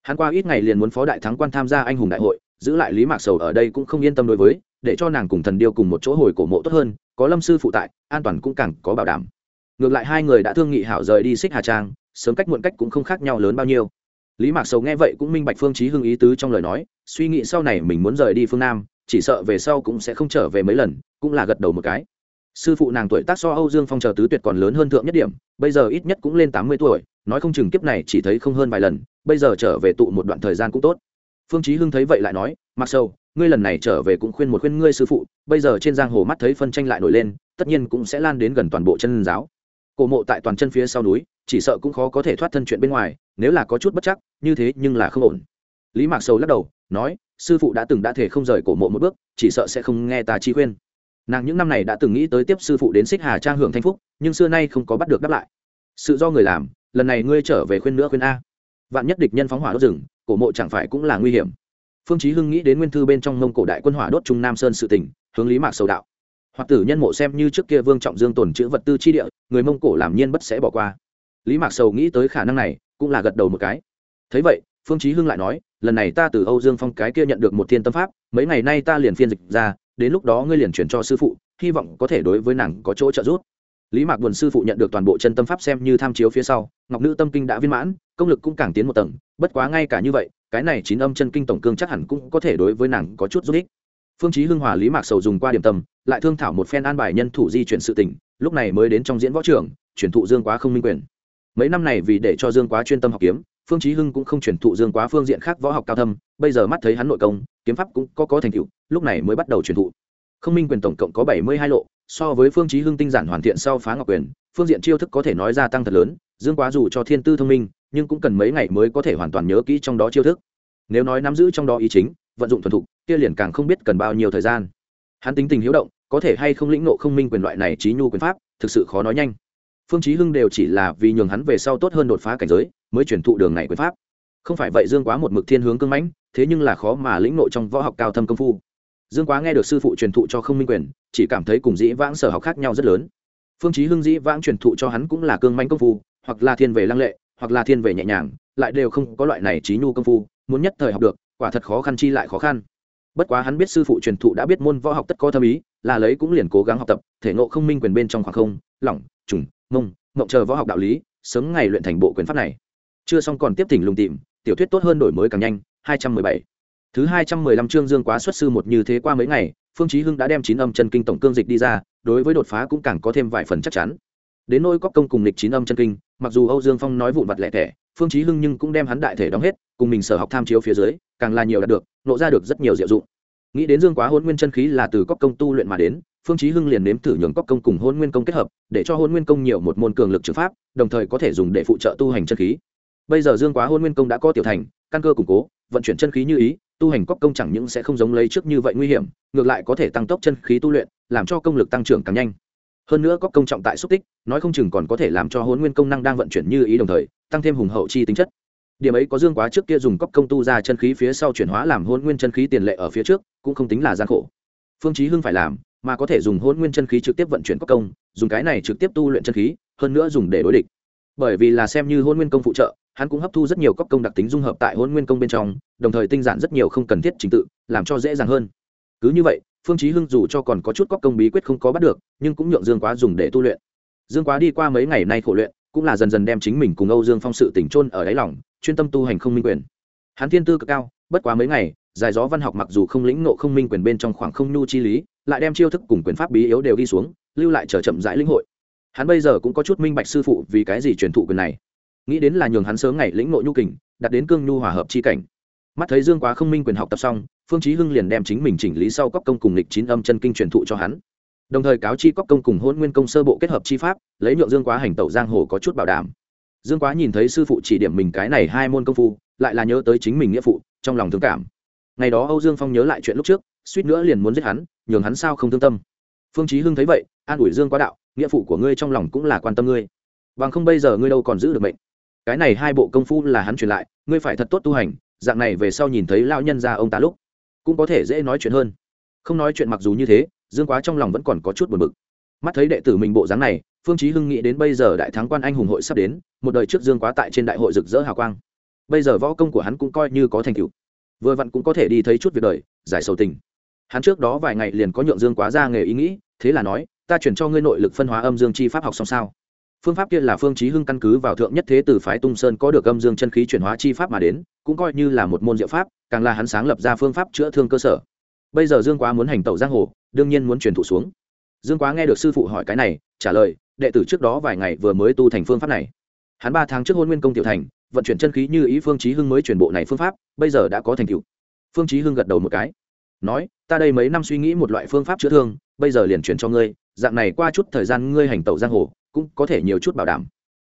Hắn qua ít ngày liền muốn phó đại thắng quan tham gia anh hùng đại hội, giữ lại lý mạc sầu ở đây cũng không yên tâm đối với để cho nàng cùng thần điêu cùng một chỗ hồi cổ mộ tốt hơn, có lâm sư phụ tại, an toàn cũng càng có bảo đảm. Ngược lại hai người đã thương nghị hảo rời đi xích hà trang, sớm cách muộn cách cũng không khác nhau lớn bao nhiêu. Lý mạc sầu nghe vậy cũng minh bạch phương trí hưng ý tứ trong lời nói, suy nghĩ sau này mình muốn rời đi phương nam, chỉ sợ về sau cũng sẽ không trở về mấy lần, cũng là gật đầu một cái. Sư phụ nàng tuổi tác so âu dương phong chờ tứ tuyệt còn lớn hơn thượng nhất điểm, bây giờ ít nhất cũng lên tám mươi tuổi, nói không chừng kiếp này chỉ thấy không hơn vài lần, bây giờ trở về tụ một đoạn thời gian cũng tốt. Phương chí hưng thấy vậy lại nói mặc sâu ngươi lần này trở về cũng khuyên một khuyên ngươi sư phụ, bây giờ trên giang hồ mắt thấy phân tranh lại nổi lên, tất nhiên cũng sẽ lan đến gần toàn bộ chân giáo. Cổ mộ tại toàn chân phía sau núi, chỉ sợ cũng khó có thể thoát thân chuyện bên ngoài, nếu là có chút bất chắc, như thế nhưng là không ổn. Lý mạc sầu lắc đầu, nói, sư phụ đã từng đã thể không rời cổ mộ một bước, chỉ sợ sẽ không nghe ta chi khuyên. Nàng những năm này đã từng nghĩ tới tiếp sư phụ đến xích hà trang hưởng thanh phúc, nhưng xưa nay không có bắt được đáp lại. Sự do người làm, lần này ngươi trở về khuyên nữa khuyên a. Vạn nhất địch nhân phóng hỏa đốt rừng, cổ mộ chẳng phải cũng là nguy hiểm phương chí hưng nghĩ đến nguyên thư bên trong mông cổ đại quân hỏa đốt trung nam sơn sự tình, hướng lý mạc sầu đạo. Hoặc tử nhân mộ xem như trước kia vương trọng dương tồn chữ vật tư chi địa, người mông cổ làm nhiên bất sẽ bỏ qua. Lý mạc sầu nghĩ tới khả năng này, cũng là gật đầu một cái. Thấy vậy, phương chí hưng lại nói, lần này ta từ âu dương phong cái kia nhận được một thiên tâm pháp, mấy ngày nay ta liền phiên dịch ra, đến lúc đó ngươi liền chuyển cho sư phụ, hy vọng có thể đối với nàng có chỗ trợ giúp. Lý mạc buồn sư phụ nhận được toàn bộ chân tâm pháp xem như tham chiếu phía sau, ngọc nữ tâm kinh đã viên mãn, công lực cũng càng tiến một tầng, bất quá ngay cả như vậy cái này chín âm chân kinh tổng cương chắc hẳn cũng có thể đối với nàng có chút giúp ích. Phương chí hưng hòa lý mạc sầu dùng qua điểm tâm, lại thương thảo một phen an bài nhân thủ di chuyển sự tình, lúc này mới đến trong diễn võ trường, chuyển thụ dương quá không minh quyền. Mấy năm này vì để cho dương quá chuyên tâm học kiếm, phương chí hưng cũng không chuyển thụ dương quá phương diện khác võ học cao thâm, bây giờ mắt thấy hắn nội công, kiếm pháp cũng có có thành tựu, lúc này mới bắt đầu chuyển thụ. Không minh quyền tổng cộng có bảy mươi hai lộ, so với phương chí hưng tinh giản hoàn thiện sau phá ngọc quyền, phương diện chiêu thức có thể nói ra tăng thật lớn, dương quá dù cho thiên tư thông minh nhưng cũng cần mấy ngày mới có thể hoàn toàn nhớ kỹ trong đó chiêu thức. Nếu nói nắm giữ trong đó ý chính, vận dụng thuần thục, kia liền càng không biết cần bao nhiêu thời gian. Hắn tính tình hiếu động, có thể hay không lĩnh nộ không minh quyền loại này trí nhu quyền pháp, thực sự khó nói nhanh. Phương chí hưng đều chỉ là vì nhường hắn về sau tốt hơn đột phá cảnh giới, mới chuyển thụ đường này quyền pháp. Không phải vậy dương quá một mực thiên hướng cương mãnh, thế nhưng là khó mà lĩnh nộ trong võ học cao thâm công phu. Dương quá nghe được sư phụ truyền thụ cho không minh quyền, chỉ cảm thấy cùng dĩ vãng sở học khác nhau rất lớn. Phương chí hưng dĩ vãng truyền thụ cho hắn cũng là cương mãnh công phu, hoặc là thiên về lăng lệ hoặc là thiên về nhẹ nhàng, lại đều không có loại này trí nhu công phu, muốn nhất thời học được, quả thật khó khăn chi lại khó khăn. Bất quá hắn biết sư phụ truyền thụ đã biết môn võ học tất có thâm ý, là lấy cũng liền cố gắng học tập, thể ngộ không minh quyền bên trong khoảng không, lỏng, trùng, mông mộng chờ võ học đạo lý, sớm ngày luyện thành bộ quyền pháp này. Chưa xong còn tiếp thỉnh lùng tìm, tiểu thuyết tốt hơn đổi mới càng nhanh 217 thứ 215 chương dương quá xuất sư một như thế qua mấy ngày, phương chí hưng đã đem chín âm chân kinh tổng cương dịch đi ra, đối với đột phá cũng càng có thêm vài phần chắc chắn đến nỗi cóc công cùng lịch chín âm chân kinh, mặc dù âu dương phong nói vụn vặt lẻ tẻ phương chí hưng nhưng cũng đem hắn đại thể đóng hết, cùng mình sở học tham chiếu phía dưới, càng là nhiều đạt được, nộ ra được rất nhiều diệu dụng. Nghĩ đến dương quá hôn nguyên chân khí là từ cốc công tu luyện mà đến, phương chí hưng liền nếm thử nhường cốc công cùng hôn nguyên công kết hợp, để cho hôn nguyên công nhiều một môn cường lực trường pháp, đồng thời có thể dùng để phụ trợ tu hành chân khí. Bây giờ dương quá hôn nguyên công đã có tiểu thành, căn cơ củng cố, vận chuyển chân khí như ý, tu hành cốc công chẳng những sẽ không giống lấy trước như vậy nguy hiểm, ngược lại có thể tăng tốc chân khí tu luyện, làm cho công lực tăng trưởng càng nhanh hơn nữa có công trọng tại xúc tích, nói không chừng còn có thể làm cho hôn nguyên công năng đang vận chuyển như ý đồng thời, tăng thêm hùng hậu chi tính chất. Điểm ấy có dương quá trước kia dùng cóc công tu ra chân khí phía sau chuyển hóa làm hôn nguyên chân khí tiền lệ ở phía trước, cũng không tính là gian khổ. Phương chí hưng phải làm, mà có thể dùng hôn nguyên chân khí trực tiếp vận chuyển cóc công, dùng cái này trực tiếp tu luyện chân khí, hơn nữa dùng để đối địch. Bởi vì là xem như hôn nguyên công phụ trợ, hắn cũng hấp thu rất nhiều cóc công đặc tính dung hợp tại hôn nguyên công bên trong, đồng thời tinh giản rất nhiều không cần thiết trình tự, làm cho dễ dàng hơn. Cứ như vậy phương chí hưng dù cho còn có chút cóc công bí quyết không có bắt được, nhưng cũng nhượng dương quá dùng để tu luyện. Dương quá đi qua mấy ngày nay khổ luyện, cũng là dần dần đem chính mình cùng âu dương phong sự tỉnh trôn ở đáy lòng, chuyên tâm tu hành không minh quyền. Hắn thiên tư cực cao, bất quá mấy ngày, giải gió văn học mặc dù không lĩnh ngộ không minh quyền bên trong khoảng không nhu chi lý, lại đem chiêu thức cùng quyền pháp bí yếu đều đi xuống, lưu lại chờ chậm rãi lĩnh hội. Hắn bây giờ cũng có chút minh bạch sư phụ vì cái gì truyền thụ quyền này. Nghĩ đến là nhường hắn sớm ngày lĩnh ngộ nhu kình đặt đến cương nhu hòa hợp chi cảnh. Mắt thấy dương quá không minh quyền học tập xong phương chí hưng liền đem chính mình chỉnh lý sau cốc công cùng lịch chín âm chân kinh truyền thụ cho hắn. Đồng thời cáo chi cốc công cùng hôn nguyên công sơ bộ kết hợp chi pháp, lấy nhượng dương quá hành tẩu giang hồ có chút bảo đảm. Dương quá nhìn thấy sư phụ chỉ điểm mình cái này hai môn công phu, lại là nhớ tới chính mình nghĩa phụ, trong lòng thương cảm. Ngày đó âu dương phong nhớ lại chuyện lúc trước, suýt nữa liền muốn giết hắn, nhường hắn sao không thương tâm. Phương chí hưng thấy vậy, an ủi dương quá đạo, nghĩa phụ của ngươi trong lòng cũng là quan tâm ngươi. Bằng không bây giờ ngươi đâu còn giữ được mệnh. Cái này hai bộ công phu là hắn truyền lại, ngươi phải thật tốt tu hành. Dạng này về sau nhìn thấy lão nhân gia ông ta lúc cũng có thể dễ nói chuyện hơn. Không nói chuyện mặc dù như thế, dương quá trong lòng vẫn còn có chút buồn bực. Mắt thấy đệ tử mình bộ dáng này, phương chí hưng nghĩ đến bây giờ đại thắng quan anh hùng hội sắp đến, một đời trước dương quá tại trên đại hội rực rỡ hào quang. Bây giờ võ công của hắn cũng coi như có thành tựu. Vừa vặn cũng có thể đi thấy chút việc đời, giải sầu tình. Hắn trước đó vài ngày liền có nhượng dương quá ra nghề ý nghĩ, thế là nói, ta chuyển cho ngươi nội lực phân hóa âm dương chi pháp học xong sao? Phương pháp kia là phương chí hưng căn cứ vào thượng nhất thế từ phái tung sơn có được âm dương chân khí chuyển hóa chi pháp mà đến, cũng coi như là một môn diệu pháp, càng là hắn sáng lập ra phương pháp chữa thương cơ sở. Bây giờ dương quá muốn hành tẩu giang hồ, đương nhiên muốn truyền thụ xuống. Dương quá nghe được sư phụ hỏi cái này, trả lời, đệ tử trước đó vài ngày vừa mới tu thành phương pháp này. Hắn ba tháng trước hôn nguyên công tiểu thành, vận chuyển chân khí như ý phương chí hưng mới truyền bộ này phương pháp, bây giờ đã có thành tựu. Phương chí hưng gật đầu một cái, nói, ta đây mấy năm suy nghĩ một loại phương pháp chữa thương, bây giờ liền truyền cho ngươi dạng này qua chút thời gian ngươi hành tẩu giang hồ, cũng có thể nhiều chút bảo đảm.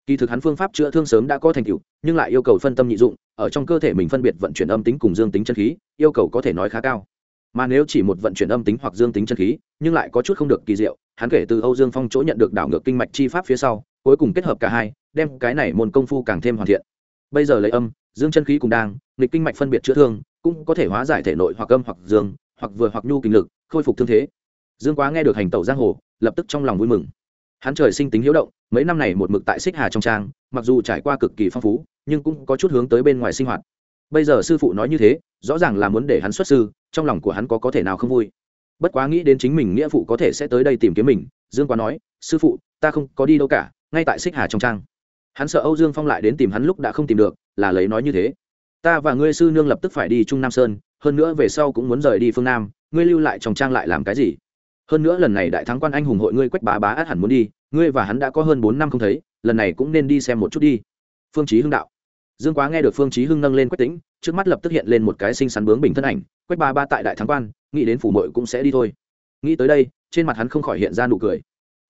Kỳ thực hắn phương pháp chữa thương sớm đã có thành tựu, nhưng lại yêu cầu phân tâm nhị dụng, ở trong cơ thể mình phân biệt vận chuyển âm tính cùng dương tính chân khí, yêu cầu có thể nói khá cao. Mà nếu chỉ một vận chuyển âm tính hoặc dương tính chân khí, nhưng lại có chút không được kỳ diệu, hắn kể từ âu dương phong chỗ nhận được đảo ngược kinh mạch chi pháp phía sau, cuối cùng kết hợp cả hai, đem cái này môn công phu càng thêm hoàn thiện. Bây giờ lấy âm, dương chân khí cùng đang nghịch kinh mạch phân biệt chữa thương, cũng có thể hóa giải thể nội hoặc âm hoặc dương, hoặc vừa hoặc nhu kinh lực, khôi phục thương thế. Dương quá nghe được hành tẩu giang hồ lập tức trong lòng vui mừng. Hắn trời sinh tính hiếu động, mấy năm này một mực tại xích hà trong trang, mặc dù trải qua cực kỳ phong phú, nhưng cũng có chút hướng tới bên ngoài sinh hoạt. Bây giờ sư phụ nói như thế, rõ ràng là muốn để hắn xuất sư, trong lòng của hắn có có thể nào không vui. Bất quá nghĩ đến chính mình nghĩa phụ có thể sẽ tới đây tìm kiếm mình, dương quá nói, sư phụ, ta không có đi đâu cả, ngay tại xích hà trong trang. Hắn sợ âu dương phong lại đến tìm hắn lúc đã không tìm được, là lấy nói như thế. Ta và ngươi sư nương lập tức phải đi trung nam sơn, hơn nữa về sau cũng muốn rời đi phương nam, ngươi lưu lại trong trang lại làm cái gì? Hơn nữa lần này đại thắng quan anh hùng hội ngươi quách bá bá át hẳn muốn đi, ngươi và hắn đã có hơn bốn năm không thấy, lần này cũng nên đi xem một chút đi. Phương chí hưng đạo. Dương quá nghe được phương chí hưng nâng lên quách tĩnh, trước mắt lập tức hiện lên một cái xinh xắn bướng bình thân ảnh, quách ba ba tại đại thắng quan, nghĩ đến phủ muội cũng sẽ đi thôi. Nghĩ tới đây, trên mặt hắn không khỏi hiện ra nụ cười.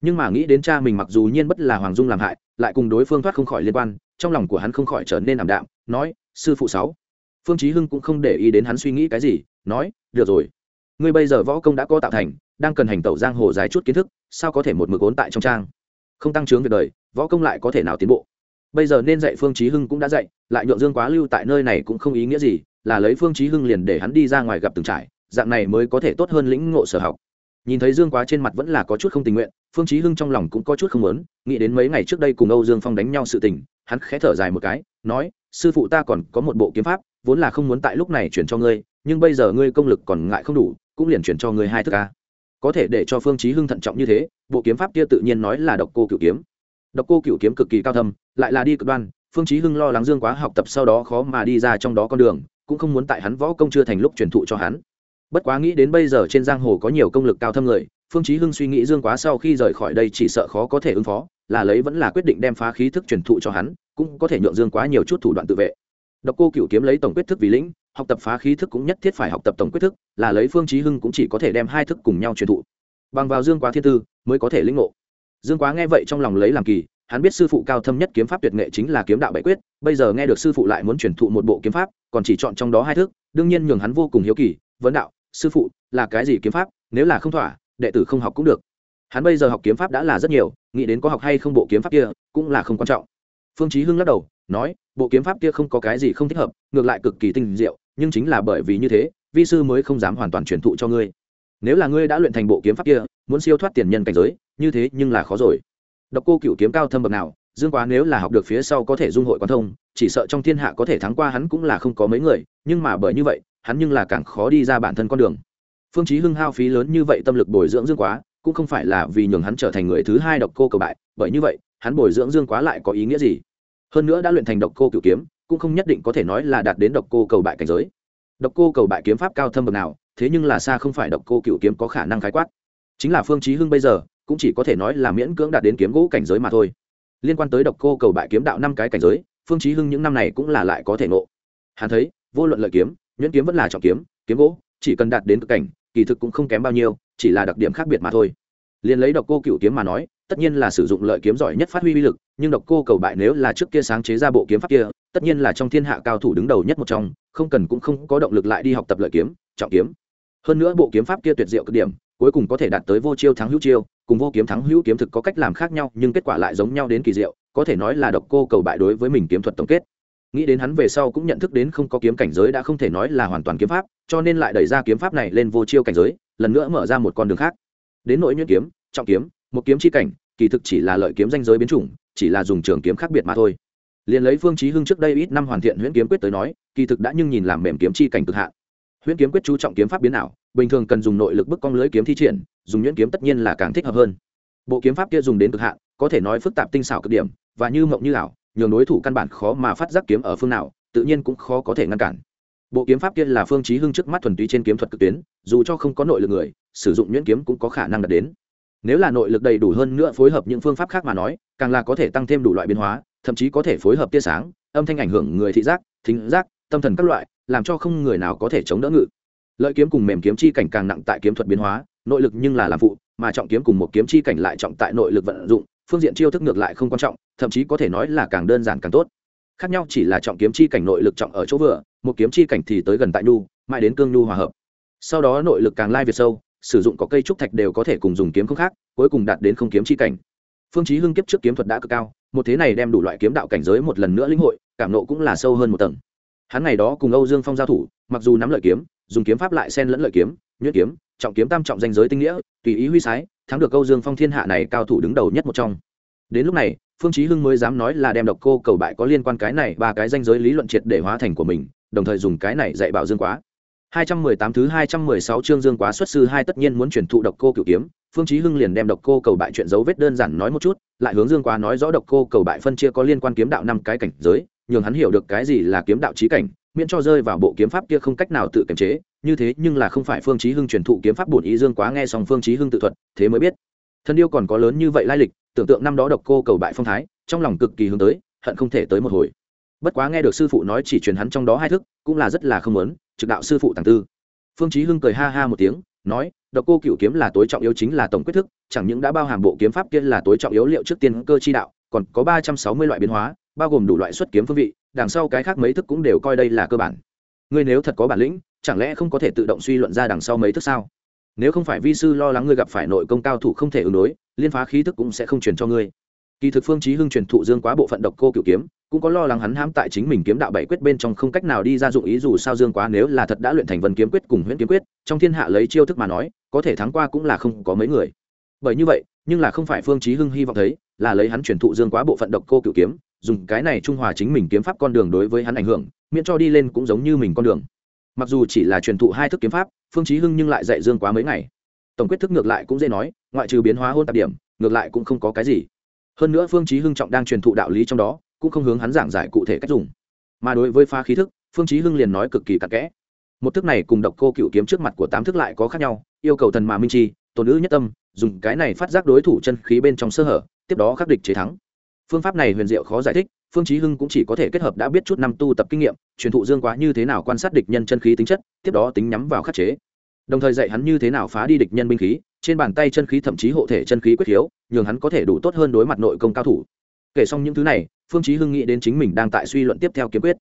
Nhưng mà nghĩ đến cha mình mặc dù nhiên bất là hoàng dung làm hại, lại cùng đối phương thoát không khỏi liên quan, trong lòng của hắn không khỏi trở nên ảm đạm, nói, sư phụ sáu. Phương chí hưng cũng không để ý đến hắn suy nghĩ cái gì, nói, được rồi. Ngươi bây giờ võ công đã có tạo thành đang cần hành tẩu giang hồ dài chút kiến thức, sao có thể một mực ốn tại trong trang? Không tăng trưởng việc đời, võ công lại có thể nào tiến bộ? Bây giờ nên dạy phương chí hưng cũng đã dạy, lại nhượng dương quá lưu tại nơi này cũng không ý nghĩa gì, là lấy phương chí hưng liền để hắn đi ra ngoài gặp từng trải, dạng này mới có thể tốt hơn lĩnh ngộ sở học. Nhìn thấy dương quá trên mặt vẫn là có chút không tình nguyện, phương chí hưng trong lòng cũng có chút không muốn, nghĩ đến mấy ngày trước đây cùng âu dương phong đánh nhau sự tình, hắn khẽ thở dài một cái, nói, sư phụ ta còn có một bộ kiếm pháp, vốn là không muốn tại lúc này chuyển cho ngươi, nhưng bây giờ ngươi công lực còn ngại không đủ, cũng liền chuyển cho ngươi hai thức a có thể để cho phương chí hưng thận trọng như thế, bộ kiếm pháp kia tự nhiên nói là độc cô cửu kiếm. Độc cô cửu kiếm cực kỳ cao thâm, lại là đi cực đoan, phương chí hưng lo lắng dương quá học tập sau đó khó mà đi ra trong đó con đường, cũng không muốn tại hắn võ công chưa thành lúc truyền thụ cho hắn. Bất quá nghĩ đến bây giờ trên giang hồ có nhiều công lực cao thâm người, phương chí hưng suy nghĩ dương quá sau khi rời khỏi đây chỉ sợ khó có thể ứng phó, là lấy vẫn là quyết định đem phá khí thức truyền thụ cho hắn, cũng có thể nhượng dương quá nhiều chút thủ đoạn tự vệ. Độc cô cửu kiếm lấy tổng quyết thức vì lĩnh học tập phá khí thức cũng nhất thiết phải học tập tổng quyết thức, là lấy phương chí hưng cũng chỉ có thể đem hai thức cùng nhau truyền thụ. Bằng vào dương quá thiên tư mới có thể lĩnh ngộ. Dương quá nghe vậy trong lòng lấy làm kỳ, hắn biết sư phụ cao thâm nhất kiếm pháp tuyệt nghệ chính là kiếm đạo bảy quyết, bây giờ nghe được sư phụ lại muốn truyền thụ một bộ kiếm pháp, còn chỉ chọn trong đó hai thức, đương nhiên nhường hắn vô cùng hiếu kỳ, vấn đạo, sư phụ, là cái gì kiếm pháp, nếu là không thỏa, đệ tử không học cũng được. Hắn bây giờ học kiếm pháp đã là rất nhiều, nghĩ đến có học hay không bộ kiếm pháp kia, cũng là không quan trọng. Phương chí hưng lắc đầu, nói, bộ kiếm pháp kia không có cái gì không thích hợp, ngược lại cực kỳ tinh diệu nhưng chính là bởi vì như thế, vi sư mới không dám hoàn toàn truyền thụ cho ngươi. Nếu là ngươi đã luyện thành bộ kiếm pháp kia, muốn siêu thoát tiền nhân cảnh giới, như thế nhưng là khó rồi. Độc cô cựu kiếm cao thâm bậc nào, dương quá nếu là học được phía sau có thể dung hội quan thông, chỉ sợ trong thiên hạ có thể thắng qua hắn cũng là không có mấy người, nhưng mà bởi như vậy, hắn nhưng là càng khó đi ra bản thân con đường. Phương chí hưng hao phí lớn như vậy tâm lực bồi dưỡng dương quá, cũng không phải là vì nhường hắn trở thành người thứ hai độc cô cầu bại, bởi như vậy, hắn bồi dưỡng dương quá lại có ý nghĩa gì? Hơn nữa đã luyện thành độc cô cựu kiếm cũng không nhất định có thể nói là đạt đến độc cô cầu bại cảnh giới. Độc cô cầu bại kiếm pháp cao thâm bậc nào, thế nhưng là xa không phải độc cô cựu kiếm có khả năng khái quát. Chính là phương chí hưng bây giờ, cũng chỉ có thể nói là miễn cưỡng đạt đến kiếm gỗ cảnh giới mà thôi. Liên quan tới độc cô cầu bại kiếm đạo năm cái cảnh giới, phương chí hưng những năm này cũng là lại có thể ngộ. Hắn thấy, vô luận lợi kiếm, nhuyễn kiếm vẫn là trọng kiếm kiếm gỗ, chỉ cần đạt đến cực cảnh, kỳ thực cũng không kém bao nhiêu, chỉ là đặc điểm khác biệt mà thôi. Liền lấy độc cô cựu kiếm mà nói, tất nhiên là sử dụng lợi kiếm giỏi nhất phát huy uy lực, nhưng độc cô cầu bại nếu là trước kia sáng chế ra bộ kiếm pháp kia tất nhiên là trong thiên hạ cao thủ đứng đầu nhất một trong, không cần cũng không có động lực lại đi học tập lợi kiếm, trọng kiếm. Hơn nữa bộ kiếm pháp kia tuyệt diệu cực điểm, cuối cùng có thể đạt tới vô chiêu thắng hữu chiêu, cùng vô kiếm thắng hữu kiếm thực có cách làm khác nhau, nhưng kết quả lại giống nhau đến kỳ diệu, có thể nói là độc cô cầu bại đối với mình kiếm thuật tổng kết. Nghĩ đến hắn về sau cũng nhận thức đến không có kiếm cảnh giới đã không thể nói là hoàn toàn kiếm pháp, cho nên lại đẩy ra kiếm pháp này lên vô chiêu cảnh giới, lần nữa mở ra một con đường khác. Đến nội nhuyễn kiếm, trọng kiếm, một kiếm chi cảnh, kỳ thực chỉ là lợi kiếm danh giới biến chủng, chỉ là dùng trường kiếm khác biệt mà thôi liền lấy phương chí hưng trước đây ít năm hoàn thiện huyễn kiếm quyết tới nói, kỳ thực đã nhưng nhìn làm mềm kiếm chi cảnh cực hạn. Huyễn kiếm quyết chú trọng kiếm pháp biến ảo, bình thường cần dùng nội lực bức cong lưới kiếm thi triển, dùng nhuyễn kiếm tất nhiên là càng thích hợp hơn. Bộ kiếm pháp kia dùng đến cực hạn, có thể nói phức tạp tinh xảo cực điểm, và như mộng như ảo, nhường đối thủ căn bản khó mà phát giác kiếm ở phương nào, tự nhiên cũng khó có thể ngăn cản. Bộ kiếm pháp kia là phương chí hưng trước mắt thuần túy trên kiếm thuật cực tuyến, dù cho không có nội lực người, sử dụng nhuyễn kiếm cũng có khả năng đạt đến. Nếu là nội lực đầy đủ hơn nữa phối hợp những phương pháp khác mà nói, càng là có thể tăng thêm đủ loại biến hóa thậm chí có thể phối hợp tia sáng, âm thanh ảnh hưởng người thị giác, thính giác, tâm thần các loại, làm cho không người nào có thể chống đỡ ngự. Lợi kiếm cùng mềm kiếm chi cảnh càng nặng tại kiếm thuật biến hóa, nội lực nhưng là làm phụ, mà trọng kiếm cùng một kiếm chi cảnh lại trọng tại nội lực vận dụng, phương diện chiêu thức ngược lại không quan trọng, thậm chí có thể nói là càng đơn giản càng tốt. Khác nhau chỉ là trọng kiếm chi cảnh nội lực trọng ở chỗ vừa, một kiếm chi cảnh thì tới gần tại nhu, mãi đến cương nhu hòa hợp. Sau đó nội lực càng lai việt sâu, sử dụng có cây trúc thạch đều có thể cùng dùng kiếm không khác, cuối cùng đạt đến không kiếm chi cảnh. Phương chí hưng kiếp trước kiếm thuật đã cực cao một thế này đem đủ loại kiếm đạo cảnh giới một lần nữa lĩnh hội, cảm nộ cũng là sâu hơn một tầng. Hắn ngày đó cùng âu dương phong giao thủ, mặc dù nắm lợi kiếm, dùng kiếm pháp lại xen lẫn lợi kiếm, nhuyễn kiếm, trọng kiếm tam trọng danh giới tinh nghĩa, tùy ý huy sái, thắng được âu dương phong thiên hạ này cao thủ đứng đầu nhất một trong. Đến lúc này, phương chí hưng mới dám nói là đem độc cô cầu bại có liên quan cái này ba cái danh giới lý luận triệt để hóa thành của mình, đồng thời dùng cái này dạy bảo dương quá. 218 thứ 216 chương Dương Quá xuất sư hai tất nhiên muốn truyền thụ độc cô cửu kiếm, Phương Chí Hưng liền đem độc cô cầu bại chuyện dấu vết đơn giản nói một chút, lại hướng Dương Quá nói rõ độc cô cầu bại phân chia có liên quan kiếm đạo năm cái cảnh giới, nhường hắn hiểu được cái gì là kiếm đạo chí cảnh, miễn cho rơi vào bộ kiếm pháp kia không cách nào tự kiềm chế, như thế nhưng là không phải Phương Chí Hưng truyền thụ kiếm pháp bổn ý Dương Quá nghe xong Phương Chí Hưng tự thuật, thế mới biết, thân yêu còn có lớn như vậy lai lịch, tưởng tượng năm đó độc cô cầu bại phong thái, trong lòng cực kỳ hướng tới, hận không thể tới một hồi. Bất quá nghe được sư phụ nói chỉ truyền hắn trong đó hai thức, cũng là rất là không lớn. trực đạo sư phụ tàng tư. Phương chí hưng cười ha ha một tiếng nói độc cô cửu kiếm là tối trọng yếu chính là tổng quyết thức chẳng những đã bao hàm bộ kiếm pháp kia là tối trọng yếu liệu trước tiên cơ chi đạo còn có ba trăm sáu mươi loại biến hóa bao gồm đủ loại xuất kiếm phương vị đằng sau cái khác mấy thức cũng đều coi đây là cơ bản. Ngươi nếu thật có bản lĩnh chẳng lẽ không có thể tự động suy luận ra đằng sau mấy thức sao? Nếu không phải vi sư lo lắng ngươi gặp phải nội công cao thủ không thể ứng đối liên phá khí thức cũng sẽ không truyền cho ngươi. Kỳ thực phương chí hưng truyền thụ dương quá bộ phận độc cô cửu kiếm cũng có lo lắng hắn hãm tại chính mình kiếm đạo bảy quyết bên trong không cách nào đi ra dụng ý dù sao dương quá nếu là thật đã luyện thành vân kiếm quyết cùng huyễn kiếm quyết, trong thiên hạ lấy chiêu thức mà nói, có thể thắng qua cũng là không có mấy người. Bởi như vậy, nhưng là không phải phương chí hưng hy vọng thấy, là lấy hắn truyền thụ dương quá bộ phận độc cô cửu kiếm, dùng cái này trung hòa chính mình kiếm pháp con đường đối với hắn ảnh hưởng, miễn cho đi lên cũng giống như mình con đường. Mặc dù chỉ là truyền thụ hai thức kiếm pháp, phương chí hưng nhưng lại dạy dương quá mấy ngày. Tổng quyết thức ngược lại cũng dễ nói, ngoại trừ biến hóa hôn tạp điểm, ngược lại cũng không có cái gì. Hơn nữa phương chí hưng trọng đang truyền thụ đạo lý trong đó cũng không hướng hắn giảng giải cụ thể cách dùng. Mà đối với phá khí thức, phương chí hưng liền nói cực kỳ cặn kẽ. Một thức này cùng độc cô cựu kiếm trước mặt của tám thức lại có khác nhau, yêu cầu thần mà minh chi tổ nữ nhất tâm, dùng cái này phát giác đối thủ chân khí bên trong sơ hở, tiếp đó khắc địch chế thắng. Phương pháp này huyền diệu khó giải thích, phương chí hưng cũng chỉ có thể kết hợp đã biết chút năm tu tập kinh nghiệm, truyền thụ dương quá như thế nào quan sát địch nhân chân khí tính chất, tiếp đó tính nhắm vào khắc chế. Đồng thời dạy hắn như thế nào phá đi địch nhân binh khí, trên bàn tay chân khí thậm chí hộ thể chân khí quyết hiếu nhường hắn có thể đủ tốt hơn đối mặt nội công cao thủ. Kể xong những thứ này phương chí hưng nghĩ đến chính mình đang tại suy luận tiếp theo kiếm quyết.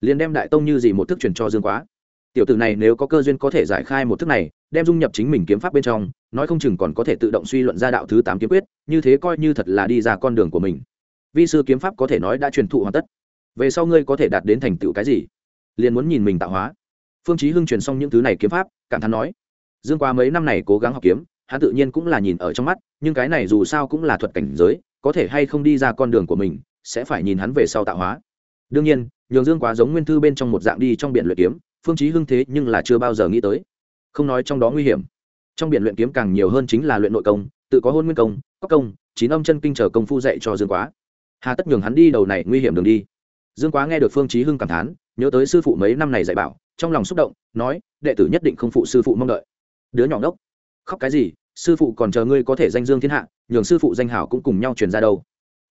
Liền đem đại tông như gì một thức truyền cho dương quá. Tiểu tử này nếu có cơ duyên có thể giải khai một thức này, đem dung nhập chính mình kiếm pháp bên trong, nói không chừng còn có thể tự động suy luận ra đạo thứ tám kiếm quyết, như thế coi như thật là đi ra con đường của mình. Vi sư kiếm pháp có thể nói đã truyền thụ hoàn tất. Về sau ngươi có thể đạt đến thành tựu cái gì? Liền muốn nhìn mình tạo hóa. Phương chí hưng truyền xong những thứ này kiếm pháp, cảm thán nói, dương quá mấy năm này cố gắng học kiếm, hắn tự nhiên cũng là nhìn ở trong mắt, nhưng cái này dù sao cũng là thuật cảnh giới, có thể hay không đi ra con đường của mình sẽ phải nhìn hắn về sau tạo hóa. Đương nhiên, nhường dương quá giống nguyên thư bên trong một dạng đi trong biển luyện kiếm, phương chí hưng thế nhưng là chưa bao giờ nghĩ tới. Không nói trong đó nguy hiểm. Trong biển luyện kiếm càng nhiều hơn chính là luyện nội công, tự có hôn nguyên công, cốc công, chín âm chân kinh trở công phu dạy cho dương quá. Hà tất nhường hắn đi đầu này nguy hiểm đường đi. Dương quá nghe được phương chí hưng cảm thán, nhớ tới sư phụ mấy năm này dạy bảo, trong lòng xúc động, nói, đệ tử nhất định không phụ sư phụ mong đợi. Đứa nhỏ đốc khóc cái gì? Sư phụ còn chờ ngươi có thể danh dương thiên hạ, nhường sư phụ danh hảo cũng cùng nhau truyền ra đâu.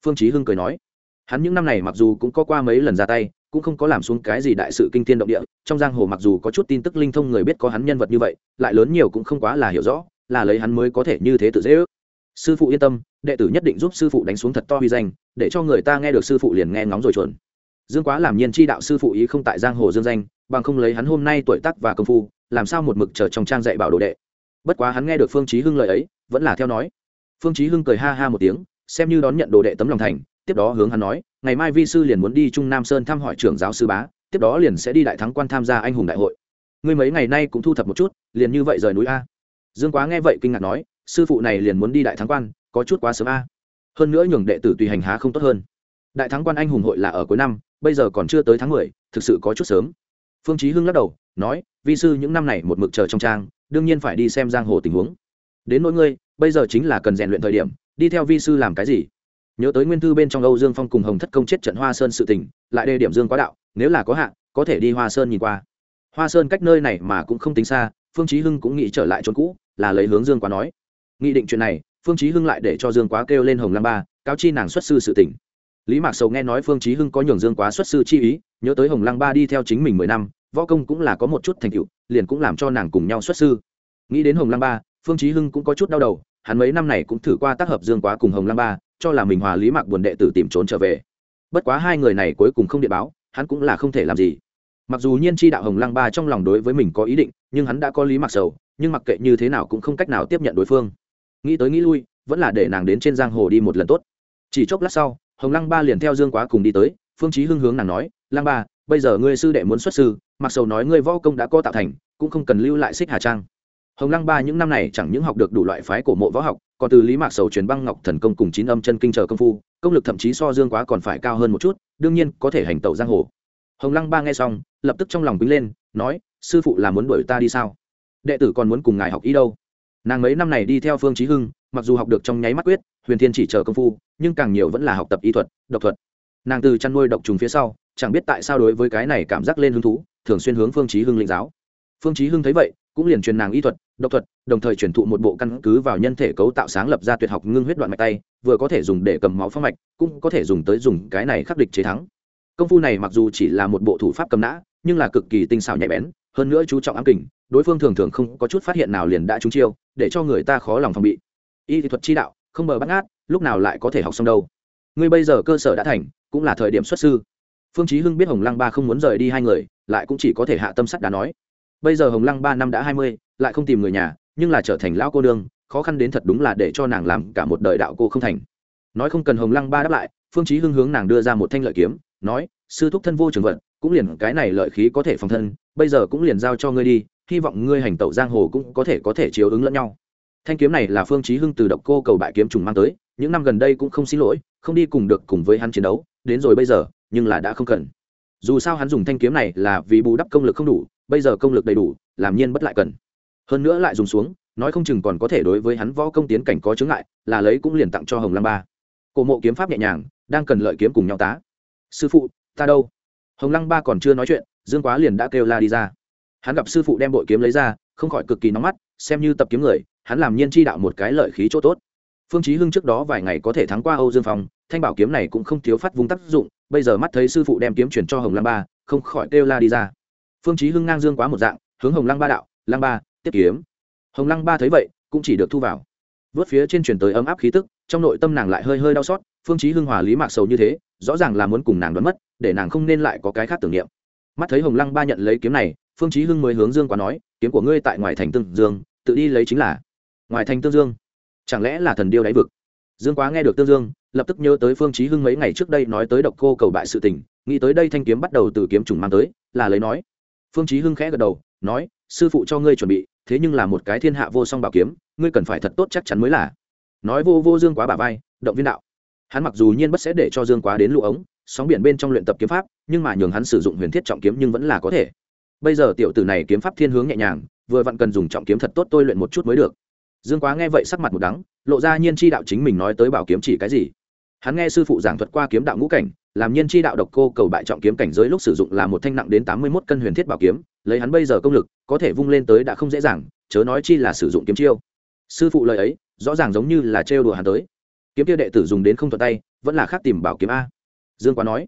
Phương chí hưng cười nói hắn những năm này mặc dù cũng có qua mấy lần ra tay, cũng không có làm xuống cái gì đại sự kinh thiên động địa, trong giang hồ mặc dù có chút tin tức linh thông người biết có hắn nhân vật như vậy, lại lớn nhiều cũng không quá là hiểu rõ, là lấy hắn mới có thể như thế tự dễ ước. Sư phụ yên tâm, đệ tử nhất định giúp sư phụ đánh xuống thật to huy danh, để cho người ta nghe được sư phụ liền nghe ngóng rồi chuẩn. Dương quá làm nhiên chi đạo sư phụ ý không tại giang hồ dương danh, bằng không lấy hắn hôm nay tuổi tác và công phu, làm sao một mực chờ trong trang dạy bảo đồ đệ. Bất quá hắn nghe được phương chí hưng lời ấy, vẫn là theo nói. Phương chí hưng cười ha ha một tiếng, xem như đón nhận đồ đệ tấm lòng thành tiếp đó hướng hắn nói, ngày mai vi sư liền muốn đi trung nam sơn thăm hỏi trưởng giáo sư bá, tiếp đó liền sẽ đi đại thắng quan tham gia anh hùng đại hội. Ngươi mấy ngày nay cũng thu thập một chút, liền như vậy rời núi a. Dương quá nghe vậy kinh ngạc nói, sư phụ này liền muốn đi đại thắng quan, có chút quá sớm a. Hơn nữa nhường đệ tử tùy hành há không tốt hơn. Đại thắng quan anh hùng hội là ở cuối năm, bây giờ còn chưa tới tháng mười, thực sự có chút sớm. Phương chí hưng lắc đầu, nói, vi sư những năm này một mực chờ trong trang, đương nhiên phải đi xem giang hồ tình huống. Đến nỗi ngươi, bây giờ chính là cần rèn luyện thời điểm, đi theo vi sư làm cái gì? Nhớ tới nguyên thư bên trong âu dương phong cùng hồng thất công chết trận hoa sơn sự tình, lại đề điểm dương quá đạo, nếu là có hạn, có thể đi hoa sơn nhìn qua. Hoa sơn cách nơi này mà cũng không tính xa, phương chí hưng cũng nghĩ trở lại chốn cũ, là lấy hướng dương quá nói. Nghị định chuyện này, phương chí hưng lại để cho dương quá kêu lên hồng lam ba, cáo chi nàng xuất sư sự tình. Lý mạc sầu nghe nói phương chí hưng có nhường dương quá xuất sư chi ý, nhớ tới hồng lăng ba đi theo chính mình mười năm, võ công cũng là có một chút thành tựu, liền cũng làm cho nàng cùng nhau xuất sư. Nghĩ đến hồng lăng ba, phương chí hưng cũng có chút đau đầu, hắn mấy năm này cũng thử qua tác hợp dương quá cùng hồng lăng ba cho là mình hòa lý mạc buồn đệ tử tìm trốn trở về. Bất quá hai người này cuối cùng không điện báo, hắn cũng là không thể làm gì. Mặc dù nhiên tri đạo hồng lăng ba trong lòng đối với mình có ý định, nhưng hắn đã có lý mặc sầu, nhưng mặc kệ như thế nào cũng không cách nào tiếp nhận đối phương. Nghĩ tới nghĩ lui, vẫn là để nàng đến trên giang hồ đi một lần tốt. Chỉ chốc lát sau, hồng lăng ba liền theo dương quá cùng đi tới, phương chí hưng hướng nàng nói, lăng ba, bây giờ ngươi sư đệ muốn xuất sư, mặc sầu nói ngươi võ công đã có tạo thành, cũng không cần lưu lại xích hà trang hồng lăng ba những năm này chẳng những học được đủ loại phái cổ mộ võ học, còn từ lý mạc sầu truyền băng ngọc thần công cùng chín âm chân kinh chờ công phu, công lực thậm chí so dương quá còn phải cao hơn một chút, đương nhiên có thể hành tẩu giang hồ. Hồng lăng ba nghe xong, lập tức trong lòng bính lên, nói, sư phụ là muốn đuổi ta đi sao? Đệ tử còn muốn cùng ngài học ý đâu? Nàng mấy năm này đi theo phương trí hưng, mặc dù học được trong nháy mắt quyết, huyền thiên chỉ chờ công phu, nhưng càng nhiều vẫn là học tập y thuật, độc thuật. Nàng từ chăn nuôi độc trùng phía sau, chẳng biết tại sao đối với cái này cảm giác lên hứng thú, thường xuyên hướng phương trí hưng linh giáo. Phương trí hưng thấy vậy, cũng liền truyền nàng y thuật độc thuật, đồng thời truyền thụ một bộ căn cứ vào nhân thể cấu tạo sáng lập ra tuyệt học ngưng huyết đoạn mạch tay, vừa có thể dùng để cầm máu phong mạch, cũng có thể dùng tới dùng cái này khắc địch chế thắng. Công phu này mặc dù chỉ là một bộ thủ pháp cầm nã, nhưng là cực kỳ tinh xảo nhạy bén, hơn nữa chú trọng ám kình, đối phương thường thường không có chút phát hiện nào liền đã trúng chiêu, để cho người ta khó lòng phòng bị. Y thuật chi đạo, không bờ bắt ngát, lúc nào lại có thể học xong đâu. Ngươi bây giờ cơ sở đã thành, cũng là thời điểm xuất sư. Phương chí hưng biết hồng lăng ba không muốn rời đi hai người, lại cũng chỉ có thể hạ tâm sắt đã nói. Bây giờ hồng lăng ba năm đã hai mươi lại không tìm người nhà, nhưng là trở thành lão cô nương, khó khăn đến thật đúng là để cho nàng làm cả một đời đạo cô không thành. Nói không cần hồng lăng ba đáp lại, phương chí hưng hướng nàng đưa ra một thanh lợi kiếm, nói, sư thúc thân vô trường vận, cũng liền cái này lợi khí có thể phòng thân, bây giờ cũng liền giao cho ngươi đi, hy vọng ngươi hành tẩu giang hồ cũng có thể có thể chiếu ứng lẫn nhau. Thanh kiếm này là phương chí hưng từ độc cô cầu bại kiếm trùng mang tới, những năm gần đây cũng không xin lỗi, không đi cùng được cùng với hắn chiến đấu, đến rồi bây giờ, nhưng là đã không cần. Dù sao hắn dùng thanh kiếm này là vì bù đắp công lực không đủ, bây giờ công lực đầy đủ, làm nhiên bất lại cần hơn nữa lại dùng xuống, nói không chừng còn có thể đối với hắn võ công tiến cảnh có chướng ngại, là lấy cũng liền tặng cho hồng lăng ba. Cổ mộ kiếm pháp nhẹ nhàng, đang cần lợi kiếm cùng nhau tá. Sư phụ, ta đâu? Hồng lăng ba còn chưa nói chuyện, dương quá liền đã kêu la đi ra. Hắn gặp sư phụ đem bội kiếm lấy ra, không khỏi cực kỳ nóng mắt, xem như tập kiếm người, hắn làm nhiên chi đạo một cái lợi khí chỗ tốt. Phương chí hưng trước đó vài ngày có thể thắng qua âu dương phong, thanh bảo kiếm này cũng không thiếu phát vung tác dụng, bây giờ mắt thấy sư phụ đem kiếm chuyển cho hồng lăng ba, không khỏi kêu la đi ra. Phương chí hưng ngang dương quá một dạng, hướng hồng lăng ba đạo, lăng ba tiếp kiếm. Hồng lăng ba thấy vậy, cũng chỉ được thu vào. Vớt phía trên chuyển tới ấm áp khí tức, trong nội tâm nàng lại hơi hơi đau xót, phương chí hưng hòa lý mạc sầu như thế, rõ ràng là muốn cùng nàng đoán mất, để nàng không nên lại có cái khác tưởng niệm. Mắt thấy hồng lăng ba nhận lấy kiếm này, phương chí hưng mới hướng dương quá nói, kiếm của ngươi tại ngoài thành tương dương, tự đi lấy chính là. Ngoài thành tương dương? Chẳng lẽ là thần điêu đáy vực? Dương quá nghe được tương dương, lập tức nhớ tới phương chí hưng mấy ngày trước đây nói tới độc cô cầu bại sự tình, nghĩ tới đây thanh kiếm bắt đầu từ kiếm trùng mang tới, là lấy nói. Phương chí hưng khẽ gật đầu, nói sư phụ cho ngươi chuẩn bị, thế nhưng là một cái thiên hạ vô song bảo kiếm, ngươi cần phải thật tốt chắc chắn mới là. Nói vô vô dương quá bà vai, động viên đạo. Hắn mặc dù nhiên bất sẽ để cho dương quá đến lũ ống, sóng biển bên trong luyện tập kiếm pháp, nhưng mà nhường hắn sử dụng huyền thiết trọng kiếm nhưng vẫn là có thể. Bây giờ tiểu tử này kiếm pháp thiên hướng nhẹ nhàng, vừa vặn cần dùng trọng kiếm thật tốt tôi luyện một chút mới được. Dương quá nghe vậy sắc mặt một đắng, lộ ra nhiên chi đạo chính mình nói tới bảo kiếm chỉ cái gì. Hắn nghe sư phụ giảng thuật qua kiếm đạo ngũ cảnh làm nhiên chi đạo độc cô cầu bại trọng kiếm cảnh giới lúc sử dụng là một thanh nặng đến tám mươi mốt cân huyền thiết bảo kiếm, lấy hắn bây giờ công lực, có thể vung lên tới đã không dễ dàng, chớ nói chi là sử dụng kiếm chiêu. Sư phụ lời ấy, rõ ràng giống như là trêu đùa hắn tới. Kiếm kia đệ tử dùng đến không thuận tay, vẫn là khác tìm bảo kiếm a. Dương quá nói.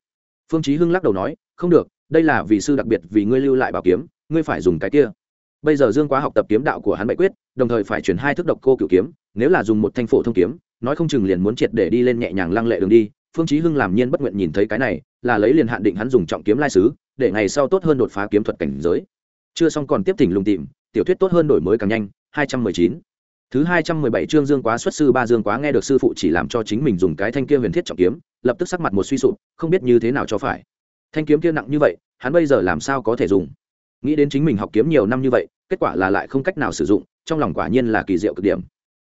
Phương chí hưng lắc đầu nói, không được, đây là vì sư đặc biệt vì ngươi lưu lại bảo kiếm, ngươi phải dùng cái kia. Bây giờ dương quá học tập kiếm đạo của hắn bại quyết, đồng thời phải chuyển hai thức độc cô cửu kiếm, nếu là dùng một thanh phổ thông kiếm, nói không chừng liền muốn triệt để đi lên nhẹ nhàng lăng lệ đường đi phương chí hưng làm nhiên bất nguyện nhìn thấy cái này, là lấy liền hạn định hắn dùng trọng kiếm lai sứ, để ngày sau tốt hơn đột phá kiếm thuật cảnh giới. Chưa xong còn tiếp thỉnh lùng tìm, tiểu thuyết tốt hơn đổi mới càng nhanh 219 thứ 217 chương dương quá xuất sư ba dương quá nghe được sư phụ chỉ làm cho chính mình dùng cái thanh kia huyền thiết trọng kiếm, lập tức sắc mặt một suy sụp, không biết như thế nào cho phải. Thanh kiếm kia nặng như vậy, hắn bây giờ làm sao có thể dùng? Nghĩ đến chính mình học kiếm nhiều năm như vậy, kết quả là lại không cách nào sử dụng, trong lòng quả nhiên là kỳ diệu cực điểm.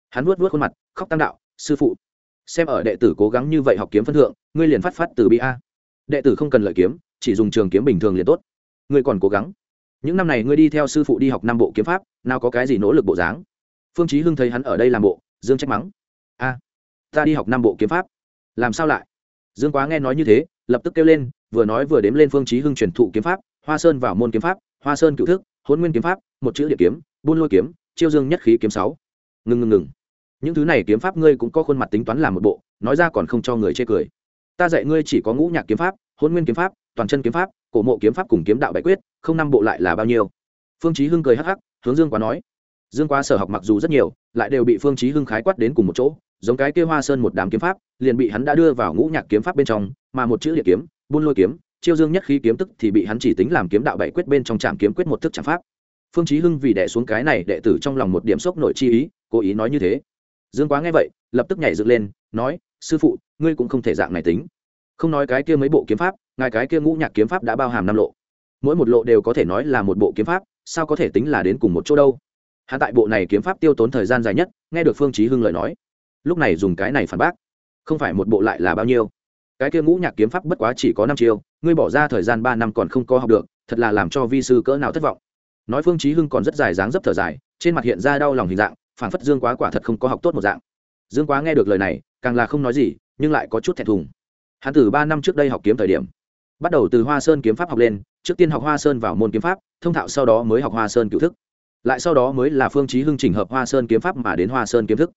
Hắn vuốt vuốt khuôn mặt, khóc tăng đạo, sư phụ xem ở đệ tử cố gắng như vậy học kiếm phân thượng, ngươi liền phát phát từ bi a. Đệ tử không cần lợi kiếm, chỉ dùng trường kiếm bình thường liền tốt. Ngươi còn cố gắng. Những năm này ngươi đi theo sư phụ đi học năm bộ kiếm pháp, nào có cái gì nỗ lực bộ dáng. Phương chí hưng thấy hắn ở đây làm bộ, dương trách mắng. A, ta đi học năm bộ kiếm pháp. Làm sao lại? Dương quá nghe nói như thế, lập tức kêu lên, vừa nói vừa đếm lên phương chí hưng truyền thụ kiếm pháp, hoa sơn vào môn kiếm pháp, hoa sơn cựu thức hồn nguyên kiếm pháp, một chữ địa kiếm, buôn lôi kiếm, chiêu dương nhất khí kiếm sáu. Ngừng ngừng ngừng những thứ này kiếm pháp ngươi cũng có khuôn mặt tính toán làm một bộ, nói ra còn không cho người chê cười. Ta dạy ngươi chỉ có ngũ nhạc kiếm pháp, hôn nguyên kiếm pháp, toàn chân kiếm pháp, cổ mộ kiếm pháp cùng kiếm đạo bại quyết, không năm bộ lại là bao nhiêu? Phương chí hưng cười hắc hắc, hướng dương quá nói. Dương quá sở học mặc dù rất nhiều, lại đều bị phương chí hưng khái quát đến cùng một chỗ, giống cái kia hoa sơn một đám kiếm pháp, liền bị hắn đã đưa vào ngũ nhạc kiếm pháp bên trong, mà một chữ liệt kiếm, buôn lôi kiếm, chiêu dương nhất khí kiếm tức thì bị hắn chỉ tính làm kiếm đạo bảy quyết bên trong trạm kiếm quyết một thức trạm pháp. Phương chí hưng vì đè xuống cái này đệ tử trong lòng một điểm sốc nội chi ý, cố ý nói như thế dương quá nghe vậy, lập tức nhảy dựng lên, nói, sư phụ, ngươi cũng không thể dạng này tính. Không nói cái kia mấy bộ kiếm pháp, ngài cái kia ngũ nhạc kiếm pháp đã bao hàm năm lộ. Mỗi một lộ đều có thể nói là một bộ kiếm pháp, sao có thể tính là đến cùng một chỗ đâu? Hạ tại bộ này kiếm pháp tiêu tốn thời gian dài nhất, nghe được phương chí hưng lời nói. Lúc này dùng cái này phản bác. Không phải một bộ lại là bao nhiêu? Cái kia ngũ nhạc kiếm pháp bất quá chỉ có năm chiêu, ngươi bỏ ra thời gian ba năm còn không có học được, thật là làm cho vi sư cỡ nào thất vọng. Nói phương chí hưng còn rất dài dáng dấp thở dài, trên mặt hiện ra đau lòng hình dạng Phản phất dương quá quả thật không có học tốt một dạng. Dương quá nghe được lời này, càng là không nói gì, nhưng lại có chút thẹn thùng. Hắn từ ba năm trước đây học kiếm thời điểm, bắt đầu từ hoa sơn kiếm pháp học lên, trước tiên học hoa sơn vào môn kiếm pháp, thông thạo sau đó mới học hoa sơn cựu thức. Lại sau đó mới là phương chí hưng chỉnh hợp hoa sơn kiếm pháp mà đến hoa sơn kiếm thức.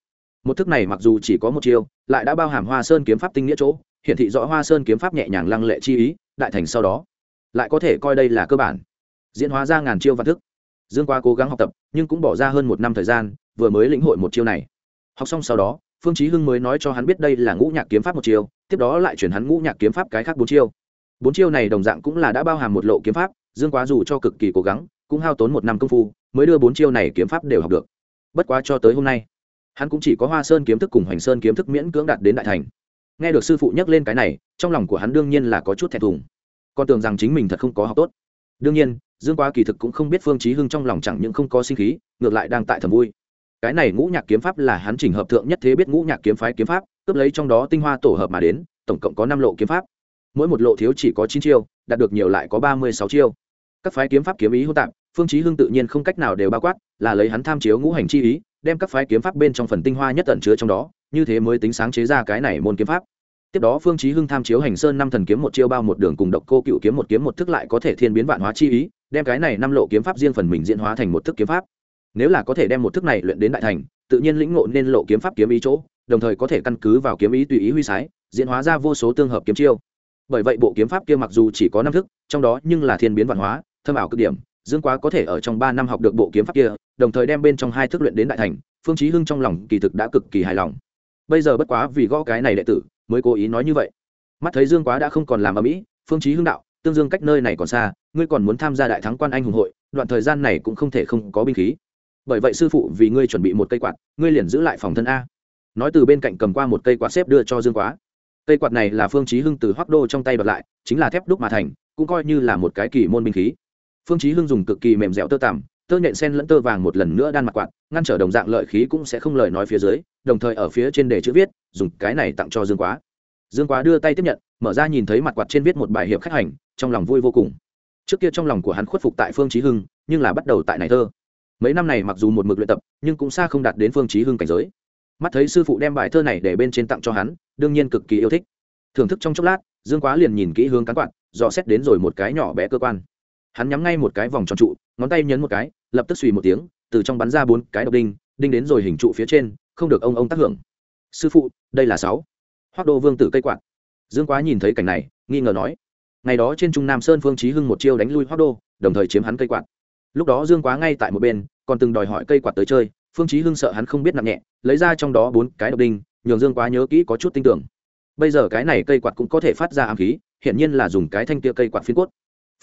Một thức này mặc dù chỉ có một chiêu, lại đã bao hàm hoa sơn kiếm pháp tinh nghĩa chỗ, hiển thị rõ hoa sơn kiếm pháp nhẹ nhàng lăng lệ chi ý, đại thành sau đó. Lại có thể coi đây là cơ bản, diễn hóa ra ngàn chiêu văn thức. Dương qua cố gắng học tập, nhưng cũng bỏ ra hơn một năm thời gian vừa mới lĩnh hội một chiêu này. Học xong sau đó, phương chí hưng mới nói cho hắn biết đây là ngũ nhạc kiếm pháp một chiêu, tiếp đó lại chuyển hắn ngũ nhạc kiếm pháp cái khác bốn chiêu. Bốn chiêu này đồng dạng cũng là đã bao hàm một lộ kiếm pháp, dương quá dù cho cực kỳ cố gắng, cũng hao tốn một năm công phu, mới đưa bốn chiêu này kiếm pháp đều học được. Bất quá cho tới hôm nay, hắn cũng chỉ có hoa sơn kiếm thức cùng hoành sơn kiếm thức miễn cưỡng đạt đến đại thành. Nghe được sư phụ nhắc lên cái này, trong lòng của hắn đương nhiên là có chút thẹn thùng. Còn tưởng rằng chính mình thật không có học tốt. Đương nhiên, dương quá kỳ thực cũng không biết phương chí hưng trong lòng chẳng những không có sinh khí, ngược lại đang tại thầm vui cái này ngũ nhạc kiếm pháp là hắn chỉnh hợp thượng nhất thế biết ngũ nhạc kiếm phái kiếm pháp, cướp lấy trong đó tinh hoa tổ hợp mà đến, tổng cộng có năm lộ kiếm pháp. Mỗi một lộ thiếu chỉ có chín chiêu, đạt được nhiều lại có ba mươi sáu chiêu. Các phái kiếm pháp kiếm ý hô tạp, phương chí hưng tự nhiên không cách nào đều bao quát, là lấy hắn tham chiếu ngũ hành chi ý, đem các phái kiếm pháp bên trong phần tinh hoa nhất tận chứa trong đó, như thế mới tính sáng chế ra cái này môn kiếm pháp. Tiếp đó phương chí hưng tham chiếu hành sơn năm thần kiếm một chiêu bao một đường cùng độc cô cựu kiếm một kiếm một thức lại có thể thiên biến vạn hóa chi ý, đem cái này năm lộ kiếm pháp riêng phần mình diễn hóa thành một thức kiếm pháp nếu là có thể đem một thức này luyện đến đại thành, tự nhiên lĩnh ngộ nên lộ kiếm pháp kiếm ý chỗ, đồng thời có thể căn cứ vào kiếm ý tùy ý huy sái, diễn hóa ra vô số tương hợp kiếm chiêu. Bởi vậy bộ kiếm pháp kia mặc dù chỉ có năm thức, trong đó nhưng là thiên biến vạn hóa, thâm ảo cực điểm, dương quá có thể ở trong ba năm học được bộ kiếm pháp kia, đồng thời đem bên trong hai thức luyện đến đại thành, phương chí hưng trong lòng kỳ thực đã cực kỳ hài lòng. Bây giờ bất quá vì gõ cái này đệ tử, mới cố ý nói như vậy. Mắt thấy dương quá đã không còn làm ở mỹ phương chí hưng đạo, tương dương cách nơi này còn xa, ngươi còn muốn tham gia đại thắng quan anh hùng hội, đoạn thời gian này cũng không thể không có binh khí bởi vậy sư phụ vì ngươi chuẩn bị một cây quạt, ngươi liền giữ lại phòng thân a. Nói từ bên cạnh cầm qua một cây quạt xếp đưa cho dương quá. Cây quạt này là phương chí hưng từ hoắc đô trong tay bật lại, chính là thép đúc mà thành, cũng coi như là một cái kỳ môn binh khí. Phương chí hưng dùng cực kỳ mềm dẻo tơ tằm, tơ nhện sen lẫn tơ vàng một lần nữa đan mặt quạt, ngăn trở đồng dạng lợi khí cũng sẽ không lời nói phía dưới, đồng thời ở phía trên đề chữ viết, dùng cái này tặng cho dương quá. Dương quá đưa tay tiếp nhận, mở ra nhìn thấy mặt quạt trên viết một bài hiệp khách hành, trong lòng vui vô cùng. Trước kia trong lòng của hắn khuất phục tại phương chí hưng, nhưng là bắt đầu tại này thơ mấy năm này mặc dù một mực luyện tập, nhưng cũng xa không đạt đến phương chí hưng cảnh giới. Mắt thấy sư phụ đem bài thơ này để bên trên tặng cho hắn, đương nhiên cực kỳ yêu thích. Thưởng thức trong chốc lát, dương quá liền nhìn kỹ hướng cán quạt, dò xét đến rồi một cái nhỏ bé cơ quan. Hắn nhắm ngay một cái vòng tròn trụ, ngón tay nhấn một cái, lập tức suy một tiếng, từ trong bắn ra bốn cái độc đinh đinh đến rồi hình trụ phía trên, không được ông ông tác hưởng. Sư phụ, đây là sáu. Hoác đô vương tử cây quạt. Dương quá nhìn thấy cảnh này, nghi ngờ nói. Ngày đó trên trung nam sơn phương trí hưng một chiêu đánh lui hoác đô, đồng thời chiếm hắn cây quạt lúc đó dương quá ngay tại một bên, còn từng đòi hỏi cây quạt tới chơi, phương trí hưng sợ hắn không biết nặng nhẹ, lấy ra trong đó bốn cái độc đinh, nhường dương quá nhớ kỹ có chút tin tưởng. Bây giờ cái này cây quạt cũng có thể phát ra ám khí hiện nhiên là dùng cái thanh kia cây quạt phiến cốt.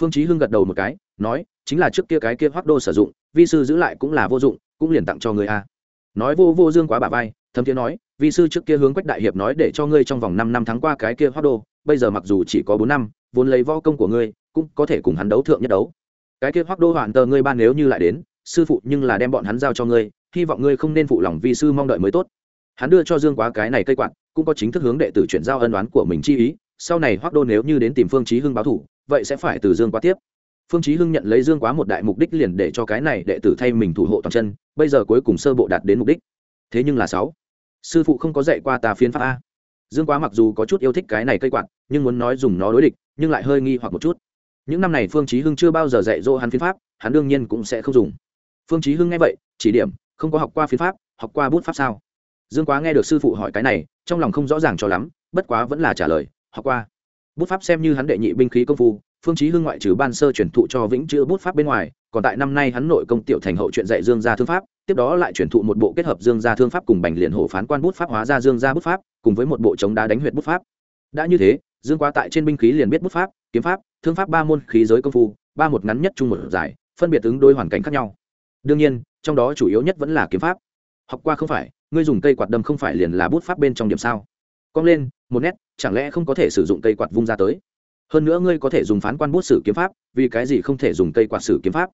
Phương chí hưng gật đầu một cái, nói, chính là trước kia cái kia hoắc đô sử dụng, vi sư giữ lại cũng là vô dụng, cũng liền tặng cho người a. Nói vô vô dương quá bả vai, thấm tiếng nói, vi sư trước kia hướng quách đại hiệp nói để cho ngươi trong vòng năm năm tháng qua cái kia hoắc đô, bây giờ mặc dù chỉ có bốn năm, vốn lấy võ công của ngươi, cũng có thể cùng hắn đấu thượng nhất đấu cái kia hoắc đô hoàn tờ ngươi ban nếu như lại đến, sư phụ nhưng là đem bọn hắn giao cho ngươi, hy vọng ngươi không nên phụ lòng vi sư mong đợi mới tốt. Hắn đưa cho dương quá cái này cây quạt, cũng có chính thức hướng đệ tử chuyển giao ân đoán của mình chi ý, sau này hoắc đô nếu như đến tìm phương chí hưng báo thủ, vậy sẽ phải từ dương quá tiếp. Phương chí hưng nhận lấy dương quá một đại mục đích liền để cho cái này đệ tử thay mình thủ hộ toàn chân, bây giờ cuối cùng sơ bộ đạt đến mục đích. Thế nhưng là sáu, sư phụ không có dạy qua tà phiến pháp a. Dương quá mặc dù có chút yêu thích cái này cây quạt, nhưng muốn nói dùng nó đối địch, nhưng lại hơi nghi hoặc một chút những năm này phương chí hưng chưa bao giờ dạy dỗ hắn phiến pháp, hắn đương nhiên cũng sẽ không dùng. Phương chí hưng nghe vậy, chỉ điểm, không có học qua phiến pháp, học qua bút pháp sao? Dương quá nghe được sư phụ hỏi cái này, trong lòng không rõ ràng cho lắm, bất quá vẫn là trả lời, học qua. Bút pháp xem như hắn đệ nhị binh khí công phu, phương chí hưng ngoại trừ ban sơ truyền thụ cho vĩnh chữ bút pháp bên ngoài, còn tại năm nay hắn nội công tiểu thành hậu truyện dạy dương gia thương pháp, tiếp đó lại truyền thụ một bộ kết hợp dương gia thương pháp cùng bành liền hổ phán quan bút pháp hóa ra dương gia bút pháp, cùng với một bộ chống đá đánh huyệt bút pháp. Đã như thế, dương quá tại trên binh khí liền biết bút pháp, kiếm pháp thương pháp ba môn khí giới công phu, ba một ngắn nhất chung một giải, phân biệt ứng đối hoàn cảnh khác nhau. Đương nhiên, trong đó chủ yếu nhất vẫn là kiếm pháp. Học qua không phải, ngươi dùng cây quạt đâm không phải liền là bút pháp bên trong điểm sao? Cong lên, một nét, chẳng lẽ không có thể sử dụng cây quạt vung ra tới? Hơn nữa ngươi có thể dùng phán quan bút sử kiếm pháp, vì cái gì không thể dùng cây quạt sử kiếm pháp?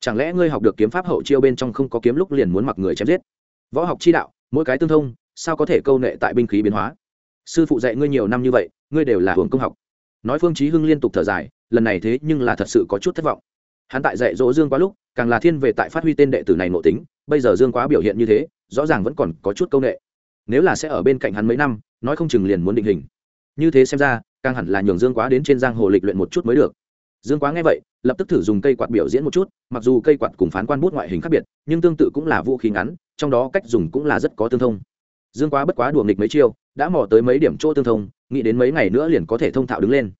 Chẳng lẽ ngươi học được kiếm pháp hậu chiêu bên trong không có kiếm lúc liền muốn mặc người chém giết? Võ học chi đạo, mỗi cái tương thông, sao có thể câu nệ tại binh khí biến hóa? Sư phụ dạy ngươi nhiều năm như vậy, ngươi đều là hưởng công học nói phương chí hưng liên tục thở dài, lần này thế nhưng là thật sự có chút thất vọng. Hắn tại dạy dỗ dương quá lúc, càng là thiên về tại phát huy tên đệ tử này nội tính, bây giờ dương quá biểu hiện như thế, rõ ràng vẫn còn có chút công nghệ. nếu là sẽ ở bên cạnh hắn mấy năm, nói không chừng liền muốn định hình. Như thế xem ra, càng hẳn là nhường dương quá đến trên giang hồ lịch luyện một chút mới được. Dương quá nghe vậy, lập tức thử dùng cây quạt biểu diễn một chút, mặc dù cây quạt cùng phán quan bút ngoại hình khác biệt, nhưng tương tự cũng là vũ khí ngắn, trong đó cách dùng cũng là rất có tương thông. Dương quá bất quá đùa nghịch mấy chiêu đã mò tới mấy điểm chỗ tương thông, nghĩ đến mấy ngày nữa liền có thể thông thạo đứng lên.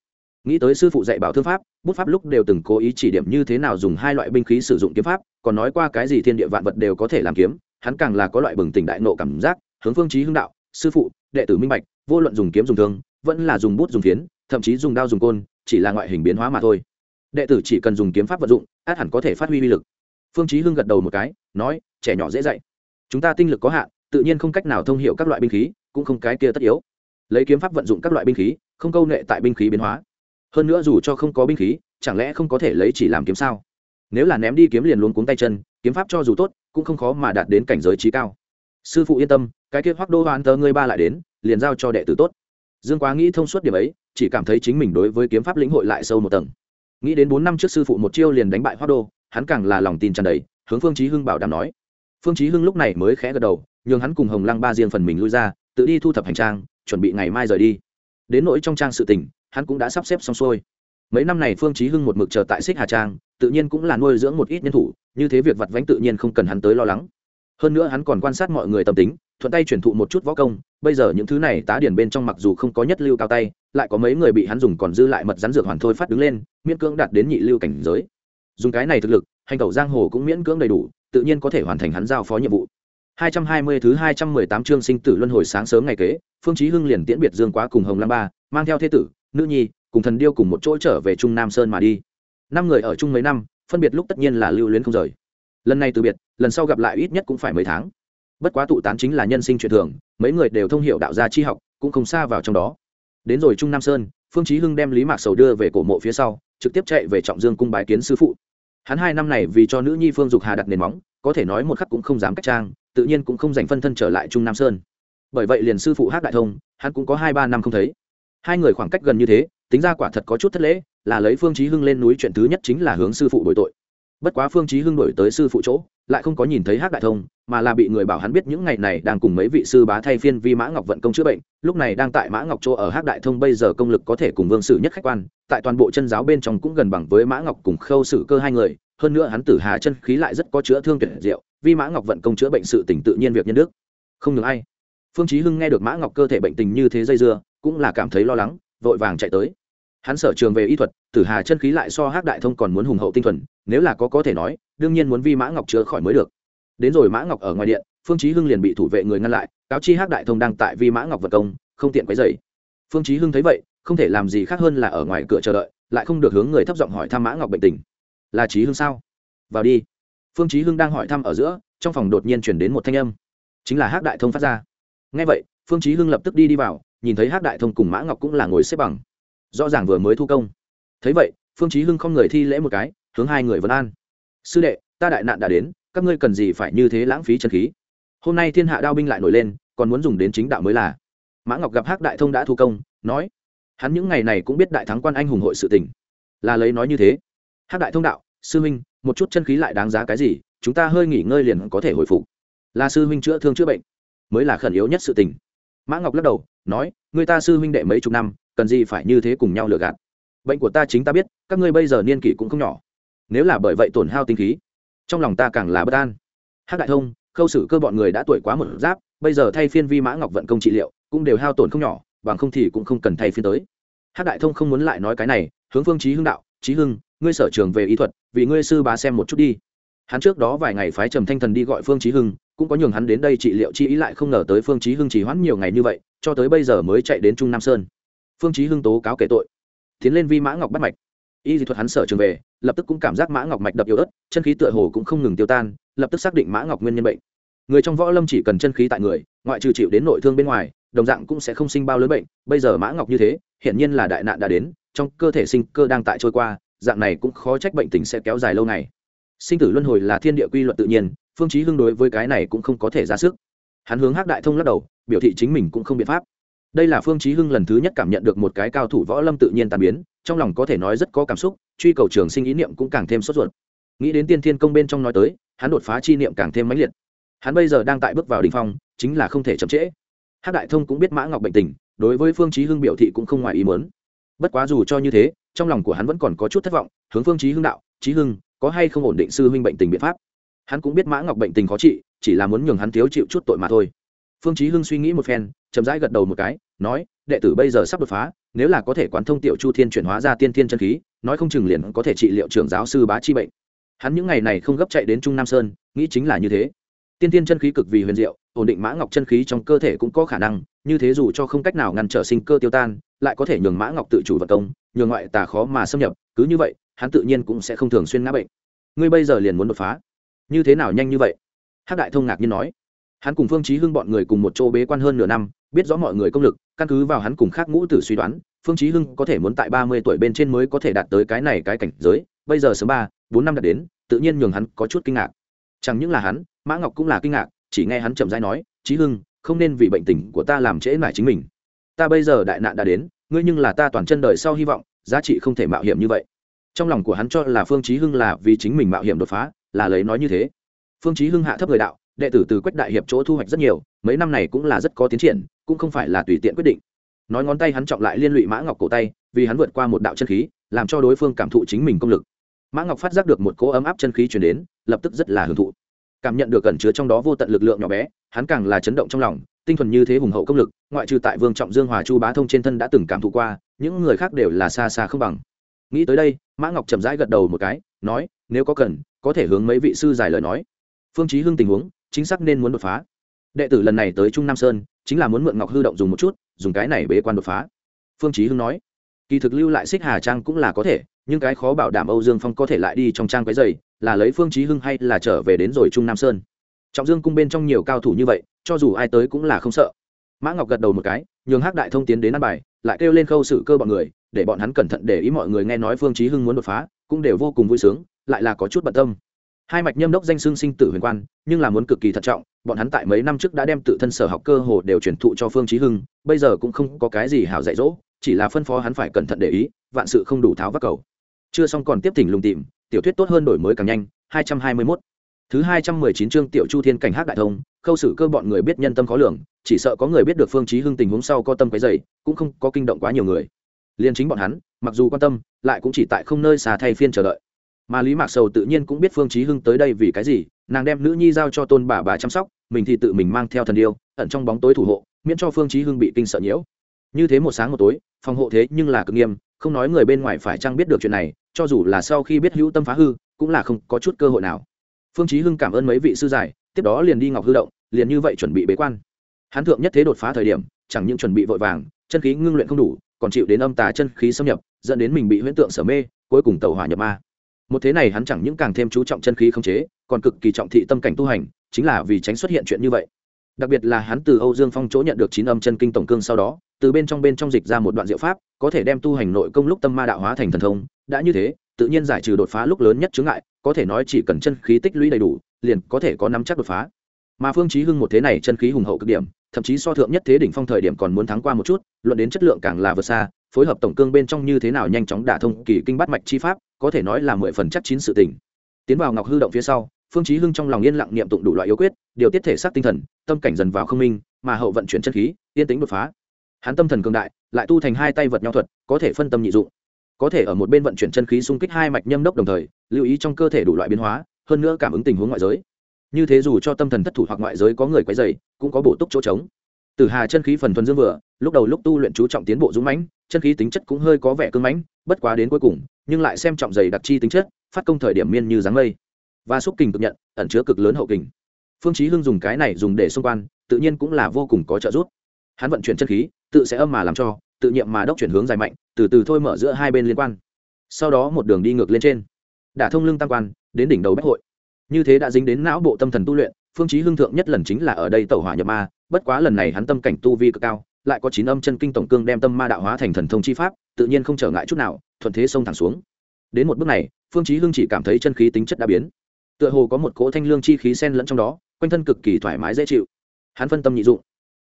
Nghĩ tới sư phụ dạy bảo thương pháp, bút pháp lúc đều từng cố ý chỉ điểm như thế nào dùng hai loại binh khí sử dụng kiếm pháp, còn nói qua cái gì thiên địa vạn vật đều có thể làm kiếm, hắn càng là có loại bừng tỉnh đại nộ cảm giác, hướng phương chí hưng đạo, sư phụ, đệ tử minh bạch, vô luận dùng kiếm dùng thương, vẫn là dùng bút dùng phiến, thậm chí dùng đao dùng côn, chỉ là ngoại hình biến hóa mà thôi. Đệ tử chỉ cần dùng kiếm pháp vật dụng, át hẳn có thể phát huy uy lực. Phương chí hưng gật đầu một cái, nói, trẻ nhỏ dễ dạy. Chúng ta tinh lực có hạn, tự nhiên không cách nào thông hiểu các loại binh khí cũng không cái kia tất yếu. Lấy kiếm pháp vận dụng các loại binh khí, không câu nệ tại binh khí biến hóa. Hơn nữa dù cho không có binh khí, chẳng lẽ không có thể lấy chỉ làm kiếm sao? Nếu là ném đi kiếm liền luôn cuống tay chân, kiếm pháp cho dù tốt, cũng không khó mà đạt đến cảnh giới trí cao. Sư phụ yên tâm, cái kia hoác đô hoan tơ ngươi ba lại đến, liền giao cho đệ tử tốt. Dương quá nghĩ thông suốt điểm ấy, chỉ cảm thấy chính mình đối với kiếm pháp lĩnh hội lại sâu một tầng. Nghĩ đến bốn năm trước sư phụ một chiêu liền đánh bại hoác đô, hắn càng là lòng tin tràn đầy, hướng phương chí hưng bảo đảm nói. Phương chí hưng lúc này mới khẽ gật đầu, nhường hắn cùng hồng lăng ba riêng phần mình lui ra tự đi thu thập hành trang, chuẩn bị ngày mai rời đi. Đến nỗi trong trang sự tình, hắn cũng đã sắp xếp xong xuôi. Mấy năm này phương chí hưng một mực chờ tại xích hà trang, tự nhiên cũng là nuôi dưỡng một ít nhân thủ, như thế việc vặt vãnh tự nhiên không cần hắn tới lo lắng. Hơn nữa hắn còn quan sát mọi người tâm tính, thuận tay chuyển thụ một chút võ công, bây giờ những thứ này tá điển bên trong mặc dù không có nhất lưu cao tay, lại có mấy người bị hắn dùng còn dư lại mật rắn dược hoàn thôi phát đứng lên, miễn cưỡng đạt đến nhị lưu cảnh giới. Dùng cái này thực lực, hành tẩu giang hồ cũng miễn cưỡng đầy đủ, tự nhiên có thể hoàn thành hắn giao phó nhiệm vụ. 220 thứ 218 chương sinh tử luân hồi sáng sớm ngày kế, phương chí hưng liền tiễn biệt dương quá cùng hồng lam ba, mang theo thế tử, nữ nhi, cùng thần điêu cùng một chỗ trở về trung nam sơn mà đi. Năm người ở chung mấy năm, phân biệt lúc tất nhiên là lưu luyến không rời. Lần này từ biệt, lần sau gặp lại ít nhất cũng phải mấy tháng. Bất quá tụ tán chính là nhân sinh chuyện thường, mấy người đều thông hiểu đạo gia chi học, cũng không xa vào trong đó. Đến rồi trung nam sơn, phương chí hưng đem lý mạc sầu đưa về cổ mộ phía sau, trực tiếp chạy về trọng dương cung bái kiến sư phụ. Hắn hai năm này vì cho nữ nhi phương dục hà đặt nền móng, có thể nói một khắc cũng không dám cách trang tự nhiên cũng không dành phân thân trở lại trung nam sơn bởi vậy liền sư phụ hát đại thông hắn cũng có hai ba năm không thấy hai người khoảng cách gần như thế tính ra quả thật có chút thất lễ là lấy phương chí hưng lên núi chuyện thứ nhất chính là hướng sư phụ bồi tội bất quá phương chí hưng đổi tới sư phụ chỗ lại không có nhìn thấy hắc đại thông mà là bị người bảo hắn biết những ngày này đang cùng mấy vị sư bá thay phiên vi mã ngọc vận công chữa bệnh lúc này đang tại mã ngọc chỗ ở hắc đại thông bây giờ công lực có thể cùng vương sử nhất khách quan tại toàn bộ chân giáo bên trong cũng gần bằng với mã ngọc cùng khâu sử cơ hai người hơn nữa hắn tử hà chân khí lại rất có chữa thương tuyệt diệu vi mã ngọc vận công chữa bệnh sự tỉnh tự nhiên việc nhân đức. Không được ai. Phương chí hưng nghe được mã ngọc cơ thể bệnh tình như thế dây dưa, cũng là cảm thấy lo lắng, vội vàng chạy tới. Hắn sở trường về y thuật, tử hà chân khí lại so hắc đại thông còn muốn hùng hậu tinh thuần, nếu là có có thể nói, đương nhiên muốn vi mã ngọc chữa khỏi mới được. Đến rồi mã ngọc ở ngoài điện, phương chí hưng liền bị thủ vệ người ngăn lại, cáo chi hắc đại thông đang tại vi mã ngọc vật công, không tiện quấy rầy. Phương chí hưng thấy vậy, không thể làm gì khác hơn là ở ngoài cửa chờ đợi, lại không được hướng người thấp giọng hỏi thăm mã ngọc bệnh tình. Là chí hưng sao? Vào đi phương chí hưng đang hỏi thăm ở giữa, trong phòng đột nhiên truyền đến một thanh âm. Chính là hắc đại thông phát ra. Nghe vậy, phương chí hưng lập tức đi đi vào, nhìn thấy hắc đại thông cùng mã ngọc cũng là ngồi xếp bằng. Rõ ràng vừa mới thu công. Thấy vậy, phương chí hưng không người thi lễ một cái, hướng hai người vấn an. Sư đệ, ta đại nạn đã đến, các ngươi cần gì phải như thế lãng phí chân khí? Hôm nay thiên hạ đao binh lại nổi lên, còn muốn dùng đến chính đạo mới là. Mã ngọc gặp hắc đại thông đã thu công, nói, hắn những ngày này cũng biết đại thắng quan anh hùng hội sự tình. Là lấy nói như thế. Hắc đại thông đạo, sư huynh một chút chân khí lại đáng giá cái gì, chúng ta hơi nghỉ ngơi liền có thể hồi phục. Là sư huynh chữa thương chữa bệnh. Mới là khẩn yếu nhất sự tình. Mã ngọc lắc đầu, nói, người ta sư huynh đệ mấy chục năm, cần gì phải như thế cùng nhau lừa gạt. Bệnh của ta chính ta biết, các ngươi bây giờ niên kỷ cũng không nhỏ. Nếu là bởi vậy tổn hao tinh khí, trong lòng ta càng là bất an. Hắc đại thông, khâu xử cơ bọn người đã tuổi quá một giáp, bây giờ thay phiên vi mã ngọc vận công trị liệu, cũng đều hao tổn không nhỏ, bằng không thì cũng không cần thay phiên tới. Hắc đại thông không muốn lại nói cái này, hướng phương trí hưng đạo trí hưng ngươi sở trường về y thuật, vì ngươi sư bá xem một chút đi. Hắn trước đó vài ngày phái trầm thanh thần đi gọi phương trí hưng, cũng có nhường hắn đến đây trị liệu chi ý lại không ngờ tới phương trí hưng chỉ hoãn nhiều ngày như vậy, cho tới bây giờ mới chạy đến trung nam sơn. Phương chí hưng tố cáo kể tội. Tiến lên vi mã ngọc bắt mạch. Y dị thuật hắn sở trường về, lập tức cũng cảm giác mã ngọc mạch đập yếu ớt, chân khí tựa hồ cũng không ngừng tiêu tan, lập tức xác định mã ngọc nguyên nhân bệnh. Người trong võ lâm chỉ cần chân khí tại người, ngoại trừ chịu đến nội thương bên ngoài, đồng dạng cũng sẽ không sinh bao lớn bệnh. Bây giờ mã ngọc như thế hiện nhiên là đại nạn đã đến, trong cơ thể sinh cơ đang tại trôi qua dạng này cũng khó trách bệnh tình sẽ kéo dài lâu ngày. Sinh tử luân hồi là thiên địa quy luật tự nhiên, phương chí hưng đối với cái này cũng không có thể ra sức. Hắn hướng hắc đại thông lắc đầu, biểu thị chính mình cũng không biện pháp. Đây là phương chí hưng lần thứ nhất cảm nhận được một cái cao thủ võ lâm tự nhiên tàn biến, trong lòng có thể nói rất có cảm xúc, truy cầu trường sinh ý niệm cũng càng thêm sốt ruột. Nghĩ đến tiên thiên công bên trong nói tới, hắn đột phá chi niệm càng thêm mãnh liệt. Hắn bây giờ đang tại bước vào đỉnh phong, chính là không thể chậm trễ. Hắc đại thông cũng biết mã ngọc bệnh tình, đối với phương chí hưng biểu thị cũng không ngoài ý muốn bất quá dù cho như thế, trong lòng của hắn vẫn còn có chút thất vọng, hướng phương chí hưng đạo chí hưng, có hay không ổn định sư huynh bệnh tình biện pháp? Hắn cũng biết mã ngọc bệnh tình khó trị, chỉ là muốn nhường hắn thiếu chịu chút tội mà thôi. Phương chí hưng suy nghĩ một phen, chậm rãi gật đầu một cái, nói, đệ tử bây giờ sắp đột phá, nếu là có thể quán thông tiểu chu thiên chuyển hóa ra tiên thiên chân khí, nói không chừng liền có thể trị liệu trưởng giáo sư bá chi bệnh. Hắn những ngày này không gấp chạy đến trung nam sơn, nghĩ chính là như thế. Tiên thiên chân khí cực vì huyền diệu, ổn định mã ngọc chân khí trong cơ thể cũng có khả năng, như thế dù cho không cách nào ngăn trở sinh cơ tiêu tan lại có thể nhường mã ngọc tự chủ vật công, nhường ngoại tà khó mà xâm nhập, cứ như vậy, hắn tự nhiên cũng sẽ không thường xuyên ngã bệnh. Ngươi bây giờ liền muốn đột phá. Như thế nào nhanh như vậy? Hắc đại thông ngạc nhiên nói. Hắn cùng phương chí hưng bọn người cùng một chỗ bế quan hơn nửa năm, biết rõ mọi người công lực, căn cứ vào hắn cùng khác ngũ tử suy đoán, phương chí hưng có thể muốn tại ba mươi tuổi bên trên mới có thể đạt tới cái này cái cảnh giới, bây giờ sớm ba, bốn năm đạt đến, tự nhiên nhường hắn có chút kinh ngạc. Chẳng những là hắn, mã ngọc cũng là kinh ngạc, chỉ nghe hắn chậm rãi nói, chí hưng, không nên vì bệnh tình của ta làm trễ nải chính mình ta bây giờ đại nạn đã đến, ngươi nhưng là ta toàn chân đời sau hy vọng, giá trị không thể mạo hiểm như vậy. Trong lòng của hắn cho là phương chí hưng là vì chính mình mạo hiểm đột phá, là lấy nói như thế. Phương chí hưng hạ thấp người đạo, đệ tử từ quách đại hiệp chỗ thu hoạch rất nhiều, mấy năm này cũng là rất có tiến triển, cũng không phải là tùy tiện quyết định. Nói ngón tay hắn trọng lại liên lụy mã ngọc cổ tay, vì hắn vượt qua một đạo chân khí, làm cho đối phương cảm thụ chính mình công lực. Mã ngọc phát giác được một cỗ ấm áp chân khí truyền đến, lập tức rất là hưởng thụ. Cảm nhận được cẩn chứa trong đó vô tận lực lượng nhỏ bé, hắn càng là chấn động trong lòng tinh thuần như thế hùng hậu công lực, ngoại trừ tại vương trọng dương, hòa chu bá thông trên thân đã từng cảm thụ qua, những người khác đều là xa xa không bằng. Nghĩ tới đây, mã ngọc chậm rãi gật đầu một cái, nói, nếu có cần, có thể hướng mấy vị sư giải lời nói. Phương chí hưng tình huống, chính xác nên muốn đột phá. Đệ tử lần này tới trung nam sơn, chính là muốn mượn ngọc hư động dùng một chút, dùng cái này bế quan đột phá. Phương chí hưng nói, kỳ thực lưu lại xích hà trang cũng là có thể, nhưng cái khó bảo đảm âu dương phong có thể lại đi trong trang cái giày, là lấy phương chí hưng hay là trở về đến rồi trung nam sơn? Trọng dương cung bên trong nhiều cao thủ như vậy cho dù ai tới cũng là không sợ. Mã ngọc gật đầu một cái, nhường hắc đại thông tiến đến ăn bài, lại kêu lên khâu sự cơ bọn người, để bọn hắn cẩn thận để ý mọi người nghe nói phương chí hưng muốn đột phá, cũng đều vô cùng vui sướng, lại là có chút bận tâm. Hai mạch nhâm đốc danh xưng sinh tử huyền quan, nhưng là muốn cực kỳ thận trọng, bọn hắn tại mấy năm trước đã đem tự thân sở học cơ hồ đều truyền thụ cho phương chí hưng, bây giờ cũng không có cái gì hảo dạy dỗ, chỉ là phân phó hắn phải cẩn thận để ý, vạn sự không đủ tháo vác cầu. Chưa xong còn tiếp thỉnh lùng tìm, tiểu thuyết tốt hơn đổi mới càng nhanh 221 thứ 219 chương tiểu chu thiên cảnh hắc đại thông khâu xử cơ bọn người biết nhân tâm khó lường, chỉ sợ có người biết được phương chí hưng tình huống sau có tâm cái dày cũng không có kinh động quá nhiều người. Liên chính bọn hắn, mặc dù quan tâm, lại cũng chỉ tại không nơi xà thay phiên chờ đợi. Mà lý mạc sầu tự nhiên cũng biết phương chí hưng tới đây vì cái gì, nàng đem nữ nhi giao cho tôn bà bà chăm sóc, mình thì tự mình mang theo thần điêu ẩn trong bóng tối thủ hộ, miễn cho phương chí hưng bị kinh sợ nhiễu. Như thế một sáng một tối, phòng hộ thế nhưng là cực nghiêm, không nói người bên ngoài phải chăng biết được chuyện này, cho dù là sau khi biết hữu tâm phá hư, cũng là không có chút cơ hội nào. Phương chí hưng cảm ơn mấy vị sư giải tiếp đó liền đi ngọc hư động, liền như vậy chuẩn bị bế quan. Hắn thượng nhất thế đột phá thời điểm, chẳng những chuẩn bị vội vàng, chân khí ngưng luyện không đủ, còn chịu đến âm tà chân khí xâm nhập, dẫn đến mình bị huyễn tượng sở mê, cuối cùng tàu hỏa nhập ma. Một thế này hắn chẳng những càng thêm chú trọng chân khí không chế, còn cực kỳ trọng thị tâm cảnh tu hành, chính là vì tránh xuất hiện chuyện như vậy. Đặc biệt là hắn từ âu dương phong chỗ nhận được chín âm chân kinh tổng cương sau đó, từ bên trong bên trong dịch ra một đoạn diệu pháp, có thể đem tu hành nội công lúc tâm ma đạo hóa thành thần thông, đã như thế, tự nhiên giải trừ đột phá lúc lớn nhất chướng ngại, có thể nói chỉ cần chân khí tích lũy đầy đủ liền có thể có nắm chắc đột phá. Mà phương chí hưng một thế này chân khí hùng hậu cực điểm, thậm chí so thượng nhất thế đỉnh phong thời điểm còn muốn thắng qua một chút, luận đến chất lượng càng là vượt xa, phối hợp tổng cương bên trong như thế nào nhanh chóng đả thông kỳ kinh bát mạch chi pháp, có thể nói là mười phần chắc chín sự tình. Tiến vào ngọc hư động phía sau, phương chí hưng trong lòng yên lặng niệm tụng đủ loại yếu quyết, điều tiết thể xác tinh thần, tâm cảnh dần vào không minh, mà hậu vận chuyển chân khí, yên tĩnh đột phá. Hắn tâm thần cường đại, lại tu thành hai tay vật nhau thuật, có thể phân tâm nhị dụng. Có thể ở một bên vận chuyển chân khí xung kích hai mạch nhâm đốc đồng thời, lưu ý trong cơ thể đủ loại biến hóa hơn nữa cảm ứng tình huống ngoại giới. Như thế dù cho tâm thần thất thủ hoặc ngoại giới có người quấy dày cũng có bổ túc chỗ trống. Từ hà chân khí phần thuần dương vừa, lúc đầu lúc tu luyện chú trọng tiến bộ dũng mãnh, chân khí tính chất cũng hơi có vẻ cứng mãnh, bất quá đến cuối cùng, nhưng lại xem trọng dày đặc chi tính chất, phát công thời điểm miên như dáng mây. Và xúc kình cực nhận, ẩn chứa cực lớn hậu kình. Phương chí hưng dùng cái này dùng để xung quan tự nhiên cũng là vô cùng có trợ giúp. Hắn vận chuyển chân khí, tự sẽ âm mà làm cho, tự nhiệm mà đốc chuyển hướng dài mạnh, từ từ thôi mở giữa hai bên liên quan. Sau đó một đường đi ngược lên trên. Đả thông lưng tam quan đến đỉnh đầu bách hội. Như thế đã dính đến não bộ tâm thần tu luyện, phương chí hưng thượng nhất lần chính là ở đây tẩu hỏa nhập ma, bất quá lần này hắn tâm cảnh tu vi cực cao, lại có chín âm chân kinh tổng cương đem tâm ma đạo hóa thành thần thông chi pháp, tự nhiên không trở ngại chút nào, thuận thế xông thẳng xuống. Đến một bước này, phương chí hưng chỉ cảm thấy chân khí tính chất đã biến. Tựa hồ có một cỗ thanh lương chi khí xen lẫn trong đó, quanh thân cực kỳ thoải mái dễ chịu. Hắn phân tâm nhị dụng,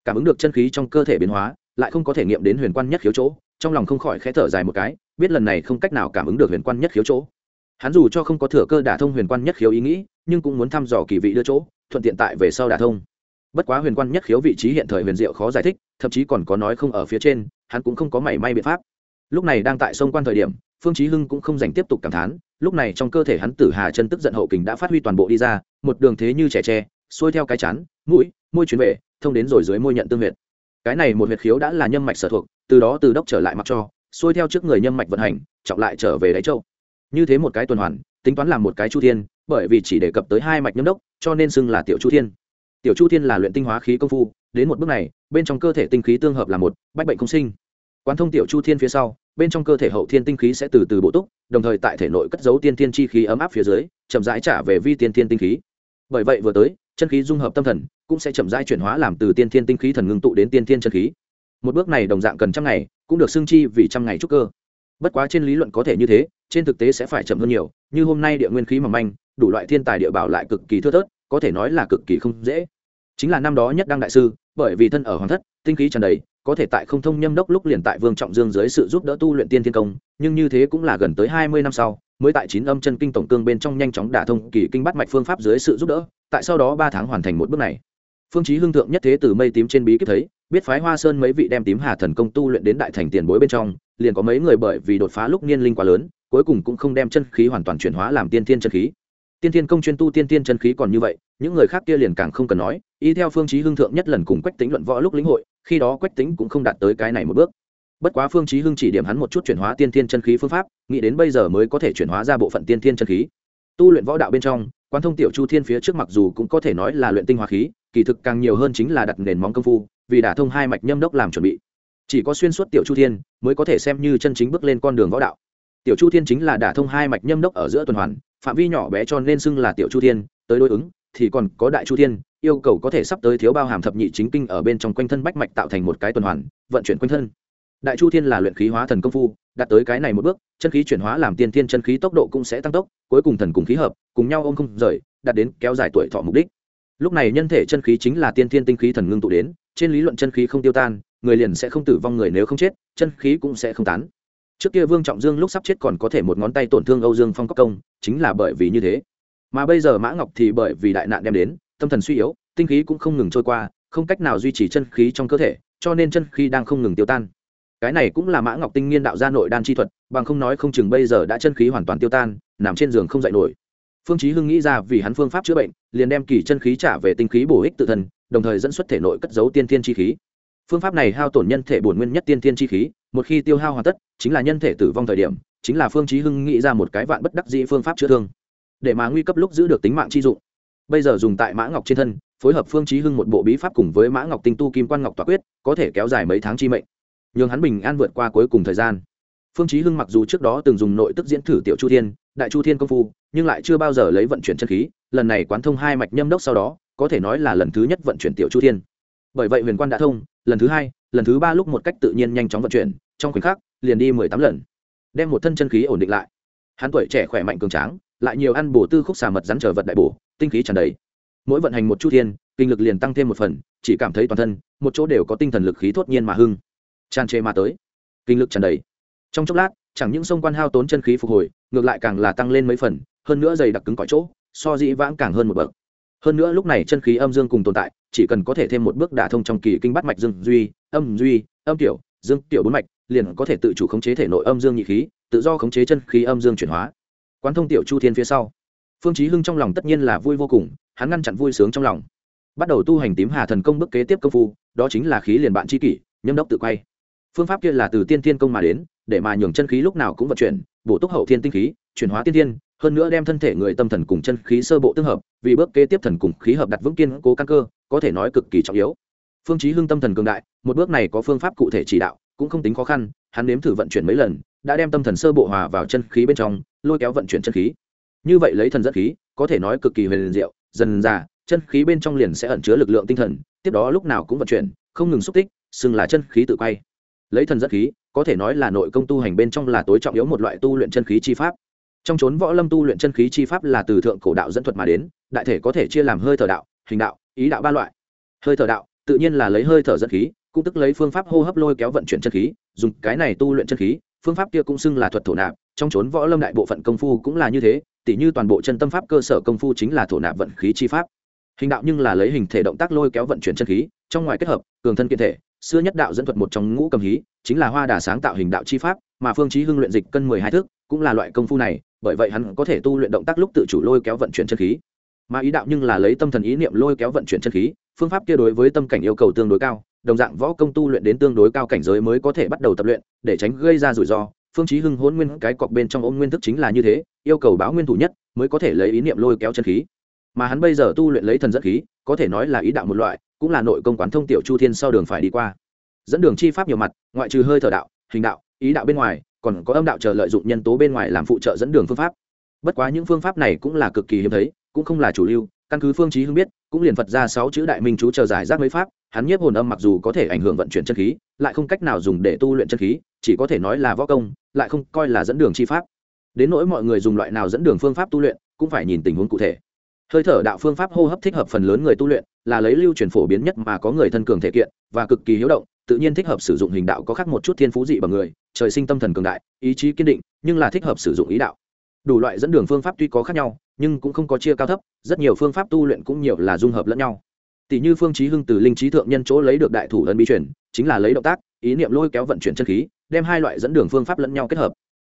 cảm ứng được chân khí trong cơ thể biến hóa, lại không có thể nghiệm đến huyền quan nhất khiếu chỗ, trong lòng không khỏi khẽ thở dài một cái, biết lần này không cách nào cảm ứng được huyền quan nhất khiếu chỗ hắn dù cho không có thừa cơ đả thông huyền quan nhất khiếu ý nghĩ, nhưng cũng muốn thăm dò kỳ vị đưa chỗ, thuận tiện tại về sau đả thông. Bất quá huyền quan nhất khiếu vị trí hiện thời huyền diệu khó giải thích, thậm chí còn có nói không ở phía trên, hắn cũng không có mảy may biện pháp. Lúc này đang tại sông quan thời điểm, phương chí hưng cũng không dành tiếp tục cảm thán, lúc này trong cơ thể hắn tử hà chân tức giận hậu kình đã phát huy toàn bộ đi ra, một đường thế như trẻ tre, xuôi theo cái chán, mũi, môi chuyển về, thông đến rồi dưới môi nhận tương huyệt. Cái này một huyệt khiếu đã là nhâm mạch sở thuộc, từ đó từ đốc trở lại mặc cho, xuôi theo trước người nhâm mạch vận hành trọng lại trở về đáy châu như thế một cái tuần hoàn, tính toán làm một cái chu thiên, bởi vì chỉ đề cập tới hai mạch nhâm đốc, cho nên xưng là tiểu chu thiên. Tiểu chu thiên là luyện tinh hóa khí công phu, đến một bước này, bên trong cơ thể tinh khí tương hợp là một, bách bệnh không sinh. Quán thông tiểu chu thiên phía sau, bên trong cơ thể hậu thiên tinh khí sẽ từ từ bổ túc, đồng thời tại thể nội cất giấu tiên thiên chi khí ấm áp phía dưới, chậm rãi trả về vi tiên thiên tinh khí. Bởi vậy vừa tới, chân khí dung hợp tâm thần, cũng sẽ chậm rãi chuyển hóa làm từ tiên thiên tinh khí thần ngưng tụ đến tiên thiên chân khí. Một bước này đồng dạng cần trăm ngày, cũng được xưng chi vì trăm ngày trúc cơ. Bất quá trên lý luận có thể như thế trên thực tế sẽ phải chậm hơn nhiều, như hôm nay địa nguyên khí mỏng manh, đủ loại thiên tài địa bảo lại cực kỳ thưa thớt, có thể nói là cực kỳ không dễ. Chính là năm đó nhất đăng đại sư, bởi vì thân ở hoàng thất, tinh khí tràn đầy, có thể tại không thông nhâm đốc lúc liền tại vương trọng dương dưới sự giúp đỡ tu luyện tiên thiên công, nhưng như thế cũng là gần tới hai mươi năm sau, mới tại chín âm chân kinh tổng cương bên trong nhanh chóng đả thông kỳ kinh bắt mạch phương pháp dưới sự giúp đỡ, tại sau đó ba tháng hoàn thành một bước này. Phương chí hưng thượng nhất thế từ mây tím trên bí kíp thấy, biết phái hoa sơn mấy vị đem tím hà thần công tu luyện đến đại thành tiền bối bên trong liền có mấy người bởi vì đột phá lúc niên linh quá lớn, cuối cùng cũng không đem chân khí hoàn toàn chuyển hóa làm tiên thiên chân khí. Tiên thiên công chuyên tu tiên thiên chân khí còn như vậy, những người khác kia liền càng không cần nói, y theo phương chí hưng thượng nhất lần cùng quách tính luận võ lúc lĩnh hội, khi đó quách tính cũng không đạt tới cái này một bước. Bất quá phương chí hưng chỉ điểm hắn một chút chuyển hóa tiên thiên chân khí phương pháp, nghĩ đến bây giờ mới có thể chuyển hóa ra bộ phận tiên thiên chân khí. Tu luyện võ đạo bên trong quan thông tiểu chu thiên phía trước mặc dù cũng có thể nói là luyện tinh hóa khí, kỳ thực càng nhiều hơn chính là đặt nền móng công phu, vì đã thông hai mạch nhâm đốc làm chuẩn bị chỉ có xuyên suốt tiểu chu thiên mới có thể xem như chân chính bước lên con đường võ đạo. Tiểu chu thiên chính là đả thông hai mạch nhâm đốc ở giữa tuần hoàn, phạm vi nhỏ bé cho nên xưng là tiểu chu thiên, tới đối ứng, thì còn có đại chu thiên, yêu cầu có thể sắp tới thiếu bao hàm thập nhị chính kinh ở bên trong quanh thân bách mạch tạo thành một cái tuần hoàn, vận chuyển quanh thân. Đại chu thiên là luyện khí hóa thần công phu, đạt tới cái này một bước, chân khí chuyển hóa làm tiên thiên chân khí tốc độ cũng sẽ tăng tốc, cuối cùng thần cùng khí hợp, cùng nhau ôm không rời, đạt đến kéo dài tuổi thọ mục đích. Lúc này nhân thể chân khí chính là tiên thiên tinh khí thần ngưng tụ đến, trên lý luận chân khí không tiêu tan người liền sẽ không tử vong người nếu không chết, chân khí cũng sẽ không tán. Trước kia vương trọng dương lúc sắp chết còn có thể một ngón tay tổn thương âu dương phong cấp công, chính là bởi vì như thế. Mà bây giờ mã ngọc thì bởi vì đại nạn đem đến, tâm thần suy yếu, tinh khí cũng không ngừng trôi qua, không cách nào duy trì chân khí trong cơ thể, cho nên chân khí đang không ngừng tiêu tan. Cái này cũng là mã ngọc tinh nghiên đạo gia nội đan chi thuật, bằng không nói không chừng bây giờ đã chân khí hoàn toàn tiêu tan, nằm trên giường không dậy nổi. Phương chí hưng nghĩ ra vì hắn phương pháp chữa bệnh, liền đem kỳ chân khí trả về tinh khí bổ ích tự thân, đồng thời dẫn xuất thể nội cất giấu tiên thiên chi khí phương pháp này hao tổn nhân thể bổn nguyên nhất tiên tiên chi khí, một khi tiêu hao hoàn tất, chính là nhân thể tử vong thời điểm, chính là phương chí hưng nghĩ ra một cái vạn bất đắc dĩ phương pháp chữa thương. Để mà nguy cấp lúc giữ được tính mạng chi dụng. Bây giờ dùng tại mã ngọc trên thân, phối hợp phương chí hưng một bộ bí pháp cùng với mã ngọc tinh tu kim quan ngọc tỏa quyết, có thể kéo dài mấy tháng chi mệnh. Nhưng hắn bình an vượt qua cuối cùng thời gian. Phương chí hưng mặc dù trước đó từng dùng nội tức diễn thử tiểu chu thiên, đại chu thiên công phu, nhưng lại chưa bao giờ lấy vận chuyển chân khí, lần này quán thông hai mạch nhâm đốc sau đó, có thể nói là lần thứ nhất vận chuyển tiểu chu thiên bởi vậy huyền quan đã thông, lần thứ hai, lần thứ ba lúc một cách tự nhiên nhanh chóng vận chuyển, trong khoảnh khắc, liền đi mười tám lần, đem một thân chân khí ổn định lại. Hắn tuổi trẻ khỏe mạnh cường tráng, lại nhiều ăn bổ tư khúc xà mật rắn trở vật đại bổ, tinh khí tràn đầy. Mỗi vận hành một chu thiên, kinh lực liền tăng thêm một phần, chỉ cảm thấy toàn thân, một chỗ đều có tinh thần lực khí thốt nhiên mà hưng. Tràn trề mà tới, kinh lực tràn đầy. Trong chốc lát, chẳng những sông quan hao tốn chân khí phục hồi, ngược lại càng là tăng lên mấy phần, hơn nữa dày đặc cứng cỏi chỗ, so dĩ vãng càng hơn một bậc. Hơn nữa lúc này chân khí âm dương cùng tồn tại chỉ cần có thể thêm một bước đả thông trong kỳ kinh bát mạch dương duy, âm duy, âm tiểu, dương tiểu bốn mạch, liền có thể tự chủ khống chế thể nội âm dương nhị khí, tự do khống chế chân khí âm dương chuyển hóa. Quán thông tiểu chu thiên phía sau. Phương chí hưng trong lòng tất nhiên là vui vô cùng, hắn ngăn chặn vui sướng trong lòng. Bắt đầu tu hành tím hà thần công bước kế tiếp công phu, đó chính là khí liền bạn chi kỷ, nhâm đốc tự quay. Phương pháp kia là từ tiên thiên công mà đến, để mà nhường chân khí lúc nào cũng vận chuyển, bổ túc hậu thiên tinh khí, chuyển hóa tiên thiên, hơn nữa đem thân thể người tâm thần cùng chân khí sơ bộ tương hợp, vì bước kế tiếp thần cùng khí hợp đặt vững kiên cố căn cơ có thể nói cực kỳ trọng yếu. Phương chí hưng tâm thần cường đại, một bước này có phương pháp cụ thể chỉ đạo, cũng không tính khó khăn, hắn nếm thử vận chuyển mấy lần, đã đem tâm thần sơ bộ hòa vào chân khí bên trong, lôi kéo vận chuyển chân khí. Như vậy lấy thần dẫn khí, có thể nói cực kỳ huyền diệu, dần dà, chân khí bên trong liền sẽ ẩn chứa lực lượng tinh thần, tiếp đó lúc nào cũng vận chuyển, không ngừng xúc tích, xưng là chân khí tự quay. Lấy thần dẫn khí, có thể nói là nội công tu hành bên trong là tối trọng yếu một loại tu luyện chân khí chi pháp. Trong chốn võ lâm tu luyện chân khí chi pháp là từ thượng cổ đạo dẫn thuật mà đến, đại thể có thể chia làm hơi thở đạo, hình đạo ý đạo ba loại. Hơi thở đạo, tự nhiên là lấy hơi thở dẫn khí, cũng tức lấy phương pháp hô hấp lôi kéo vận chuyển chân khí, dùng cái này tu luyện chân khí, phương pháp kia cũng xưng là thuật thổ nạp, trong chốn võ lâm đại bộ phận công phu cũng là như thế, tỉ như toàn bộ chân tâm pháp cơ sở công phu chính là thổ nạp vận khí chi pháp. Hình đạo nhưng là lấy hình thể động tác lôi kéo vận chuyển chân khí, trong ngoài kết hợp, cường thân kiện thể, xưa nhất đạo dẫn thuật một trong ngũ cầm hí, chính là hoa đà sáng tạo hình đạo chi pháp, mà phương chí hưng luyện dịch cân mười hai thước cũng là loại công phu này, bởi vậy hắn có thể tu luyện động tác lúc tự chủ lôi kéo vận chuyển chân khí mà ý đạo nhưng là lấy tâm thần ý niệm lôi kéo vận chuyển chân khí, phương pháp kia đối với tâm cảnh yêu cầu tương đối cao, đồng dạng võ công tu luyện đến tương đối cao cảnh giới mới có thể bắt đầu tập luyện, để tránh gây ra rủi ro. Phương chí hưng hỗn nguyên cái cọc bên trong ôn nguyên thức chính là như thế, yêu cầu báo nguyên thủ nhất, mới có thể lấy ý niệm lôi kéo chân khí. Mà hắn bây giờ tu luyện lấy thần dẫn khí, có thể nói là ý đạo một loại, cũng là nội công quán thông tiểu chu thiên sau đường phải đi qua. Dẫn đường chi pháp nhiều mặt, ngoại trừ hơi thở đạo, hình đạo, ý đạo bên ngoài, còn có âm đạo chờ lợi dụng nhân tố bên ngoài làm phụ trợ dẫn đường phương pháp. Bất quá những phương pháp này cũng là cực kỳ hiếm thấy cũng không là chủ lưu, căn cứ phương chí hưng biết, cũng liền phật ra sáu chữ đại minh chú chờ giải rác mấy pháp, hắn nhiếp hồn âm mặc dù có thể ảnh hưởng vận chuyển chân khí, lại không cách nào dùng để tu luyện chân khí, chỉ có thể nói là võ công, lại không coi là dẫn đường chi pháp. Đến nỗi mọi người dùng loại nào dẫn đường phương pháp tu luyện, cũng phải nhìn tình huống cụ thể. Hơi thở đạo phương pháp hô hấp thích hợp phần lớn người tu luyện, là lấy lưu truyền phổ biến nhất mà có người thân cường thể kiện, và cực kỳ hiếu động, tự nhiên thích hợp sử dụng hình đạo có khác một chút thiên phú dị bằng người, trời sinh tâm thần cường đại, ý chí kiên định, nhưng là thích hợp sử dụng ý đạo. Đủ loại dẫn đường phương pháp tuy có khác nhau nhưng cũng không có chia cao thấp, rất nhiều phương pháp tu luyện cũng nhiều là dung hợp lẫn nhau. Tỷ như phương chí hưng từ linh trí thượng nhân chỗ lấy được đại thủ ấn bí truyền, chính là lấy động tác, ý niệm lôi kéo vận chuyển chân khí, đem hai loại dẫn đường phương pháp lẫn nhau kết hợp.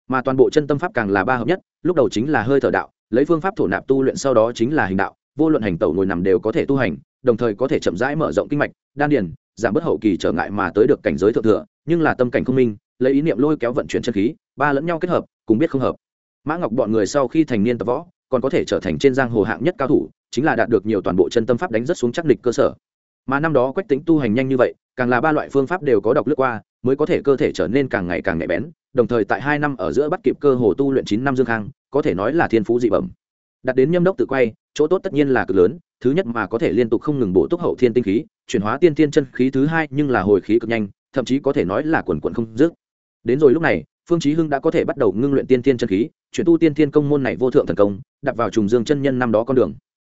Mà toàn bộ chân tâm pháp càng là ba hợp nhất, lúc đầu chính là hơi thở đạo, lấy phương pháp thổ nạp tu luyện sau đó chính là hình đạo, vô luận hành tẩu ngồi nằm đều có thể tu hành, đồng thời có thể chậm rãi mở rộng kinh mạch, đan điền, giảm bớt hậu kỳ trở ngại mà tới được cảnh giới thượng thừa, nhưng là tâm cảnh không minh, lấy ý niệm lôi kéo vận chuyển chân khí, ba lẫn nhau kết hợp, cùng biết không hợp. Mã ngọc bọn người sau khi thành niên tập võ còn có thể trở thành trên giang hồ hạng nhất cao thủ, chính là đạt được nhiều toàn bộ chân tâm pháp đánh rất xuống chắc địch cơ sở. Mà năm đó quách tính tu hành nhanh như vậy, càng là ba loại phương pháp đều có đọc lướt qua, mới có thể cơ thể trở nên càng ngày càng nhạy bén, đồng thời tại hai năm ở giữa bắt kịp cơ hồ tu luyện chín năm dương khang, có thể nói là thiên phú dị bẩm. Đặt đến nhâm đốc tự quay, chỗ tốt tất nhiên là cực lớn, thứ nhất mà có thể liên tục không ngừng bổ túc hậu thiên tinh khí, chuyển hóa tiên tiên chân khí thứ hai nhưng là hồi khí cực nhanh, thậm chí có thể nói là quần quần không dứt. Đến rồi lúc này phương chí hưng đã có thể bắt đầu ngưng luyện tiên tiên chân khí, chuyển tu tiên tiên công môn này vô thượng thần công, đặt vào trùng dương chân nhân năm đó con đường.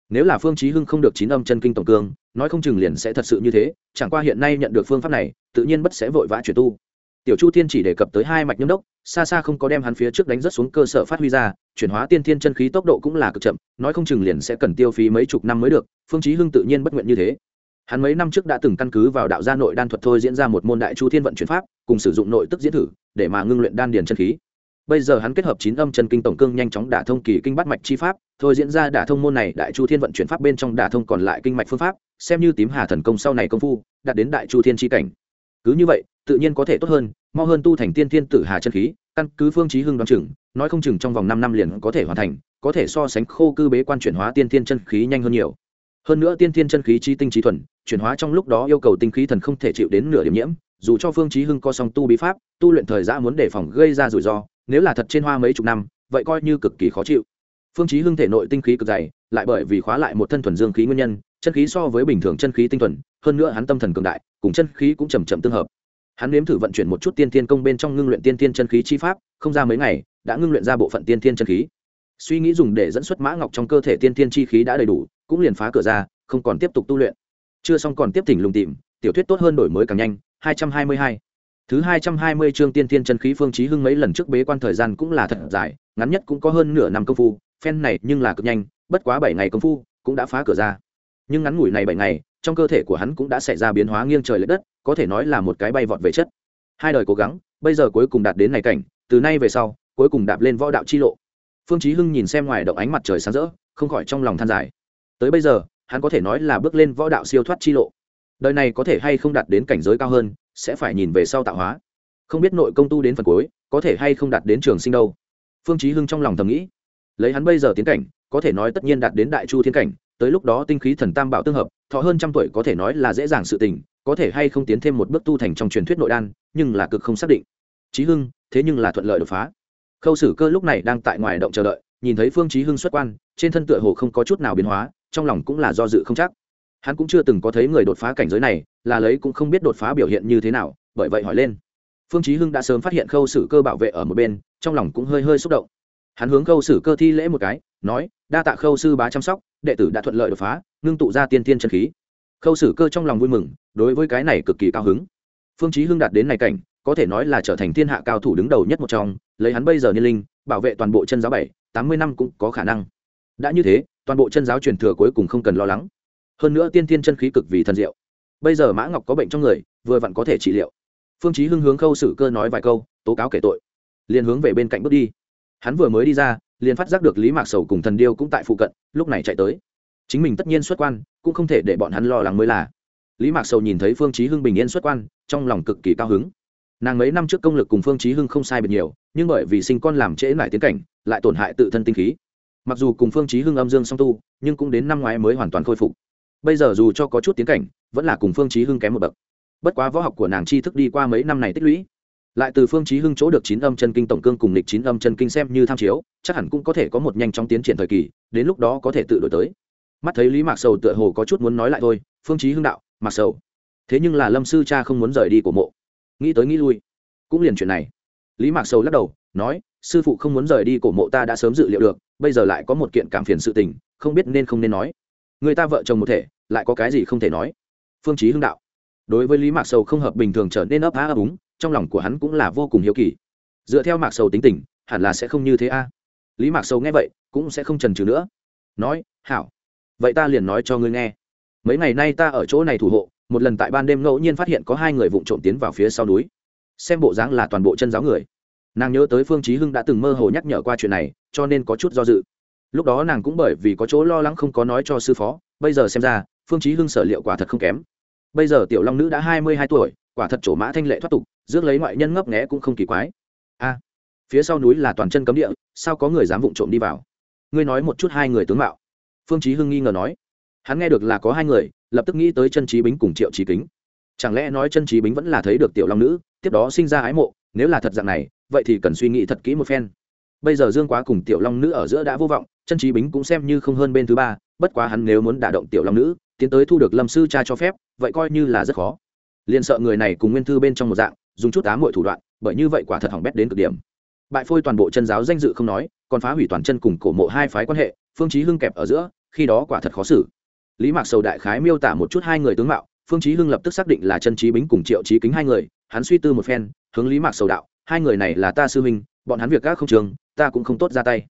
Nếu là phương chí hưng không được chín âm chân kinh tổng cương, nói không chừng liền sẽ thật sự như thế, chẳng qua hiện nay nhận được phương pháp này, tự nhiên bất sẽ vội vã chuyển tu. Tiểu chu thiên chỉ đề cập tới hai mạch nhâm đốc, xa xa không có đem hắn phía trước đánh rất xuống cơ sở phát huy ra, chuyển hóa tiên thiên chân khí tốc độ cũng là cực chậm, nói không chừng liền sẽ cần tiêu phí mấy chục năm mới được, phương chí hưng tự nhiên bất nguyện như thế hắn mấy năm trước đã từng căn cứ vào đạo gia nội đan thuật thôi diễn ra một môn đại chu thiên vận chuyển pháp, cùng sử dụng nội tức diễn thử, để mà ngưng luyện đan điền chân khí. Bây giờ hắn kết hợp chín âm chân kinh tổng cương nhanh chóng đả thông kỳ kinh bắt mạch chi pháp, thôi diễn ra đả thông môn này đại chu thiên vận chuyển pháp bên trong đả thông còn lại kinh mạch phương pháp, xem như tím hà thần công sau này công phu, đạt đến đại chu thiên chi cảnh. Cứ như vậy, tự nhiên có thể tốt hơn, mau hơn tu thành tiên thiên tử hà chân khí, căn cứ phương chí hưng đoán chừng, nói không chừng trong vòng năm năm liền có thể hoàn thành, có thể so sánh khô cư bế quan chuyển hóa tiên thiên chân khí nhanh hơn nhiều hơn nữa tiên thiên chân khí chi tinh trí thuần, chuyển hóa trong lúc đó yêu cầu tinh khí thần không thể chịu đến nửa điểm nhiễm, dù cho phương chí hưng có song tu bí pháp, tu luyện thời gian muốn đề phòng gây ra rủi ro, nếu là thật trên hoa mấy chục năm, vậy coi như cực kỳ khó chịu. Phương chí hưng thể nội tinh khí cực dày, lại bởi vì khóa lại một thân thuần dương khí nguyên nhân, chân khí so với bình thường chân khí tinh thuần, hơn nữa hắn tâm thần cường đại, cùng chân khí cũng chậm chậm tương hợp. Hắn nếm thử vận chuyển một chút tiên thiên công bên trong ngưng luyện tiên thiên chân khí chi pháp, không ra mấy ngày, đã ngưng luyện ra bộ phận tiên thiên chân khí. Suy nghĩ dùng để dẫn xuất mã ngọc trong cơ thể tiên thiên chi khí đã đầy đủ cũng liền phá cửa ra, không còn tiếp tục tu luyện. Chưa xong còn tiếp thỉnh lùng tìm, tiểu thuyết tốt hơn đổi mới càng nhanh 222 thứ 220 chương tiên thiên chân khí phương chí hưng mấy lần trước bế quan thời gian cũng là thật dài, ngắn nhất cũng có hơn nửa năm công phu, phen này nhưng là cực nhanh, bất quá bảy ngày công phu cũng đã phá cửa ra. Nhưng ngắn ngủi này bảy ngày, trong cơ thể của hắn cũng đã xảy ra biến hóa nghiêng trời lệch đất, có thể nói là một cái bay vọt về chất. Hai đời cố gắng, bây giờ cuối cùng đạt đến này cảnh, từ nay về sau, cuối cùng đạp lên võ đạo chi lộ. Phương chí hưng nhìn xem ngoài động ánh mặt trời sáng rỡ, không khỏi trong lòng than dài tới bây giờ, hắn có thể nói là bước lên võ đạo siêu thoát chi lộ. Đời này có thể hay không đạt đến cảnh giới cao hơn, sẽ phải nhìn về sau tạo hóa. Không biết nội công tu đến phần cuối, có thể hay không đạt đến trường sinh đâu. Phương chí hưng trong lòng thầm nghĩ. Lấy hắn bây giờ tiến cảnh, có thể nói tất nhiên đạt đến đại chu thiên cảnh, tới lúc đó tinh khí thần tam bảo tương hợp, thọ hơn trăm tuổi có thể nói là dễ dàng sự tình, có thể hay không tiến thêm một bước tu thành trong truyền thuyết nội đan, nhưng là cực không xác định. Chí hưng, thế nhưng là thuận lợi đột phá. Khâu sử cơ lúc này đang tại ngoài động chờ đợi, nhìn thấy phương chí hưng xuất quan, trên thân tựa hồ không có chút nào biến hóa trong lòng cũng là do dự không chắc. Hắn cũng chưa từng có thấy người đột phá cảnh giới này, là lấy cũng không biết đột phá biểu hiện như thế nào, bởi vậy hỏi lên. Phương chí hưng đã sớm phát hiện khâu sử cơ bảo vệ ở một bên, trong lòng cũng hơi hơi xúc động. Hắn hướng khâu sử cơ thi lễ một cái, nói, đa tạ khâu sư bá chăm sóc, đệ tử đã thuận lợi đột phá, ngưng tụ ra tiên tiên chân khí. Khâu sử cơ trong lòng vui mừng, đối với cái này cực kỳ cao hứng. Phương chí hưng đạt đến này cảnh, có thể nói là trở thành thiên hạ cao thủ đứng đầu nhất một trong, lấy hắn bây giờ niên linh, bảo vệ toàn bộ chân giáo bảy, tám mươi năm cũng có khả năng. Đã như thế toàn bộ chân giáo truyền thừa cuối cùng không cần lo lắng. Hơn nữa tiên thiên chân khí cực vì thần diệu. Bây giờ mã ngọc có bệnh trong người, vừa vặn có thể trị liệu. Phương chí hưng hướng khâu sử cơ nói vài câu, tố cáo kể tội. Liền hướng về bên cạnh bước đi. Hắn vừa mới đi ra, liền phát giác được lý mạc sầu cùng thần điêu cũng tại phụ cận, lúc này chạy tới. Chính mình tất nhiên xuất quan, cũng không thể để bọn hắn lo lắng mới là. Lý mạc sầu nhìn thấy phương chí hưng bình yên xuất quan, trong lòng cực kỳ cao hứng. Nàng mấy năm trước công lực cùng phương chí hưng không sai biệt nhiều, nhưng bởi vì sinh con làm trễ lại tiến cảnh, lại tổn hại tự thân tinh khí mặc dù cùng phương chí hưng âm dương song tu, nhưng cũng đến năm ngoái mới hoàn toàn khôi phục. Bây giờ dù cho có chút tiến cảnh, vẫn là cùng phương chí hưng kém một bậc. Bất quá võ học của nàng chi thức đi qua mấy năm này tích lũy, lại từ phương chí hưng chỗ được chín âm chân kinh tổng cương cùng lịch chín âm chân kinh xem như tham chiếu, chắc hẳn cũng có thể có một nhanh chóng tiến triển thời kỳ, đến lúc đó có thể tự đổi tới. Mắt thấy lý mạc sầu tựa hồ có chút muốn nói lại thôi, phương chí hưng đạo, mạc sầu, thế nhưng là lâm sư cha không muốn rời đi của mộ. Nghĩ tới nghĩ lui, cũng liền chuyện này lý mạc sầu lắc đầu, nói, sư phụ không muốn rời đi cổ mộ ta đã sớm dự liệu được, bây giờ lại có một kiện cảm phiền sự tình, không biết nên không nên nói. Người ta vợ chồng một thể, lại có cái gì không thể nói. Phương chí hưng đạo. Đối với lý mạc sầu không hợp bình thường trở nên ấp á ấp úng, trong lòng của hắn cũng là vô cùng hiếu kỳ. Dựa theo mạc sầu tính tình, hẳn là sẽ không như thế a. Lý mạc sầu nghe vậy, cũng sẽ không trần trừ nữa. Nói, hảo. Vậy ta liền nói cho ngươi nghe. Mấy ngày nay ta ở chỗ này thủ hộ, một lần tại ban đêm ngẫu nhiên phát hiện có hai người vụng trộm tiến vào phía sau núi xem bộ dáng là toàn bộ chân giáo người. Nàng nhớ tới phương chí hưng đã từng mơ hồ nhắc nhở qua chuyện này, cho nên có chút do dự. Lúc đó nàng cũng bởi vì có chỗ lo lắng không có nói cho sư phó, bây giờ xem ra, phương chí hưng sở liệu quả thật không kém. Bây giờ tiểu long nữ đã hai mươi hai tuổi, quả thật chỗ mã thanh lệ thoát tục, rước lấy ngoại nhân ngấp nghé cũng không kỳ quái. A, phía sau núi là toàn chân cấm địa, sao có người dám vụng trộm đi vào? Ngươi nói một chút hai người tướng mạo. Phương chí hưng nghi ngờ nói. Hắn nghe được là có hai người, lập tức nghĩ tới chân trí bính cùng triệu trí kính. Chẳng lẽ nói chân trí bính vẫn là thấy được tiểu long nữ tiếp đó sinh ra ái mộ, nếu là thật dạng này, vậy thì cần suy nghĩ thật kỹ một phen. Bây giờ dương quá cùng tiểu long nữ ở giữa đã vô vọng, chân trí bính cũng xem như không hơn bên thứ ba, bất quá hắn nếu muốn đả động tiểu long nữ, tiến tới thu được lâm sư cha cho phép, vậy coi như là rất khó. Liền sợ người này cùng nguyên thư bên trong một dạng, dùng chút á mọi thủ đoạn, bởi như vậy quả thật hỏng bét đến cực điểm. Bại phôi toàn bộ chân giáo danh dự không nói, còn phá hủy toàn chân cùng cổ mộ hai phái quan hệ, phương chí hưng kẹp ở giữa, khi đó quả thật khó xử. Lý mạc sầu đại khái miêu tả một chút hai người tướng mạo phương chí hưng lập tức xác định là chân trí bính cùng triệu trí kính hai người, hắn suy tư một phen, hướng lý mạc sầu đạo, hai người này là ta sư huynh, bọn hắn việc các không trường, ta cũng không tốt ra tay.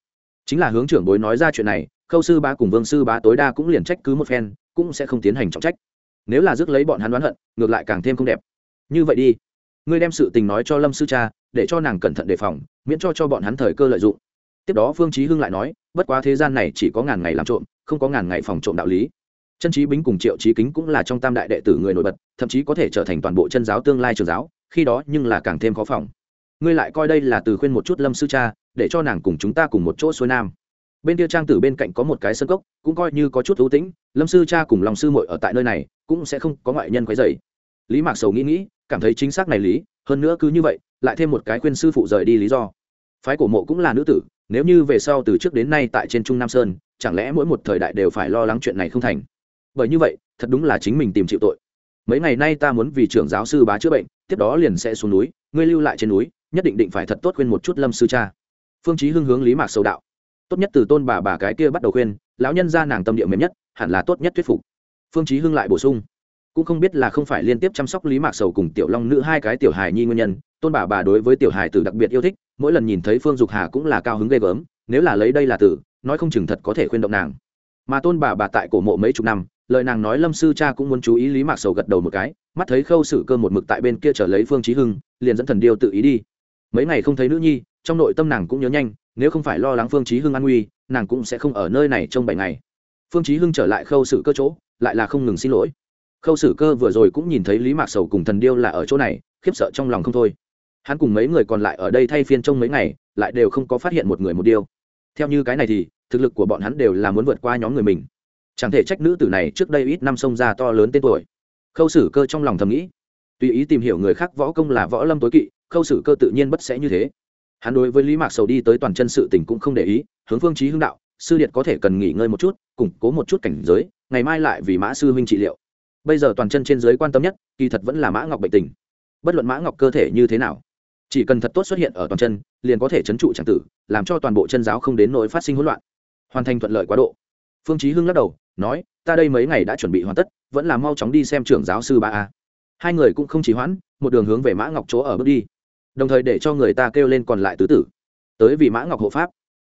Chính là hướng trưởng bối nói ra chuyện này, khâu sư bá cùng vương sư bá tối đa cũng liền trách cứ một phen, cũng sẽ không tiến hành trọng trách. Nếu là rước lấy bọn hắn đoán hận, ngược lại càng thêm không đẹp. Như vậy đi. Ngươi đem sự tình nói cho lâm sư cha, để cho nàng cẩn thận đề phòng, miễn cho cho bọn hắn thời cơ lợi dụng. Tiếp đó phương chí hưng lại nói, bất quá thế gian này chỉ có ngàn ngày làm trộm, không có ngàn ngày phòng trộm đạo lý chân trí bính cùng triệu trí kính cũng là trong tam đại đệ tử người nổi bật, thậm chí có thể trở thành toàn bộ chân giáo tương lai trường giáo, khi đó nhưng là càng thêm khó phòng. Ngươi lại coi đây là từ khuyên một chút lâm sư cha, để cho nàng cùng chúng ta cùng một chỗ xuôi nam. Bên kia trang tử bên cạnh có một cái sân cốc, cũng coi như có chút thú tĩnh, lâm sư cha cùng lòng sư muội ở tại nơi này, cũng sẽ không có ngoại nhân quấy dày lý mạc sầu nghĩ nghĩ, cảm thấy chính xác này lý, hơn nữa cứ như vậy, lại thêm một cái khuyên sư phụ rời đi lý do. Phái cổ mộ cũng là nữ tử, nếu như về sau từ trước đến nay tại trên trung nam sơn, chẳng lẽ mỗi một thời đại đều phải lo lắng chuyện này không thành? Bởi như vậy, thật đúng là chính mình tìm chịu tội. Mấy ngày nay ta muốn vì trưởng giáo sư bá chữa bệnh, tiếp đó liền sẽ xuống núi, ngươi lưu lại trên núi, nhất định định phải thật tốt khuyên một chút lâm sư cha. Phương chí hưng hướng lý mạc sầu đạo. Tốt nhất từ tôn bà bà cái kia bắt đầu khuyên, lão nhân gia nàng tâm địa mềm nhất, hẳn là tốt nhất thuyết phục. Phương chí hưng lại bổ sung. Cũng không biết là không phải liên tiếp chăm sóc lý mạc sầu cùng tiểu long nữ hai cái tiểu hài nhi nguyên nhân, tôn bà bà đối với tiểu hài tử đặc biệt yêu thích, mỗi lần nhìn thấy phương dục hà cũng là cao hứng ghê gớm, nếu là lấy đây là tử, nói không chừng thật có thể khuyên động nàng. Mà tôn bà bà tại cổ mộ mấy chục năm lời nàng nói lâm sư cha cũng muốn chú ý lý mạc sầu gật đầu một cái, mắt thấy khâu sử cơ một mực tại bên kia trở lấy phương chí hưng, liền dẫn thần điêu tự ý đi. Mấy ngày không thấy nữ nhi, trong nội tâm nàng cũng nhớ nhanh, nếu không phải lo lắng phương chí hưng an nguy, nàng cũng sẽ không ở nơi này trong bảy ngày. Phương chí hưng trở lại khâu sử cơ chỗ, lại là không ngừng xin lỗi. Khâu sử cơ vừa rồi cũng nhìn thấy lý mạc sầu cùng thần điêu là ở chỗ này, khiếp sợ trong lòng không thôi. Hắn cùng mấy người còn lại ở đây thay phiên trong mấy ngày, lại đều không có phát hiện một người một điêu. Theo như cái này thì, thực lực của bọn hắn đều là muốn vượt qua nhóm người mình chẳng thể trách nữ tử này trước đây ít năm sông ra to lớn tên tuổi. Khâu sử cơ trong lòng thầm nghĩ, tùy ý tìm hiểu người khác võ công là võ lâm tối kỵ, khâu sử cơ tự nhiên bất sẽ như thế. Hắn đối với lý mạc sầu đi tới toàn chân sự tình cũng không để ý, hướng phương trí hưng đạo, sư điện có thể cần nghỉ ngơi một chút, củng cố một chút cảnh giới, ngày mai lại vì mã sư huynh trị liệu. Bây giờ toàn chân trên giới quan tâm nhất, kỳ thật vẫn là mã ngọc bệnh tình. Bất luận mã ngọc cơ thể như thế nào, chỉ cần thật tốt xuất hiện ở toàn chân, liền có thể chấn trụ tràng tử, làm cho toàn bộ chân giáo không đến nỗi phát sinh hỗn loạn. Hoàn thành thuận lợi quá độ. Phương chí hưng lắc đầu nói, ta đây mấy ngày đã chuẩn bị hoàn tất, vẫn là mau chóng đi xem trưởng giáo sư ba a. Hai người cũng không chỉ hoãn, một đường hướng về mã ngọc chỗ ở bước đi, đồng thời để cho người ta kêu lên còn lại tứ tử. Tới vì mã ngọc hộ pháp.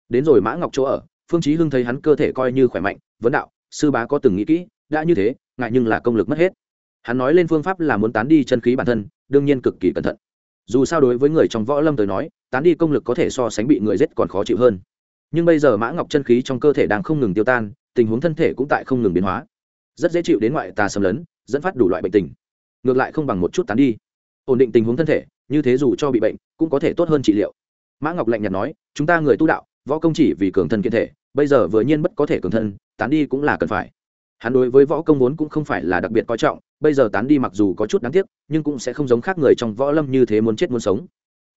Đến rồi mã ngọc chỗ ở, phương chí hưng thấy hắn cơ thể coi như khỏe mạnh, vấn đạo, sư bá có từng nghĩ kỹ, đã như thế, ngại nhưng là công lực mất hết. Hắn nói lên phương pháp là muốn tán đi chân khí bản thân, đương nhiên cực kỳ cẩn thận. Dù sao đối với người trong võ lâm tới nói, tán đi công lực có thể so sánh bị người giết còn khó chịu hơn. Nhưng bây giờ mã ngọc chân khí trong cơ thể đang không ngừng tiêu tan tình huống thân thể cũng tại không ngừng biến hóa. Rất dễ chịu đến ngoại tà xâm lấn, dẫn phát đủ loại bệnh tình. Ngược lại không bằng một chút tán đi. Ổn định tình huống thân thể, như thế dù cho bị bệnh, cũng có thể tốt hơn trị liệu. Mã ngọc lạnh nhạt nói, chúng ta người tu đạo, võ công chỉ vì cường thân kiện thể, bây giờ vừa nhiên bất có thể cường thân, tán đi cũng là cần phải. Hắn đối với võ công vốn cũng không phải là đặc biệt coi trọng, bây giờ tán đi mặc dù có chút đáng tiếc, nhưng cũng sẽ không giống khác người trong võ lâm như thế muốn chết muốn sống.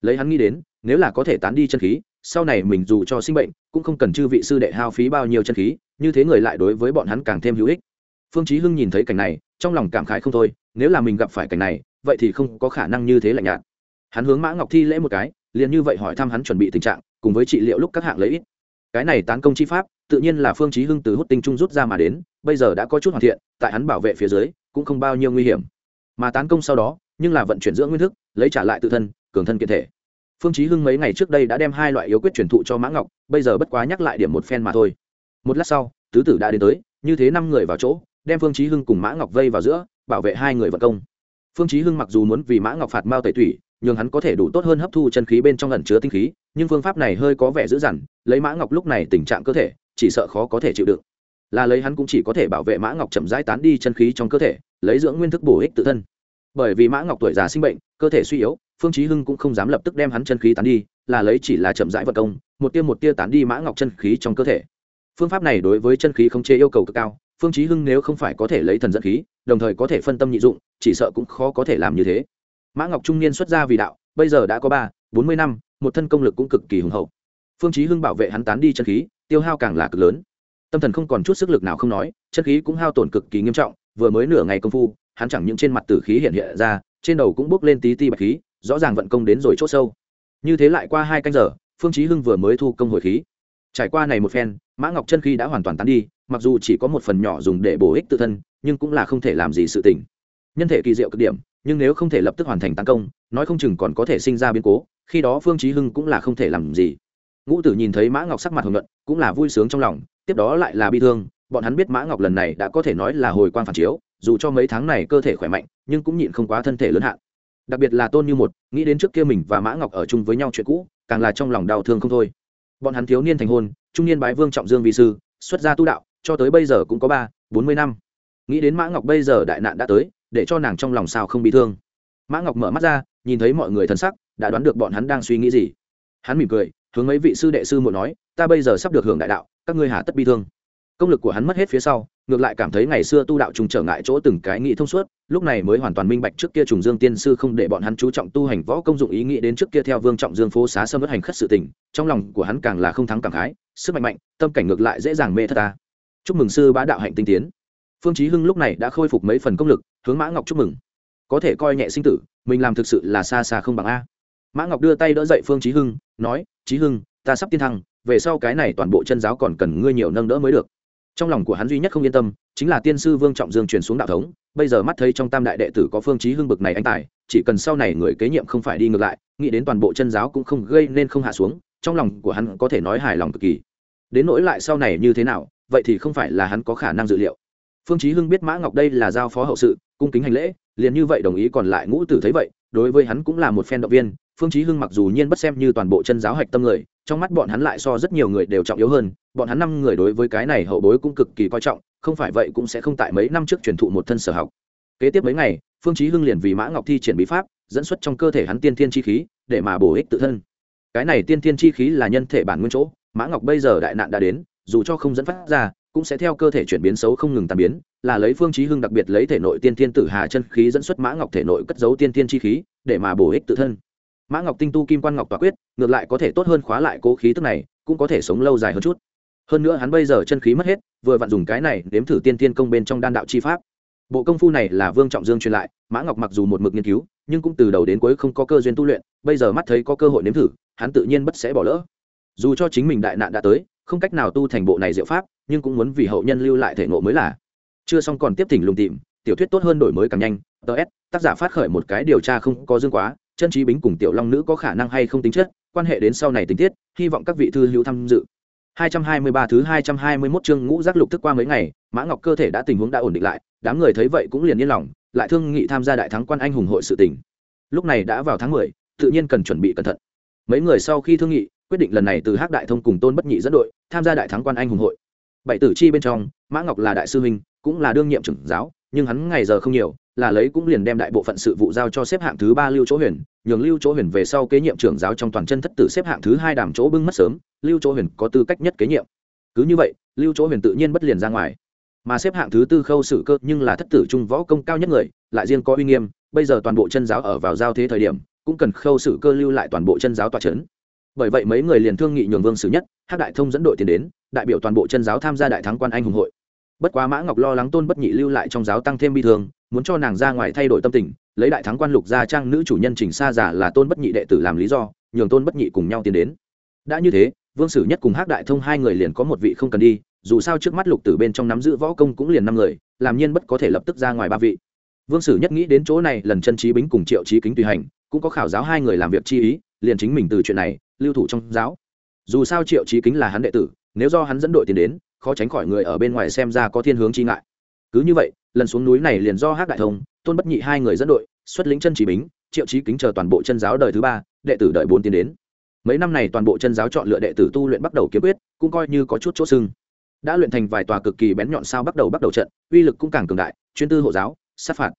Lấy hắn nghĩ đến, nếu là có thể tán đi chân khí sau này mình dù cho sinh bệnh, cũng không cần chư vị sư đệ hao phí bao nhiêu chân khí, như thế người lại đối với bọn hắn càng thêm hữu ích. Phương chí hưng nhìn thấy cảnh này, trong lòng cảm khái không thôi, nếu là mình gặp phải cảnh này, vậy thì không có khả năng như thế lạnh nhạt. Hắn hướng mã ngọc thi lễ một cái, liền như vậy hỏi thăm hắn chuẩn bị tình trạng, cùng với trị liệu lúc các hạng lấy ít cái này tán công chi pháp, tự nhiên là phương chí hưng từ hút tinh trung rút ra mà đến, bây giờ đã có chút hoàn thiện, tại hắn bảo vệ phía dưới, cũng không bao nhiêu nguy hiểm. Mà tán công sau đó, nhưng là vận chuyển dưỡng nguyên thức, lấy trả lại tự thân, cường thân kiện thể phương chí hưng mấy ngày trước đây đã đem hai loại yếu quyết truyền thụ cho mã ngọc, bây giờ bất quá nhắc lại điểm một phen mà thôi. Một lát sau, tứ tử đã đến tới, như thế năm người vào chỗ, đem phương chí hưng cùng mã ngọc vây vào giữa, bảo vệ hai người vận công. Phương chí hưng mặc dù muốn vì mã ngọc phạt mao tẩy thủy nhưng hắn có thể đủ tốt hơn hấp thu chân khí bên trong ẩn chứa tinh khí, nhưng phương pháp này hơi có vẻ dữ dằn, lấy mã ngọc lúc này tình trạng cơ thể, chỉ sợ khó có thể chịu đựng. Là lấy hắn cũng chỉ có thể bảo vệ mã ngọc chậm rãi tán đi chân khí trong cơ thể, lấy dưỡng nguyên thức bổ ích tự thân. Bởi vì mã ngọc tuổi già sinh bệnh, cơ thể suy yếu phương chí hưng cũng không dám lập tức đem hắn chân khí tán đi, là lấy chỉ là chậm rãi vận công, một tia một tia tán đi mã ngọc chân khí trong cơ thể. Phương pháp này đối với chân khí không chế yêu cầu cực cao, phương chí hưng nếu không phải có thể lấy thần dẫn khí, đồng thời có thể phân tâm nhị dụng, chỉ sợ cũng khó có thể làm như thế. Mã ngọc trung niên xuất gia vì đạo, bây giờ đã có ba, bốn mươi năm, một thân công lực cũng cực kỳ hùng hậu. Phương chí hưng bảo vệ hắn tán đi chân khí, tiêu hao càng là cực lớn. Tâm thần không còn chút sức lực nào không nói, chân khí cũng hao tổn cực kỳ nghiêm trọng, vừa mới nửa ngày công phu, hắn chẳng những trên mặt tử khí hiện hiện ra, trên đầu cũng bốc lên tí ti bạch khí rõ ràng vận công đến rồi chỗ sâu. Như thế lại qua hai canh giờ, phương chí hưng vừa mới thu công hồi khí. Trải qua này một phen, mã ngọc chân khí đã hoàn toàn tán đi, mặc dù chỉ có một phần nhỏ dùng để bổ ích tự thân, nhưng cũng là không thể làm gì sự tình. Nhân thể kỳ diệu cực điểm, nhưng nếu không thể lập tức hoàn thành tấn công, nói không chừng còn có thể sinh ra biến cố, khi đó phương chí hưng cũng là không thể làm gì. Ngũ tử nhìn thấy mã ngọc sắc mặt hồng nhuận, cũng là vui sướng trong lòng, tiếp đó lại là bi thương, bọn hắn biết mã ngọc lần này đã có thể nói là hồi quang phản chiếu, dù cho mấy tháng này cơ thể khỏe mạnh, nhưng cũng nhịn không quá thân thể lớn hạn đặc biệt là tôn như một, nghĩ đến trước kia mình và mã ngọc ở chung với nhau chuyện cũ, càng là trong lòng đau thương không thôi. Bọn hắn thiếu niên thành hôn, trung niên bái vương trọng dương vị sư, xuất gia tu đạo, cho tới bây giờ cũng có ba, bốn mươi năm. Nghĩ đến mã ngọc bây giờ đại nạn đã tới, để cho nàng trong lòng sao không bị thương. Mã ngọc mở mắt ra, nhìn thấy mọi người thân sắc, đã đoán được bọn hắn đang suy nghĩ gì. Hắn mỉm cười, hướng mấy vị sư đệ sư muội nói, ta bây giờ sắp được hưởng đại đạo, các ngươi hà tất bi thương công lực của hắn mất hết phía sau, ngược lại cảm thấy ngày xưa tu đạo trùng trở ngại chỗ từng cái nghĩ thông suốt, lúc này mới hoàn toàn minh bạch trước kia trùng dương tiên sư không để bọn hắn chú trọng tu hành võ công dụng ý nghĩ đến trước kia theo vương trọng dương phố xá sâm bất hành khất sự tình, trong lòng của hắn càng là không thắng càng khái, sức mạnh mạnh, tâm cảnh ngược lại dễ dàng mê thất ta. Chúc mừng sư bá đạo hạnh tinh tiến. Phương chí hưng lúc này đã khôi phục mấy phần công lực, hướng mã ngọc chúc mừng. Có thể coi nhẹ sinh tử, mình làm thực sự là xa xa không bằng a. Mã ngọc đưa tay đỡ dậy phương chí hưng, nói, chí hưng, ta sắp tiên thăng, về sau cái này toàn bộ chân giáo còn cần ngươi nhiều nâng đỡ mới được trong lòng của hắn duy nhất không yên tâm, chính là tiên sư vương trọng dương truyền xuống đạo thống, bây giờ mắt thấy trong tam đại đệ tử có phương chí hưng bực này anh tài, chỉ cần sau này người kế nhiệm không phải đi ngược lại, nghĩ đến toàn bộ chân giáo cũng không gây nên không hạ xuống, trong lòng của hắn có thể nói hài lòng cực kỳ. Đến nỗi lại sau này như thế nào, vậy thì không phải là hắn có khả năng dự liệu. Phương chí hưng biết mã ngọc đây là giao phó hậu sự, cung kính hành lễ, liền như vậy đồng ý còn lại ngũ tử thấy vậy, đối với hắn cũng là một phen động viên, phương chí hưng mặc dù nhiên bất xem như toàn bộ chân giáo hạch tâm người, trong mắt bọn hắn lại so rất nhiều người đều trọng yếu hơn bọn hắn năm người đối với cái này hậu bối cũng cực kỳ coi trọng, không phải vậy cũng sẽ không tại mấy năm trước truyền thụ một thân sở học. Kế tiếp mấy ngày, phương chí hưng liền vì mã ngọc thi triển bí pháp, dẫn xuất trong cơ thể hắn tiên thiên chi khí, để mà bổ ích tự thân. Cái này tiên thiên chi khí là nhân thể bản nguyên chỗ, mã ngọc bây giờ đại nạn đã đến, dù cho không dẫn phát ra, cũng sẽ theo cơ thể chuyển biến xấu không ngừng tàn biến, là lấy phương chí hưng đặc biệt lấy thể nội tiên thiên tử hà chân khí dẫn xuất mã ngọc thể nội cất giấu tiên thiên chi khí, để mà bổ ích tự thân. Mã ngọc tinh tu kim quan ngọc tỏa quyết, ngược lại có thể tốt hơn khóa lại cố khí tức này, cũng có thể sống lâu dài hơn chút hơn nữa hắn bây giờ chân khí mất hết, vừa vặn dùng cái này đếm thử tiên tiên công bên trong đan đạo chi pháp. Bộ công phu này là vương trọng dương truyền lại, mã ngọc mặc dù một mực nghiên cứu, nhưng cũng từ đầu đến cuối không có cơ duyên tu luyện, bây giờ mắt thấy có cơ hội nếm thử, hắn tự nhiên bất sẽ bỏ lỡ. Dù cho chính mình đại nạn đã tới, không cách nào tu thành bộ này diệu pháp, nhưng cũng muốn vì hậu nhân lưu lại thể ngộ mới là. Chưa xong còn tiếp thỉnh lùng tìm, tiểu thuyết tốt hơn đổi mới càng nhanh s, tác giả phát khởi một cái điều tra không có dương quá, chân trí bính cùng tiểu long nữ có khả năng hay không tính chất, quan hệ đến sau này tình tiết, hy vọng các vị thư hữu tham dự. 223 thứ 221 chương ngũ giác lục thức qua mấy ngày mã ngọc cơ thể đã tình huống đã ổn định lại đám người thấy vậy cũng liền yên lòng lại thương nghị tham gia đại thắng quan anh hùng hội sự tình. Lúc này đã vào tháng 10, tự nhiên cần chuẩn bị cẩn thận. Mấy người sau khi thương nghị quyết định lần này từ hắc đại thông cùng tôn bất nhị dẫn đội tham gia đại thắng quan anh hùng hội. Bảy tử chi bên trong mã ngọc là đại sư huynh cũng là đương nhiệm trưởng giáo nhưng hắn ngày giờ không nhiều, là lấy cũng liền đem đại bộ phận sự vụ giao cho xếp hạng thứ ba lưu chỗ huyền, nhường lưu chỗ huyền về sau kế nhiệm trưởng giáo trong toàn chân thất tử xếp hạng thứ hai đàm chỗ bưng mất sớm, lưu chỗ huyền có tư cách nhất kế nhiệm. Cứ như vậy, lưu chỗ huyền tự nhiên bất liền ra ngoài. Mà xếp hạng thứ tư khâu sử cơ nhưng là thất tử trung võ công cao nhất người, lại riêng có uy nghiêm, bây giờ toàn bộ chân giáo ở vào giao thế thời điểm, cũng cần khâu sử cơ lưu lại toàn bộ chân giáo tòa c bởi vậy mấy người liền thương nghị nhường vương sử nhất hát đại thông dẫn đội tiền đến, đại biểu toàn bộ chân giáo tham gia đại thắng quan anh hùng hội bất quá mã ngọc lo lắng tôn bất nhị lưu lại trong giáo tăng thêm bi thương, muốn cho nàng ra ngoài thay đổi tâm tình, lấy đại thắng quan lục gia trang nữ chủ nhân trình sa giả là tôn bất nhị đệ tử làm lý do, nhường tôn bất nhị cùng nhau tiến đến. Đã như thế, vương sử nhất cùng hắc đại thông hai người liền có một vị không cần đi, dù sao trước mắt lục tử bên trong nắm giữ võ công cũng liền năm người, làm nhiên bất có thể lập tức ra ngoài ba vị. Vương sử nhất nghĩ đến chỗ này lần chân trí bính cùng triệu trí kính tùy hành, cũng có khảo giáo hai người làm việc chi ý, liền chính mình từ chuyện này, lưu thủ trong giáo. Dù sao triệu trí kính là hắn đệ tử, nếu do hắn dẫn đội tiền đến khó tránh khỏi người ở bên ngoài xem ra có thiên hướng chi ngại. Cứ như vậy, lần xuống núi này liền do hát đại thông, tôn bất nhị hai người dẫn đội, xuất lĩnh chân chỉ bính, triệu chí kính chờ toàn bộ chân giáo đời thứ ba, đệ tử đợi bốn tiến đến. Mấy năm này toàn bộ chân giáo chọn lựa đệ tử tu luyện bắt đầu kiếm quyết, cũng coi như có chút chỗ sưng. Đã luyện thành vài tòa cực kỳ bén nhọn sao bắt đầu bắt đầu trận, uy lực cũng càng cường đại, chuyên tư hộ giáo, sát phạt.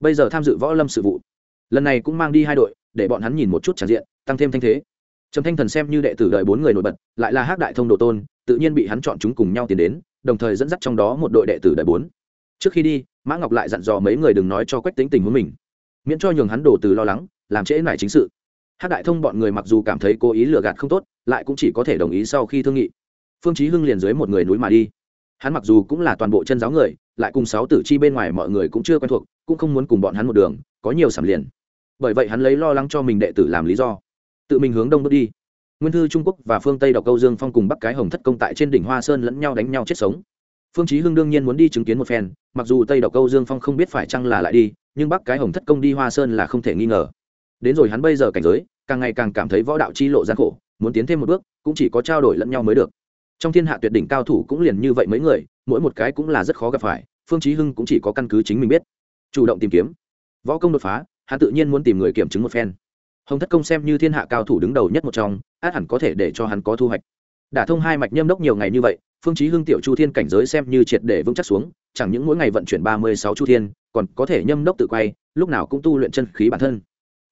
Bây giờ tham dự võ lâm sự vụ. Lần này cũng mang đi hai đội, để bọn hắn nhìn một chút tràn diện, tăng thêm thanh thế. Trầm thanh thần xem như đệ tử đợi bốn người nổi bật, lại là hắc đại thông đồ tôn tự nhiên bị hắn chọn chúng cùng nhau tiến đến, đồng thời dẫn dắt trong đó một đội đệ tử đại bốn. Trước khi đi, mã ngọc lại dặn dò mấy người đừng nói cho quách tính tình huống mình, miễn cho nhường hắn đổ từ lo lắng, làm trễ lại chính sự. Hát đại thông bọn người mặc dù cảm thấy cố ý lừa gạt không tốt, lại cũng chỉ có thể đồng ý sau khi thương nghị. Phương chí hưng liền dưới một người núi mà đi. Hắn mặc dù cũng là toàn bộ chân giáo người, lại cùng sáu tử chi bên ngoài mọi người cũng chưa quen thuộc, cũng không muốn cùng bọn hắn một đường, có nhiều sảm liền. Bởi vậy hắn lấy lo lắng cho mình đệ tử làm lý do. Tự mình hướng đông bước đi nguyên thư trung quốc và phương tây đọc câu dương phong cùng bắc cái hồng thất công tại trên đỉnh hoa sơn lẫn nhau đánh nhau chết sống phương chí hưng đương nhiên muốn đi chứng kiến một phen mặc dù tây đọc câu dương phong không biết phải chăng là lại đi nhưng bắc cái hồng thất công đi hoa sơn là không thể nghi ngờ đến rồi hắn bây giờ cảnh giới càng ngày càng cảm thấy võ đạo chi lộ gian khổ muốn tiến thêm một bước cũng chỉ có trao đổi lẫn nhau mới được trong thiên hạ tuyệt đỉnh cao thủ cũng liền như vậy mấy người mỗi một cái cũng là rất khó gặp phải phương chí hưng cũng chỉ có căn cứ chính mình biết chủ động tìm kiếm võ công đột phá hắn tự nhiên muốn tìm người kiểm chứng một phen hồng thất công xem như thiên hạ cao thủ đứng đầu nhất một trong át hẳn có thể để cho hắn có thu hoạch. Đả thông hai mạch nhâm đốc nhiều ngày như vậy, phương chí hưng, tiểu chu thiên cảnh giới xem như triệt để vững chắc xuống, chẳng những mỗi ngày vận chuyển ba mươi sáu chu thiên, còn có thể nhâm đốc tự quay, lúc nào cũng tu luyện chân khí bản thân.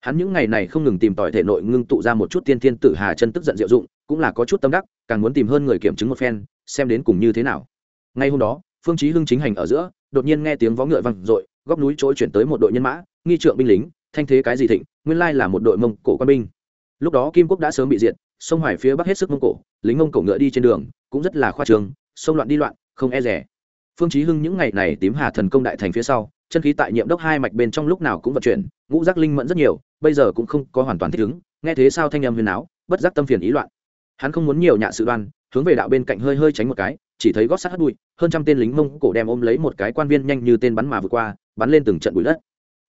Hắn những ngày này không ngừng tìm tòi thể nội ngưng tụ ra một chút tiên thiên tử hà chân tức giận diệu dụng, cũng là có chút tâm đắc, càng muốn tìm hơn người kiểm chứng một phen, xem đến cùng như thế nào. Ngay hôm đó, phương chí hưng chính hành ở giữa, đột nhiên nghe tiếng vó ngựa vang dội, góc núi trỗi chuyển tới một đội nhân mã, nghi trượng binh lính, thanh thế cái gì thịnh? Nguyên lai là một đội mông cổ quân binh lúc đó kim quốc đã sớm bị diệt, sông hoài phía bắc hết sức mông cổ, lính mông cổ ngựa đi trên đường, cũng rất là khoa trường sông loạn đi loạn, không e rẻ phương chí hưng những ngày này tím hà thần công đại thành phía sau, chân khí tại nhiệm đốc hai mạch bên trong lúc nào cũng vận chuyển, ngũ giác linh mẫn rất nhiều, bây giờ cũng không có hoàn toàn thích ứng, nghe thế sao thanh âm huyền áo, bất giác tâm phiền ý loạn. Hắn không muốn nhiều nhạ sự đoan, hướng về đạo bên cạnh hơi hơi tránh một cái, chỉ thấy gót sát hất bụi, hơn trăm tên lính mông cổ đem ôm lấy một cái quan viên nhanh như tên bắn mà vượt qua, bắn lên từng trận bụi đất.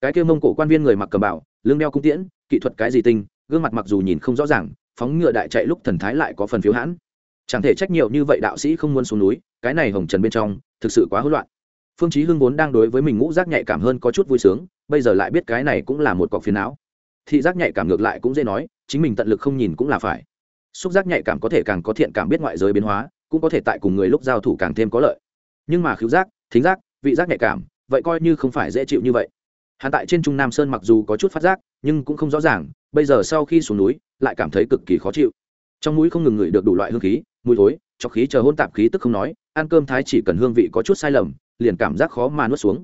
Cái kia mông cổ quan viên người mặc cầm bảo, lưng đeo cung tiễn, kỹ thuật cái gì tinh gương mặt mặc dù nhìn không rõ ràng, phóng ngựa đại chạy lúc thần thái lại có phần phiếu hãn. Chẳng thể trách nhiều như vậy đạo sĩ không muốn xuống núi, cái này hồng trần bên trong, thực sự quá hỗn loạn. Phương chí hưng vốn đang đối với mình ngũ giác nhạy cảm hơn có chút vui sướng, bây giờ lại biết cái này cũng là một cọc phiền não. Thị giác nhạy cảm ngược lại cũng dễ nói, chính mình tận lực không nhìn cũng là phải. Xúc giác nhạy cảm có thể càng có thiện cảm biết ngoại giới biến hóa, cũng có thể tại cùng người lúc giao thủ càng thêm có lợi. Nhưng mà khứu giác, thính giác, vị giác nhạy cảm, vậy coi như không phải dễ chịu như vậy. Hắn tại trên trung nam sơn mặc dù có chút phát giác, nhưng cũng không rõ ràng bây giờ sau khi xuống núi, lại cảm thấy cực kỳ khó chịu. Trong mũi không ngừng ngửi được đủ loại hương khí, mùi thối, cho khí chờ hôn tạp khí tức không nói, ăn cơm thái chỉ cần hương vị có chút sai lầm, liền cảm giác khó mà nuốt xuống.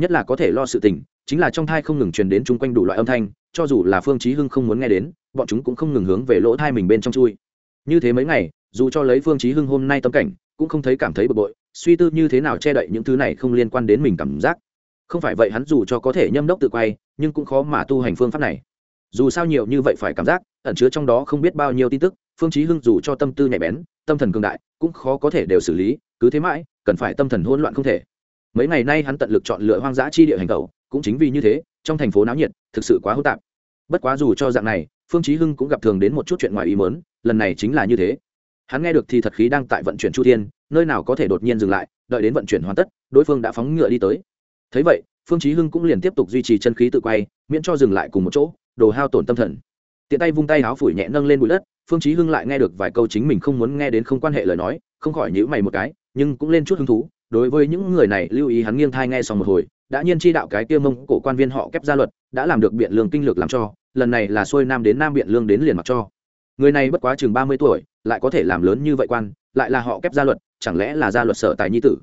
Nhất là có thể lo sự tình, chính là trong thai không ngừng truyền đến chung quanh đủ loại âm thanh, cho dù là phương chí hưng không muốn nghe đến, bọn chúng cũng không ngừng hướng về lỗ thai mình bên trong chui. Như thế mấy ngày, dù cho lấy phương chí hưng hôm nay tâm cảnh, cũng không thấy cảm thấy bực bội, suy tư như thế nào che đậy những thứ này không liên quan đến mình cảm giác. Không phải vậy hắn dù cho có thể nhâm đốc tự quay, nhưng cũng khó mà tu hành phương pháp này dù sao nhiều như vậy phải cảm giác, ẩn chứa trong đó không biết bao nhiêu tin tức, phương chí hưng dù cho tâm tư nhạy bén, tâm thần cường đại, cũng khó có thể đều xử lý, cứ thế mãi, cần phải tâm thần hỗn loạn không thể. Mấy ngày nay hắn tận lực chọn lựa hoang dã chi địa hành tẩu, cũng chính vì như thế, trong thành phố náo nhiệt, thực sự quá hỗn tạp. Bất quá dù cho dạng này, phương chí hưng cũng gặp thường đến một chút chuyện ngoài ý muốn, lần này chính là như thế. Hắn nghe được thì thật khí đang tại vận chuyển chu thiên, nơi nào có thể đột nhiên dừng lại, đợi đến vận chuyển hoàn tất, đối phương đã phóng ngựa đi tới. Thấy vậy, phương chí hưng cũng liền tiếp tục duy trì chân khí tự quay, miễn cho dừng lại cùng một chỗ đồ hao tổn tâm thần. Tiện tay vung tay áo phủi nhẹ nâng lên bụi đất, phương chí hưng lại nghe được vài câu chính mình không muốn nghe đến không quan hệ lời nói, không khỏi nhíu mày một cái, nhưng cũng lên chút hứng thú. Đối với những người này, lưu ý hắn nghiêng thai nghe xong một hồi, đã nhiên chi đạo cái kia mông cổ quan viên họ kép gia luật, đã làm được biện lương kinh lược làm cho, lần này là xuôi nam đến nam biện lương đến liền mặc cho. Người này bất quá chừng ba mươi tuổi, lại có thể làm lớn như vậy quan, lại là họ kép gia luật, chẳng lẽ là gia luật sở tài nhi tử?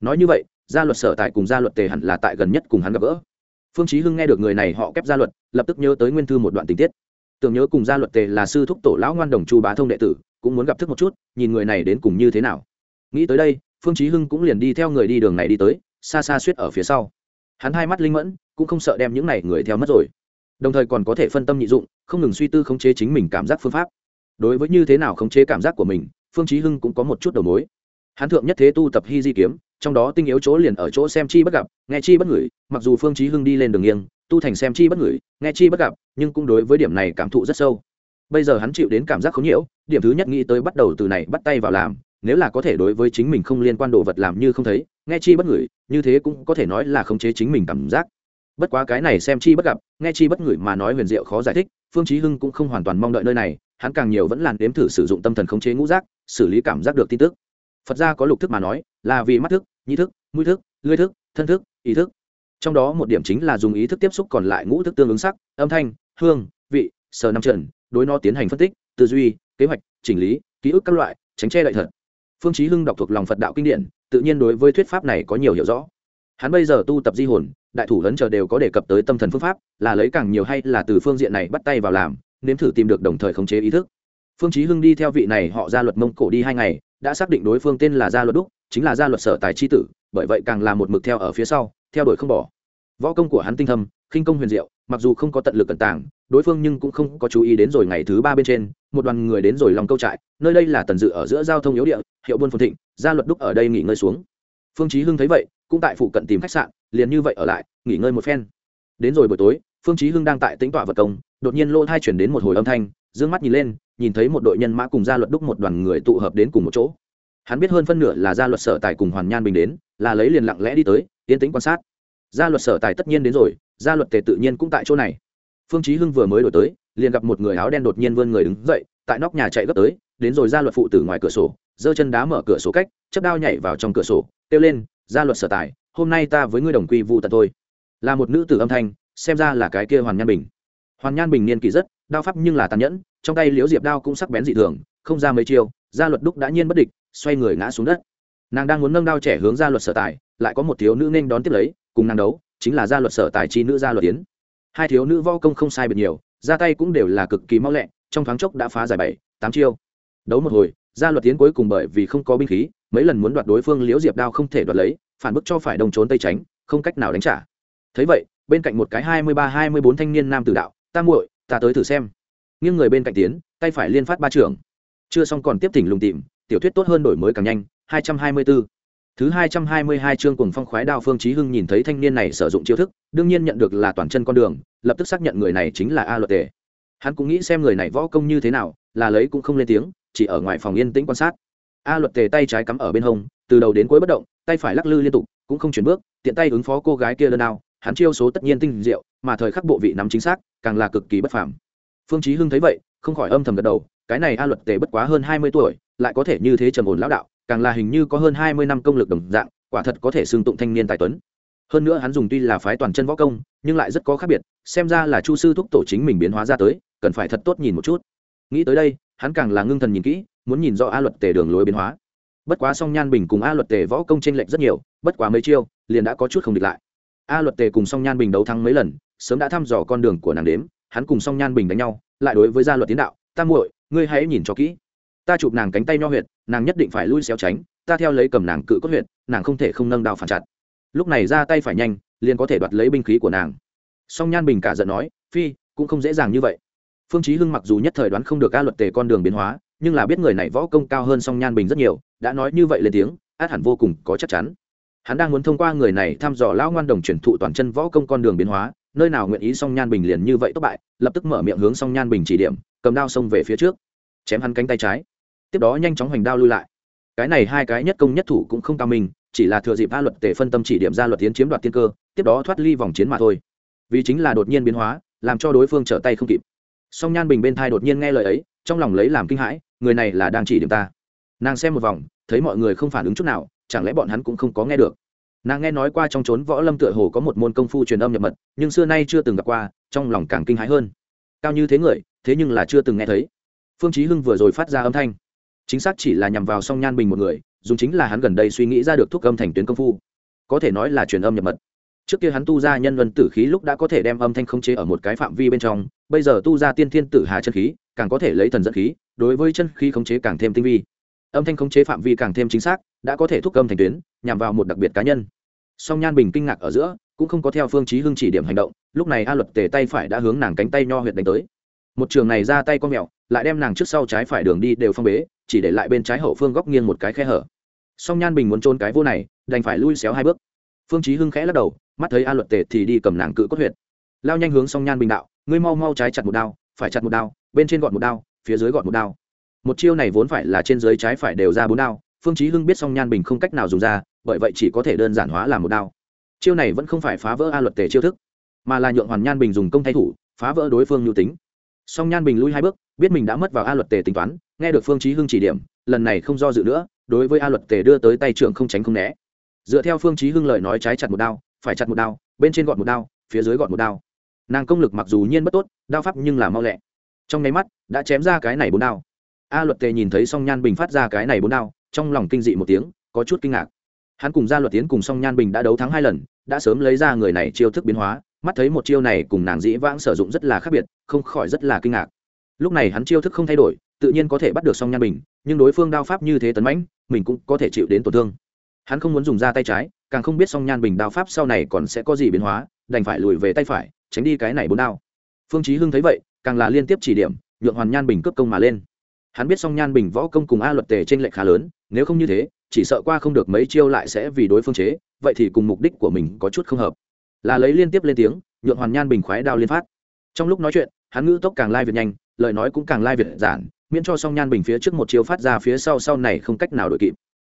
Nói như vậy, gia luật sở tài cùng gia luật tề hẳn là tại gần nhất cùng hắn gặp gỡ phương chí hưng nghe được người này họ kép gia luật, lập tức nhớ tới nguyên thư một đoạn tình tiết. Tưởng nhớ cùng gia luật tề là sư thúc tổ lão ngoan đồng chu bá thông đệ tử, cũng muốn gặp thức một chút, nhìn người này đến cùng như thế nào. Nghĩ tới đây, phương chí hưng cũng liền đi theo người đi đường này đi tới, xa xa suýt ở phía sau. Hắn hai mắt linh mẫn, cũng không sợ đem những này người theo mất rồi. Đồng thời còn có thể phân tâm nhị dụng, không ngừng suy tư khống chế chính mình cảm giác phương pháp. Đối với như thế nào khống chế cảm giác của mình, phương chí hưng cũng có một chút đầu mối. Hắn thượng nhất thế tu tập hy di kiếm trong đó tinh yếu chỗ liền ở chỗ xem chi bất gặp, nghe chi bất ngửi, mặc dù phương chí hưng đi lên đường nghiêng, tu thành xem chi bất ngửi, nghe chi bất gặp, nhưng cũng đối với điểm này cảm thụ rất sâu. Bây giờ hắn chịu đến cảm giác khốn nhiễu, điểm thứ nhất nghĩ tới bắt đầu từ này bắt tay vào làm, nếu là có thể đối với chính mình không liên quan đồ vật làm như không thấy, nghe chi bất ngửi, như thế cũng có thể nói là khống chế chính mình cảm giác. Bất quá cái này xem chi bất gặp, nghe chi bất ngửi mà nói huyền diệu khó giải thích, phương chí hưng cũng không hoàn toàn mong đợi nơi này, hắn càng nhiều vẫn làn đếm thử sử dụng tâm thần khống chế ngũ giác, xử lý cảm giác được tin tức. Phật gia có lục thức mà nói, là vì mắt thức nhĩ thức, mũi thức, lưỡi thức, thân thức, ý thức. Trong đó một điểm chính là dùng ý thức tiếp xúc còn lại ngũ thức tương ứng sắc, âm thanh, hương, vị sờ năm trần, đối nó tiến hành phân tích, tư duy, kế hoạch, chỉnh lý, ký ức các loại, tránh che đậy thật. Phương chí hưng đọc thuộc lòng phật đạo kinh điển, tự nhiên đối với thuyết pháp này có nhiều hiểu rõ. Hắn bây giờ tu tập di hồn, đại thủ lớn chờ đều có đề cập tới tâm thần phương pháp, là lấy càng nhiều hay là từ phương diện này bắt tay vào làm, nếm thử tìm được đồng thời khống chế ý thức. Phương chí hưng đi theo vị này họ ra luật mông cổ đi hai ngày, đã xác định đối phương tên là gia luật đúc chính là gia luật sở tài chi tử, bởi vậy càng là một mực theo ở phía sau, theo đuổi không bỏ. Võ công của hắn tinh thâm, khinh công huyền diệu, mặc dù không có tận lực cẩn tàng, đối phương nhưng cũng không có chú ý đến rồi ngày thứ ba bên trên, một đoàn người đến rồi lòng câu trại, nơi đây là tần dự ở giữa giao thông yếu địa, hiệu buôn phồn thịnh, gia luật đúc ở đây nghỉ ngơi xuống. Phương chí hưng thấy vậy, cũng tại phụ cận tìm khách sạn, liền như vậy ở lại, nghỉ ngơi một phen. Đến rồi buổi tối, phương chí hưng đang tại tĩnh tọa vật công, đột nhiên lỗ thai chuyển đến một hồi âm thanh, dương mắt nhìn lên, nhìn thấy một đội nhân mã cùng gia luật đúc một đoàn người tụ hợp đến cùng một chỗ hắn biết hơn phân nửa là gia luật sở tài cùng hoàn nhan bình đến, là lấy liền lặng lẽ đi tới, yên tĩnh quan sát. Gia luật sở tài tất nhiên đến rồi, gia luật tề tự nhiên cũng tại chỗ này. Phương chí hưng vừa mới đổi tới, liền gặp một người áo đen đột nhiên vươn người đứng dậy, tại nóc nhà chạy gấp tới, đến rồi gia luật phụ tử ngoài cửa sổ, giơ chân đá mở cửa sổ cách chắp đao nhảy vào trong cửa sổ, kêu lên, gia luật sở tài, hôm nay ta với ngươi đồng quy vụ tận thôi. Là một nữ tử âm thanh, xem ra là cái kia hoàn nhan bình. Hoàn nhan bình niên kỳ rất, đao pháp nhưng là tàn nhẫn, trong tay liễu diệp đao cũng sắc bén dị thường không ra mấy chiêu, gia luật đúc đã nhiên bất địch, xoay người ngã xuống đất. Nàng đang muốn nâng đao trẻ hướng gia luật sở tài, lại có một thiếu nữ nên đón tiếp lấy, cùng nàng đấu, chính là gia luật sở tài chi nữ gia luật tiến hai thiếu nữ vo công không sai biệt nhiều, ra tay cũng đều là cực kỳ mau lẹ, trong thoáng chốc đã phá giải bảy, tám chiêu. Đấu một hồi, gia luật tiến cuối cùng bởi vì không có binh khí, mấy lần muốn đoạt đối phương liễu diệp đao không thể đoạt lấy, phản bức cho phải đồng trốn tây tránh không cách nào đánh trả. Thấy vậy, bên cạnh một cái hai mươi ba hai mươi bốn thanh niên nam tử đạo, ta muội, ta tới thử xem. Nghiêng người bên cạnh tiến, tay phải liên phát ba trưởng chưa xong còn tiếp thỉnh lùng tìm tiểu thuyết tốt hơn đổi mới càng nhanh hai trăm hai mươi 224 Thứ hai trăm hai mươi hai chương cùng phong khoái đao Phương Chí Hưng nhìn thấy thanh niên này sử dụng chiêu thức, đương nhiên nhận được là toàn chân con đường, lập tức xác nhận người này chính là A Luật Tề. Hắn cũng nghĩ xem người này võ công như thế nào, là lấy cũng không lên tiếng, chỉ ở ngoài phòng yên tĩnh quan sát. A Luật Tề tay trái cắm ở bên hông, từ đầu đến cuối bất động, tay phải lắc lư liên tục, cũng không chuyển bước, tiện tay ứng phó cô gái kia đơn nào, hắn chiêu số tất nhiên tinh diệu, mà thời khắc bộ vị nắm chính xác, càng là cực kỳ bất phàm. Phương Chí Hưng thấy vậy, không khỏi âm thầm gật đầu, cái này A Luật Tề bất quá hơn hai mươi tuổi, lại có thể như thế trầm ổn lão đạo, càng là hình như có hơn hai mươi năm công lực đồng dạng quả thật có thể xưng tụng thanh niên tài tuấn. Hơn nữa hắn dùng tuy là phái toàn chân võ công nhưng lại rất có khác biệt xem ra là chu sư thúc tổ chính mình biến hóa ra tới cần phải thật tốt nhìn một chút. Nghĩ tới đây hắn càng là ngưng thần nhìn kỹ muốn nhìn rõ a luật tề đường lối biến hóa. Bất quá song nhan bình cùng a luật tề võ công tranh lệch rất nhiều bất quá mấy chiêu liền đã có chút không địch lại. A luật tề cùng song nhan bình đấu thắng mấy lần sớm đã thăm dò con đường của nàng đếm hắn cùng song nhan bình đánh nhau lại đối với gia luật tiến đạo ta muội ngươi hãy nhìn cho kỹ. Ta chụp nàng cánh tay nho huyệt, nàng nhất định phải lui xéo tránh, ta theo lấy cầm nàng cự cốt huyệt, nàng không thể không nâng đào phản chặt. Lúc này ra tay phải nhanh, liền có thể đoạt lấy binh khí của nàng. Song nhan bình cả giận nói, phi, cũng không dễ dàng như vậy. Phương chí hưng mặc dù nhất thời đoán không được ca luật tề con đường biến hóa, nhưng là biết người này võ công cao hơn song nhan bình rất nhiều, đã nói như vậy lên tiếng, át hẳn vô cùng, có chắc chắn. Hắn đang muốn thông qua người này thăm dò lão ngoan đồng truyền thụ toàn chân võ công con đường biến hóa, nơi nào nguyện ý song nhan bình liền như vậy tốt bại, lập tức mở miệng hướng song nhan bình chỉ điểm, cầm đao xông về phía trước chém hắn cánh tay trái. Tiếp đó nhanh chóng hoành đao lui lại. Cái này hai cái nhất công nhất thủ cũng không cao minh, chỉ là thừa dịp a luật tề phân tâm chỉ điểm ra luật tiến chiếm đoạt tiên cơ, tiếp đó thoát ly vòng chiến mà thôi. Vì chính là đột nhiên biến hóa, làm cho đối phương trở tay không kịp. Song nhan bình bên thai đột nhiên nghe lời ấy, trong lòng lấy làm kinh hãi, người này là đang chỉ điểm ta. Nàng xem một vòng, thấy mọi người không phản ứng chút nào, chẳng lẽ bọn hắn cũng không có nghe được? Nàng nghe nói qua trong trốn võ lâm tựa hồ có một môn công phu truyền âm nhập mật, nhưng xưa nay chưa từng gặp qua, trong lòng càng kinh hãi hơn. Cao như thế người, thế nhưng là chưa từng nghe thấy phương chí hưng vừa rồi phát ra âm thanh. Chính xác chỉ là nhằm vào song nhan bình một người, dùng chính là hắn gần đây suy nghĩ ra được thuốc âm thành tuyến công phu. Có thể nói là truyền âm nhập mật. Trước kia hắn tu ra nhân luân tử khí lúc đã có thể đem âm thanh khống chế ở một cái phạm vi bên trong, bây giờ tu ra tiên thiên tử hà chân khí, càng có thể lấy thần dẫn khí, đối với chân khí khống chế càng thêm tinh vi. Âm thanh khống chế phạm vi càng thêm chính xác, đã có thể thúc âm thành tuyến, nhằm vào một đặc biệt cá nhân. Song nhan bình kinh ngạc ở giữa, cũng không có theo phương chí hưng chỉ điểm hành động, lúc này a luật tề tay phải đã hướng nàng cánh tay nho huyệt đánh tới một trường này ra tay con mèo, lại đem nàng trước sau trái phải đường đi đều phong bế, chỉ để lại bên trái hậu phương góc nghiêng một cái khe hở. Song nhan bình muốn trôn cái vô này, đành phải lui xéo hai bước. Phương chí hưng khẽ lắc đầu, mắt thấy a luật tề thì đi cầm nàng cự cốt huyệt. Lao nhanh hướng song nhan bình đạo, ngươi mau mau trái chặt một đao, phải chặt một đao, bên trên gọn một đao, phía dưới gọn một đao. Một chiêu này vốn phải là trên dưới trái phải đều ra bốn đao, phương chí hưng biết song nhan bình không cách nào dùng ra, bởi vậy chỉ có thể đơn giản hóa làm một đao. Chiêu này vẫn không phải phá vỡ a luật tề chiêu thức, mà là nhượng hoàn nhan bình dùng công thay thủ, phá vỡ đối phương nhu tính song nhan bình lui hai bước, biết mình đã mất vào a luật tề tính toán, nghe được phương chí hưng chỉ điểm, lần này không do dự nữa, đối với a luật tề đưa tới tay trưởng không tránh không né. Dựa theo phương chí hưng lời nói trái chặt một đao, phải chặt một đao, bên trên gọt một đao, phía dưới gọt một đao. Nàng công lực mặc dù nhiên bất tốt, đao pháp nhưng là mau lẹ. Trong nháy mắt, đã chém ra cái này bốn đao. A luật tề nhìn thấy song nhan bình phát ra cái này bốn đao, trong lòng kinh dị một tiếng, có chút kinh ngạc. Hắn cùng gia luật tiến cùng song nhan bình đã đấu thắng hai lần, đã sớm lấy ra người này chiêu thức biến hóa mắt thấy một chiêu này cùng nàng dĩ vãng sử dụng rất là khác biệt, không khỏi rất là kinh ngạc. Lúc này hắn chiêu thức không thay đổi, tự nhiên có thể bắt được song nhan bình, nhưng đối phương đao pháp như thế tấn mãnh, mình cũng có thể chịu đến tổn thương. Hắn không muốn dùng ra tay trái, càng không biết song nhan bình đao pháp sau này còn sẽ có gì biến hóa, đành phải lùi về tay phải, tránh đi cái này bốn đao. Phương chí hưng thấy vậy, càng là liên tiếp chỉ điểm, nhượng hoàn nhan bình cướp công mà lên. Hắn biết song nhan bình võ công cùng a luật tề trên lệch khá lớn, nếu không như thế, chỉ sợ qua không được mấy chiêu lại sẽ vì đối phương chế, vậy thì cùng mục đích của mình có chút không hợp là lấy liên tiếp lên tiếng, nhượng hoàn nhan bình khoái đao liên phát. Trong lúc nói chuyện, hắn ngữ tốc càng lai việt nhanh, lời nói cũng càng lai việt giản, miễn cho song nhan bình phía trước một chiều phát ra phía sau sau này không cách nào đổi kịp.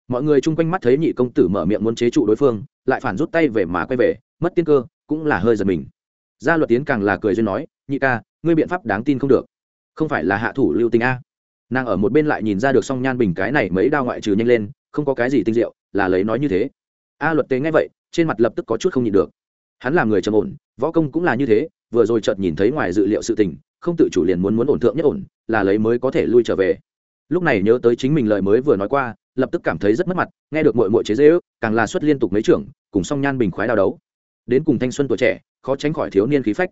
Mọi người chung quanh mắt thấy nhị công tử mở miệng muốn chế trụ đối phương, lại phản rút tay về mà quay về, mất tiên cơ, cũng là hơi giật mình. Gia luật tiến càng là cười duyên nói, nhị ca, ngươi biện pháp đáng tin không được. Không phải là hạ thủ lưu tình a? Nàng ở một bên lại nhìn ra được song nhan bình cái này mấy đao ngoại trừ nhanh lên, không có cái gì tinh diệu, là lấy nói như thế. A luật tế nghe vậy, trên mặt lập tức có chút không nhịn được hắn là người trầm ổn, võ công cũng là như thế, vừa rồi chợt nhìn thấy ngoài dự liệu sự tình, không tự chủ liền muốn muốn ổn thượng nhất ổn, là lấy mới có thể lui trở về. Lúc này nhớ tới chính mình lời mới vừa nói qua, lập tức cảm thấy rất mất mặt, nghe được mội mội chế dễ ước, càng là xuất liên tục mấy trưởng, cùng song nhan bình khoái đào đấu. Đến cùng thanh xuân tuổi trẻ, khó tránh khỏi thiếu niên khí phách.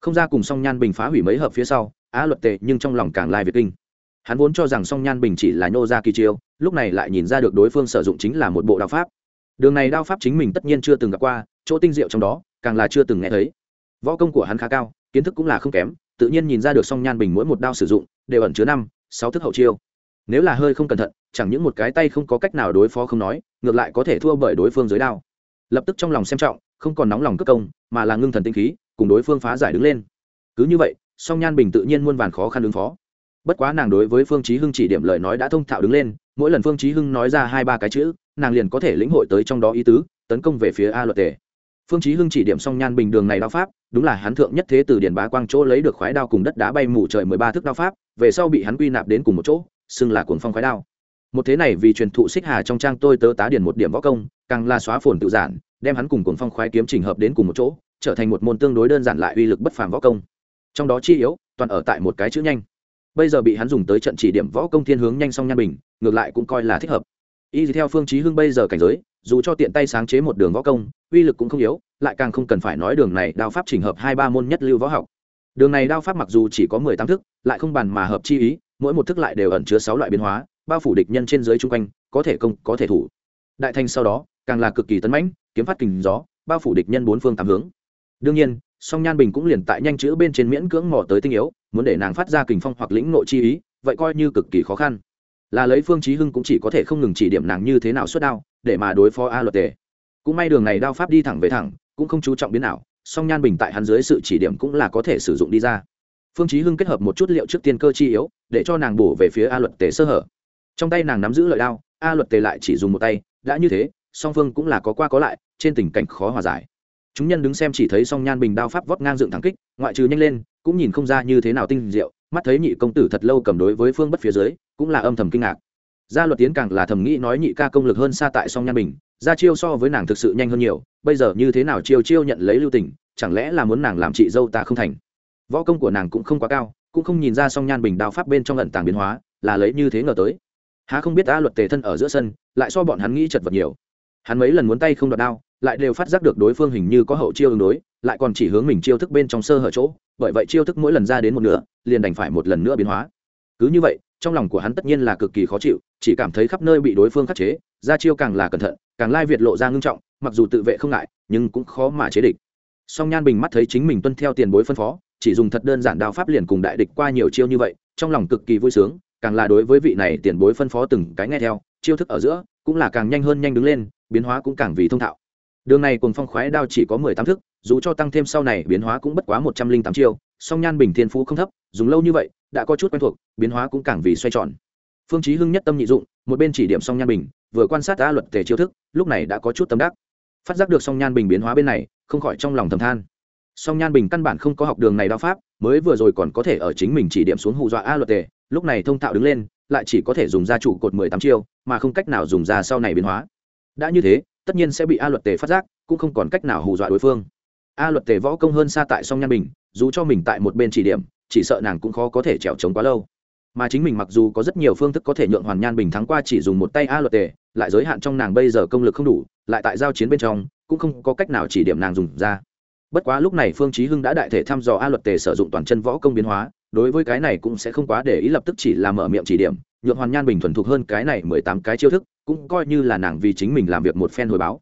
Không ra cùng song nhan bình phá hủy mấy hợp phía sau, á luật tệ nhưng trong lòng càng lai việt kinh. Hắn vốn cho rằng song nhan bình chỉ là nhô ra kỳ chiêu, lúc này lại nhìn ra được đối phương sử dụng chính là một bộ đao pháp. Đường này đao pháp chính mình tất nhiên chưa từng gặp qua, chỗ tinh diệu trong đó càng là chưa từng nghe thấy. Võ công của hắn khá cao, kiến thức cũng là không kém, tự nhiên nhìn ra được song nhan bình mỗi một đao sử dụng, đều ẩn chứa năm, sáu thức hậu chiêu. Nếu là hơi không cẩn thận, chẳng những một cái tay không có cách nào đối phó không nói, ngược lại có thể thua bởi đối phương dưới đao. Lập tức trong lòng xem trọng, không còn nóng lòng cất công, mà là ngưng thần tinh khí, cùng đối phương phá giải đứng lên. Cứ như vậy, song nhan bình tự nhiên muôn vàn khó khăn ứng phó. Bất quá nàng đối với phương chí hưng chỉ điểm lời nói đã thông thạo đứng lên, mỗi lần phương chí hưng nói ra hai ba cái chữ, nàng liền có thể lĩnh hội tới trong đó ý tứ, tấn công về phía a luật tề phương chí hưng chỉ điểm song nhan bình đường này đao pháp, đúng là hắn thượng nhất thế từ điển bá quang chỗ lấy được khoái đao cùng đất đá bay mù trời mười ba thước đao pháp, về sau bị hắn quy nạp đến cùng một chỗ, xưng là cuồng phong khoái đao. Một thế này vì truyền thụ xích hà trong trang tôi tớ tá điển một điểm võ công, càng là xóa phồn tự giản, đem hắn cùng cuồng phong khoái kiếm chỉnh hợp đến cùng một chỗ, trở thành một môn tương đối đơn giản lại uy lực bất phàm võ công. Trong đó chi yếu, toàn ở tại một cái chữ nhanh. Bây giờ bị hắn dùng tới trận chỉ điểm võ công thiên hướng nhanh song nhan bình, ngược lại cũng coi là thích hợp. Y theo phương chí hưng bây giờ cảnh giới dù cho tiện tay sáng chế một đường võ công, uy lực cũng không yếu, lại càng không cần phải nói đường này đao pháp chỉnh hợp hai ba môn nhất lưu võ học. Đường này đao pháp mặc dù chỉ có mười tám thức, lại không bàn mà hợp chi ý, mỗi một thức lại đều ẩn chứa sáu loại biến hóa, bao phủ địch nhân trên dưới chung quanh, có thể công, có thể thủ. Đại thành sau đó, càng là cực kỳ tấn mãnh, kiếm phát kình gió, bao phủ địch nhân bốn phương tám hướng. Đương nhiên, song nhan bình cũng liền tại nhanh chữ bên trên miễn cưỡng mò tới tinh yếu, muốn để nàng phát ra kình phong hoặc lĩnh nội chi ý, vậy coi như cực kỳ khó khăn. Là lấy phương chí hưng cũng chỉ có thể không ngừng chỉ điểm nàng như thế nào xuất đao để mà đối phó a luật tề. Cũng may đường này đao pháp đi thẳng về thẳng, cũng không chú trọng biến nào song nhan bình tại hắn dưới sự chỉ điểm cũng là có thể sử dụng đi ra. Phương chí hưng kết hợp một chút liệu trước tiên cơ chi yếu, để cho nàng bổ về phía a luật tề sơ hở. Trong tay nàng nắm giữ lợi đao, a luật tề lại chỉ dùng một tay, đã như thế, song phương cũng là có qua có lại, trên tình cảnh khó hòa giải. Chúng nhân đứng xem chỉ thấy song nhan bình đao pháp vót ngang dựng thẳng kích, ngoại trừ nhanh lên, cũng nhìn không ra như thế nào tinh diệu, mắt thấy nhị công tử thật lâu cầm đối với phương bất phía dưới, cũng là âm thầm kinh ngạc gia luật tiến càng là thầm nghĩ nói nhị ca công lực hơn xa tại song nhan bình ra chiêu so với nàng thực sự nhanh hơn nhiều, bây giờ như thế nào chiêu chiêu nhận lấy lưu tình, chẳng lẽ là muốn nàng làm chị dâu ta không thành? Võ công của nàng cũng không quá cao, cũng không nhìn ra song nhan bình đao pháp bên trong lận tàng biến hóa, là lấy như thế ngờ tới. Há không biết ta luật tề thân ở giữa sân, lại so bọn hắn nghĩ chật vật nhiều. Hắn mấy lần muốn tay không đoạt đao, lại đều phát giác được đối phương hình như có hậu chiêu ứng đối, lại còn chỉ hướng mình chiêu thức bên trong sơ hở chỗ, bởi vậy chiêu thức mỗi lần ra đến một nửa, liền đành phải một lần nữa biến hóa. Cứ như vậy trong lòng của hắn tất nhiên là cực kỳ khó chịu, chỉ cảm thấy khắp nơi bị đối phương khắc chế, ra chiêu càng là cẩn thận, càng lai việt lộ ra ngưng trọng, mặc dù tự vệ không ngại, nhưng cũng khó mà chế địch. Song nhan bình mắt thấy chính mình tuân theo tiền bối phân phó, chỉ dùng thật đơn giản đao pháp liền cùng đại địch qua nhiều chiêu như vậy, trong lòng cực kỳ vui sướng, càng là đối với vị này tiền bối phân phó từng cái nghe theo, chiêu thức ở giữa cũng là càng nhanh hơn nhanh đứng lên, biến hóa cũng càng vì thông thạo. Đường này cùng phong khoái đao chỉ có mười tám thức, dù cho tăng thêm sau này biến hóa cũng bất quá một trăm linh tám chiêu, song nhan bình thiên phú không thấp, dùng lâu như vậy đã có chút quen thuộc, biến hóa cũng càng vì xoay tròn. Phương chí hưng nhất tâm nhị dụng, một bên chỉ điểm song nhan bình, vừa quan sát A luật tề chiêu thức, lúc này đã có chút tâm đắc. Phát giác được song nhan bình biến hóa bên này, không khỏi trong lòng thầm than. Song nhan bình căn bản không có học đường này đao pháp, mới vừa rồi còn có thể ở chính mình chỉ điểm xuống hù dọa a luật tề, lúc này thông thạo đứng lên, lại chỉ có thể dùng ra trụ cột mười tám chiêu, mà không cách nào dùng ra sau này biến hóa. Đã như thế, tất nhiên sẽ bị a luật tề phát giác, cũng không còn cách nào hù dọa đối phương. A luật tề võ công hơn xa tại song nhan bình, dù cho mình tại một bên chỉ điểm chỉ sợ nàng cũng khó có thể trèo trống quá lâu. Mà chính mình mặc dù có rất nhiều phương thức có thể nhượng hoàn nhan bình thắng qua chỉ dùng một tay a luật tề, lại giới hạn trong nàng bây giờ công lực không đủ, lại tại giao chiến bên trong, cũng không có cách nào chỉ điểm nàng dùng ra. Bất quá lúc này phương chí hưng đã đại thể thăm dò a luật tề sử dụng toàn chân võ công biến hóa, đối với cái này cũng sẽ không quá để ý lập tức chỉ là mở miệng chỉ điểm, nhượng hoàn nhan bình thuần thục hơn cái này mười tám cái chiêu thức, cũng coi như là nàng vì chính mình làm việc một phen hồi báo.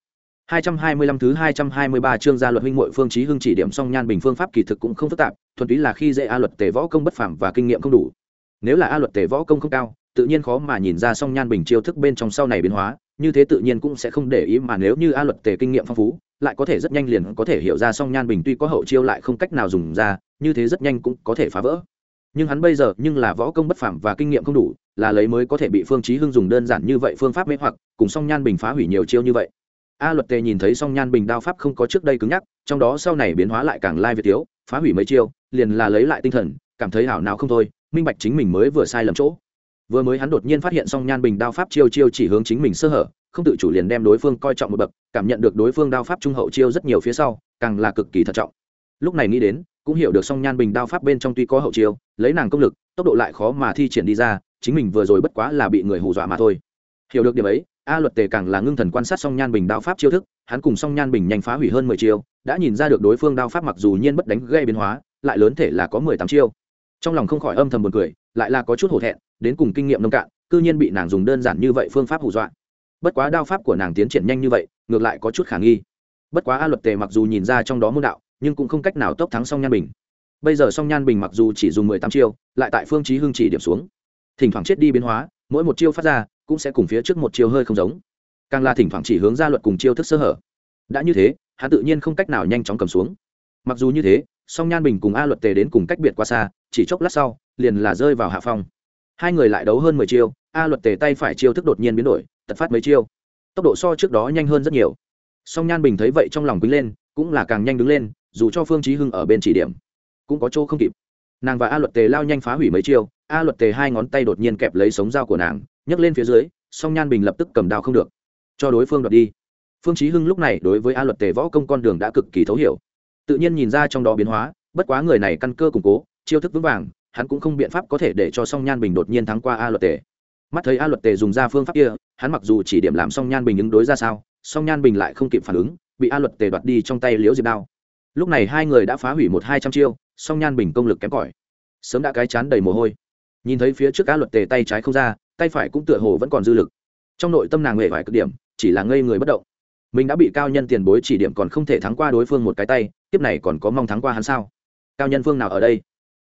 225 thứ 223 chương gia luật huynh muội phương chí hưng chỉ điểm song nhan bình phương pháp kỳ thực cũng không phức tạp, thuần túy là khi dễ a luật tề võ công bất phàm và kinh nghiệm không đủ. Nếu là a luật tề võ công không cao, tự nhiên khó mà nhìn ra song nhan bình chiêu thức bên trong sau này biến hóa, như thế tự nhiên cũng sẽ không để ý mà nếu như a luật tề kinh nghiệm phong phú, lại có thể rất nhanh liền có thể hiểu ra song nhan bình tuy có hậu chiêu lại không cách nào dùng ra, như thế rất nhanh cũng có thể phá vỡ. Nhưng hắn bây giờ nhưng là võ công bất phàm và kinh nghiệm không đủ, là lấy mới có thể bị Phương Chí Hưng dùng đơn giản như vậy phương pháp mê hoặc, cùng song nhan bình phá hủy nhiều chiêu như vậy a luật tề nhìn thấy song nhan bình đao pháp không có trước đây cứng nhắc, trong đó sau này biến hóa lại càng lai việt tiếu phá hủy mấy chiêu, liền là lấy lại tinh thần, cảm thấy hảo nào không thôi, minh bạch chính mình mới vừa sai lầm chỗ. Vừa mới hắn đột nhiên phát hiện song nhan bình đao pháp chiêu chiêu chỉ hướng chính mình sơ hở, không tự chủ liền đem đối phương coi trọng một bậc, cảm nhận được đối phương đao pháp trung hậu chiêu rất nhiều phía sau, càng là cực kỳ thận trọng. Lúc này nghĩ đến, cũng hiểu được song nhan bình đao pháp bên trong tuy có hậu chiêu, lấy nàng công lực, tốc độ lại khó mà thi triển đi ra, chính mình vừa rồi bất quá là bị người hù dọa mà thôi hiểu được điểm ấy, a luật tề càng là ngưng thần quan sát song nhan bình đao pháp chiêu thức, hắn cùng song nhan bình nhanh phá hủy hơn mười chiêu, đã nhìn ra được đối phương đao pháp mặc dù nhiên bất đánh gây biến hóa, lại lớn thể là có mười tám chiêu. Trong lòng không khỏi âm thầm buồn cười, lại là có chút hổ thẹn, đến cùng kinh nghiệm nông cạn, cư nhiên bị nàng dùng đơn giản như vậy phương pháp hù dọa. Bất quá đao pháp của nàng tiến triển nhanh như vậy, ngược lại có chút khả nghi. Bất quá a luật tề mặc dù nhìn ra trong đó môn đạo, nhưng cũng không cách nào tốc thắng song nhan bình. Bây giờ song nhan bình mặc dù chỉ dùng mười tám chiêu, lại tại phương chí hưng chỉ điểm xuống. Thỉnh thoảng chết đi biến hóa, mỗi một chiêu phát ra cũng sẽ cùng phía trước một chiêu hơi không giống. Càng là thỉnh thoảng chỉ hướng ra luật cùng chiêu thức sơ hở. Đã như thế, hắn tự nhiên không cách nào nhanh chóng cầm xuống. Mặc dù như thế, song nhan bình cùng a luật tề đến cùng cách biệt qua xa, chỉ chốc lát sau, liền là rơi vào hạ phong. Hai người lại đấu hơn mười chiêu, a luật tề tay phải chiêu thức đột nhiên biến đổi, tật phát mấy chiêu. Tốc độ so trước đó nhanh hơn rất nhiều. Song nhan bình thấy vậy trong lòng quýnh lên, cũng là càng nhanh đứng lên, dù cho phương trí hưng ở bên chỉ điểm, cũng có chỗ không kịp. Nàng và a luật tề lao nhanh phá hủy mấy chiêu, a luật tề hai ngón tay đột nhiên kẹp lấy sống dao của nàng nhấc lên phía dưới, song nhan bình lập tức cầm đao không được. Cho đối phương đoạt đi. Phương chí hưng lúc này đối với a luật tề võ công con đường đã cực kỳ thấu hiểu. Tự nhiên nhìn ra trong đó biến hóa, bất quá người này căn cơ củng cố, chiêu thức vững vàng, hắn cũng không biện pháp có thể để cho song nhan bình đột nhiên thắng qua a luật tề. Mắt thấy a luật tề dùng ra phương pháp kia, hắn mặc dù chỉ điểm làm song nhan bình ứng đối ra sao, song nhan bình lại không kịp phản ứng, bị a luật tề đoạt đi trong tay liễu diệp đao. Lúc này hai người đã phá hủy một hai trăm chiêu, song nhan bình công lực kém cỏi. Sớm đã cái chán đầy mồ hôi. Nhìn thấy phía trước a luật tề tay trái không ra tay phải cũng tựa hồ vẫn còn dư lực. Trong nội tâm nàng hề vài cực điểm, chỉ là ngây người bất động. Mình đã bị cao nhân tiền bối chỉ điểm còn không thể thắng qua đối phương một cái tay tiếp này còn có mong thắng qua hắn sao? Cao nhân phương nào ở đây?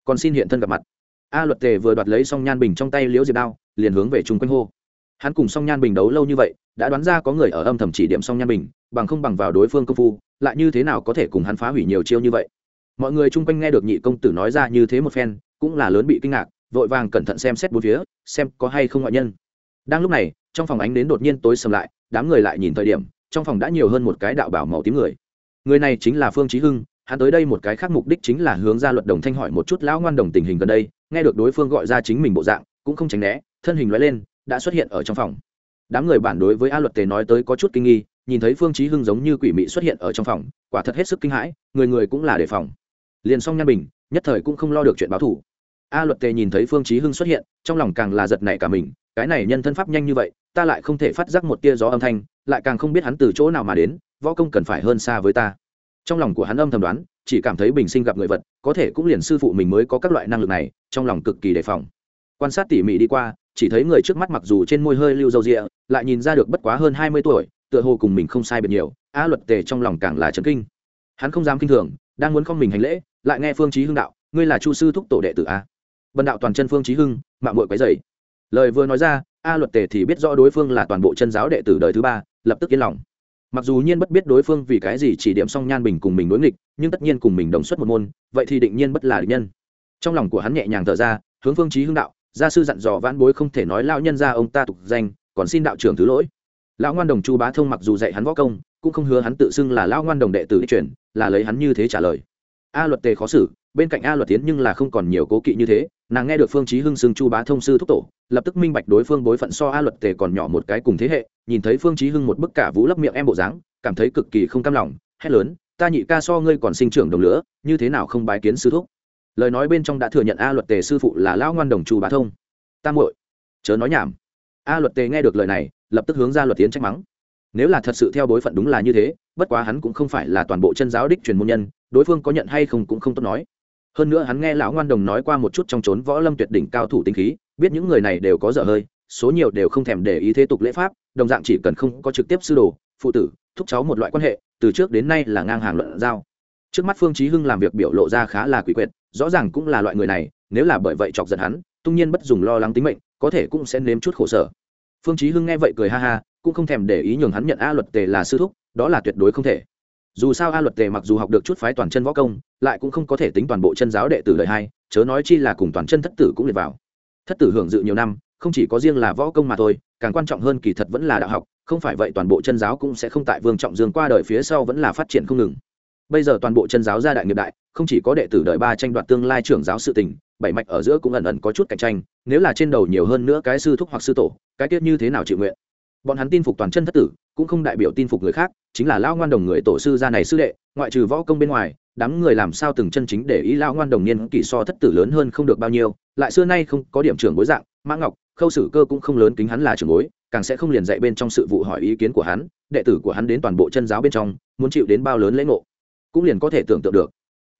Còn xin hiện thân gặp mặt. A luật tề vừa đoạt lấy song nhan bình trong tay liễu diệp đao, liền hướng về chung quanh hô. Hắn cùng song nhan bình đấu lâu như vậy, đã đoán ra có người ở âm thầm chỉ điểm song nhan bình, bằng không bằng vào đối phương công phu, lại như thế nào có thể cùng hắn phá hủy nhiều chiêu như vậy? Mọi người chung quanh nghe được nhị công tử nói ra như thế một phen, cũng là lớn bị kinh ngạc vội vàng cẩn thận xem xét bốn phía, xem có hay không ngoại nhân. Đang lúc này, trong phòng ánh đến đột nhiên tối sầm lại, đám người lại nhìn thời điểm, trong phòng đã nhiều hơn một cái đạo bảo màu tím người. Người này chính là phương chí hưng, hắn tới đây một cái khác mục đích chính là hướng ra luật đồng thanh hỏi một chút lão ngoan đồng tình hình gần đây, nghe được đối phương gọi ra chính mình bộ dạng, cũng không tránh né, thân hình lóe lên, đã xuất hiện ở trong phòng. Đám người bản đối với a luật tề nói tới có chút kinh nghi, nhìn thấy phương chí hưng giống như quỷ mị xuất hiện ở trong phòng, quả thật hết sức kinh hãi, người người cũng là đề phòng. Liền xong nhan bình, nhất thời cũng không lo được chuyện báo thù a luật tề nhìn thấy phương chí hưng xuất hiện, trong lòng càng là giật nảy cả mình, cái này nhân thân pháp nhanh như vậy, ta lại không thể phát giác một tia gió âm thanh, lại càng không biết hắn từ chỗ nào mà đến, võ công cần phải hơn xa với ta. Trong lòng của hắn âm thầm đoán, chỉ cảm thấy bình sinh gặp người vật, có thể cũng liền sư phụ mình mới có các loại năng lực này, trong lòng cực kỳ đề phòng. Quan sát tỉ mỉ đi qua, chỉ thấy người trước mắt mặc dù trên môi hơi lưu dâu rịa, lại nhìn ra được bất quá hơn hai mươi tuổi, tựa hồ cùng mình không sai biệt nhiều, a luật tề trong lòng càng là chấn kinh. Hắn không dám kinh thường, đang muốn không mình hành lễ, lại nghe phương chí hưng đạo, ngươi là chu sư thúc tổ đệ tử a? Vân đạo toàn chân phương chí hưng, mạng muội quấy dày lời vừa nói ra, a luật tề thì biết rõ đối phương là toàn bộ chân giáo đệ tử đời thứ ba, lập tức yên lòng. Mặc dù nhiên bất biết đối phương vì cái gì chỉ điểm song nhan bình cùng mình đối nghịch, nhưng tất nhiên cùng mình đồng xuất một môn, vậy thì định nhiên bất là địch nhân. Trong lòng của hắn nhẹ nhàng thở ra, hướng phương chí hưng đạo, gia sư dặn dò vãn bối không thể nói lao nhân ra ông ta tục danh, còn xin đạo trưởng thứ lỗi. Lão ngoan đồng chu bá thông mặc dù dạy hắn võ công, cũng không hứa hắn tự xưng là lão ngoan đồng đệ tử truyền, là lấy hắn như thế trả lời. A luật tề khó xử, bên cạnh a luật tiến nhưng là không còn nhiều cố kỵ như thế nàng nghe được phương chí hưng xưng chu bá thông sư thúc tổ, lập tức minh bạch đối phương bối phận so a luật tề còn nhỏ một cái cùng thế hệ, nhìn thấy phương chí hưng một bức cả vũ lấp miệng em bộ dáng, cảm thấy cực kỳ không cam lòng, hét lớn, ta nhị ca so ngươi còn sinh trưởng đồng lửa, như thế nào không bái kiến sư thúc? Lời nói bên trong đã thừa nhận a luật tề sư phụ là lão ngoan đồng chu bá thông. Tam muội, chớ nói nhảm. A luật tề nghe được lời này, lập tức hướng ra luật tiến trách mắng. Nếu là thật sự theo bối phận đúng là như thế, bất quá hắn cũng không phải là toàn bộ chân giáo đích truyền môn nhân, đối phương có nhận hay không cũng không tốt nói hơn nữa hắn nghe lão ngoan đồng nói qua một chút trong trốn võ lâm tuyệt đỉnh cao thủ tinh khí, biết những người này đều có dở hơi, số nhiều đều không thèm để ý thế tục lễ pháp, đồng dạng chỉ cần không có trực tiếp sư đồ, phụ tử, thúc cháu một loại quan hệ, từ trước đến nay là ngang hàng luận giao. Trước mắt phương chí hưng làm việc biểu lộ ra khá là quỷ quyệt, rõ ràng cũng là loại người này, nếu là bởi vậy chọc giận hắn, tung nhiên bất dùng lo lắng tính mệnh, có thể cũng sẽ nếm chút khổ sở. Phương chí hưng nghe vậy cười ha ha, cũng không thèm để ý nhường hắn nhận a luật tề là sư thúc, đó là tuyệt đối không thể dù sao a luật tề mặc dù học được chút phái toàn chân võ công, lại cũng không có thể tính toàn bộ chân giáo đệ tử đời hai, chớ nói chi là cùng toàn chân thất tử cũng liệt vào. Thất tử hưởng dự nhiều năm, không chỉ có riêng là võ công mà thôi, càng quan trọng hơn kỳ thật vẫn là đạo học, không phải vậy toàn bộ chân giáo cũng sẽ không tại vương trọng dương qua đời phía sau vẫn là phát triển không ngừng. Bây giờ toàn bộ chân giáo gia đại nghiệp đại, không chỉ có đệ tử đời ba tranh đoạt tương lai trưởng giáo sự tình, bảy mạch ở giữa cũng ẩn ẩn có chút cạnh tranh, nếu là trên đầu nhiều hơn nữa cái sư thúc hoặc sư tổ, cái tiết như thế nào chịu nguyện? Bọn hắn tin phục toàn chân thất tử, cũng không đại biểu tin phục người khác, chính là lao ngoan đồng người tổ sư gia này sư đệ, ngoại trừ võ công bên ngoài, đám người làm sao từng chân chính để ý lao ngoan đồng niên kỷ so thất tử lớn hơn không được bao nhiêu, lại xưa nay không có điểm trưởng bối dạng, mã ngọc, khâu sử cơ cũng không lớn kính hắn là trưởng bối, càng sẽ không liền dạy bên trong sự vụ hỏi ý kiến của hắn, đệ tử của hắn đến toàn bộ chân giáo bên trong, muốn chịu đến bao lớn lễ ngộ, cũng liền có thể tưởng tượng được.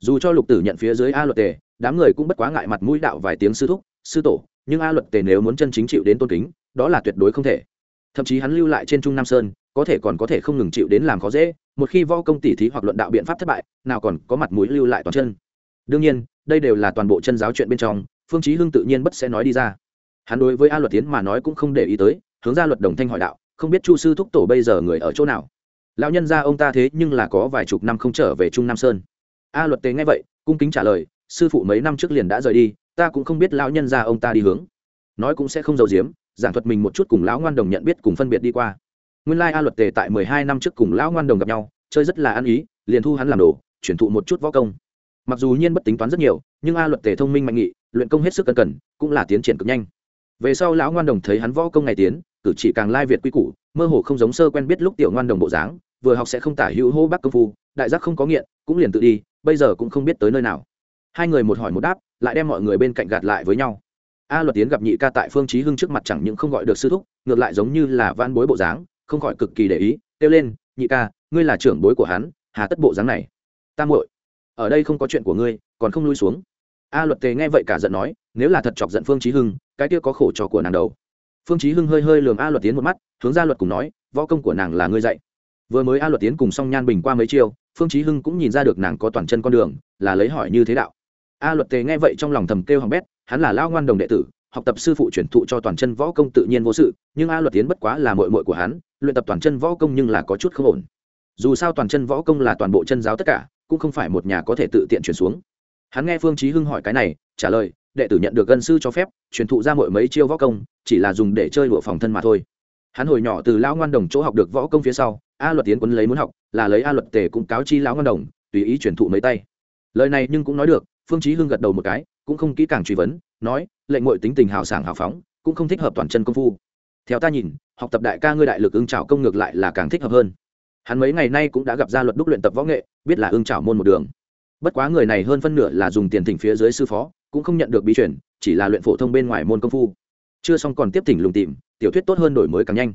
Dù cho lục tử nhận phía dưới a luật tề, đám người cũng bất quá ngại mặt mũi đạo vài tiếng sư thúc, sư tổ, nhưng a luật tề nếu muốn chân chính chịu đến tôn kính, đó là tuyệt đối không thể thậm chí hắn lưu lại trên trung nam sơn, có thể còn có thể không ngừng chịu đến làm khó dễ, một khi vo công tỉ thí hoặc luận đạo biện pháp thất bại, nào còn có mặt mũi lưu lại toàn chân. Đương nhiên, đây đều là toàn bộ chân giáo chuyện bên trong, phương chí hưng tự nhiên bất sẽ nói đi ra. Hắn đối với a luật tiến mà nói cũng không để ý tới, hướng ra luật đồng thanh hỏi đạo, không biết chu sư thúc tổ bây giờ người ở chỗ nào? Lão nhân gia ông ta thế nhưng là có vài chục năm không trở về trung nam sơn. A luật tế nghe vậy, cung kính trả lời, sư phụ mấy năm trước liền đã rời đi, ta cũng không biết lão nhân gia ông ta đi hướng. Nói cũng sẽ không giấu giếm giảng thuật mình một chút cùng lão ngoan đồng nhận biết cùng phân biệt đi qua. Nguyên lai a luật tề tại mười hai năm trước cùng lão ngoan đồng gặp nhau, chơi rất là ăn ý, liền thu hắn làm đồ, chuyển thụ một chút võ công. Mặc dù nhiên bất tính toán rất nhiều, nhưng a luật tề thông minh mạnh nghị, luyện công hết sức cần cần cũng là tiến triển cực nhanh. Về sau lão ngoan đồng thấy hắn võ công ngày tiến, cử chỉ càng lai việt quy củ, mơ hồ không giống sơ quen biết lúc tiểu ngoan đồng bộ dáng, vừa học sẽ không tả hữu hô bác công phu, đại giác không có nghiện, cũng liền tự đi, bây giờ cũng không biết tới nơi nào. Hai người một hỏi một đáp, lại đem mọi người bên cạnh gạt lại với nhau a luật tiến gặp nhị ca tại phương trí hưng trước mặt chẳng những không gọi được sư thúc, ngược lại giống như là van bối bộ dáng, không khỏi cực kỳ để ý, kêu lên, nhị ca, ngươi là trưởng bối của hắn, hà tất bộ dáng này. Ta muội, ở đây không có chuyện của ngươi, còn không lui xuống. A luật tề nghe vậy cả giận nói, nếu là thật chọc giận phương trí hưng, cái kia có khổ cho của nàng đầu phương trí hưng hơi hơi lườm a luật tiến một mắt, hướng ra luật cùng nói, võ công của nàng là ngươi dạy. Vừa mới a luật tiến cùng song nhan bình qua mấy chiêu, phương trí hưng cũng nhìn ra được nàng có toàn chân con đường, là lấy hỏi như thế đạo. A luật tề nghe vậy trong lòng thầm kêu hằng bét hắn là lao ngoan đồng đệ tử, học tập sư phụ chuyển thụ cho toàn chân võ công tự nhiên vô sự, nhưng a luật tiến bất quá là mội mội của hắn, luyện tập toàn chân võ công nhưng là có chút không ổn. Dù sao toàn chân võ công là toàn bộ chân giáo tất cả, cũng không phải một nhà có thể tự tiện chuyển xuống. Hắn nghe phương chí hưng hỏi cái này, trả lời, đệ tử nhận được gân sư cho phép, truyền thụ ra mỗi mấy chiêu võ công, chỉ là dùng để chơi lụa phòng thân mà thôi. Hắn hồi nhỏ từ lão ngoan đồng chỗ học được võ công phía sau, a luật tiến quấn lấy muốn học, là lấy a luật tề cũng cáo chi lão ngoan đồng, tùy ý truyền thụ mấy tay. Lời này nhưng cũng nói được, phương chí hưng gật đầu một cái cũng không kỹ càng truy vấn, nói, lệnh ngội tính tình hào sảng hào phóng, cũng không thích hợp toàn chân công phu. Theo ta nhìn, học tập đại ca ngươi đại lực ưng trào công ngược lại là càng thích hợp hơn. Hắn mấy ngày nay cũng đã gặp gia luật đúc luyện tập võ nghệ, biết là ưng trào môn một đường. Bất quá người này hơn phân nửa là dùng tiền thỉnh phía dưới sư phó, cũng không nhận được bí truyền, chỉ là luyện phổ thông bên ngoài môn công phu. Chưa xong còn tiếp thỉnh lùng tìm, tiểu thuyết tốt hơn đổi mới càng nhanh.